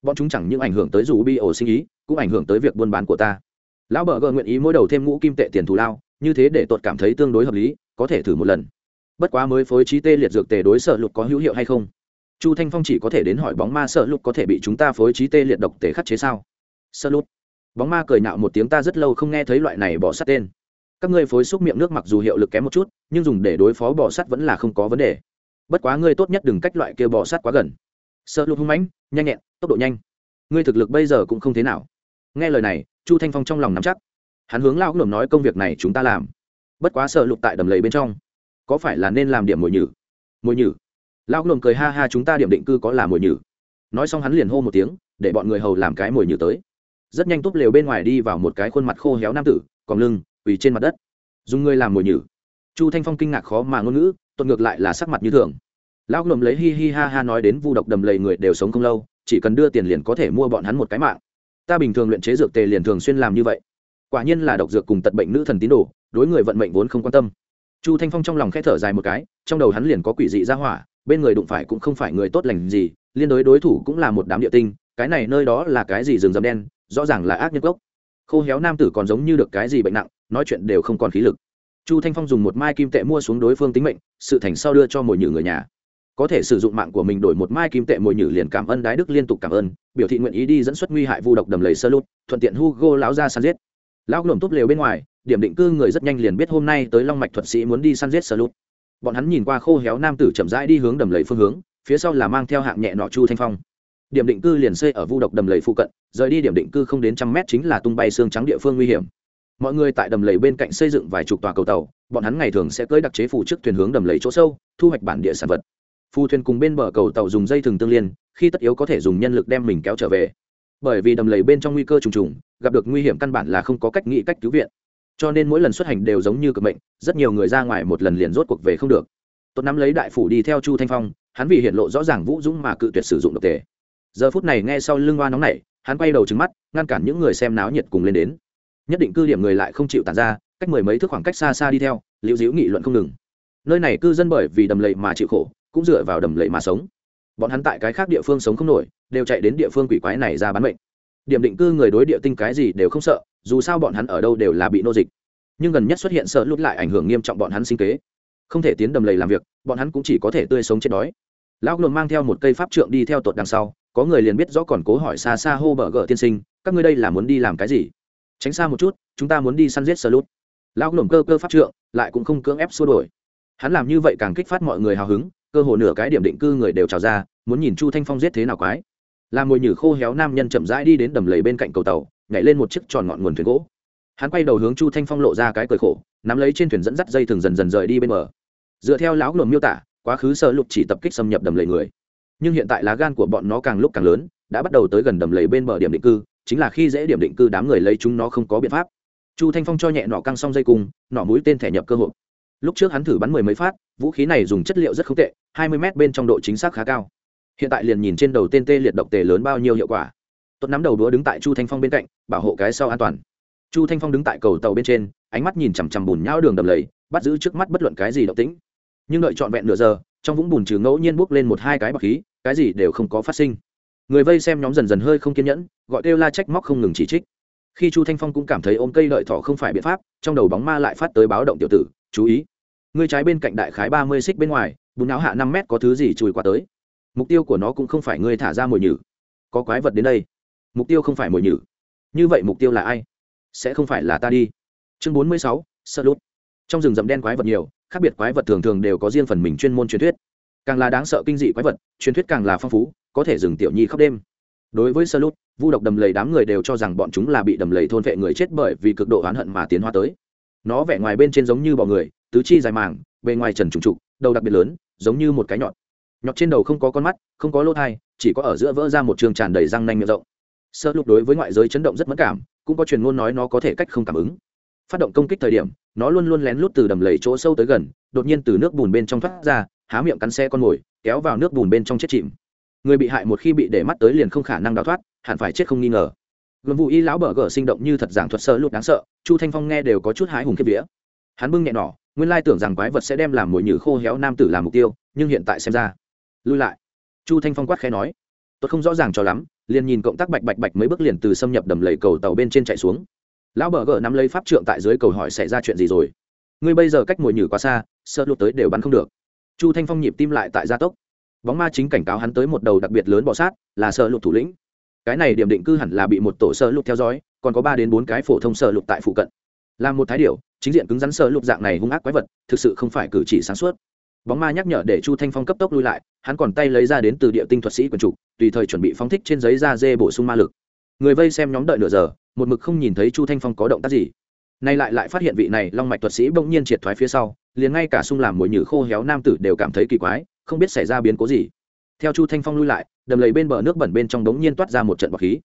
Bọn chúng chẳng những ảnh hưởng tới dù bi ổ sinh ý, cũng ảnh hưởng tới việc buôn bán của ta. Lão bờ gờ nguyện ý mỗi đầu thêm ngũ kim tệ tiền thù lao, như thế để tuột cảm thấy tương đối hợp lý, có thể thử một lần. Bất quá mới phối trí tê liệt dược tề đối sợ lục có hữu hiệu hay không? Chu thanh phong chỉ có thể đến hỏi bóng ma sợ lục có thể bị chúng ta phối trí tê liệt độc tề khắc chế sao? Sợ lục bóng ma cười nạo một tiếng ta rất lâu không nghe thấy loại này bỏ sắt tên. Các ngươi phối xúc miệng nước mặc dù hiệu lực kém một chút, nhưng dùng để đối phó bỏ sắt vẫn là không có vấn đề. Bất quá ngươi tốt nhất đừng cách loại kia bỏ sắt quá gần. Sợ lục hung mãnh, nhanh nhẹn, tốc độ nhanh. Ngươi thực lực bây giờ cũng không thế nào. Nghe lời này, chu thanh phong trong lòng nắm chắc. Hắn hướng lao lồm nói công việc này chúng ta làm. Bất quá sợ lục tại đầm lầy bên trong. Có phải là nên làm điểm mồi nhử? Mồi nhử? Lao lồm cười ha ha chúng ta điểm định cư có là mồi nhử. Nói xong hắn liền hô một tiếng, để bọn người hầu làm cái mồi nhử tới. Rất nhanh túp lều bên ngoài đi vào một cái khuôn mặt khô héo nam tử còn lưng, quỳ trên mặt đất. Dùng người làm mồi nhử. Chu thanh phong kinh ngạc khó mà ngôn ngữ tuột ngược lại là sắc mặt như thường. Lão lồm lấy hi hi ha ha nói đến vu độc đầm lầy người đều sống không lâu, chỉ cần đưa tiền liền có thể mua bọn hắn một cái mạng. Ta bình thường luyện chế dược tề liền thường xuyên làm như vậy. Quả nhiên là độc dược cùng tật bệnh nữ thần tín đồ, đối người vận mệnh vốn không quan tâm. Chu thanh phong trong lòng k h ẽ thở dài một cái, trong đầu hắn liền có quỷ dị ra hỏa bên người đụng phải cũng không phải người tốt lành gì, liên đối đối thủ cũng là một đám địa tinh, cái này nơi đó là cái gì rừng rậm đen, rõ ràng là ác nhân gốc khô héo nam tử còn giống như được cái gì bệnh nặng, nói chuyện đều không còn khí lực. Chu thanh phong dùng một mai kim tệ mua xuống đối phương tính mệnh, sự thành sau đưa cho mồi nhử người nhà. Có thể sử dụng mạng của mình đổi một mai kim tệ mồi nhử liền cảm ơn đái đức liên tục cảm ơn, biểu thị nguyện ý đi dẫn xuất nguy hại vu độc đầm lầy sơ lút thuận tiện hugo láo ra săn giết. Lão lồm tốt lều bên ngoài, điểm định cư người rất nhanh liền biết hôm nay tới long mạch thuật sĩ muốn đi săn giết sơ lút bọn hắn nhìn qua khô héo nam tử chậm rãi đi hướng đầm lầy phương hướng, phía sau là mang theo hạng nhẹ nọ chu thanh phong. Điểm định cư liền xây ở vu độc đầm lầy phụ cận, rời đi điểm định cư không đến trăm mét chính là tung bay xương trắng địa phương nguy hiểm. Mọi người tại đầm lầy bên cạnh xây dựng vài chục tòa cầu tàu, bọn hắn ngày thường sẽ cưỡi đặc chế phù trước thuyền hướng đầm lầy chỗ sâu, thu hoạch bản địa sản vật. Phu thuyền cùng bên bờ cầu tàu dùng dây thừng tương liên, khi tất yếu có thể dùng nhân lực đem mình kéo trở về. Bởi vì đầm lầy bên trong nguy cơ trùng trùng, gặp được nguy hiểm căn bản là không có cách nghĩ cách cứu viện cho nên mỗi lần xuất hành đều giống như cực mệnh, rất nhiều người ra ngoài một lần liền rốt cuộc về không được. Tốt nắm lấy đại phủ đi theo chu thanh phong, hắn vì hiện lộ rõ ràng vũ dũng mà cự tuyệt sử dụng độc tề. Giờ phút này nghe sau lưng hoa nóng này, hắn quay đầu trứng mắt, ngăn cản những người xem náo nhiệt cùng lên đến. Nhất định cư điểm người lại không chịu tàn ra, cách mười mấy thước khoảng cách xa xa đi theo, liễu diễu nghị luận không ngừng. Nơi này cư dân bởi vì đầm lầy mà chịu khổ, cũng dựa vào đầm lầy mà sống. Bọn hắn tại cái khác địa phương sống không nổi, đều chạy đến địa phương quỷ quái này ra bán mệnh. Điểm định cư người đối địa tinh cái gì đều không sợ dù sao bọn hắn ở đâu đều là bị nô dịch. Nhưng gần nhất xuất hiện sợ lút lại ảnh hưởng nghiêm trọng bọn hắn sinh kế. Không thể tiến đầm lầy làm việc, bọn hắn cũng chỉ có thể tươi sống chết đói. Lão lồn mang theo một cây pháp trượng đi theo tột đằng sau, có người liền biết rõ còn cố hỏi xa xa hô bờ gờ tiên sinh, các ngươi đây là muốn đi làm cái gì? Tránh xa một chút, chúng ta muốn đi săn giết sơ lút lão lồn cơ cơ pháp trượng, lại cũng không cưỡng ép xua đổi hắn làm như vậy càng kích phát mọi người hào hứng, cơ hồ nửa cái điểm định cư người đều trào ra, muốn nhìn chu thanh phong giết thế nào quái. Làm mồi nhử khô héo nam nhân chậm rãi đi đến đầm lầy bên cạnh cầu tàu nhảy lên một chiếc tròn ngọn nguồn thuyền gỗ. Hắn quay đầu hướng chu thanh phong lộ ra cái cười khổ, nắm lấy trên thuyền dẫn dắt dây thường dần dần rời đi bên bờ. Dựa theo lão luồng miêu tả, quá khứ sợ lục chỉ tập kích xâm nhập đầm lầy người. Nhưng hiện tại lá gan của bọn nó càng lúc càng lớn, đã bắt đầu tới gần đầm lầy bên bờ điểm định cư, chính là khi dễ điểm định cư đám người lấy chúng nó không có biện pháp. Chu thanh phong cho nhẹ nọ căng xong dây cung, nọ mũi tên thẻ nhập cơ hội. Lúc trước hắn thử bắn mười mấy phát, vũ khí này dùng chất liệu rất không tệ, hai mươi m bên trong độ chính xác khá cao. Hiện tại liền nhìn trên đầu tên tê liệt độc tề lớn bao nhiêu hiệu quả tuấn nắm đầu đũa đứng tại chu thanh phong bên cạnh, bảo hộ cái sau an toàn. Chu thanh phong đứng tại cầu tàu bên trên, ánh mắt nhìn chằm chằm bùn nhão đường đầm lầy, bắt giữ trước mắt bất luận cái gì động tĩnh. Nhưng đợi trọn vẹn nửa giờ, trong vũng bùn trừ ngẫu nhiên bốc lên một hai cái bọc khí, cái gì đều không có phát sinh. Người vây xem nhóm dần dần hơi không kiên nhẫn, gọi kêu la trách móc không ngừng chỉ trích. Khi chu thanh phong cũng cảm thấy ôm cây lợi thỏ không phải biện pháp, trong đầu bóng ma lại phát tới báo động tiểu tử, chú ý người trái bên cạnh đại khái ba mươi xích bên ngoài, bùn não hạ năm mét có thứ gì chùi qua tới. Mục tiêu của nó cũng không phải ngươi thả ra mồi nhử. Có quái vật đến đây mục tiêu không phải mồi nhử. Như vậy mục tiêu là ai? Sẽ không phải là ta đi. Chương bốn mươi sáu, sợ lút trong rừng rậm đen quái vật nhiều, khác biệt quái vật thường thường đều có riêng phần mình chuyên môn truyền thuyết. Càng là đáng sợ kinh dị quái vật, truyền thuyết càng là phong phú, có thể dừng tiểu nhi khắp đêm. Đối với sơ lút vu độc đầm lầy đám người đều cho rằng bọn chúng là bị đầm lầy thôn vệ người chết bởi vì cực độ oán hận mà tiến hóa tới. Nó vẻ ngoài bên trên giống như bọ người, tứ chi dài màng, bề ngoài trần trùng trục, đầu đặc biệt lớn, giống như một cái nhọn. Nhọt trên đầu không có con mắt, không có lỗ thai, chỉ có ở giữa vỡ ra một trường tràn đầy răng nanh miệng rộng sơ lục đối với ngoại giới chấn động rất mất cảm, cũng có truyền ngôn nói nó có thể cách không cảm ứng. Phát động công kích thời điểm, nó luôn luôn lén lút từ đầm lầy chỗ sâu tới gần, đột nhiên từ nước bùn bên trong thoát ra, há miệng cắn xe con mồi, kéo vào nước bùn bên trong chết chìm. Người bị hại một khi bị để mắt tới liền không khả năng đào thoát, hẳn phải chết không nghi ngờ. Gần vụ y lão bờ gở sinh động như thật giảng thuật sơ lục đáng sợ, chu thanh phong nghe đều có chút hái hùng kiếp vía. Hắn bưng nhẹ nỏ, nguyên lai tưởng rằng quái vật sẽ đem làm mồi nhử khô héo nam tử làm mục tiêu, nhưng hiện tại xem ra, lui lại. Chu thanh phong quát khẽ nói, tôi không rõ ràng cho lắm liền nhìn cộng tác bạch bạch bạch mấy bước liền từ xâm nhập đầm lầy cầu tàu bên trên chạy xuống. Lão bờ gờ nắm lấy pháp trượng tại dưới cầu hỏi xảy ra chuyện gì rồi? Ngươi bây giờ cách mồi nhử quá xa sơ lụt tới đều bắn không được. Chu thanh phong nhịp tim lại tại gia tốc. Bóng ma chính cảnh cáo hắn tới một đầu đặc biệt lớn bọ sát, là sợ lụt thủ lĩnh. Cái này điểm định cư hẳn là bị một tổ sợ lụt theo dõi, còn có ba đến bốn cái phổ thông sợ lụt tại phụ cận. Là một thái điệu chính diện cứng rắn sợ lụt dạng này hung ác quái vật, thực sự không phải cử chỉ sáng suốt bóng ma nhắc nhở để chu thanh phong cấp tốc lui lại, hắn còn tay lấy ra đến từ địa tinh thuật sĩ quần trục tùy thời chuẩn bị phóng thích trên giấy da dê bổ sung ma lực. Người vây xem nhóm đợi nửa giờ, một mực không nhìn thấy chu thanh phong có động tác gì. Nay lại lại phát hiện vị này long mạch thuật sĩ bỗng nhiên triệt thoái phía sau, liền ngay cả sung làm mồi nhử khô héo nam tử đều cảm thấy kỳ quái, không biết xảy ra biến cố gì. Theo chu thanh phong lui lại, đầm lầy bên bờ nước bẩn bên trong đống nhiên toát ra một trận bọc khí.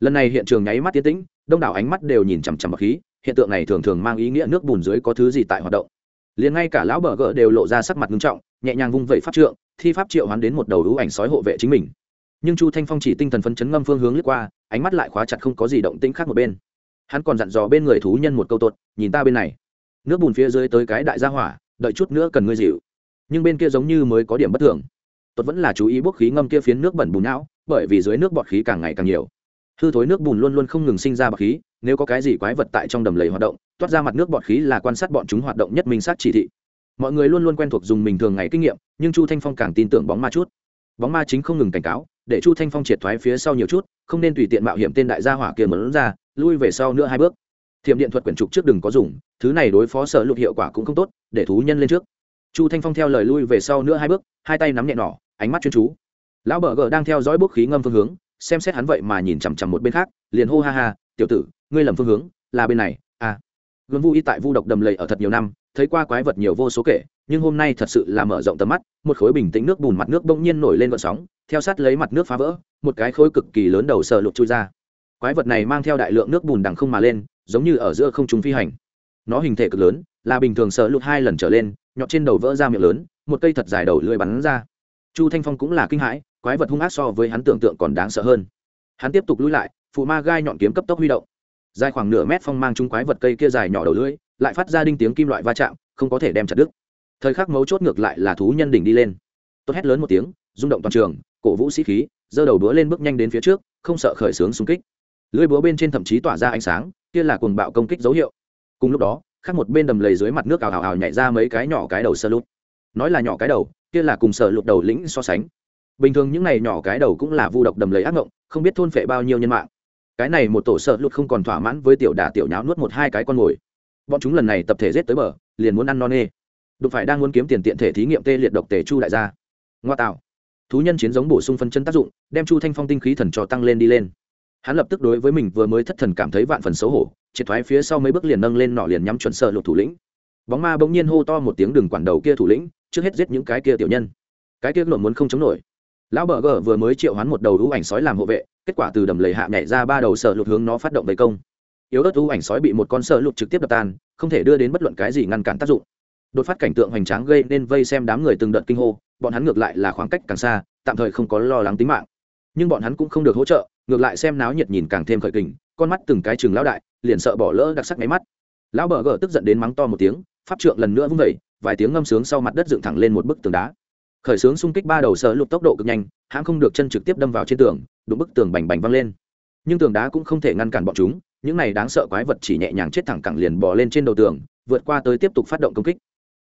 Lần này hiện trường nháy mắt tiến tĩnh, đông đảo ánh mắt đều nhìn chằm chằm bọc khí, hiện tượng này thường thường mang ý nghĩa nước bùn dưới có thứ gì tại hoạt động liền ngay cả lão bờ gỡ đều lộ ra sắc mặt nghiêm trọng, nhẹ nhàng vung vẩy pháp trượng, thi pháp triệu hoán đến một đầu lũ ảnh sói hộ vệ chính mình. Nhưng chu thanh phong chỉ tinh thần phấn chấn ngâm phương hướng lướt qua, ánh mắt lại khóa chặt không có gì động tĩnh khác một bên. Hắn còn dặn dò bên người thú nhân một câu tốt, nhìn ta bên này. Nước bùn phía dưới tới cái đại gia hỏa, đợi chút nữa cần ngươi dịu. Nhưng bên kia giống như mới có điểm bất thường. Tuột vẫn là chú ý bốc khí ngâm kia phiến nước bẩn bùn não, bởi vì dưới nước bọt khí càng ngày càng nhiều. Hư thối nước bùn luôn luôn không ngừng sinh ra bọt khí nếu có cái gì quái vật tại trong đầm lầy hoạt động, toát ra mặt nước bọt khí là quan sát bọn chúng hoạt động nhất minh sát chỉ thị. Mọi người luôn luôn quen thuộc dùng mình thường ngày kinh nghiệm, nhưng chu thanh phong càng tin tưởng bóng ma chút. Bóng ma chính không ngừng cảnh cáo, để chu thanh phong triệt thoái phía sau nhiều chút, không nên tùy tiện mạo hiểm tên đại gia hỏa kia mớn ra, lui về sau nữa hai bước. Thiểm điện thuật quyển trục trước đừng có dùng, thứ này đối phó sở lục hiệu quả cũng không tốt, để thú nhân lên trước. Chu thanh phong theo lời lui về sau nữa hai bước, hai tay nắm nhẹ nỏ, ánh mắt chuyên chú. Lão bờ gờ đang theo dõi bốc khí ngâm phương hướng, xem xét hắn vậy mà nhìn chằm chằm một bên khác, liền hô ha ha, tiểu tử ngươi lầm phương hướng, là bên này à. Gương y tại vu độc đầm lầy ở thật nhiều năm, thấy qua quái vật nhiều vô số kể, nhưng hôm nay thật sự là mở rộng tầm mắt, một khối bình tĩnh nước bùn mặt nước bỗng nhiên nổi lên vận sóng, theo sát lấy mặt nước phá vỡ, một cái khối cực kỳ lớn đầu sờ lụt chui ra. Quái vật này mang theo đại lượng nước bùn đằng không mà lên, giống như ở giữa không trung phi hành. Nó hình thể cực lớn, là bình thường sờ lụt hai lần trở lên nhọt trên đầu vỡ ra miệng lớn, một cây thật dài đầu lưỡi bắn ra. Chu thanh phong cũng là kinh hãi, quái vật hung ác so với hắn tưởng tượng còn đáng sợ hơn. Hắn tiếp tục lui lại, phụ ma gai nhọn kiếm cấp tốc huy động dài khoảng nửa mét phong mang chúng quái vật cây kia dài nhỏ đầu lưỡi, lại phát ra đinh tiếng kim loại va chạm, không có thể đem chặt đứt. Thời khắc mấu chốt ngược lại là thú nhân đỉnh đi lên. Tốt hét lớn một tiếng, rung động toàn trường, cổ vũ sĩ khí, giơ đầu búa lên bước nhanh đến phía trước, không sợ khởi sướng xung kích. Lưỡi búa bên trên thậm chí tỏa ra ánh sáng, kia là cuồng bạo công kích dấu hiệu. Cùng lúc đó, khác một bên đầm lầy dưới mặt nước ào ào ào nhảy ra mấy cái nhỏ cái đầu sơ lụt. Nói là nhỏ cái đầu, kia là cùng sở lụt đầu lĩnh so sánh. Bình thường những này nhỏ cái đầu cũng là vu độc đầm lầy ác ngộng, không biết thôn phệ bao nhiêu nhân mạng cái này một tổ sợ lụt không còn thỏa mãn với tiểu đà tiểu nháo nuốt một hai cái con mồi. Bọn chúng lần này tập thể giết tới bờ, liền muốn ăn non nê. Đụng phải đang muốn kiếm tiền tiện thể thí nghiệm tê liệt độc tề chu đại gia. Ngoa tạo. Thú nhân chiến giống bổ sung phân chân tác dụng, đem chu thanh phong tinh khí thần cho tăng lên đi lên. Hắn lập tức đối với mình vừa mới thất thần cảm thấy vạn phần xấu hổ, triệt thoái phía sau mấy bước liền nâng lên nọ liền nhắm chuẩn sợ lụt thủ lĩnh. Bóng ma bỗng nhiên hô to một tiếng đừng quản đầu kia thủ lĩnh, trước hết giết những cái kia tiểu nhân. Cái kia luận muốn không chống nổi. Lão bờ gờ vừa mới triệu hoán một đầu hữu ảnh sói làm hộ vệ kết quả từ đầm lầy hạ nhảy ra ba đầu sợ lụt hướng nó phát động vây công. Yếu ớt ưu ảnh sói bị một con sợ lụt trực tiếp đập tan, không thể đưa đến bất luận cái gì ngăn cản tác dụng. Đột phát cảnh tượng hoành tráng gây nên vây xem đám người từng đợt kinh hô, bọn hắn ngược lại là khoảng cách càng xa, tạm thời không có lo lắng tính mạng. Nhưng bọn hắn cũng không được hỗ trợ, ngược lại xem náo nhiệt nhìn càng thêm khởi kình, con mắt từng cái chừng lão đại, liền sợ bỏ lỡ đặc sắc máy mắt. Lão bờ gờ tức giận đến mắng to một tiếng, pháp trượng lần nữa vung vẩy vài tiếng ngâm sướng sau mặt đất dựng thẳng lên một bức tường đá. Khởi sướng xung kích ba đầu sợ lụt tốc độ cực nhanh, hãng không được chân trực tiếp đâm vào trên tường đụng bức tường bành bành văng lên. Nhưng tường đá cũng không thể ngăn cản bọn chúng, những này đáng sợ quái vật chỉ nhẹ nhàng chết thẳng cẳng liền bỏ lên trên đầu tường, vượt qua tới tiếp tục phát động công kích.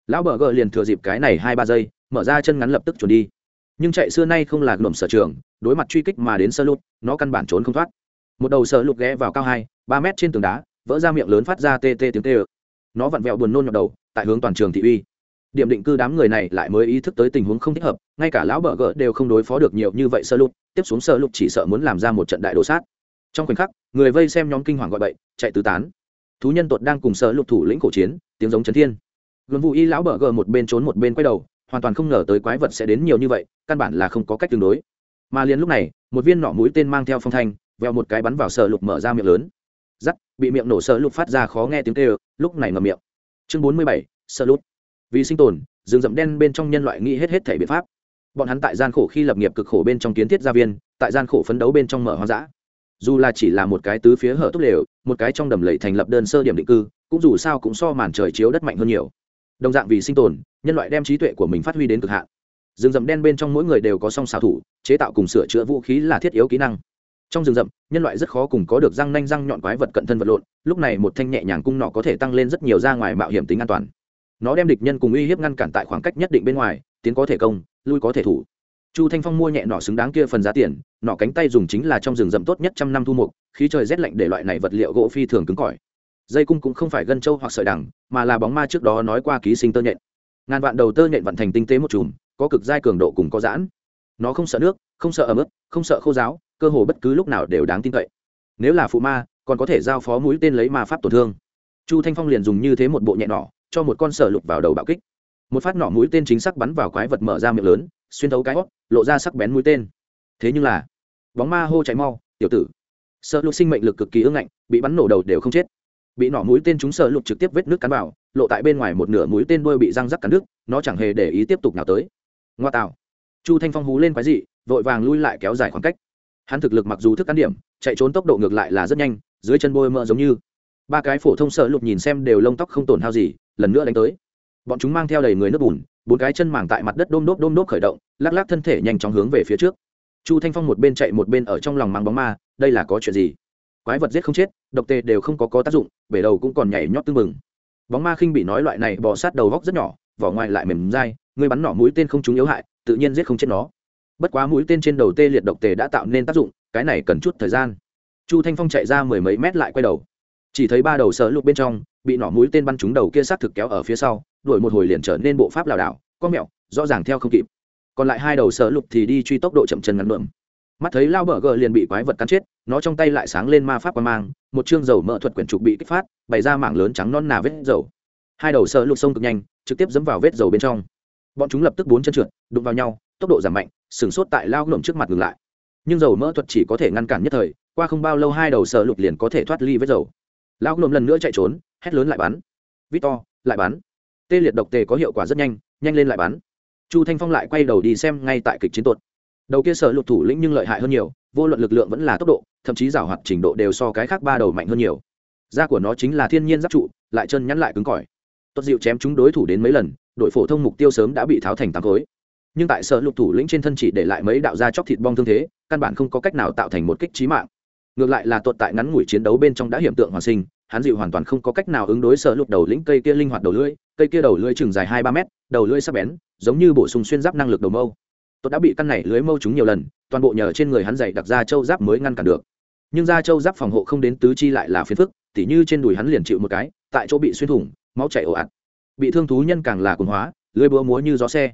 Lão bờ gờ liền thừa dịp cái này hai ba giây, mở ra chân ngắn lập tức trốn đi. Nhưng chạy xưa nay không là ngầm sở trường, đối mặt truy kích mà đến sơ lụt, nó căn bản trốn không thoát. Một đầu sơ lụt ghé vào cao hai, ba mét trên tường đá, vỡ ra miệng lớn phát ra tê tê tiếng tê ực nó vặn vẹo buồn nôn nhọc đầu, tại hướng toàn trường thị uy điểm định cư đám người này lại mới ý thức tới tình huống không thích hợp, ngay cả lão bờ gỡ đều không đối phó được nhiều như vậy sơ lục, tiếp xuống sơ lục chỉ sợ muốn làm ra một trận đại đồ sát. Trong khoảnh khắc, người vây xem nhóm kinh hoàng gọi bậy, chạy tứ tán. Thú nhân tuột đang cùng sơ lục thủ lĩnh cổ chiến, tiếng giống chấn thiên. Luân vụ y lão bờ gờ một bên trốn một bên quay đầu, hoàn toàn không ngờ tới quái vật sẽ đến nhiều như vậy, căn bản là không có cách tương đối. Mà liền lúc này, một viên nỏ mũi tên mang theo phong thanh, veo một cái bắn vào sơ lục mở ra miệng lớn. Giắt bị miệng nổ sơ lục phát ra khó nghe tiếng kêu, lúc này ngầm miệng. Chương bốn mươi bảy, sơ lục vì sinh tồn, rừng rậm đen bên trong nhân loại nghĩ hết hết thể biện pháp. Bọn hắn tại gian khổ khi lập nghiệp cực khổ bên trong kiến thiết gia viên, tại gian khổ phấn đấu bên trong mở hoang dã. Dù là chỉ là một cái tứ phía hở túc lều một cái trong đầm lầy thành lập đơn sơ điểm định cư, cũng dù sao cũng so màn trời chiếu đất mạnh hơn nhiều. Đồng dạng vì sinh tồn, nhân loại đem trí tuệ của mình phát huy đến cực hạn. Rừng rậm đen bên trong mỗi người đều có song xào thủ, chế tạo cùng sửa chữa vũ khí là thiết yếu kỹ năng. Trong rừng rậm, nhân loại rất khó cùng có được răng nanh răng nhọn quái vật cận thân vật lộn, lúc này một thanh nhẹ nhàng cung nọ có thể tăng lên rất nhiều ra ngoài mạo hiểm tính an toàn nó đem địch nhân cùng uy hiếp ngăn cản tại khoảng cách nhất định bên ngoài, tiến có thể công, lui có thể thủ. Chu thanh phong mua nhẹ nọ xứng đáng kia phần giá tiền nọ cánh tay dùng chính là trong rừng rậm tốt nhất trăm năm thu mục, khí trời rét lạnh để loại này vật liệu gỗ phi thường cứng cỏi. Dây cung cũng không phải gân trâu hoặc sợi đằng, mà là bóng ma trước đó nói qua ký sinh tơ nhện. Ngàn vạn đầu tơ nhện vận thành tinh tế một chùm, có cực giai cường độ cùng có giãn. Nó không sợ nước, không sợ ấm ức không sợ khô giáo cơ hồ bất cứ lúc nào đều đáng tin cậy. Nếu là phụ ma, còn có thể giao phó mũi tên lấy ma pháp tổn thương. Chu thanh phong liền dùng như thế một bộ nhẹ nỏ cho một con sở lục vào đầu bạo kích. Một phát nỏ mũi tên chính xác bắn vào quái vật mở ra miệng lớn, xuyên thấu cái hót, lộ ra sắc bén mũi tên. Thế nhưng là, bóng ma hô cháy mau, tiểu tử. Sợ lục sinh mệnh lực cực kỳ ưng ngạnh, bị bắn nổ đầu đều không chết. Bị nỏ mũi tên chúng sợ lục trực tiếp vết nước cắn vào, lộ tại bên ngoài một nửa mũi tên đuôi bị răng rắc cắn nước nó chẳng hề để ý tiếp tục nào tới. Ngoa tạo. Chu thanh phong hú lên quái dị, vội vàng lui lại kéo dài khoảng cách. Hắn thực lực mặc dù thức ăn điểm, chạy trốn tốc độ ngược lại là rất nhanh, dưới chân bôi mỡ giống như. Ba cái phổ thông sợ lục nhìn xem đều lông tóc không tổn hao gì lần nữa đánh tới. Bọn chúng mang theo đầy người nước bùn, bốn cái chân màng tại mặt đất đôm đốp đôm đốp khởi động, lắc lắc thân thể nhanh chóng hướng về phía trước. Chu thanh phong một bên chạy một bên ở trong lòng mang bóng ma, đây là có chuyện gì? Quái vật giết không chết, độc tê đều không có có tác dụng, bể đầu cũng còn nhảy nhót tưng mừng bóng ma khinh bị nói loại này bò sát đầu góc rất nhỏ, vỏ ngoài lại mềm dai, người bắn nỏ mũi tên không trúng yếu hại, tự nhiên giết không chết nó. Bất quá mũi tên trên đầu tê liệt độc tề đã tạo nên tác dụng, cái này cần chút thời gian. Chu thanh phong chạy ra mười mấy mét lại quay đầu chỉ thấy ba đầu sợ lục bên trong, bị nỏ mũi tên bắn trúng đầu kia sát thực kéo ở phía sau, đuổi một hồi liền trở nên bộ pháp lảo đảo, có mẹo, rõ ràng theo không kịp. Còn lại hai đầu sợ lục thì đi truy tốc độ chậm chân ngắn lượm mắt thấy lao bờ gờ liền bị quái vật cắn chết, nó trong tay lại sáng lên ma pháp qua mang, một chương dầu mỡ thuật quyển trục bị kích phát, bày ra mảng lớn trắng non nà vết dầu. Hai đầu sợ lục sông cực nhanh, trực tiếp dẫm vào vết dầu bên trong. Bọn chúng lập tức bốn chân trượt, đụng vào nhau, tốc độ giảm mạnh sửng sốt tại lao ngụm trước mặt ngừng lại. Nhưng dầu mỡ thuật chỉ có thể ngăn cản nhất thời, qua không bao lâu hai đầu sợ lục liền có thể thoát ly vết dầu. Lão ngụm lần nữa chạy trốn hét lớn lại bắn. To, lại bắn. Tê liệt độc tề có hiệu quả rất nhanh nhanh lên lại bắn. Chu thanh phong lại quay đầu đi xem ngay tại kịch chiến tuột. Đầu kia sở lục thủ lĩnh nhưng lợi hại hơn nhiều vô luận lực lượng vẫn là tốc độ thậm chí giảo hoạt trình độ đều so cái khác ba đầu mạnh hơn nhiều. Da của nó chính là thiên nhiên giáp trụ lại chân nhắn lại cứng cỏi. Tuột dịu chém chúng đối thủ đến mấy lần đội phổ thông mục tiêu sớm đã bị tháo thành tám khối. Nhưng tại sở lục thủ lĩnh trên thân chỉ để lại mấy đạo da chóc thịt bong thương thế căn bản không có cách nào tạo thành một kích trí mạng ngược lại là tuột tại ngắn ngủi chiến đấu bên trong đã hiểm tượng hoàn sinh, hắn dịu hoàn toàn không có cách nào ứng đối sở lục đầu lĩnh cây kia linh hoạt đầu lưỡi, cây kia đầu lưỡi chừng dài hai ba mét, đầu lưỡi sắc bén, giống như bổ sung xuyên giáp năng lực đầu mâu. Tuột đã bị căn này lưới mâu trúng nhiều lần, toàn bộ nhờ trên người hắn dày đặc ra châu giáp mới ngăn cản được. Nhưng da châu giáp phòng hộ không đến tứ chi lại là phiền phức, tỉ như trên đùi hắn liền chịu một cái, tại chỗ bị xuyên thủng, máu chảy ồ ạt. Bị thương thú nhân càng là cuồng hóa, lưới búa múa như gió xe.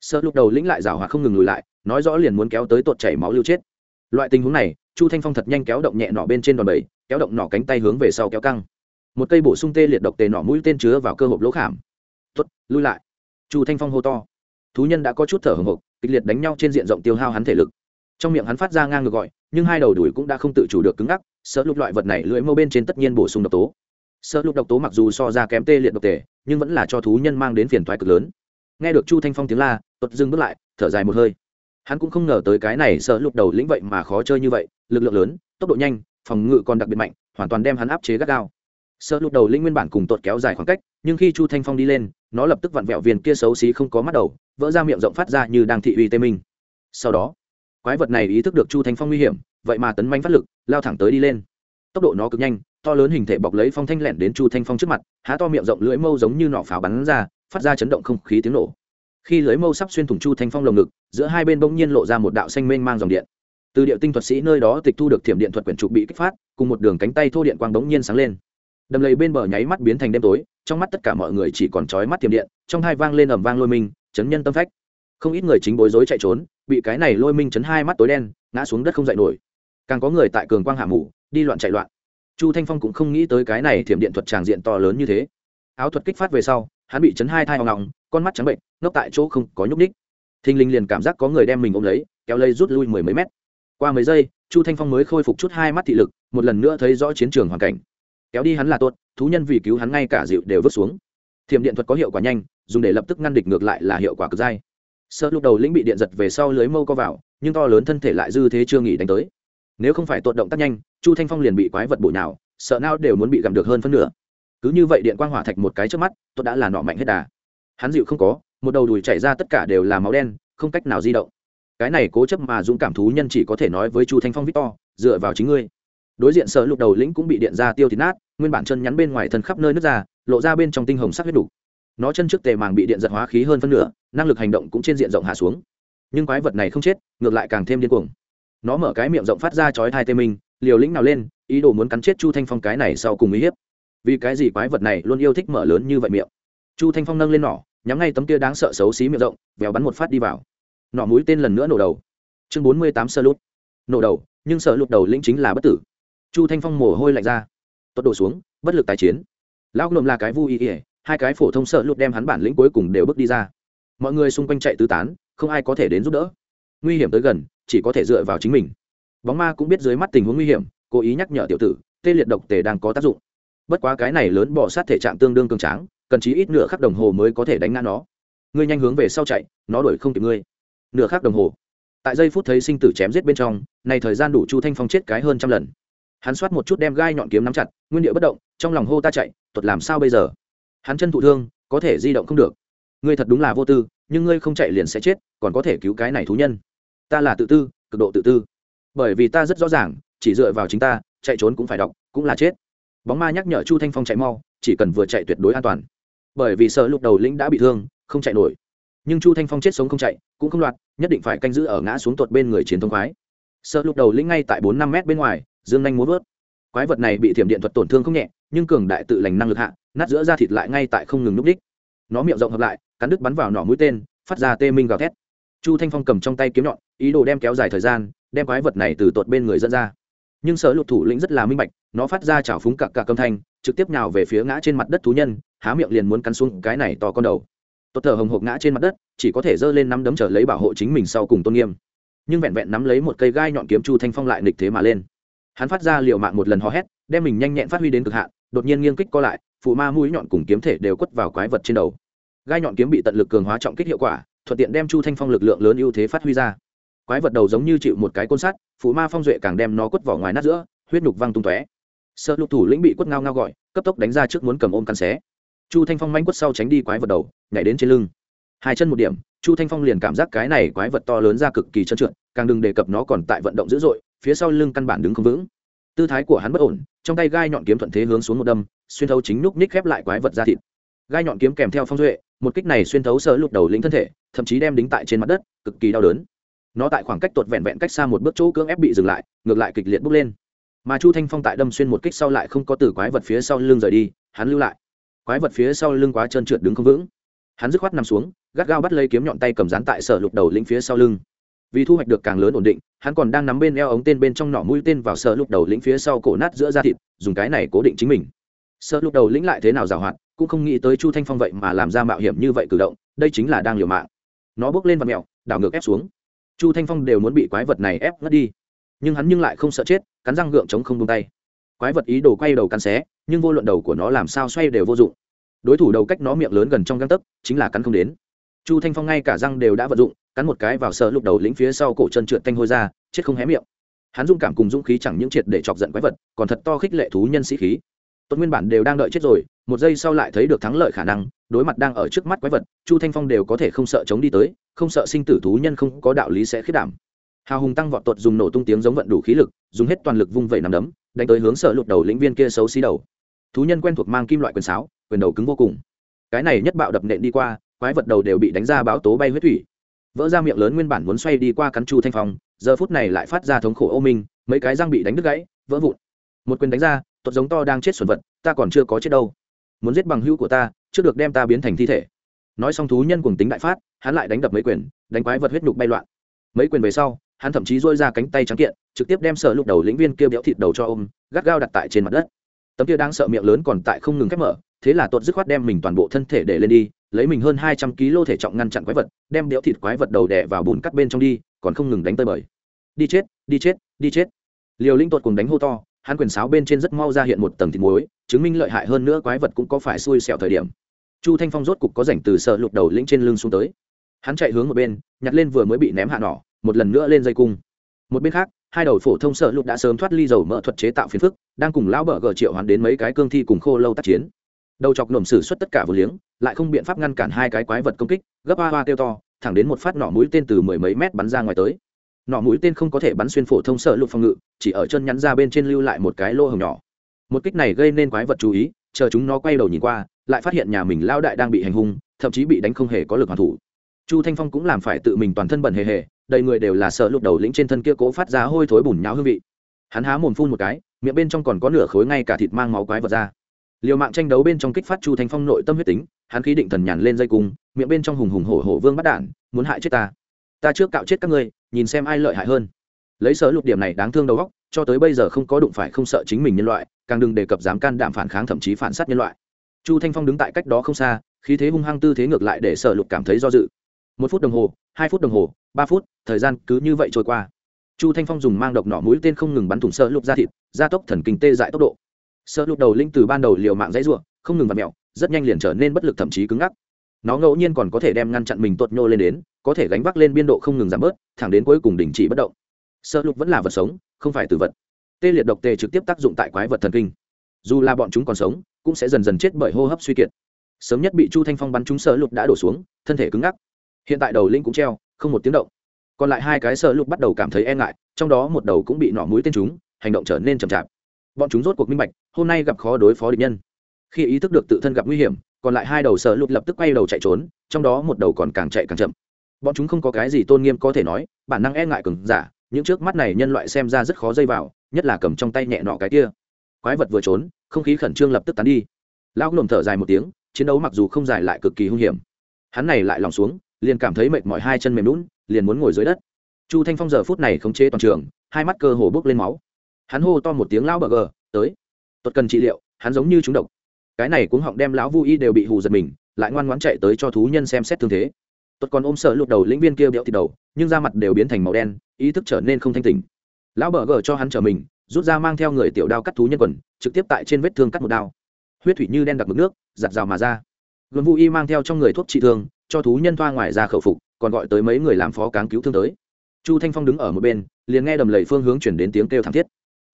Sợ lúc đầu lĩnh lại rào hòa không ngừng lùi lại, nói rõ liền muốn kéo tới tột chảy máu lưu chết. Loại tình huống này chu thanh phong thật nhanh kéo động nhẹ nỏ bên trên đòn bẩy, kéo động nỏ cánh tay hướng về sau kéo căng. Một cây bổ sung tê liệt độc tề nỏ mũi tên chứa vào cơ hộp lỗ khảm. Tuất lui lại. Chu thanh phong hô to. Thú nhân đã có chút thở hồng hộc, kịch liệt đánh nhau trên diện rộng tiêu hao hắn thể lực. Trong miệng hắn phát ra ngang ngược gọi, nhưng hai đầu đùi cũng đã không tự chủ được cứng ngắc, sợ lục loại vật này lưỡi mâu bên trên tất nhiên bổ sung độc tố. Sợ lục độc tố mặc dù so ra kém tê liệt độc tề, nhưng vẫn là cho thú nhân mang đến phiền toái cực lớn. Nghe được chu thanh phong tiếng la tuột dừng bước lại, thở dài một hơi hắn cũng không ngờ tới cái này sợ lục đầu lĩnh vậy mà khó chơi như vậy, lực lượng lớn, tốc độ nhanh, phòng ngự còn đặc biệt mạnh, hoàn toàn đem hắn áp chế gắt gao. Sợ lục đầu lĩnh nguyên bản cùng tuột kéo dài khoảng cách, nhưng khi chu thanh phong đi lên, nó lập tức vặn vẹo viên kia xấu xí không có mắt đầu, vỡ ra miệng rộng phát ra như đang thị uy tê minh. Sau đó, quái vật này ý thức được chu thanh phong nguy hiểm, vậy mà tấn manh phát lực, lao thẳng tới đi lên. Tốc độ nó cực nhanh, to lớn hình thể bọc lấy phong thanh lẹn đến chu thanh phong trước mặt, há to miệng rộng lưỡi mâu giống như nỏ pháo bắn ra, phát ra chấn động không khí tiếng nổ khi lưới mâu sắp xuyên thủng chu thanh phong lồng ngực, giữa hai bên bỗng nhiên lộ ra một đạo xanh mênh mang dòng điện. Từ địa tinh thuật sĩ nơi đó tịch thu được thiểm điện thuật quyển trục bị kích phát, cùng một đường cánh tay thô điện quang bỗng nhiên sáng lên. Đầm lầy bên bờ nháy mắt biến thành đêm tối, trong mắt tất cả mọi người chỉ còn trói mắt thiểm điện, trong hai vang lên ầm vang lôi minh, chấn nhân tâm phách. Không ít người chính bối rối chạy trốn, bị cái này lôi minh chấn hai mắt tối đen, ngã xuống đất không dậy nổi. Càng có người tại cường quang hạ mủ đi loạn chạy loạn. Chu thanh phong cũng không nghĩ tới cái này thiểm điện thuật tràng diện to lớn như thế. Áo thuật kích phát về sau, hắn bị chấn hai thai hoang ngọng con mắt trắng bệnh, ngốc tại chỗ không có nhúc ních thình linh liền cảm giác có người đem mình ôm lấy, kéo lây rút lui mười mấy mét. Qua mấy giây, chu thanh phong mới khôi phục chút hai mắt thị lực, một lần nữa thấy rõ chiến trường hoàn cảnh. Kéo đi hắn là tốt, thú nhân vì cứu hắn ngay cả dịu đều vứt xuống. Thiểm điện thuật có hiệu quả nhanh, dùng để lập tức ngăn địch ngược lại là hiệu quả cực dai. Sợ lúc đầu lĩnh bị điện giật về sau lưới mâu co vào, nhưng to lớn thân thể lại dư thế chưa nghỉ đánh tới. Nếu không phải tuột động tác nhanh, chu thanh phong liền bị quái vật bụi nào sợ nào đều muốn bị gặm được hơn phân nửa. Cứ như vậy điện quang hỏa thạch một cái trước mắt, tuột đã là nọ mạnh hết đà hắn dịu không có, một đầu đùi chảy ra tất cả đều là máu đen, không cách nào di động. Cái này cố chấp mà dũng cảm thú nhân chỉ có thể nói với chu thanh phong victor, dựa vào chính ngươi. Đối diện sợ lục đầu lĩnh cũng bị điện ra tiêu thịt nát, nguyên bản chân nhắn bên ngoài thân khắp nơi nước ra, lộ ra bên trong tinh hồng sắc huyết đủ. Nó chân trước tề màng bị điện giật hóa khí hơn phân nửa, năng lực hành động cũng trên diện rộng hạ xuống. Nhưng quái vật này không chết, ngược lại càng thêm điên cuồng. Nó mở cái miệng rộng phát ra chói thai tê minh, liều lĩnh nào lên, ý đồ muốn cắn chết chu thanh phong cái này sau cùng uy hiếp. Vì cái gì quái vật này luôn yêu thích mở lớn như vậy miệng? Chu thanh phong nâng lên nỏ, nhắm ngay tấm kia đáng sợ xấu xí miệng rộng vèo bắn một phát đi vào. Nỏ mũi tên lần nữa nổ đầu. Chương bốn mươi tám sơ lút nổ đầu, nhưng sợ lụt đầu lĩnh chính là bất tử. Chu thanh phong mồ hôi lạnh ra. Tuất đổ xuống, bất lực tái chiến. Lão lồm là cái vui ỉa hai cái phổ thông sợ lụt đem hắn bản lĩnh cuối cùng đều bước đi ra. Mọi người xung quanh chạy tứ tán, không ai có thể đến giúp đỡ. Nguy hiểm tới gần, chỉ có thể dựa vào chính mình. Bóng ma cũng biết dưới mắt tình huống nguy hiểm, cố ý nhắc nhở tiểu tử, tê liệt độc tề đang có tác dụng. Bất quá cái này lớn bỏ sát thể trạng tương đương cường tráng cần chí ít nửa khắc đồng hồ mới có thể đánh ngã nó. Ngươi nhanh hướng về sau chạy, nó đuổi không kịp ngươi. Nửa khắc đồng hồ. Tại giây phút thấy sinh tử chém giết bên trong, này thời gian đủ chu thanh phong chết cái hơn trăm lần. Hắn soát một chút đem gai nhọn kiếm nắm chặt, nguyên địa bất động, trong lòng hô ta chạy, tuột làm sao bây giờ? Hắn chân thụ thương, có thể di động không được. Ngươi thật đúng là vô tư, nhưng ngươi không chạy liền sẽ chết, còn có thể cứu cái này thú nhân. Ta là tự tư, cực độ tự tư. Bởi vì ta rất rõ ràng, chỉ dựa vào chính ta, chạy trốn cũng phải đọc, cũng là chết. Bóng ma nhắc nhở chu thanh phong chạy mau, chỉ cần vừa chạy tuyệt đối an toàn bởi vì sợ lục đầu lĩnh đã bị thương, không chạy nổi. Nhưng chu thanh phong chết sống không chạy, cũng không loạt, nhất định phải canh giữ ở ngã xuống tuột bên người chiến thông khoái. Sợ lục đầu lĩnh ngay tại bốn năm mét bên ngoài, dương nhanh muốn vớt. Quái vật này bị thiểm điện thuật tổn thương không nhẹ, nhưng cường đại tự lành năng lực hạ, nát giữa da thịt lại ngay tại không ngừng núp đích. Nó miệng rộng hợp lại, cắn đứt bắn vào nỏ mũi tên, phát ra tê minh gào thét. Chu thanh phong cầm trong tay kiếm nhọn, ý đồ đem kéo dài thời gian, đem quái vật này từ tột bên người dẫn ra. Nhưng sở lục thủ lĩnh rất là minh bạch, nó phát ra chảo phúng cặc cặc âm thanh, trực tiếp nhào về phía ngã trên mặt đất thú nhân há miệng liền muốn cắn xuống cái này to con đầu. Tốt thở hồng hộc ngã trên mặt đất, chỉ có thể giơ lên nắm đấm trở lấy bảo hộ chính mình sau cùng tôn nghiêm. Nhưng vẹn vẹn nắm lấy một cây gai nhọn kiếm chu thanh phong lại nịch thế mà lên. Hắn phát ra liều mạng một lần hò hét, đem mình nhanh nhẹn phát huy đến cực hạn, đột nhiên nghiêng kích co lại, phụ ma mũi nhọn cùng kiếm thể đều quất vào quái vật trên đầu. Gai nhọn kiếm bị tận lực cường hóa trọng kích hiệu quả, thuận tiện đem chu thanh phong lực lượng lớn ưu thế phát huy ra. Quái vật đầu giống như chịu một cái côn sắt, phụ ma phong duệ càng đem nó quất vào ngoài nát giữa, huyết nhục văng tung tóe. Sợ lục thủ lĩnh bị quất ngao ngao gọi, cấp tốc đánh ra trước muốn cầm ôm căn xé chu thanh phong manh quất sau tránh đi quái vật đầu, nhảy đến trên lưng. Hai chân một điểm, chu thanh phong liền cảm giác cái này quái vật to lớn ra cực kỳ trơn trượt, càng đừng đề cập nó còn tại vận động dữ dội, phía sau lưng căn bản đứng không vững. Tư thái của hắn bất ổn, trong tay gai nhọn kiếm thuận thế hướng xuống một đâm, xuyên thấu chính núc ních khép lại quái vật ra thịt. Gai nhọn kiếm kèm theo phong duệ, một kích này xuyên thấu sơ lục đầu lĩnh thân thể, thậm chí đem đính tại trên mặt đất, cực kỳ đau đớn. Nó tại khoảng cách tuột vẹn vẹn cách xa một bước chỗ cưỡng ép bị dừng lại, ngược lại kịch liệt bốc lên. Mà chu thanh phong tại đâm xuyên một kích sau lại không có từ quái vật phía sau lưng rời đi, hắn lưu lại quái vật phía sau lưng quá trơn trượt đứng không vững. Hắn dứt khoát nằm xuống, gắt gao bắt lấy kiếm nhọn tay cầm dán tại sở lục đầu lĩnh phía sau lưng. Vì thu hoạch được càng lớn ổn định, hắn còn đang nắm bên eo ống tên bên trong nỏ mũi tên vào sở lục đầu lĩnh phía sau cổ nát giữa da thịt, dùng cái này cố định chính mình. Sở lục đầu lĩnh lại thế nào giảo hoạt, cũng không nghĩ tới chu thanh phong vậy mà làm ra mạo hiểm như vậy cử động, đây chính là đang liều mạng. Nó bước lên vật mẹo, đảo ngược ép xuống. Chu thanh phong đều muốn bị quái vật này ép ngất đi. Nhưng hắn nhưng lại không sợ chết, cắn răng gượng chống không tung tay. Quái vật ý đồ quay đầu cắn xé nhưng vô luận đầu của nó làm sao xoay đều vô dụng. Đối thủ đầu cách nó miệng lớn gần trong găng tấc, chính là cắn không đến. Chu thanh phong ngay cả răng đều đã vận dụng, cắn một cái vào sợ lục đầu lĩnh phía sau cổ chân trượt thanh hôi ra, chết không hé miệng. Hắn dung cảm cùng dũng khí chẳng những triệt để chọc giận quái vật, còn thật to khích lệ thú nhân sĩ khí. Tốt nguyên bản đều đang đợi chết rồi, một giây sau lại thấy được thắng lợi khả năng, đối mặt đang ở trước mắt quái vật, chu thanh phong đều có thể không sợ chống đi tới, không sợ sinh tử thú nhân không có đạo lý sẽ khiết đảm. Hào hùng tăng vọt tuột dùng nổ tung tiếng giống vận đủ khí lực, dùng hết toàn lực vung vẩy nằm đấm, đánh tới hướng sợ lục đầu lĩnh viên kia xấu xí đầu thú nhân quen thuộc mang kim loại quyền sáo, quyền đầu cứng vô cùng. Cái này nhất bạo đập nện đi qua, quái vật đầu đều bị đánh ra báo tố bay huyết thủy. Vỡ ra miệng lớn nguyên bản muốn xoay đi qua cắn chu thanh phong, giờ phút này lại phát ra thống khổ ô minh, mấy cái răng bị đánh đứt gãy, vỡ vụn. Một quyền đánh ra tuột giống to đang chết xuẩn vật, ta còn chưa có chết đâu. Muốn giết bằng hữu của ta chưa được đem ta biến thành thi thể. Nói xong thú nhân cùng tính đại phát, hắn lại đánh đập mấy quyền, đánh quái vật huyết nhục bay loạn. Mấy quyền về sau, hắn thậm chí dôi ra cánh tay trắng kiện, trực tiếp đem sợ lục đầu lĩnh viên kêu béo thịt đầu cho ôm, gắt gao đặt tại trên mặt đất tấm kia đang sợ miệng lớn còn tại không ngừng khép mở, thế là tuột dứt khoát đem mình toàn bộ thân thể để lên đi, lấy mình hơn hai trăm kg thể trọng ngăn chặn quái vật, đem đẽo thịt quái vật đầu đè vào bùn cắt bên trong đi, còn không ngừng đánh tơi bời. Đi chết đi chết đi chết. Liều linh tuột cùng đánh hô to, hắn quyền sáo bên trên rất mau ra hiện một tầng thịt muối, chứng minh lợi hại hơn nữa quái vật cũng có phải xui xẻo thời điểm. Chu thanh phong rốt cục có rảnh từ sợ lục đầu lĩnh trên lưng xuống tới. Hắn chạy hướng một bên, nhặt lên vừa mới bị ném hạ nỏ, một lần nữa lên dây cung một bên khác, hai đầu phổ thông sợ lục đã sớm thoát ly dầu mỡ thuật chế tạo phiền phức, đang cùng lão bờ gờ triệu hoán đến mấy cái cương thi cùng khô lâu tác chiến. Đầu chọc nổm sử xuất tất cả vừa liếng, lại không biện pháp ngăn cản hai cái quái vật công kích, gấp hoa hoa kêu to, thẳng đến một phát nỏ mũi tên từ mười mấy mét bắn ra ngoài tới. Nỏ mũi tên không có thể bắn xuyên phổ thông sợ lục phòng ngự, chỉ ở chân nhắn ra bên trên lưu lại một cái lô hồng nhỏ. Một kích này gây nên quái vật chú ý, chờ chúng nó quay đầu nhìn qua, lại phát hiện nhà mình lao đại đang bị hành hung, thậm chí bị đánh không hề có lực hoàn thủ. Chu thanh phong cũng làm phải tự mình toàn thân bẩn hề hề đầy người đều là sợ lục đầu lĩnh trên thân kia cố phát ra hôi thối bùn nháo hương vị. Hắn há mồm phun một cái, miệng bên trong còn có nửa khối ngay cả thịt mang máu quái vật ra. Liều mạng tranh đấu bên trong kích phát chu thanh phong nội tâm huyết tính, hắn khí định thần nhàn lên dây cung, miệng bên trong hùng hùng hổ hổ vương bắt đản muốn hại chết ta. Ta trước cạo chết các ngươi, nhìn xem ai lợi hại hơn. Lấy sở lục điểm này đáng thương đầu góc cho tới bây giờ không có đụng phải không sợ chính mình nhân loại, càng đừng đề cập dám can đảm phản kháng thậm chí phản sát nhân loại. Chu thanh phong đứng tại cách đó không xa, khí thế hung hăng tư thế ngược lại để sở lục cảm thấy do dự một phút đồng hồ, hai phút đồng hồ, ba phút, thời gian cứ như vậy trôi qua. Chu thanh phong dùng mang độc nỏ mũi tên không ngừng bắn thủng sơ lục ra thịt, gia tốc thần kinh tê dại tốc độ. Sơ lục đầu linh từ ban đầu liều mạng dãy ruộng không ngừng vặt mẹo rất nhanh liền trở nên bất lực thậm chí cứng ngắc. Nó ngẫu nhiên còn có thể đem ngăn chặn mình tuột nhô lên đến, có thể gánh vác lên biên độ không ngừng giảm bớt, thẳng đến cuối cùng đình chỉ bất động. Sơ lục vẫn là vật sống, không phải từ vật. Tê liệt độc tê trực tiếp tác dụng tại quái vật thần kinh. Dù là bọn chúng còn sống, cũng sẽ dần dần chết bởi hô hấp suy kiệt. Sớm nhất bị chu thanh phong bắn chúng sơ lục đã đổ xuống, thân thể cứng ngắc hiện tại đầu linh cũng treo, không một tiếng động. Còn lại hai cái sợ lục bắt đầu cảm thấy e ngại, trong đó một đầu cũng bị nỏ mũi tên chúng, hành động trở nên chậm chạp. Bọn chúng rốt cuộc minh bạch, hôm nay gặp khó đối phó địch nhân. Khi ý thức được tự thân gặp nguy hiểm, còn lại hai đầu sợ lục lập tức quay đầu chạy trốn, trong đó một đầu còn càng chạy càng chậm. Bọn chúng không có cái gì tôn nghiêm có thể nói, bản năng e ngại cứng giả, những trước mắt này nhân loại xem ra rất khó dây vào, nhất là cầm trong tay nhẹ nọ cái kia. Quái vật vừa trốn, không khí khẩn trương lập tức tán đi. Lão lồm thở dài một tiếng, chiến đấu mặc dù không dài lại cực kỳ hung hiểm. Hắn này lại lòng xuống liền cảm thấy mệt mỏi hai chân mềm lún, liền muốn ngồi dưới đất. Chu thanh phong giờ phút này khống chế toàn trường, hai mắt cơ hồ bốc lên máu. Hắn hô to một tiếng lão bờ gờ, tới tuật cần trị liệu, hắn giống như chúng độc. Cái này cũng họng đem lão vu y đều bị hù giật mình, lại ngoan ngoãn chạy tới cho thú nhân xem xét thương thế. Tuật còn ôm sợ lục đầu lĩnh viên kia béo thịt đầu, nhưng da mặt đều biến thành màu đen, ý thức trở nên không thanh tỉnh. Lão bờ gờ cho hắn trở mình, rút ra mang theo người tiểu đao cắt thú nhân quần, trực tiếp tại trên vết thương cắt một đao. Huyết thủy như đen đặc mực nước, giặt rào mà ra. Luân vu y mang theo trong người thuốc trị thương cho thú nhân thoa ngoài ra khẩu phục, còn gọi tới mấy người làm phó cáng cứu thương tới. Chu thanh phong đứng ở một bên, liền nghe đầm lầy phương hướng chuyển đến tiếng kêu thảm thiết.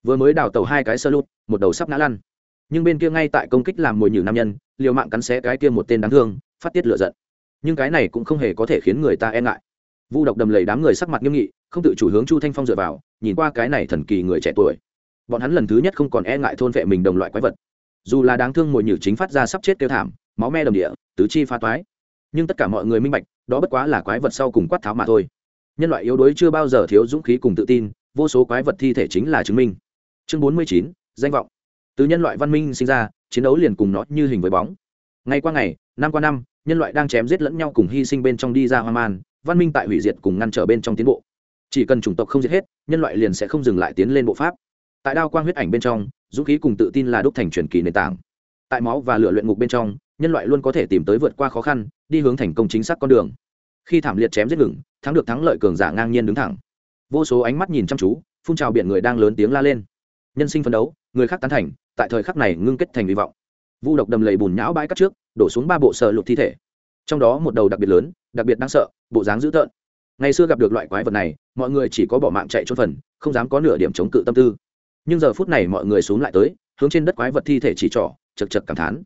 Vừa mới đào tàu hai cái sơ lút một đầu sắp ngã lăn. Nhưng bên kia ngay tại công kích làm mồi nhử nam nhân, liều mạng cắn xé cái kia một tên đáng thương, phát tiết lựa giận. Nhưng cái này cũng không hề có thể khiến người ta e ngại. Vu độc đầm lầy đám người sắc mặt nghiêm nghị, không tự chủ hướng chu thanh phong dựa vào, nhìn qua cái này thần kỳ người trẻ tuổi. Bọn hắn lần thứ nhất không còn e ngại thôn vệ mình đồng loại quái vật. Dù là đáng thương mồi nhử chính phát ra sắp chết kêu thảm, máu me đầm địa, tứ chi pha toái nhưng tất cả mọi người minh bạch, đó bất quá là quái vật sau cùng quát tháo mà thôi. Nhân loại yếu đuối chưa bao giờ thiếu dũng khí cùng tự tin, vô số quái vật thi thể chính là chứng minh. Chương bốn mươi chín, danh vọng. Từ nhân loại văn minh sinh ra, chiến đấu liền cùng nó như hình với bóng. Ngày qua ngày, năm qua năm, nhân loại đang chém giết lẫn nhau cùng hy sinh bên trong đi ra hoa man, văn minh tại hủy diệt cùng ngăn trở bên trong tiến bộ. Chỉ cần chủng tộc không giết hết, nhân loại liền sẽ không dừng lại tiến lên bộ pháp. Tại đao quang huyết ảnh bên trong, dũng khí cùng tự tin là đúc thành truyền kỳ nền tảng. Tại máu và lửa luyện ngục bên trong nhân loại luôn có thể tìm tới vượt qua khó khăn, đi hướng thành công chính xác con đường. Khi thảm liệt chém giết ngừng, thắng được thắng lợi cường giả ngang nhiên đứng thẳng. Vô số ánh mắt nhìn chăm chú, phun trào biển người đang lớn tiếng la lên. Nhân sinh phấn đấu, người khác tán thành, tại thời khắc này ngưng kết thành hy vọng. Vu độc đầm lầy bùn nhão bãi cắt trước, đổ xuống ba bộ sợ lục thi thể. Trong đó một đầu đặc biệt lớn, đặc biệt đáng sợ, bộ dáng dữ tợn. Ngày xưa gặp được loại quái vật này, mọi người chỉ có bỏ mạng chạy trốn phần, không dám có nửa điểm chống cự tâm tư. Nhưng giờ phút này mọi người xuống lại tới, hướng trên đất quái vật thi thể chỉ trỏ, chật chật cảm thán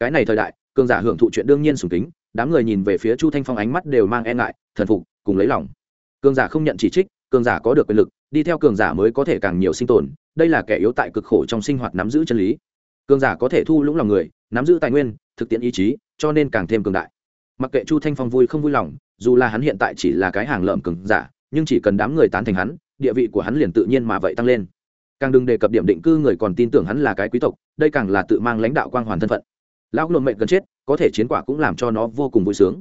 cái này thời đại, cường giả hưởng thụ chuyện đương nhiên sùng kính, đám người nhìn về phía chu thanh phong ánh mắt đều mang e ngại, thần phục, cùng lấy lòng. Cường giả không nhận chỉ trích, cường giả có được quyền lực, đi theo cường giả mới có thể càng nhiều sinh tồn, đây là kẻ yếu tại cực khổ trong sinh hoạt nắm giữ chân lý. Cường giả có thể thu lũng lòng người, nắm giữ tài nguyên, thực tiễn ý chí, cho nên càng thêm cường đại. Mặc kệ chu thanh phong vui không vui lòng, dù là hắn hiện tại chỉ là cái hàng lợm cường giả, nhưng chỉ cần đám người tán thành hắn, địa vị của hắn liền tự nhiên mà vậy tăng lên. Càng đừng đề cập điểm định cư người còn tin tưởng hắn là cái quý tộc, đây càng là tự mang lãnh đạo quang hoàn thân phận lão lộn mệnh gần chết, có thể chiến quả cũng làm cho nó vô cùng vui sướng.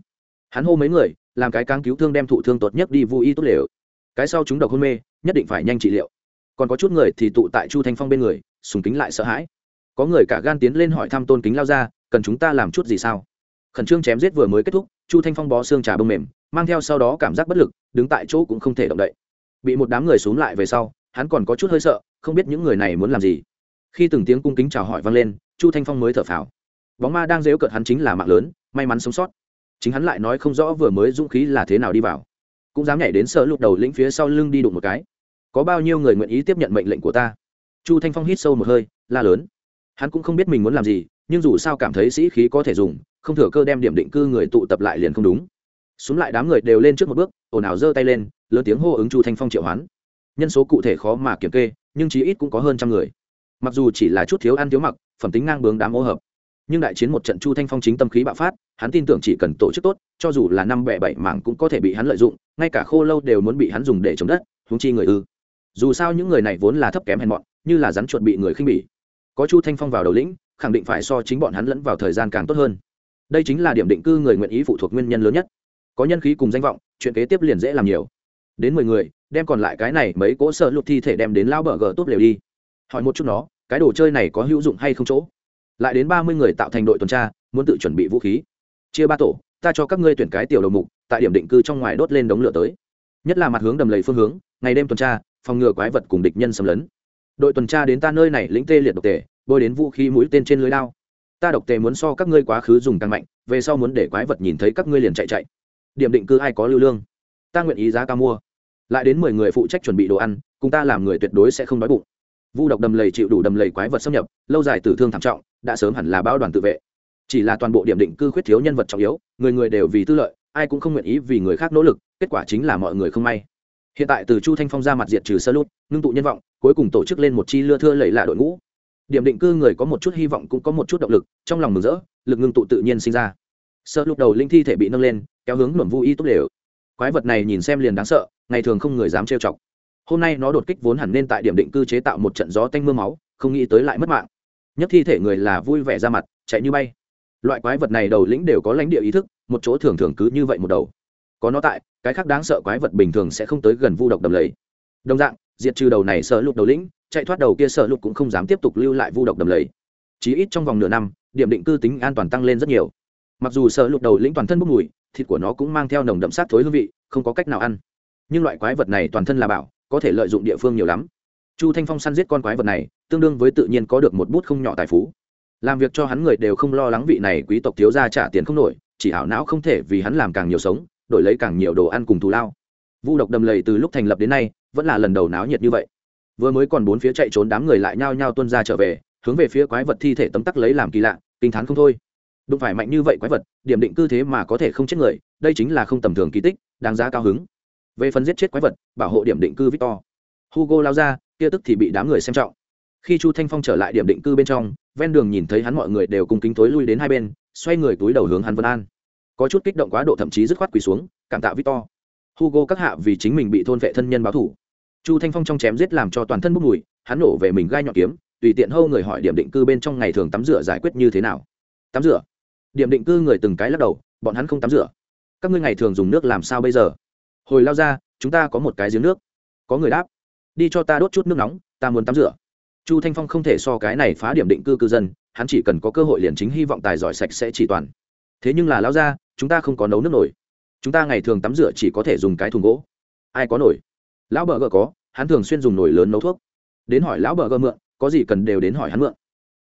Hắn hô mấy người, làm cái cáng cứu thương đem thụ thương tốt nhất đi vui y tốt lều. Cái sau chúng độc hôn mê, nhất định phải nhanh trị liệu. Còn có chút người thì tụ tại chu thanh phong bên người, sùng kính lại sợ hãi. Có người cả gan tiến lên hỏi thăm tôn kính lao ra, cần chúng ta làm chút gì sao? Khẩn trương chém giết vừa mới kết thúc, chu thanh phong bó xương trà bông mềm, mang theo sau đó cảm giác bất lực, đứng tại chỗ cũng không thể động đậy. Bị một đám người xúm lại về sau, hắn còn có chút hơi sợ, không biết những người này muốn làm gì. Khi từng tiếng cung kính chào hỏi vang lên, chu thanh phong mới thở phào bóng ma đang dếu cợt hắn chính là mạng lớn, may mắn sống sót. Chính hắn lại nói không rõ vừa mới dũng khí là thế nào đi vào. Cũng dám nhảy đến sợ lục đầu lĩnh phía sau lưng đi đụng một cái. Có bao nhiêu người nguyện ý tiếp nhận mệnh lệnh của ta? Chu thanh phong hít sâu một hơi, la lớn. Hắn cũng không biết mình muốn làm gì, nhưng dù sao cảm thấy sĩ khí có thể dùng, không thừa cơ đem điểm định cư người tụ tập lại liền không đúng. Xuống lại đám người đều lên trước một bước, ồn ào giơ tay lên, lớn tiếng hô ứng chu thanh phong triệu hoán. Nhân số cụ thể khó mà kiểm kê, nhưng chí ít cũng có hơn trăm người. Mặc dù chỉ là chút thiếu ăn thiếu mặc, phẩm tính ngang bướng đám ô hợp nhưng đại chiến một trận chu thanh phong chính tâm khí bạo phát, hắn tin tưởng chỉ cần tổ chức tốt, cho dù là năm bẻ bảy mảng cũng có thể bị hắn lợi dụng, ngay cả khô lâu đều muốn bị hắn dùng để chống đất húng chi người ư. Dù sao những người này vốn là thấp kém hèn mọn, như là rắn chuột bị người khinh bỉ. Có chu thanh phong vào đầu lĩnh, khẳng định phải so chính bọn hắn lẫn vào thời gian càng tốt hơn. Đây chính là điểm định cư người nguyện ý phụ thuộc nguyên nhân lớn nhất. Có nhân khí cùng danh vọng, chuyện kế tiếp liền dễ làm nhiều. Đến mười người, đem còn lại cái này mấy cỗ sợ lụt thi thể đem đến lao bờ gờ tốt lều đi. Hỏi một chút nó, cái đồ chơi này có hữu dụng hay không chỗ? Lại đến ba mươi người tạo thành đội tuần tra, muốn tự chuẩn bị vũ khí. Chia ba tổ, ta cho các ngươi tuyển cái tiểu đầu mục, tại điểm định cư trong ngoài đốt lên đống lửa tới. Nhất là mặt hướng đầm lầy phương hướng, ngày đêm tuần tra, phòng ngừa quái vật cùng địch nhân xâm lấn. Đội tuần tra đến ta nơi này lĩnh tê liệt độc tề, bôi đến vũ khí mũi tên trên lưới lao. Ta độc tề muốn so các ngươi quá khứ dùng càng mạnh, về sau muốn để quái vật nhìn thấy các ngươi liền chạy chạy. Điểm định cư ai có lưu lương? Ta nguyện ý giá cao mua. Lại đến mười người phụ trách chuẩn bị đồ ăn, cùng ta làm người tuyệt đối sẽ không đói bụng. Vu độc đầm lầy chịu đủ đầm lầy quái vật xâm nhập, lâu dài tử thương thảm trọng đã sớm hẳn là báo đoàn tự vệ. Chỉ là toàn bộ điểm định cư khuyết thiếu nhân vật trọng yếu, người người đều vì tư lợi, ai cũng không nguyện ý vì người khác nỗ lực, kết quả chính là mọi người không may. Hiện tại từ chu thanh phong ra mặt diệt trừ sơ lút, ngưng tụ nhân vọng, cuối cùng tổ chức lên một chi lưa thưa lầy lạ đội ngũ. Điểm định cư người có một chút hy vọng cũng có một chút động lực, trong lòng mừng rỡ, lực ngưng tụ tự nhiên sinh ra. Sơ lúc đầu linh thi thể bị nâng lên, kéo hướng luồng vui y tốt đều. Quái vật này nhìn xem liền đáng sợ, ngày thường không người dám trêu chọc. Hôm nay nó đột kích vốn hẳn nên tại điểm định cư chế tạo một trận gió tanh m ư a máu, không nghĩ tới lại mất mạng nhất thi thể người là vui vẻ ra mặt, chạy như bay. Loại quái vật này đầu lĩnh đều có lãnh địa ý thức, một chỗ thường thường cứ như vậy một đầu. Có nó tại, cái khác đáng sợ quái vật bình thường sẽ không tới gần vu độc đầm lầy. Đồng dạng, diệt trừ đầu này sợ lục đầu lĩnh, chạy thoát đầu kia sợ lục cũng không dám tiếp tục lưu lại vu độc đầm lầy. Chỉ ít trong vòng nửa năm, điểm định cư tính an toàn tăng lên rất nhiều. Mặc dù sợ lục đầu lĩnh toàn thân bốc mùi, thịt của nó cũng mang theo nồng đậm sát thối hương vị, không có cách nào ăn. Nhưng loại quái vật này toàn thân là bảo, có thể lợi dụng địa phương nhiều lắm. Chu thanh phong săn giết con quái vật này tương đương với tự nhiên có được một bút không nhỏ tài phú. Làm việc cho hắn người đều không lo lắng vị này quý tộc thiếu gia trả tiền không nổi, chỉ ảo não không thể vì hắn làm càng nhiều sống, đổi lấy càng nhiều đồ ăn cùng thù lao. Vu độc đầm lầy từ lúc thành lập đến nay, vẫn là lần đầu náo nhiệt như vậy. Vừa mới còn bốn phía chạy trốn đám người lại nhao nhao tuân ra trở về, hướng về phía quái vật thi thể tấm tắc lấy làm kỳ lạ, kinh t h á n không thôi. Đụng phải mạnh như vậy quái vật, điểm định cư thế mà có thể không chết người, đây chính là không tầm thường kỳ tích, đáng giá cao hứng. Về phần giết chết quái vật, bảo hộ điểm định cư victor. Hugo lao ra, kia tức thì bị đám người xem trọng khi chu thanh phong trở lại điểm định cư bên trong, ven đường nhìn thấy hắn mọi người đều cùng kính tối lui đến hai bên, xoay người túi đầu hướng hắn vân an. Có chút kích động quá độ thậm chí dứt khoát quỳ xuống, cảm tạ victor. Hugo các hạ vì chính mình bị thôn vệ thân nhân báo thủ. Chu thanh phong trong chém giết làm cho toàn thân bốc mùi, hắn nổ về mình gai nhọn kiếm, tùy tiện hâu người hỏi điểm định cư bên trong ngày thường tắm rửa giải quyết như thế nào. Tắm rửa? Điểm định cư người từng cái lắc đầu, bọn hắn không tắm rửa. Các ngươi ngày thường dùng nước làm sao bây giờ? Hồi lao ra, chúng ta có một cái giếng nước. Có người đáp, đi cho ta đốt chút nước nóng, ta muốn tắm rửa chu thanh phong không thể so cái này phá điểm định cư cư dân, hắn chỉ cần có cơ hội liền chính hy vọng tài giỏi sạch sẽ chỉ toàn. Thế nhưng là lao ra chúng ta không có nấu nước nổi. Chúng ta ngày thường tắm rửa chỉ có thể dùng cái thùng gỗ. Ai có nổi? Lão bờ gờ có, hắn thường xuyên dùng nồi lớn nấu thuốc. Đến hỏi lão bờ gờ mượn, có gì cần đều đến hỏi hắn mượn.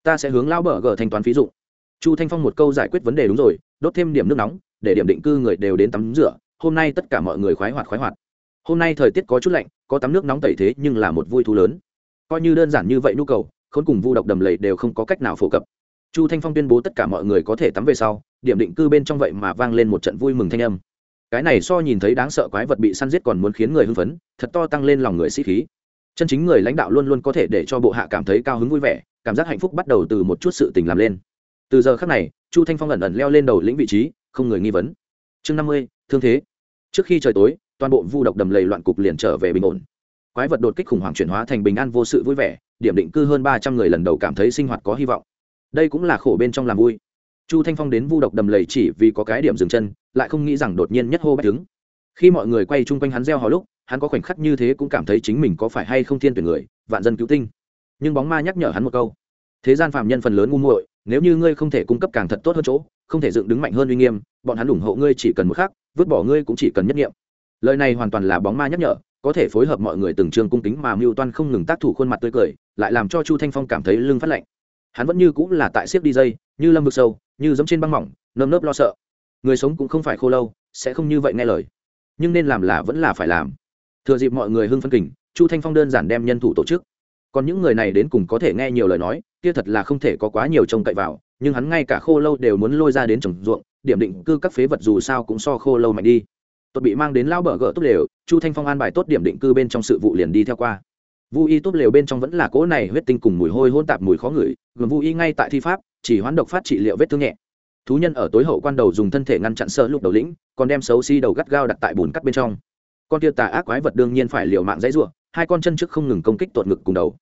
Ta sẽ hướng lão bờ gờ thanh toán phí dụng. Chu thanh phong một câu giải quyết vấn đề đúng rồi, đốt thêm điểm nước nóng, để điểm định cư người đều đến tắm rửa. Hôm nay tất cả mọi người khoái hoạt khoái hoạt. Hôm nay thời tiết có chút lạnh, có tắm nước nóng tẩy thế nhưng là một vui thú lớn coi như đơn giản như vậy nhu cầu, khốn cùng vu độc đầm lầy đều không có cách nào phổ cập. Chu thanh phong tuyên bố tất cả mọi người có thể tắm về sau, điểm định cư bên trong vậy mà vang lên một trận vui mừng thanh âm. Cái này so nhìn thấy đáng sợ quái vật bị săn giết còn muốn khiến người hưng phấn, thật to tăng lên lòng người sĩ khí. Chân chính người lãnh đạo luôn luôn có thể để cho bộ hạ cảm thấy cao hứng vui vẻ, cảm giác hạnh phúc bắt đầu từ một chút sự tình làm lên. Từ giờ khác này, chu thanh phong ẩn ẩn leo lên đầu lĩnh vị trí, không người nghi vấn. Chương năm mươi, thương thế. Trước khi trời tối, toàn bộ vu độc đầm lầy loạn cục liền trở về bình ổn quái vật đột kích khủng hoảng chuyển hóa thành bình an vô sự vui vẻ, điểm định cư hơn ba trăm người lần đầu cảm thấy sinh hoạt có hy vọng. Đây cũng là khổ bên trong làm vui. Chu thanh phong đến vu độc đầm lầy chỉ vì có cái điểm dừng chân, lại không nghĩ rằng đột nhiên nhất hô bách đứng. Khi mọi người quay chung quanh hắn reo hò lúc, hắn có khoảnh khắc như thế cũng cảm thấy chính mình có phải hay không thiên tuyển người, vạn dân cứu tinh. Nhưng bóng ma nhắc nhở hắn một câu, thế gian phạm nhân phần lớn ngu muội, nếu như ngươi không thể cung cấp càng thật tốt hơn chỗ, không thể dựng đứng mạnh hơn uy nghiêm, bọn hắn ủng hộ ngươi chỉ cần một khắc, vứt bỏ ngươi cũng chỉ cần nhất nghiệm. Lời này hoàn toàn là bóng ma nhắc nhở có thể phối hợp mọi người từng trường cung kính mà mưu toan không ngừng tác thủ khuôn mặt tươi cười, lại làm cho chu thanh phong cảm thấy lưng phát lạnh. Hắn vẫn như cũng là tại siếc đi dây, như lâm vực sâu, như giống trên băng mỏng, nơm nớp lo sợ. Người sống cũng không phải khô lâu, sẽ không như vậy nghe lời. Nhưng nên làm là vẫn là phải làm. Thừa dịp mọi người hưng phân kình, chu thanh phong đơn giản đem nhân thủ tổ chức. Còn những người này đến cùng có thể nghe nhiều lời nói, kia thật là không thể có quá nhiều trông cậy vào, nhưng hắn ngay cả khô lâu đều muốn lôi ra đến trồng ruộng, điểm định cư các phế vật dù sao cũng so khô lâu mạnh đi tốt bị mang đến lao bờ gỡ tốt lều, chu thanh phong an bài tốt điểm định cư bên trong sự vụ liền đi theo qua. Vu y tốt lều bên trong vẫn là cỗ này huyết tinh cùng mùi hôi hôn tạp mùi khó ngửi, gồm vu y ngay tại thi pháp, chỉ hoán độc phát trị liệu vết thương nhẹ. Thú nhân ở tối hậu quan đầu dùng thân thể ngăn chặn sơ lúc đầu lĩnh, còn đem xấu xi đầu gắt gao đặt tại bùn cắt bên trong. Con tia tà ác quái vật đương nhiên phải liều mạng dãy ruộng hai con chân trước không ngừng công kích tuột ngực cùng đầu.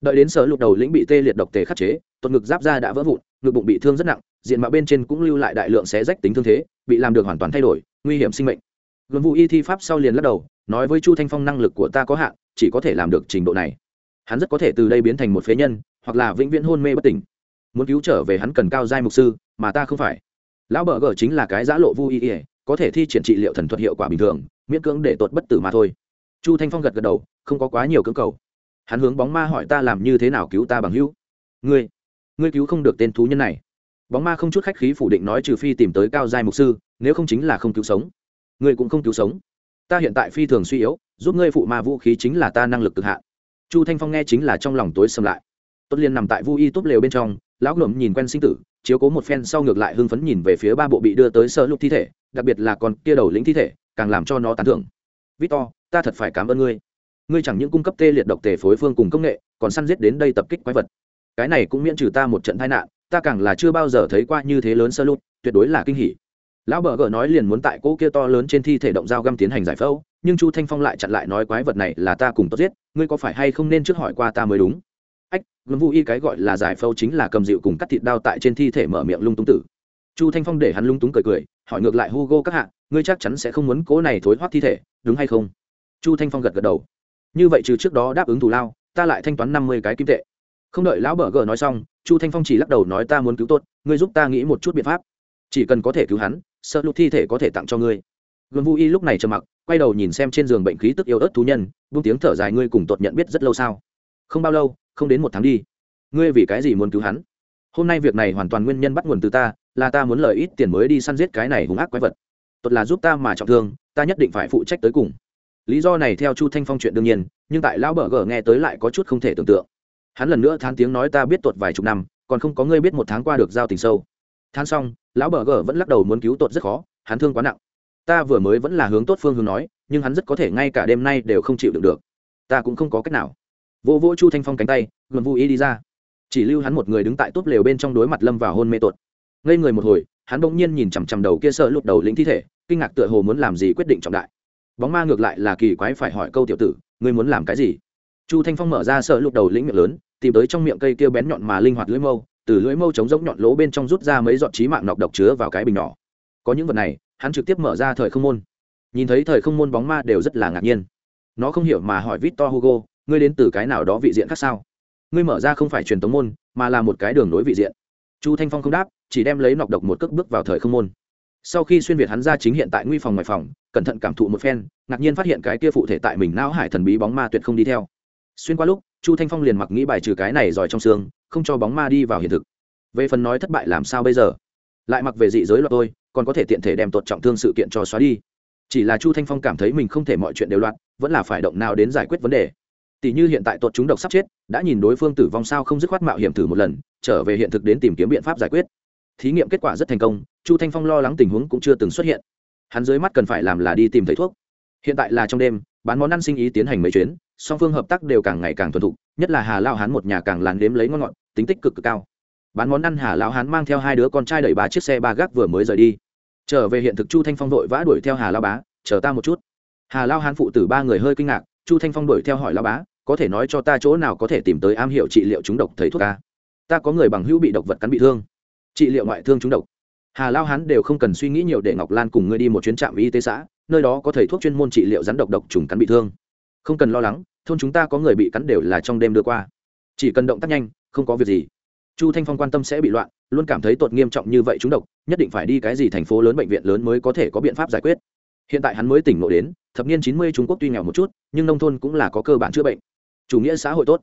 Đợi đến sở lục đầu lĩnh bị tê liệt độc tề khắc chế, tuột ngực giáp ra đã vỡ vụn, ngực bụng bị thương rất nặng, diện mạo bên trên cũng lưu lại đại lượng xé rách tính thương thế, bị làm được hoàn toàn thay đổi, nguy hiểm sinh mệnh gần vụ y thi pháp sau liền lắc đầu, nói với chu thanh phong năng lực của ta có hạn, chỉ có thể làm được trình độ này. Hắn rất có thể từ đây biến thành một phế nhân, hoặc là vĩnh viễn hôn mê bất tỉnh. Muốn cứu trở về hắn cần cao giai mục sư, mà ta không phải. Lão bờ gờ chính là cái giã lộ vui ỉa có thể thi triển trị liệu thần thuật hiệu quả bình thường, miễn cưỡng để tuột bất tử mà thôi. Chu thanh phong gật gật đầu, không có quá nhiều cưỡng cầu. Hắn hướng bóng ma hỏi ta làm như thế nào cứu ta bằng hữu? Ngươi ngươi cứu không được tên thú nhân này. Bóng ma không chút khách khí phủ định nói trừ phi tìm tới cao giai mục sư, nếu không chính là không cứu sống ngươi cũng không cứu sống. Ta hiện tại phi thường suy yếu, giúp ngươi phụ ma vũ khí chính là ta năng lực cực hạn. Chu thanh phong nghe chính là trong lòng tối xâm lại. Tốt liên nằm tại vu y túp lều bên trong, lão ngụm nhìn quen sinh tử, chiếu cố một phen sau ngược lại hưng phấn nhìn về phía ba bộ bị đưa tới sơ lục thi thể, đặc biệt là con kia đầu lĩnh thi thể, càng làm cho nó tán thưởng. Victor, ta thật phải cảm ơn ngươi. Ngươi chẳng những cung cấp tê liệt độc tề phối phương cùng công nghệ, còn săn giết đến đây tập kích quái vật. Cái này cũng miễn trừ ta một trận tai nạn, ta càng là chưa bao giờ thấy qua như thế lớn sơ lục, tuyệt đối là kinh hỉ lão bờ gờ nói liền muốn tại cỗ kia to lớn trên thi thể động dao găm tiến hành giải phẫu, nhưng chu thanh phong lại chặn lại nói quái vật này là ta cùng tốt giết, ngươi có phải hay không nên trước hỏi qua ta mới đúng? Ách gấm vũ y cái gọi là giải phẫu chính là cầm dịu cùng cắt thịt đao tại trên thi thể mở miệng lung tung tử. Chu thanh phong để hắn lung túng cười cười, hỏi ngược lại hugo các hạ, ngươi chắc chắn sẽ không muốn cố này thối thoát thi thể, đúng hay không? Chu thanh phong gật gật đầu. Như vậy trừ trước đó đáp ứng thù lao, ta lại thanh toán năm mươi cái kim tệ. Không đợi lão bờ gờ nói xong, chu thanh phong chỉ lắc đầu nói ta muốn cứu tốt, ngươi giúp ta nghĩ một chút biện pháp. Chỉ cần có thể cứu hắn sợ lụt thi thể có thể tặng cho ngươi. Gồm vũ y lúc này trầm mặc, quay đầu nhìn xem trên giường bệnh khí tức yêu ớt thú nhân, buông tiếng thở dài, ngươi cùng tột nhận biết rất lâu sao? Không bao lâu, không đến một tháng đi. Ngươi vì cái gì muốn cứu hắn? Hôm nay việc này hoàn toàn nguyên nhân bắt nguồn từ ta, là ta muốn lời ít tiền mới đi săn giết cái này hung ác quái vật. Tột là giúp ta mà trọng thương, ta nhất định phải phụ trách tới cùng. Lý do này theo chu thanh phong chuyện đương nhiên, nhưng tại lão bờ gờ nghe tới lại có chút không thể tưởng tượng. Hắn lần nữa thán tiếng nói ta biết tuột vài chục năm, còn không có ngươi biết một tháng qua được giao tình sâu than xong, lão bờ gờ vẫn lắc đầu muốn cứu tuột rất khó, hắn thương quá nặng. Ta vừa mới vẫn là hướng tốt phương hướng nói, nhưng hắn rất có thể ngay cả đêm nay đều không chịu được được. Ta cũng không có cách nào. Vô vô chu thanh phong cánh tay gần vui ý đi ra. Chỉ lưu hắn một người đứng tại túp lều bên trong đối mặt lâm vào hôn mê tuột. Ngây người một hồi, hắn bỗng nhiên nhìn chằm chằm đầu kia sợ lục đầu lĩnh thi thể, kinh ngạc tựa hồ muốn làm gì quyết định trọng đại. Bóng ma ngược lại là kỳ quái phải hỏi câu tiểu tử, ngươi muốn làm cái gì? Chu thanh phong mở ra sợ lục đầu lĩnh miệng lớn, tìm tới trong miệng cây kia bén nhọn mà linh hoạt lưỡi mâu từ lưỡi mâu chống giống nhọn lỗ bên trong rút ra mấy giọt trí mạng nọc độc chứa vào cái bình nhỏ. Có những vật này, hắn trực tiếp mở ra thời không môn. Nhìn thấy thời không môn bóng ma đều rất là ngạc nhiên. Nó không hiểu mà hỏi victor hugo, ngươi đến từ cái nào đó vị diện khác sao? Ngươi mở ra không phải truyền tống môn, mà là một cái đường nối vị diện. Chu thanh phong không đáp, chỉ đem lấy nọc độc một cước bước vào thời không môn. Sau khi xuyên việt hắn ra chính hiện tại nguy phòng ngoài phòng, cẩn thận cảm thụ một phen, ngạc nhiên phát hiện cái kia phụ thể tại mình não hải thần bí bóng ma tuyệt không đi theo. Xuyên qua lúc, chu thanh phong liền mặc nghĩ bài trừ cái này giỏi trong xương không cho bóng ma đi vào hiện thực. Về phần nói thất bại làm sao bây giờ? Lại mặc về dị giới loạt tôi, còn có thể tiện thể đem tột trọng thương sự kiện cho xóa đi. Chỉ là chu thanh phong cảm thấy mình không thể mọi chuyện đều loạn, vẫn là phải động nào đến giải quyết vấn đề. Tỷ như hiện tại tột chúng độc sắp chết, đã nhìn đối phương tử vong sao không dứt khoát mạo hiểm thử một lần, trở về hiện thực đến tìm kiếm biện pháp giải quyết. Thí nghiệm kết quả rất thành công, chu thanh phong lo lắng tình huống cũng chưa từng xuất hiện. Hắn dưới mắt cần phải làm là đi tìm thấy thuốc. Hiện tại là trong đêm, bán món ăn sinh ý tiến hành mấy chuyến, song phương hợp tác đều càng ngày càng thuần thục, nhất là hà lao hắn một nhà càng làn đếm lấy ngon ngọt tính tích cực cực cao. Bán món ăn hà lao hán mang theo hai đứa con trai đẩy ba chiếc xe ba gác vừa mới rời đi. Trở về hiện thực chu thanh phong vội vã đuổi theo hà lao bá, chờ ta một chút. Hà lao hán phụ tử ba người hơi kinh ngạc, chu thanh phong đuổi theo hỏi lao bá, có thể nói cho ta chỗ nào có thể tìm tới am hiệu trị liệu chúng độc thầy thuốc ca? Ta có người bằng hữu bị độc vật cắn bị thương. Trị liệu ngoại thương chúng độc. Hà lao hán đều không cần suy nghĩ nhiều để ngọc lan cùng ngươi đi một chuyến trạm y tế xã, nơi đó có thầy thuốc chuyên môn trị liệu rắn độc độc trùng cắn bị thương. Không cần lo lắng, thôn chúng ta có người bị cắn đều là trong đêm đưa qua. Chỉ cần động tác nhanh không có việc gì. Chu thanh phong quan tâm sẽ bị loạn, luôn cảm thấy tột nghiêm trọng như vậy chúng độc, nhất định phải đi cái gì thành phố lớn bệnh viện lớn mới có thể có biện pháp giải quyết. Hiện tại hắn mới tỉnh ngộ đến, thập niên chín mươi trung quốc tuy nghèo một chút, nhưng nông thôn cũng là có cơ bản chữa bệnh. Chủ nghĩa xã hội tốt.